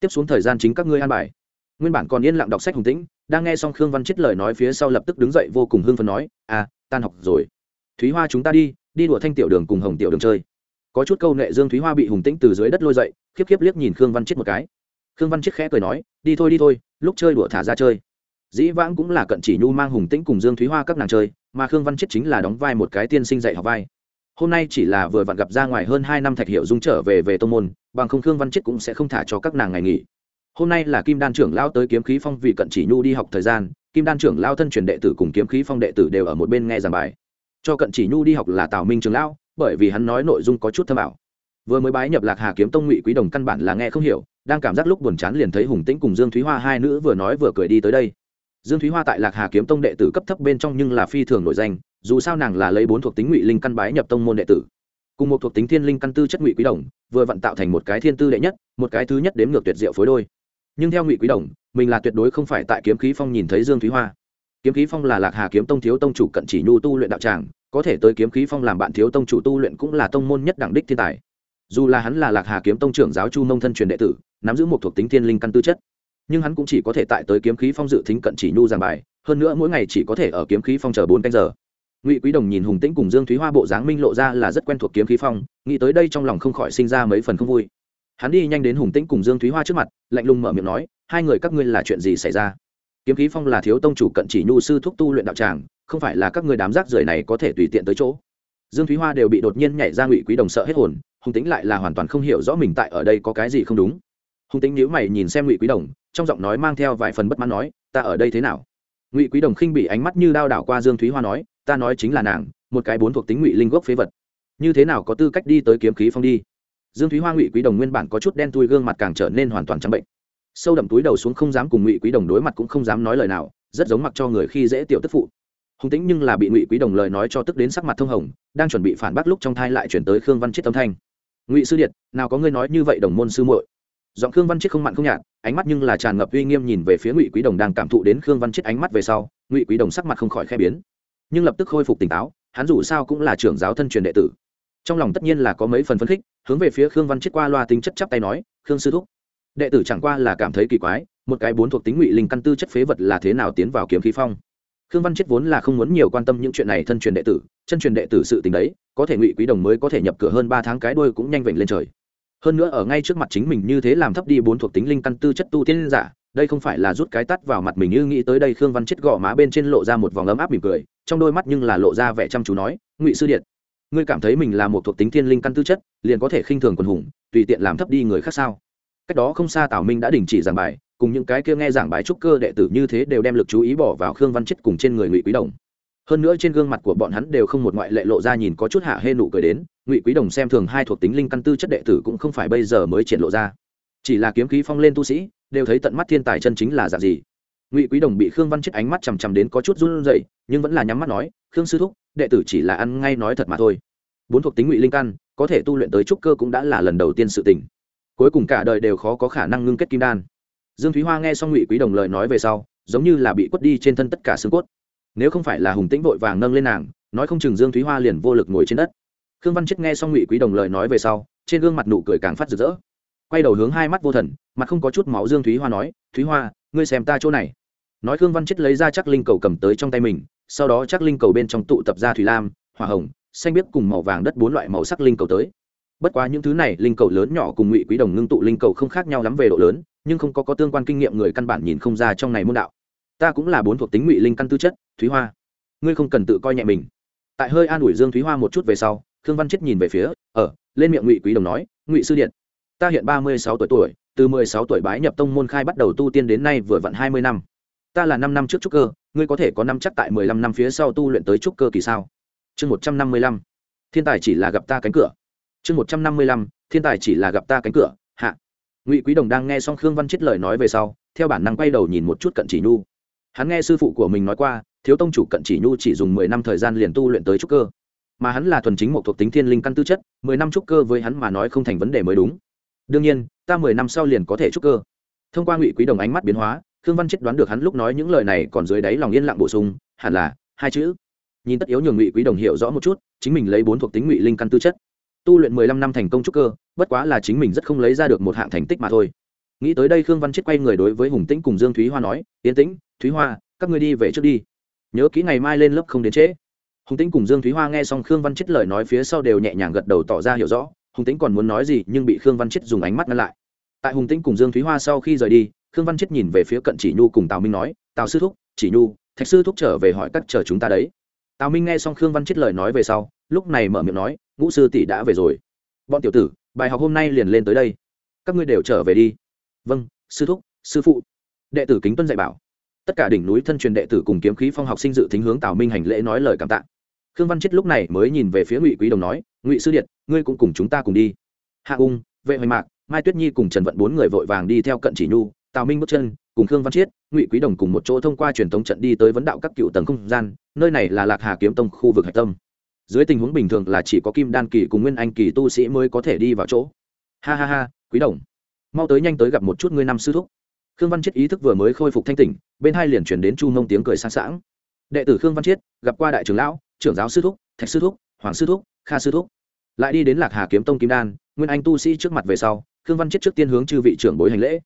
Tiếp xuống thời gian chính các ngươi an bài. Nguyên bản còn yên lặng đọc sách hùng tĩnh, đang nghe xong khương văn chết lời nói phía sau lập tức đứng dậy vô cùng hưng phấn nói à tan học rồi. Thúy hoa chúng ta đi đi đùa thanh tiểu đường cùng hồng tiểu đường chơi. Có chút câu nệ dương thúy hoa bị hùng tĩnh từ dưới đất lôi dậy, khiếp khiếp liếc nhìn khương văn chết một cái. Khương văn chết khẽ cười nói, đi thôi đi thôi, lúc chơi đùa thả ra chơi. Dĩ vãng cũng là cận chỉ nhu mang hùng tĩnh cùng dương thúy hoa các nàng chơi, mà khương văn chết chính là đóng vai một cái tiên sinh dạy học vai hôm nay chỉ là vừa vặn gặp ra ngoài hơn hai năm thạch hiệu dung trở về về tô môn, bằng không khương văn chết cũng sẽ không thả cho các nàng ngày nghỉ. Hôm nay là kim đan trưởng lao tới kiếm khí phong vì cận chỉ nhu đi học thời gian, kim đan trưởng lao thân truyền đệ tử cùng kiếm khí phong đệ tử đều ở một bên nghe giảng bài. Cho cận chỉ nhu đi học là tào minh trường lão, bởi vì hắn nói nội dung có chút thâm ảo. Vừa mới bái nhập lạc hà kiếm tông ngụy quý đồng căn bản là nghe không hiểu, đang cảm giác lúc buồn chán liền thấy hùng tĩnh cùng dương thúy hoa hai nữ vừa nói vừa cười đi tới đây. Dương thúy hoa tại lạc hà kiếm tông đệ tử cấp thấp bên trong nhưng là phi thường nổi danh dù sao nàng là lấy bốn thuộc tính ngụy linh căn bái nhập tông môn đệ tử. Cùng một thuộc tính thiên linh căn tư chất ngụy quý đồng, vừa vận tạo thành một cái thiên tư đệ nhất, một cái thứ nhất đếm ngược tuyệt diệu phối đôi. Nhưng theo ngụy quý đồng, mình là tuyệt đối không phải tại kiếm khí phong nhìn thấy dương thúy hoa. Kiếm khí phong là lạc hà kiếm tông thiếu tông chủ cận chỉ nhu tu luyện đạo tràng, có thể tới kiếm khí phong làm bạn thiếu tông chủ tu luyện cũng là tông môn nhất đẳng đích thiên tài. Dù là hắn là lạc hà kiếm tông trưởng giáo chu mông thân truyền đệ tử, nắm giữ một thuộc tính thiên linh căn tư chất, nhưng hắn cũng chỉ có thể tại tới kiếm khí phong dự thính cận chỉ nhu giảng bài, hơn nữa mỗi ngày chỉ có thể ở kiếm khí phong chờ bốn canh giờ ngụy quý đồng nhìn hùng tĩnh cùng dương thúy hoa bộ dáng minh lộ ra là rất quen thuộc kiếm khí phong, nghĩ tới đây trong lòng không khỏi sinh ra mấy phần không vui. Hắn đi nhanh đến hùng tĩnh cùng dương thúy hoa trước mặt, lạnh lùng mở miệng nói, hai người các ngươi là chuyện gì xảy ra? Kiếm khí phong là thiếu tông chủ cận chỉ nhu sư thúc tu luyện đạo tràng, không phải là các người đám rác rưởi này có thể tùy tiện tới chỗ. Dương thúy hoa đều bị đột nhiên nhảy ra ngụy quý đồng sợ hết hồn, hùng tính lại là hoàn toàn không hiểu rõ mình tại ở đây có cái gì không đúng. Hùng tính nhíu mày nhìn xem ngụy quý đồng, trong giọng nói mang theo vài phần bất mãn nói, ta ở đây thế nào? Ngụy quý đồng khinh bị ánh mắt như đao đảo qua dương thúy hoa nói ta nói chính là nàng, một cái bốn thuộc tính ngụy linh gốc phế vật. Như thế nào có tư cách đi tới kiếm khí phong đi? Dương thúy hoa ngụy quý đồng nguyên bản có chút đen tui gương mặt càng trở nên hoàn toàn trắng bệnh. Sâu đậm túi đầu xuống không dám cùng ngụy quý đồng đối mặt cũng không dám nói lời nào, rất giống mặc cho người khi dễ tiểu tức phụ. Hùng tĩnh nhưng là bị ngụy quý đồng lời nói cho tức đến sắc mặt thông hồng, đang chuẩn bị phản bác lúc trong thai lại chuyển tới khương văn chết âm thanh. Ngụy sư điện nào có ngươi nói như vậy đồng môn sư muội? Giọng khương văn chết không mặn không nhạt, ánh mắt nhưng là tràn ngập uy nghiêm nhìn về phía ngụy quý đồng đang cảm thụ đến khương văn chết ánh mắt về sau, ngụy quý đồng sắc mặt không khỏi khe biến nhưng lập tức khôi phục tỉnh táo, hắn dù sao cũng là trưởng giáo thân truyền đệ tử. Trong lòng tất nhiên là có mấy phần phấn khích, hướng về phía khương văn chết qua loa tính chất chắp tay nói, khương sư thúc, đệ tử chẳng qua là cảm thấy kỳ quái, một cái bốn thuộc tính ngụy linh căn tư chất phế vật là thế nào tiến vào kiếm khí phong? Khương văn chết vốn là không muốn nhiều quan tâm những chuyện này thân truyền đệ tử, chân truyền đệ tử sự tình đấy, có thể ngụy quý đồng mới có thể nhập cửa hơn ba tháng cái đôi cũng nhanh vểnh lên trời. Hơn nữa ở ngay trước mặt chính mình như thế làm thấp đi bốn thuộc tính linh căn tư chất tu tiên giả đây không phải là rút cái tắt vào mặt mình như nghĩ tới đây khương văn chết gõ má bên trên lộ ra một vòng ấm áp mỉm cười, trong đôi mắt nhưng là lộ ra vẻ chăm chú nói, ngụy sư điện, ngươi cảm thấy mình là một thuộc tính thiên linh căn tư chất, liền có thể khinh thường quần hùng, tùy tiện làm thấp đi người khác sao? Cách đó không xa tào minh đã đình chỉ giảng bài, cùng những cái kia nghe giảng bài trúc cơ đệ tử như thế đều đem lực chú ý bỏ vào khương văn chết cùng trên người ngụy quý đồng. Hơn nữa trên gương mặt của bọn hắn đều không một ngoại lệ lộ ra nhìn có chút hạ hê nụ cười đến, ngụy quý đồng xem thường hai thuộc tính linh căn tư chất đệ tử cũng không phải bây giờ mới triển lộ ra. Chỉ là kiếm khí phong lên tu sĩ đều thấy tận mắt thiên tài chân chính là dạng gì. Ngụy quý đồng bị khương văn chết ánh mắt chằm chằm đến có chút run rẩy, nhưng vẫn là nhắm mắt nói, khương sư thúc, đệ tử chỉ là ăn ngay nói thật mà thôi. Bốn thuộc tính ngụy linh căn, có thể tu luyện tới trúc cơ cũng đã là lần đầu tiên sự tình. Cuối cùng cả đời đều khó có khả năng ngưng kết kim đan. Dương thúy hoa nghe xong ngụy quý đồng lời nói về sau, giống như là bị quất đi trên thân tất cả xương cốt. Nếu không phải là hùng tĩnh vội vàng nâng lên nàng, nói không chừng dương thúy hoa liền vô lực ngồi trên đất. Khương văn chết nghe xong ngụy quý đồng lời nói về sau, trên gương mặt nụ cười càng phát rực rỡ. Quay đầu hướng hai mắt vô thần mặt không có chút máu dương thúy hoa nói, thúy hoa, ngươi xem ta chỗ này. Nói khương văn chết lấy ra chắc linh cầu cầm tới trong tay mình, sau đó chắc linh cầu bên trong tụ tập ra thủy lam, hỏa hồng, xanh biếc cùng màu vàng đất bốn loại màu sắc linh cầu tới. Bất quá những thứ này linh cầu lớn nhỏ cùng ngụy quý đồng ngưng tụ linh cầu không khác nhau lắm về độ lớn, nhưng không có có tương quan kinh nghiệm người căn bản nhìn không ra trong này môn đạo. Ta cũng là bốn thuộc tính ngụy linh căn tư chất, thúy hoa. Ngươi không cần tự coi nhẹ mình. Tại hơi an ủi dương thúy hoa một chút về sau, khương văn chết nhìn về phía ở lên miệng ngụy quý đồng nói, ngụy sư điện, ta hiện ba mươi sáu tuổi tuổi từ mười sáu tuổi bái nhập tông môn khai bắt đầu tu tiên đến nay vừa vặn hai mươi năm. Ta là năm năm trước trúc cơ, ngươi có thể có năm chắc tại mười lăm năm phía sau tu luyện tới trúc cơ kỳ sao? Chương một trăm năm mươi lăm. Thiên tài chỉ là gặp ta cánh cửa. Chương một trăm năm mươi lăm. Thiên tài chỉ là gặp ta cánh cửa. Hạ. Ngụy quý đồng đang nghe xong khương văn chết lời nói về sau, theo bản năng quay đầu nhìn một chút cận chỉ nhu. Hắn nghe sư phụ của mình nói qua, thiếu tông chủ cận chỉ nhu chỉ dùng mười năm thời gian liền tu luyện tới trúc cơ. Mà hắn là thuần chính một thuộc tính thiên linh căn tư chất, mười năm trúc cơ với hắn mà nói không thành vấn đề mới đúng. Đương nhiên ta mười năm sau liền có thể trúc cơ. Thông qua ngụy quý đồng ánh mắt biến hóa, khương văn chết đoán được hắn lúc nói những lời này còn dưới đáy lòng yên lặng bổ sung, hẳn là hai chữ. Nhìn tất yếu nhường ngụy quý đồng hiểu rõ một chút, chính mình lấy bốn thuộc tính ngụy linh căn tư chất. Tu luyện mười lăm năm thành công trúc cơ, bất quá là chính mình rất không lấy ra được một hạng thành tích mà thôi. Nghĩ tới đây khương văn chết quay người đối với hùng tĩnh cùng dương thúy hoa nói yến tĩnh, thúy hoa, các ngươi đi về trước đi. Nhớ kỹ ngày mai lên lớp không đến trễ. Hùng tĩnh cùng dương thúy hoa nghe xong khương văn chết lời nói phía sau đều nhẹ nhàng gật đầu tỏ ra hiểu rõ hùng tĩnh còn muốn nói gì nhưng bị khương văn chết dùng ánh mắt ngăn lại. Tại hùng tĩnh cùng dương thúy hoa sau khi rời đi, khương văn chết nhìn về phía cận chỉ nhu cùng tào minh nói, tào sư thúc, chỉ nhu, thạch sư thúc trở về hỏi cắt chờ chúng ta đấy. Tào minh nghe xong khương văn chết lời nói về sau, lúc này mở miệng nói, ngũ sư tỷ đã về rồi. Bọn tiểu tử, bài học hôm nay liền lên tới đây. Các ngươi đều trở về đi. Vâng sư thúc, sư phụ. Đệ tử kính tuân dạy bảo. Tất cả đỉnh núi thân truyền đệ tử cùng kiếm khí phong học sinh dự thính hướng tào minh hành lễ nói lời cảm tạ khương văn chết lúc này mới nhìn về phía ngụy quý đồng nói, ngụy sư điện ngươi cũng cùng chúng ta cùng đi. Hạ ung, vệ hoành mạc, mai tuyết nhi cùng trần vận bốn người vội vàng đi theo cận chỉ nhu, tào minh bước chân, cùng khương văn chiết ngụy quý đồng cùng một chỗ thông qua truyền thống trận đi tới vấn đạo các cựu tầng không gian, nơi này là lạc hà kiếm tông khu vực hạch tâm. Dưới tình huống bình thường là chỉ có kim đan kỳ cùng nguyên anh kỳ tu sĩ mới có thể đi vào chỗ. Ha ha ha, quý đồng. Mau tới nhanh tới gặp một chút ngươi năm sư thúc. Khương văn chiết ý thức vừa mới khôi phục thanh tỉnh, bên hai liền chuyển đến chu mông tiếng cười sáng sảng. Đệ tử khương văn chiết gặp qua đại trưởng lão trưởng giáo sư thúc, thạch sư thúc, hoàng sư thúc, kha sư thúc. Lại đi đến lạc hà kiếm tông kim đan, nguyên anh tu sĩ trước mặt về sau, khương văn chiết trước tiên hướng chư vị trưởng bối hành lễ.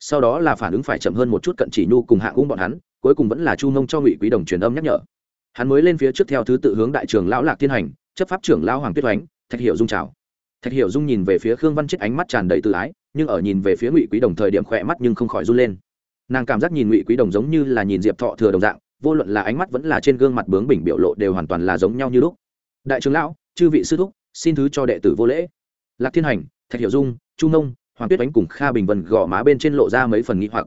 Sau đó là phản ứng phải chậm hơn một chút cận chỉ nhu cùng hạ ung bọn hắn, cuối cùng vẫn là chu nông cho ngụy quý đồng truyền âm nhắc nhở. Hắn mới lên phía trước theo thứ tự hướng đại trường lão lạc thiên hành, chấp pháp trưởng lão hoàng tuyết oánh, thạch hiệu dung chào. Thạch hiệu dung nhìn về phía khương văn chết ánh mắt tràn đầy tự ái, nhưng ở nhìn về phía ngụy quý đồng thời điểm khỏe mắt nhưng không khỏi run lên. Nàng cảm giác nhìn ngụy quý đồng giống như là nhìn diệp thọ thừa đồng dạng vô luận là ánh mắt vẫn là trên gương mặt bướng bỉnh biểu lộ đều hoàn toàn là giống nhau như lúc. Đại trưởng lão, chư vị sư thúc, xin thứ cho đệ tử vô lễ. Lạc thiên hành, thạch Hiểu dung, chu nông hoàng tuyết oánh cùng kha bình vân gò má bên trên lộ ra mấy phần nghi hoặc.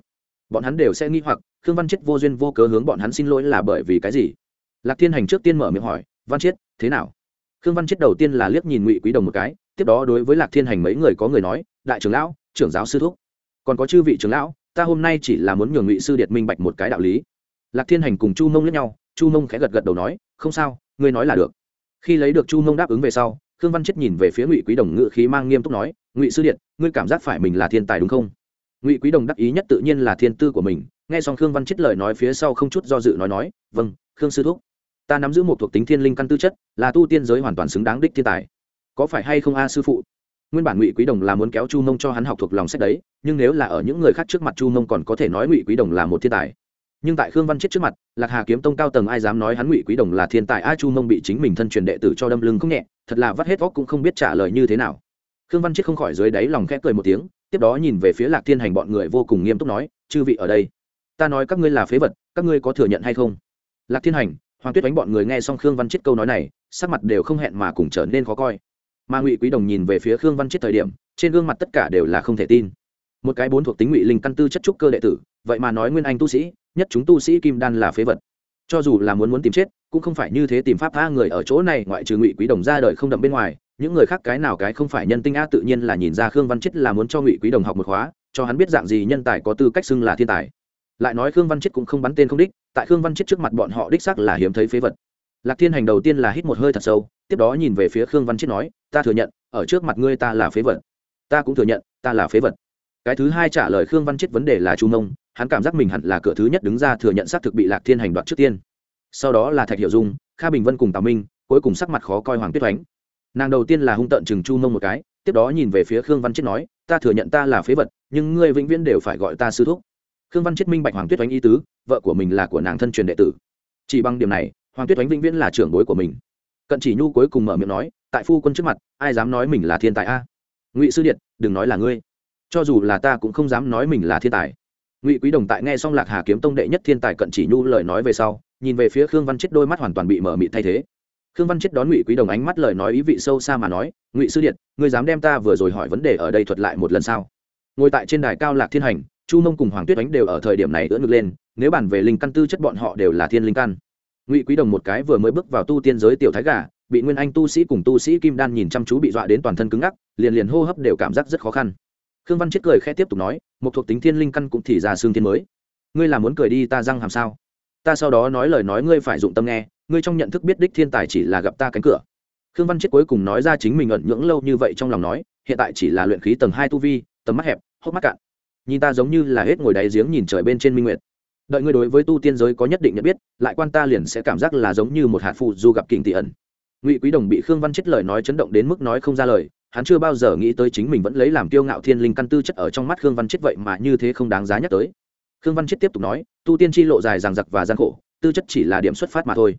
Bọn hắn đều sẽ nghi hoặc, khương văn chết vô duyên vô cớ hướng bọn hắn xin lỗi là bởi vì cái gì? Lạc thiên hành trước tiên mở miệng hỏi, văn chiết, thế nào? Khương văn chiết đầu tiên là liếc nhìn ngụy quý đồng một cái, tiếp đó đối với lạc thiên hành mấy người có người nói, đại trưởng lão, trưởng giáo sư thúc, còn có chư vị trưởng lão, ta hôm nay chỉ là muốn nhường ngụy sư điệt minh bạch một cái đạo lý lạc thiên hành cùng chu mông lẫn nhau, chu mông khẽ gật gật đầu nói, không sao, ngươi nói là được. Khi lấy được chu mông đáp ứng về sau, khương văn chết nhìn về phía ngụy quý đồng ngự khí mang nghiêm túc nói, ngụy sư điện, ngươi cảm giác phải mình là thiên tài đúng không? Ngụy quý đồng đắc ý nhất tự nhiên là thiên tư của mình, nghe xong khương văn chết lời nói phía sau không chút do dự nói nói vâng khương sư thúc. Ta nắm giữ một thuộc tính thiên linh căn tư chất, là tu tiên giới hoàn toàn xứng đáng đích thiên tài. Có phải hay không a sư phụ? Nguyên bản ngụy quý đồng là muốn kéo chu mông cho hắn học thuộc lòng sách đấy, nhưng nếu là ở những người khác trước mặt chu mông còn có thể nói ngụy quý đồng là một thiên tài nhưng tại khương văn chết trước mặt, lạc hà kiếm tông cao tầng ai dám nói hắn ngụy quý đồng là thiên tài a chu mông bị chính mình thân truyền đệ tử cho đâm lưng không nhẹ, thật là vắt hết óc cũng không biết trả lời như thế nào. Khương văn chết không khỏi dưới đáy lòng khẽ cười một tiếng, tiếp đó nhìn về phía lạc thiên hành bọn người vô cùng nghiêm túc nói, chư vị ở đây, ta nói các ngươi là phế vật, các ngươi có thừa nhận hay không? Lạc thiên hành, hoàng tuyết đánh bọn người nghe xong khương văn chết câu nói này, sắc mặt đều không hẹn mà cùng trở nên khó coi. Mà ngụy quý đồng nhìn về phía khương văn chết thời điểm, trên gương mặt tất cả đều là không thể tin. Một cái bốn thuộc tính ngụy linh căn tư chất trúc cơ đệ tử vậy mà nói nguyên anh tu sĩ, nhất chúng tu sĩ kim đan là phế vật. Cho dù là muốn muốn tìm chết, cũng không phải như thế tìm pháp tha người ở chỗ này, ngoại trừ ngụy quý đồng ra đời không đậm bên ngoài, những người khác cái nào cái không phải nhân tinh a tự nhiên là nhìn ra khương văn chết là muốn cho ngụy quý đồng học một khóa, cho hắn biết dạng gì nhân tài có tư cách xưng là thiên tài. Lại nói khương văn chết cũng không bắn tên không đích, tại khương văn chết trước mặt bọn họ đích xác là hiếm thấy phế vật. Lạc thiên hành đầu tiên là hít một hơi thật sâu, tiếp đó nhìn về phía khương văn chết nói, ta thừa nhận, ở trước mặt ngươi ta là phế vật. Ta cũng thừa nhận, ta là phế vật. Cái thứ hai trả lời khương văn chết vấn đề là chu mông hắn cảm giác mình hẳn là cửa thứ nhất đứng ra thừa nhận xác thực bị lạc thiên hành đoạt trước tiên. Sau đó là thạch hiệu dung, kha bình vân cùng tào minh, cuối cùng sắc mặt khó coi hoàng tuyết oánh. Nàng đầu tiên là hung tợn chừng chu mông một cái, tiếp đó nhìn về phía khương văn chết nói, ta thừa nhận ta là phế vật, nhưng ngươi vĩnh viễn đều phải gọi ta sư thúc. Khương văn chết minh bạch hoàng tuyết oánh ý tứ, vợ của mình là của nàng thân truyền đệ tử. Chỉ bằng điểm này, hoàng tuyết oánh vĩnh viễn là trưởng bối của mình. Cận chỉ nhu cuối cùng mở miệng nói, tại phu quân trước mặt, ai dám nói mình là thiên tài a? Ngụy sư điện, đừng nói là ngươi. Cho dù là ta cũng không dám nói mình là thiên tài ngụy quý đồng tại nghe xong lạc hà kiếm tông đệ nhất thiên tài cận chỉ nhu lời nói về sau, nhìn về phía khương văn chết đôi mắt hoàn toàn bị mở mịt thay thế. khương văn chết đón ngụy quý đồng ánh mắt lời nói ý vị sâu xa mà nói, ngụy sư điện, ngươi dám đem ta vừa rồi hỏi vấn đề ở đây thuật lại một lần sao? Ngồi tại trên đài cao lạc thiên hành, chu mông cùng hoàng tuyết ánh đều ở thời điểm này ưỡn ngực lên, nếu bàn về linh căn tư chất bọn họ đều là thiên linh căn. Ngụy quý đồng một cái vừa mới bước vào tu tiên giới tiểu thái gà, bị nguyên anh tu sĩ cùng tu sĩ kim đan nhìn chăm chú bị dọa đến toàn thân cứng ngắc, liền liền hô hấp đều cảm giác rất khó khăn khương văn chết cười khẽ tiếp tục nói một thuộc tính thiên linh căn cũng thì ra xương thiên mới. Ngươi là muốn cười đi ta răng hàm sao? Ta sau đó nói lời nói ngươi phải dụng tâm nghe, ngươi trong nhận thức biết đích thiên tài chỉ là gặp ta cánh cửa. Khương văn chết cuối cùng nói ra chính mình ẩn nhưỡng lâu như vậy trong lòng nói, hiện tại chỉ là luyện khí tầng hai tu vi, tầm mắt hẹp, hốc mắt cạn. Nhìn ta giống như là hết ngồi đáy giếng nhìn trời bên trên minh nguyệt. Đợi ngươi đối với tu tiên giới có nhất định nhận biết, lại quan ta liền sẽ cảm giác là giống như một hạt phụ du gặp kình tỷ ẩn. Ngụy quý đồng bị khương văn chết lời nói chấn động đến mức nói không ra lời hắn chưa bao giờ nghĩ tới chính mình vẫn lấy làm kiêu ngạo thiên linh căn tư chất ở trong mắt khương văn chết vậy mà như thế không đáng giá nhắc tới. Khương văn chết tiếp tục nói, tu tiên tri lộ dài ràng giặc và gian khổ, tư chất chỉ là điểm xuất phát mà thôi.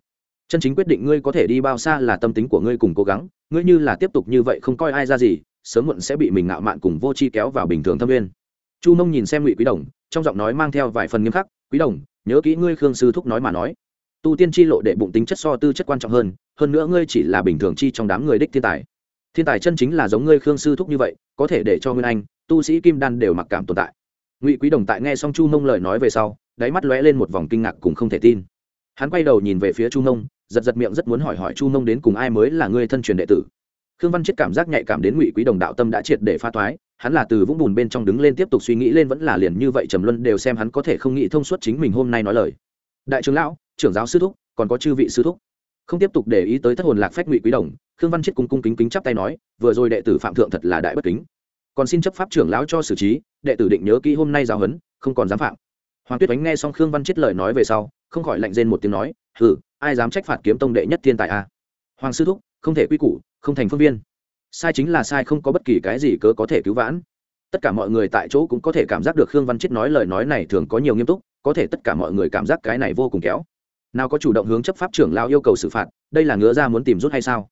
Chân chính quyết định ngươi có thể đi bao xa là tâm tính của ngươi cùng cố gắng, ngươi như là tiếp tục như vậy không coi ai ra gì, sớm muộn sẽ bị mình ngạo mạn cùng vô chi kéo vào bình thường thâm viên chu mông nhìn xem ngụy quý đồng, trong giọng nói mang theo vài phần nghiêm khắc, quý đồng, nhớ kỹ ngươi khương sư thúc nói mà nói. Tu tiên chi lộ để bụng tính chất so tư chất quan trọng hơn hơn nữa ngươi chỉ là bình thường chi trong đám người đích thiên tài thiên tài chân chính là giống ngươi khương sư thúc như vậy, có thể để cho nguyên anh, tu sĩ kim đan đều mặc cảm tồn tại. Ngụy quý đồng tại nghe xong chu mông lời nói về sau, đáy mắt lóe lên một vòng kinh ngạc cùng không thể tin. Hắn quay đầu nhìn về phía chu mông, giật giật miệng rất muốn hỏi hỏi chu mông đến cùng ai mới là ngươi thân truyền đệ tử. Khương văn chết cảm giác nhạy cảm đến ngụy quý đồng đạo tâm đã triệt để pha toái, hắn là từ vũng bùn bên trong đứng lên tiếp tục suy nghĩ lên vẫn là liền như vậy trầm luân đều xem hắn có thể không nghĩ thông suốt chính mình hôm nay nói lời. Đại trưởng lão, trưởng giáo sư thúc, còn có chư vị sư thúc không tiếp tục để ý tới thất hồn lạc phách ngụy quý đồng, khương văn chết cung cung kính kính chắp tay nói, vừa rồi đệ tử phạm thượng thật là đại bất kính. Còn xin chấp pháp trưởng lão cho xử trí, đệ tử định nhớ kỹ hôm nay giáo huấn, không còn dám phạm. Hoàng tuyết đánh nghe xong khương văn chết lời nói về sau, không khỏi lạnh rên một tiếng nói, hừ, ai dám trách phạt kiếm tông đệ nhất thiên tài a? Hoàng sư thúc, không thể quy củ, không thành phương viên. Sai chính là sai không có bất kỳ cái gì cớ có thể cứu vãn. Tất cả mọi người tại chỗ cũng có thể cảm giác được khương văn chết nói lời nói này thường có nhiều nghiêm túc, có thể tất cả mọi người cảm giác cái này vô cùng kéo nào có chủ động hướng chấp pháp trưởng lao yêu cầu xử phạt, đây là ngứa ra muốn tìm rút hay sao?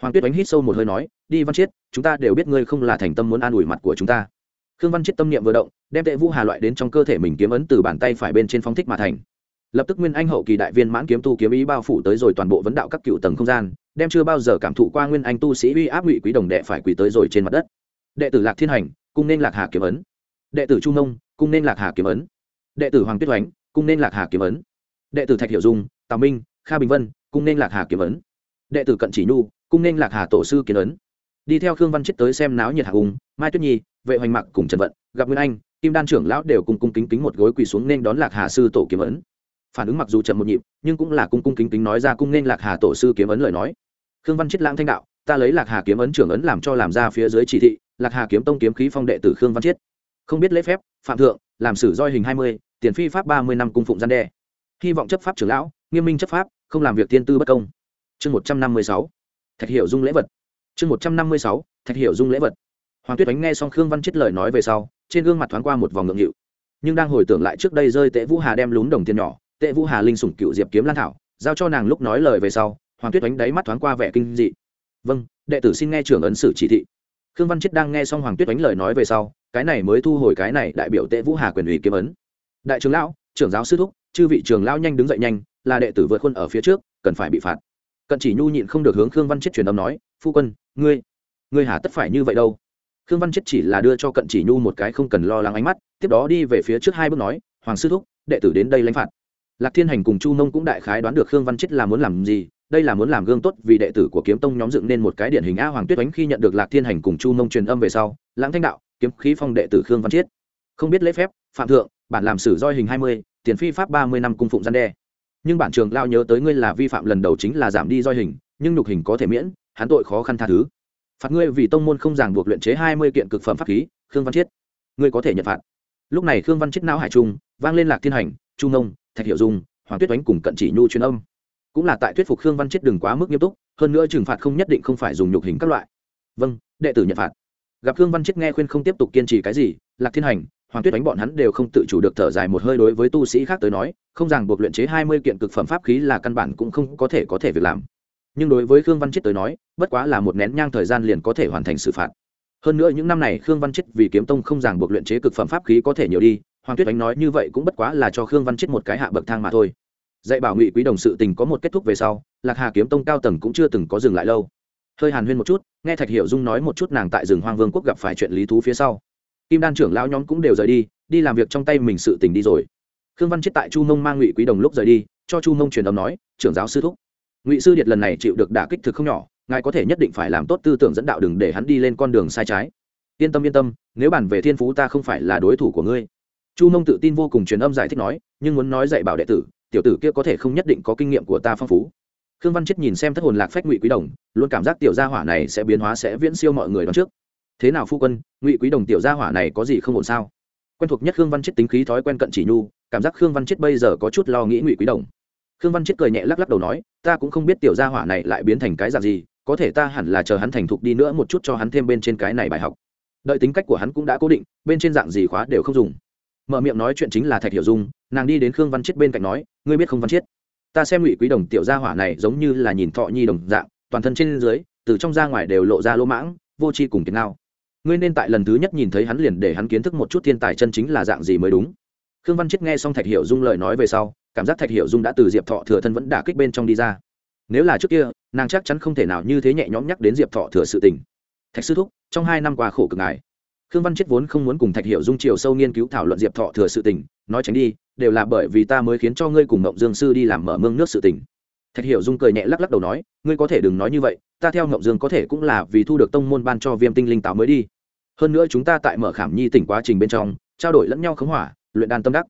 Hoàng tuyết đánh hít sâu một hơi nói, đi văn chiết, chúng ta đều biết ngươi không là thành tâm muốn an ủi mặt của chúng ta. Khương văn chiết tâm niệm vừa động, đem tệ vũ hà loại đến trong cơ thể mình kiếm ấn từ bàn tay phải bên trên phong thích mà thành. Lập tức nguyên anh hậu kỳ đại viên mãn kiếm tu kiếm ý bao phủ tới rồi toàn bộ vấn đạo các cựu tầng không gian, đem chưa bao giờ cảm thụ qua nguyên anh tu sĩ uy áp ngụy quý đồng đệ phải quỳ tới rồi trên mặt đất. Đệ tử lạc thiên hành, cung nên lạc hà kiếm ấn. Đệ tử trung nông cung nên lạc hà kiếm ấn. Đệ tử hoàng tuyết oánh, cung nên lạc hà kiếm ấn đệ tử thạch hiệu dung, tào minh, kha bình vân cung nên lạc hà kiếm ấn. Đệ tử cận chỉ nhu cung nên lạc hà tổ sư kiến ấn. Đi theo khương văn chết tới xem náo nhiệt hạ hùng. mai tuyết nhi, vệ hoành mặc cùng trần vận, gặp nguyên anh, kim đan trưởng lão đều cùng cung kính kính một gối quỳ xuống nên đón lạc hà sư tổ kiếm ấn. Phản ứng mặc dù chậm một nhịp, nhưng cũng là cung cung kính kính nói ra cung nên lạc hà tổ sư kiếm ấn lời nói. Khương văn chết lãng thanh đạo, ta lấy lạc hà kiếm ấn trưởng ấn làm cho làm ra phía dưới chỉ thị, lạc hà kiếm tông kiếm khí phong đệ tử khương văn chiết không biết lễ phép, phạm thượng, làm sử roi hình hai mươi, tiền phi pháp ba mươi năm cung phụng gian đe hy vọng chấp pháp trưởng lão, nghiêm minh chấp pháp, không làm việc tiên tư bất công. Chương một trăm năm mươi sáu, thạch hiệu dung lễ vật. Chương một trăm năm mươi sáu, thạch hiểu dung lễ vật. Hoàng tuyết đánh nghe xong khương văn chết lời nói về sau, trên gương mặt thoáng qua một vòng ngượng nghịu. Nhưng đang hồi tưởng lại trước đây rơi tệ vũ hà đem lún đồng tiền nhỏ, tệ vũ hà linh sủng cựu diệp kiếm lan thảo, giao cho nàng lúc nói lời về sau, hoàng tuyết đánh đáy mắt thoáng qua vẻ kinh dị. Vâng đệ tử xin nghe trưởng ấn sử chỉ thị. Khương văn chết đang nghe xong hoàng tuyết đánh lời nói về sau, cái này mới thu hồi cái này đại biểu tệ vũ hà quyền ủy kiếm ấn. Đại trưởng lão trưởng giáo sư thúc, chư vị trưởng lão nhanh đứng dậy nhanh, là đệ tử vượt khuôn ở phía trước, cần phải bị phạt. Cận chỉ nhu nhịn không được hướng khương văn chết truyền âm nói, phu quân, ngươi ngươi hà tất phải như vậy đâu? Khương văn chết chỉ là đưa cho cận chỉ nhu một cái không cần lo lắng ánh mắt, tiếp đó đi về phía trước hai bước nói, hoàng sư thúc, đệ tử đến đây lãnh phạt. Lạc thiên hành cùng chu nông cũng đại khái đoán được khương văn chết là muốn làm gì, đây là muốn làm gương tốt vì đệ tử của kiếm tông nhóm dựng nên một cái điển hình a hoàng tuyết oánh khi nhận được lạc thiên hành cùng chu nông truyền âm về sau, lãng thanh đạo, kiếm khí phong đệ tử khương văn chiết không biết lễ phép, phạm thượng bản làm sử roi hình hai mươi, tiền phi pháp ba mươi năm cung phụng gian đe. Nhưng bản trường lao nhớ tới ngươi là vi phạm lần đầu chính là giảm đi roi hình, nhưng nhục hình có thể miễn, hắn tội khó khăn tha thứ. Phạt ngươi vì tông môn không ràng buộc luyện chế hai mươi kiện cực phẩm pháp khí, khương văn chiết. Ngươi có thể nhận phạt. Lúc này khương văn chiết não hải trung, vang lên lạc thiên hành trung nông thạch hiệu dung, hoàng tuyết oánh cùng cận chỉ nhu truyền âm. Cũng là tại thuyết phục khương văn chiết đừng quá mức nghiêm túc, hơn nữa trừng phạt không nhất định không phải dùng nhục hình các loại. Vâng đệ tử nhận phạt. Gặp khương văn chiết nghe khuyên không tiếp tục kiên trì cái gì, lạc thiên hành hoàng tuyết đánh bọn hắn đều không tự chủ được thở dài một hơi đối với tu sĩ khác tới nói, không ràng buộc luyện chế hai mươi kiện cực phẩm pháp khí là căn bản cũng không có thể có thể việc làm. Nhưng đối với khương văn chết tới nói, bất quá là một nén nhang thời gian liền có thể hoàn thành xử phạt. Hơn nữa những năm này khương văn chết vì kiếm tông không ràng buộc luyện chế cực phẩm pháp khí có thể nhiều đi, hoàng tuyết đánh nói như vậy cũng bất quá là cho khương văn chết một cái hạ bậc thang mà thôi. Dạy bảo ngụy quý đồng sự tình có một kết thúc về sau, lạc hà kiếm tông cao tầng cũng chưa từng có dừng lại lâu. Hơi hàn huyên một chút, nghe thạch hiểu dung nói một chút nàng tại rừng hoang vương quốc gặp phải chuyện lý thú phía sau kim đan trưởng lão nhóm cũng đều rời đi đi làm việc trong tay mình sự tình đi rồi. Khương văn chết tại chu mông mang ngụy quý đồng lúc rời đi, cho chu mông truyền âm nói, trưởng giáo sư thúc, ngụy sư điệt lần này chịu được đả kích thực không nhỏ, ngài có thể nhất định phải làm tốt tư tưởng dẫn đạo đừng để hắn đi lên con đường sai trái. Yên tâm yên tâm, nếu bàn về thiên phú ta không phải là đối thủ của ngươi. Chu mông tự tin vô cùng truyền âm giải thích nói, nhưng muốn nói dạy bảo đệ tử, tiểu tử kia có thể không nhất định có kinh nghiệm của ta phong phú. Khương văn chết nhìn xem thất hồn lạc phách ngụy quý đồng, luôn cảm giác tiểu gia hỏa này sẽ biến hóa sẽ viễn siêu mọi người đón trước thế nào phu quân, ngụy quý đồng tiểu gia hỏa này có gì không ổn sao? Quen thuộc nhất khương văn chết tính khí thói quen cận chỉ nhu, cảm giác khương văn chết bây giờ có chút lo nghĩ ngụy quý đồng. Khương văn chết cười nhẹ lắc lắc đầu nói, ta cũng không biết tiểu gia hỏa này lại biến thành cái dạng gì, có thể ta hẳn là chờ hắn thành thục đi nữa một chút cho hắn thêm bên trên cái này bài học. Đợi tính cách của hắn cũng đã cố định, bên trên dạng gì khóa đều không dùng. Mở miệng nói chuyện chính là thạch hiểu dung, nàng đi đến khương văn chết bên cạnh nói, ngươi biết không văn chết ta xem ngụy quý đồng tiểu gia hỏa này giống như là nhìn thọ nhi đồng dạng, toàn thân trên dưới, từ trong ra ngoài đều lộ ra lỗ mãng, vô tri cùng kiệt ngao ngươi nên tại lần thứ nhất nhìn thấy hắn liền để hắn kiến thức một chút thiên tài chân chính là dạng gì mới đúng. Khương văn chết nghe xong thạch hiểu dung lời nói về sau, cảm giác thạch hiểu dung đã từ diệp thọ thừa thân vẫn đả kích bên trong đi ra. Nếu là trước kia, nàng chắc chắn không thể nào như thế nhẹ nhõm nhắc đến diệp thọ thừa sự tình. Thạch sư thúc, trong hai năm qua khổ cực ngài. Khương văn chết vốn không muốn cùng thạch hiểu dung chiều sâu nghiên cứu thảo luận diệp thọ thừa sự tình, nói tránh đi, đều là bởi vì ta mới khiến cho ngươi cùng mộng dương sư đi làm mở mương nước sự tình thạch hiểu dung cười nhẹ lắc lắc đầu nói, ngươi có thể đừng nói như vậy, ta theo mộng dương có thể cũng là vì thu được tông môn ban cho viêm tinh linh táo mới đi. Hơn nữa chúng ta tại mở khảm nhi tỉnh quá trình bên trong, trao đổi lẫn nhau khống hỏa, luyện đan tâm đắc.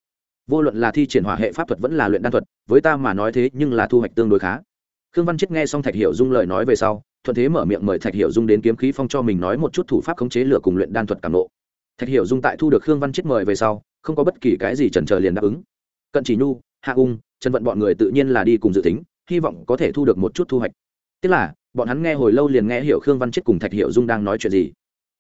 Vô luận là thi triển hỏa hệ pháp thuật vẫn là luyện đan thuật, với ta mà nói thế nhưng là thu hoạch tương đối khá. Khương văn chết nghe xong thạch hiểu dung lời nói về sau, thuận thế mở miệng mời thạch hiểu dung đến kiếm khí phong cho mình nói một chút thủ pháp khống chế lửa cùng luyện đan thuật cảm nộ thạch hiểu dung tại thu được khương văn chết mời về sau, không có bất kỳ cái gì chần chờ liền đáp ứng. Cận chỉ nhu, hạ ung, trần vận bọn người tự nhiên là đi cùng dự tính hy vọng có thể thu được một chút thu hoạch. Tức là, bọn hắn nghe hồi lâu liền nghe hiểu khương văn chết cùng thạch Hiệu dung đang nói chuyện gì.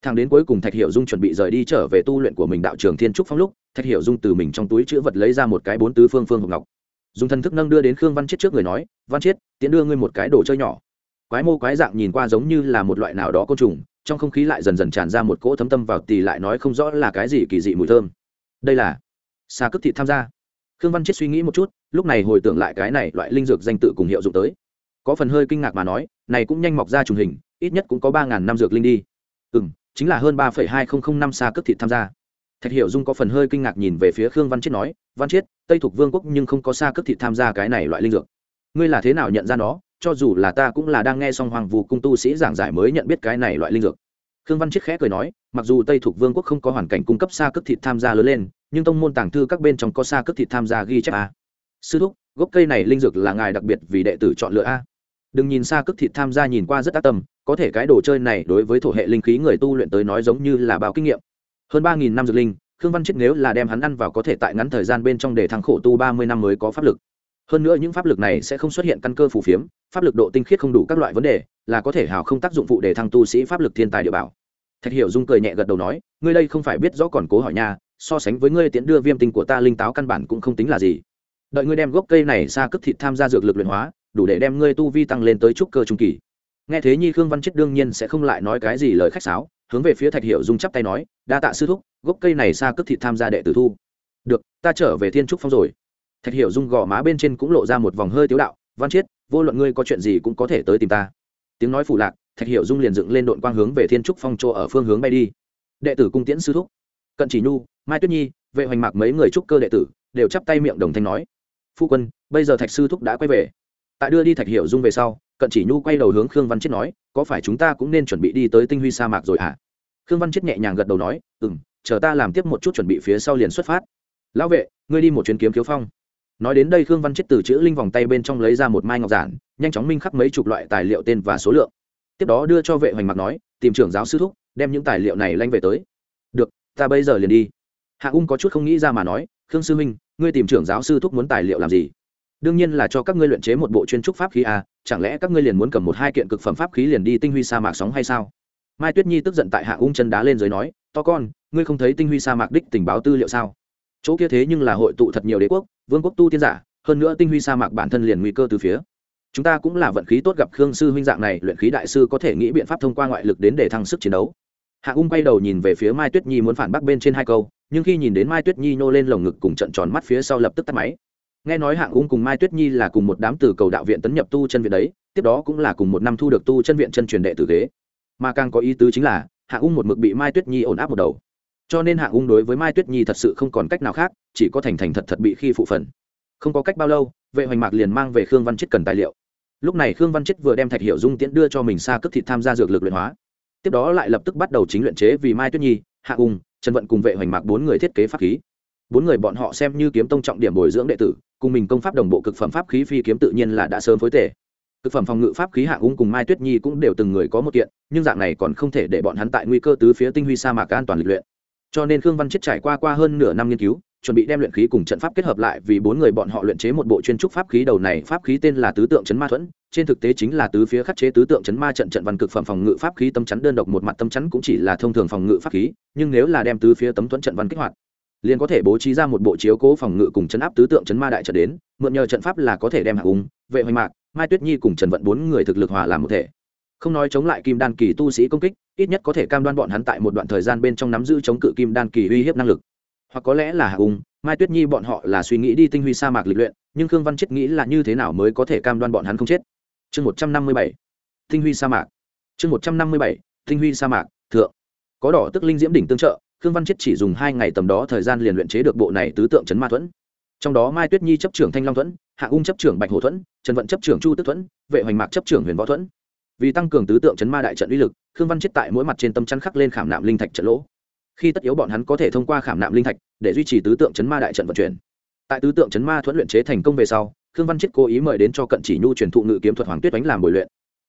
Thằng đến cuối cùng thạch Hiệu dung chuẩn bị rời đi trở về tu luyện của mình đạo trường thiên trúc phong lúc, thạch Hiệu dung từ mình trong túi chữ vật lấy ra một cái bốn tứ phương phương hộp ngọc. Dùng thần thức nâng đưa đến khương văn chết trước người nói, văn chết tiến đưa ngươi một cái đồ chơi nhỏ. Quái mô quái dạng nhìn qua giống như là một loại nào đó côn trùng, trong không khí lại dần dần tràn ra một cỗ thấm tâm vào tì lại nói không rõ là cái gì kỳ dị mùi thơm. Đây là xa cước thị tham gia khương văn chết suy nghĩ một chút, lúc này hồi tưởng lại cái này loại linh dược danh tự cùng hiệu dụng tới. Có phần hơi kinh ngạc mà nói, này cũng nhanh mọc ra trùng hình, ít nhất cũng có ba ngàn năm dược linh đi. Ừ m chính là hơn ba phẩy hai không năm xa cước thịt tham gia. Thạch hiểu dung có phần hơi kinh ngạc nhìn về phía khương văn chết nói, văn chết, tây Thuộc vương quốc nhưng không có xa cước thịt tham gia cái này loại linh dược. Ngươi là thế nào nhận ra nó? Cho dù là ta cũng là đang nghe xong hoàng vũ cung tu sĩ giảng giải mới nhận biết cái này loại linh dược. Khương văn chiết khẽ cười nói, mặc dù tây thuộc vương quốc không có hoàn cảnh cung cấp xa cước thịt tham gia lớn lên nhưng tông môn tàng thư các bên trong có xa cất thịt tham gia ghi chép a. Sư thúc, gốc cây này linh dược là ngài đặc biệt vì đệ tử chọn lựa a. Đừng nhìn xa cất thịt tham gia nhìn qua rất tác tâm, có thể cái đồ chơi này đối với thổ hệ linh khí người tu luyện tới nói giống như là bao kinh nghiệm. Hơn ba nghìn năm dược linh, khương văn chết nếu là đem hắn ăn vào có thể tại ngắn thời gian bên trong để thằng khổ tu ba mươi năm mới có pháp lực. Hơn nữa những pháp lực này sẽ không xuất hiện căn cơ phù phiếm, pháp lực độ tinh khiết không đủ các loại vấn đề, là có thể hào không tác dụng phụ để thăng tu sĩ pháp lực thiên tài địa bảo. Thạch hiểu dung cười nhẹ gật đầu nói, ngươi đây không phải biết rõ còn cố hỏi nha so sánh với ngươi tiễn đưa viêm tinh của ta linh táo căn bản cũng không tính là gì. Đợi ngươi đem gốc cây này xa cất thịt tham gia dược lực luyện hóa, đủ để đem ngươi tu vi tăng lên tới trúc cơ trung kỳ. Nghe thế nhi khương văn chết đương nhiên sẽ không lại nói cái gì lời khách sáo, hướng về phía thạch hiệu dung chắp tay nói, đa tạ sư thúc, gốc cây này xa cất thịt tham gia đệ tử thu. Được, ta trở về thiên trúc phong rồi. Thạch hiệu dung gò má bên trên cũng lộ ra một vòng hơi tiếu đạo, văn chiết vô luận ngươi có chuyện gì cũng có thể tới tìm ta. Tiếng nói phủ lạc, thạch hiệu dung liền dựng lên đội quang hướng về thiên trúc phong chỗ ở phương hướng bay đi. Đệ tử cung tiễn sư thúc cận chỉ nhu, mai tuyết nhi, vệ hoành mạc mấy người trúc cơ đệ tử, đều chắp tay miệng đồng thanh nói, phu quân, bây giờ thạch sư thúc đã quay về. Tại đưa đi thạch Hiểu dung về sau, cận chỉ nhu quay đầu hướng khương văn chết nói, có phải chúng ta cũng nên chuẩn bị đi tới tinh huy sa mạc rồi hả? À? khương văn chết nhẹ nhàng gật đầu nói ừ m chờ ta làm tiếp một chút chuẩn bị phía sau liền xuất phát. Lão vệ, ngươi đi một chuyến kiếm khiếu phong. Nói đến đây khương văn chết từ chữ linh vòng tay bên trong lấy ra một mai ngọc giản, nhanh chóng minh khắc mấy chục loại tài liệu tên và số lượng. Tiếp đó đưa cho vệ hoành mặc nói, tìm trưởng giáo sư thúc, đem những tài liệu này lanh về tới. Được ta bây giờ liền đi. Hạ ung có chút không nghĩ ra mà nói khương sư huynh, ngươi tìm trưởng giáo sư thúc muốn tài liệu làm gì? Đương nhiên là cho các ngươi luyện chế một bộ chuyên trúc pháp khí à chẳng lẽ các ngươi liền muốn cầm một hai kiện cực phẩm pháp khí liền đi tinh huy sa mạc sóng hay sao? Mai tuyết nhi tức giận tại hạ ung chân đá lên dưới nói to con ngươi không thấy tinh huy sa mạc đích tình báo tư liệu sao? Chỗ kia thế nhưng là hội tụ thật nhiều đế quốc vương quốc tu tiên giả hơn nữa tinh huy sa mạc bản thân liền nguy cơ từ phía. Chúng ta cũng là vận khí tốt gặp khương sư huynh dạng này luyện khí đại sư có thể nghĩ biện pháp thông qua ngoại lực đến để thăng sức chiến đấu hạ ung quay đầu nhìn về phía mai tuyết nhi muốn phản bác bên trên hai câu, nhưng khi nhìn đến mai tuyết nhi nhô lên lồng ngực cùng trận tròn mắt phía sau lập tức tắt máy. Nghe nói hạng ung cùng mai tuyết nhi là cùng một đám từ cầu đạo viện tấn nhập tu chân viện đấy, tiếp đó cũng là cùng một năm thu được tu chân viện chân truyền đệ tử thế mà càng có ý tứ chính là hạng ung một mực bị mai tuyết nhi ổn áp một đầu. Cho nên hạng ung đối với mai tuyết nhi thật sự không còn cách nào khác, chỉ có thành thành thật thật bị khi phụ phần. Không có cách bao lâu, vệ hoành mạc liền mang về khương văn chết cần tài liệu. Lúc này khương văn chết vừa đem thạch hiệu dung tiễn đưa cho mình xa cất thịt tham gia dược lực luyện hóa tiếp đó lại lập tức bắt đầu chính luyện chế vì mai tuyết nhi, hạ ung trần vận cùng vệ hoành mạc bốn người thiết kế pháp khí. Bốn người bọn họ xem như kiếm tông trọng điểm bồi dưỡng đệ tử, cùng mình công pháp đồng bộ cực phẩm pháp khí phi kiếm tự nhiên là đã sớm phối tể cực phẩm phòng ngự pháp khí hạ ung cùng mai tuyết nhi cũng đều từng người có một kiện, nhưng dạng này còn không thể để bọn hắn tại nguy cơ tứ phía tinh huy sa mạc an toàn lịch luyện. Cho nên khương văn chết trải qua qua hơn nửa năm nghiên cứu chuẩn bị đem luyện khí cùng trận pháp kết hợp lại vì bốn người bọn họ luyện chế một bộ chuyên trúc pháp khí đầu này, pháp khí tên là tứ tượng chấn ma thuẫn, trên thực tế chính là tứ phía khắc chế tứ tượng chấn ma trận trận văn cực phẩm phòng ngự pháp khí tâm chắn đơn độc một mặt tâm chắn cũng chỉ là thông thường phòng ngự pháp khí, nhưng nếu là đem tứ phía tấm thuẫn trận văn kích hoạt, liền có thể bố trí ra một bộ chiếu cố phòng ngự cùng chấn áp tứ tượng chấn ma đại trận đến, mượn nhờ trận pháp là có thể đem hạ ung vệ hoành mạc, mai tuyết nhi cùng trần vận bốn người thực lực hòa làm một thể. Không nói chống lại kim đan kỳ tu sĩ công kích, ít nhất có thể cam đoan bọn hắn tại một đoạn thời gian bên trong nắm giữ chống cự kim đan kỳ uy hiếp năng lực hoặc có lẽ là hạ ung mai tuyết nhi bọn họ là suy nghĩ đi tinh huy sa mạc lịch luyện, nhưng khương văn chết nghĩ là như thế nào mới có thể cam đoan bọn hắn không chết. Chương một trăm năm mươi bảy, tinh huy sa mạc. Chương một trăm năm mươi bảy, tinh huy sa mạc, thượng. Có đỏ tức linh diễm đỉnh tương trợ, khương văn chết chỉ dùng hai ngày tầm đó thời gian liền luyện chế được bộ này tứ tượng chấn ma thuẫn. Trong đó mai tuyết nhi chấp trưởng thanh long thuẫn, hạ ung chấp trưởng bạch hồ thuẫn, trần vận chấp trưởng chu tức thuẫn, vệ hoành mạc chấp trưởng huyền võ thuẫn. Vì tăng cường tứ tượng chấn ma đại trận uy lực, khương văn chết tại mỗi mặt trên tâm chăn khắc lên khảm nạm linh thạch trận lỗ khi tất yếu bọn hắn có thể thông qua khảm nạm linh thạch để duy trì tứ tượng chấn ma đại trận vận chuyển. Tại tứ tượng chấn ma thuẫn luyện chế thành công về sau, khương văn chết cố ý mời đến cho cận chỉ nhu truyền thụ ngự kiếm thuật hoàng tuyết đánh làm bồi luyện.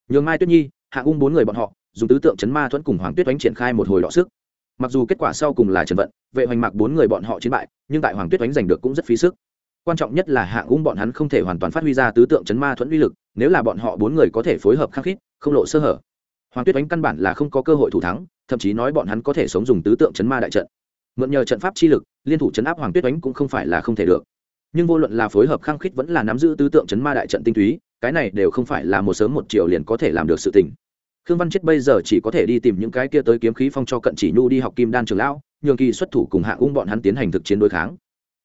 Nhường mai tuyết nhi, hạ ung bốn người bọn họ, dùng tứ tượng chấn ma thuẫn cùng hoàng tuyết đánh triển khai một hồi đọ sức. Mặc dù kết quả sau cùng là trần vận, vệ hoành mạc bốn người bọn họ chiến bại, nhưng tại hoàng tuyết đánh giành được cũng rất phí sức. Quan trọng nhất là Hạ ung bọn hắn không thể hoàn toàn phát huy ra tứ tượng chấn ma thuẫn uy lực, nếu là bọn họ bốn người có thể phối hợp khắc khít, không lộ sơ hở hoàng tuyết đánh căn bản là không có cơ hội thủ thắng, thậm chí nói bọn hắn có thể sống dùng tứ tượng chấn ma đại trận. Mượn nhờ trận pháp chi lực, liên thủ chấn áp hoàng tuyết đánh cũng không phải là không thể được. Nhưng vô luận là phối hợp khăng khít vẫn là nắm giữ tứ tượng chấn ma đại trận tinh túy, cái này đều không phải là một sớm một chiều liền có thể làm được sự tình. Khương văn chết bây giờ chỉ có thể đi tìm những cái kia tới kiếm khí phong cho cận chỉ nhu đi học kim đan trường lão, nhường kỳ xuất thủ cùng hạ ung bọn hắn tiến hành thực chiến đối kháng.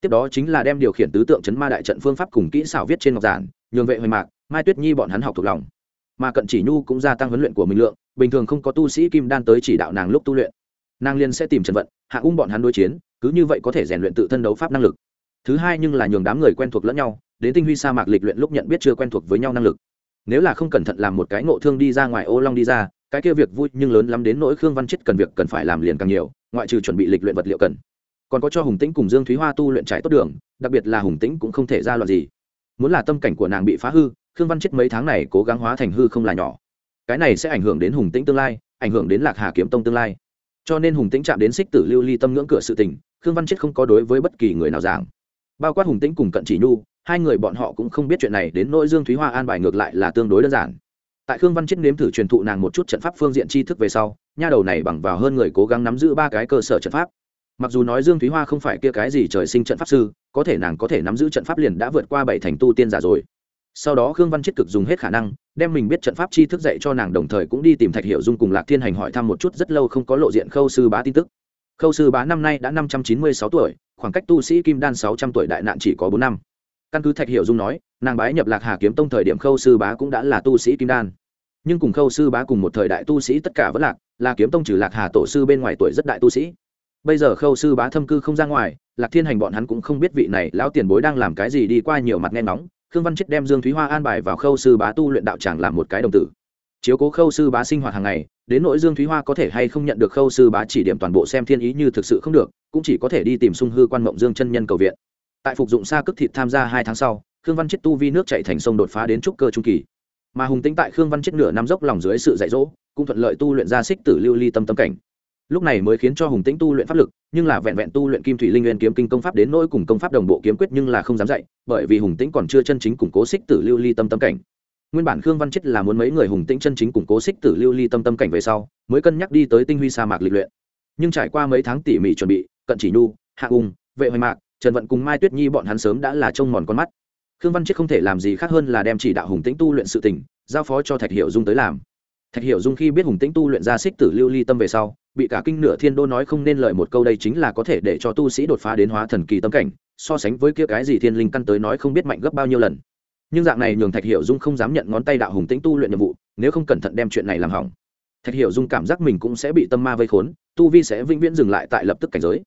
Tiếp đó chính là đem điều khiển tứ tượng chấn ma đại trận phương pháp cùng kỹ xảo viết trên ngọc giản, nhường vệ hoành mạc, mai tuyết nhi bọn hắn học thuộc lòng mà cận chỉ nhu cũng gia tăng huấn luyện của mình lượng, bình thường không có tu sĩ kim đan tới chỉ đạo nàng lúc tu luyện. Nàng liên sẽ tìm trần vận, hạ ung bọn hắn đối chiến, cứ như vậy có thể rèn luyện tự thân đấu pháp năng lực. Thứ hai nhưng là nhường đám người quen thuộc lẫn nhau, đến tinh huy sa mạc lịch luyện lúc nhận biết chưa quen thuộc với nhau năng lực. Nếu là không cẩn thận làm một cái ngộ thương đi ra ngoài ô long đi ra, cái kia việc vui nhưng lớn lắm đến nỗi khương văn chết cần việc cần phải làm liền càng nhiều, ngoại trừ chuẩn bị lịch luyện vật liệu cần. Còn có cho hùng tĩnh cùng dương thúy hoa tu luyện trải tốt đường, đặc biệt là hùng tĩnh cũng không thể ra loạn gì. Muốn là tâm cảnh của nàng bị phá hư khương văn chết mấy tháng này cố gắng hóa thành hư không là nhỏ. Cái này sẽ ảnh hưởng đến hùng tĩnh tương lai, ảnh hưởng đến lạc hà kiếm tông tương lai. Cho nên hùng tĩnh chạm đến xích tử lưu ly tâm ngưỡng cửa sự tình, khương văn chết không có đối với bất kỳ người nào giảng. Bao quát hùng tĩnh cùng cận chỉ nhu, hai người bọn họ cũng không biết chuyện này đến nỗi dương thúy hoa an bài ngược lại là tương đối đơn giản. Tại khương văn chết nếm thử truyền thụ nàng một chút trận pháp phương diện tri thức về sau, nha đầu này bằng vào hơn người cố gắng nắm giữ ba cái cơ sở trận pháp. Mặc dù nói dương thúy hoa không phải kia cái gì trời sinh trận pháp sư, có thể nàng có thể nắm giữ trận pháp liền đã vượt qua bảy thành tu tiên giả rồi sau đó khương văn chết cực dùng hết khả năng, đem mình biết trận pháp chi thức dạy cho nàng đồng thời cũng đi tìm thạch hiệu dung cùng lạc thiên hành hỏi thăm một chút rất lâu không có lộ diện khâu sư bá tin tức. Khâu sư bá năm nay đã năm trăm chín mươi sáu tuổi, khoảng cách tu sĩ kim đan sáu trăm tuổi đại nạn chỉ có bốn năm. Căn cứ thạch hiệu dung nói, nàng bái nhập lạc hà kiếm tông thời điểm khâu sư bá cũng đã là tu sĩ kim đan. Nhưng cùng khâu sư bá cùng một thời đại tu sĩ tất cả vẫn lạc, là kiếm tông trừ lạc hà tổ sư bên ngoài tuổi rất đại tu sĩ. Bây giờ khâu sư bá thâm cư không ra ngoài, lạc thiên hành bọn hắn cũng không biết vị này lão tiền bối đang làm cái gì đi qua nhiều mặt nghe ngóng khương văn chết đem dương thúy hoa an bài vào khâu sư bá tu luyện đạo tràng làm một cái đồng tử. Chiếu cố khâu sư bá sinh hoạt hàng ngày, đến nội dương thúy hoa có thể hay không nhận được khâu sư bá chỉ điểm toàn bộ xem thiên ý như thực sự không được, cũng chỉ có thể đi tìm sung hư quan mộng dương chân nhân cầu viện. Tại phục dụng xa cước thịt tham gia hai tháng sau, khương văn chết tu vi nước chạy thành sông đột phá đến trúc cơ trung kỳ. Mà hùng tính tại khương văn chết nửa năm dốc lòng dưới sự dạy dỗ, cũng thuận lợi tu luyện ra xích tử lưu ly tâm tâm cảnh lúc này mới khiến cho hùng tĩnh tu luyện pháp lực, nhưng là vẹn vẹn tu luyện kim thủy linh nguyên kiếm kinh công pháp đến nỗi cùng công pháp đồng bộ kiếm quyết nhưng là không dám dạy, bởi vì hùng tĩnh còn chưa chân chính củng cố xích tử lưu ly tâm tâm cảnh. Nguyên bản khương văn chết là muốn mấy người hùng tĩnh chân chính củng cố xích tử lưu ly tâm tâm cảnh về sau, mới cân nhắc đi tới tinh huy sa mạc lịch luyện. Nhưng trải qua mấy tháng tỉ mỉ chuẩn bị, cận chỉ nhu, hạ ung vệ hoài mạc, trần vận cùng mai tuyết nhi bọn hắn sớm đã là trông mòn con mắt. Khương văn chết không thể làm gì khác hơn là đem chỉ đạo hùng tĩnh tu luyện sự tỉnh giao phó cho thạch hiệu dung tới làm. Thạch hiệu dung khi biết hùng tĩnh tu luyện ra xích tử lưu ly tâm về sau bị cả kinh nửa thiên đô nói không nên lời một câu đây chính là có thể để cho tu sĩ đột phá đến hóa thần kỳ tâm cảnh, so sánh với kia cái gì thiên linh căn tới nói không biết mạnh gấp bao nhiêu lần. Nhưng dạng này nhường thạch hiệu dung không dám nhận ngón tay đạo hùng tĩnh tu luyện nhiệm vụ, nếu không cẩn thận đem chuyện này làm hỏng. Thạch hiệu dung cảm giác mình cũng sẽ bị tâm ma vây khốn, tu vi sẽ vĩnh viễn dừng lại tại lập tức cảnh giới.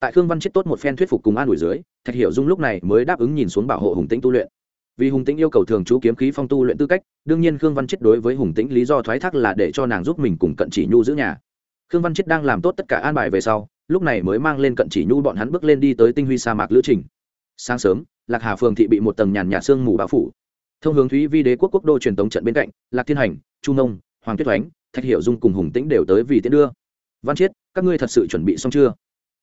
Tại khương văn chết tốt một phen thuyết phục cùng an ủi dưới, thạch hiệu dung lúc này mới đáp ứng nhìn xuống bảo hộ hùng tĩnh tu luyện. Vì hùng tĩnh yêu cầu thường chú kiếm khí phong tu luyện tư cách, đương nhiên khương văn chết đối với hùng tĩnh lý do thoái thác là để cho nàng giúp mình cùng cận chỉ nhu giữ nhà khương văn chết đang làm tốt tất cả an bài về sau, lúc này mới mang lên cận chỉ nhu bọn hắn bước lên đi tới tinh huy sa mạc lữ trình. Sáng sớm, lạc hà phường thị bị một tầng nhàn nhạt sương mù bao phủ. Thông hướng thúy vi đế quốc quốc đô truyền tống trận bên cạnh, lạc thiên hành, chu nông hoàng tuyết oánh, thạch Hiểu dung cùng hùng tĩnh đều tới vì tiễn đưa. Văn chiết, các ngươi thật sự chuẩn bị xong chưa?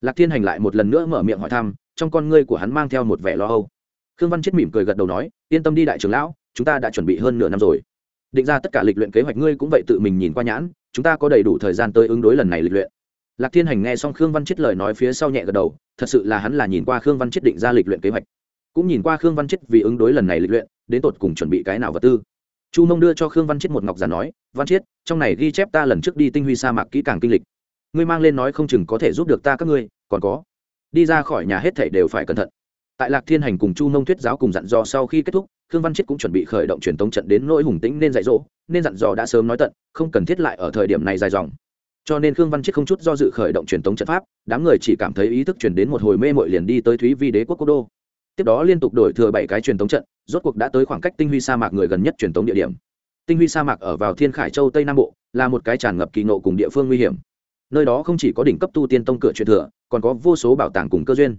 Lạc thiên hành lại một lần nữa mở miệng hỏi thăm, trong con ngươi của hắn mang theo một vẻ lo âu. Khương văn Chiết mỉm cười gật đầu nói, yên tâm đi đại trưởng lão, chúng ta đã chuẩn bị hơn nửa năm rồi. Định ra tất cả lịch luyện kế hoạch ngươi cũng vậy tự mình nhìn qua nhãn chúng ta có đầy đủ thời gian tới ứng đối lần này lịch luyện. Lạc thiên hành nghe xong khương văn chết lời nói phía sau nhẹ gật đầu, thật sự là hắn là nhìn qua khương văn chết định ra lịch luyện kế hoạch. Cũng nhìn qua khương văn chết vì ứng đối lần này lịch luyện, đến tột cùng chuẩn bị cái nào vật tư. Chu mông đưa cho khương văn chết một ngọc giả nói, văn chết, trong này ghi chép ta lần trước đi tinh huy sa mạc kỹ càng kinh lịch. Ngươi mang lên nói không chừng có thể giúp được ta các ngươi, còn có. Đi ra khỏi nhà hết thảy đều phải cẩn thận tại lạc thiên hành cùng chu Nông thuyết giáo cùng dặn dò sau khi kết thúc, khương văn chết cũng chuẩn bị khởi động truyền tống trận đến nỗi hùng tĩnh nên dạy dỗ, nên dặn dò đã sớm nói tận, không cần thiết lại ở thời điểm này dài dòng. Cho nên khương văn chết không chút do dự khởi động truyền tống trận pháp, đám người chỉ cảm thấy ý thức chuyển đến một hồi mê mội liền đi tới thúy vi đế quốc Cố đô. Tiếp đó liên tục đổi thừa bảy cái truyền tống trận, rốt cuộc đã tới khoảng cách tinh huy sa mạc người gần nhất truyền tống địa điểm. Tinh huy sa mạc ở vào thiên khải châu tây nam bộ, là một cái tràn ngập kỳ nộ cùng địa phương nguy hiểm. Nơi đó không chỉ có đỉnh cấp tu tiên tông cửa truyền thừa, còn có vô số bảo tàng cùng cơ duyên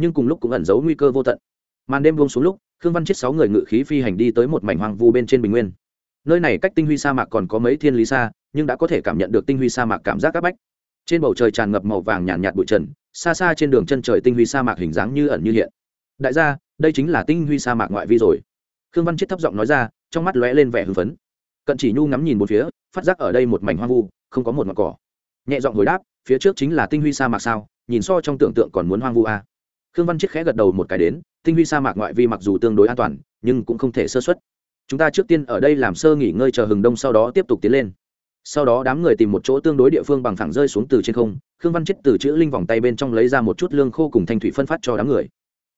nhưng cùng lúc cũng ẩn giấu nguy cơ vô tận. Màn đêm buông xuống lúc khương văn chết sáu người ngự khí phi hành đi tới một mảnh hoang vu bên trên bình nguyên. Nơi này cách tinh huy sa mạc còn có mấy thiên lý xa nhưng đã có thể cảm nhận được tinh huy sa mạc cảm giác áp bách. Trên bầu trời tràn ngập màu vàng nhàn nhạt, nhạt bụi trần xa xa trên đường chân trời tinh huy sa mạc hình dáng như ẩn như hiện. Đại gia đây chính là tinh huy sa mạc ngoại vi rồi. Khương văn chết thấp giọng nói ra trong mắt lóe lên vẻ hưng phấn. Cận chỉ nhu ngắm nhìn một phía phát giác ở đây một mảnh hoang vu không có một mặt cỏ. Nhẹ giọng hồi đáp phía trước chính là tinh huy sa mạc sao nhìn so trong tưởng tượng còn muốn hoang vu à khương văn chiết khẽ gật đầu một cái đến, tinh huy sa mạc ngoại vi mặc dù tương đối an toàn, nhưng cũng không thể sơ xuất chúng ta trước tiên ở đây làm sơ nghỉ ngơi chờ hừng đông sau đó tiếp tục tiến lên. Sau đó đám người tìm một chỗ tương đối địa phương bằng thẳng rơi xuống từ trên không, khương văn chết từ chữ linh vòng tay bên trong lấy ra một chút lương khô cùng thanh thủy phân phát cho đám người.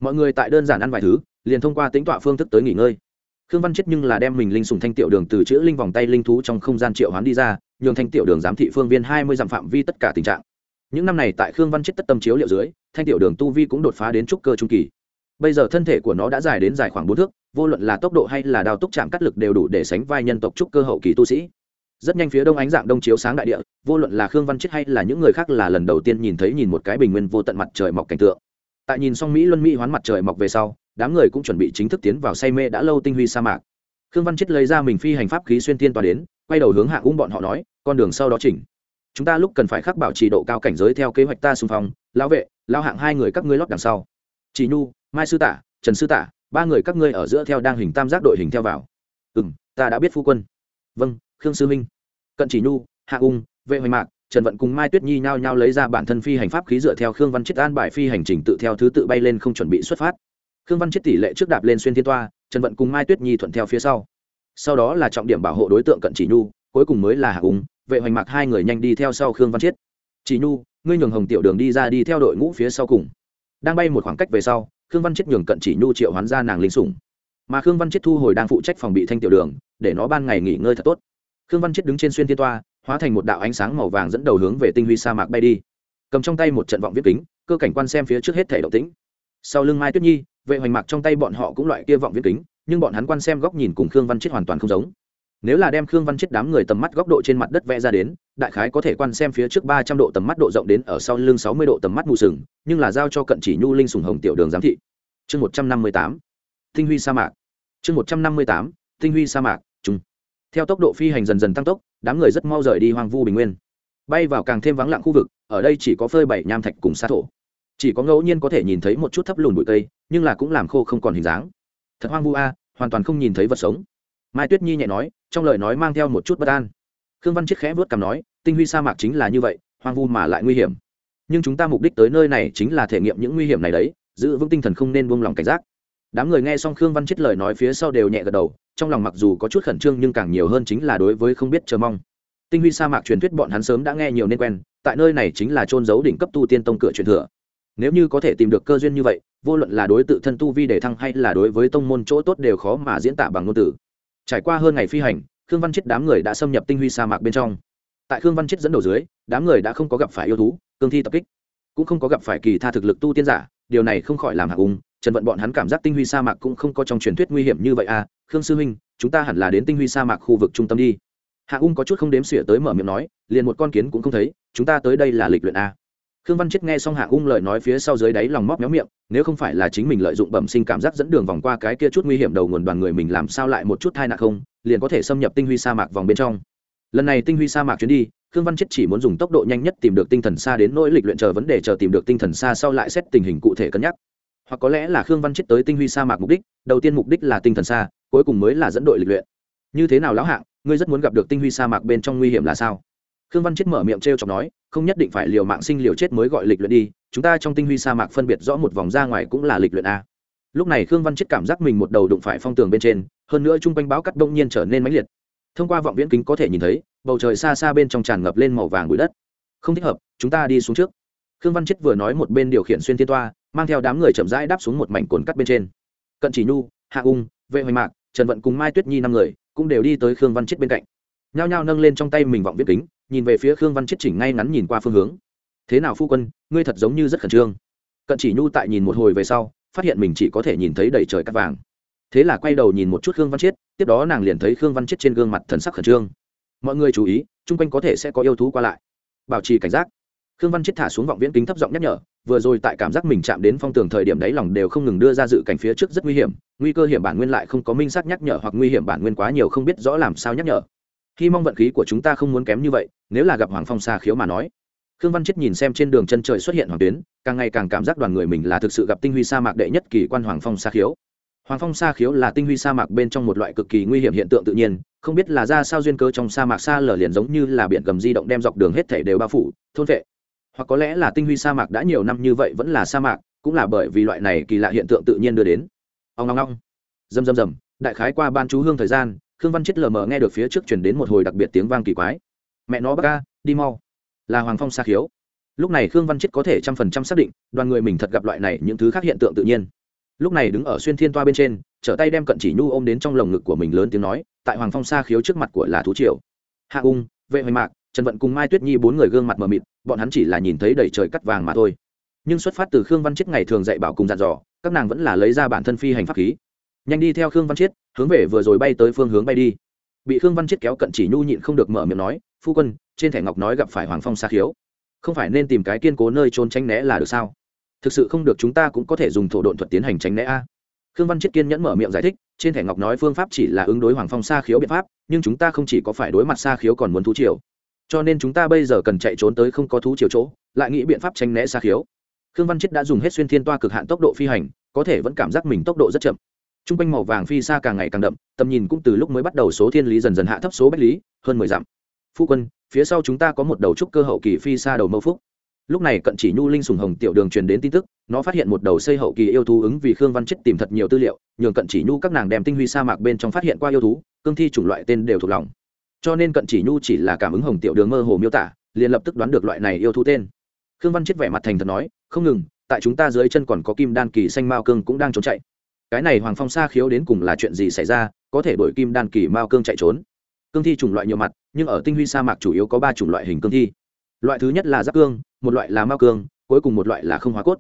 Mọi người tại đơn giản ăn vài thứ, liền thông qua tính tọa phương thức tới nghỉ ngơi. Khương văn chết nhưng là đem mình linh sùng thanh tiểu đường từ chữ linh vòng tay linh thú trong không gian triệu hoán đi ra, nhường thanh tiểu đường giám thị phương viên hai mươi dặm phạm vi tất cả tình trạng những năm này tại khương văn chết tất tâm chiếu liệu dưới, thanh tiểu đường tu vi cũng đột phá đến trúc cơ trung kỳ. Bây giờ thân thể của nó đã dài đến dài khoảng bốn thước, vô luận là tốc độ hay là đào túc chạm cắt lực đều đủ để sánh vai nhân tộc trúc cơ hậu kỳ tu sĩ. Rất nhanh phía đông ánh dạng đông chiếu sáng đại địa, vô luận là khương văn chết hay là những người khác là lần đầu tiên nhìn thấy nhìn một cái bình nguyên vô tận mặt trời mọc cảnh tượng. Tại nhìn xong mỹ luân mỹ hoán mặt trời mọc về sau, đám người cũng chuẩn bị chính thức tiến vào say mê đã lâu tinh huy sa mạc. Khương văn chết lấy ra mình phi hành pháp khí xuyên tiên tòa đến, quay đầu hướng hạ ung bọn họ nói, con đường sau đó chỉnh chúng ta lúc cần phải khắc bảo trì độ cao cảnh giới theo kế hoạch ta xung phong, lão vệ lao hạng hai người các ngươi lót đằng sau. Chỉ nhu, mai sư tả, trần sư tả, ba người các ngươi ở giữa theo đang hình tam giác đội hình theo vào. Ừ m ta đã biết phu quân. Vâng khương sư minh. Cận chỉ nhu, hạ ung, vệ hoành mạc, trần vận cùng mai tuyết nhi nhao nhao lấy ra bản thân phi hành pháp khí dựa theo khương văn chết an bài phi hành trình tự theo thứ tự bay lên không chuẩn bị xuất phát. Khương văn chết tỷ lệ trước đạp lên xuyên thiên toa, trần vận cùng mai tuyết nhi thuận theo phía sau. Sau đó là trọng điểm bảo hộ đối tượng cận chỉ nhu, cuối cùng mới là hạ ung vệ hoành mạc hai người nhanh đi theo sau khương văn Chiết. chỉ nhu, ngươi nhường hồng tiểu đường đi ra đi theo đội ngũ phía sau cùng. Đang bay một khoảng cách về sau, khương văn Chiết nhường cận chỉ nhu triệu hoán ra nàng linh sủng. Mà khương văn Chiết thu hồi đang phụ trách phòng bị thanh tiểu đường, để nó ban ngày nghỉ ngơi thật tốt. Khương văn Chiết đứng trên xuyên thiên toa, hóa thành một đạo ánh sáng màu vàng dẫn đầu hướng về tinh huy sa mạc bay đi. Cầm trong tay một trận vọng viết kính, cơ cảnh quan xem phía trước hết thể động tĩnh. Sau lưng mai tuyết nhi, vệ hoành mạc trong tay bọn họ cũng loại kia vọng viết kính, nhưng bọn hắn quan xem góc nhìn cùng khương văn Chiết hoàn toàn không giống nếu là đem khương văn chết đám người tầm mắt góc độ trên mặt đất vẽ ra đến, đại khái có thể quan xem phía trước ba trăm độ tầm mắt độ rộng đến ở sau lưng sáu mươi độ tầm mắt mù sừng, nhưng là giao cho cận chỉ nhu linh sùng hồng tiểu đường giám thị. Chương một trăm năm mươi tám, tinh huy sa mạc. Chương một trăm năm mươi tám, tinh huy sa mạc chung theo tốc độ phi hành dần dần tăng tốc, đám người rất mau rời đi hoang vu bình nguyên. Bay vào càng thêm vắng lặng khu vực, ở đây chỉ có phơi bảy nham thạch cùng xa thổ. Chỉ có ngẫu nhiên có thể nhìn thấy một chút thấp lùn bụi cây, nhưng là cũng làm khô không còn hình dáng. Thật hoang vu a, hoàn toàn không nhìn thấy vật sống mai tuyết nhi nhẹ nói, trong lời nói mang theo một chút bất an. Khương văn chiết khẽ vớt cằm nói, tinh huy sa mạc chính là như vậy, hoang vu mà lại nguy hiểm. Nhưng chúng ta mục đích tới nơi này chính là thể nghiệm những nguy hiểm này đấy, giữ vững tinh thần không nên buông lòng cảnh giác. Đám người nghe xong khương văn chiết lời nói phía sau đều nhẹ gật đầu, trong lòng mặc dù có chút khẩn trương nhưng càng nhiều hơn chính là đối với không biết chờ mong. Tinh huy sa mạc truyền thuyết bọn hắn sớm đã nghe nhiều nên quen, tại nơi này chính là trôn giấu đỉnh cấp tu tiên tông cửa truyền thừa. Nếu như có thể tìm được cơ duyên như vậy, vô luận là đối tự thân tu vi để thăng hay là đối với tông môn chỗ tốt đều khó mà diễn tả bằng ngôn từ trải qua hơn ngày phi hành, khương văn chết đám người đã xâm nhập tinh huy sa mạc bên trong. Tại khương văn chết dẫn đầu dưới, đám người đã không có gặp phải yêu thú, cương thi tập kích, cũng không có gặp phải kỳ tha thực lực tu tiên giả, điều này không khỏi làm hạ ung, trần vận bọn hắn cảm giác tinh huy sa mạc cũng không có trong truyền thuyết nguy hiểm như vậy à khương sư huynh chúng ta hẳn là đến tinh huy sa mạc khu vực trung tâm đi. Hạ ung có chút không đếm xỉa tới mở miệng nói, liền một con kiến cũng không thấy, chúng ta tới đây là lịch luyện a khương văn chết nghe xong hạ ung lời nói phía sau dưới đáy lòng móc méo miệng, nếu không phải là chính mình lợi dụng bẩm sinh cảm giác dẫn đường vòng qua cái kia chút nguy hiểm đầu nguồn đoàn người mình làm sao lại một chút thai nạn không, liền có thể xâm nhập tinh huy sa mạc vòng bên trong. Lần này tinh huy sa mạc chuyến đi, khương văn chết chỉ muốn dùng tốc độ nhanh nhất tìm được tinh thần xa đến nỗi lịch luyện chờ vấn đề chờ tìm được tinh thần xa sau lại xét tình hình cụ thể cân nhắc. Hoặc có lẽ là khương văn chết tới tinh huy sa mạc mục đích, đầu tiên mục đích là tinh thần xa, cuối cùng mới là dẫn đội lịch luyện. Như thế nào lão hạng, ngươi rất muốn gặp được tinh huy sa mạc bên trong nguy hiểm là sao? Khương văn chết mở miệng t r e o chọc nói, không nhất định phải liều mạng sinh liều chết mới gọi lịch luyện đi, chúng ta trong tinh huy sa mạc phân biệt rõ một vòng ra ngoài cũng là lịch luyện a. Lúc này khương văn chết cảm giác mình một đầu đụng phải phong tường bên trên, hơn nữa chung quanh báo cắt đông nhiên trở nên mãnh liệt. Thông qua vọng viễn kính có thể nhìn thấy, bầu trời xa xa bên trong tràn ngập lên màu vàng bụi đất. Không thích hợp, chúng ta đi xuống trước. Khương văn chết vừa nói một bên điều khiển xuyên thiên toa, mang theo đám người chậm rãi đáp xuống một mảnh cồn cắt bên trên. Cận chỉ nhu, hạ ung, vệ hoành mạc, trần vận cùng mai tuyết nhi năm người cũng đều đi tới khương văn chết bên cạnh. Nhao nhao nâng lên trong tay mình vọng viễn kính nhìn về phía khương văn chết chỉnh ngay ngắn nhìn qua phương hướng. Thế nào phu quân, ngươi thật giống như rất khẩn trương. Cận chỉ nhu tại nhìn một hồi về sau, phát hiện mình chỉ có thể nhìn thấy đầy trời cắt vàng. Thế là quay đầu nhìn một chút khương văn chiết tiếp đó nàng liền thấy khương văn chiết trên gương mặt thần sắc khẩn trương. Mọi người chú ý, chung quanh có thể sẽ có yêu thú qua lại. Bảo trì cảnh giác. Khương văn chiết thả xuống vọng viễn kính thấp giọng nhắc nhở, vừa rồi tại cảm giác mình chạm đến phong tường thời điểm đáy lòng đều không ngừng đưa ra dự cảnh phía trước rất nguy hiểm, nguy cơ hiểm bản nguyên lại không có minh xác nhắc nhở hoặc nguy hiểm bản nguyên quá nhiều không biết rõ làm sao nhắc nhở hy mong vận khí của chúng ta không muốn kém như vậy, nếu là gặp hoàng phong xa khiếu mà nói. Khương văn chết nhìn xem trên đường chân trời xuất hiện hoàng tuyến, càng ngày càng cảm giác đoàn người mình là thực sự gặp tinh huy sa mạc đệ nhất kỳ quan hoàng phong xa khiếu. Hoàng phong sa khiếu là tinh huy sa mạc bên trong một loại cực kỳ nguy hiểm hiện tượng tự nhiên, không biết là ra sao duyên cơ trong sa mạc xa lở liền giống như là biển gầm di động đem dọc đường hết thể đều bao phủ, thôn vệ. Hoặc có lẽ là tinh huy sa mạc đã nhiều năm như vậy vẫn là sa mạc, cũng là bởi vì loại này kỳ lạ hiện tượng tự nhiên đưa đến. Ông ngong ngong. Dầm dầm dầm đại khái qua ban chú hương thời gian khương văn chết lờ mờ nghe được phía trước chuyển đến một hồi đặc biệt tiếng vang kỳ quái. Mẹ nó bác ca, đi mau. Là hoàng phong sa khiếu. Lúc này khương văn chết có thể trăm phần trăm xác định, đoàn người mình thật gặp loại này những thứ khác hiện tượng tự nhiên. Lúc này đứng ở xuyên thiên toa bên trên, trở tay đem cận chỉ nhu ôm đến trong lồng ngực của mình lớn tiếng nói, tại hoàng phong sa khiếu trước mặt của là thú triều. Hạ ung, vệ hoành mạc, trần vận cùng mai tuyết nhi bốn người gương mặt mờ mịt, bọn hắn chỉ là nhìn thấy đầy trời cắt vàng mà thôi. Nhưng xuất phát từ khương văn chết ngày thường dạy bảo cùng dặn dò, các nàng vẫn là lấy ra bản thân phi hành pháp khí. Nhanh đi theo khương văn Chiết hướng về vừa rồi bay tới phương hướng bay đi. Bị khương văn chết kéo cận chỉ nhu nhịn không được mở miệng nói, phu quân, trên thẻ ngọc nói gặp phải hoàng phong xa khiếu. Không phải nên tìm cái kiên cố nơi trốn tránh né là được sao? Thực sự không được chúng ta cũng có thể dùng thổ độn thuật tiến hành tránh né a. Khương văn chết kiên nhẫn mở miệng giải thích, trên thẻ ngọc nói phương pháp chỉ là ứng đối hoàng phong xa khiếu biện pháp, nhưng chúng ta không chỉ có phải đối mặt xa khiếu còn muốn thú triều. Cho nên chúng ta bây giờ cần chạy trốn tới không có thú triều chỗ, lại nghĩ biện pháp tránh né xa khiếu. Khương văn chết đã dùng hết xuyên thiên toa cực hạn tốc độ phi hành, có thể vẫn cảm giác mình tốc độ rất chậm t r u n g quanh màu vàng phi xa càng ngày càng đậm, tầm nhìn cũng từ lúc mới bắt đầu số thiên lý dần dần hạ thấp số bách lý, hơn mười dặm. Phu quân, phía sau chúng ta có một đầu trúc cơ hậu kỳ phi xa đầu mâu phúc. Lúc này cận chỉ nhu linh sùng hồng tiểu đường truyền đến tin tức, nó phát hiện một đầu xây hậu kỳ yêu thú ứng vì khương văn chết tìm thật nhiều tư liệu, nhường cận chỉ nhu các nàng đem tinh huy sa mạc bên trong phát hiện qua yêu thú, cương thi chủng loại tên đều thuộc lòng. Cho nên cận chỉ nhu chỉ là cảm ứng hồng tiểu đường mơ hồ miêu tả, liền lập tức đoán được loại này yêu thú tên. Khương văn chết vẻ mặt thành thật nói, không ngừng, tại chúng ta dưới chân còn có kim đan kỳ xanh mao cương cũng đang trốn chạy cái này hoàng phong sa khiếu đến cùng là chuyện gì xảy ra, có thể đổi kim đan kỳ mao cương chạy trốn. Cương thi chủng loại nhiều mặt, nhưng ở tinh huy sa mạc chủ yếu có ba chủng loại hình cương thi. Loại thứ nhất là giáp cương, một loại là mao cương, cuối cùng một loại là không hóa cốt.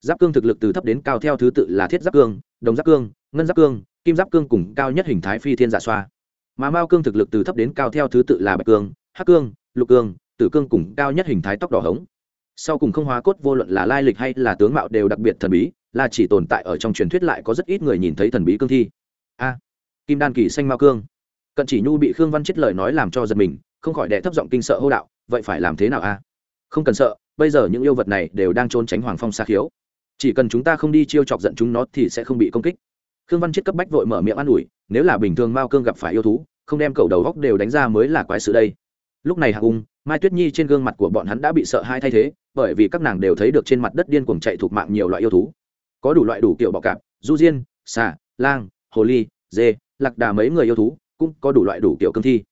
Giáp cương thực lực từ thấp đến cao theo thứ tự là thiết giáp cương, đồng giáp cương, ngân giáp cương, kim giáp cương cùng cao nhất hình thái phi thiên giả xoa. Mà mao cương thực lực từ thấp đến cao theo thứ tự là bạch cương, hắc cương, lục cương, tử cương cùng cao nhất hình thái tóc đỏ hống. Sau cùng không hóa cốt vô luận là lai lịch hay là tướng mạo đều đặc biệt thần bí là chỉ tồn tại ở trong truyền thuyết lại có rất ít người nhìn thấy thần bí cương thi. A, kim đan kỳ xanh mao cương. Cận chỉ nhu bị khương văn chết lời nói làm cho giật mình, không khỏi đẻ thấp giọng kinh sợ hô đạo, vậy phải làm thế nào a? Không cần sợ, bây giờ những yêu vật này đều đang trốn tránh hoàng phong xa khiếu. Chỉ cần chúng ta không đi chiêu chọc giận chúng nó thì sẽ không bị công kích. Khương văn chết cấp bách vội mở miệng an ủi, nếu là bình thường mao cương gặp phải yêu thú, không đem cầu đầu góc đều đánh ra mới là quái sự đây. Lúc này hạ ung, mai tuyết nhi trên gương mặt của bọn hắn đã bị sợ hai thay thế, bởi vì các nàng đều thấy được trên mặt đất điên cuồng chạy thuộc mạng nhiều loại yêu thú có đủ loại đủ kiểu bọ cạp, du diên, xà, lang, hồ ly, dê, lạc đà mấy người yêu thú, cũng có đủ loại đủ kiểu cương thi.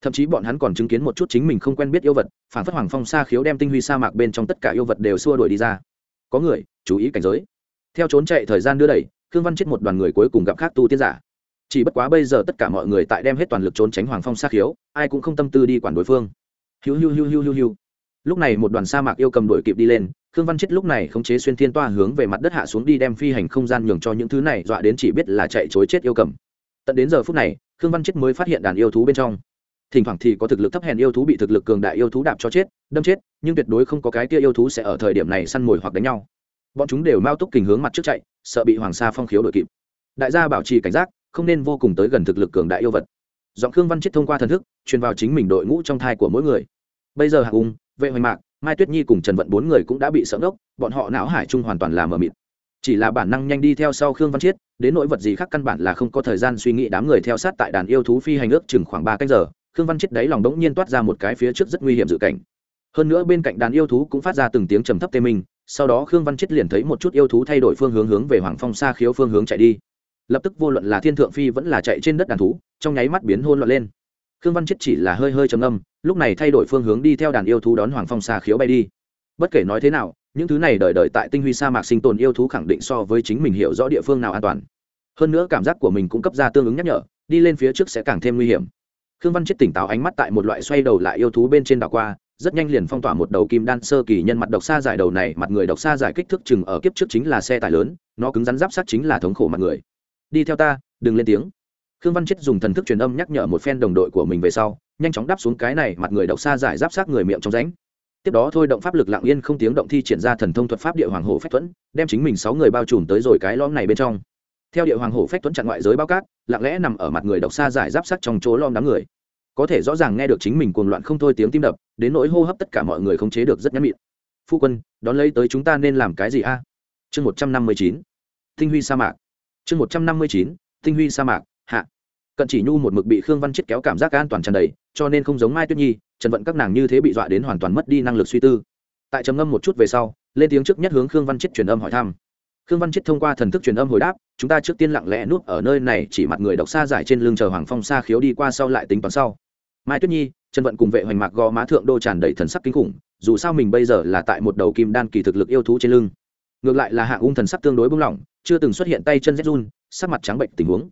Thậm chí bọn hắn còn chứng kiến một chút chính mình không quen biết yêu vật phản phất hoàng phong sa khiếu đem tinh huy sa mạc bên trong tất cả yêu vật đều xua đuổi đi ra. Có người, chú ý cảnh giới. Theo trốn chạy thời gian đưa đẩy, khương văn chết một đoàn người cuối cùng gặp khác tu tiên giả. Chỉ bất quá bây giờ tất cả mọi người tại đem hết toàn lực trốn tránh hoàng phong sa khiếu, ai cũng không tâm tư đi quản đối phương. Hiu hiu hiu hiu hiu hiu. Lúc này một đoàn sa mạc yêu cầm đuổi kịp đi lên khương văn chết lúc này khống chế xuyên thiên toa hướng về mặt đất hạ xuống đi đem phi hành không gian nhường cho những thứ này, dọa đến chỉ biết là chạy chối chết yêu cầm. Tận đến giờ phút này, khương văn chết mới phát hiện đàn yêu thú bên trong. Thỉnh thoảng thì có thực lực thấp hèn yêu thú bị thực lực cường đại yêu thú đạp cho chết, đâm chết, nhưng tuyệt đối không có cái kia yêu thú sẽ ở thời điểm này săn mồi hoặc đánh nhau. Bọn chúng đều mau túc kình hướng mặt trước chạy, sợ bị hoàng sa phong khiếu đội kịp. Đại gia bảo trì cảnh giác, không nên vô cùng tới gần thực lực cường đại yêu vật. Giọng khương văn chết thông qua thần thức, truyền vào chính mình đội ngũ trong thai của mỗi người. Bây giờ hạng ung, vệ hoành mạc mai tuyết nhi cùng trần vận bốn người cũng đã bị sợ ngốc, bọn họ não hải chung hoàn toàn là mờ mịt. Chỉ là bản năng nhanh đi theo sau khương văn chiết, đến nỗi vật gì khác căn bản là không có thời gian suy nghĩ đám người theo sát tại đàn yêu thú phi hành ước chừng khoảng ba canh giờ, khương văn chiết đáy lòng đống nhiên toát ra một cái phía trước rất nguy hiểm dự cảnh. Hơn nữa bên cạnh đàn yêu thú cũng phát ra từng tiếng trầm thấp tê minh, sau đó khương văn chiết liền thấy một chút yêu thú thay đổi phương hướng hướng về hoàng phong xa khiếu phương hướng chạy đi. Lập tức vô luận là thiên thượng phi vẫn là chạy trên đất đàn thú, trong nháy mắt biến hôn loạn lên khương văn chết chỉ là hơi hơi trầm âm lúc này thay đổi phương hướng đi theo đàn yêu thú đón hoàng phong xa khiếu bay đi. Bất kể nói thế nào, những thứ này đợi đợi tại tinh huy sa mạc sinh tồn yêu thú khẳng định so với chính mình hiểu rõ địa phương nào an toàn. Hơn nữa cảm giác của mình cũng cấp ra tương ứng nhắc nhở, đi lên phía trước sẽ càng thêm nguy hiểm. Khương văn chết tỉnh táo ánh mắt tại một loại xoay đầu lại yêu thú bên trên đảo qua, rất nhanh liền phong tỏa một đầu kim đan sơ kỳ nhân mặt độc xa giải đầu này, mặt người độc xa giải kích thước chừng ở kiếp trước chính là xe tải lớn, nó cứng rắn giáp sát chính là thống khổ mặt người. Đi theo ta, đừng lên tiếng khương văn chết dùng thần thức truyền âm nhắc nhở một phen đồng đội của mình về sau, nhanh chóng đáp xuống cái này mặt người độc xa giải giáp sát người miệng trong ránh tiếp đó thôi động pháp lực lặng yên không tiếng động thi triển ra thần thông thuật pháp địa hoàng hổ phách thuẫn, đem chính mình sáu người bao trùm tới rồi cái lõm này bên trong. Theo địa hoàng hổ phách thuẫn chặn ngoại giới bao cát, lặng lẽ nằm ở mặt người độc xa giải giáp sát trong chỗ lom đám người. Có thể rõ ràng nghe được chính mình cuồng loạn không thôi tiếng tim đập, đến nỗi hô hấp tất cả mọi người không chế được rất nhắm mịn. Phu quân, đón lấy tới chúng ta nên làm cái gì a? Chương một trăm năm mươi chín. Tinh huy sa mạc. Chương một trăm năm mươi chín. Tinh huy sa mạc cận chỉ nhu một mực bị khương văn chết kéo cảm giác an toàn tràn đầy, cho nên không giống mai tuyết nhi, trần vận các nàng như thế bị dọa đến hoàn toàn mất đi năng lực suy tư. Tại trầm ngâm một chút về sau, lên tiếng trước nhất hướng khương văn chết truyền âm hỏi thăm. Khương văn chết thông qua thần thức truyền âm hồi đáp, chúng ta trước tiên lặng lẽ nuốt ở nơi này, chỉ mặt người độc xa giải trên lưng chờ hoàng phong xa khiếu đi qua sau lại tính toán sau. Mai tuyết nhi, trần vận cùng vệ hoành mạc gò má thượng đô tràn đầy thần sắc kinh khủng, dù sao mình bây giờ là tại một đầu kim đan kỳ thực lực yêu thú trên lưng. Ngược lại là hạng ung thần sắc tương đối bung lỏng, chưa từng xuất hiện tay chân rét run, sắc mặt trắng bệnh tình huống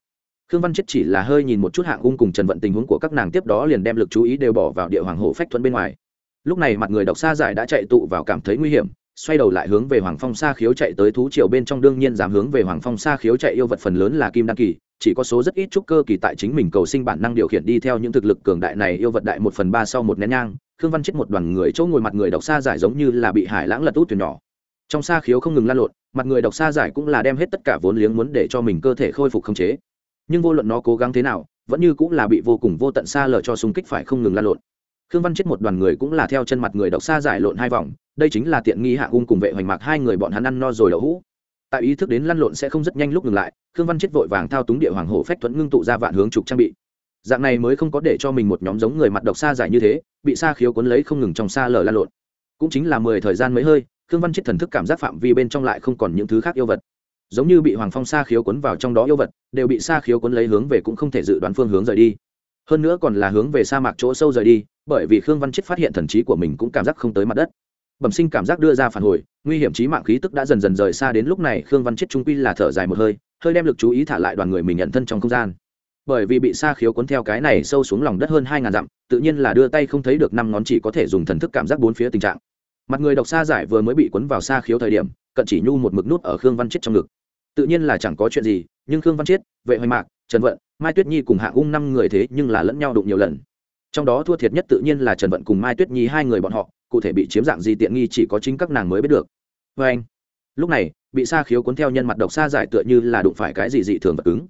khương văn chết chỉ là hơi nhìn một chút hạng ung cùng trần vận tình huống của các nàng tiếp đó liền đem lực chú ý đều bỏ vào địa hoàng hổ phách thuẫn bên ngoài. Lúc này mặt người độc xa giải đã chạy tụ vào cảm thấy nguy hiểm, xoay đầu lại hướng về hoàng phong xa khiếu chạy tới thú triều bên trong, đương nhiên dám hướng về hoàng phong xa khiếu chạy yêu vật phần lớn là kim đăng kỳ, chỉ có số rất ít trúc cơ kỳ tại chính mình cầu sinh bản năng điều khiển đi theo những thực lực cường đại này yêu vật đại một phần ba sau một nén nhang, khương văn chết một đoàn người chỗ ngồi mặt người độc xa giải giống như là bị hải lãng lật út từ nhỏ. Trong xa khiếu không ngừng lan lộn, mặt người độc xa giải cũng là đem hết tất cả vốn liếng muốn để cho mình cơ thể khôi phục khống chế nhưng vô luận nó cố gắng thế nào, vẫn như cũng là bị vô cùng vô tận xa lở cho xung kích phải không ngừng lan lộn. Khương văn chết một đoàn người cũng là theo chân mặt người độc xa giải lộn hai vòng, đây chính là tiện nghi hạ ung cùng vệ hoành mạc hai người bọn hắn ăn no rồi đậu hũ. Tại ý thức đến lăn lộn sẽ không rất nhanh lúc ngừng lại, khương văn chết vội vàng thao túng địa hoàng hổ phách thuẫn ngưng tụ ra vạn hướng trục trang bị. Dạng này mới không có để cho mình một nhóm giống người mặt độc xa giải như thế, bị xa khiếu cuốn lấy không ngừng trong xa lở lan lộn. Cũng chính là mười thời gian mấy hơi, khương văn chết thần thức cảm giác phạm vi bên trong lại không còn những thứ khác yêu vật giống như bị hoàng phong xa khiếu cuốn vào trong đó yêu vật, đều bị xa khiếu cuốn lấy hướng về cũng không thể dự đoán phương hướng rời đi. Hơn nữa còn là hướng về sa mạc chỗ sâu rời đi, bởi vì khương văn chết phát hiện thần trí của mình cũng cảm giác không tới mặt đất. Bẩm sinh cảm giác đưa ra phản hồi, nguy hiểm trí mạng khí tức đã dần dần rời xa đến lúc này khương văn chết trung quy là thở dài một hơi hơi đem lực chú ý thả lại đoàn người mình nhận thân trong không gian. Bởi vì bị sa khiếu cuốn theo cái này sâu xuống lòng đất hơn hai ngàn dặm, tự nhiên là đưa tay không thấy được năm ngón chỉ có thể dùng thần thức cảm giác bốn phía tình trạng. Mặt người độc xa giải vừa mới bị cuốn vào sa khiếu thời điểm, cận chỉ nhu một mực nút ở khương văn chết trong ngực tự nhiên là chẳng có chuyện gì nhưng khương văn Chiết, vệ hoành mạc trần vận mai tuyết nhi cùng Hạ ung năm người thế nhưng là lẫn nhau đụng nhiều lần. Trong đó thua thiệt nhất tự nhiên là trần vận cùng mai tuyết nhi hai người bọn họ cụ thể bị chiếm dạng gì tiện nghi chỉ có chính các nàng mới biết được. Vê anh lúc này bị sa khiếu cuốn theo nhân mặt độc sa giải tựa như là đụng phải cái gì dị thường vật cứng.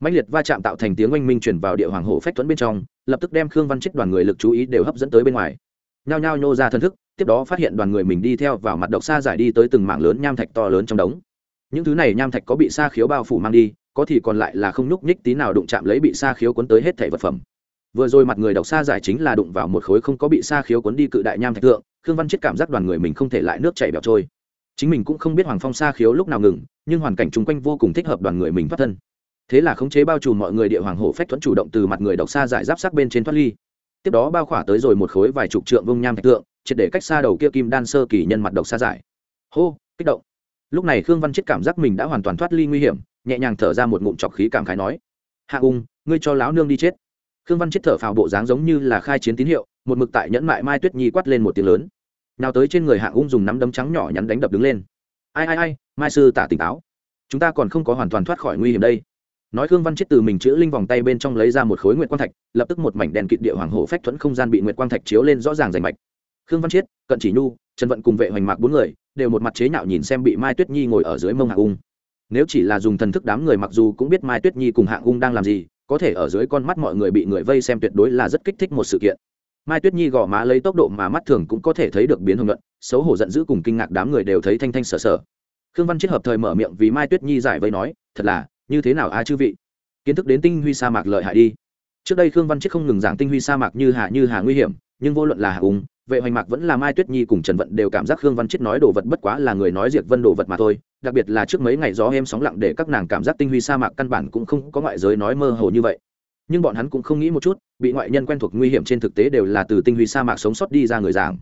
Mạnh liệt va chạm tạo thành tiếng oanh minh chuyển vào địa hoàng hổ phách thuẫn bên trong lập tức đem khương văn chết đoàn người lực chú ý đều hấp dẫn tới bên ngoài. Nhao nhao nhô ra thân thức tiếp đó phát hiện đoàn người mình đi theo vào mặt độc sa giải đi tới từng mảng lớn nham thạch to lớn trong đống những thứ này nham thạch có bị sa khiếu bao phủ mang đi, có thì còn lại là không nhúc nhích tí nào đụng chạm lấy bị sa khiếu cuốn tới hết thảy vật phẩm. Vừa rồi mặt người độc xa giải chính là đụng vào một khối không có bị sa khiếu cuốn đi cự đại nham thạch tượng khương văn chết cảm giác đoàn người mình không thể lại nước chảy bẹo trôi. Chính mình cũng không biết hoàng phong sa khiếu lúc nào ngừng, nhưng hoàn cảnh chung quanh vô cùng thích hợp đoàn người mình thoát thân. Thế là khống chế bao trùm mọi người địa hoàng hổ phách thuẫn chủ động từ mặt người độc xa giải giáp sắc bên trên thoát ly. Tiếp đó bao khỏa tới rồi một khối vài chục trượng vông nham thạch tượng triệt để cách xa đầu kia kim đan sơ kỳ nhân mặt độc xa giải. Hô, kích động lúc này khương văn chết cảm giác mình đã hoàn toàn thoát ly nguy hiểm, nhẹ nhàng thở ra một ngụm trọc khí cảm khái nói, hạ ung, ngươi cho láo nương đi chết. Khương văn chết thở phào bộ dáng giống như là khai chiến tín hiệu, một mực tại nhẫn mại mai tuyết nhi quát lên một tiếng lớn. Nào tới trên người Hạ ung dùng nắm đấm trắng nhỏ nhắn đánh đập đứng lên. Ai ai ai, mai sư tả tỉnh táo. Chúng ta còn không có hoàn toàn thoát khỏi nguy hiểm đây. Nói khương văn chết từ mình chữ linh vòng tay bên trong lấy ra một khối nguyệt quang thạch, lập tức một mảnh đèn kịt địa hoàng hổ phách thuẫn không gian bị nguyệt quang thạch chiếu lên rõ ràng rành mạch. Khương văn chiết cận chỉ nhu, trần vận cùng vệ hoành mạc bốn người đều một mặt chế nhạo nhìn xem bị mai tuyết nhi ngồi ở dưới mông hạng ung. Nếu chỉ là dùng thần thức đám người mặc dù cũng biết mai tuyết nhi cùng hạng ung đang làm gì, có thể ở dưới con mắt mọi người bị người vây xem tuyệt đối là rất kích thích một sự kiện. Mai tuyết nhi gõ má lấy tốc độ mà mắt thường cũng có thể thấy được biến hồng luận, xấu hổ giận dữ cùng kinh ngạc đám người đều thấy thanh thanh sở sở. Khương văn chết hợp thời mở miệng vì mai tuyết nhi giải vây nói, thật là, như thế nào a chư vị? Kiến thức đến tinh huy sa mạc lợi hại đi. Trước đây khương văn chết không ngừng giảng tinh huy sa mạc như hà như hà nguy hiểm, nhưng vô luận là hạ ung vệ hoành mạc vẫn là mai tuyết nhi cùng trần vận đều cảm giác khương văn chết nói đồ vật bất quá là người nói diệt vân đồ vật mà thôi đặc biệt là trước mấy ngày gió êm sóng lặng để các nàng cảm giác tinh huy sa mạc căn bản cũng không có ngoại giới nói mơ hồ như vậy nhưng bọn hắn cũng không nghĩ một chút bị ngoại nhân quen thuộc nguy hiểm trên thực tế đều là từ tinh huy sa mạc sống sót đi ra người giảng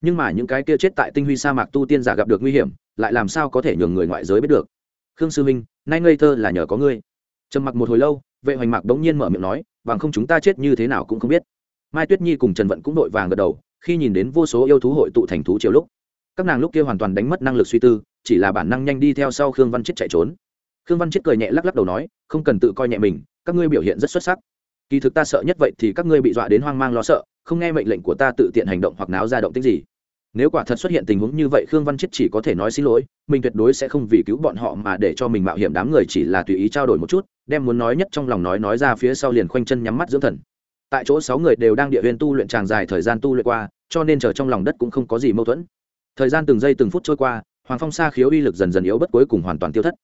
nhưng mà những cái kia chết tại tinh huy sa mạc tu tiên giả gặp được nguy hiểm lại làm sao có thể nhường người ngoại giới biết được khương sư minh nay ngây thơ là nhờ có ngươi trầm mặc một hồi lâu vệ hoành mạc bỗng nhiên mở miệng nói bằng không chúng ta chết như thế nào cũng không biết mai tuyết nhi cùng trần vận cũng đội vàng gật đầu, khi nhìn đến vô số yêu thú hội tụ thành thú chiều lúc, các nàng lúc kia hoàn toàn đánh mất năng lực suy tư, chỉ là bản năng nhanh đi theo sau khương văn chết chạy trốn. Khương văn chết cười nhẹ lắc lắc đầu nói, không cần tự coi nhẹ mình, các ngươi biểu hiện rất xuất sắc. Kỳ thực ta sợ nhất vậy thì các ngươi bị dọa đến hoang mang lo sợ, không nghe mệnh lệnh của ta tự tiện hành động hoặc náo ra động tích gì. Nếu quả thật xuất hiện tình huống như vậy, khương văn chết chỉ có thể nói xin lỗi, mình tuyệt đối sẽ không vì cứu bọn họ mà để cho mình mạo hiểm, đám người chỉ là tùy ý trao đổi một chút, đem muốn nói nhất trong lòng nói nói ra phía sau liền khoanh chân nhắm mắt dưỡng thần tại chỗ sáu người đều đang địa huyên tu luyện tràng dài thời gian tu luyện qua, cho nên chờ trong lòng đất cũng không có gì mâu thuẫn. Thời gian từng giây từng phút trôi qua, hoàng phong sa khiếu uy lực dần dần yếu bất cuối cùng hoàn toàn tiêu thất.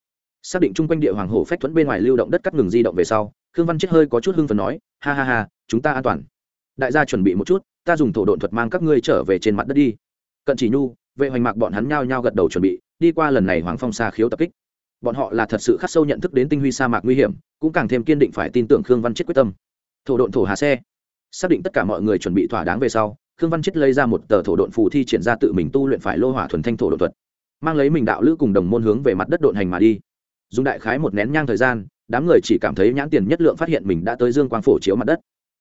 Xác định chung quanh địa hoàng hổ phách thuẫn bên ngoài lưu động đất cắt ngừng di động về sau, khương văn chết hơi có chút hưng phần nói, ha ha ha, chúng ta an toàn. Đại gia chuẩn bị một chút, ta dùng thổ độn thuật mang các ngươi trở về trên mặt đất đi. Cận chỉ nhu, vệ hoành mạc bọn hắn nhao nhao gật đầu chuẩn bị, đi qua lần này hoàng phong sa khiếu tập kích. Bọn họ là thật sự khắc sâu nhận thức đến tinh huy sa mạc nguy hiểm, cũng càng thêm kiên định phải tin tưởng khương văn chết quyết tâm thổ độn thổ hà xe. Xác định tất cả mọi người chuẩn bị thỏa đáng về sau, khương văn chết lấy ra một tờ thổ độn phù thi triển ra tự mình tu luyện phải lô hỏa thuần thanh thổ độn thuật, mang lấy mình đạo lữ cùng đồng môn hướng về mặt đất độn hành mà đi. Dùng đại khái một nén nhang thời gian, đám người chỉ cảm thấy nhãn tiền nhất lượng phát hiện mình đã tới dương quang phổ chiếu mặt đất.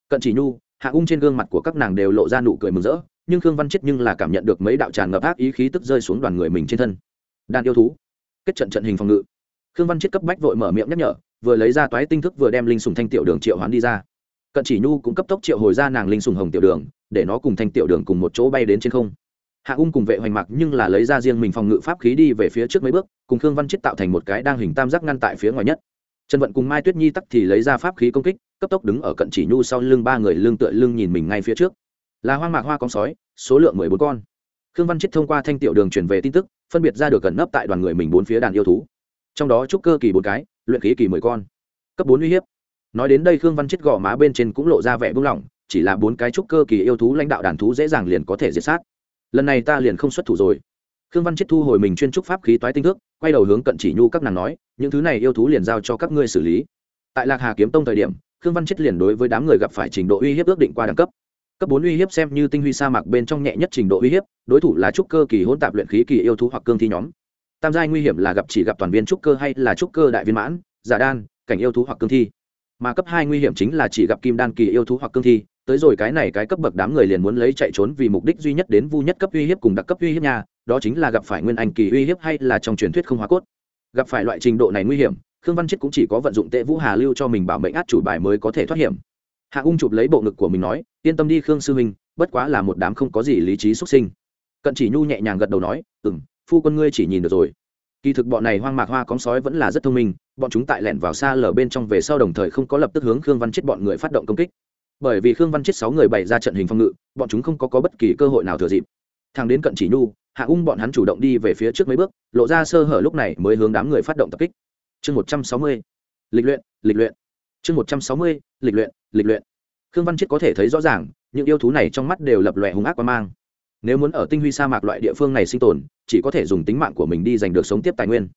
Cận chỉ nhu, hạ ung trên gương mặt của các nàng đều lộ ra nụ cười mừng rỡ, nhưng khương văn chết nhưng là cảm nhận được mấy đạo tràn ngập ác ý khí tức rơi xuống đoàn người mình trên thân. Đàn yêu thú, kết trận trận hình phòng ngự. Khương văn chết cấp bách vội mở miệng nhắc nhở, vừa lấy ra toái tinh thức vừa đem linh sùng thanh tiểu đường triệu hoán đi ra cận chỉ nhu cũng cấp tốc triệu hồi ra nàng linh sùng hồng tiểu đường, để nó cùng thanh tiểu đường cùng một chỗ bay đến trên không. Hạ ung cùng vệ hoành mặc nhưng là lấy ra riêng mình phòng ngự pháp khí đi về phía trước mấy bước, cùng khương văn chết tạo thành một cái đang hình tam giác ngăn tại phía ngoài nhất. Trần vận cùng mai tuyết nhi tắc thì lấy ra pháp khí công kích, cấp tốc đứng ở cận chỉ nhu sau lưng ba người lưng tựa lưng nhìn mình ngay phía trước. Là hoang mạc hoa con sói, số lượng mười bốn con. Khương văn chết thông qua thanh tiểu đường truyền về tin tức, phân biệt ra được gần nấp tại đoàn người mình bốn phía đàn yêu thú. Trong đó trúc cơ kỳ bốn cái, luyện khí kỳ mười con. Cấp bốn uy hiếp nói đến đây khương văn chết gò má bên trên cũng lộ ra vẻ buông lỏng chỉ là bốn cái trúc cơ kỳ yêu thú lãnh đạo đàn thú dễ dàng liền có thể diệt sát. Lần này ta liền không xuất thủ rồi. Khương văn chết thu hồi mình chuyên trúc pháp khí toái tinh thước, quay đầu hướng cận chỉ nhu các nàng nói, những thứ này yêu thú liền giao cho các ngươi xử lý. Tại lạc hà kiếm tông thời điểm, khương văn chết liền đối với đám người gặp phải trình độ uy hiếp ước định qua đẳng cấp. Cấp bốn uy hiếp xem như tinh huy sa mạc bên trong nhẹ nhất trình độ uy hiếp, đối thủ là trúc cơ kỳ hỗn tạp luyện khí kỳ yêu thú hoặc cương thi nhóm. Tam giai nguy hiểm là gặp chỉ gặp toàn viên trúc cơ hay là trúc cơ đại viên mãn, giả đan, cảnh yêu thú hoặc cương thi mà cấp hai nguy hiểm chính là chỉ gặp kim đan kỳ yêu thú hoặc cương thi, tới rồi cái này cái cấp bậc đám người liền muốn lấy chạy trốn vì mục đích duy nhất đến vu nhất cấp uy hiếp cùng đặc cấp uy hiếp nha, đó chính là gặp phải nguyên anh kỳ uy hiếp hay là trong truyền thuyết không hóa cốt. Gặp phải loại trình độ này nguy hiểm, khương văn chết cũng chỉ có vận dụng tệ vũ hà lưu cho mình bảo mệnh át chủ bài mới có thể thoát hiểm. Hạ ung chụp lấy bộ ngực của mình nói, yên tâm đi khương sư huynh, bất quá là một đám không có gì lý trí xuất sinh. Cận chỉ nhu nhẹ nhàng gật đầu nói ừ m phu quân ngươi chỉ nhìn được rồi kỳ thực bọn này hoang mạc hoa cóng sói vẫn là rất thông minh bọn chúng tại lẻn vào xa lở bên trong về sau đồng thời không có lập tức hướng khương văn chết bọn người phát động công kích. Bởi vì khương văn chết sáu người bày ra trận hình phòng ngự bọn chúng không có, có bất kỳ cơ hội nào thừa dịp. Thằng đến cận chỉ nhu hạ ung bọn hắn chủ động đi về phía trước mấy bước lộ ra sơ hở lúc này mới hướng đám người phát động tập kích. Chương một trăm sáu mươi lịch luyện lịch luyện. Chương một trăm sáu mươi lịch luyện lịch luyện. Khương văn chết có thể thấy rõ ràng những yêu thú này trong mắt đều lập lòe hung ác qua mang nếu muốn ở tinh huy sa mạc loại địa phương này sinh tồn, chỉ có thể dùng tính mạng của mình đi giành được sống tiếp tài nguyên.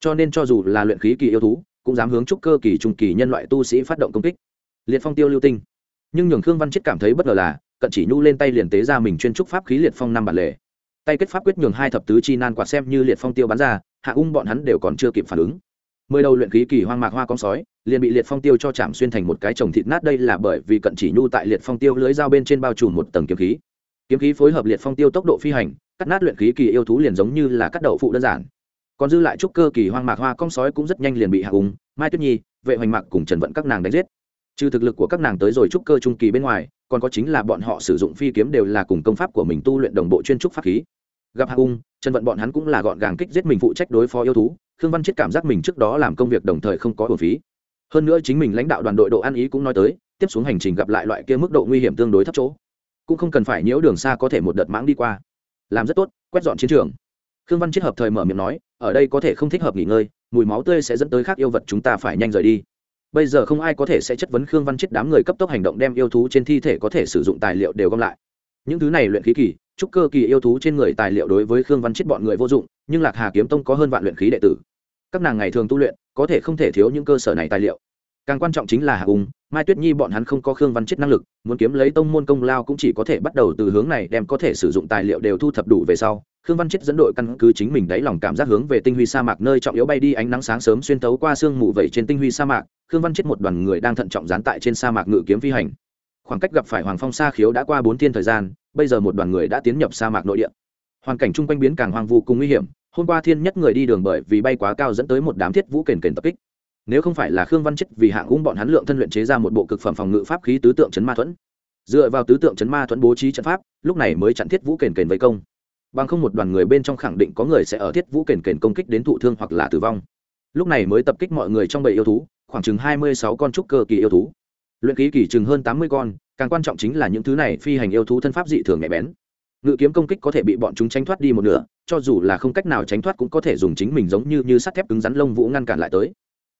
Cho nên cho dù là luyện khí kỳ yêu thú, cũng dám hướng chúc cơ kỳ trung kỳ nhân loại tu sĩ phát động công kích. Liệt phong tiêu lưu tinh. Nhưng nhường khương văn chết cảm thấy bất ngờ là, cận chỉ nhu lên tay liền tế ra mình chuyên trúc pháp khí liệt phong năm bản lề. Tay kết pháp quyết nhường hai thập tứ chi nan quạt xem như liệt phong tiêu bắn ra, hạ ung bọn hắn đều còn chưa kịp phản ứng. Mười đầu luyện khí kỳ hoang mạc hoa con sói, liền bị liệt phong tiêu cho chạm xuyên thành một cái chồng thịt nát đây là bởi vì cận chỉ nhu tại liệt phong tiêu lưới dao bên trên bao trùm một tầng kiếm khí kiếm khí phối hợp liệt phong tiêu tốc độ phi hành, cắt nát luyện khí kỳ yêu thú liền giống như là cắt đậu phụ đơn giản. Còn dư lại trúc cơ kỳ hoang mạc hoa cong sói cũng rất nhanh liền bị hạ ung mai tuyết nhi, vệ hoành mạc cùng trần vận các nàng đánh giết. Trừ thực lực của các nàng tới rồi trúc cơ trung kỳ bên ngoài, còn có chính là bọn họ sử dụng phi kiếm đều là cùng công pháp của mình tu luyện đồng bộ chuyên trúc pháp khí. Gặp hạ ung trần vận bọn hắn cũng là gọn gàng kích giết mình phụ trách đối phó yêu thú, khương văn chết cảm giác mình trước đó làm công việc đồng thời không có hồn phí. Hơn nữa chính mình lãnh đạo đoàn đội độ ăn ý cũng nói tới, tiếp xuống hành trình gặp lại loại kia mức độ nguy hiểm tương đối thấp chỗ cũng không cần phải nhiễu đường xa có thể một đợt mãng đi qua. Làm rất tốt, quét dọn chiến trường. Khương văn chết hợp thời mở miệng nói, ở đây có thể không thích hợp nghỉ ngơi, mùi máu tươi sẽ dẫn tới khác yêu vật chúng ta phải nhanh rời đi. Bây giờ không ai có thể sẽ chất vấn khương văn chết đám người cấp tốc hành động đem yêu thú trên thi thể có thể sử dụng tài liệu đều gom lại. Những thứ này luyện khí kỳ, trúc cơ kỳ yêu thú trên người tài liệu đối với khương văn chết bọn người vô dụng, nhưng lạc hà kiếm tông có hơn vạn luyện khí đệ tử. Các nàng ngày thường tu luyện, có thể không thể thiếu những cơ sở này tài liệu. Càng quan trọng chính là hạ ung mai tuyết nhi bọn hắn không có khương văn chết năng lực, muốn kiếm lấy tông môn công lao cũng chỉ có thể bắt đầu từ hướng này đem có thể sử dụng tài liệu đều thu thập đủ về sau. Khương văn chết dẫn đội căn cứ chính mình đáy lòng cảm giác hướng về tinh huy sa mạc nơi trọng yếu bay đi, ánh nắng sáng sớm xuyên tấu qua sương mù vẩy trên tinh huy sa mạc. Khương văn chết một đoàn người đang thận trọng dán tại trên sa mạc ngự kiếm phi hành. Khoảng cách gặp phải hoàng phong sa khiếu đã qua bốn thiên thời gian, bây giờ một đoàn người đã tiến nhập sa mạc nội địa. Hoàn cảnh chung quanh biến càng hoang vu cùng nguy hiểm. Hôm qua thiên nhất người đi đường bởi vì bay quá cao dẫn tới một đám thiết vũ kền kền tập kích nếu không phải là khương văn chết vì hạng ung bọn hắn lượng thân luyện chế ra một bộ cực phẩm phòng ngự pháp khí tứ tượng chấn ma thuẫn. Dựa vào tứ tượng chấn ma thuẫn bố trí trận pháp, lúc này mới chặn thiết vũ kền kền vây công. Bằng không một đoàn người bên trong khẳng định có người sẽ ở thiết vũ kền kền công kích đến thụ thương hoặc là tử vong. Lúc này mới tập kích mọi người trong bầy yêu thú, khoảng chừng hai mươi sáu con trúc cơ kỳ yêu thú. Luyện ký kỳ chừng hơn tám mươi con, càng quan trọng chính là những thứ này phi hành yêu thú thân pháp dị thường nhạy bén. Ngự kiếm công kích có thể bị bọn chúng tránh thoát đi một nửa, cho dù là không cách nào tránh thoát cũng có thể dùng chính mình giống như như sắt thép cứng rắn lông vũ ngăn cản lại tới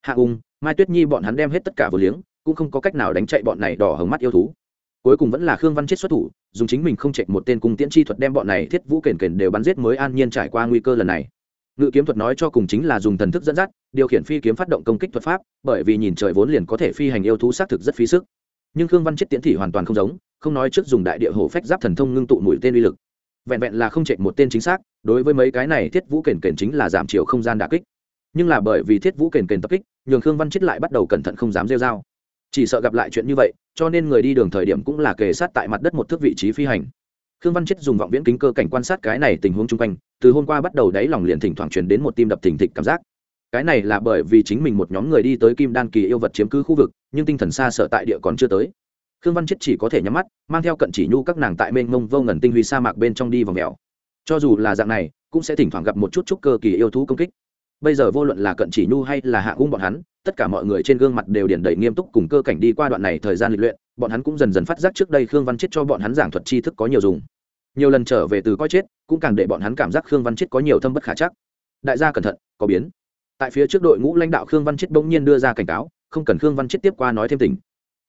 hạ ung, mai tuyết nhi bọn hắn đem hết tất cả vừa liếng, cũng không có cách nào đánh chạy bọn này đỏ hồng mắt yêu thú. Cuối cùng vẫn là khương văn chết xuất thủ, dùng chính mình không chạy một tên cung tiễn chi thuật đem bọn này thiết vũ kền kền đều bắn giết mới an nhiên trải qua nguy cơ lần này. Ngự kiếm thuật nói cho cùng chính là dùng thần thức dẫn dắt, điều khiển phi kiếm phát động công kích thuật pháp, bởi vì nhìn trời vốn liền có thể phi hành yêu thú xác thực rất phí sức. Nhưng khương văn chết tiễn thị hoàn toàn không giống, không nói trước dùng đại địa hổ phách giáp thần thông ngưng tụ mũi tên uy lực. Vẹn vẹn là không chạy một tên chính xác, đối với mấy cái này thiết vũ kền kền chính là giảm chiều không gian đà kích nhưng là bởi vì thiết vũ kền kền tập kích, nhường khương văn chết lại bắt đầu cẩn thận không dám rêu dao chỉ sợ gặp lại chuyện như vậy, cho nên người đi đường thời điểm cũng là kề sát tại mặt đất một thước vị trí phi hành. Khương văn chết dùng vọng viễn kính cơ cảnh quan sát cái này tình huống chung quanh, từ hôm qua bắt đầu đáy lòng liền thỉnh thoảng truyền đến một tim đập thình thịch cảm giác. Cái này là bởi vì chính mình một nhóm người đi tới kim đan kỳ yêu vật chiếm cứ khu vực, nhưng tinh thần xa sợ tại địa còn chưa tới. Khương văn chết chỉ có thể nhắm mắt, mang theo cận chỉ nhu các nàng tại mênh mông vô ngần tinh huy sa mạc bên trong đi vòng mèo cho dù là dạng này, cũng sẽ thỉnh thoảng gặp một chút chút cơ kỳ yêu thú công kích bây giờ vô luận là cận chỉ nhu hay là hạ ung bọn hắn, tất cả mọi người trên gương mặt đều điển đầy nghiêm túc cùng cơ cảnh đi qua đoạn này thời gian lịch luyện, bọn hắn cũng dần dần phát giác trước đây khương văn chết cho bọn hắn giảng thuật tri thức có nhiều dùng. Nhiều lần trở về từ coi chết, cũng càng để bọn hắn cảm giác khương văn chết có nhiều thâm bất khả chắc. Đại gia cẩn thận, có biến. Tại phía trước đội ngũ lãnh đạo khương văn chết bỗng nhiên đưa ra cảnh cáo, không cần khương văn chết tiếp qua nói thêm tình.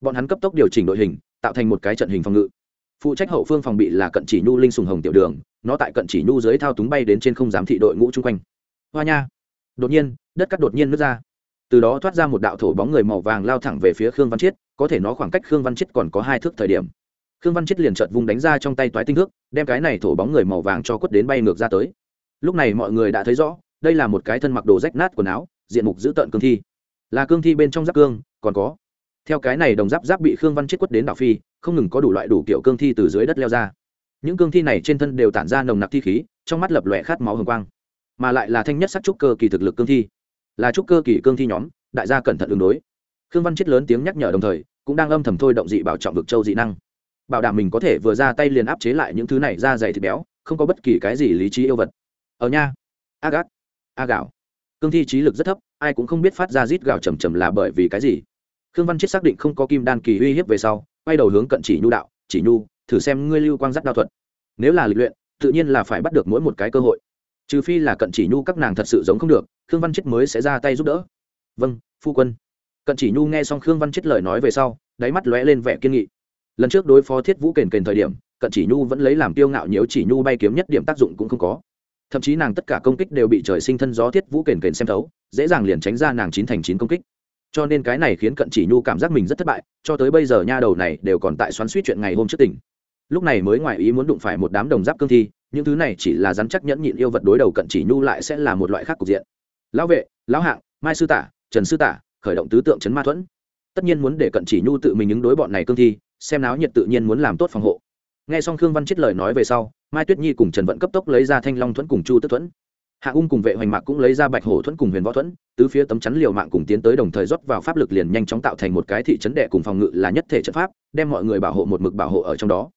Bọn hắn cấp tốc điều chỉnh đội hình, tạo thành một cái trận hình phòng ngự. Phụ trách hậu phương phòng bị là cận chỉ nhu linh sùng hồng tiểu đường, nó tại cận chỉ nhu dưới thao túng bay đến trên không giám thị đội ngũ chung quanh. Hoa nha đột nhiên, đất cắt đột nhiên nứt ra. Từ đó thoát ra một đạo thổ bóng người màu vàng lao thẳng về phía khương văn chiết, có thể nó khoảng cách khương văn chiết còn có hai thước thời điểm. Khương văn chiết liền chợt vùng đánh ra trong tay toái tinh thước, đem cái này thổ bóng người màu vàng cho quất đến bay ngược ra tới. Lúc này mọi người đã thấy rõ, đây là một cái thân mặc đồ rách nát quần áo, diện mục giữ tợn cương thi. Là cương thi bên trong giáp cương, còn có. Theo cái này đồng giáp giáp bị khương văn chiết quất đến đảo phi, không ngừng có đủ loại đủ kiểu cương thi từ dưới đất leo ra. Những cương thi này trên thân đều tản ra nồng nặc thi khí, trong mắt lập lòe khát máu hồng quang mà lại là thanh nhất sắc trúc cơ kỳ thực lực cương thi. Là trúc cơ kỳ cương thi nhóm, đại gia cẩn thận ứng đối. Khương văn chết lớn tiếng nhắc nhở đồng thời, cũng đang âm thầm thôi động dị bảo trọng vực châu dị năng. Bảo đảm mình có thể vừa ra tay liền áp chế lại những thứ này ra dày thịt béo, không có bất kỳ cái gì lý trí yêu vật. Ở nha, a gác, a gạo. Cương thi trí lực rất thấp, ai cũng không biết phát ra rít gạo chầm chầm là bởi vì cái gì. Khương văn chết xác định không có kim đan kỳ uy hiếp về sau, quay đầu hướng cận chỉ nhu đạo, chỉ nhu, thử xem ngươi lưu quang giắt đao thuật. Nếu là lịch luyện, tự nhiên là phải bắt được mỗi một cái cơ hội trừ phi là cận chỉ nhu các nàng thật sự giống không được, khương văn chết mới sẽ ra tay giúp đỡ. Vâng phu quân. Cận chỉ nhu nghe xong khương văn chết lời nói về sau, đáy mắt lóe lên vẻ kiên nghị. Lần trước đối phó thiết vũ kền kền thời điểm, cận chỉ nhu vẫn lấy làm tiêu ngạo nếu chỉ nhu bay kiếm nhất điểm tác dụng cũng không có. Thậm chí nàng tất cả công kích đều bị trời sinh thân gió thiết vũ kền kền xem thấu, dễ dàng liền tránh ra nàng chín thành chín công kích. Cho nên cái này khiến cận chỉ nhu cảm giác mình rất thất bại, cho tới bây giờ nha đầu này đều còn tại xoắn suýt chuyện ngày hôm trước tỉnh lúc này mới ngoài ý muốn đụng phải một đám đồng giáp cương thi những thứ này chỉ là rắn chắc nhẫn nhịn yêu vật đối đầu cận chỉ nhu lại sẽ là một loại khác cục diện. Lão vệ, lão hạng, mai sư tả, trần sư tả, khởi động tứ tượng chấn ma thuẫn. Tất nhiên muốn để cận chỉ nhu tự mình ứng đối bọn này cương thi, xem náo nhiệt tự nhiên muốn làm tốt phòng hộ. Nghe xong khương văn chết lời nói về sau, mai tuyết nhi cùng trần vận cấp tốc lấy ra thanh long thuẫn cùng chu tức thuẫn. Hạ ung cùng vệ hoành mạc cũng lấy ra bạch hổ thuẫn cùng huyền võ thuẫn, tứ phía tấm chắn liều mạng cùng tiến tới đồng thời rót vào pháp lực liền nhanh chóng tạo thành một cái thị trấn đệ cùng phòng ngự là nhất thể trận pháp, đem mọi người bảo hộ một mực bảo hộ ở trong đó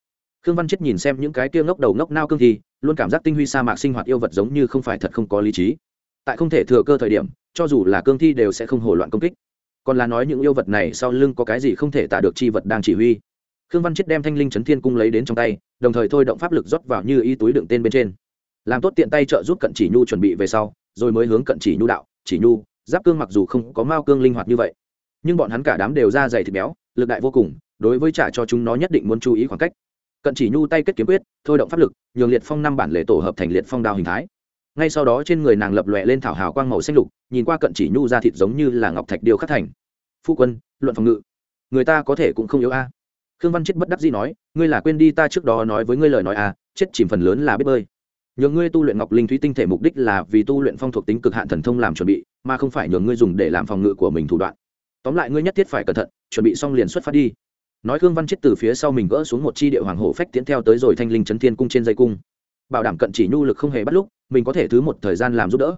khương văn chết nhìn xem những cái kia ngốc đầu ngốc nao cương thi, luôn cảm giác tinh huy sa mạc sinh hoạt yêu vật giống như không phải thật không có lý trí. Tại không thể thừa cơ thời điểm, cho dù là cương thi đều sẽ không hổ loạn công kích. Còn là nói những yêu vật này sau lưng có cái gì không thể tả được chi vật đang chỉ huy. Khương văn chết đem thanh linh chấn thiên cung lấy đến trong tay, đồng thời thôi động pháp lực rót vào như y túi đựng tên bên trên. Làm tốt tiện tay trợ giúp cận chỉ nhu chuẩn bị về sau, rồi mới hướng cận chỉ nhu đạo, chỉ nhu, giáp cương mặc dù không có mao cương linh hoạt như vậy, nhưng bọn hắn cả đám đều ra dày thịt béo, lực đại vô cùng, đối với trả cho chúng nó nhất định muốn chú ý khoảng cách cận chỉ nhu tay kết kiếm quyết, thôi động pháp lực, nhường liệt phong năm bản lệ tổ hợp thành liệt phong đao hình thái. Ngay sau đó trên người nàng lập lòe lên thảo hào quang màu xanh lục, nhìn qua cận chỉ nhu ra thịt giống như là ngọc thạch điêu khắc thành. Phu quân, luận phòng ngự. Người ta có thể cũng không yếu a. Khương văn chết bất đắc dĩ nói, ngươi là quên đi ta trước đó nói với ngươi lời nói a, chết chìm phần lớn là biết bơi. Nhường ngươi tu luyện ngọc linh thúy tinh thể mục đích là vì tu luyện phong thuộc tính cực hạn thần thông làm chuẩn bị, mà không phải nhường ngươi dùng để làm phòng ngự của mình thủ đoạn. Tóm lại ngươi nhất thiết phải cẩn thận, chuẩn bị xong liền xuất phát đi nói khương văn chết từ phía sau mình gỡ xuống một chi địa hoàng hổ phách tiến theo tới rồi thanh linh chấn thiên cung trên dây cung. Bảo đảm cận chỉ nhu lực không hề bắt lúc, mình có thể thứ một thời gian làm giúp đỡ.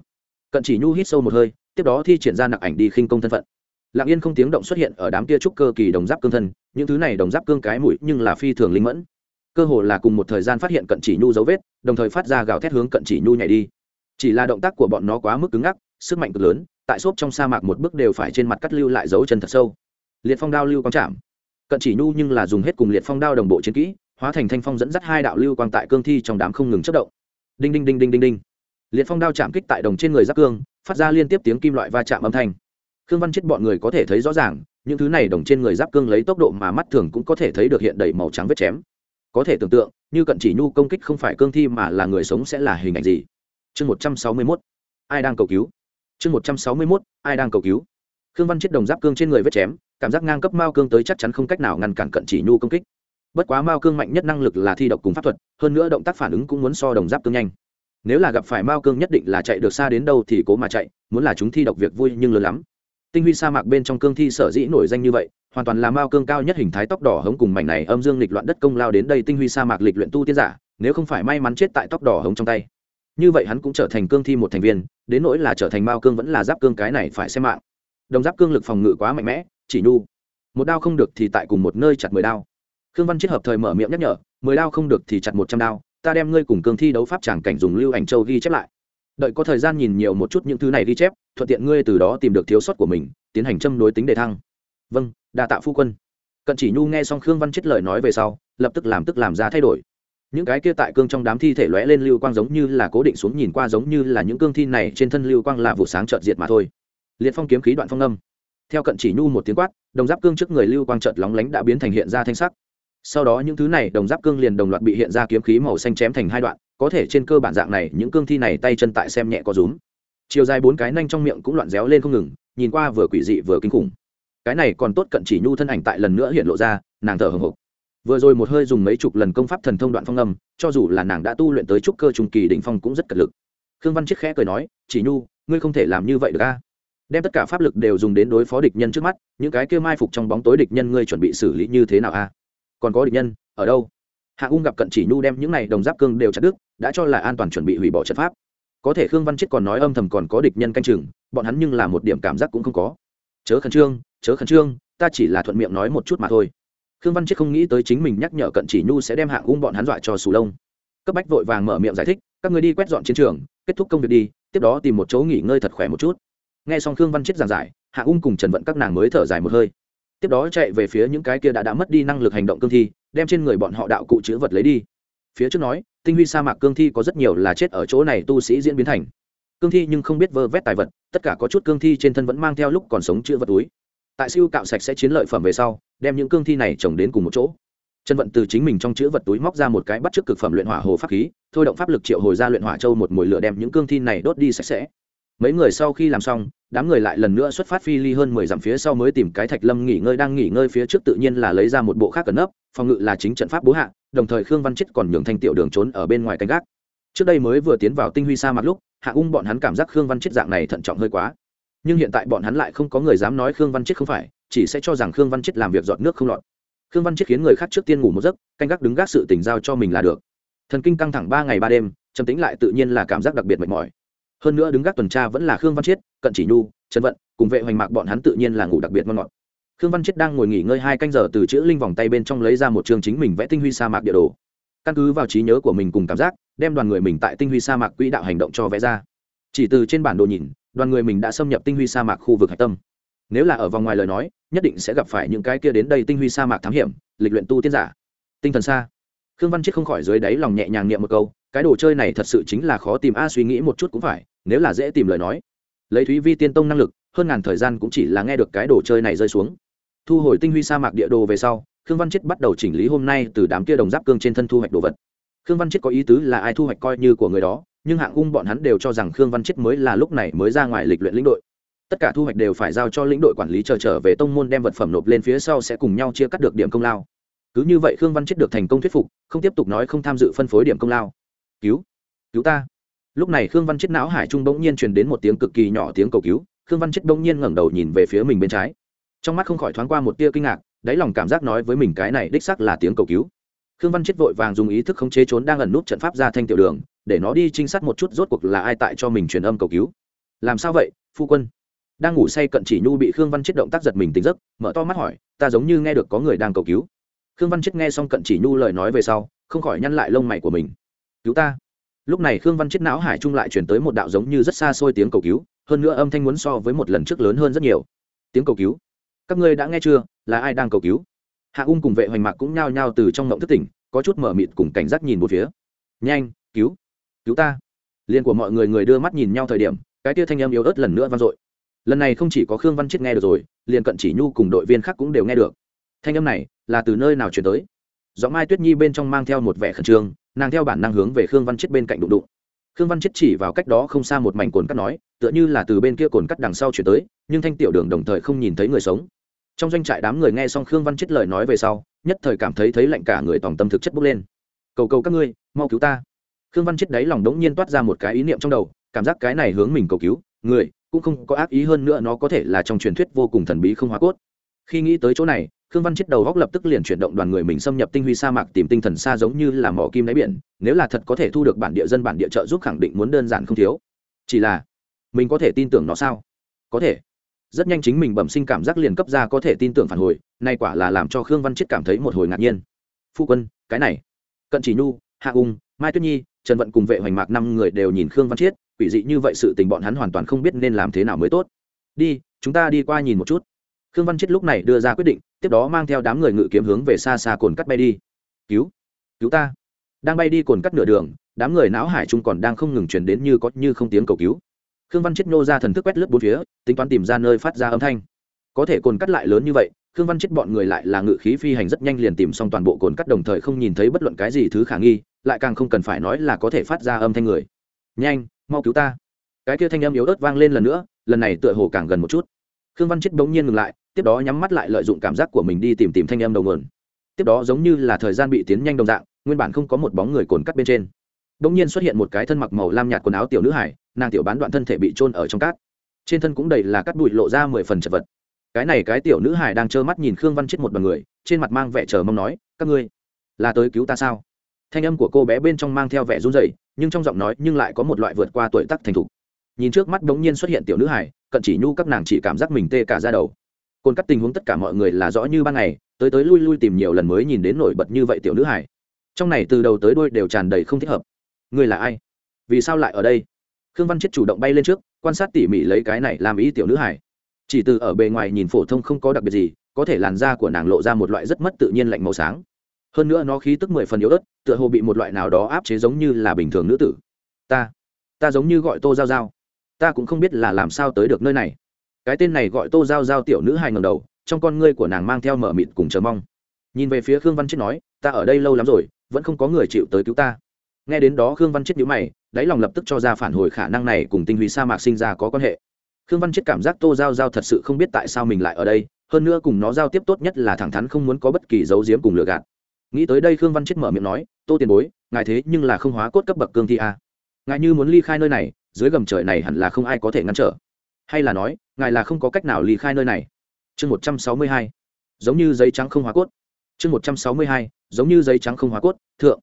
Cận chỉ nhu hít sâu một hơi, tiếp đó thi triển ra nặc ảnh đi khinh công thân phận. Lặng yên không tiếng động xuất hiện ở đám kia trúc cơ kỳ đồng giáp cương thân, những thứ này đồng giáp cương cái mũi nhưng là phi thường linh mẫn. Cơ hồ là cùng một thời gian phát hiện cận chỉ nhu dấu vết, đồng thời phát ra gào thét hướng cận chỉ nhu nhảy đi. Chỉ là động tác của bọn nó quá mức cứng ngắc, sức mạnh cực lớn, tại xốp trong sa mạc một bước đều phải trên mặt cắt lưu lại dấu chân thật sâu. Liệt phong đao lưu quang chạm cận chỉ nhu nhưng là dùng hết cùng liệt phong đao đồng bộ chiến kỹ, hóa thành thanh phong dẫn dắt hai đạo lưu quang tại cương thi trong đám không ngừng chất động. Đinh đinh đinh đinh đinh đinh. Liệt phong đao chạm kích tại đồng trên người giáp cương, phát ra liên tiếp tiếng kim loại va chạm âm thanh. Khương văn chết bọn người có thể thấy rõ ràng, những thứ này đồng trên người giáp cương lấy tốc độ mà mắt thường cũng có thể thấy được hiện đầy màu trắng vết chém. Có thể tưởng tượng, như cận chỉ nhu công kích không phải cương thi mà là người sống sẽ là hình ảnh gì? Chương một trăm sáu mươi mốt, ai đang cầu cứu? Chương một trăm sáu mươi mốt, ai đang cầu cứu? Khương văn chết đồng giáp cương trên người vết chém cảm giác ngang cấp mao cương tới chắc chắn không cách nào ngăn cản cận chỉ nhu công kích. Bất quá mao cương mạnh nhất năng lực là thi độc cùng pháp thuật, hơn nữa động tác phản ứng cũng muốn so đồng giáp cương nhanh. Nếu là gặp phải mao cương nhất định là chạy được xa đến đâu thì cố mà chạy, muốn là chúng thi độc việc vui nhưng lớn lắm. Tinh huy sa mạc bên trong cương thi sở dĩ nổi danh như vậy, hoàn toàn là mao cương cao nhất hình thái tóc đỏ hống cùng mảnh này âm dương lịch loạn đất công lao đến đây tinh huy sa mạc lịch luyện tu tiên giả, nếu không phải may mắn chết tại tóc đỏ hống trong tay. Như vậy hắn cũng trở thành cương thi một thành viên, đến nỗi là trở thành mao cương vẫn là giáp cương cái này phải xem mạng. Đồng giáp cương lực phòng ngự quá mạnh mẽ chỉ nhu. Một đao không được thì tại cùng một nơi chặt mười đao. Khương văn chết hợp thời mở miệng nhắc nhở, mười đao không được thì chặt một trăm đao, ta đem ngươi cùng cương thi đấu pháp tràng cảnh dùng lưu ảnh châu ghi chép lại. Đợi có thời gian nhìn nhiều một chút những thứ này ghi chép, thuận tiện ngươi từ đó tìm được thiếu sót của mình, tiến hành châm đối tính đề thăng. Vâng đa tạ phu quân. Cận chỉ nhu nghe xong khương văn chết lời nói về sau, lập tức làm tức làm ra thay đổi. Những cái kia tại cương trong đám thi thể lóe lên lưu quang giống như là cố định xuống nhìn qua giống như là những cương thi này trên thân lưu quang là vụ sáng trợt diệt mà thôi. Liệt phong kiếm khí đoạn phong âm theo cận chỉ nhu một tiếng quát, đồng giáp cương trước người lưu quang trợt lóng lánh đã biến thành hiện ra thanh sắc. Sau đó những thứ này, đồng giáp cương liền đồng loạt bị hiện ra kiếm khí màu xanh chém thành hai đoạn, có thể trên cơ bản dạng này, những cương thi này tay chân tại xem nhẹ có rúm. Chiều dài bốn cái nanh trong miệng cũng loạn réo lên không ngừng, nhìn qua vừa quỷ dị vừa kinh khủng. Cái này còn tốt cận chỉ nhu thân ảnh tại lần nữa hiện lộ ra, nàng thở hồng hộc. Vừa rồi một hơi dùng mấy chục lần công pháp thần thông đoạn phong âm, cho dù là nàng đã tu luyện tới trúc cơ trung kỳ đỉnh phong cũng rất cật lực. Khương văn chiết khẽ cười nói, chỉ nhu, ngươi không thể làm như vậy được a đem tất cả pháp lực đều dùng đến đối phó địch nhân trước mắt, những cái kia mai phục trong bóng tối địch nhân ngươi chuẩn bị xử lý như thế nào a còn có địch nhân, ở đâu? Hạ ung gặp cận chỉ nhu đem những này đồng giáp cương đều chặt đứt, đã cho là an toàn chuẩn bị hủy bỏ trận pháp. Có thể khương văn chết còn nói âm thầm còn có địch nhân canh chừng, bọn hắn nhưng là một điểm cảm giác cũng không có. Chớ khẩn trương, chớ khẩn trương, ta chỉ là thuận miệng nói một chút mà thôi. Khương văn chết không nghĩ tới chính mình nhắc nhở cận chỉ nhu sẽ đem Hạ ung bọn hắn dọa cho sù lông. Cấp bách vội vàng mở miệng giải thích, các người đi quét dọn chiến trường, kết thúc công việc đi, tiếp đó tìm một chỗ nghỉ ngơi thật khỏe một chút nghe xong khương văn chết giảng giải, hạ ung cùng trần vận các nàng mới thở dài một hơi. Tiếp đó chạy về phía những cái kia đã đã mất đi năng lực hành động cương thi, đem trên người bọn họ đạo cụ chữ vật lấy đi. Phía trước nói, tinh huy sa mạc cương thi có rất nhiều là chết ở chỗ này tu sĩ diễn biến thành. Cương thi nhưng không biết vơ vét tài vật, tất cả có chút cương thi trên thân vẫn mang theo lúc còn sống chữ vật túi. Tại siêu cạo sạch sẽ chiến lợi phẩm về sau, đem những cương thi này trồng đến cùng một chỗ. Chân vận từ chính mình trong chữ vật túi móc ra một cái bắt trước cực phẩm luyện hỏa hồ pháp khí, thôi động pháp lực triệu hồi ra luyện hỏa châu một mồi lửa đem những cương thi này đốt đi sạch sẽ mấy người sau khi làm xong, đám người lại lần nữa xuất phát phi ly hơn mười dặm phía sau mới tìm cái thạch lâm nghỉ ngơi đang nghỉ ngơi phía trước tự nhiên là lấy ra một bộ khác cẩn nấp, phòng ngự là chính trận pháp bố hạ, đồng thời khương văn chết còn nhường thanh tiểu đường trốn ở bên ngoài canh gác. Trước đây mới vừa tiến vào tinh huy sa mặt lúc, hạ ung bọn hắn cảm giác khương văn chết dạng này thận trọng hơi quá. Nhưng hiện tại bọn hắn lại không có người dám nói khương văn chết không phải, chỉ sẽ cho rằng khương văn chết làm việc dọn nước không lọt. Khương văn chết khiến người khác trước tiên ngủ một giấc, canh gác đứng gác sự tỉnh giao cho mình là được. Thần kinh căng thẳng ba ngày ba đêm, trầm tính lại tự nhiên là cảm giác đặc biệt mệt mỏi hơn nữa đứng gác tuần tra vẫn là khương văn chiết, cận chỉ nhu, trần vận, cùng vệ hoành mạc bọn hắn tự nhiên là ngủ đặc biệt ngon ngọt. Khương văn chiết đang ngồi nghỉ ngơi hai canh giờ từ chữ linh vòng tay bên trong lấy ra một chương chính mình vẽ tinh huy sa mạc địa đồ. Căn cứ vào trí nhớ của mình cùng cảm giác, đem đoàn người mình tại tinh huy sa mạc quỹ đạo hành động cho vẽ ra. Chỉ từ trên bản đồ nhìn, đoàn người mình đã xâm nhập tinh huy sa mạc khu vực hạch tâm. Nếu là ở vòng ngoài lời nói, nhất định sẽ gặp phải những cái kia đến đây tinh huy sa mạc thám hiểm, lịch luyện tu tiên giả. Tinh thần xa. Khương văn chiết không khỏi dưới đáy lòng nhẹ nhàng niệm một câu, cái đồ chơi này thật sự chính là khó tìm a, suy nghĩ một chút cũng phải nếu là dễ tìm lời nói. Lấy thúy vi tiên tông năng lực hơn ngàn thời gian cũng chỉ là nghe được cái đồ chơi này rơi xuống. Thu hồi tinh huy sa mạc địa đồ về sau khương văn chết bắt đầu chỉnh lý hôm nay từ đám kia đồng giáp cương trên thân thu hoạch đồ vật. Khương văn chết có ý tứ là ai thu hoạch coi như của người đó nhưng hạng ung bọn hắn đều cho rằng khương văn chết mới là lúc này mới ra ngoài lịch luyện lĩnh đội. Tất cả thu hoạch đều phải giao cho lĩnh đội quản lý chờ trở, trở về tông môn đem vật phẩm nộp lên phía sau sẽ cùng nhau chia cắt được điểm công lao. Cứ như vậy khương văn chết được thành công thuyết phục không tiếp tục nói không tham dự phân phối điểm công lao. Cứu cứu ta lúc này khương văn chết não hải trung bỗng nhiên truyền đến một tiếng cực kỳ nhỏ tiếng cầu cứu, khương văn chết bỗng nhiên ngẩng đầu nhìn về phía mình bên trái. Trong mắt không khỏi thoáng qua một tia kinh ngạc, đáy lòng cảm giác nói với mình cái này đích sắc là tiếng cầu cứu. Khương văn chết vội vàng dùng ý thức khống chế trốn đang ẩn nút trận pháp ra thanh tiểu đường, để nó đi trinh sát một chút rốt cuộc là ai tại cho mình truyền âm cầu cứu. Làm sao vậy, phu quân? Đang ngủ say cận chỉ nhu bị khương văn chết động tác giật mình tỉnh giấc, mở to mắt hỏi, ta giống như nghe được có người đang cầu cứu. Khương văn chết nghe xong cận chỉ nhu lời nói về sau, không khỏi nhăn lại lông mày của mình. Cứu ta lúc này khương văn chết não hải trung lại chuyển tới một đạo giống như rất xa xôi tiếng cầu cứu, hơn nữa âm thanh muốn so với một lần trước lớn hơn rất nhiều. Tiếng cầu cứu. Các ngươi đã nghe chưa? Là ai đang cầu cứu? Hạ ung cùng vệ hoành mạc cũng nhao nhao từ trong ngộng thất tỉnh, có chút mở mịt cùng cảnh giác nhìn một phía. Nhanh, cứu. Cứu ta. Liên của mọi người người đưa mắt nhìn nhau thời điểm, cái tia thanh âm yếu ớt lần nữa vang dội. Lần này không chỉ có khương văn chết nghe được rồi, liền cận chỉ nhu cùng đội viên khác cũng đều nghe được. Thanh âm này là từ nơi nào chuyển tới? Giọng mai tuyết nhi bên trong mang theo một vẻ khẩn trương, nàng theo bản năng hướng về khương văn chết bên cạnh đụng đụng. Khương văn chết chỉ vào cách đó không xa một mảnh cồn cắt nói, tựa như là từ bên kia cồn cắt đằng sau chuyển tới, nhưng thanh tiểu đường đồng thời không nhìn thấy người sống. Trong doanh trại đám người nghe xong khương văn chết lời nói về sau, nhất thời cảm thấy thấy lạnh cả người tòng tâm thực chất bốc lên. Cầu cầu các ngươi, mau cứu ta. Khương văn chết đáy lòng đống nhiên toát ra một cái ý niệm trong đầu, cảm giác cái này hướng mình cầu cứu, người cũng không có ác ý hơn nữa, nó có thể là trong truyền thuyết vô cùng thần bí không hóa cốt khi nghĩ tới chỗ này, khương văn chết đầu góc lập tức liền chuyển động đoàn người mình xâm nhập tinh huy sa mạc tìm tinh thần xa giống như là mỏ kim đáy biển, nếu là thật có thể thu được bản địa dân bản địa trợ giúp khẳng định muốn đơn giản không thiếu. Chỉ là, mình có thể tin tưởng nó sao? Có thể. Rất nhanh chính mình bẩm sinh cảm giác liền cấp ra có thể tin tưởng phản hồi, nay quả là làm cho khương văn chết cảm thấy một hồi ngạc nhiên. Phu quân, cái này. Cận chỉ nhu, hạ ung, mai tuyết nhi, trần vận cùng vệ hoành mạc năm người đều nhìn khương văn chiết, quỷ dị như vậy sự tình bọn hắn hoàn toàn không biết nên làm thế nào mới tốt. Đi, chúng ta đi qua nhìn một chút khương văn chết lúc này đưa ra quyết định, tiếp đó mang theo đám người ngự kiếm hướng về xa xa cồn cắt bay đi. Cứu cứu ta. Đang bay đi cồn cắt nửa đường, đám người não hải trung còn đang không ngừng chuyển đến như có như không tiếng cầu cứu. Khương văn chết nhô ra thần thức quét lướt bốn phía, tính toán tìm ra nơi phát ra âm thanh. Có thể cồn cắt lại lớn như vậy, khương văn chết bọn người lại là ngự khí phi hành rất nhanh liền tìm xong toàn bộ cồn cắt đồng thời không nhìn thấy bất luận cái gì thứ khả nghi, lại càng không cần phải nói là có thể phát ra âm thanh người. Nhanh, mau cứu ta. Cái kia thanh âm yếu ớt vang lên lần nữa, lần này tựa hồ càng gần một chút. Khương văn chết bỗng nhiên ngừng lại tiếp đó nhắm mắt lại lợi dụng cảm giác của mình đi tìm tìm thanh âm đầu nguồn. Tiếp đó giống như là thời gian bị tiến nhanh đồng dạng, nguyên bản không có một bóng người cồn cắt bên trên. Đống nhiên xuất hiện một cái thân mặc màu lam nhạt quần áo tiểu nữ hải, nàng tiểu bán đoạn thân thể bị trôn ở trong cát. Trên thân cũng đầy là cắt bụi lộ ra mười phần chật vật. Cái này cái tiểu nữ hải đang trơ mắt nhìn khương văn chết một bằng người, trên mặt mang vẻ chờ mong nói, các ngươi, là tới cứu ta sao? Thanh âm của cô bé bên trong mang theo vẻ run rẩy, nhưng trong giọng nói nhưng lại có một loại vượt qua tuổi tác thành thục. Nhìn trước mắt đống nhiên xuất hiện tiểu nữ hải, cận chỉ nhu các nàng chỉ cảm giác mình tê cả ra đầu côn cắt tình huống tất cả mọi người là rõ như ban ngày, tới tới lui lui tìm nhiều lần mới nhìn đến nổi bật như vậy tiểu nữ hải trong này từ đầu tới đuôi đều tràn đầy không thích hợp. Người là ai? Vì sao lại ở đây? Khương văn chết chủ động bay lên trước, quan sát tỉ mỉ lấy cái này làm ý tiểu nữ hải chỉ từ ở bề ngoài nhìn phổ thông không có đặc biệt gì, có thể làn da của nàng lộ ra một loại rất mất tự nhiên lạnh màu sáng. Hơn nữa nó khí tức mười phần yếu ớt, tựa hồ bị một loại nào đó áp chế giống như là bình thường nữ tử. Ta ta giống như gọi tô giao giao. Ta cũng không biết là làm sao tới được nơi này cái tên này gọi tô giao giao tiểu nữ hài ngầm đầu, trong con ngươi của nàng mang theo mở mịt cùng chờ mong. Nhìn về phía khương văn chết nói, ta ở đây lâu lắm rồi, vẫn không có người chịu tới cứu ta. Nghe đến đó khương văn chết nhữ mày, đáy lòng lập tức cho ra phản hồi khả năng này cùng tinh huy sa mạc sinh ra có quan hệ. Khương văn chết cảm giác tô giao giao thật sự không biết tại sao mình lại ở đây, hơn nữa cùng nó giao tiếp tốt nhất là thẳng thắn không muốn có bất kỳ dấu diếm cùng lừa gạt. Nghĩ tới đây khương văn chết mở miệng nói, tô tiền bối, ngài thế nhưng là không hóa cốt cấp bậc cương thi a. Ngài như muốn ly khai nơi này, dưới gầm trời này hẳn là không ai có thể ngăn trở hay là nói, ngài là không có cách nào ly khai nơi này. Chương một trăm sáu mươi hai. Giống như giấy trắng không hóa cốt. Chương một trăm sáu mươi hai, giống như giấy trắng không hóa cốt, thượng.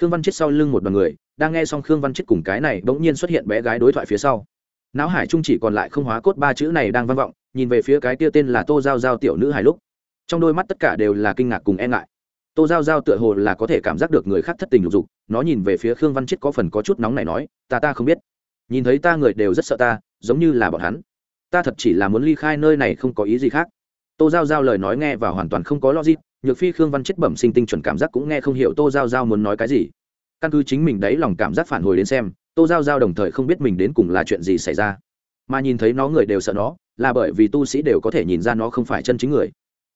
Khương văn chết sau lưng một đoàn người, đang nghe xong khương văn chết cùng cái này bỗng nhiên xuất hiện bé gái đối thoại phía sau. Não hải trung chỉ còn lại không hóa cốt ba chữ này đang vang vọng, nhìn về phía cái kia tên là tô giao giao tiểu nữ hải lúc. Trong đôi mắt tất cả đều là kinh ngạc cùng e ngại. Tô giao giao tựa hồ là có thể cảm giác được người khác thất tình lục dục, nó nhìn về phía khương văn chết có phần có chút nóng này nói, ta ta không biết nhìn thấy ta người đều rất sợ ta, giống như là bọn hắn. Ta thật chỉ là muốn ly khai nơi này không có ý gì khác. Tô giao giao lời nói nghe và hoàn toàn không có logic, nhược phi, khương văn chết bẩm sinh tinh chuẩn cảm giác cũng nghe không hiểu tô giao giao muốn nói cái gì. Căn cứ chính mình đấy lòng cảm giác phản hồi đến xem, tô giao giao đồng thời không biết mình đến cùng là chuyện gì xảy ra. Mà nhìn thấy nó người đều sợ nó, là bởi vì tu sĩ đều có thể nhìn ra nó không phải chân chính người.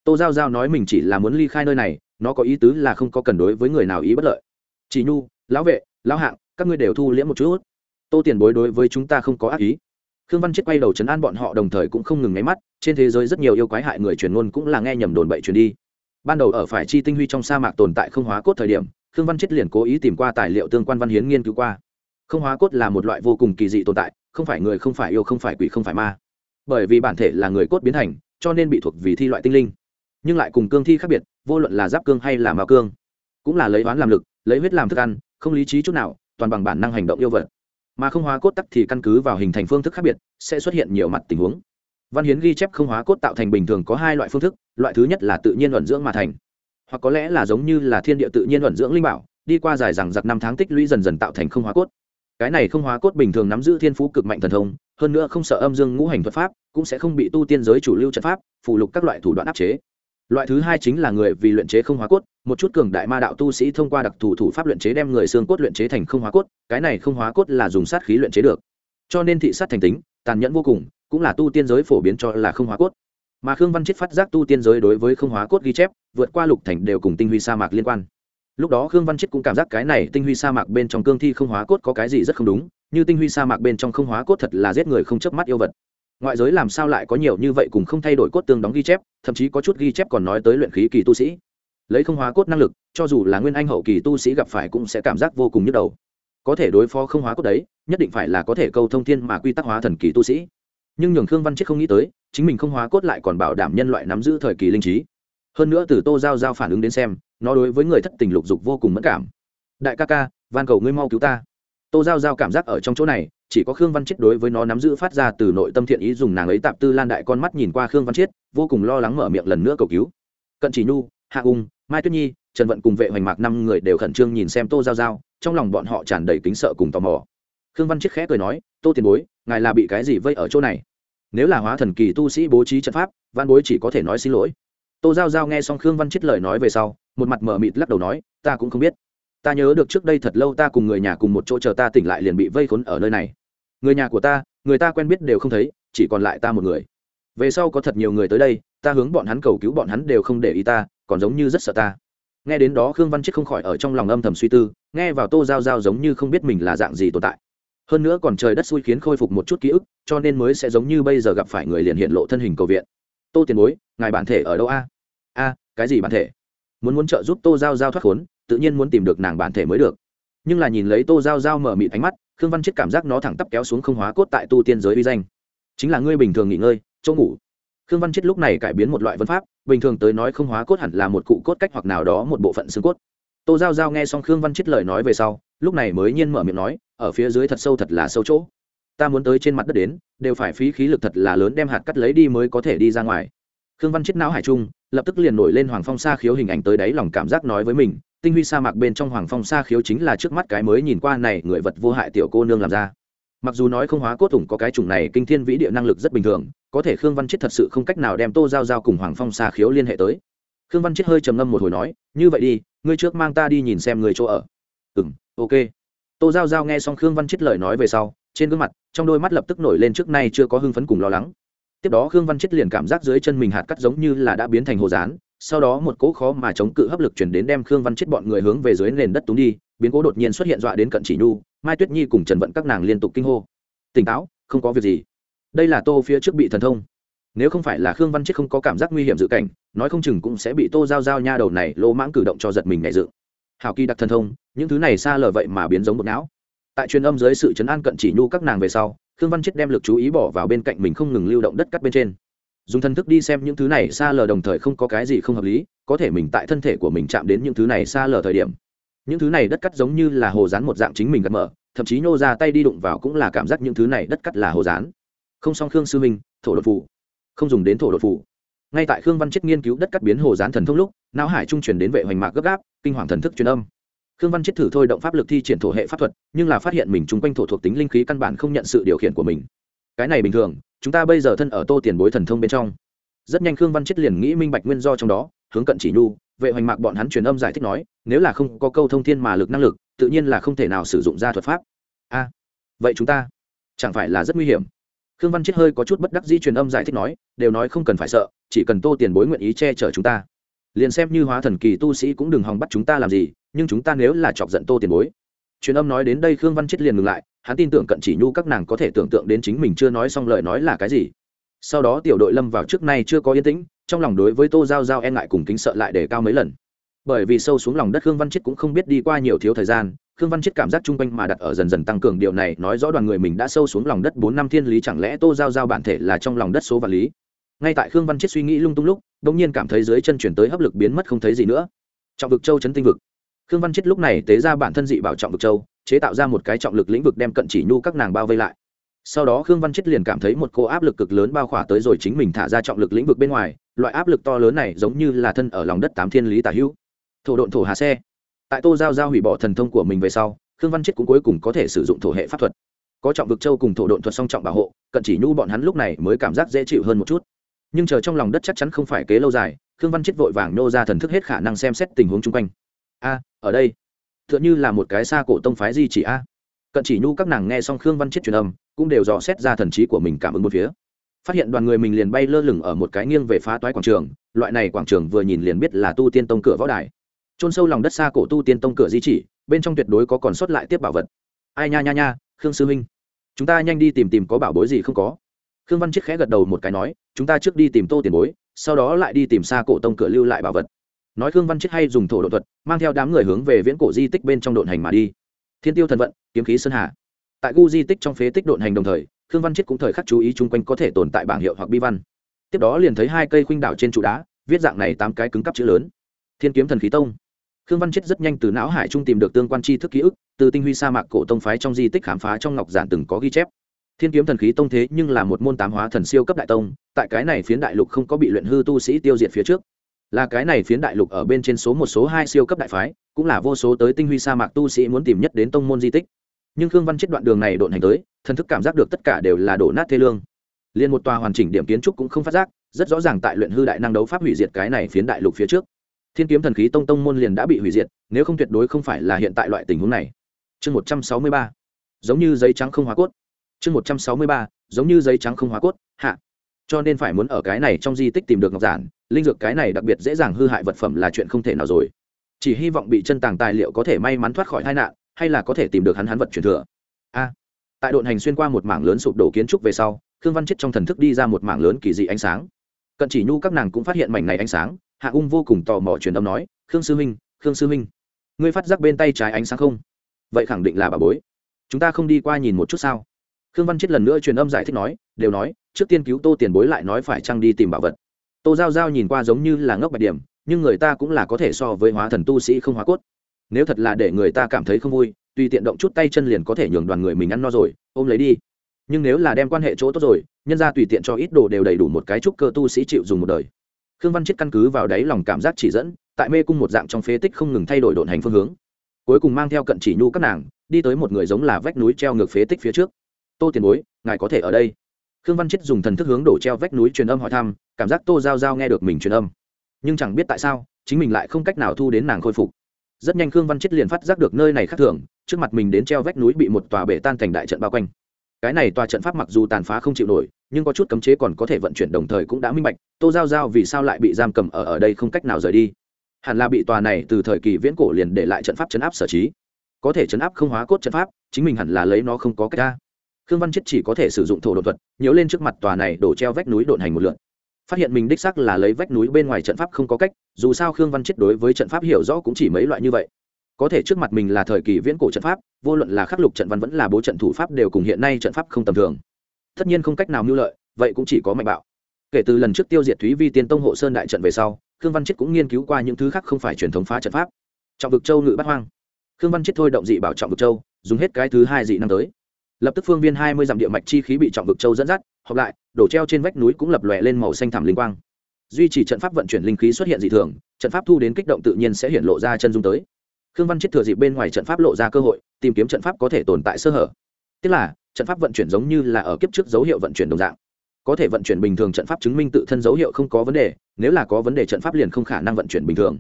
Tô giao giao nói mình chỉ là muốn ly khai nơi này, nó có ý tứ là không có cần đối với người nào ý bất lợi. Chỉ nhu, lão vệ, lão hạng, các ngươi đều thu liễm một chút tô tiền bối đối với chúng ta không có ác ý. Khương văn chết quay đầu chấn an bọn họ đồng thời cũng không ngừng nháy mắt, trên thế giới rất nhiều yêu quái hại người truyền ngôn cũng là nghe nhầm đồn bậy truyền đi. Ban đầu ở phải chi tinh huy trong sa mạc tồn tại không hóa cốt thời điểm, khương văn chết liền cố ý tìm qua tài liệu tương quan văn hiến nghiên cứu qua. Không hóa cốt là một loại vô cùng kỳ dị tồn tại, không phải người không phải yêu, không phải quỷ, không phải ma. Bởi vì bản thể là người cốt biến thành, cho nên bị thuộc vì thi loại tinh linh. Nhưng lại cùng cương thi khác biệt, vô luận là giáp cương hay là mao cương, cũng là lấy oán làm lực, lấy huyết làm thức ăn, không lý trí chút nào, toàn bằng bản năng hành động yêu vật mà không hóa cốt tắc thì căn cứ vào hình thành phương thức khác biệt, sẽ xuất hiện nhiều mặt tình huống. Văn hiến ghi chép không hóa cốt tạo thành bình thường có hai loại phương thức, loại thứ nhất là tự nhiên luận dưỡng mà thành, hoặc có lẽ là giống như là thiên địa tự nhiên luận dưỡng linh bảo, đi qua dài rằng giặc năm tháng tích lũy dần dần tạo thành không hóa cốt. Cái này không hóa cốt bình thường nắm giữ thiên phú cực mạnh thần thông, hơn nữa không sợ âm dương ngũ hành thuật pháp, cũng sẽ không bị tu tiên giới chủ lưu trận pháp phụ lục các loại thủ đoạn áp chế loại thứ hai chính là người vì luyện chế không hóa cốt, một chút cường đại ma đạo tu sĩ thông qua đặc thù thủ pháp luyện chế đem người xương cốt luyện chế thành không hóa cốt, cái này không hóa cốt là dùng sát khí luyện chế được. Cho nên thị sát thành tính, tàn nhẫn vô cùng, cũng là tu tiên giới phổ biến cho là không hóa cốt. Mà khương văn chết phát giác tu tiên giới đối với không hóa cốt ghi chép, vượt qua lục thành đều cùng tinh huy sa mạc liên quan. Lúc đó khương văn chết cũng cảm giác cái này tinh huy sa mạc bên trong cương thi không hóa cốt có cái gì rất không đúng, như tinh huy sa mạc bên trong không hóa cốt thật là giết người không chớp mắt yêu vật ngoại giới làm sao lại có nhiều như vậy cùng không thay đổi cốt tương đóng ghi chép, thậm chí có chút ghi chép còn nói tới luyện khí kỳ tu sĩ. Lấy không hóa cốt năng lực, cho dù là nguyên anh hậu kỳ tu sĩ gặp phải cũng sẽ cảm giác vô cùng nhức đầu. Có thể đối phó không hóa cốt đấy, nhất định phải là có thể câu thông thiên mà quy tắc hóa thần kỳ tu sĩ. Nhưng nhường khương văn chết không nghĩ tới, chính mình không hóa cốt lại còn bảo đảm nhân loại nắm giữ thời kỳ linh trí. Hơn nữa từ tô giao giao phản ứng đến xem, nó đối với người thất tình lục dục vô cùng mất cảm. Đại ca ca, van cầu ngươi mau cứu ta. Tô giao giao cảm giác ở trong chỗ này chỉ có khương văn chết đối với nó nắm giữ phát ra từ nội tâm thiện ý dùng nàng ấy tạp tư lan đại con mắt nhìn qua khương văn chết vô cùng lo lắng mở miệng lần nữa cầu cứu. Cận chỉ nhu, hạ ung mai tuyết nhi, trần vận cùng vệ hoành mạc năm người đều khẩn trương nhìn xem tô giao giao, trong lòng bọn họ tràn đầy kính sợ cùng tò mò. Khương văn chết khẽ cười nói, tô tiền bối, ngài là bị cái gì vây ở chỗ này? Nếu là hóa thần kỳ tu sĩ bố trí trận pháp, văn bối chỉ có thể nói xin lỗi. Tô giao giao nghe xong khương văn chết lời nói về sau, một mặt mở mịt lắc đầu nói, ta cũng không biết ta nhớ được trước đây thật lâu ta cùng người nhà cùng một chỗ chờ ta tỉnh lại liền bị vây khốn ở nơi này. Người nhà của ta, người ta quen biết đều không thấy, chỉ còn lại ta một người. Về sau có thật nhiều người tới đây, ta hướng bọn hắn cầu cứu bọn hắn đều không để ý ta, còn giống như rất sợ ta. Nghe đến đó khương văn chết không khỏi ở trong lòng âm thầm suy tư, nghe vào tô giao giao giống như không biết mình là dạng gì tồn tại. Hơn nữa còn trời đất xui khiến khôi phục một chút ký ức, cho nên mới sẽ giống như bây giờ gặp phải người liền hiện lộ thân hình cầu viện. Tô tiền bối, ngài bản thể ở đâu a? A, cái gì bản thể? Muốn muốn trợ giúp tô giao giao thoát khốn, tự nhiên muốn tìm được nàng bản thể mới được. Nhưng là nhìn lấy tô giao giao mở mịt ánh mắt, khương văn chết cảm giác nó thẳng tắp kéo xuống không hóa cốt tại tu tiên giới uy danh. Chính là ngươi bình thường nghỉ ngơi, chỗ ngủ. Khương văn chết lúc này cải biến một loại vân pháp, bình thường tới nói không hóa cốt hẳn là một cụ cốt cách hoặc nào đó một bộ phận xương cốt. Tô giao giao nghe xong khương văn chết lời nói về sau, lúc này mới nhiên mở miệng nói, ở phía dưới thật sâu thật là sâu chỗ. Ta muốn tới trên mặt đất đến, đều phải phí khí lực thật là lớn đem hạt cắt lấy đi mới có thể đi ra ngoài khương văn chết não hải trung, lập tức liền nổi lên hoàng phong sa khiếu hình ảnh tới đáy lòng cảm giác nói với mình, tinh huy sa mạc bên trong hoàng phong sa khiếu chính là trước mắt cái mới nhìn qua này người vật vô hại tiểu cô nương làm ra. Mặc dù nói không hóa cốt thủng có cái chủng này kinh thiên vĩ địa năng lực rất bình thường, có thể khương văn chết thật sự không cách nào đem tô giao giao cùng hoàng phong sa khiếu liên hệ tới. Khương văn chết hơi trầm ngâm một hồi nói, như vậy đi, ngươi trước mang ta đi nhìn xem người chỗ ở. Ừ m ok. Tô giao giao nghe xong khương văn chết lời nói về sau, trên gương mặt, trong đôi mắt lập tức nổi lên trước nay chưa có hưng phấn cùng lo lắng tiếp đó khương văn chết liền cảm giác dưới chân mình hạt cắt giống như là đã biến thành hồ dán sau đó một cỗ khó mà chống cự hấp lực chuyển đến đem khương văn chết bọn người hướng về dưới nền đất túng đi, biến cố đột nhiên xuất hiện dọa đến cận chỉ nhu, mai tuyết nhi cùng trần vận các nàng liên tục kinh hô. Tỉnh táo, không có việc gì. Đây là tô phía trước bị thần thông. Nếu không phải là khương văn chết không có cảm giác nguy hiểm dự cảnh, nói không chừng cũng sẽ bị tô giao giao nha đầu này lô mãng cử động cho giật mình nhẹ dự hào kỳ đặc thần thông, những thứ này xa lờ vậy mà biến giống một não. Tại truyền âm dưới sự chấn an cận chỉ nhu các nàng về sau khương văn chết đem lực chú ý bỏ vào bên cạnh mình không ngừng lưu động đất cắt bên trên. Dùng thần thức đi xem những thứ này xa lờ đồng thời không có cái gì không hợp lý, có thể mình tại thân thể của mình chạm đến những thứ này xa lờ thời điểm. Những thứ này đất cắt giống như là hồ rán một dạng chính mình gật mở, thậm chí nhô ra tay đi đụng vào cũng là cảm giác những thứ này đất cắt là hồ rán. Không song khương sư minh, thổ đột phủ không dùng đến thổ đột phủ ngay tại khương văn chết nghiên cứu đất cắt biến hồ rán thần thông lúc, não hải trung truyền đến vệ hoành mạc gấp gáp, kinh hoàng thần thức truyền âm khương văn chết thử thôi động pháp lực thi triển thổ hệ pháp thuật, nhưng là phát hiện mình chung quanh thổ thuộc tính linh khí căn bản không nhận sự điều khiển của mình. Cái này bình thường, chúng ta bây giờ thân ở tô tiền bối thần thông bên trong. Rất nhanh khương văn chết liền nghĩ minh bạch nguyên do trong đó, hướng cận chỉ nhu, vệ hoành mạc bọn hắn truyền âm giải thích nói, nếu là không có câu thông thiên mà lực năng lực, tự nhiên là không thể nào sử dụng ra thuật pháp. A, vậy chúng ta chẳng phải là rất nguy hiểm? Khương văn chết hơi có chút bất đắc dĩ truyền âm giải thích nói, đều nói không cần phải sợ, chỉ cần tô tiền bối nguyện ý che chở chúng ta. Liền xem như hóa thần kỳ tu sĩ cũng đừng hòng bắt chúng ta làm gì nhưng chúng ta nếu là chọc giận tô tiền bối. Truyền âm nói đến đây khương văn chết liền ngừng lại, hắn tin tưởng cận chỉ nhu các nàng có thể tưởng tượng đến chính mình chưa nói xong lời nói là cái gì. Sau đó tiểu đội lâm vào trước nay chưa có yên tĩnh, trong lòng đối với tô giao giao e ngại cùng kính sợ lại để cao mấy lần. Bởi vì sâu xuống lòng đất khương văn chết cũng không biết đi qua nhiều thiếu thời gian, khương văn chết cảm giác chung quanh mà đặt ở dần dần tăng cường điều này nói rõ đoàn người mình đã sâu xuống lòng đất bốn năm thiên lý chẳng lẽ tô giao giao bản thể là trong lòng đất số và lý. Ngay tại khương văn chết suy nghĩ lung tung lúc đ ỗ n g nhiên cảm thấy dưới chân chuyển tới hấp lực biến mất không thấy gì nữa. Trọng vực châu chấn tinh vực khương văn chết lúc này tế ra bản thân dị bảo trọng vực châu, chế tạo ra một cái trọng lực lĩnh vực đem cận chỉ nhu các nàng bao vây lại. Sau đó khương văn chết liền cảm thấy một cô áp lực cực lớn bao khỏa tới rồi chính mình thả ra trọng lực lĩnh vực bên ngoài, loại áp lực to lớn này giống như là thân ở lòng đất tám thiên lý tả hữu. Thổ độn thổ hà xe. Tại tô giao giao hủy bỏ thần thông của mình về sau, khương văn chết cũng cuối cùng có thể sử dụng thổ hệ pháp thuật. Có trọng vực châu cùng thổ độn thuật song trọng bảo hộ, cận chỉ nhu bọn hắn lúc này mới cảm giác dễ chịu hơn một chút. Nhưng chờ trong lòng đất chắc chắn không phải kế lâu dài, khương văn chết vội vàng nô ra thần thức hết khả năng xem xét tình huống chung quanh a, ở đây. T h ư ợ n như là một cái xa cổ tông phái di chỉ a. Cận chỉ nhu các nàng nghe xong khương văn chết truyền âm, cũng đều dò xét ra thần trí của mình cảm ứng một phía. Phát hiện đoàn người mình liền bay lơ lửng ở một cái nghiêng về phá toái quảng trường, loại này quảng trường vừa nhìn liền biết là tu tiên tông cửa võ đài. Trôn sâu lòng đất xa cổ tu tiên tông cửa di chỉ, bên trong tuyệt đối có còn sót lại tiếp bảo vật. Ai nha nha nha, khương sư huynh. Chúng ta nhanh đi tìm tìm có bảo bối gì không có. Khương văn chiết khẽ gật đầu một cái nói, chúng ta trước đi tìm tô tiền bối, sau đó lại đi tìm xa cổ tông cửa lưu lại bảo vật nói khương văn chiết hay dùng thổ độ thuật, mang theo đám người hướng về viễn cổ di tích bên trong độn hành mà đi. Thiên tiêu thần vận, kiếm khí sơn hà. Tại gu di tích trong phế tích độn hành đồng thời, khương văn chiết cũng thời khắc chú ý chung quanh có thể tồn tại bảng hiệu hoặc bi văn. Tiếp đó liền thấy hai cây khuynh đảo trên trụ đá, viết dạng này tám cái cứng cắp chữ lớn. Thiên kiếm thần khí tông. Khương văn chết rất nhanh từ não hải trung tìm được tương quan tri thức ký ức, từ tinh huy sa mạc cổ tông phái trong di tích khám phá trong ngọc giản từng có ghi chép. Thiên kiếm thần khí tông thế nhưng là một môn tám hóa thần siêu cấp đại tông, tại cái này phiến đại lục không có bị luyện hư tu sĩ tiêu diệt phía trước là cái này phiến đại lục ở bên trên số một số hai siêu cấp đại phái, cũng là vô số tới tinh huy sa mạc tu sĩ muốn tìm nhất đến tông môn di tích. Nhưng khương văn chết đoạn đường này độn hành tới, thần thức cảm giác được tất cả đều là đổ nát thê lương. Liền một tòa hoàn chỉnh điểm kiến trúc cũng không phát giác, rất rõ ràng tại luyện hư đại năng đấu pháp hủy diệt cái này phiến đại lục phía trước. Thiên kiếm thần khí tông tông môn liền đã bị hủy diệt, nếu không tuyệt đối không phải là hiện tại loại tình huống này. Chương một trăm sáu mươi ba. Giống như giấy trắng không hóa cốt. Chương một trăm sáu mươi ba. Giống như giấy trắng không hóa cốt. Hạ. Cho nên phải muốn ở cái này trong di tích tìm được ngọc giản linh dược cái này đặc biệt dễ dàng hư hại vật phẩm là chuyện không thể nào rồi. Chỉ hy vọng bị chân tàng tài liệu có thể may mắn thoát khỏi tai nạn, hay là có thể tìm được hắn hắn vật truyền thừa. A. Tại độn hành xuyên qua một mảng lớn sụp đổ kiến trúc về sau, khương văn chết trong thần thức đi ra một mảng lớn kỳ dị ánh sáng. Cận chỉ nhu các nàng cũng phát hiện mảnh này ánh sáng, hạ ung vô cùng tò mò truyền âm nói, khương sư huynh, khương sư huynh, ngươi phát giác bên tay trái ánh sáng không? Vậy khẳng định là bà bối. Chúng ta không đi qua nhìn một chút sao? Khương văn chết lần nữa truyền âm giải thích nói, đều nói, trước tiên cứu tô tiền bối lại nói phải trăng đi tìm bảo vật tô giao giao nhìn qua giống như là ngốc bạch điểm, nhưng người ta cũng là có thể so với hóa thần tu sĩ không hóa cốt. Nếu thật là để người ta cảm thấy không vui, tùy tiện động chút tay chân liền có thể nhường đoàn người mình ăn no rồi, ôm lấy đi. Nhưng nếu là đem quan hệ chỗ tốt rồi, nhân ra tùy tiện cho ít đồ đều đầy đủ một cái trúc cơ tu sĩ chịu dùng một đời. Khương văn chết căn cứ vào đáy lòng cảm giác chỉ dẫn, tại mê cung một dạng trong phế tích không ngừng thay đổi độn hành phương hướng. Cuối cùng mang theo cận chỉ nhu các nàng, đi tới một người giống là vách núi treo ngược phế tích phía trước. Tô tiền bối, ngài có thể ở đây? Khương văn chết dùng thần thức hướng đổ treo vách núi truyền âm hỏi thăm, cảm giác tô giao giao nghe được mình truyền âm. Nhưng chẳng biết tại sao, chính mình lại không cách nào thu đến nàng khôi phục. Rất nhanh khương văn chết liền phát giác được nơi này khác thường, trước mặt mình đến treo vách núi bị một tòa bể tan thành đại trận bao quanh. Cái này tòa trận pháp mặc dù tàn phá không chịu nổi, nhưng có chút cấm chế còn có thể vận chuyển đồng thời cũng đã minh bạch, tô giao giao vì sao lại bị giam cầm ở ở đây không cách nào rời đi. Hẳn là bị tòa này từ thời kỳ viễn cổ liền để lại trận pháp chấn áp sở trí. Có thể chấn áp không hóa cốt trận pháp, chính mình hẳn là lấy nó không có cách ra khương văn chết chỉ có thể sử dụng thổ đột thuật, nhớ lên trước mặt tòa này đổ treo vách núi độn hành một lượn phát hiện mình đích sắc là lấy vách núi bên ngoài trận pháp không có cách, dù sao khương văn chết đối với trận pháp hiểu rõ cũng chỉ mấy loại như vậy. Có thể trước mặt mình là thời kỳ viễn cổ trận pháp, vô luận là khắc lục trận văn vẫn là bố trận thủ pháp đều cùng hiện nay trận pháp không tầm thường. Tất nhiên không cách nào mưu lợi, vậy cũng chỉ có mạnh bạo. Kể từ lần trước tiêu diệt thúy vi tiên tông hộ sơn đại trận về sau, khương văn chết cũng nghiên cứu qua những thứ khác không phải truyền thống phá trận pháp. Trọng vực châu ngự bắt hoang. Khương văn chết thôi động dị bảo trọng vực châu, dùng hết cái thứ hai dị năm tới lập tức phương viên hai mươi dặm địa mạch chi khí bị trọng vực châu dẫn dắt họp lại, đổ treo trên vách núi cũng lập lòe lên màu xanh thảm linh quang. Duy trì trận pháp vận chuyển linh khí xuất hiện dị thường, trận pháp thu đến kích động tự nhiên sẽ hiện lộ ra chân dung tới. Khương văn chết thừa dịp bên ngoài trận pháp lộ ra cơ hội, tìm kiếm trận pháp có thể tồn tại sơ hở. Tức là, trận pháp vận chuyển giống như là ở kiếp trước dấu hiệu vận chuyển đồng dạng. Có thể vận chuyển bình thường trận pháp chứng minh tự thân dấu hiệu không có vấn đề, nếu là có vấn đề trận pháp liền không khả năng vận chuyển bình thường.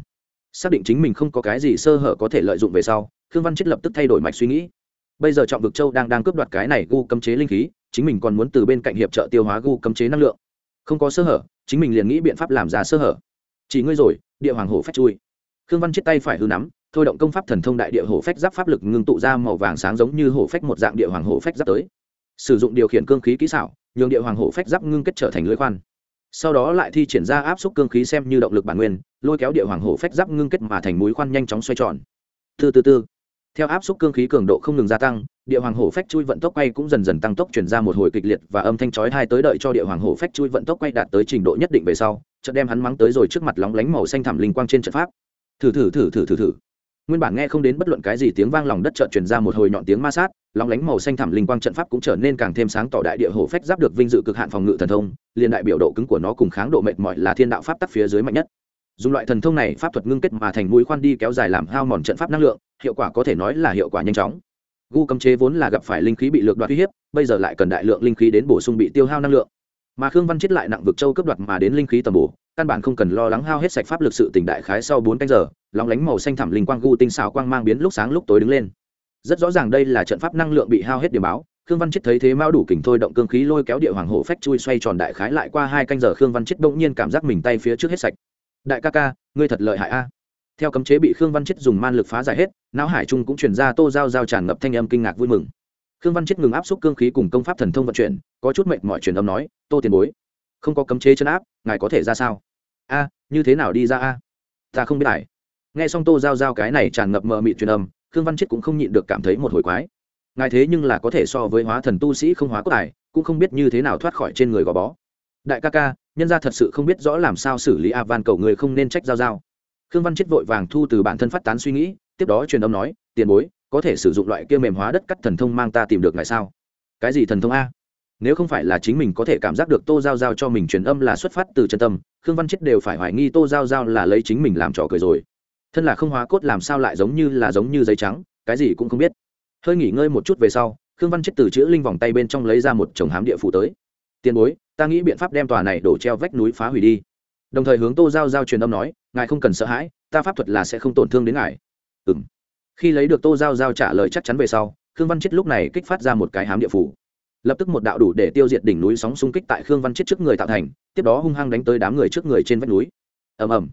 Xác định chính mình không có cái gì sơ hở có thể lợi dụng về sau, khương văn chết lập tức thay đổi mạch suy nghĩ bây giờ trọng vực châu đang đang cướp đoạt cái này gu cấm chế linh khí, chính mình còn muốn từ bên cạnh hiệp trợ tiêu hóa gu cấm chế năng lượng. Không có sơ hở, chính mình liền nghĩ biện pháp làm ra sơ hở. Chỉ ngươi rồi, địa hoàng hổ phách chui. Khương văn chết tay phải hư nắm, thôi động công pháp thần thông đại địa hổ phách giáp pháp lực ngưng tụ ra màu vàng sáng giống như hổ phách một dạng địa hoàng hổ phách giáp tới. Sử dụng điều khiển cương khí kỹ xảo, nhường địa hoàng hổ phách giáp ngưng kết trở thành lưới khoan. Sau đó lại thi triển ra áp suất cương khí xem như động lực bản nguyên, lôi kéo địa hoàng hổ phách giáp ngưng kết mà thành mũi khoan nhanh chóng xoay tròn. Từ từ từ theo áp suất cương khí cường độ không ngừng gia tăng, địa hoàng hổ phách chui vận tốc quay cũng dần dần tăng tốc chuyển ra một hồi kịch liệt và âm thanh chói hai tới đợi cho địa hoàng hổ phách chui vận tốc quay đạt tới trình độ nhất định về sau, chợt đem hắn mắng tới rồi trước mặt lóng lánh màu xanh thảm linh quang trên trận pháp. Thử thử thử thử thử thử. Nguyên bản nghe không đến bất luận cái gì tiếng vang lòng đất chợt truyền ra một hồi nhọn tiếng ma sát, lóng lánh màu xanh thảm linh quang trận pháp cũng trở nên càng thêm sáng tỏ đại địa hổ phách giáp được vinh dự cực hạn phòng ngự thần thông, liền đại biểu độ cứng của nó cùng kháng độ mệt mỏi là thiên đạo pháp tắc phía dưới mạnh nhất dùng loại thần thông này pháp thuật ngưng kết mà thành mũi khoan đi kéo dài làm hao mòn trận pháp năng lượng, hiệu quả có thể nói là hiệu quả nhanh chóng. Gu cấm chế vốn là gặp phải linh khí bị lược đoạt uy hiếp, bây giờ lại cần đại lượng linh khí đến bổ sung bị tiêu hao năng lượng. Mà khương văn chết lại nặng vực châu cấp đoạt mà đến linh khí tầm bổ, căn bản không cần lo lắng hao hết sạch pháp lực sự tỉnh đại khái sau bốn canh giờ, lóng lánh màu xanh thẳm linh quang gu tinh xào quang mang biến lúc sáng lúc tối đứng lên. Rất rõ ràng đây là trận pháp năng lượng bị hao hết điểm báo, khương văn chết thấy thế mão đủ kình thôi động cương khí lôi kéo địa hoàng hổ phách chui xoay tròn đại khái lại qua hai canh giờ, khương văn chết bỗng nhiên cảm giác mình tay phía trước hết sạch đại ca ca, ngươi thật lợi hại a. Theo cấm chế bị khương văn chết dùng man lực phá giải hết, não hải trung cũng chuyển ra tô giao giao tràn ngập thanh âm kinh ngạc vui mừng. Khương văn chết ngừng áp xúc cương khí cùng công pháp thần thông vận chuyển, có chút mệnh mọi truyền âm nói, tô tiền bối, không có cấm chế chân áp, ngài có thể ra sao? A, như thế nào đi ra a? Ta không biết lại. Nghe xong tô giao giao cái này tràn ngập mờ mị truyền âm, khương văn chết cũng không nhịn được cảm thấy một hồi quái. Ngài thế nhưng là có thể so với hóa thần tu sĩ không hóa cốt tài, cũng không biết như thế nào thoát khỏi trên người gò bó. Đại ca ca nhân ra thật sự không biết rõ làm sao xử lý a van cầu người không nên trách giao giao. Khương văn chết vội vàng thu từ bản thân phát tán suy nghĩ, tiếp đó truyền âm nói, tiền bối, có thể sử dụng loại kia mềm hóa đất cắt thần thông mang ta tìm được ngài sao? Cái gì thần thông a? Nếu không phải là chính mình có thể cảm giác được tô giao giao cho mình truyền âm là xuất phát từ chân tâm, khương văn chết đều phải hoài nghi tô giao giao là lấy chính mình làm trò cười rồi. Thân là không hóa cốt làm sao lại giống như là giống như giấy trắng, cái gì cũng không biết. Hơi nghỉ ngơi một chút về sau, khương văn chết từ chữ linh vòng tay bên trong lấy ra một chồng hám địa phủ tới. Tiền bối ta nghĩ biện pháp đem tòa này đổ treo vách núi phá hủy đi. Đồng thời hướng tô giao giao truyền âm nói, ngài không cần sợ hãi, ta pháp thuật là sẽ không tổn thương đến ngài. Ừ m khi lấy được tô giao giao trả lời chắc chắn về sau, khương văn chết lúc này kích phát ra một cái hám địa phủ. Lập tức một đạo đủ để tiêu diệt đỉnh núi sóng xung kích tại khương văn chết trước người tạo thành, tiếp đó hung hăng đánh tới đám người trước người trên vách núi. Ầm ầm.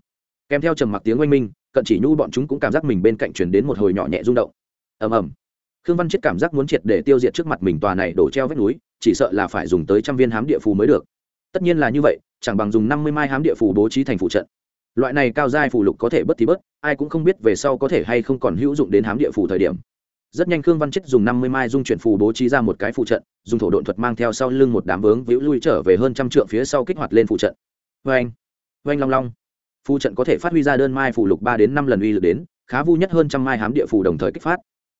Kèm theo trầm mặc tiếng oanh minh, cận chỉ nhu bọn chúng cũng cảm giác mình bên cạnh chuyển đến một hồi nhỏ nhẹ rung động. Ầm ầm. Khương văn chết cảm giác muốn triệt để tiêu diệt trước mặt mình tòa này đổ treo vách núi chỉ sợ là phải dùng tới trăm viên hám địa phù mới được. Tất nhiên là như vậy chẳng bằng dùng năm mươi mai hám địa phù bố trí thành phụ trận. Loại này cao giai phù lục có thể bất thì bất, ai cũng không biết về sau có thể hay không còn hữu dụng đến hám địa phù thời điểm. Rất nhanh khương văn chết dùng năm mươi mai dung chuyển phù bố trí ra một cái phụ trận dùng thổ độn thuật mang theo sau lưng một đám vướng vĩu lui trở về hơn trăm trượng phía sau kích hoạt lên phụ trận. Vê anh vê anh long long. Phụ trận có thể phát huy ra đơn mai phù lục ba đến năm lần uy lực đến khá vu nhất hơn trăm mai hám địa phù đồng thời kích phát.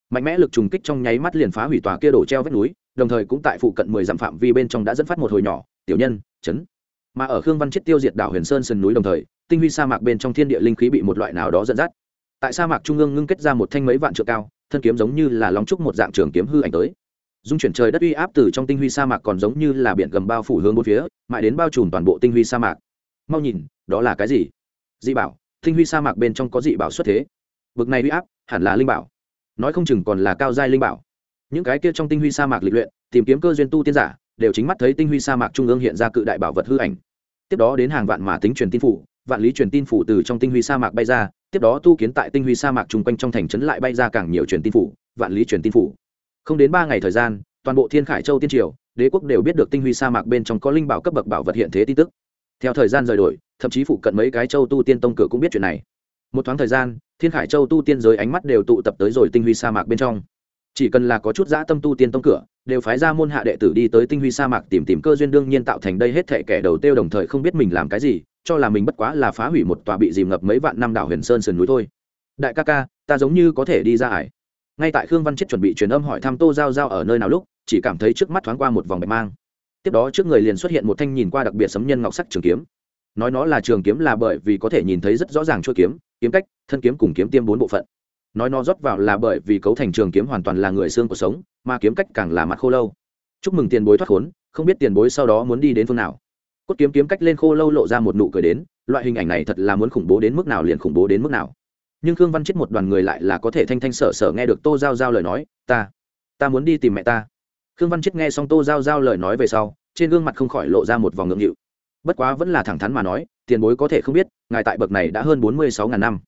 Mạnh mẽ lực trùng kích trong nháy mắt liền phá hủy tòa kia đổ treo vách núi đồng thời cũng tại phụ cận mười dặm phạm vi bên trong đã dẫn phát một hồi nhỏ, tiểu nhân chấn mà ở khương văn chết tiêu diệt đảo huyền sơn sườn núi đồng thời, tinh huy sa mạc bên trong thiên địa linh khí bị một loại nào đó dẫn dắt. Tại sa mạc trung ương ngưng kết ra một thanh mấy vạn trượng cao, thân kiếm giống như là lóng trúc một dạng trường kiếm hư ảnh tới. Dung chuyển trời đất uy áp từ trong tinh huy sa mạc còn giống như là biển gầm bao phủ hướng bốn phía, mãi đến bao trùm toàn bộ tinh huy sa mạc. Mau nhìn, đó là cái gì? Dị bảo, tinh huy sa mạc bên trong có dị bảo xuất thế. Bực này uy áp, hẳn là linh bảo. Nói không chừng còn là cao giai linh bảo những cái kia trong tinh huy sa mạc lịch luyện, tìm kiếm cơ duyên tu tiên giả, đều chính mắt thấy tinh huy sa mạc trung ương hiện ra cự đại bảo vật hư ảnh. Tiếp đó đến hàng vạn mà tính truyền tin phủ, vạn lý truyền tin phủ từ trong tinh huy sa mạc bay ra, tiếp đó tu kiến tại tinh huy sa mạc chung quanh trong thành trấn lại bay ra càng nhiều truyền tin phủ, vạn lý truyền tin phủ. Không đến ba ngày thời gian, toàn bộ thiên khải châu tiên triều, đế quốc đều biết được tinh huy sa mạc bên trong có linh bảo cấp bậc bảo vật hiện thế tin tức. Theo thời gian rời đổi, thậm chí phụ cận mấy cái châu tu tiên tông cửa cũng biết chuyện này. Một thoáng thời gian, thiên khải châu tu tiên giới ánh mắt đều tụ tập tới rồi tinh huy sa mạc bên trong chỉ cần là có chút dã tâm tu tiên tông cửa, đều phái ra môn hạ đệ tử đi tới tinh huy sa mạc tìm tìm cơ duyên đương nhiên tạo thành đây hết thệ kẻ đầu tiêu đồng thời không biết mình làm cái gì, cho là mình bất quá là phá hủy một tòa bị dìm ngập mấy vạn năm đảo huyền sơn sườn núi thôi. Đại ca ca, ta giống như có thể đi ra ải. Ngay tại khương văn chết chuẩn bị truyền âm hỏi thăm tô giao giao ở nơi nào lúc, chỉ cảm thấy trước mắt thoáng qua một vòng bạch mang. Tiếp đó trước người liền xuất hiện một thanh nhìn qua đặc biệt sấm nhân ngọc sắc trường kiếm. Nói nó là trường kiếm là bởi vì có thể nhìn thấy rất rõ ràng chuôi kiếm kiếm cách, thân kiếm cùng kiếm tiêm bốn bộ phận nói nó rót vào là bởi vì cấu thành trường kiếm hoàn toàn là người xương của sống, mà kiếm cách càng là mặt khô lâu. Chúc mừng tiền bối thoát khốn, không biết tiền bối sau đó muốn đi đến phương nào. Cốt kiếm kiếm cách lên khô lâu lộ ra một nụ cười đến, loại hình ảnh này thật là muốn khủng bố đến mức nào liền khủng bố đến mức nào. Nhưng khương văn chết một đoàn người lại là có thể thanh thanh sở sở nghe được tô giao giao lời nói, ta ta muốn đi tìm mẹ ta. Khương văn chết nghe xong tô giao giao lời nói về sau, trên gương mặt không khỏi lộ ra một vòng ngượng nghịu. Bất quá vẫn là thẳng thắn mà nói, tiền bối có thể không biết, ngài tại bậc này đã hơn bốn mươi sáu ngàn năm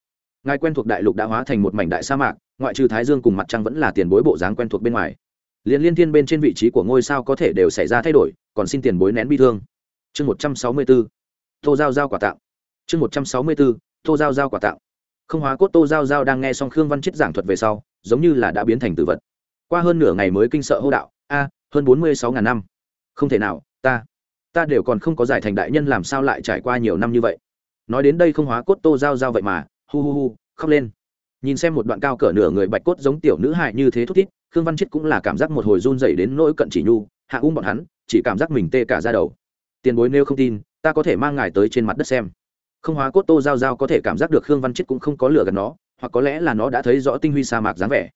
ngài quen thuộc đại lục đã hóa thành một mảnh đại sa mạc, ngoại trừ thái dương cùng mặt trăng vẫn là tiền bối bộ dáng quen thuộc bên ngoài. Liền liên thiên bên trên vị trí của ngôi sao có thể đều xảy ra thay đổi, còn xin tiền bối nén bi thương. Chương một trăm sáu mươi bốn tô giao giao quả tạo. Chương một trăm sáu mươi bốn tô giao giao quả tạo. Không hóa cốt tô giao giao đang nghe xong khương văn chết giảng thuật về sau, giống như là đã biến thành tử vật. Qua hơn nửa ngày mới kinh sợ hô đạo, a, hơn bốn mươi sáu ngàn năm. Không thể nào, ta ta đều còn không có giải thành đại nhân làm sao lại trải qua nhiều năm như vậy. Nói đến đây không hóa cốt tô giao giao vậy mà hu hu hu, khóc lên. Nhìn xem một đoạn cao cỡ nửa người bạch cốt giống tiểu nữ hại như thế thút thít, khương văn chết cũng là cảm giác một hồi run dày đến nỗi cận chỉ nhu, hạ ung bọn hắn, chỉ cảm giác mình tê cả ra đầu. Tiền bối nêu không tin, ta có thể mang ngài tới trên mặt đất xem. Không hóa cốt tô giao giao có thể cảm giác được khương văn chết cũng không có lửa gần nó, hoặc có lẽ là nó đã thấy rõ tinh huy sa mạc dáng vẻ.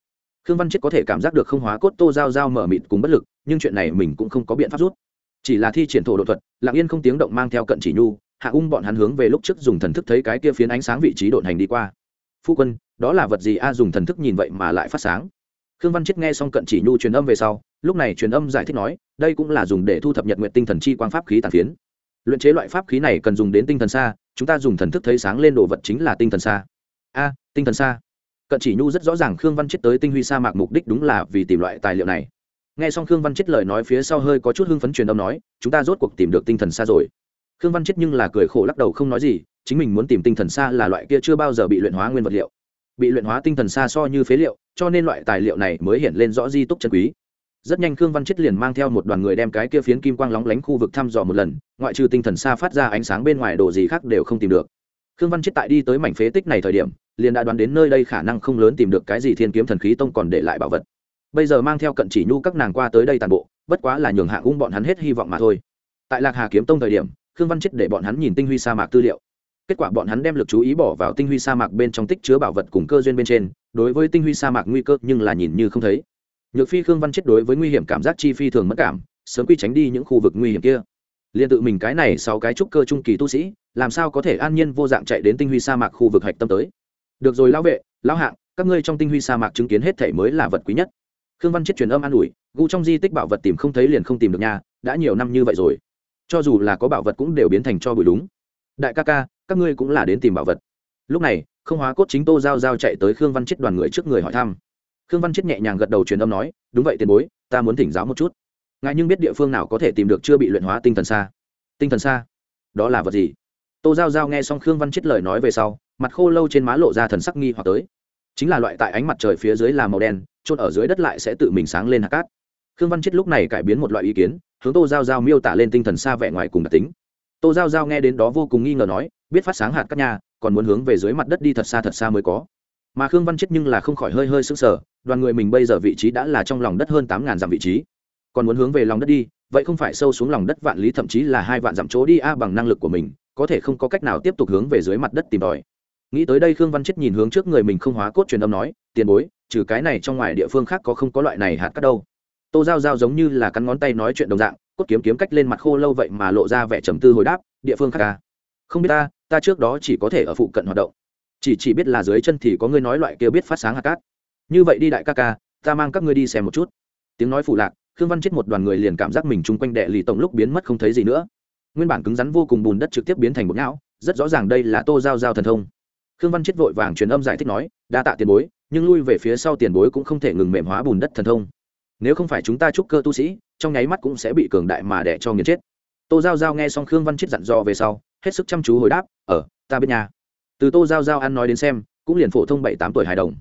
Khương văn chết có thể cảm giác được không hóa cốt tô giao giao mở mịt cùng bất lực, nhưng chuyện này mình cũng không có biện pháp rút. Chỉ là thi triển thổ đột thuật, lặng yên không tiếng động mang theo cận chỉ nhu hạ ung bọn hắn hướng về lúc trước dùng thần thức thấy cái kia phiến ánh sáng vị trí độn hành đi qua. Phu quân, đó là vật gì? A, dùng thần thức nhìn vậy mà lại phát sáng. Khương văn chết nghe xong cận chỉ nhu truyền âm về sau, lúc này truyền âm giải thích nói, đây cũng là dùng để thu thập nhật nguyện tinh thần chi quang pháp khí tàn phiến. Luyện chế loại pháp khí này cần dùng đến tinh thần xa, chúng ta dùng thần thức thấy sáng lên đồ vật chính là tinh thần xa. A, tinh thần xa. Cận chỉ nhu rất rõ ràng khương văn chết tới tinh huy sa mạc mục đích đúng là vì tìm loại tài liệu này. Nghe xong khương văn chết lời nói phía sau hơi có chút hưng phấn truyền âm nói, chúng ta rốt cuộc tìm được tinh thần xa rồi khương văn chết nhưng là cười khổ lắc đầu không nói gì, chính mình muốn tìm tinh thần xa là loại kia chưa bao giờ bị luyện hóa nguyên vật liệu. Bị luyện hóa tinh thần xa so như phế liệu, cho nên loại tài liệu này mới hiện lên rõ di túc chân quý. Rất nhanh khương văn chết liền mang theo một đoàn người đem cái kia phiến kim quang lóng lánh khu vực thăm dò một lần, ngoại trừ tinh thần xa phát ra ánh sáng bên ngoài đồ gì khác đều không tìm được. Khương văn chết tại đi tới mảnh phế tích này thời điểm, liền đã đoán đến nơi đây khả năng không lớn tìm được cái gì thiên kiếm thần khí tông còn để lại bảo vật. Bây giờ mang theo cận chỉ nhu các nàng qua tới đây toàn bộ, bất quá là nhường hạ ung bọn hắn hết hy vọng mà thôi. Tại lạc hà kiếm tông thời điểm khương văn chết để bọn hắn nhìn tinh huy sa mạc tư liệu. Kết quả bọn hắn đem lực chú ý bỏ vào tinh huy sa mạc bên trong tích chứa bảo vật cùng cơ duyên bên trên, đối với tinh huy sa mạc nguy cơ nhưng là nhìn như không thấy. Nhược phi khương văn chết đối với nguy hiểm cảm giác chi phi thường mất cảm, sớm quy tránh đi những khu vực nguy hiểm kia. Liền tự mình cái này sau cái trúc cơ trung kỳ tu sĩ, làm sao có thể an nhiên vô dạng chạy đến tinh huy sa mạc khu vực hạch tâm tới? Được rồi lão vệ, lão hạng, các ngươi trong tinh huy sa mạc chứng kiến hết thể mới là vật quý nhất. Khương văn chết truyền âm an ủi, gu trong di tích bảo vật tìm không thấy liền không tìm được nhà đã nhiều năm như vậy rồi cho dù là có bảo vật cũng đều biến thành cho bụi đúng đại ca ca, các ngươi cũng là đến tìm bảo vật. Lúc này, không hóa cốt chính tô giao giao chạy tới khương văn chết đoàn người trước người hỏi thăm. Khương văn chết nhẹ nhàng gật đầu truyền âm nói, đúng vậy tiền bối, ta muốn thỉnh giáo một chút. Ngài nhưng biết địa phương nào có thể tìm được chưa bị luyện hóa tinh thần xa? Tinh thần xa? Đó là vật gì? Tô giao giao nghe xong khương văn chết lời nói về sau, mặt khô lâu trên má lộ ra thần sắc nghi hoặc tới. Chính là loại tại ánh mặt trời phía dưới là màu đen trôn ở dưới đất lại sẽ tự mình sáng lên hạt cát khương văn chết lúc này cải biến một loại ý kiến, hướng tô giao giao miêu tả lên tinh thần xa vẻ ngoài cùng đặc tính. Tô giao giao nghe đến đó vô cùng nghi ngờ nói, biết phát sáng hạt cát nhà còn muốn hướng về dưới mặt đất đi thật xa thật xa mới có. Mà khương văn chết nhưng là không khỏi hơi hơi sững sờ, đoàn người mình bây giờ vị trí đã là trong lòng đất hơn tám ngàn dặm vị trí. Còn muốn hướng về lòng đất đi, vậy không phải sâu xuống lòng đất vạn lý thậm chí là hai vạn dặm chỗ đi a bằng năng lực của mình, có thể không có cách nào tiếp tục hướng về dưới mặt đất tìm tòi. Nghĩ tới đây khương văn chết nhìn hướng trước người mình không hóa cốt truyền âm nói, tiền bối, trừ cái này trong ngoài địa phương khác có không có loại này hạt cắt đâu? Tô giao giao giống như là cắn ngón tay nói chuyện đồng dạng, cốt kiếm kiếm cách lên mặt khô lâu vậy mà lộ ra vẻ trầm tư hồi đáp, địa phương khác ca không biết ta ta trước đó chỉ có thể ở phụ cận hoạt động. Chỉ chỉ biết là dưới chân thì có người nói loại kia biết phát sáng hạt cát. Như vậy đi đại ca ca, ta mang các ngươi đi xem một chút. Tiếng nói phụ lạc, khương văn chết một đoàn người liền cảm giác mình chung quanh đệ lì tổng lúc biến mất không thấy gì nữa. Nguyên bản cứng rắn vô cùng bùn đất trực tiếp biến thành một não rất rõ ràng đây là tô giao giao thần thông. Khương văn chết vội vàng truyền âm giải thích nói, đa tạ tiền bối, nhưng lui về phía sau tiền bối cũng không thể ngừng mềm hóa bùn đất thần thông nếu không phải chúng ta chúc cơ tu sĩ, trong nháy mắt cũng sẽ bị cường đại mà đẻ cho nghiền chết. Tô giao giao nghe xong khương văn chết dặn dò về sau, hết sức chăm chú hồi đáp ở ta biết nhà từ tô giao giao ăn nói đến xem, cũng liền phổ thông bảy tám tuổi hài đồng.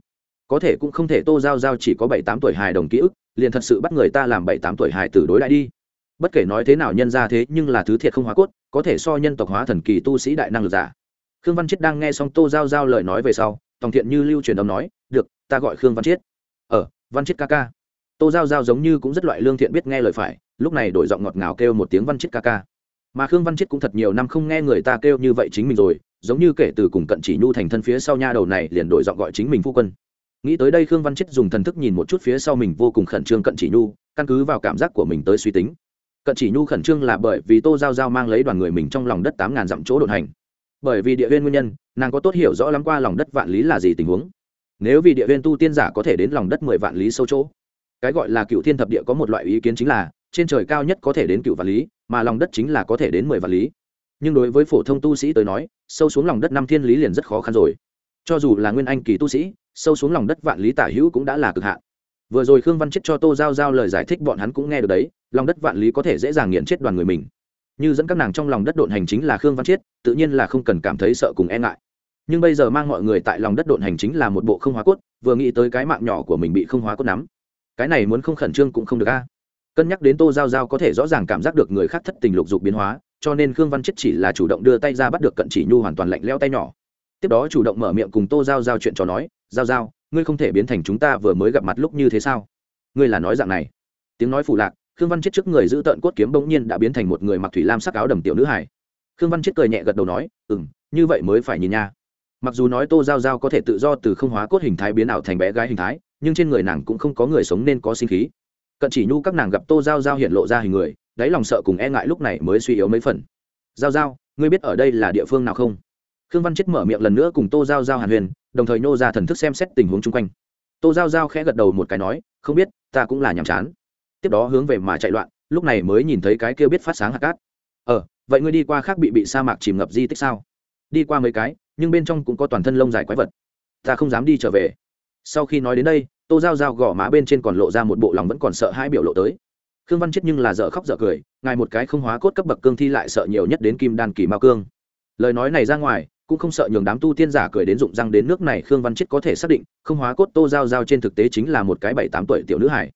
Có thể cũng không thể tô giao giao chỉ có bảy tám tuổi hài đồng ký ức, liền thật sự bắt người ta làm bảy tám tuổi hài tử đối lại đi. Bất kể nói thế nào nhân ra thế nhưng là thứ thiệt không hóa cốt, có thể so nhân tộc hóa thần kỳ tu sĩ đại năng lực giả. Khương văn chiết đang nghe xong tô giao giao lời nói về sau, tòng thiện như lưu truyền âm nói, được, ta gọi khương văn chiết. Ở văn chiết ca ca tô giao giao giống như cũng rất loại lương thiện biết nghe lời phải, lúc này đổi giọng ngọt ngào kêu một tiếng văn chết ca ca. Mà khương văn chết cũng thật nhiều năm không nghe người ta kêu như vậy chính mình rồi, giống như kể từ cùng cận chỉ nhu thành thân phía sau nha đầu này liền đổi giọng gọi chính mình phu quân. Nghĩ tới đây khương văn chết dùng thần thức nhìn một chút phía sau mình vô cùng khẩn trương cận chỉ nhu, căn cứ vào cảm giác của mình tới suy tính. Cận chỉ nhu khẩn trương là bởi vì tô giao giao mang lấy đoàn người mình trong lòng đất tám ngàn dặm chỗ đột hành. Bởi vì địa viên nguyên nhân, nàng có tốt hiểu rõ lắm qua lòng đất vạn lý là gì tình huống. Nếu vì địa viên tu tiên giả có thể đến lòng đất mười vạn lý sâu chỗ cái gọi là cựu thiên thập địa có một loại ý kiến chính là, trên trời cao nhất có thể đến cựu vạn lý, mà lòng đất chính là có thể đến mười vạn lý. Nhưng đối với phổ thông tu sĩ tới nói, sâu xuống lòng đất năm thiên lý liền rất khó khăn rồi. Cho dù là nguyên anh kỳ tu sĩ, sâu xuống lòng đất vạn lý tả hữu cũng đã là cực hạn. Vừa rồi khương văn chết cho tô giao giao lời giải thích bọn hắn cũng nghe được đấy, lòng đất vạn lý có thể dễ dàng nghiền chết đoàn người mình. Như dẫn các nàng trong lòng đất độn hành chính là khương văn chiết tự nhiên là không cần cảm thấy sợ cùng e ngại. Nhưng bây giờ mang mọi người tại lòng đất độn hành chính là một bộ không hóa cốt, vừa nghĩ tới cái mạng nhỏ của mình bị không hóa cốt nắm cái này muốn không khẩn trương cũng không được a. Cân nhắc đến tô giao giao có thể rõ ràng cảm giác được người khác thất tình lục dục biến hóa, cho nên khương văn chết chỉ là chủ động đưa tay ra bắt được cận chỉ nhu hoàn toàn lạnh leo tay nhỏ. Tiếp đó chủ động mở miệng cùng tô giao giao chuyện trò nói, giao giao, ngươi không thể biến thành chúng ta vừa mới gặp mặt lúc như thế sao? Ngươi là nói dạng này. Tiếng nói phụ lạc, khương văn chết trước người giữ tợn cốt kiếm bỗng nhiên đã biến thành một người mặc thủy lam sắc áo đầm tiểu nữ hải khương văn chết cười nhẹ gật đầu nói ừ m như vậy mới phải nhìn nha. Mặc dù nói tô giao giao có thể tự do từ không hóa cốt hình thái biến ảo thành bé gái hình thái nhưng trên người nàng cũng không có người sống nên có sinh khí. Cận chỉ nhu các nàng gặp tô giao giao hiện lộ ra hình người, đáy lòng sợ cùng e ngại lúc này mới suy yếu mấy phần. Giao giao, ngươi biết ở đây là địa phương nào không? Khương văn chết mở miệng lần nữa cùng tô giao giao hàn huyền, đồng thời nô ra thần thức xem xét tình huống chung quanh. Tô giao giao khẽ gật đầu một cái nói, không biết, ta cũng là nhàm chán. Tiếp đó hướng về mà chạy loạn, lúc này mới nhìn thấy cái kia biết phát sáng hạt cát. Ờ vậy ngươi đi qua khác bị bị sa mạc chìm ngập di tích sao? Đi qua mấy cái, nhưng bên trong cũng có toàn thân lông dài quái vật. Ta không dám đi trở về sau khi nói đến đây, tô giao giao gõ má bên trên còn lộ ra một bộ lòng vẫn còn sợ hai biểu lộ tới. Khương văn chết nhưng là dở khóc dở cười, ngài một cái không hóa cốt cấp bậc cương thi lại sợ nhiều nhất đến kim đan kỳ mao cương. Lời nói này ra ngoài, cũng không sợ nhường đám tu tiên giả cười đến rụng răng đến nước này khương văn chết có thể xác định, không hóa cốt tô giao giao trên thực tế chính là một cái bảy tám tuổi tiểu nữ hải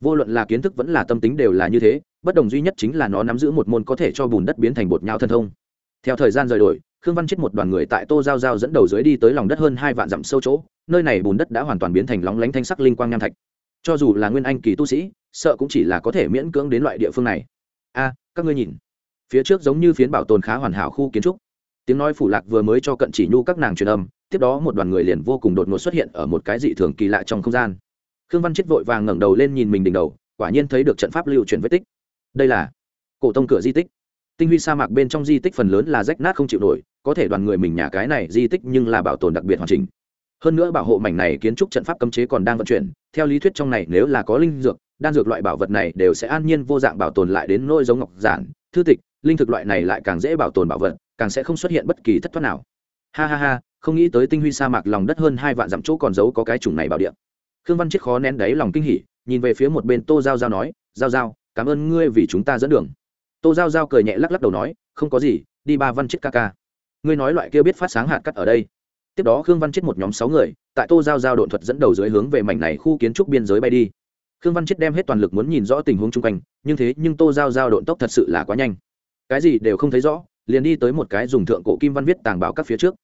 vô luận là kiến thức vẫn là tâm tính đều là như thế, bất đồng duy nhất chính là nó nắm giữ một môn có thể cho bùn đất biến thành bột nhau thân thông. Theo thời gian rời đổi khương văn chết một đoàn người tại tô giao giao dẫn đầu dưới đi tới lòng đất hơn hai vạn dặm sâu chỗ, nơi này bùn đất đã hoàn toàn biến thành lóng lánh thanh sắc linh quang nham thạch. Cho dù là nguyên anh kỳ tu sĩ, sợ cũng chỉ là có thể miễn cưỡng đến loại địa phương này. A, các ngươi nhìn. Phía trước giống như phiến bảo tồn khá hoàn hảo khu kiến trúc. Tiếng nói phủ lạc vừa mới cho cận chỉ nhu các nàng truyền âm, tiếp đó một đoàn người liền vô cùng đột ngột xuất hiện ở một cái dị thường kỳ lạ trong không gian. Khương văn chết vội vàng ngẩng đầu lên nhìn mình đỉnh đầu, quả nhiên thấy được trận pháp lưu truyền vết tích. Đây là cổ tông cửa di tích tinh huy sa mạc bên trong di tích phần lớn là rách nát không chịu nổi, có thể đoàn người mình nhà cái này di tích nhưng là bảo tồn đặc biệt hoàn chỉnh. Hơn nữa bảo hộ mảnh này kiến trúc trận pháp cấm chế còn đang vận chuyển, theo lý thuyết trong này nếu là có linh dược, đan dược loại bảo vật này đều sẽ an nhiên vô dạng bảo tồn lại đến nôi giống ngọc giản, thư tịch, linh thực loại này lại càng dễ bảo tồn bảo vật, càng sẽ không xuất hiện bất kỳ thất thoát nào. Ha ha ha, không nghĩ tới tinh huy sa mạc lòng đất hơn hai vạn dặm chỗ còn giấu có cái chủng này bảo địa. Khương văn chết khó nén đáy lòng kinh hỉ, nhìn về phía một bên tô giao giao nói, giao giao, cảm ơn ngươi vì chúng ta dẫn đường tô giao giao cười nhẹ lắc lắc đầu nói, không có gì, đi ba văn chết ca ca. Ngươi nói loại kia biết phát sáng hạt cắt ở đây. Tiếp đó khương văn chết một nhóm sáu người, tại tô giao giao đột thuật dẫn đầu dưới hướng về mảnh này khu kiến trúc biên giới bay đi. Khương văn chết đem hết toàn lực muốn nhìn rõ tình huống chung quanh, nhưng thế nhưng tô giao giao độn tốc thật sự là quá nhanh. Cái gì đều không thấy rõ, liền đi tới một cái dùng thượng cổ kim văn viết tàng bảo các phía trước.